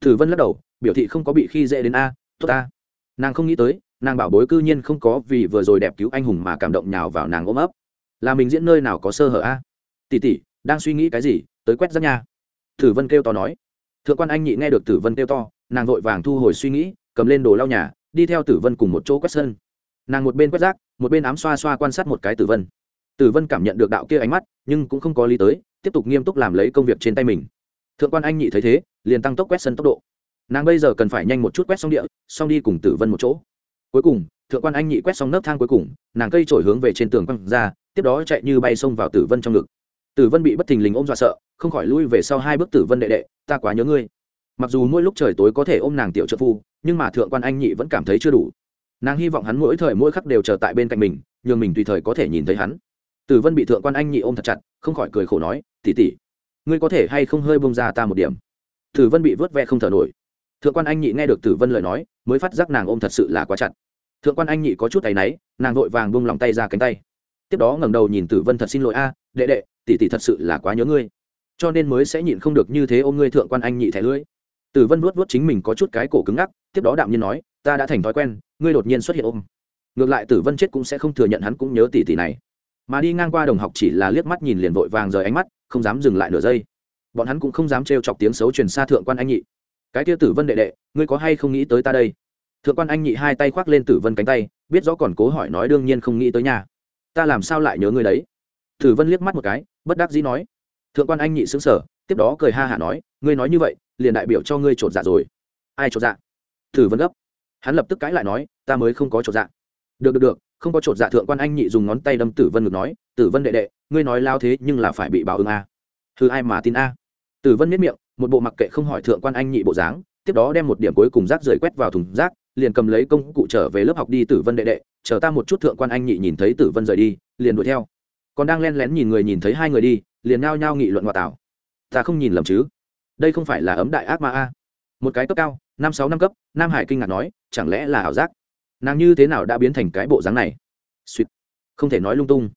Tử vân lắc đầu, biểu thị không có bị khi dễ đến a, tốt a. Nàng không nghĩ tới, nàng bảo bối cư nhiên không có vì vừa rồi đẹp cứu anh hùng mà cảm động nhào vào nàng ôm ấp. Là mình diễn nơi nào có sơ hở a? Tỷ tỷ đang suy nghĩ cái gì, tới quét rác nha. Tử vân kêu to nói. Thượng quan anh nhị nghe được tử vân kêu to, nàng vội vàng thu hồi suy nghĩ, cầm lên đồ lau nhà, đi theo tử vân cùng một chỗ quét sân. Nàng một bên quét rác, một bên ám xoa xoa quan sát một cái tử vân. Tử vân cảm nhận được đạo kia ánh mắt, nhưng cũng không có lý tới, tiếp tục nghiêm túc làm lấy công việc trên tay mình. Thượng quan anh nhị thấy thế, liền tăng tốc quét sân tốc độ. Nàng bây giờ cần phải nhanh một chút quét xong địa, xong đi cùng tử vân một chỗ. Cuối cùng, thượng quan anh nhị quét xong nấc thang cuối cùng, nàng cây trổi hướng về trên tường quăng ra, tiếp đó chạy như bay xông vào tử vân trong ngực tử vân bị bất thình lình ôm dọa sợ, không khỏi lui về sau hai bước tử vân đệ đệ, ta quá nhớ ngươi. Mặc dù mỗi lúc trời tối có thể ôm nàng tiểu trợ phu, nhưng mà thượng quan anh nhị vẫn cảm thấy chưa đủ. Nàng hy vọng hắn mỗi thời mỗi khắc đều chờ tại bên cạnh mình, nhường mình tùy thời có thể nhìn thấy hắn. Tử vân bị thượng quan anh nhị ôm thật chặt, không khỏi cười khổ nói tỉ tỉ ngươi có thể hay không hơi bông ra ta một điểm? Tử vân bị vớt ve không thở nổi. Thượng quan anh nhị nghe được tử vân lời nói, mới phát giác nàng ôm thật sự là quá chặt. Thượng quan anh nhị có chút tay náy, nàng vội vàng bông lòng tay ra cánh tay. Tiếp đó ngẩng đầu nhìn tử vân thật xin lỗi a, đệ đệ tỷ tỷ thật sự là quá nhớ ngươi. Cho nên mới sẽ nhịn không được như thế ôm ngươi thượng quan anh nhị thẻ lưỡi. Tử vân vuốt vuốt chính mình có chút cái cổ cứng ngắc, tiếp đó đạm nhiên nói, ta đã thành thói quen, ngươi đột nhiên xuất hiện ôm. Ngược lại tử vân chết cũng sẽ không thừa nhận hắn cũng nhớ tỷ tỷ này. Mà đi ngang qua đồng học chỉ là liếc mắt nhìn liền vội vàng rời ánh mắt, không dám dừng lại nửa giây. Bọn hắn cũng không dám trêu chọc tiếng xấu truyền xa thượng quan anh nhị. Cái kia tử vân đệ đệ, ngươi có hay không nghĩ tới ta đây? Thượng quan anh nhị hai tay khoác lên tử vân cánh tay, biết rõ còn cố hỏi nói đương nhiên không nghĩ tới nhà ta làm sao lại nhớ ngươi đấy? Tử vân liếc mắt một cái bất đắc dĩ nói. Thượng quan anh nhị xứng sở tiếp đó cười ha hả nói, ngươi nói như vậy, liền đại biểu cho ngươi t dạ rồi. Ai t dạ? Tử vân gấp. Hắn lập tức cãi lại nói, ta mới không có t dạ. Được được được, không có t dạ. Thượng quan anh nhị dùng ngón tay đâm tử vân ngược nói, tử vân đệ đệ, ngươi nói lao thế nhưng là phải bị báo ứng a. À. thư ai mà tin a? Tử vân miết miệng, một bộ mặc kệ không hỏi thượng quan anh nhị bộ dáng, tiếp đó đem một điểm cuối cùng rác rời quét vào thùng rác, liền cầm lấy công cụ trở về lớp học đi tử vân đệ đệ, chờ ta một chút thượng quan anh nhị nhìn thấy tử vân rời đi, liền đuổi theo còn đang len lén nhìn người nhìn thấy hai người đi, liền nao nhao nghị luận ngoại tảo ta không nhìn lầm chứ? Đây không phải là ấm đại ác ma a? Một cái cấp cao, năm sáu năm cấp, nam hải kinh ngạc nói, chẳng lẽ là ảo giác? Nàng như thế nào đã biến thành cái bộ dáng này? Suýt. Không thể nói lung tung.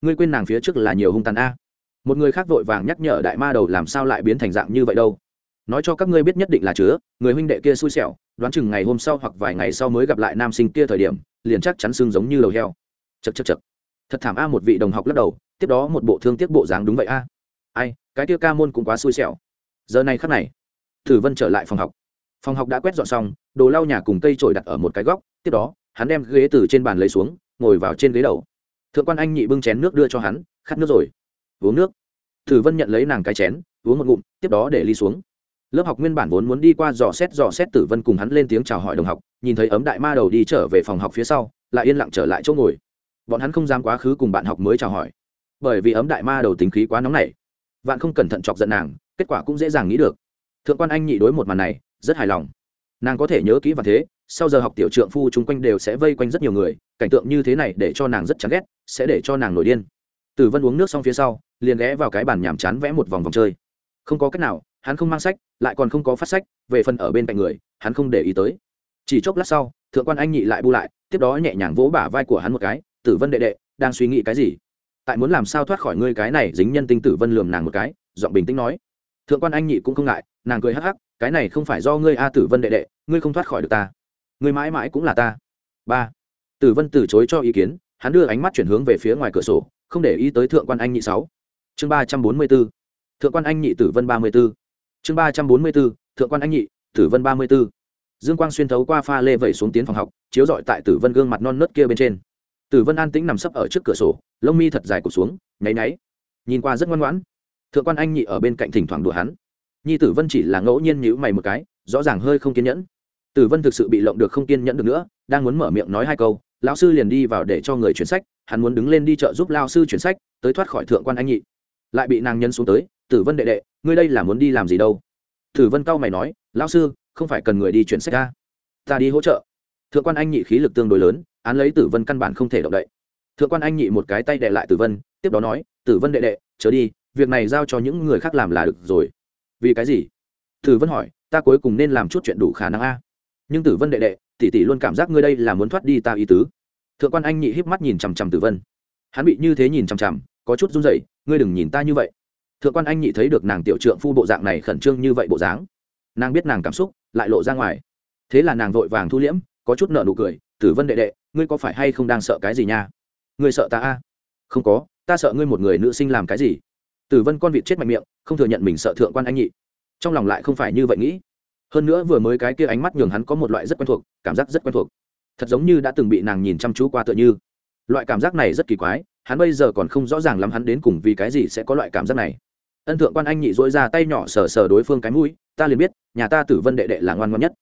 Ngươi quên nàng phía trước là nhiều hung tàn a? Một người khác vội vàng nhắc nhở đại ma đầu làm sao lại biến thành dạng như vậy đâu? Nói cho các ngươi biết nhất định là chứa, người huynh đệ kia xui xẻo, đoán chừng ngày hôm sau hoặc vài ngày sau mới gặp lại nam sinh kia thời điểm, liền chắc chắn xương giống như lầu heo. Chật chật chật thật thảm a, một vị đồng học lắc đầu, tiếp đó một bộ thương tiếc bộ dáng đúng vậy a. Ai, cái tiêu ca môn cũng quá xui xẻo. Giờ này khắc này, thử vân trở lại phòng học. Phòng học đã quét dọn xong, đồ lau nhà cùng cây trổi đặt ở một cái góc, tiếp đó, hắn đem ghế từ trên bàn lấy xuống, ngồi vào trên ghế đầu. Thượng quan anh nhị bưng chén nước đưa cho hắn, khát nước rồi. Uống nước. Thử vân nhận lấy nàng cái chén, uống một ngụm, tiếp đó để ly xuống. Lớp học nguyên bản vốn muốn đi qua dò xét dò xét tử vân cùng hắn lên tiếng chào hỏi đồng học, nhìn thấy ấm đại ma đầu đi trở về phòng học phía sau, lại yên lặng trở lại chỗ ngồi bọn hắn không dám quá khứ cùng bạn học mới chào hỏi. Bởi vì ấm đại ma đầu tính khí quá nóng nảy. Vạn không cẩn thận chọc giận nàng, kết quả cũng dễ dàng nghĩ được. Thượng quan anh nhị đối một màn này, rất hài lòng. Nàng có thể nhớ kỹ và thế, sau giờ học tiểu trượng phu chung quanh đều sẽ vây quanh rất nhiều người, cảnh tượng như thế này để cho nàng rất chán ghét, sẽ để cho nàng nổi điên. Tử vân uống nước xong phía sau, liền ghé vào cái bàn nhàm chán vẽ một vòng vòng chơi. Không có cách nào, hắn không mang sách, lại còn không có phát sách, về phần ở bên cạnh người, hắn không để ý tới. Chỉ chốc lát sau, thượng quan anh nhị lại bu lại, tiếp đó nhẹ nhàng vỗ bả vai của hắn một cái tử vân đệ đệ, đang suy nghĩ cái gì? Tại muốn làm sao thoát khỏi ngươi cái này dính nhân tinh tử vân lườm nàng một cái, giọng bình tĩnh nói. Thượng quan anh nhị cũng không ngại, nàng cười hắc hắc, cái này không phải do ngươi a tử vân đệ đệ, ngươi không thoát khỏi được ta. Ngươi mãi mãi cũng là ta. Ba. Tử vân từ chối cho ý kiến, hắn đưa ánh mắt chuyển hướng về phía ngoài cửa sổ, không để ý tới thượng quan anh nhị sáu. Chương ba trăm bốn mươi b ố thượng quan anh nhị tử vân ba mươi b ố chương ba trăm bốn mươi b ố thượng quan anh nhị tử vân ba mươi b ố dương quang xuyên thấu qua pha lê vẩy xuống tiến phòng học, chiếu rọi tại tử vân gương mặt non nớt kia bên trên tử vân an tĩnh nằm sấp ở trước cửa sổ, lông mi thật dài cụt xuống, nháy náy nhìn qua rất ngoan ngoãn. Thượng quan anh nhị ở bên cạnh thỉnh thoảng đùa hắn. Nhi tử vân chỉ là ngẫu nhiên nhữ mày một cái, rõ ràng hơi không kiên nhẫn. Tử vân thực sự bị lộng được không kiên nhẫn được nữa, đang muốn mở miệng nói hai câu, lão sư liền đi vào để cho người chuyển sách, hắn muốn đứng lên đi chợ giúp lao sư chuyển sách, tới thoát khỏi thượng quan anh nhị. Lại bị nàng nhân xuống tới, tử vân đệ đệ, ngươi đây là muốn đi làm gì đâu? Tử vân cau mày nói, lão sư, không phải cần người đi chuyển sách ra ta đi hỗ trợ. Thượng quan anh nhị khí lực tương đối lớn án lấy tử vân căn bản không thể động đậy. Thượng quan anh nhị một cái tay đệ lại tử vân, tiếp đó nói, tử vân đệ đệ, trở đi, việc này giao cho những người khác làm là được rồi. Vì cái gì? Tử vân hỏi, ta cuối cùng nên làm chút chuyện đủ khả năng a. Nhưng tử vân đệ đệ, tỷ tỷ luôn cảm giác ngươi đây là muốn thoát đi ta ý tứ. Thượng quan anh nhị híp mắt nhìn chằm chằm tử vân. Hắn bị như thế nhìn chằm chằm, có chút run rẩy, ngươi đừng nhìn ta như vậy. Thượng quan anh nhị thấy được nàng tiểu trượng phu bộ dạng này khẩn trương như vậy bộ dáng, nàng biết nàng cảm xúc, lại lộ ra ngoài. Thế là nàng vội vàng thu liễm, có chút nợ nụ cười tử vân đệ đệ, ngươi có phải hay không đang sợ cái gì nha? Ngươi sợ ta a? Không có, ta sợ ngươi một người nữ sinh làm cái gì? Tử vân con vịt chết mạnh miệng, không thừa nhận mình sợ thượng quan anh nhị. Trong lòng lại không phải như vậy nghĩ. Hơn nữa vừa mới cái kia ánh mắt nhường hắn có một loại rất quen thuộc, cảm giác rất quen thuộc. Thật giống như đã từng bị nàng nhìn chăm chú qua tựa như. Loại cảm giác này rất kỳ quái, hắn bây giờ còn không rõ ràng lắm hắn đến cùng vì cái gì sẽ có loại cảm giác này. Ân thượng quan anh nhị dỗi ra tay nhỏ sờ sờ đối phương cái mũi, ta liền biết, nhà ta tử vân đệ đệ là ngoan ngoan nhất.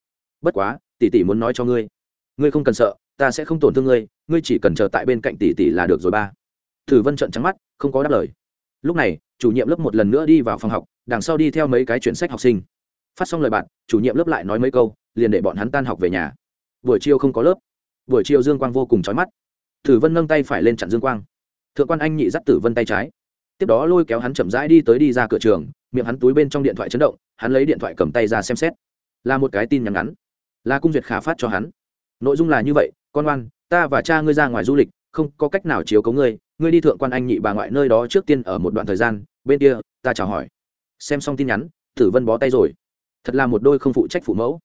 Bất quá, tỷ tỷ muốn nói cho ngươi ngươi không cần sợ, ta sẽ không tổn thương ngươi ngươi chỉ cần chờ tại bên cạnh tỷ tỷ là được rồi ba. Thử vân trận trắng mắt, không có đáp lời. Lúc này, chủ nhiệm lớp một lần nữa đi vào phòng học, đằng sau đi theo mấy cái chuyển sách học sinh. Phát xong lời bạn, chủ nhiệm lớp lại nói mấy câu, liền để bọn hắn tan học về nhà. Buổi chiều không có lớp. Buổi chiều dương quang vô cùng trói mắt. Tử vân nâng tay phải lên chặn dương quang. Thượng quan anh nhị dắt tử vân tay trái. Tiếp đó lôi kéo hắn chậm rãi đi tới đi ra cửa trường, miệng hắn túi bên trong điện thoại chấn động, hắn lấy điện thoại cầm tay ra xem xét. Là một cái tin nhắn ngắn. Là cung duyệt khả phát cho hắn nội dung là như vậy, con oan ta và cha ngươi ra ngoài du lịch, không có cách nào chiếu cấu ngươi. Ngươi đi thượng quan anh nhị bà ngoại nơi đó trước tiên ở một đoạn thời gian, bên kia, ta chào hỏi. Xem xong tin nhắn, tử vân bó tay rồi. Thật là một đôi không phụ trách phụ mẫu.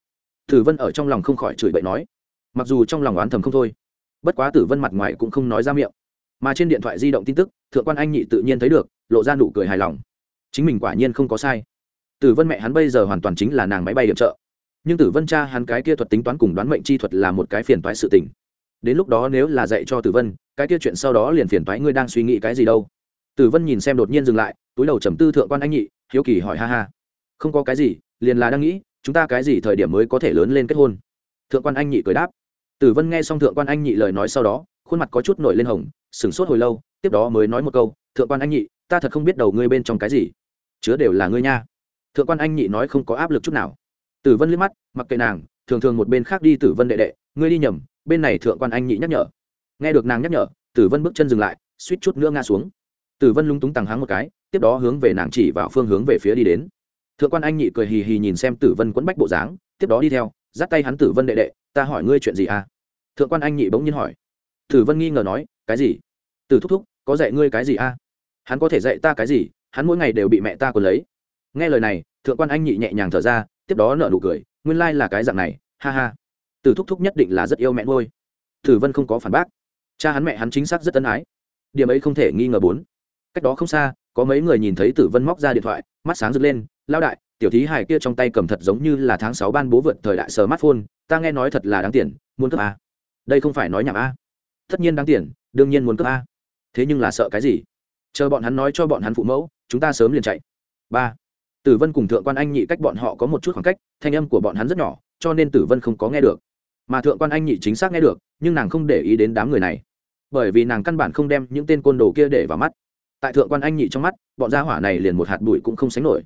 Tử vân ở trong lòng không khỏi chửi bậy nói. Mặc dù trong lòng oán thầm không thôi, bất quá tử vân mặt ngoài cũng không nói ra miệng. Mà trên điện thoại di động tin tức, thượng quan anh nhị tự nhiên thấy được, lộ ra nụ cười hài lòng. Chính mình quả nhiên không có sai. Tử vân mẹ hắn bây giờ hoàn toàn chính là nàng máy bay điểm trợ nhưng tử vân cha hắn cái kia thuật tính toán cùng đoán mệnh chi thuật là một cái phiền toái sự tình. Đến lúc đó nếu là dạy cho tử vân, cái kia chuyện sau đó liền phiền toái ngươi đang suy nghĩ cái gì đâu. Tử vân nhìn xem đột nhiên dừng lại, túi đầu trầm tư thượng quan anh nhị, hiếu kỳ hỏi ha ha. Không có cái gì, liền là đang nghĩ, chúng ta cái gì thời điểm mới có thể lớn lên kết hôn? Thượng quan anh nhị cười đáp. Tử vân nghe xong thượng quan anh nhị lời nói sau đó, khuôn mặt có chút nổi lên hồng, sửng sốt hồi lâu, tiếp đó mới nói một câu, thượng quan anh nhị, ta thật không biết đầu ngươi bên trong cái gì. Chứa đều là ngươi nha. Thượng quan anh nhị nói không có áp lực chút nào tử vân liếc mắt, mặc kệ nàng, thường thường một bên khác đi tử vân đệ đệ, ngươi đi nhầm, bên này thượng quan anh nhị nhắc nhở. Nghe được nàng nhắc nhở, tử vân bước chân dừng lại, suýt chút nữa ngã xuống. Tử vân lung túng tằng háng một cái, tiếp đó hướng về nàng chỉ vào phương hướng về phía đi đến. Thượng quan anh nhị cười hì hì nhìn xem tử vân quẫn bách bộ dáng, tiếp đó đi theo, dắt tay hắn tử vân đệ đệ, ta hỏi ngươi chuyện gì à? Thượng quan anh nhị bỗng nhiên hỏi. Tử vân nghi ngờ nói, cái gì? Tử thúc thúc, có dạy ngươi cái gì à? hắn có thể dạy ta cái gì? Hắn mỗi ngày đều bị mẹ ta còn lấy. Nghe lời này, thượng quan anh nhị nhẹ nhàng thở ra tiếp đó nở nụ cười, nguyên lai là cái dạng này, ha ha. Từ thúc thúc nhất định là rất yêu mẹ ngôi tử vân không có phản bác. Cha hắn mẹ hắn chính xác rất ân ái. Điểm ấy không thể nghi ngờ bốn. Cách đó không xa, có mấy người nhìn thấy tử vân móc ra điện thoại, mắt sáng rực lên lao đại, tiểu thí hải kia trong tay cầm thật giống như là tháng sáu ban bố vượt thời đại smartphone, ta nghe nói thật là đáng tiền, muốn cướp a. Đây không phải nói nhảm a. Tất nhiên đáng tiền, đương nhiên muốn cướp a. Thế nhưng là sợ cái gì? Chờ bọn hắn nói cho bọn hắn phụ mẫu, chúng ta sớm liền chạy. Ba tử vân cùng thượng quan anh nhị cách bọn họ có một chút khoảng cách, thanh âm của bọn hắn rất nhỏ, cho nên tử vân không có nghe được. Mà thượng quan anh nhị chính xác nghe được, nhưng nàng không để ý đến đám người này. Bởi vì nàng căn bản không đem những tên côn đồ kia để vào mắt. Tại thượng quan anh nhị trong mắt, bọn gia hỏa này liền một hạt bụi cũng không sánh nổi.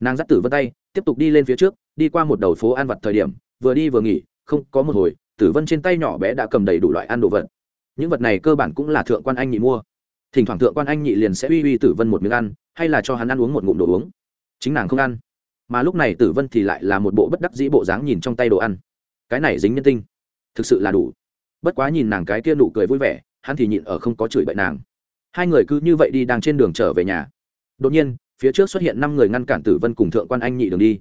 Nàng dắt tử vân tay, tiếp tục đi lên phía trước, đi qua một đầu phố ăn vặt thời điểm, vừa đi vừa nghỉ, không có một hồi, tử vân trên tay nhỏ bé đã cầm đầy đủ loại ăn đồ vật. Những vật này cơ bản cũng là thượng quan anh nhị mua. Thỉnh thoảng thượng quan anh nhị liền sẽ uy uy tử vân một miếng ăn, hay là cho hắn ăn uống một ngụm đồ uống chính nàng không ăn. Mà lúc này tử vân thì lại là một bộ bất đắc dĩ bộ dáng nhìn trong tay đồ ăn. Cái này dính nhân tinh. Thực sự là đủ. Bất quá nhìn nàng cái kia nụ cười vui vẻ, hắn thì nhịn ở không có chửi bậy nàng. Hai người cứ như vậy đi đang trên đường trở về nhà. Đột nhiên, phía trước xuất hiện năm người ngăn cản tử vân cùng thượng quan anh nhị đường đi.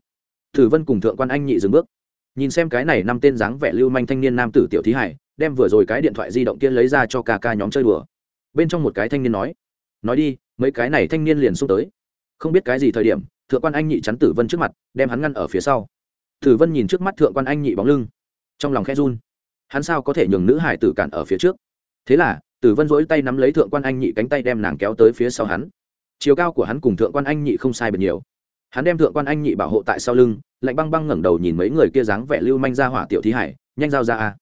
Tử vân cùng thượng quan anh nhị dừng bước. Nhìn xem cái này năm tên dáng vẻ lưu manh thanh niên nam tử tiểu thí hải, đem vừa rồi cái điện thoại di động kia lấy ra cho ca ca nhóm chơi đùa. Bên trong một cái thanh niên nói nói đi, mấy cái này thanh niên liền xuống tới. Không biết cái gì thời điểm thượng quan anh nhị chắn tử vân trước mặt, đem hắn ngăn ở phía sau. Tử vân nhìn trước mắt thượng quan anh nhị bóng lưng, trong lòng khe run. Hắn sao có thể nhường nữ hải tử cản ở phía trước? Thế là, tử vân dỗi tay nắm lấy thượng quan anh nhị cánh tay đem nàng kéo tới phía sau hắn. Chiều cao của hắn cùng thượng quan anh nhị không sai bật nhiều. Hắn đem thượng quan anh nhị bảo hộ tại sau lưng, lạnh băng băng ngẩng đầu nhìn mấy người kia dáng vẻ lưu manh ra hỏa tiểu thí hải, nhanh giao ra a.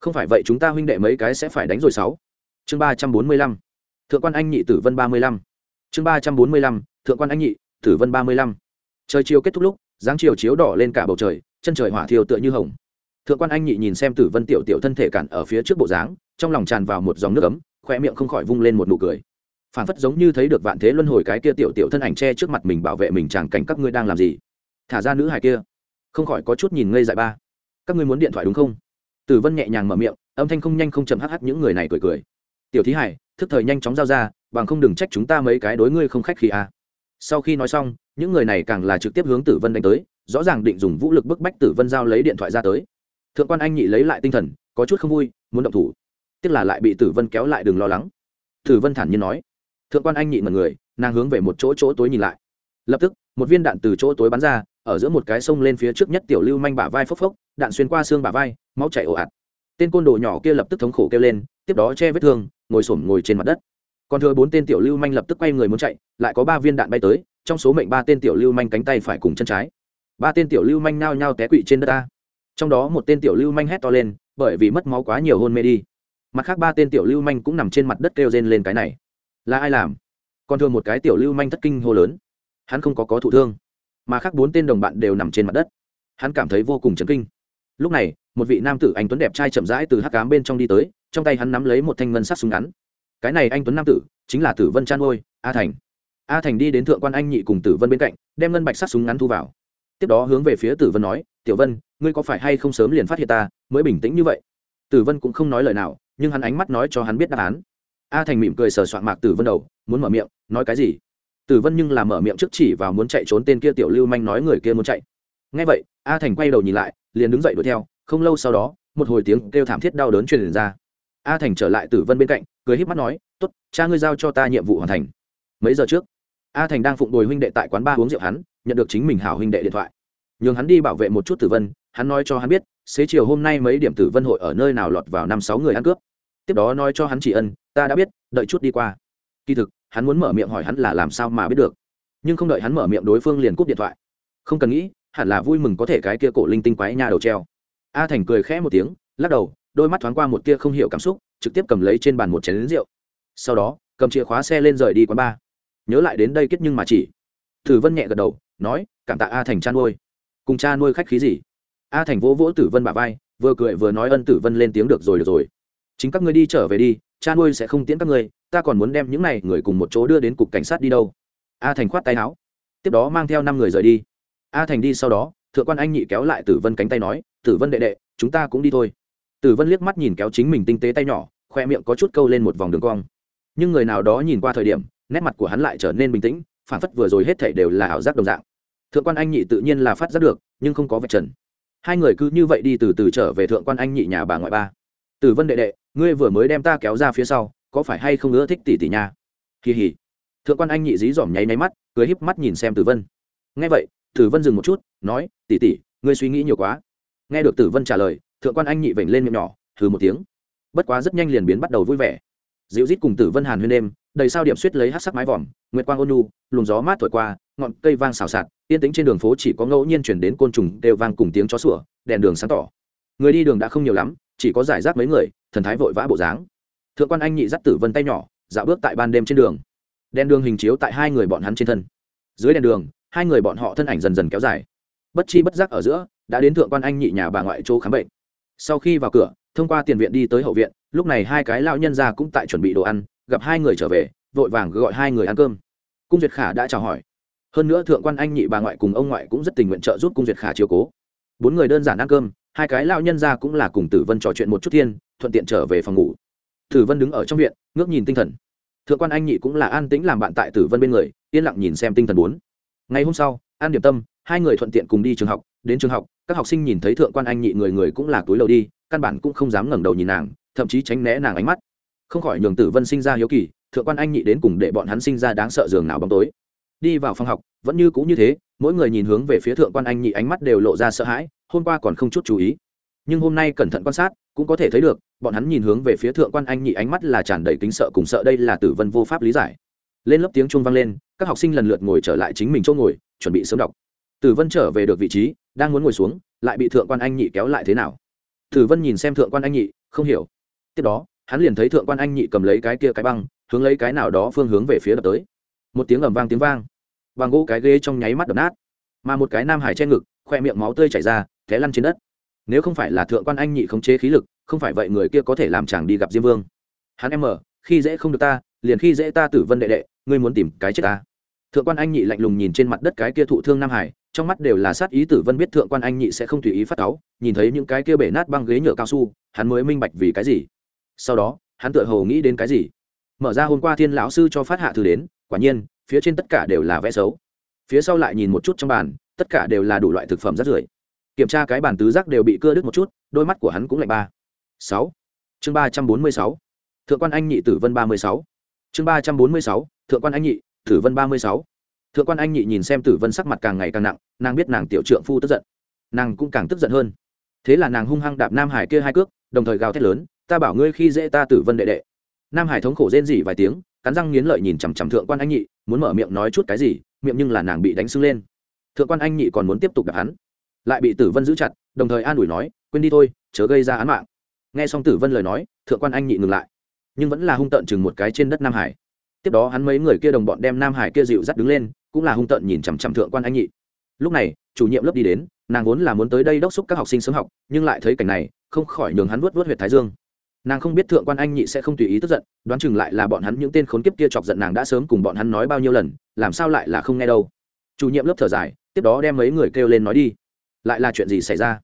Không phải vậy chúng ta huynh đệ mấy cái sẽ phải đánh rồi sáu. Chương ba trăm bốn mươi lăm. Thượng quan anh nhị tử vân ba mươi lăm. Chương ba trăm bốn mươi lăm, thượng quan anh nhị tử vân ba mươi lăm. Trời chiều kết thúc lúc, dáng chiều chiếu đỏ lên cả bầu trời, chân trời hỏa thiêu tựa như hồng. Thượng quan anh nhị nhìn xem tử vân tiểu tiểu thân thể cản ở phía trước bộ dáng, trong lòng tràn vào một dòng nước ấm, khóe miệng không khỏi vung lên một nụ cười. Phản phất giống như thấy được vạn thế luân hồi cái kia tiểu tiểu thân ảnh che trước mặt mình bảo vệ mình chàng cảnh các ngươi đang làm gì? Thả ra nữ hài kia. Không khỏi có chút nhìn ngây dại ba. Các ngươi muốn điện thoại đúng không? Tử vân nhẹ nhàng mở miệng, âm thanh không nhanh không chậm hắc hắc những người này cười cười. Tiểu thí hải, thức thời nhanh chóng giao ra, bằng không đừng trách chúng ta mấy cái đối ngươi không khách khi a à sau khi nói xong, những người này càng là trực tiếp hướng tử vân đánh tới, rõ ràng định dùng vũ lực bức bách tử vân giao lấy điện thoại ra tới. Thượng quan anh nhị lấy lại tinh thần, có chút không vui, muốn động thủ. Tức là lại bị tử vân kéo lại đừng lo lắng. Tử vân thản nhiên nói. Thượng quan anh nhị mật người, nàng hướng về một chỗ chỗ tối nhìn lại. Lập tức, một viên đạn từ chỗ tối bắn ra, ở giữa một cái sông lên phía trước nhất tiểu lưu manh bả vai phốc phốc, đạn xuyên qua xương bả vai, máu chảy ồ ạt. Tên côn đồ nhỏ kia lập tức thống khổ kêu lên, tiếp đó che vết thương, ngồi xổm ngồi trên mặt đất còn thừa bốn tên tiểu lưu manh lập tức quay người muốn chạy, lại có ba viên đạn bay tới, trong số mệnh ba tên tiểu lưu manh cánh tay phải cùng chân trái. Ba tên tiểu lưu manh nao nhao té quỵ trên đất ta. Trong đó một tên tiểu lưu manh hét to lên, bởi vì mất máu quá nhiều hôn mê đi. Mặt khác ba tên tiểu lưu manh cũng nằm trên mặt đất kêu rên lên cái này. Là ai làm? Còn thường một cái tiểu lưu manh thất kinh hô lớn. Hắn không có có thụ thương, mà khác bốn tên đồng bạn đều nằm trên mặt đất. Hắn cảm thấy vô cùng chấn kinh. Lúc này, một vị nam tử anh tuấn đẹp trai chậm rãi từ hắc cám bên trong đi tới, trong tay hắn nắm lấy một thanh ngân sắt súng ngắn cái này anh tuấn nam tử chính là tử vân chan ôi a thành. A thành đi đến thượng quan anh nhị cùng tử vân bên cạnh, đem ngân bạch sắc súng ngắn thu vào. Tiếp đó hướng về phía tử vân nói, tiểu vân, ngươi có phải hay không sớm liền phát hiện ta, mới bình tĩnh như vậy? Tử vân cũng không nói lời nào, nhưng hắn ánh mắt nói cho hắn biết đáp án. A thành mỉm cười sờ soạn mạc tử vân đầu, muốn mở miệng, nói cái gì? Tử vân nhưng làm mở miệng trước chỉ và muốn chạy trốn tên kia tiểu lưu manh nói người kia muốn chạy. Ngay vậy, a thành quay đầu nhìn lại, liền đứng dậy đuổi theo, không lâu sau đó, một hồi tiếng kêu thảm thiết đau đớn truyền ra a thành trở lại tử vân bên cạnh, cười híp mắt nói t ố t cha ngươi giao cho ta nhiệm vụ hoàn thành. Mấy giờ trước, a thành đang phụng đồi huynh đệ tại quán ba uống rượu hắn, nhận được chính mình hảo huynh đệ điện thoại. Nhường hắn đi bảo vệ một chút tử vân, hắn nói cho hắn biết, xế chiều hôm nay mấy điểm tử vân hội ở nơi nào lọt vào năm sáu người ăn cướp. Tiếp đó nói cho hắn chỉ ân, ta đã biết, đợi chút đi qua. Kỳ thực, hắn muốn mở miệng hỏi hắn là làm sao mà biết được. Nhưng không đợi hắn mở miệng đối phương liền cúp điện thoại. Không cần nghĩ, hẳn là vui mừng có thể cái kia cổ linh tinh quái nha đầu treo. A thành cười khẽ một tiếng, lắc đầu đôi mắt thoáng qua một tia không hiểu cảm xúc, trực tiếp cầm lấy trên bàn một chén lính rượu. Sau đó, cầm chìa khóa xe lên rời đi quán bar. Nhớ lại đến đây kết nhưng mà chỉ. Thử vân nhẹ gật đầu, nói, cảm tạ a thành cha nuôi. Cùng cha nuôi khách khí gì? A thành vỗ vỗ tử vân bà vai, vừa cười vừa nói ân tử vân lên tiếng được rồi được rồi. Chính các ngươi đi trở về đi, cha nuôi sẽ không tiễn các ngươi, ta còn muốn đem những này người cùng một chỗ đưa đến cục cảnh sát đi đâu. A thành khoát tay áo. Tiếp đó mang theo năm người rời đi. A thành đi sau đó, thượng quan anh nhị kéo lại tử vân cánh tay nói, tử vân đệ đệ, chúng ta cũng đi thôi tử vân liếc mắt nhìn kéo chính mình tinh tế tay nhỏ, khoe miệng có chút câu lên một vòng đường cong. Nhưng người nào đó nhìn qua thời điểm, nét mặt của hắn lại trở nên bình tĩnh phản phất vừa rồi hết thảy đều là ảo giác đồng dạng. Thượng quan anh nhị tự nhiên là phát giác được, nhưng không có vạch trần. Hai người cứ như vậy đi từ từ trở về thượng quan anh nhị nhà bà ngoại ba. Tử vân đệ đệ, ngươi vừa mới đem ta kéo ra phía sau, có phải hay không ưa thích tỷ tỷ nha? Kỳ hỉ thượng quan anh nhị dí dỏm nháy nháy mắt, cười híp mắt nhìn xem tử vân. Nghe vậy tử vân dừng một chút, nói, tỷ tỷ, ngươi suy nghĩ nhiều quá. Nghe được tử vân trả lời thượng quan anh nhị vểnh lên miệng nhỏ thử một tiếng. Bất quá rất nhanh liền biến bắt đầu vui vẻ. Dịu rít cùng tử vân hàn huyên đêm, đầy sao điểm suýt lấy hát sắc mái vòm, nguyệt quang ôn nu luồng gió mát thổi qua, ngọn cây vang xào xạc, yên tĩnh trên đường phố chỉ có ngẫu nhiên chuyển đến côn trùng đều vang cùng tiếng chó sủa, đèn đường sáng tỏ. Người đi đường đã không nhiều lắm, chỉ có giải rác mấy người, thần thái vội vã bộ dáng. Thượng quan anh nhị dắt tử vân tay nhỏ, dạo bước tại ban đêm trên đường. Đèn đường hình chiếu tại hai người bọn hắn trên thân. Dưới đèn đường, hai người bọn họ thân ảnh dần dần kéo dài. Bất chi bất giác ở giữa, đã đến thượng quan anh nhị nhà bà ngoại chỗ khám bệnh sau khi vào cửa, thông qua tiền viện đi tới hậu viện, lúc này hai cái lão nhân ra cũng tại chuẩn bị đồ ăn, gặp hai người trở về, vội vàng gọi hai người ăn cơm. Cung duyệt khả đã chào hỏi. Hơn nữa thượng quan anh nhị bà ngoại cùng ông ngoại cũng rất tình nguyện trợ giúp cung duyệt khả chiều cố. Bốn người đơn giản ăn cơm, hai cái lão nhân ra cũng là cùng tử vân trò chuyện một chút thiên, thuận tiện trở về phòng ngủ. Tử vân đứng ở trong viện, ngước nhìn tinh thần. Thượng quan anh nhị cũng là an tĩnh làm bạn tại tử vân bên người, yên lặng nhìn xem tinh thần bốn. Ngày hôm sau, an điểm tâm, hai người thuận tiện cùng đi trường học, đến trường học các học sinh nhìn thấy thượng quan anh nhị người người cũng là túi lầu đi, căn bản cũng không dám ngẩng đầu nhìn nàng, thậm chí tránh né nàng ánh mắt. Không khỏi nhường tử vân sinh ra hiếu kỳ, thượng quan anh nhị đến cùng để bọn hắn sinh ra đáng sợ giường nào bóng tối. Đi vào phòng học, vẫn như cũ như thế, mỗi người nhìn hướng về phía thượng quan anh nhị ánh mắt đều lộ ra sợ hãi, hôm qua còn không chút chú ý. Nhưng hôm nay cẩn thận quan sát, cũng có thể thấy được, bọn hắn nhìn hướng về phía thượng quan anh nhị ánh mắt là tràn đầy kính sợ cùng sợ đây là tử vân vô pháp lý giải. Lên lớp tiếng chuông vang lên, các học sinh lần lượt ngồi trở lại chính mình chỗ ngồi, chuẩn bị sớm đọc tử vân trở về được vị trí, đang muốn ngồi xuống, lại bị thượng quan anh nhị kéo lại thế nào? Tử vân nhìn xem thượng quan anh nhị, không hiểu. Tiếp đó, hắn liền thấy thượng quan anh nhị cầm lấy cái kia cái băng, hướng lấy cái nào đó phương hướng về phía đập tới. Một tiếng ầm vang tiếng vang. Bằng gỗ cái ghế trong nháy mắt đập nát. Mà một cái nam hải che ngực, khoe miệng máu tươi chảy ra, té lăn trên đất. Nếu không phải là thượng quan anh nhị khống chế khí lực, không phải vậy người kia có thể làm chàng đi gặp diêm vương. Hắn em mở, khi dễ không được ta, liền khi dễ ta tử vân đệ đệ, ngươi muốn tìm cái chết ta. Thượng quan anh nhị lạnh lùng nhìn trên mặt đất cái kia thụ thương nam hải trong mắt đều là sát ý tử vân biết thượng quan anh nhị sẽ không tùy ý phát cáu, nhìn thấy những cái kia bể nát băng ghế nhựa cao su, hắn mới minh bạch vì cái gì. Sau đó, hắn tựa hồ nghĩ đến cái gì. Mở ra hôm qua thiên lão sư cho phát hạ thư đến, quả nhiên, phía trên tất cả đều là vẽ xấu. Phía sau lại nhìn một chút trong bàn, tất cả đều là đủ loại thực phẩm rác rưởi. Kiểm tra cái bàn tứ giác đều bị cưa đứt một chút, đôi mắt của hắn cũng lạnh ba. Sáu. Chương ba trăm bốn mươi sáu. Thượng quan anh nhị tử vân ba mươi sáu. Chương ba trăm bốn mươi sáu. Thượng quan anh nhị tử vân ba mươi sáu thượng quan anh nhị nhìn xem tử vân sắc mặt càng ngày càng nặng, nàng biết nàng tiểu trượng phu tức giận. Nàng cũng càng tức giận hơn. Thế là nàng hung hăng đạp nam hải kia hai cước, đồng thời gào thét lớn, ta bảo ngươi khi dễ ta tử vân đệ đệ. Nam hải thống khổ rên rỉ vài tiếng, cắn răng nghiến lợi nhìn chằm chằm thượng quan anh nhị, muốn mở miệng nói chút cái gì, miệng nhưng là nàng bị đánh sưng lên. Thượng quan anh nhị còn muốn tiếp tục đạp hắn, lại bị tử vân giữ chặt, đồng thời an ủi nói, quên đi thôi, chớ gây ra án mạng. Nghe xong tử vân lời nói, thượng quan anh nhị ngừng lại, nhưng vẫn là hung tợn chừng một cái trên đất nam hải. Tiếp đó hắn mấy người kia đồng bọn đem nam hải kia dịu dắt đứng lên cũng là hung tợn nhìn chằm chằm thượng quan anh nhị. Lúc này, chủ nhiệm lớp đi đến, nàng vốn là muốn tới đây đốc xúc các học sinh sớm học, nhưng lại thấy cảnh này, không khỏi nhường hắn vuốt vuốt huyệt thái dương. Nàng không biết thượng quan anh nhị sẽ không tùy ý tức giận, đoán chừng lại là bọn hắn những tên khốn kiếp kia chọc giận nàng đã sớm cùng bọn hắn nói bao nhiêu lần, làm sao lại là không nghe đâu. Chủ nhiệm lớp thở dài, tiếp đó đem mấy người kêu lên nói đi. Lại là chuyện gì xảy ra?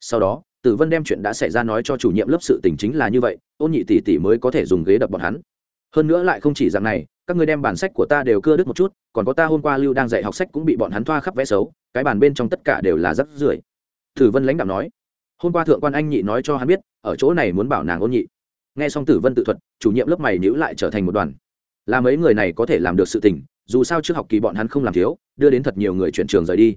Sau đó, tử vân đem chuyện đã xảy ra nói cho chủ nhiệm lớp sự tình chính là như vậy, ôn nhị tỷ tỷ mới có thể dùng ghế đập bọn hắn. Hơn nữa lại không chỉ rằng này các người đem bản sách của ta đều cưa đứt một chút, còn có ta hôm qua lưu đang dạy học sách cũng bị bọn hắn thoa khắp vẽ xấu, cái bàn bên trong tất cả đều là rắc rưởi. Tử vân lãnh đạo nói. Hôm qua thượng quan anh nhị nói cho hắn biết, ở chỗ này muốn bảo nàng ôn nhị. Nghe xong tử vân tự thuật, chủ nhiệm lớp mày nhữ lại trở thành một đoàn. Là mấy người này có thể làm được sự tình, dù sao trước học kỳ bọn hắn không làm thiếu, đưa đến thật nhiều người chuyển trường rời đi.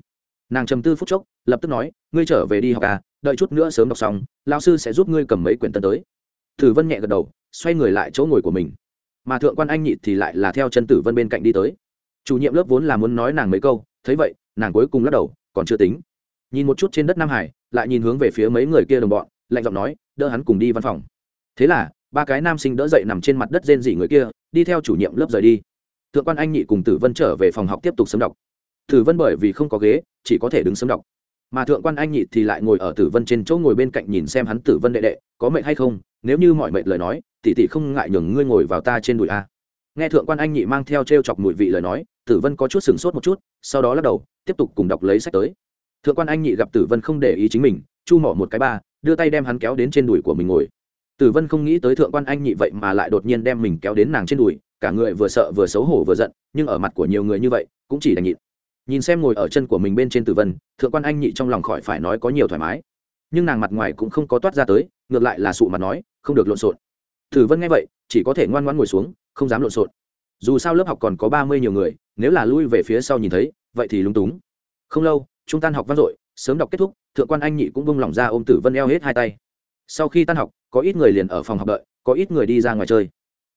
Nàng trầm tư phút chốc, lập tức nói, ngươi trở về đi học à đợi chút nữa sớm đọc xong lao sư sẽ giúp ngươi cầm mấy quyển tân tới. Tử vân nhẹ gật đầu, xoay người lại chỗ ngồi của mình mà thượng quan anh nhị thì lại là theo chân tử vân bên cạnh đi tới. Chủ nhiệm lớp vốn là muốn nói nàng mấy câu, thấy vậy, nàng cuối cùng lắc đầu, còn chưa tính. Nhìn một chút trên đất nam hải, lại nhìn hướng về phía mấy người kia đồng bọn, lạnh giọng nói, đỡ hắn cùng đi văn phòng. Thế là, ba cái nam sinh đỡ dậy nằm trên mặt đất rên rỉ người kia, đi theo chủ nhiệm lớp rời đi. Thượng quan anh nhị cùng tử vân trở về phòng học tiếp tục sấm đọc. Tử vân bởi vì không có ghế, chỉ có thể đứng sấm đọc. Mà thượng quan anh nhị thì lại ngồi ở tử vân trên chỗ ngồi bên cạnh nhìn xem hắn tử vân đệ đệ, có mệnh hay không, nếu như mọi mệnh lời nói tỷ tỷ không ngại nhường ngươi ngồi vào ta trên đùi a. Nghe thượng quan anh nhị mang theo t r e o chọc mùi vị lời nói, tử vân có chút sừng sốt một chút, sau đó lắc đầu, tiếp tục cùng đọc lấy sách tới. Thượng quan anh nhị gặp tử vân không để ý chính mình, chu mỏ một cái ba, đưa tay đem hắn kéo đến trên đùi của mình ngồi. Tử vân không nghĩ tới thượng quan anh nhị vậy mà lại đột nhiên đem mình kéo đến nàng trên đùi, cả người vừa sợ vừa xấu hổ vừa giận, nhưng ở mặt của nhiều người như vậy, cũng chỉ đành nhịn. Nhìn xem ngồi ở chân của mình bên trên tử vân, thượng quan anh nhị trong lòng khỏi phải nói có nhiều thoải mái. Nhưng nàng mặt ngoài cũng không có toát ra tới, ngược lại là sụ mặt nói, không được lộn xộn tử vân nghe vậy chỉ có thể ngoan ngoãn ngồi xuống không dám lộn xộn. Dù sao lớp học còn có ba mươi nhiều người nếu là lui về phía sau nhìn thấy vậy thì lúng túng. Không lâu chúng tan học văn rồi, sớm đọc kết thúc thượng quan anh nhị cũng buông lỏng ra ôm tử vân eo hết hai tay. Sau khi tan học có ít người liền ở phòng học đợi có ít người đi ra ngoài chơi.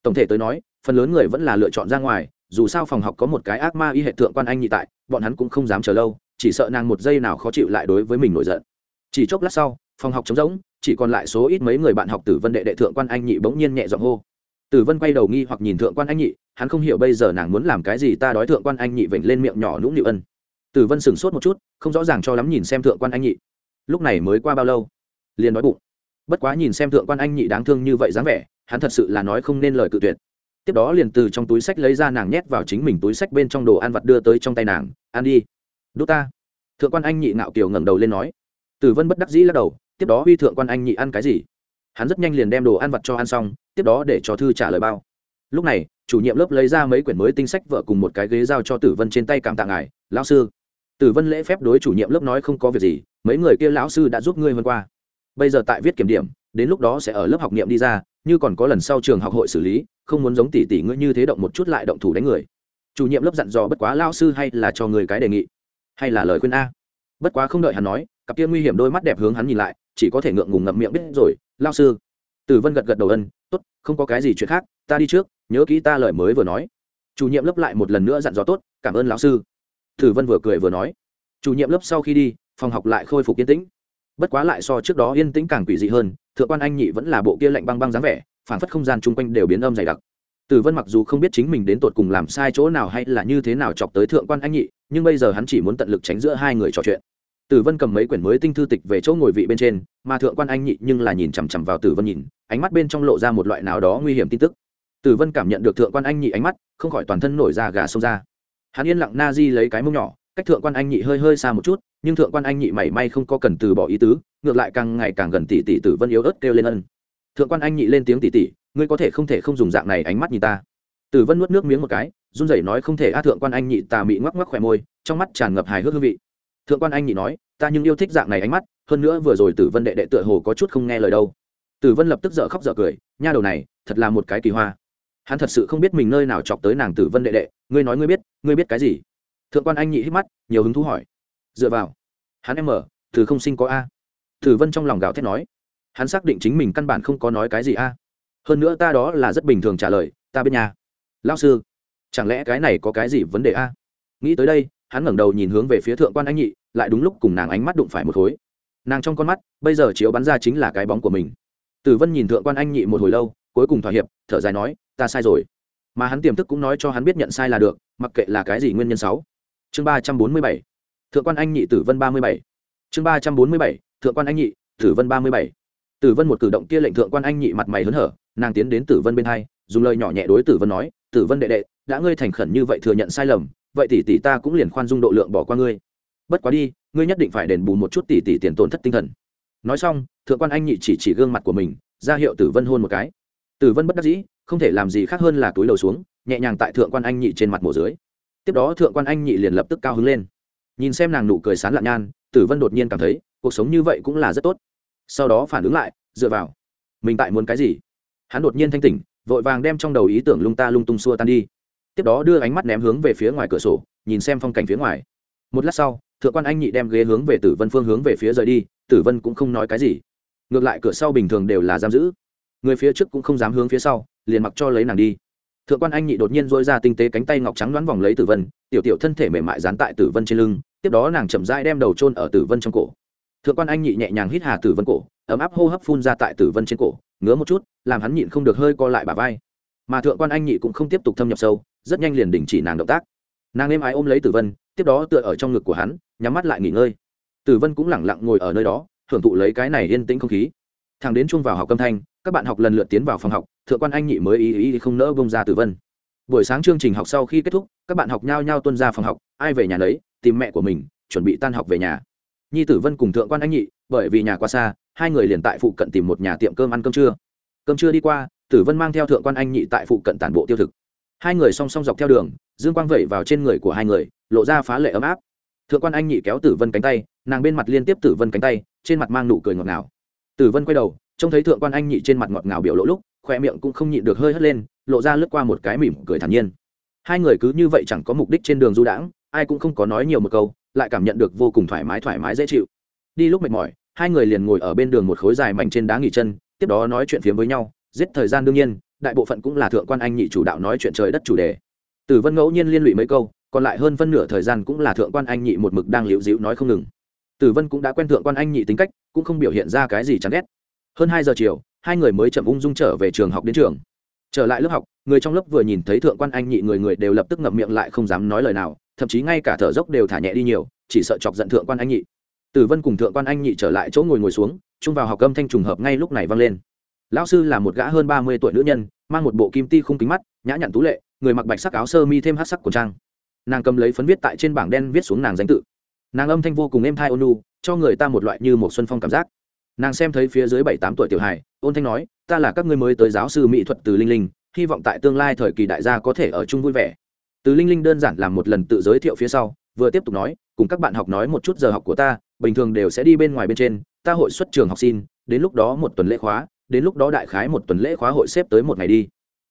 Tổng thể tới nói phần lớn người vẫn là lựa chọn ra ngoài dù sao phòng học có một cái ác ma y hệ thượng quan anh nhị tại bọn hắn cũng không dám chờ lâu chỉ sợ nàng một giây nào khó chịu lại đối với mình nổi giận. Chỉ chốc lát sau phòng học trống rỗng, chỉ còn lại số ít mấy người bạn học tử vân đệ đệ thượng quan anh nhị bỗng nhiên nhẹ giọng hô. Tử vân quay đầu nghi hoặc nhìn thượng quan anh nhị, hắn không hiểu bây giờ nàng muốn làm cái gì ta đói thượng quan anh nhị vểnh lên miệng nhỏ nũng nịu ân. Tử vân sửng sốt một chút, không rõ ràng cho lắm nhìn xem thượng quan anh nhị. Lúc này mới qua bao lâu? Liền đói bụng. Bất quá nhìn xem thượng quan anh nhị đáng thương như vậy dáng vẻ, hắn thật sự là nói không nên lời cự tuyệt. Tiếp đó liền từ trong túi sách lấy ra nàng nhét vào chính mình túi sách bên trong đồ ăn vặt đưa tới trong tay nàng. Ăn đi. Đốt ta. Thượng quan anh nhị ngạo kiều ngẩng đầu lên nói. Tử vân bất đắc dĩ lắc đầu tiếp đó huy thượng quan anh nhị ăn cái gì? Hắn rất nhanh liền đem đồ ăn vặt cho ăn xong, tiếp đó để cho thư trả lời bao. Lúc này, chủ nhiệm lớp lấy ra mấy quyển mới tinh sách vợ cùng một cái ghế giao cho tử vân trên tay cảm tạ ngài, lão sư. Tử vân lễ phép đối chủ nhiệm lớp nói không có việc gì, mấy người kia lão sư đã giúp ngươi vân qua. Bây giờ tại viết kiểm điểm, đến lúc đó sẽ ở lớp học nghiệm đi ra, như còn có lần sau trường học hội xử lý, không muốn giống tỷ tỷ ngươi như thế động một chút lại động thủ đánh người. Chủ nhiệm lớp dặn dò bất quá lao sư hay là cho người cái đề nghị, hay là lời khuyên a. Bất quá không đợi hắn nói, cặp kia nguy hiểm đôi mắt đẹp hướng hắn nhìn lại chỉ có thể ngượng ngùng ngậm miệng biết rồi, lao sư. Tử vân gật gật đầu ân t ố t không có cái gì chuyện khác, ta đi trước, nhớ kỹ ta lời mới vừa nói. Chủ nhiệm lớp lại một lần nữa dặn dò, tốt, cảm ơn lão sư. Tử vân vừa cười vừa nói, chủ nhiệm lớp sau khi đi, phòng học lại khôi phục yên tĩnh. Bất quá lại so trước đó yên tĩnh càng quỷ dị hơn, thượng quan anh nhị vẫn là bộ kia lạnh băng băng dáng vẻ phản phất không gian chung quanh đều biến âm dày đặc. Tử vân mặc dù không biết chính mình đến tột cùng làm sai chỗ nào hay là như thế nào chọc tới thượng quan anh nhị, nhưng bây giờ hắn chỉ muốn tận lực tránh giữa hai người trò chuyện tử vân cầm mấy quyển mới tinh thư tịch về chỗ ngồi vị bên trên, mà thượng quan anh nhị nhưng là nhìn chằm chằm vào tử vân nhìn, ánh mắt bên trong lộ ra một loại nào đó nguy hiểm tin tức. Tử vân cảm nhận được thượng quan anh nhị ánh mắt, không khỏi toàn thân nổi ra gà sông ra. Hắn yên lặng na di lấy cái mông nhỏ, cách thượng quan anh nhị hơi hơi xa một chút, nhưng thượng quan anh nhị mảy may không có cần từ bỏ ý tứ, ngược lại càng ngày càng gần tỷ tỷ tử vân yếu ớt kêu lên ân. Thượng quan anh nhị lên tiếng tỷ tỷ ngươi có thể không thể không dùng dạng này ánh mắt nhìn ta? Tử vân nuốt nước miếng một cái, run rẩy nói không thể, a thượng quan anh nhị tà mị ngoắc ngoắc khỏe môi, trong mắt tràn ngập hài hước hương vị thượng quan anh nhị nói, ta nhưng yêu thích dạng này ánh mắt, hơn nữa vừa rồi tử vân đệ đệ tựa hồ có chút không nghe lời đâu. Tử vân lập tức dở khóc dở cười, nha đầu này, thật là một cái kỳ hoa. Hắn thật sự không biết mình nơi nào chọc tới nàng tử vân đệ đệ, ngươi nói ngươi biết ngươi biết cái gì? Thượng quan anh nhị hít mắt, nhiều hứng thú hỏi. Dựa vào. Hắn em mở từ không sinh có a. Tử vân trong lòng gào thét nói. Hắn xác định chính mình căn bản không có nói cái gì a. Hơn nữa ta đó là rất bình thường trả lời, ta bên nhà lao sư, chẳng lẽ cái này có cái gì vấn đề a? Nghĩ tới đây hắn ngẩng đầu nhìn hướng về phía thượng quan anh nhị, lại đúng lúc cùng nàng ánh mắt đụng phải một khối. Nàng trong con mắt, bây giờ chiếu bắn ra chính là cái bóng của mình. Tử vân nhìn thượng quan anh nhị một hồi lâu, cuối cùng thỏa hiệp, thở dài nói, ta sai rồi. Mà hắn tiềm thức cũng nói cho hắn biết nhận sai là được, mặc kệ là cái gì nguyên nhân sáu. Chương ba trăm bốn mươi bảy, thượng quan anh nhị tử vân ba mươi bảy. Chương ba trăm bốn mươi bảy, thượng quan anh nhị tử vân ba mươi bảy. Tử vân một cử động kia lệnh thượng quan anh nhị mặt mày hớn hở, nàng tiến đến tử vân bên hai, dùng lời nhỏ nhẹ đối tử vân nói, tử vân đệ đệ, đã ngươi thành khẩn như vậy thừa nhận sai lầm vậy tỷ tỷ ta cũng liền khoan dung độ lượng bỏ qua ngươi. Bất quá đi, ngươi nhất định phải đền bù một chút tỷ tỷ tiền tổn thất tinh thần. Nói xong, thượng quan anh nhị chỉ chỉ gương mặt của mình, ra hiệu tử vân hôn một cái. Tử vân bất đắc dĩ, không thể làm gì khác hơn là túi đầu xuống, nhẹ nhàng tại thượng quan anh nhị trên mặt mổ dưới. Tiếp đó thượng quan anh nhị liền lập tức cao hứng lên. Nhìn xem nàng nụ cười sán lạn nhan, tử vân đột nhiên cảm thấy, cuộc sống như vậy cũng là rất tốt. Sau đó phản ứng lại, dựa vào, mình tại muốn cái gì? Hắn đột nhiên thanh tỉnh, vội vàng đem trong đầu ý tưởng lung ta lung tung xua tan đi tiếp đó đưa ánh mắt ném hướng về phía ngoài cửa sổ, nhìn xem phong cảnh phía ngoài. Một lát sau, thượng quan anh nhị đem ghế hướng về tử vân phương hướng về phía rời đi, tử vân cũng không nói cái gì. Ngược lại cửa sau bình thường đều là giam giữ. Người phía trước cũng không dám hướng phía sau, liền mặc cho lấy nàng đi. Thượng quan anh nhị đột nhiên dôi ra tinh tế cánh tay ngọc trắng đoán vòng lấy tử vân, tiểu tiểu thân thể mềm mại dán tại tử vân trên lưng, tiếp đó nàng chậm rãi đem đầu trôn ở tử vân trong cổ. Thượng quan anh nhị nhẹ nhàng hít hà tử vân cổ, ấm áp hô hấp phun ra tại tử vân trên cổ, ngứa một chút, làm hắn nhịn không được hơi co lại bà vai. Mà thượng quan anh nhị cũng không tiếp tục thâm nhập sâu rất nhanh liền đình chỉ nàng động tác. Nàng êm ái ôm lấy tử vân, tiếp đó tựa ở trong ngực của hắn, nhắm mắt lại nghỉ ngơi. Tử vân cũng lẳng lặng ngồi ở nơi đó thưởng thụ lấy cái này yên tĩnh không khí. Thằng đến chung vào học âm thanh, các bạn học lần lượt tiến vào phòng học, thượng quan anh nhị mới ý ý không nỡ bông ra tử vân. Buổi sáng chương trình học sau khi kết thúc, các bạn học nhao nhao tuân ra phòng học, ai về nhà lấy tìm mẹ của mình, chuẩn bị tan học về nhà. Nhi tử vân cùng thượng quan anh nhị, bởi vì nhà quá xa, hai người liền tại phụ cận tìm một nhà tiệm cơm ăn cơm trưa. Cơm trưa đi qua, tử vân mang theo thượng quan anh nhị tại phụ cận tản bộ tiêu thực hai người song song dọc theo đường, dương quang vẩy vào trên người của hai người, lộ ra phá lệ ấm áp. Thượng quan anh nhị kéo tử vân cánh tay, nàng bên mặt liên tiếp tử vân cánh tay, trên mặt mang nụ cười ngọt ngào. Tử vân quay đầu, trông thấy thượng quan anh nhị trên mặt ngọt ngào biểu lộ lúc khoe miệng cũng không nhịn được hơi hất lên, lộ ra lướt qua một cái mỉm cười thản nhiên. Hai người cứ như vậy chẳng có mục đích trên đường du đãng, ai cũng không có nói nhiều một câu, lại cảm nhận được vô cùng thoải mái thoải mái dễ chịu. Đi lúc mệt mỏi, hai người liền ngồi ở bên đường một khối dài mảnh trên đá nghỉ chân, tiếp đó nói chuyện phiếm với nhau, giết thời gian đương nhiên đại bộ phận cũng là thượng quan anh nhị chủ đạo nói chuyện trời đất chủ đề. Tử vân ngẫu nhiên liên lụy mấy câu, còn lại hơn phân nửa thời gian cũng là thượng quan anh nhị một mực đang liễu dịu nói không ngừng. Tử vân cũng đã quen thượng quan anh nhị tính cách, cũng không biểu hiện ra cái gì chán ghét. Hơn hai giờ chiều, hai người mới chậm ung dung trở về trường học đến trường. Trở lại lớp học, người trong lớp vừa nhìn thấy thượng quan anh nhị người người đều lập tức ngậm miệng lại không dám nói lời nào, thậm chí ngay cả thở dốc đều thả nhẹ đi nhiều, chỉ sợ chọc giận thượng quan anh nhị. Tử vân cùng thượng quan anh nhị trở lại chỗ ngồi ngồi xuống, chung vào học âm thanh trùng hợp ngay lúc này vang lên lão sư là một gã hơn ba mươi tuổi nữ nhân, mang một bộ kim ti khung kính mắt, nhã nhặn tú lệ, người mặc bạch sắc áo sơ mi thêm hát sắc của trang. Nàng cầm lấy phấn viết tại trên bảng đen viết xuống nàng danh tự. Nàng âm thanh vô cùng êm thai ônu cho người ta một loại như một xuân phong cảm giác. Nàng xem thấy phía dưới bảy tám tuổi tiểu hài, ôn thanh nói, ta là các ngươi mới tới giáo sư mỹ thuật từ linh linh, hy vọng tại tương lai thời kỳ đại gia có thể ở chung vui vẻ. Từ linh linh đơn giản làm một lần tự giới thiệu phía sau, vừa tiếp tục nói, cùng các bạn học nói một chút giờ học của ta, bình thường đều sẽ đi bên ngoài bên trên, ta hội xuất trường học xin, đến lúc đó một tuần lễ khóa đến lúc đó đại khái một tuần lễ khóa hội xếp tới một ngày đi.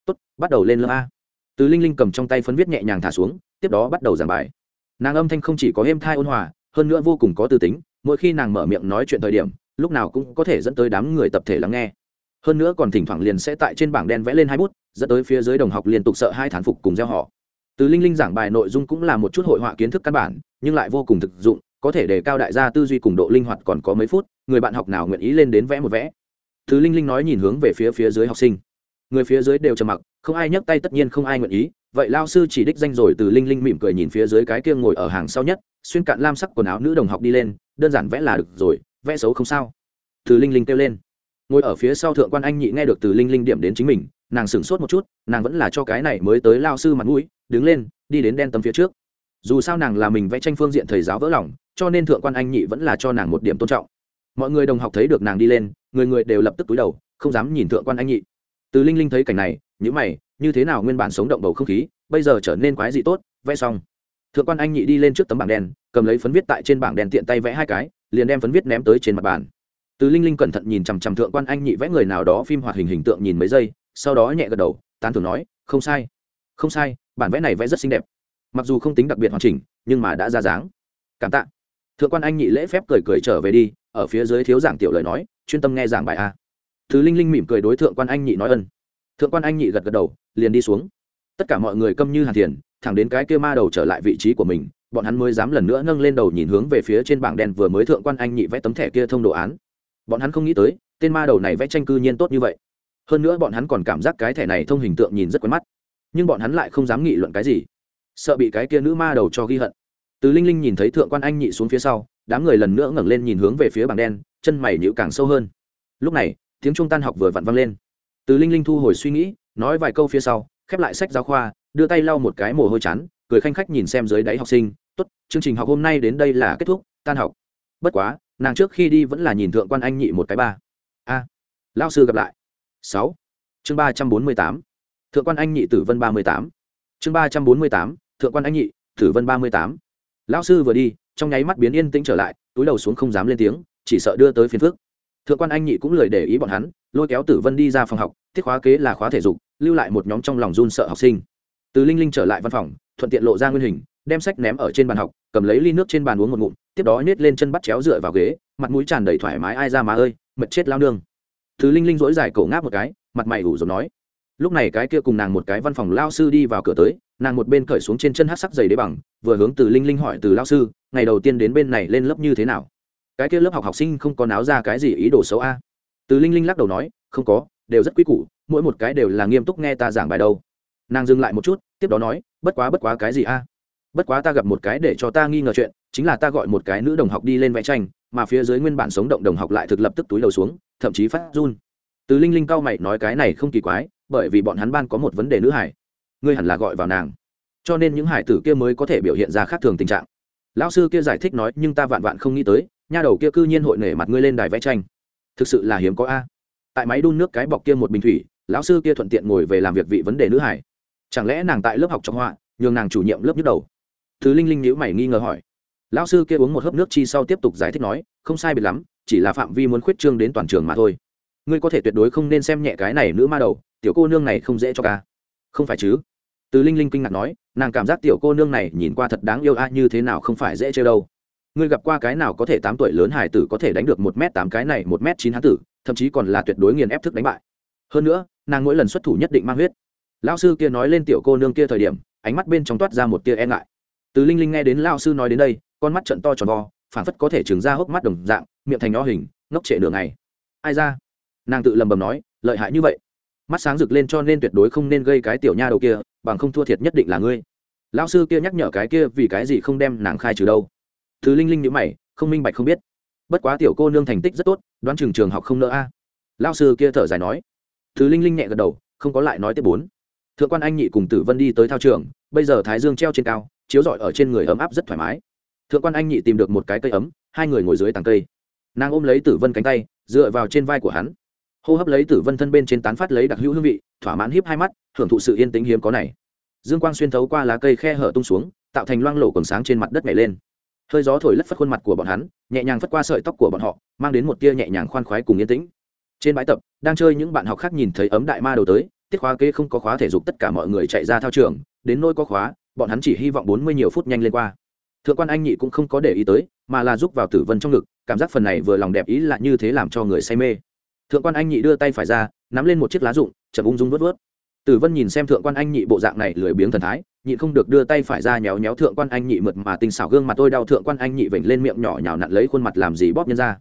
Tốt, bắt đầu lên lớp a. Từ linh linh cầm trong tay phấn viết nhẹ nhàng thả xuống, tiếp đó bắt đầu giảng bài. Nàng âm thanh không chỉ có êm thai ôn hòa, hơn nữa vô cùng có tư tính, mỗi khi nàng mở miệng nói chuyện thời điểm, lúc nào cũng có thể dẫn tới đám người tập thể lắng nghe. Hơn nữa còn thỉnh thoảng liền sẽ tại trên bảng đen vẽ lên hai bút, dẫn tới phía dưới đồng học liên tục sợ hai thán phục cùng gieo họ. Từ linh linh giảng bài nội dung cũng là một chút hội họa kiến thức căn bản, nhưng lại vô cùng thực dụng, có thể đề cao đại gia tư duy cùng độ linh hoạt còn có mấy phút, người bạn học nào nguyện ý lên đến vẽ một vẽ thứ linh linh nói nhìn hướng về phía phía dưới học sinh. Người phía dưới đều trầm mặc, không ai nhấc tay, tất nhiên không ai nguyện ý. Vậy lao sư chỉ đích danh rồi, từ linh linh mỉm cười nhìn phía dưới cái kia ngồi ở hàng sau nhất, xuyên cạn lam sắc quần áo nữ đồng học đi lên, đơn giản vẽ là được rồi, vẽ xấu không sao. Từ linh linh kêu lên. Ngồi ở phía sau thượng quan anh nhị nghe được từ linh linh điểm đến chính mình, nàng sửng sốt một chút, nàng vẫn là cho cái này mới tới lao sư mặt mũi, đứng lên, đi đến đen tấm phía trước. Dù sao nàng là mình vẽ tranh phương diện thầy giáo vỡ lòng, cho nên thượng quan anh nhị vẫn là cho nàng một điểm tôn trọng. Mọi người đồng học thấy được nàng đi lên người người đều lập tức túi đầu, không dám nhìn thượng quan anh nhị. Từ linh linh thấy cảnh này nhữ mày, như thế nào nguyên bản sống động bầu không khí, bây giờ trở nên quái dị tốt, vẽ xong. Thượng quan anh nhị đi lên trước tấm bảng đen, cầm lấy phấn viết tại trên bảng đen tiện tay vẽ hai cái, liền đem phấn viết ném tới trên mặt bàn. Từ linh linh cẩn thận nhìn chằm chằm thượng quan anh nhị vẽ người nào đó phim hoạt hình hình tượng nhìn mấy giây, sau đó nhẹ gật đầu, tán thưởng nói, không sai không sai, bản vẽ này vẽ rất xinh đẹp. Mặc dù không tính đặc biệt hoàn chỉnh, nhưng mà đã ra dáng. Cảm tạ. Thượng quan anh nhị lễ phép cười cười trở về đi, ở phía dưới thiếu giảng tiểu lời nói chuyên tâm nghe giảng bài a. Thứ linh linh mỉm cười đối thượng quan anh nhị nói ân. Thượng quan anh nhị gật gật đầu, liền đi xuống. Tất cả mọi người câm như hàn thiền, thẳng đến cái kia ma đầu trở lại vị trí của mình, bọn hắn mới dám lần nữa nâng lên đầu nhìn hướng về phía trên bảng đen vừa mới thượng quan anh nhị vẽ tấm thẻ kia thông đồ án. Bọn hắn không nghĩ tới, tên ma đầu này vẽ tranh cư nhiên tốt như vậy. Hơn nữa bọn hắn còn cảm giác cái thẻ này thông hình tượng nhìn rất quen mắt. Nhưng bọn hắn lại không dám nghị luận cái gì. Sợ bị cái kia nữ ma đầu cho ghi hận. Từ linh linh nhìn thấy thượng quan anh nhị xuống phía sau, đám người lần nữa ngẩng lên nhìn hướng về phía bảng đen chân mày nhữ càng sâu hơn. Lúc này tiếng trung tan học vừa vặn vang lên. Từ linh linh thu hồi suy nghĩ nói vài câu phía sau khép lại sách giáo khoa đưa tay lau một cái mồ hôi chán cười khanh khách nhìn xem dưới đáy học sinh tốt chương trình học hôm nay đến đây là kết thúc tan học. Bất quá nàng trước khi đi vẫn là nhìn thượng quan anh nhị một cái ba. A à, lao sư gặp lại. Sáu. Chương ba trăm bốn mươi tám. Thượng quan anh nhị tử vân ba mươi tám. Chương ba trăm bốn mươi tám. Thượng quan anh nhị tử vân ba mươi tám. Lao sư vừa đi trong nháy mắt biến yên tĩnh trở lại túi đầu xuống không dám lên tiếng chỉ sợ đưa tới phiền phức. Thượng quan anh nhị cũng lời để ý bọn hắn, lôi kéo tử vân đi ra phòng học, thiết khóa kế là khóa thể dục, lưu lại một nhóm trong lòng run sợ học sinh. Từ linh linh trở lại văn phòng, thuận tiện lộ ra nguyên hình, đem sách ném ở trên bàn học, cầm lấy ly nước trên bàn uống một ngụm, tiếp đó nhét lên chân bắt chéo dựa vào ghế, mặt mũi tràn đầy thoải mái, ai ra má ơi mật chết lao nương. Thứ linh linh dỗi dài cổ ngáp một cái, mặt mày ủ rồi nói, lúc này cái kia cùng nàng một cái văn phòng lao sư đi vào cửa tới, nàng một bên cởi xuống trên chân hát sắc giày đế bằng, vừa hướng từ linh linh hỏi, từ lao sư, ngày đầu tiên đến bên này lên lớp như thế nào? Cái kia lớp học học sinh không có náo ra cái gì ý đồ xấu a. Từ linh linh lắc đầu nói, không có, đều rất quý củ, mỗi một cái đều là nghiêm túc nghe ta giảng bài đâu. Nàng dừng lại một chút, tiếp đó nói, bất quá bất quá cái gì a? Bất quá ta gặp một cái để cho ta nghi ngờ chuyện, chính là ta gọi một cái nữ đồng học đi lên vẽ tranh, mà phía dưới nguyên bản sống động đồng học lại thực lập tức túi đầu xuống, thậm chí phát run. Từ linh linh cao mày nói cái này không kỳ quái, bởi vì bọn hắn ban có một vấn đề nữ hải. Ngươi hẳn là gọi vào nàng. Cho nên những hải tử kia mới có thể biểu hiện ra khác thường tình trạng. Lão sư kia giải thích nói, nhưng ta vạn vạn không nghĩ tới nha đầu kia cư nhiên hội nể mặt ngươi lên đài vẽ tranh. Thực sự là hiếm có a. Tại máy đun nước cái bọc kia một bình thủy, lão sư kia thuận tiện ngồi về làm việc vị vấn đề nữ hải. Chẳng lẽ nàng tại lớp học trọng họa, nhường nàng chủ nhiệm lớp nhức đầu? Thứ linh linh nhữ mày nghi ngờ hỏi. Lão sư kia uống một hớp nước chi sau tiếp tục giải thích nói, không sai biệt lắm, chỉ là phạm vi muốn khuyết trương đến toàn trường mà thôi. Ngươi có thể tuyệt đối không nên xem nhẹ cái này nữ ma đầu, tiểu cô nương này không dễ cho ca. Không phải chứ? Từ linh linh kinh ngạc nói, nàng cảm giác tiểu cô nương này nhìn qua thật đáng yêu a, như thế nào không phải dễ chơi đâu ngươi gặp qua cái nào có thể tám tuổi lớn hải tử có thể đánh được một m tám cái này một m chín hán tử, thậm chí còn là tuyệt đối nghiền ép thức đánh bại. Hơn nữa, nàng mỗi lần xuất thủ nhất định mang huyết. Lao sư kia nói lên tiểu cô nương kia thời điểm, ánh mắt bên trong toát ra một tia e ngại. Từ linh linh nghe đến lao sư nói đến đây, con mắt trận to tròn vo phản phất có thể trừng ra hốc mắt đồng dạng, miệng thành nho hình, ngốc trệ nửa ngày. Ai ra? Nàng tự lầm bầm nói, lợi hại như vậy. Mắt sáng rực lên cho nên tuyệt đối không nên gây cái tiểu nha đầu kia, bằng không thua thiệt nhất định là ngươi. Lão sư kia nhắc nhở cái kia vì cái gì không đem nàng khai trừ đâu thứ linh linh nhữ mày, không minh bạch không biết. Bất quá tiểu cô nương thành tích rất tốt, đoán trường trường học không nỡ a. Lão sư kia thở dài nói. Thứ linh linh nhẹ gật đầu, không có lại nói tiếp bốn. Thượng quan anh nhị cùng tử vân đi tới thao trường, bây giờ thái dương treo trên cao, chiếu rọi ở trên người ấm áp rất thoải mái. Thượng quan anh nhị tìm được một cái cây ấm, hai người ngồi dưới tàng cây. Nàng ôm lấy tử vân cánh tay, dựa vào trên vai của hắn. Hô hấp lấy tử vân thân bên trên tán phát lấy đặc hữu hương vị, thỏa mãn hiếp hai mắt, hưởng thụ sự yên tĩnh hiếm có này. Dương quang xuyên thấu qua lá cây khe hở tung xuống, tạo thành loang lổ còn sáng trên mặt đất nhảy lên hơi gió thổi lất phất khuôn mặt của bọn hắn, nhẹ nhàng phất qua sợi tóc của bọn họ, mang đến một tia nhẹ nhàng khoan khoái cùng yên tĩnh. Trên bãi tập, đang chơi những bạn học khác nhìn thấy ấm đại ma đầu tới, tiết khóa kế không có khóa thể dục tất cả mọi người chạy ra thao trường, đến nôi có khóa, bọn hắn chỉ hy vọng bốn mươi nhiều phút nhanh lên qua. Thượng quan anh nhị cũng không có để ý tới, mà là giúp vào tử vân trong ngực, cảm giác phần này vừa lòng đẹp ý là như thế làm cho người say mê. Thượng quan anh nhị đưa tay phải ra, nắm lên một chiếc lá rụng, chậm ung dung vớt vớt tử vân nhìn xem thượng quan anh nhị bộ dạng này lười biếng thần thái nhịn không được đưa tay phải ra nhéo nhéo thượng quan anh nhị mượt mà tinh xảo gương mặt tôi đau thượng quan anh nhị vểnh lên miệng nhỏ nhào nặn lấy khuôn mặt làm gì bóp nhân ra.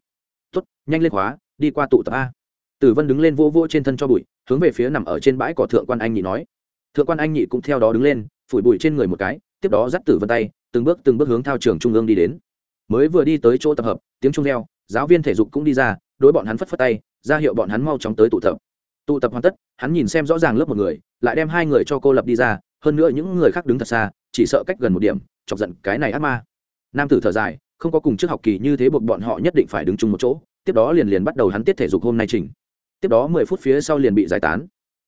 Tốt, nhanh lên khóa, đi qua tụ tập a. Tử vân đứng lên vô vô trên thân cho bụi, hướng về phía nằm ở trên bãi cỏ thượng quan anh nhị nói. Thượng quan anh nhị cũng theo đó đứng lên, phủi bụi trên người một cái, tiếp đó dắt tử vân tay, từng bước từng bước hướng thao trường trung ương đi đến. Mới vừa đi tới chỗ tập hợp, tiếng trung reo, giáo viên thể dục cũng đi ra, đối bọn hắn phất phất tay, ra hiệu bọn hắn mau chóng tới tụ tập. Tụ tập hoàn tất, hắn nhìn xem rõ ràng lớp một người, lại đem hai người cho cô lập đi ra hơn nữa những người khác đứng thật xa, chỉ sợ cách gần một điểm, chọc giận cái này ác ma. Nam tử thở dài, không có cùng trước học kỳ như thế buộc bọn họ nhất định phải đứng chung một chỗ, tiếp đó liền liền bắt đầu hắn tiết thể dục hôm nay trình. Tiếp đó mười phút phía sau liền bị giải tán,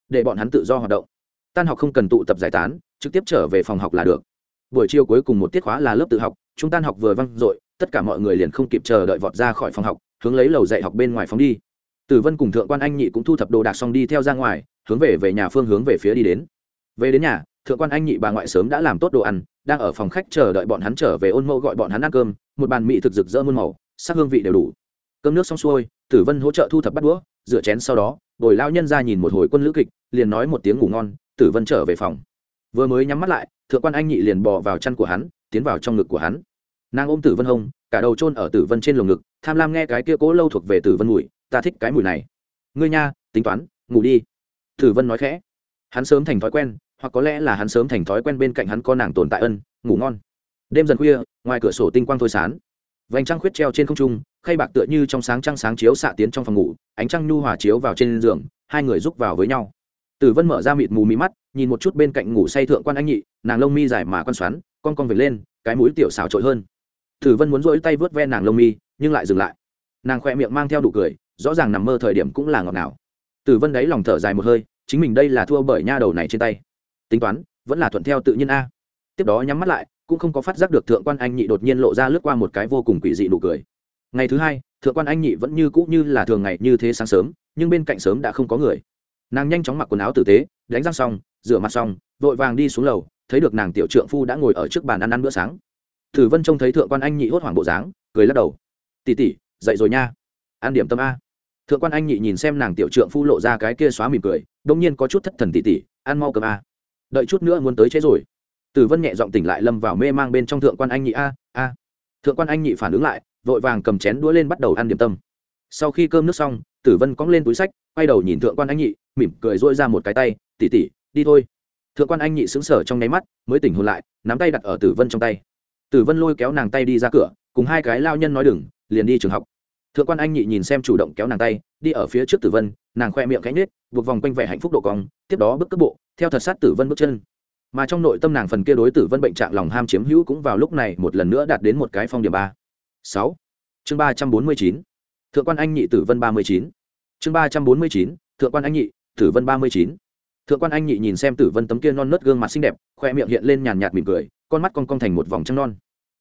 để bọn hắn tự do hoạt động. Tan học không cần tụ tập giải tán, trực tiếp trở về phòng học là được. Buổi chiều cuối cùng một tiết khóa là lớp tự học, chúng tan học vừa văng r tất cả mọi người liền không kịp chờ đợi vọt ra khỏi phòng học, hướng lấy lầu dạy học bên ngoài phóng đi. Tử vân cùng thượng quan anh nhị cũng thu thập đồ đạc xong đi theo ra ngoài, hướng về về nhà phương hướng về phía đi đến. Về đến nhà thượng quan anh nhị bà ngoại sớm đã làm tốt đồ ăn, đang ở phòng khách chờ đợi bọn hắn trở về ôn mẫu gọi bọn hắn ăn cơm, một bàn mị thực rực rỡ muôn màu, sắc hương vị đều đủ. Cơm nước xong xuôi, tử vân hỗ trợ thu thập bắt đũa, rửa chén sau đó, bồi lao nhân ra nhìn một hồi quân lữ kịch, liền nói một tiếng ngủ ngon, tử vân trở về phòng. Vừa mới nhắm mắt lại, thượng quan anh nhị liền bò vào chăn của hắn, tiến vào trong ngực của hắn. Nàng ôm tử vân hông, cả đầu trôn ở tử vân trên lồng ngực, tham lam nghe cái kia cố lâu thuộc về tử vân mùi, ta thích cái mùi này. Ngươi nha, tính toán, ngủ đi. Tử vân nói khẽ. Hắn sớm thành thói quen hoặc có lẽ là hắn sớm thành thói quen bên cạnh hắn có nàng tồn tại ân, ngủ ngon. Đêm dần khuya, ngoài cửa sổ tinh quang thôi sán vành trăng khuyết treo trên không trung, khay bạc tựa như trong sáng trăng sáng chiếu xạ tiến trong phòng ngủ, ánh trăng nhu hòa chiếu vào trên giường, hai người rúc vào với nhau. Tử vân mở ra mịt mù mí mắt, nhìn một chút bên cạnh ngủ say thượng quan anh nhị, nàng lông mi dài mà con xoắn, con con về lên, cái mũi tiểu xào trội hơn. Tử vân muốn rỗi tay vớt ve nàng lông mi, nhưng lại dừng lại. Nàng khoe miệng mang theo đủ cười, rõ ràng nằm mơ thời điểm cũng là ngọt ngào. Tử vân đáy lòng thở dài một hơi, chính mình đây là thua bởi nha đầu này trên tay tính toán, vẫn là thuận theo tự nhiên a. Tiếp đó nhắm mắt lại, cũng không có phát giác được thượng quan anh nhị đột nhiên lộ ra lướt qua một cái vô cùng quỷ dị nụ cười. Ngày thứ hai, thượng quan anh nhị vẫn như cũ như là thường ngày như thế sáng sớm, nhưng bên cạnh sớm đã không có người. Nàng nhanh chóng mặc quần áo tử tế, đánh răng xong, rửa mặt xong, vội vàng đi xuống lầu, thấy được nàng tiểu trượng phu đã ngồi ở trước bàn ăn ăn bữa sáng. Thử vân trông thấy thượng quan anh nhị hốt hoảng bộ dáng, cười lắc đầu. Tỉ tỉ dậy rồi nha. Ăn điểm tâm a. Thượng quan anh nhị nhìn xem nàng tiểu trượng phu lộ ra cái kia xóa mỉm cười đông nhiên có chút thất thần tỉ tỉ ăn mau cơm a đợi chút nữa muốn tới chế rồi. Tử vân nhẹ giọng tỉnh lại lâm vào mê mang bên trong thượng quan anh nhị a a. Thượng quan anh nhị phản ứng lại, vội vàng cầm chén đũa lên bắt đầu ăn điểm tâm. Sau khi cơm nước xong, tử vân cóng lên túi sách, quay đầu nhìn thượng quan anh nhị, mỉm cười dỗi ra một cái tay tỉ tỉ đi thôi. Thượng quan anh nhị xứng sở trong nháy mắt, mới tỉnh hồn lại, nắm tay đặt ở tử vân trong tay. Tử vân lôi kéo nàng tay đi ra cửa, cùng hai cái lao nhân nói đừng, liền đi trường học thượng quan anh nhị nhìn xem chủ động kéo nàng tay, đi ở phía trước tử vân, nàng khoe miệng cánh nết buộc vòng quanh vẻ hạnh phúc độ cong, tiếp đó bước cước bộ, theo thật sát tử vân bước chân. Mà trong nội tâm nàng phần kia đối tử vân bệnh trạng lòng ham chiếm hữu cũng vào lúc này một lần nữa đạt đến một cái phong điểm ba. Sáu. Chương ba trăm bốn mươi chín. Thượng quan anh nhị tử vân ba mươi chín. Chương ba trăm bốn mươi chín. Thượng quan anh nhị tử vân ba mươi chín. Thượng quan anh nhị nhìn xem tử vân tấm kia non nớt gương mặt xinh đẹp, khoe miệng hiện lên nhàn nhạt mỉm cười, con mắt con cong thành một vòng trăng non.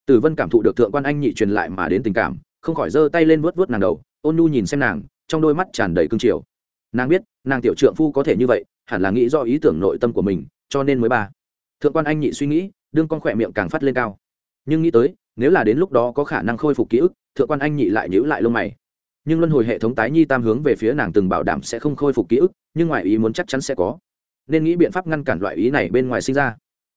Tử vân cảm thụ được thượng quan anh nhị truyền lại mà đến tình cảm không khỏi giơ tay lên vuốt vuốt nàng đầu, ôn nhu nhìn xem nàng, trong đôi mắt tràn đầy cương triều. Nàng biết, nàng tiểu trượng phu có thể như vậy, hẳn là nghĩ do ý tưởng nội tâm của mình, cho nên mới ba. Thượng quan anh nhị suy nghĩ, đương con khỏe miệng càng phát lên cao. Nhưng nghĩ tới, nếu là đến lúc đó có khả năng khôi phục ký ức, thượng quan anh nhị lại nhữ lại lông mày. Nhưng luân hồi hệ thống tái nhi tam hướng về phía nàng từng bảo đảm sẽ không khôi phục ký ức, nhưng ngoài ý muốn chắc chắn sẽ có. Nên nghĩ biện pháp ngăn cản loại ý này bên ngoài sinh ra.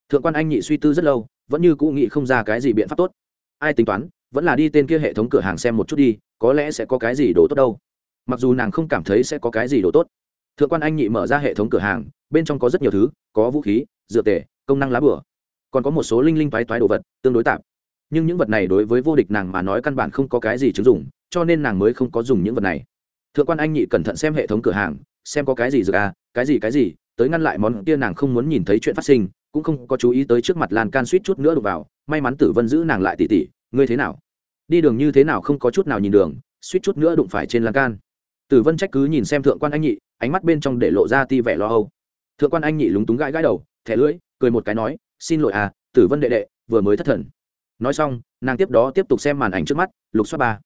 Thượng quan anh nhị suy tư rất lâu, vẫn như cũ nghĩ không ra cái gì biện pháp tốt. Ai tính toán vẫn là đi tên kia hệ thống cửa hàng xem một chút đi, có lẽ sẽ có cái gì đồ tốt đâu. Mặc dù nàng không cảm thấy sẽ có cái gì đồ tốt. Thượng quan anh nhị mở ra hệ thống cửa hàng, bên trong có rất nhiều thứ, có vũ khí dựa tể công năng lá bửa. Còn có một số linh linh toái toái đồ vật, tương đối tạp. Nhưng những vật này đối với vô địch nàng mà nói căn bản không có cái gì chứng dụng, cho nên nàng mới không có dùng những vật này. Thượng quan anh nhị cẩn thận xem hệ thống cửa hàng, xem có cái gì dược à cái gì cái gì, tới ngăn lại món kia nàng không muốn nhìn thấy chuyện phát sinh, cũng không có chú ý tới trước mặt lan can suýt chút nữa đục vào, may mắn tử vân giữ nàng lại tỉ tỉ ngươi thế nào? Đi đường như thế nào không có chút nào nhìn đường, suýt chút nữa đụng phải trên lan can. Tử vân trách cứ nhìn xem thượng quan anh nhị, ánh mắt bên trong để lộ ra ti vẻ lo âu. Thượng quan anh nhị lúng túng gãi gãi đầu, thẻ lưỡi, cười một cái nói, xin lỗi à tử vân đệ đệ, vừa mới thất thần. Nói xong, nàng tiếp đó tiếp tục xem màn ảnh trước mắt, lục xoát ba.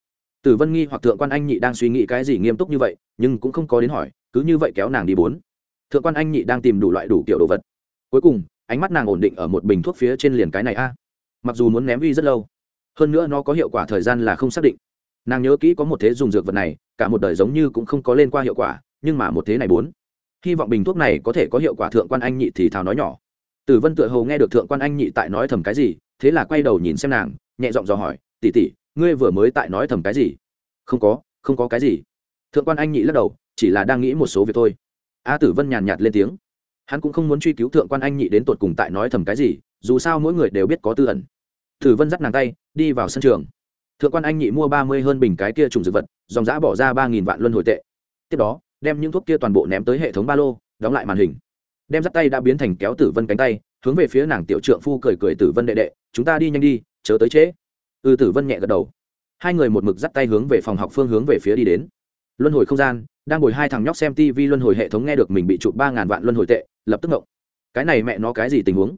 Tử vân nghi hoặc thượng quan anh nhị đang suy nghĩ cái gì nghiêm túc như vậy, nhưng cũng không có đến hỏi, cứ như vậy kéo nàng đi bốn. Thượng quan anh nhị đang tìm đủ loại đủ kiểu đồ vật. Cuối cùng, ánh mắt nàng ổn định ở một bình thuốc phía trên liền cái này a. Mặc dù muốn ném vi rất lâu hơn nữa nó có hiệu quả thời gian là không xác định. Nàng nhớ kỹ có một thế dùng dược vật này, cả một đời giống như cũng không có lên qua hiệu quả, nhưng mà một thế này bốn. Hy vọng bình thuốc này có thể có hiệu quả thượng quan anh nhị thì thào nói nhỏ. Tử vân tựa hồ nghe được thượng quan anh nhị tại nói thầm cái gì, thế là quay đầu nhìn xem nàng, nhẹ giọng dò hỏi tỉ tỉ ngươi vừa mới tại nói thầm cái gì? Không có không có cái gì. Thượng quan anh nhị lắc đầu, chỉ là đang nghĩ một số việc thôi. A tử vân nhàn nhạt lên tiếng. Hắn cũng không muốn truy cứu thượng quan anh nhị đến tột cùng tại nói thầm cái gì, dù sao mỗi người đều biết có tư ẩn tử vân dắt nàng tay, đi vào sân trường. Thượng quan anh nhị mua ba mươi hơn bình cái kia trùng dược vật, dòng giã bỏ ra ba nghìn vạn luân hồi tệ. Tiếp đó, đem những thuốc kia toàn bộ ném tới hệ thống ba lô, đóng lại màn hình. Đem dắt tay đã biến thành kéo tử vân cánh tay, hướng về phía nàng tiểu trượng phu cười cười tử vân đệ đệ, chúng ta đi nhanh đi, chớ tới trễ. Ừ tử vân nhẹ gật đầu. Hai người một mực dắt tay hướng về phòng học phương hướng về phía đi đến. Luân hồi không gian, đang ngồi hai thằng nhóc xem tv luân hồi hệ thống nghe được mình bị chụp ba ngàn vạn luân hồi tệ, lập tức ngộng. Cái này mẹ nó cái gì tình huống?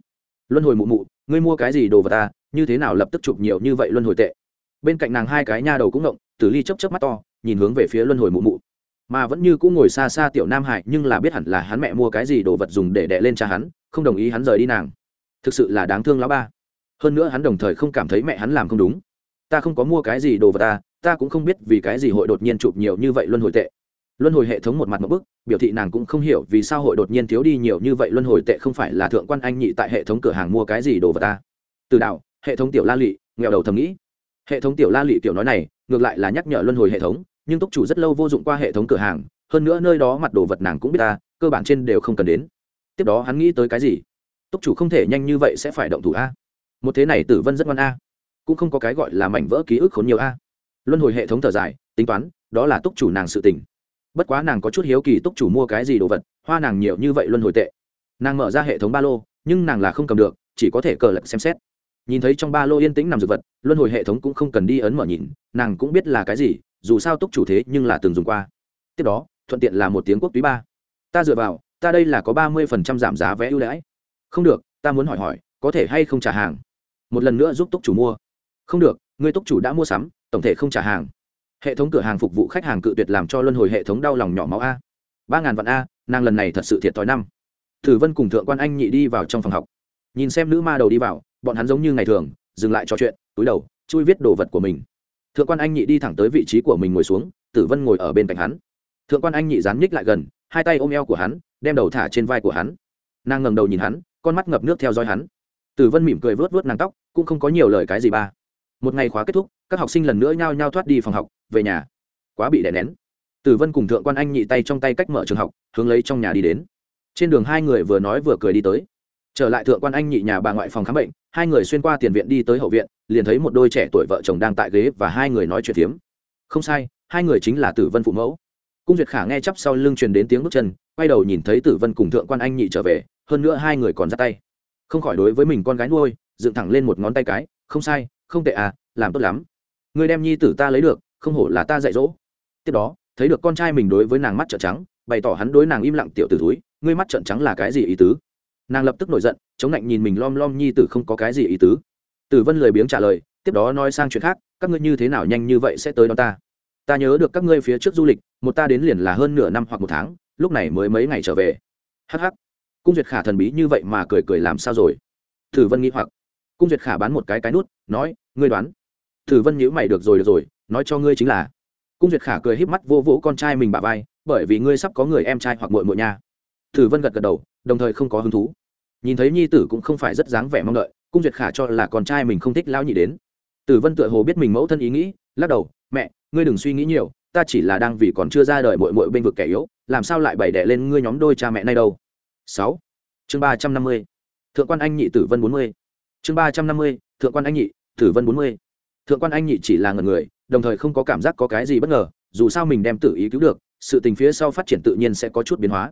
Luân hồi mụ mụ, ngươi mua cái gì đồ vật ta như thế nào lập tức chụp nhiều như vậy luân hồi tệ. Bên cạnh nàng hai cái nha đầu cũng động, tử ly chấp chấp mắt to nhìn hướng về phía luân hồi mụ mụ. Mà vẫn như cũng ngồi xa xa tiểu nam hải nhưng là biết hẳn là hắn mẹ mua cái gì đồ vật dùng để đẻ lên cha hắn không đồng ý hắn rời đi nàng. Thực sự là đáng thương lão ba. Hơn nữa hắn đồng thời không cảm thấy mẹ hắn làm không đúng. Ta không có mua cái gì đồ vật ta ta cũng không biết vì cái gì hội đột nhiên chụp nhiều như vậy luân hồi tệ. Luân hồi hệ thống một mặt một bức biểu thị nàng cũng không hiểu vì sao hội đột nhiên thiếu đi nhiều như vậy luân hồi tệ không phải là thượng quan anh nhị tại hệ thống cửa hàng mua cái gì đồ vật ta. Từ đạo hệ thống tiểu la lị, nghèo đầu thầm nghĩ. Hệ thống tiểu la lị tiểu nói này, ngược lại là nhắc nhở luân hồi hệ thống, nhưng túc chủ rất lâu vô dụng qua hệ thống cửa hàng, hơn nữa nơi đó mặt đồ vật nàng cũng biết ta, cơ bản trên đều không cần đến. Tiếp đó hắn nghĩ tới cái gì? Túc chủ không thể nhanh như vậy sẽ phải động thủ a. Một thế này tử vân rất ngoan a. Cũng không có cái gọi là mảnh vỡ ký ức khốn nhiều a. Luân hồi hệ thống thở dài, tính toán, đó là túc chủ nàng sự tình. Bất quá nàng có chút hiếu kỳ túc chủ mua cái gì đồ vật, hoa nàng nhiều như vậy luân hồi tệ. Nàng mở ra hệ thống ba lô, nhưng nàng là không cầm được, chỉ có thể cờ lật xem xét nhìn thấy trong ba lô yên tĩnh nằm dược vật, luân hồi hệ thống cũng không cần đi ấn mở nhìn, nàng cũng biết là cái gì, dù sao túc chủ thế nhưng là từng dùng qua. Tiếp đó, thuận tiện là một tiếng quốc túy ba. Ta dựa vào, ta đây là có ba mươi phần trăm giảm giá vé ưu đãi. Không được, ta muốn hỏi hỏi, có thể hay không trả hàng? Một lần nữa giúp túc chủ mua. Không được, người túc chủ đã mua sắm, tổng thể không trả hàng. Hệ thống cửa hàng phục vụ khách hàng cự tuyệt làm cho luân hồi hệ thống đau lòng nhỏ máu a. ba ngàn vạn a, nàng lần này thật sự thiệt thòi năm. Thử vân cùng thượng quan anh nhị đi vào trong phòng học. Nhìn xem nữ ma đầu đi vào bọn hắn giống như ngày thường, dừng lại trò chuyện, túi đầu, chui viết đồ vật của mình. Thượng quan anh nhị đi thẳng tới vị trí của mình ngồi xuống, tử vân ngồi ở bên cạnh hắn. Thượng quan anh nhị dán nhích lại gần, hai tay ôm eo của hắn, đem đầu thả trên vai của hắn. Nàng ngầm đầu nhìn hắn, con mắt ngập nước theo dõi hắn. Tử vân mỉm cười vớt vớt nàng tóc, cũng không có nhiều lời cái gì ba. Một ngày khóa kết thúc, các học sinh lần nữa nhao nhao thoát đi phòng học, về nhà. Quá bị đè nén. Tử vân cùng thượng quan anh nhị tay trong tay cách mở trường học, hướng lấy trong nhà đi đến. Trên đường hai người vừa nói vừa cười đi tới. Trở lại thượng quan anh nhị nhà bà ngoại phòng khám bệnh hai người xuyên qua tiền viện đi tới hậu viện, liền thấy một đôi trẻ tuổi vợ chồng đang tại ghế và hai người nói chuyện phiếm. Không sai, hai người chính là tử vân phụ mẫu. Cung duyệt khả nghe chắp sau lưng truyền đến tiếng bước chân, quay đầu nhìn thấy tử vân cùng thượng quan anh nhị trở về, hơn nữa hai người còn ra tay. Không khỏi đối với mình con gái nuôi, dựng thẳng lên một ngón tay cái, không sai, không tệ à làm tốt lắm. Người đem nhi tử ta lấy được, không hổ là ta dạy dỗ. Tiếp đó, thấy được con trai mình đối với nàng mắt trợn trắng, bày tỏ hắn đối nàng im lặng tiểu t ử túi ngươi mắt trợn trắng là cái gì ý tứ? Nàng lập tức nổi giận, chống lạnh nhìn mình lom lom nhi tử không có cái gì ý tứ. Tử vân lười biếng trả lời, tiếp đó nói sang chuyện khác, các ngươi như thế nào nhanh như vậy sẽ tới đó ta? Ta nhớ được các ngươi phía trước du lịch, một ta đến liền là hơn nửa năm hoặc một tháng, lúc này mới mấy ngày trở về. Hh cung duyệt khả thần bí như vậy mà cười cười làm sao rồi? Tử vân nghĩ hoặc. Cung duyệt khả bán một cái cái nút, nói, ngươi đoán. Tử vân nhữ mày được rồi được rồi, nói cho ngươi chính là. Cung duyệt khả cười híp mắt vô vỗ con trai mình bà vai, bởi vì ngươi sắp có người em trai hoặc muội muội nha tử vân gật gật đầu, đồng thời không có hứng thú. Nhìn thấy nhi tử cũng không phải rất dáng vẻ mong đợi, cung duyệt khả cho là con trai mình không thích lão nhị đến. Tử vân tựa hồ biết mình mẫu thân ý nghĩ, lắc đầu, mẹ, ngươi đừng suy nghĩ nhiều, ta chỉ là đang vì còn chưa ra đời muội muội bên vực kẻ yếu, làm sao lại bày đẻ lên ngươi nhóm đôi cha mẹ nay đâu? Sáu. Chương ba trăm năm mươi. Thượng quan anh nhị tử vân bốn mươi. Chương ba trăm năm mươi, thượng quan anh nhị tử vân bốn mươi. Thượng quan anh nhị chỉ là ngẩn người, đồng thời không có cảm giác có cái gì bất ngờ, dù sao mình đem tự ý cứu được, sự tình phía sau phát triển tự nhiên sẽ có chút biến hóa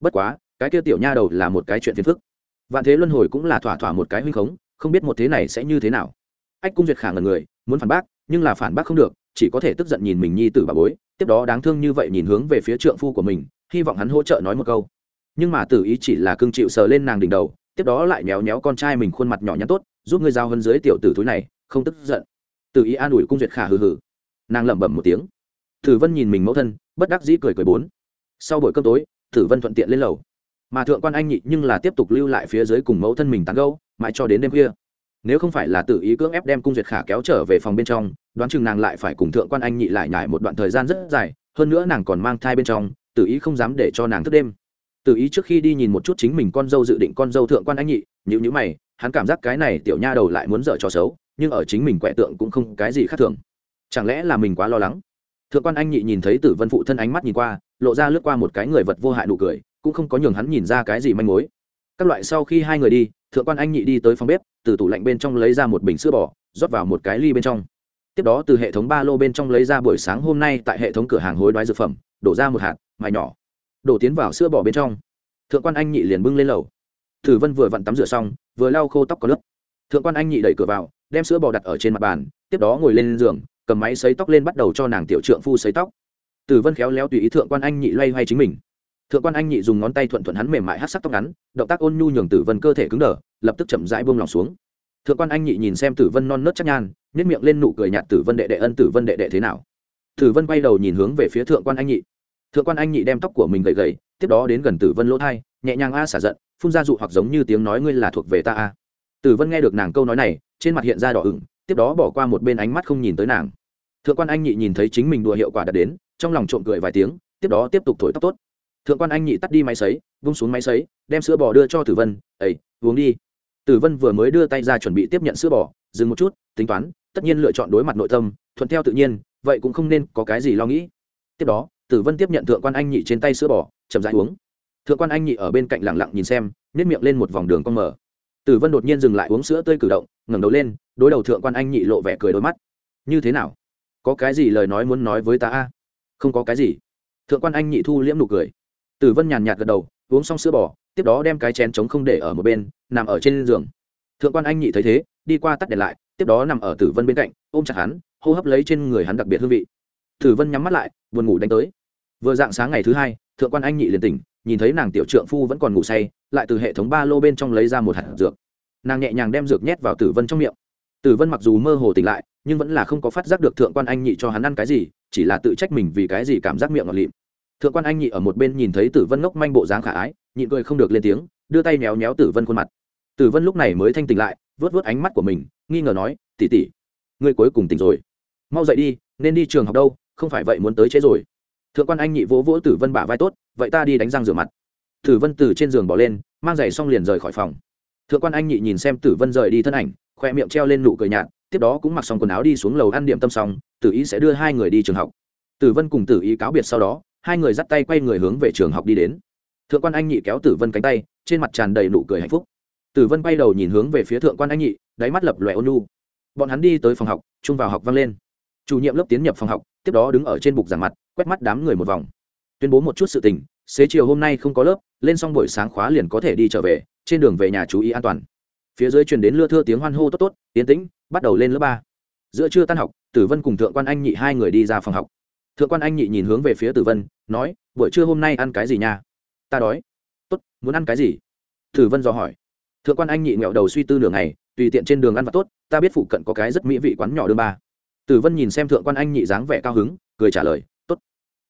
bất quá, cái kia tiểu nha đầu là một cái chuyện phiền phức. Vạn thế luân hồi cũng là thỏa thỏa một cái huynh khống, không biết một thế này sẽ như thế nào. Ách cung duyệt khả ngần người, muốn phản bác, nhưng là phản bác không được, chỉ có thể tức giận nhìn mình nhi tử bà bối, tiếp đó đáng thương như vậy nhìn hướng về phía trượng phu của mình, hy vọng hắn hỗ trợ nói một câu. Nhưng mà tử ý chỉ là cưng chịu sờ lên nàng đỉnh đầu, tiếp đó lại méo méo con trai mình khuôn mặt nhỏ nhắn tốt, giúp ngươi giao hơn dưới tiểu tử túi này, không tức giận. Tử ý an ủi cung duyệt khả hừ hừ. Nàng lẩm bẩm một tiếng. Tử vân nhìn mình mẫu thân, bất đắc dĩ cười cười bốn. Sau buổi cơm tối tử vân thuận tiện lên lầu. Mà thượng quan anh nhị nhưng là tiếp tục lưu lại phía dưới cùng mẫu thân mình tán gâu mãi cho đến đêm khuya. Nếu không phải là tự ý cưỡng ép đem cung duyệt khả kéo trở về phòng bên trong, đoán chừng nàng lại phải cùng thượng quan anh nhị lại nhải một đoạn thời gian rất dài, hơn nữa nàng còn mang thai bên trong, tự ý không dám để cho nàng thức đêm. Tự ý trước khi đi nhìn một chút chính mình con dâu dự định con dâu thượng quan anh nhị nhữ nhữ mày, hắn cảm giác cái này tiểu nha đầu lại muốn dở trò xấu, nhưng ở chính mình quẻ tượng cũng không cái gì khác thường. Chẳng lẽ là mình quá lo lắng? Thượng quan anh nhị nhìn thấy tử vân phụ thân ánh mắt nhìn qua lộ ra lướt qua một cái người vật vô hại nụ cười, cũng không có nhường hắn nhìn ra cái gì manh mối. Các loại sau khi hai người đi, thượng quan anh nhị đi tới phòng bếp, từ tủ lạnh bên trong lấy ra một bình sữa bò, rót vào một cái ly bên trong. Tiếp đó từ hệ thống ba lô bên trong lấy ra buổi sáng hôm nay tại hệ thống cửa hàng hối đoái dược phẩm, đổ ra một hạt, mài nhỏ, đổ tiến vào sữa bò bên trong. Thượng quan anh nhị liền bưng lên lầu. Thử vân vừa vặn tắm rửa xong, vừa lau khô tóc có lớp. Thượng quan anh nhị đẩy cửa vào, đem sữa bò đặt ở trên mặt bàn, tiếp đó ngồi lên giường, cầm máy xấy tóc lên bắt đầu cho nàng tiểu trượng phu xấy tóc tử vân khéo léo tùy ý thượng quan anh nhị loay hoay chính mình. Thượng quan anh nhị dùng ngón tay thuận thuận hắn mềm mại hát sắc tóc ngắn, động tác ôn nhu nhường tử vân cơ thể cứng đờ, lập tức chậm rãi buông lòng xuống. Thượng quan anh nhị nhìn xem tử vân non nớt chắc nhan nhét miệng lên nụ cười nhạt tử vân đệ đệ ân tử vân đệ đệ thế nào. Tử vân quay đầu nhìn hướng về phía thượng quan anh nhị. Thượng quan anh nhị đem tóc của mình gầy gầy, tiếp đó đến gần tử vân lỗ thai, nhẹ nhàng a xả giận, phun ra dụ hoặc giống như tiếng nói ngươi là thuộc về ta a. Tử vân nghe được nàng câu nói này, trên mặt hiện ra đỏ ửng, tiếp đó bỏ qua một bên ánh mắt không nhìn tới nàng. Thượng quan anh nhị nhìn thấy chính mình đùa hiệu quả đã đến trong lòng trộm cười vài tiếng, tiếp đó tiếp tục thổi tóc tốt. Thượng quan anh nhị tắt đi máy sấy, vung xuống máy sấy, đem sữa bò đưa cho tử vân ấy uống đi. Tử vân vừa mới đưa tay ra chuẩn bị tiếp nhận sữa bò, dừng một chút, tính toán, tất nhiên lựa chọn đối mặt nội tâm, thuận theo tự nhiên, vậy cũng không nên có cái gì lo nghĩ. Tiếp đó, tử vân tiếp nhận thượng quan anh nhị trên tay sữa bò, chậm rãi uống. Thượng quan anh nhị ở bên cạnh lặng lặng nhìn xem nếp miệng lên một vòng đường con mở tử vân đột nhiên dừng lại uống sữa tươi cử động, ngẩng đầu lên, đối đầu thượng quan anh nhị lộ vẻ cười đôi mắt. Như thế nào? Có cái gì lời nói muốn nói với ta a? Không có cái gì. Thượng quan anh nhị thu liễm nụ cười. Tử vân nhàn nhạt gật đầu, uống xong sữa bò, tiếp đó đem cái chén trống không để ở một bên, nằm ở trên giường. Thượng quan anh nhị thấy thế, đi qua tắt đèn lại, tiếp đó nằm ở tử vân bên cạnh, ôm chặt hắn, hô hấp lấy trên người hắn đặc biệt hương vị. Tử vân nhắm mắt lại, buồn ngủ đánh tới. Vừa dạng sáng ngày thứ hai, thượng quan anh nhị liền tỉnh, nhìn thấy nàng tiểu trượng phu vẫn còn ngủ say, lại từ hệ thống ba lô bên trong lấy ra một hạt dược. Nàng nhẹ nhàng đem dược nhét vào tử vân trong miệng. Tử vân mặc dù mơ hồ tỉnh lại, nhưng vẫn là không có phát giác được thượng quan anh nhị cho hắn ăn cái gì chỉ là tự trách mình vì cái gì cảm giác miệng ngọt lịm. Thượng quan anh nhị ở một bên nhìn thấy tử vân ngốc manh bộ dáng khả ái, nhịn cười không được lên tiếng, đưa tay méo méo tử vân khuôn mặt. Tử vân lúc này mới thanh tỉnh lại vớt vớt ánh mắt của mình, nghi ngờ nói tỉ tỉ ngươi cuối cùng tỉnh rồi. Mau dậy đi, nên đi trường học đâu, không phải vậy muốn tới chế rồi. Thượng quan anh nhị vỗ vỗ tử vân bả vai tốt, vậy ta đi đánh răng rửa mặt. Tử vân từ trên giường bỏ lên, mang giày xong liền rời khỏi phòng. Thượng quan anh nhị nhìn xem tử vân rời đi thân ảnh, khoe miệng treo lên nụ cười nhạt tiếp đó cũng mặc xong quần áo đi xuống lầu ăn điểm tâm xong, tử ý sẽ đưa hai người đi trường học. Tử vân cùng tử ý cáo biệt sau đó, hai người dắt tay quay người hướng về trường học đi đến. Thượng quan anh nhị kéo tử vân cánh tay, trên mặt tràn đầy nụ cười hạnh phúc. Tử vân bay đầu nhìn hướng về phía thượng quan anh nhị, đáy mắt lập lòe ôn nu bọn hắn đi tới phòng học, chung vào học vang lên. Chủ nhiệm lớp tiến nhập phòng học, tiếp đó đứng ở trên bục giảng mặt, quét mắt đám người một vòng. Tuyên bố một chút sự tình, xế chiều hôm nay không có lớp, lên xong buổi sáng khóa liền có thể đi trở về, trên đường về nhà chú ý an toàn phía dưới truyền đến lưa thưa tiếng hoan hô tốt tốt tiến tĩnh, bắt đầu lên lớp ba. Giữa trưa tan học, tử vân cùng thượng quan anh nhị hai người đi ra phòng học. Thượng quan anh nhị nhìn hướng về phía tử vân, nói, buổi trưa hôm nay ăn cái gì nha? Ta đói. Tốt, muốn ăn cái gì? Tử vân dò hỏi. Thượng quan anh nhị nghẹo đầu suy tư nửa ngày, tùy tiện trên đường ăn vặt tốt, ta biết phụ cận có cái rất mỹ vị quán nhỏ đương ba. Tử vân nhìn xem thượng quan anh nhị dáng vẻ cao hứng, cười trả lời, tốt.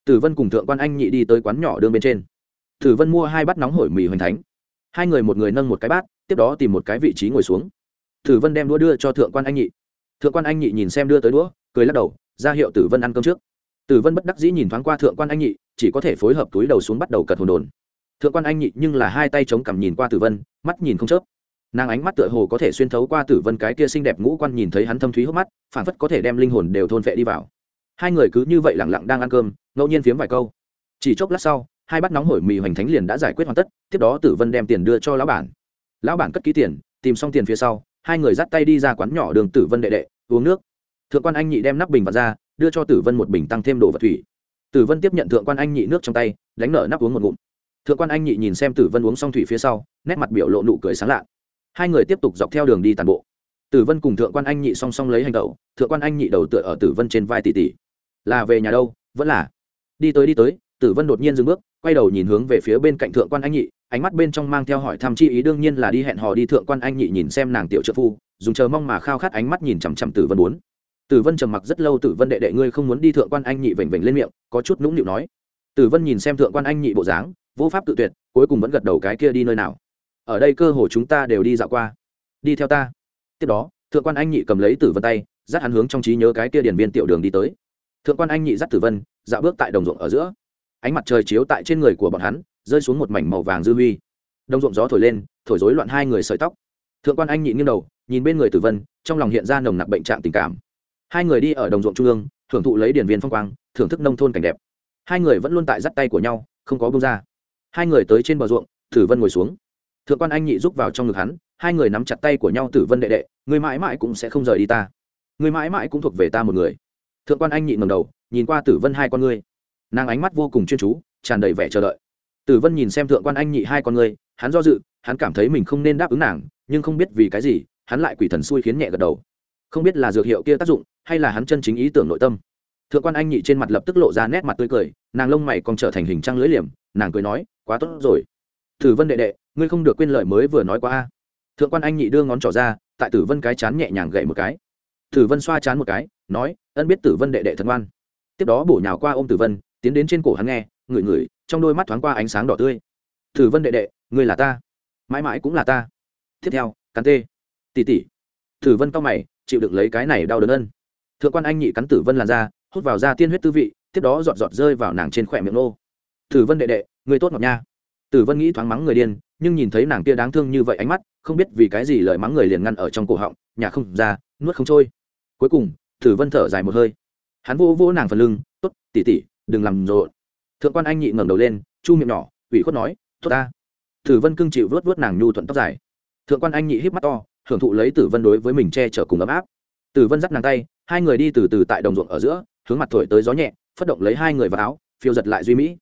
Tử vân cùng thượng quan anh nhị đi tới quán nhỏ đương bên trên. Tử vân mua hai bát nóng hổi mì hoành thánh. Hai người một người nâng một cái bát tiếp đó tìm một cái vị trí ngồi xuống. Tử vân đem đũa đưa cho thượng quan anh nhị. Thượng quan anh nhị nhìn xem đưa tới đũa, cười lắc đầu, ra hiệu tử vân ăn cơm trước. Tử vân bất đắc dĩ nhìn thoáng qua thượng quan anh nhị, chỉ có thể phối hợp túi đầu xuống bắt đầu cật hồn đồn. Thượng quan anh nhị nhưng là hai tay chống cằm nhìn qua tử vân, mắt nhìn không chớp. Nàng ánh mắt tựa hồ có thể xuyên thấu qua tử vân cái kia xinh đẹp ngũ quan nhìn thấy hắn thâm thúy hốc mắt phản phất có thể đem linh hồn đều thôn vệ đi vào. Hai người cứ như vậy lẳng lặng đang ăn cơm, ngẫu nhiên phiếm vài câu. Chỉ chốc lát sau, hai bát nóng hổi mì hoành thánh liền đã giải quyết hoàn tất, tiếp đó tử vân đem tiền đưa cho lão bản lão bản cất ký tiền, tìm xong tiền phía sau, hai người dắt tay đi ra quán nhỏ đường tử vân đệ đệ, uống nước. Thượng quan anh nhị đem nắp bình vào ra, đưa cho tử vân một bình tăng thêm đồ vật thủy. Tử vân tiếp nhận thượng quan anh nhị nước trong tay, đánh nở nắp uống một ngụm. Thượng quan anh nhị nhìn xem tử vân uống xong thủy phía sau, nét mặt biểu lộ nụ cười sáng lạ. Hai người tiếp tục dọc theo đường đi tàn bộ. Tử vân cùng thượng quan anh nhị song song lấy hành tẩu, thượng quan anh nhị đầu tựa ở tử vân trên vai tỷ tỷ là về nhà đâu? Vẫn là? Đi tới đi tới. Tử vân đột nhiên dừng bước, quay đầu nhìn hướng về phía bên cạnh thượng quan anh nhị ánh mắt bên trong mang theo hỏi thăm chi ý, đương nhiên là đi hẹn hò đi thượng quan anh nhị nhìn xem nàng tiểu trợ phu, dùng chờ mong mà khao khát ánh mắt nhìn chằm chằm tử vân muốn tử vân trầm mặc rất lâu, tử vân đệ đệ ngươi không muốn đi thượng quan anh nhị vểnh vểnh lên miệng, có chút nũng nịu nói. Tử vân nhìn xem thượng quan anh nhị bộ dáng, vô pháp tự tuyệt, cuối cùng vẫn gật đầu cái kia đi nơi nào. Ở đây cơ hồ chúng ta đều đi dạo qua. Đi theo ta. Tiếp đó, thượng quan anh nhị cầm lấy tử vân tay, dắt hắn hướng trong trí nhớ cái kia điển viên tiểu đường đi tới. Thượng quan anh nhị dắt tử vân, dạo bước tại đồng ruộng ở giữa. Ánh mặt trời chiếu tại trên người của bọn hắn rơi xuống một mảnh màu vàng dư huy. Đồng ruộng gió thổi lên, thổi rối loạn hai người sợi tóc. Thượng quan anh nhị nghiêng đầu, nhìn bên người tử vân, trong lòng hiện ra nồng nặc bệnh trạng tình cảm. Hai người đi ở đồng ruộng trung ương, thưởng thụ lấy điển viên phong quang, thưởng thức nông thôn cảnh đẹp. Hai người vẫn luôn tại dắt tay của nhau, không có bông ra. Hai người tới trên bờ ruộng, tử vân ngồi xuống. Thượng quan anh nhị rúc vào trong ngực hắn, hai người nắm chặt tay của nhau, tử vân đệ đệ người mãi mãi cũng sẽ không rời đi ta. Người mãi mãi cũng thuộc về ta một người. Thượng quan anh nhị ngầm đầu, nhìn qua tử vân hai con ngươi. Nàng ánh mắt vô cùng chuyên chú, tràn đầy vẻ chờ đợi tử vân nhìn xem thượng quan anh nhị hai con người, hắn do dự hắn cảm thấy mình không nên đáp ứng nàng nhưng không biết vì cái gì hắn lại quỷ thần xui khiến nhẹ gật đầu. Không biết là dược hiệu kia tác dụng hay là hắn chân chính ý tưởng nội tâm. Thượng quan anh nhị trên mặt lập tức lộ ra nét mặt tươi cười nàng lông mày còn trở thành hình trăng lưỡi liềm nàng cười nói quá tốt rồi. Tử vân đệ đệ ngươi không được quên lời mới vừa nói qua a. Thượng quan anh nhị đưa ngón trỏ ra tại tử vân cái chán nhẹ nhàng gậy một cái. Tử vân xoa chán một cái nói ân biết tử vân đệ đệ thần ngoan tiếp đó bổ nhào qua ôm tử vân tiến đến trên cổ hắn nghe ngửi ngửi trong đôi mắt thoáng qua ánh sáng đỏ tươi. Tử vân đệ đệ, ngươi là ta. Mãi mãi cũng là ta. Tiếp theo, cắn tê. Tỉ tỉ. Tử vân cao mày, chịu được lấy cái này đau đớn ân. Thượng quan anh nhị cắn tử vân làn ra hút vào da tiên huyết tư vị, tiếp đó giọt giọt rơi vào nàng trên khỏe miệng nô. Tử vân đệ đệ người tốt ngọc nha. Tử vân nghĩ thoáng mắng người điên, nhưng nhìn thấy nàng kia đáng thương như vậy ánh mắt, không biết vì cái gì lời mắng người liền ngăn ở trong cổ họng, nhà không ra, nuốt không trôi. Cuối cùng tử vân thở dài một hơi. Hắn vô vô nàng phần lưng, tốt, tỉ tỉ, đừng làm rộn thượng quan anh nhị ngẩng đầu lên, chu miệng nhỏ, ủy khuất nói, tốt ta. Tử vân cưng chịu vớt vớt nàng nhu thuận tóc dài. Thượng quan anh nhị híp mắt to, hưởng thụ lấy tử vân đối với mình che chở cùng ấm áp. Tử vân dắt nàng tay, hai người đi từ từ tại đồng ruộng ở giữa, hướng mặt thổi tới gió nhẹ, phất động lấy hai người vào áo, phiêu giật lại duy mỹ.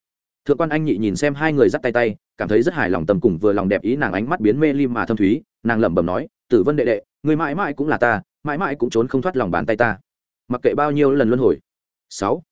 Thượng quan anh nhị nhìn xem hai người dắt tay tay, cảm thấy rất hài lòng tầm cùng vừa lòng đẹp ý nàng ánh mắt biến mê lim mà thâm thúy, nàng lẩm bẩm nói, tử vân đệ đệ, người mãi mãi cũng là ta, mãi mãi cũng trốn không thoát lòng bàn tay ta. Mặc kệ bao nhiêu lần luân hồi. Sáu.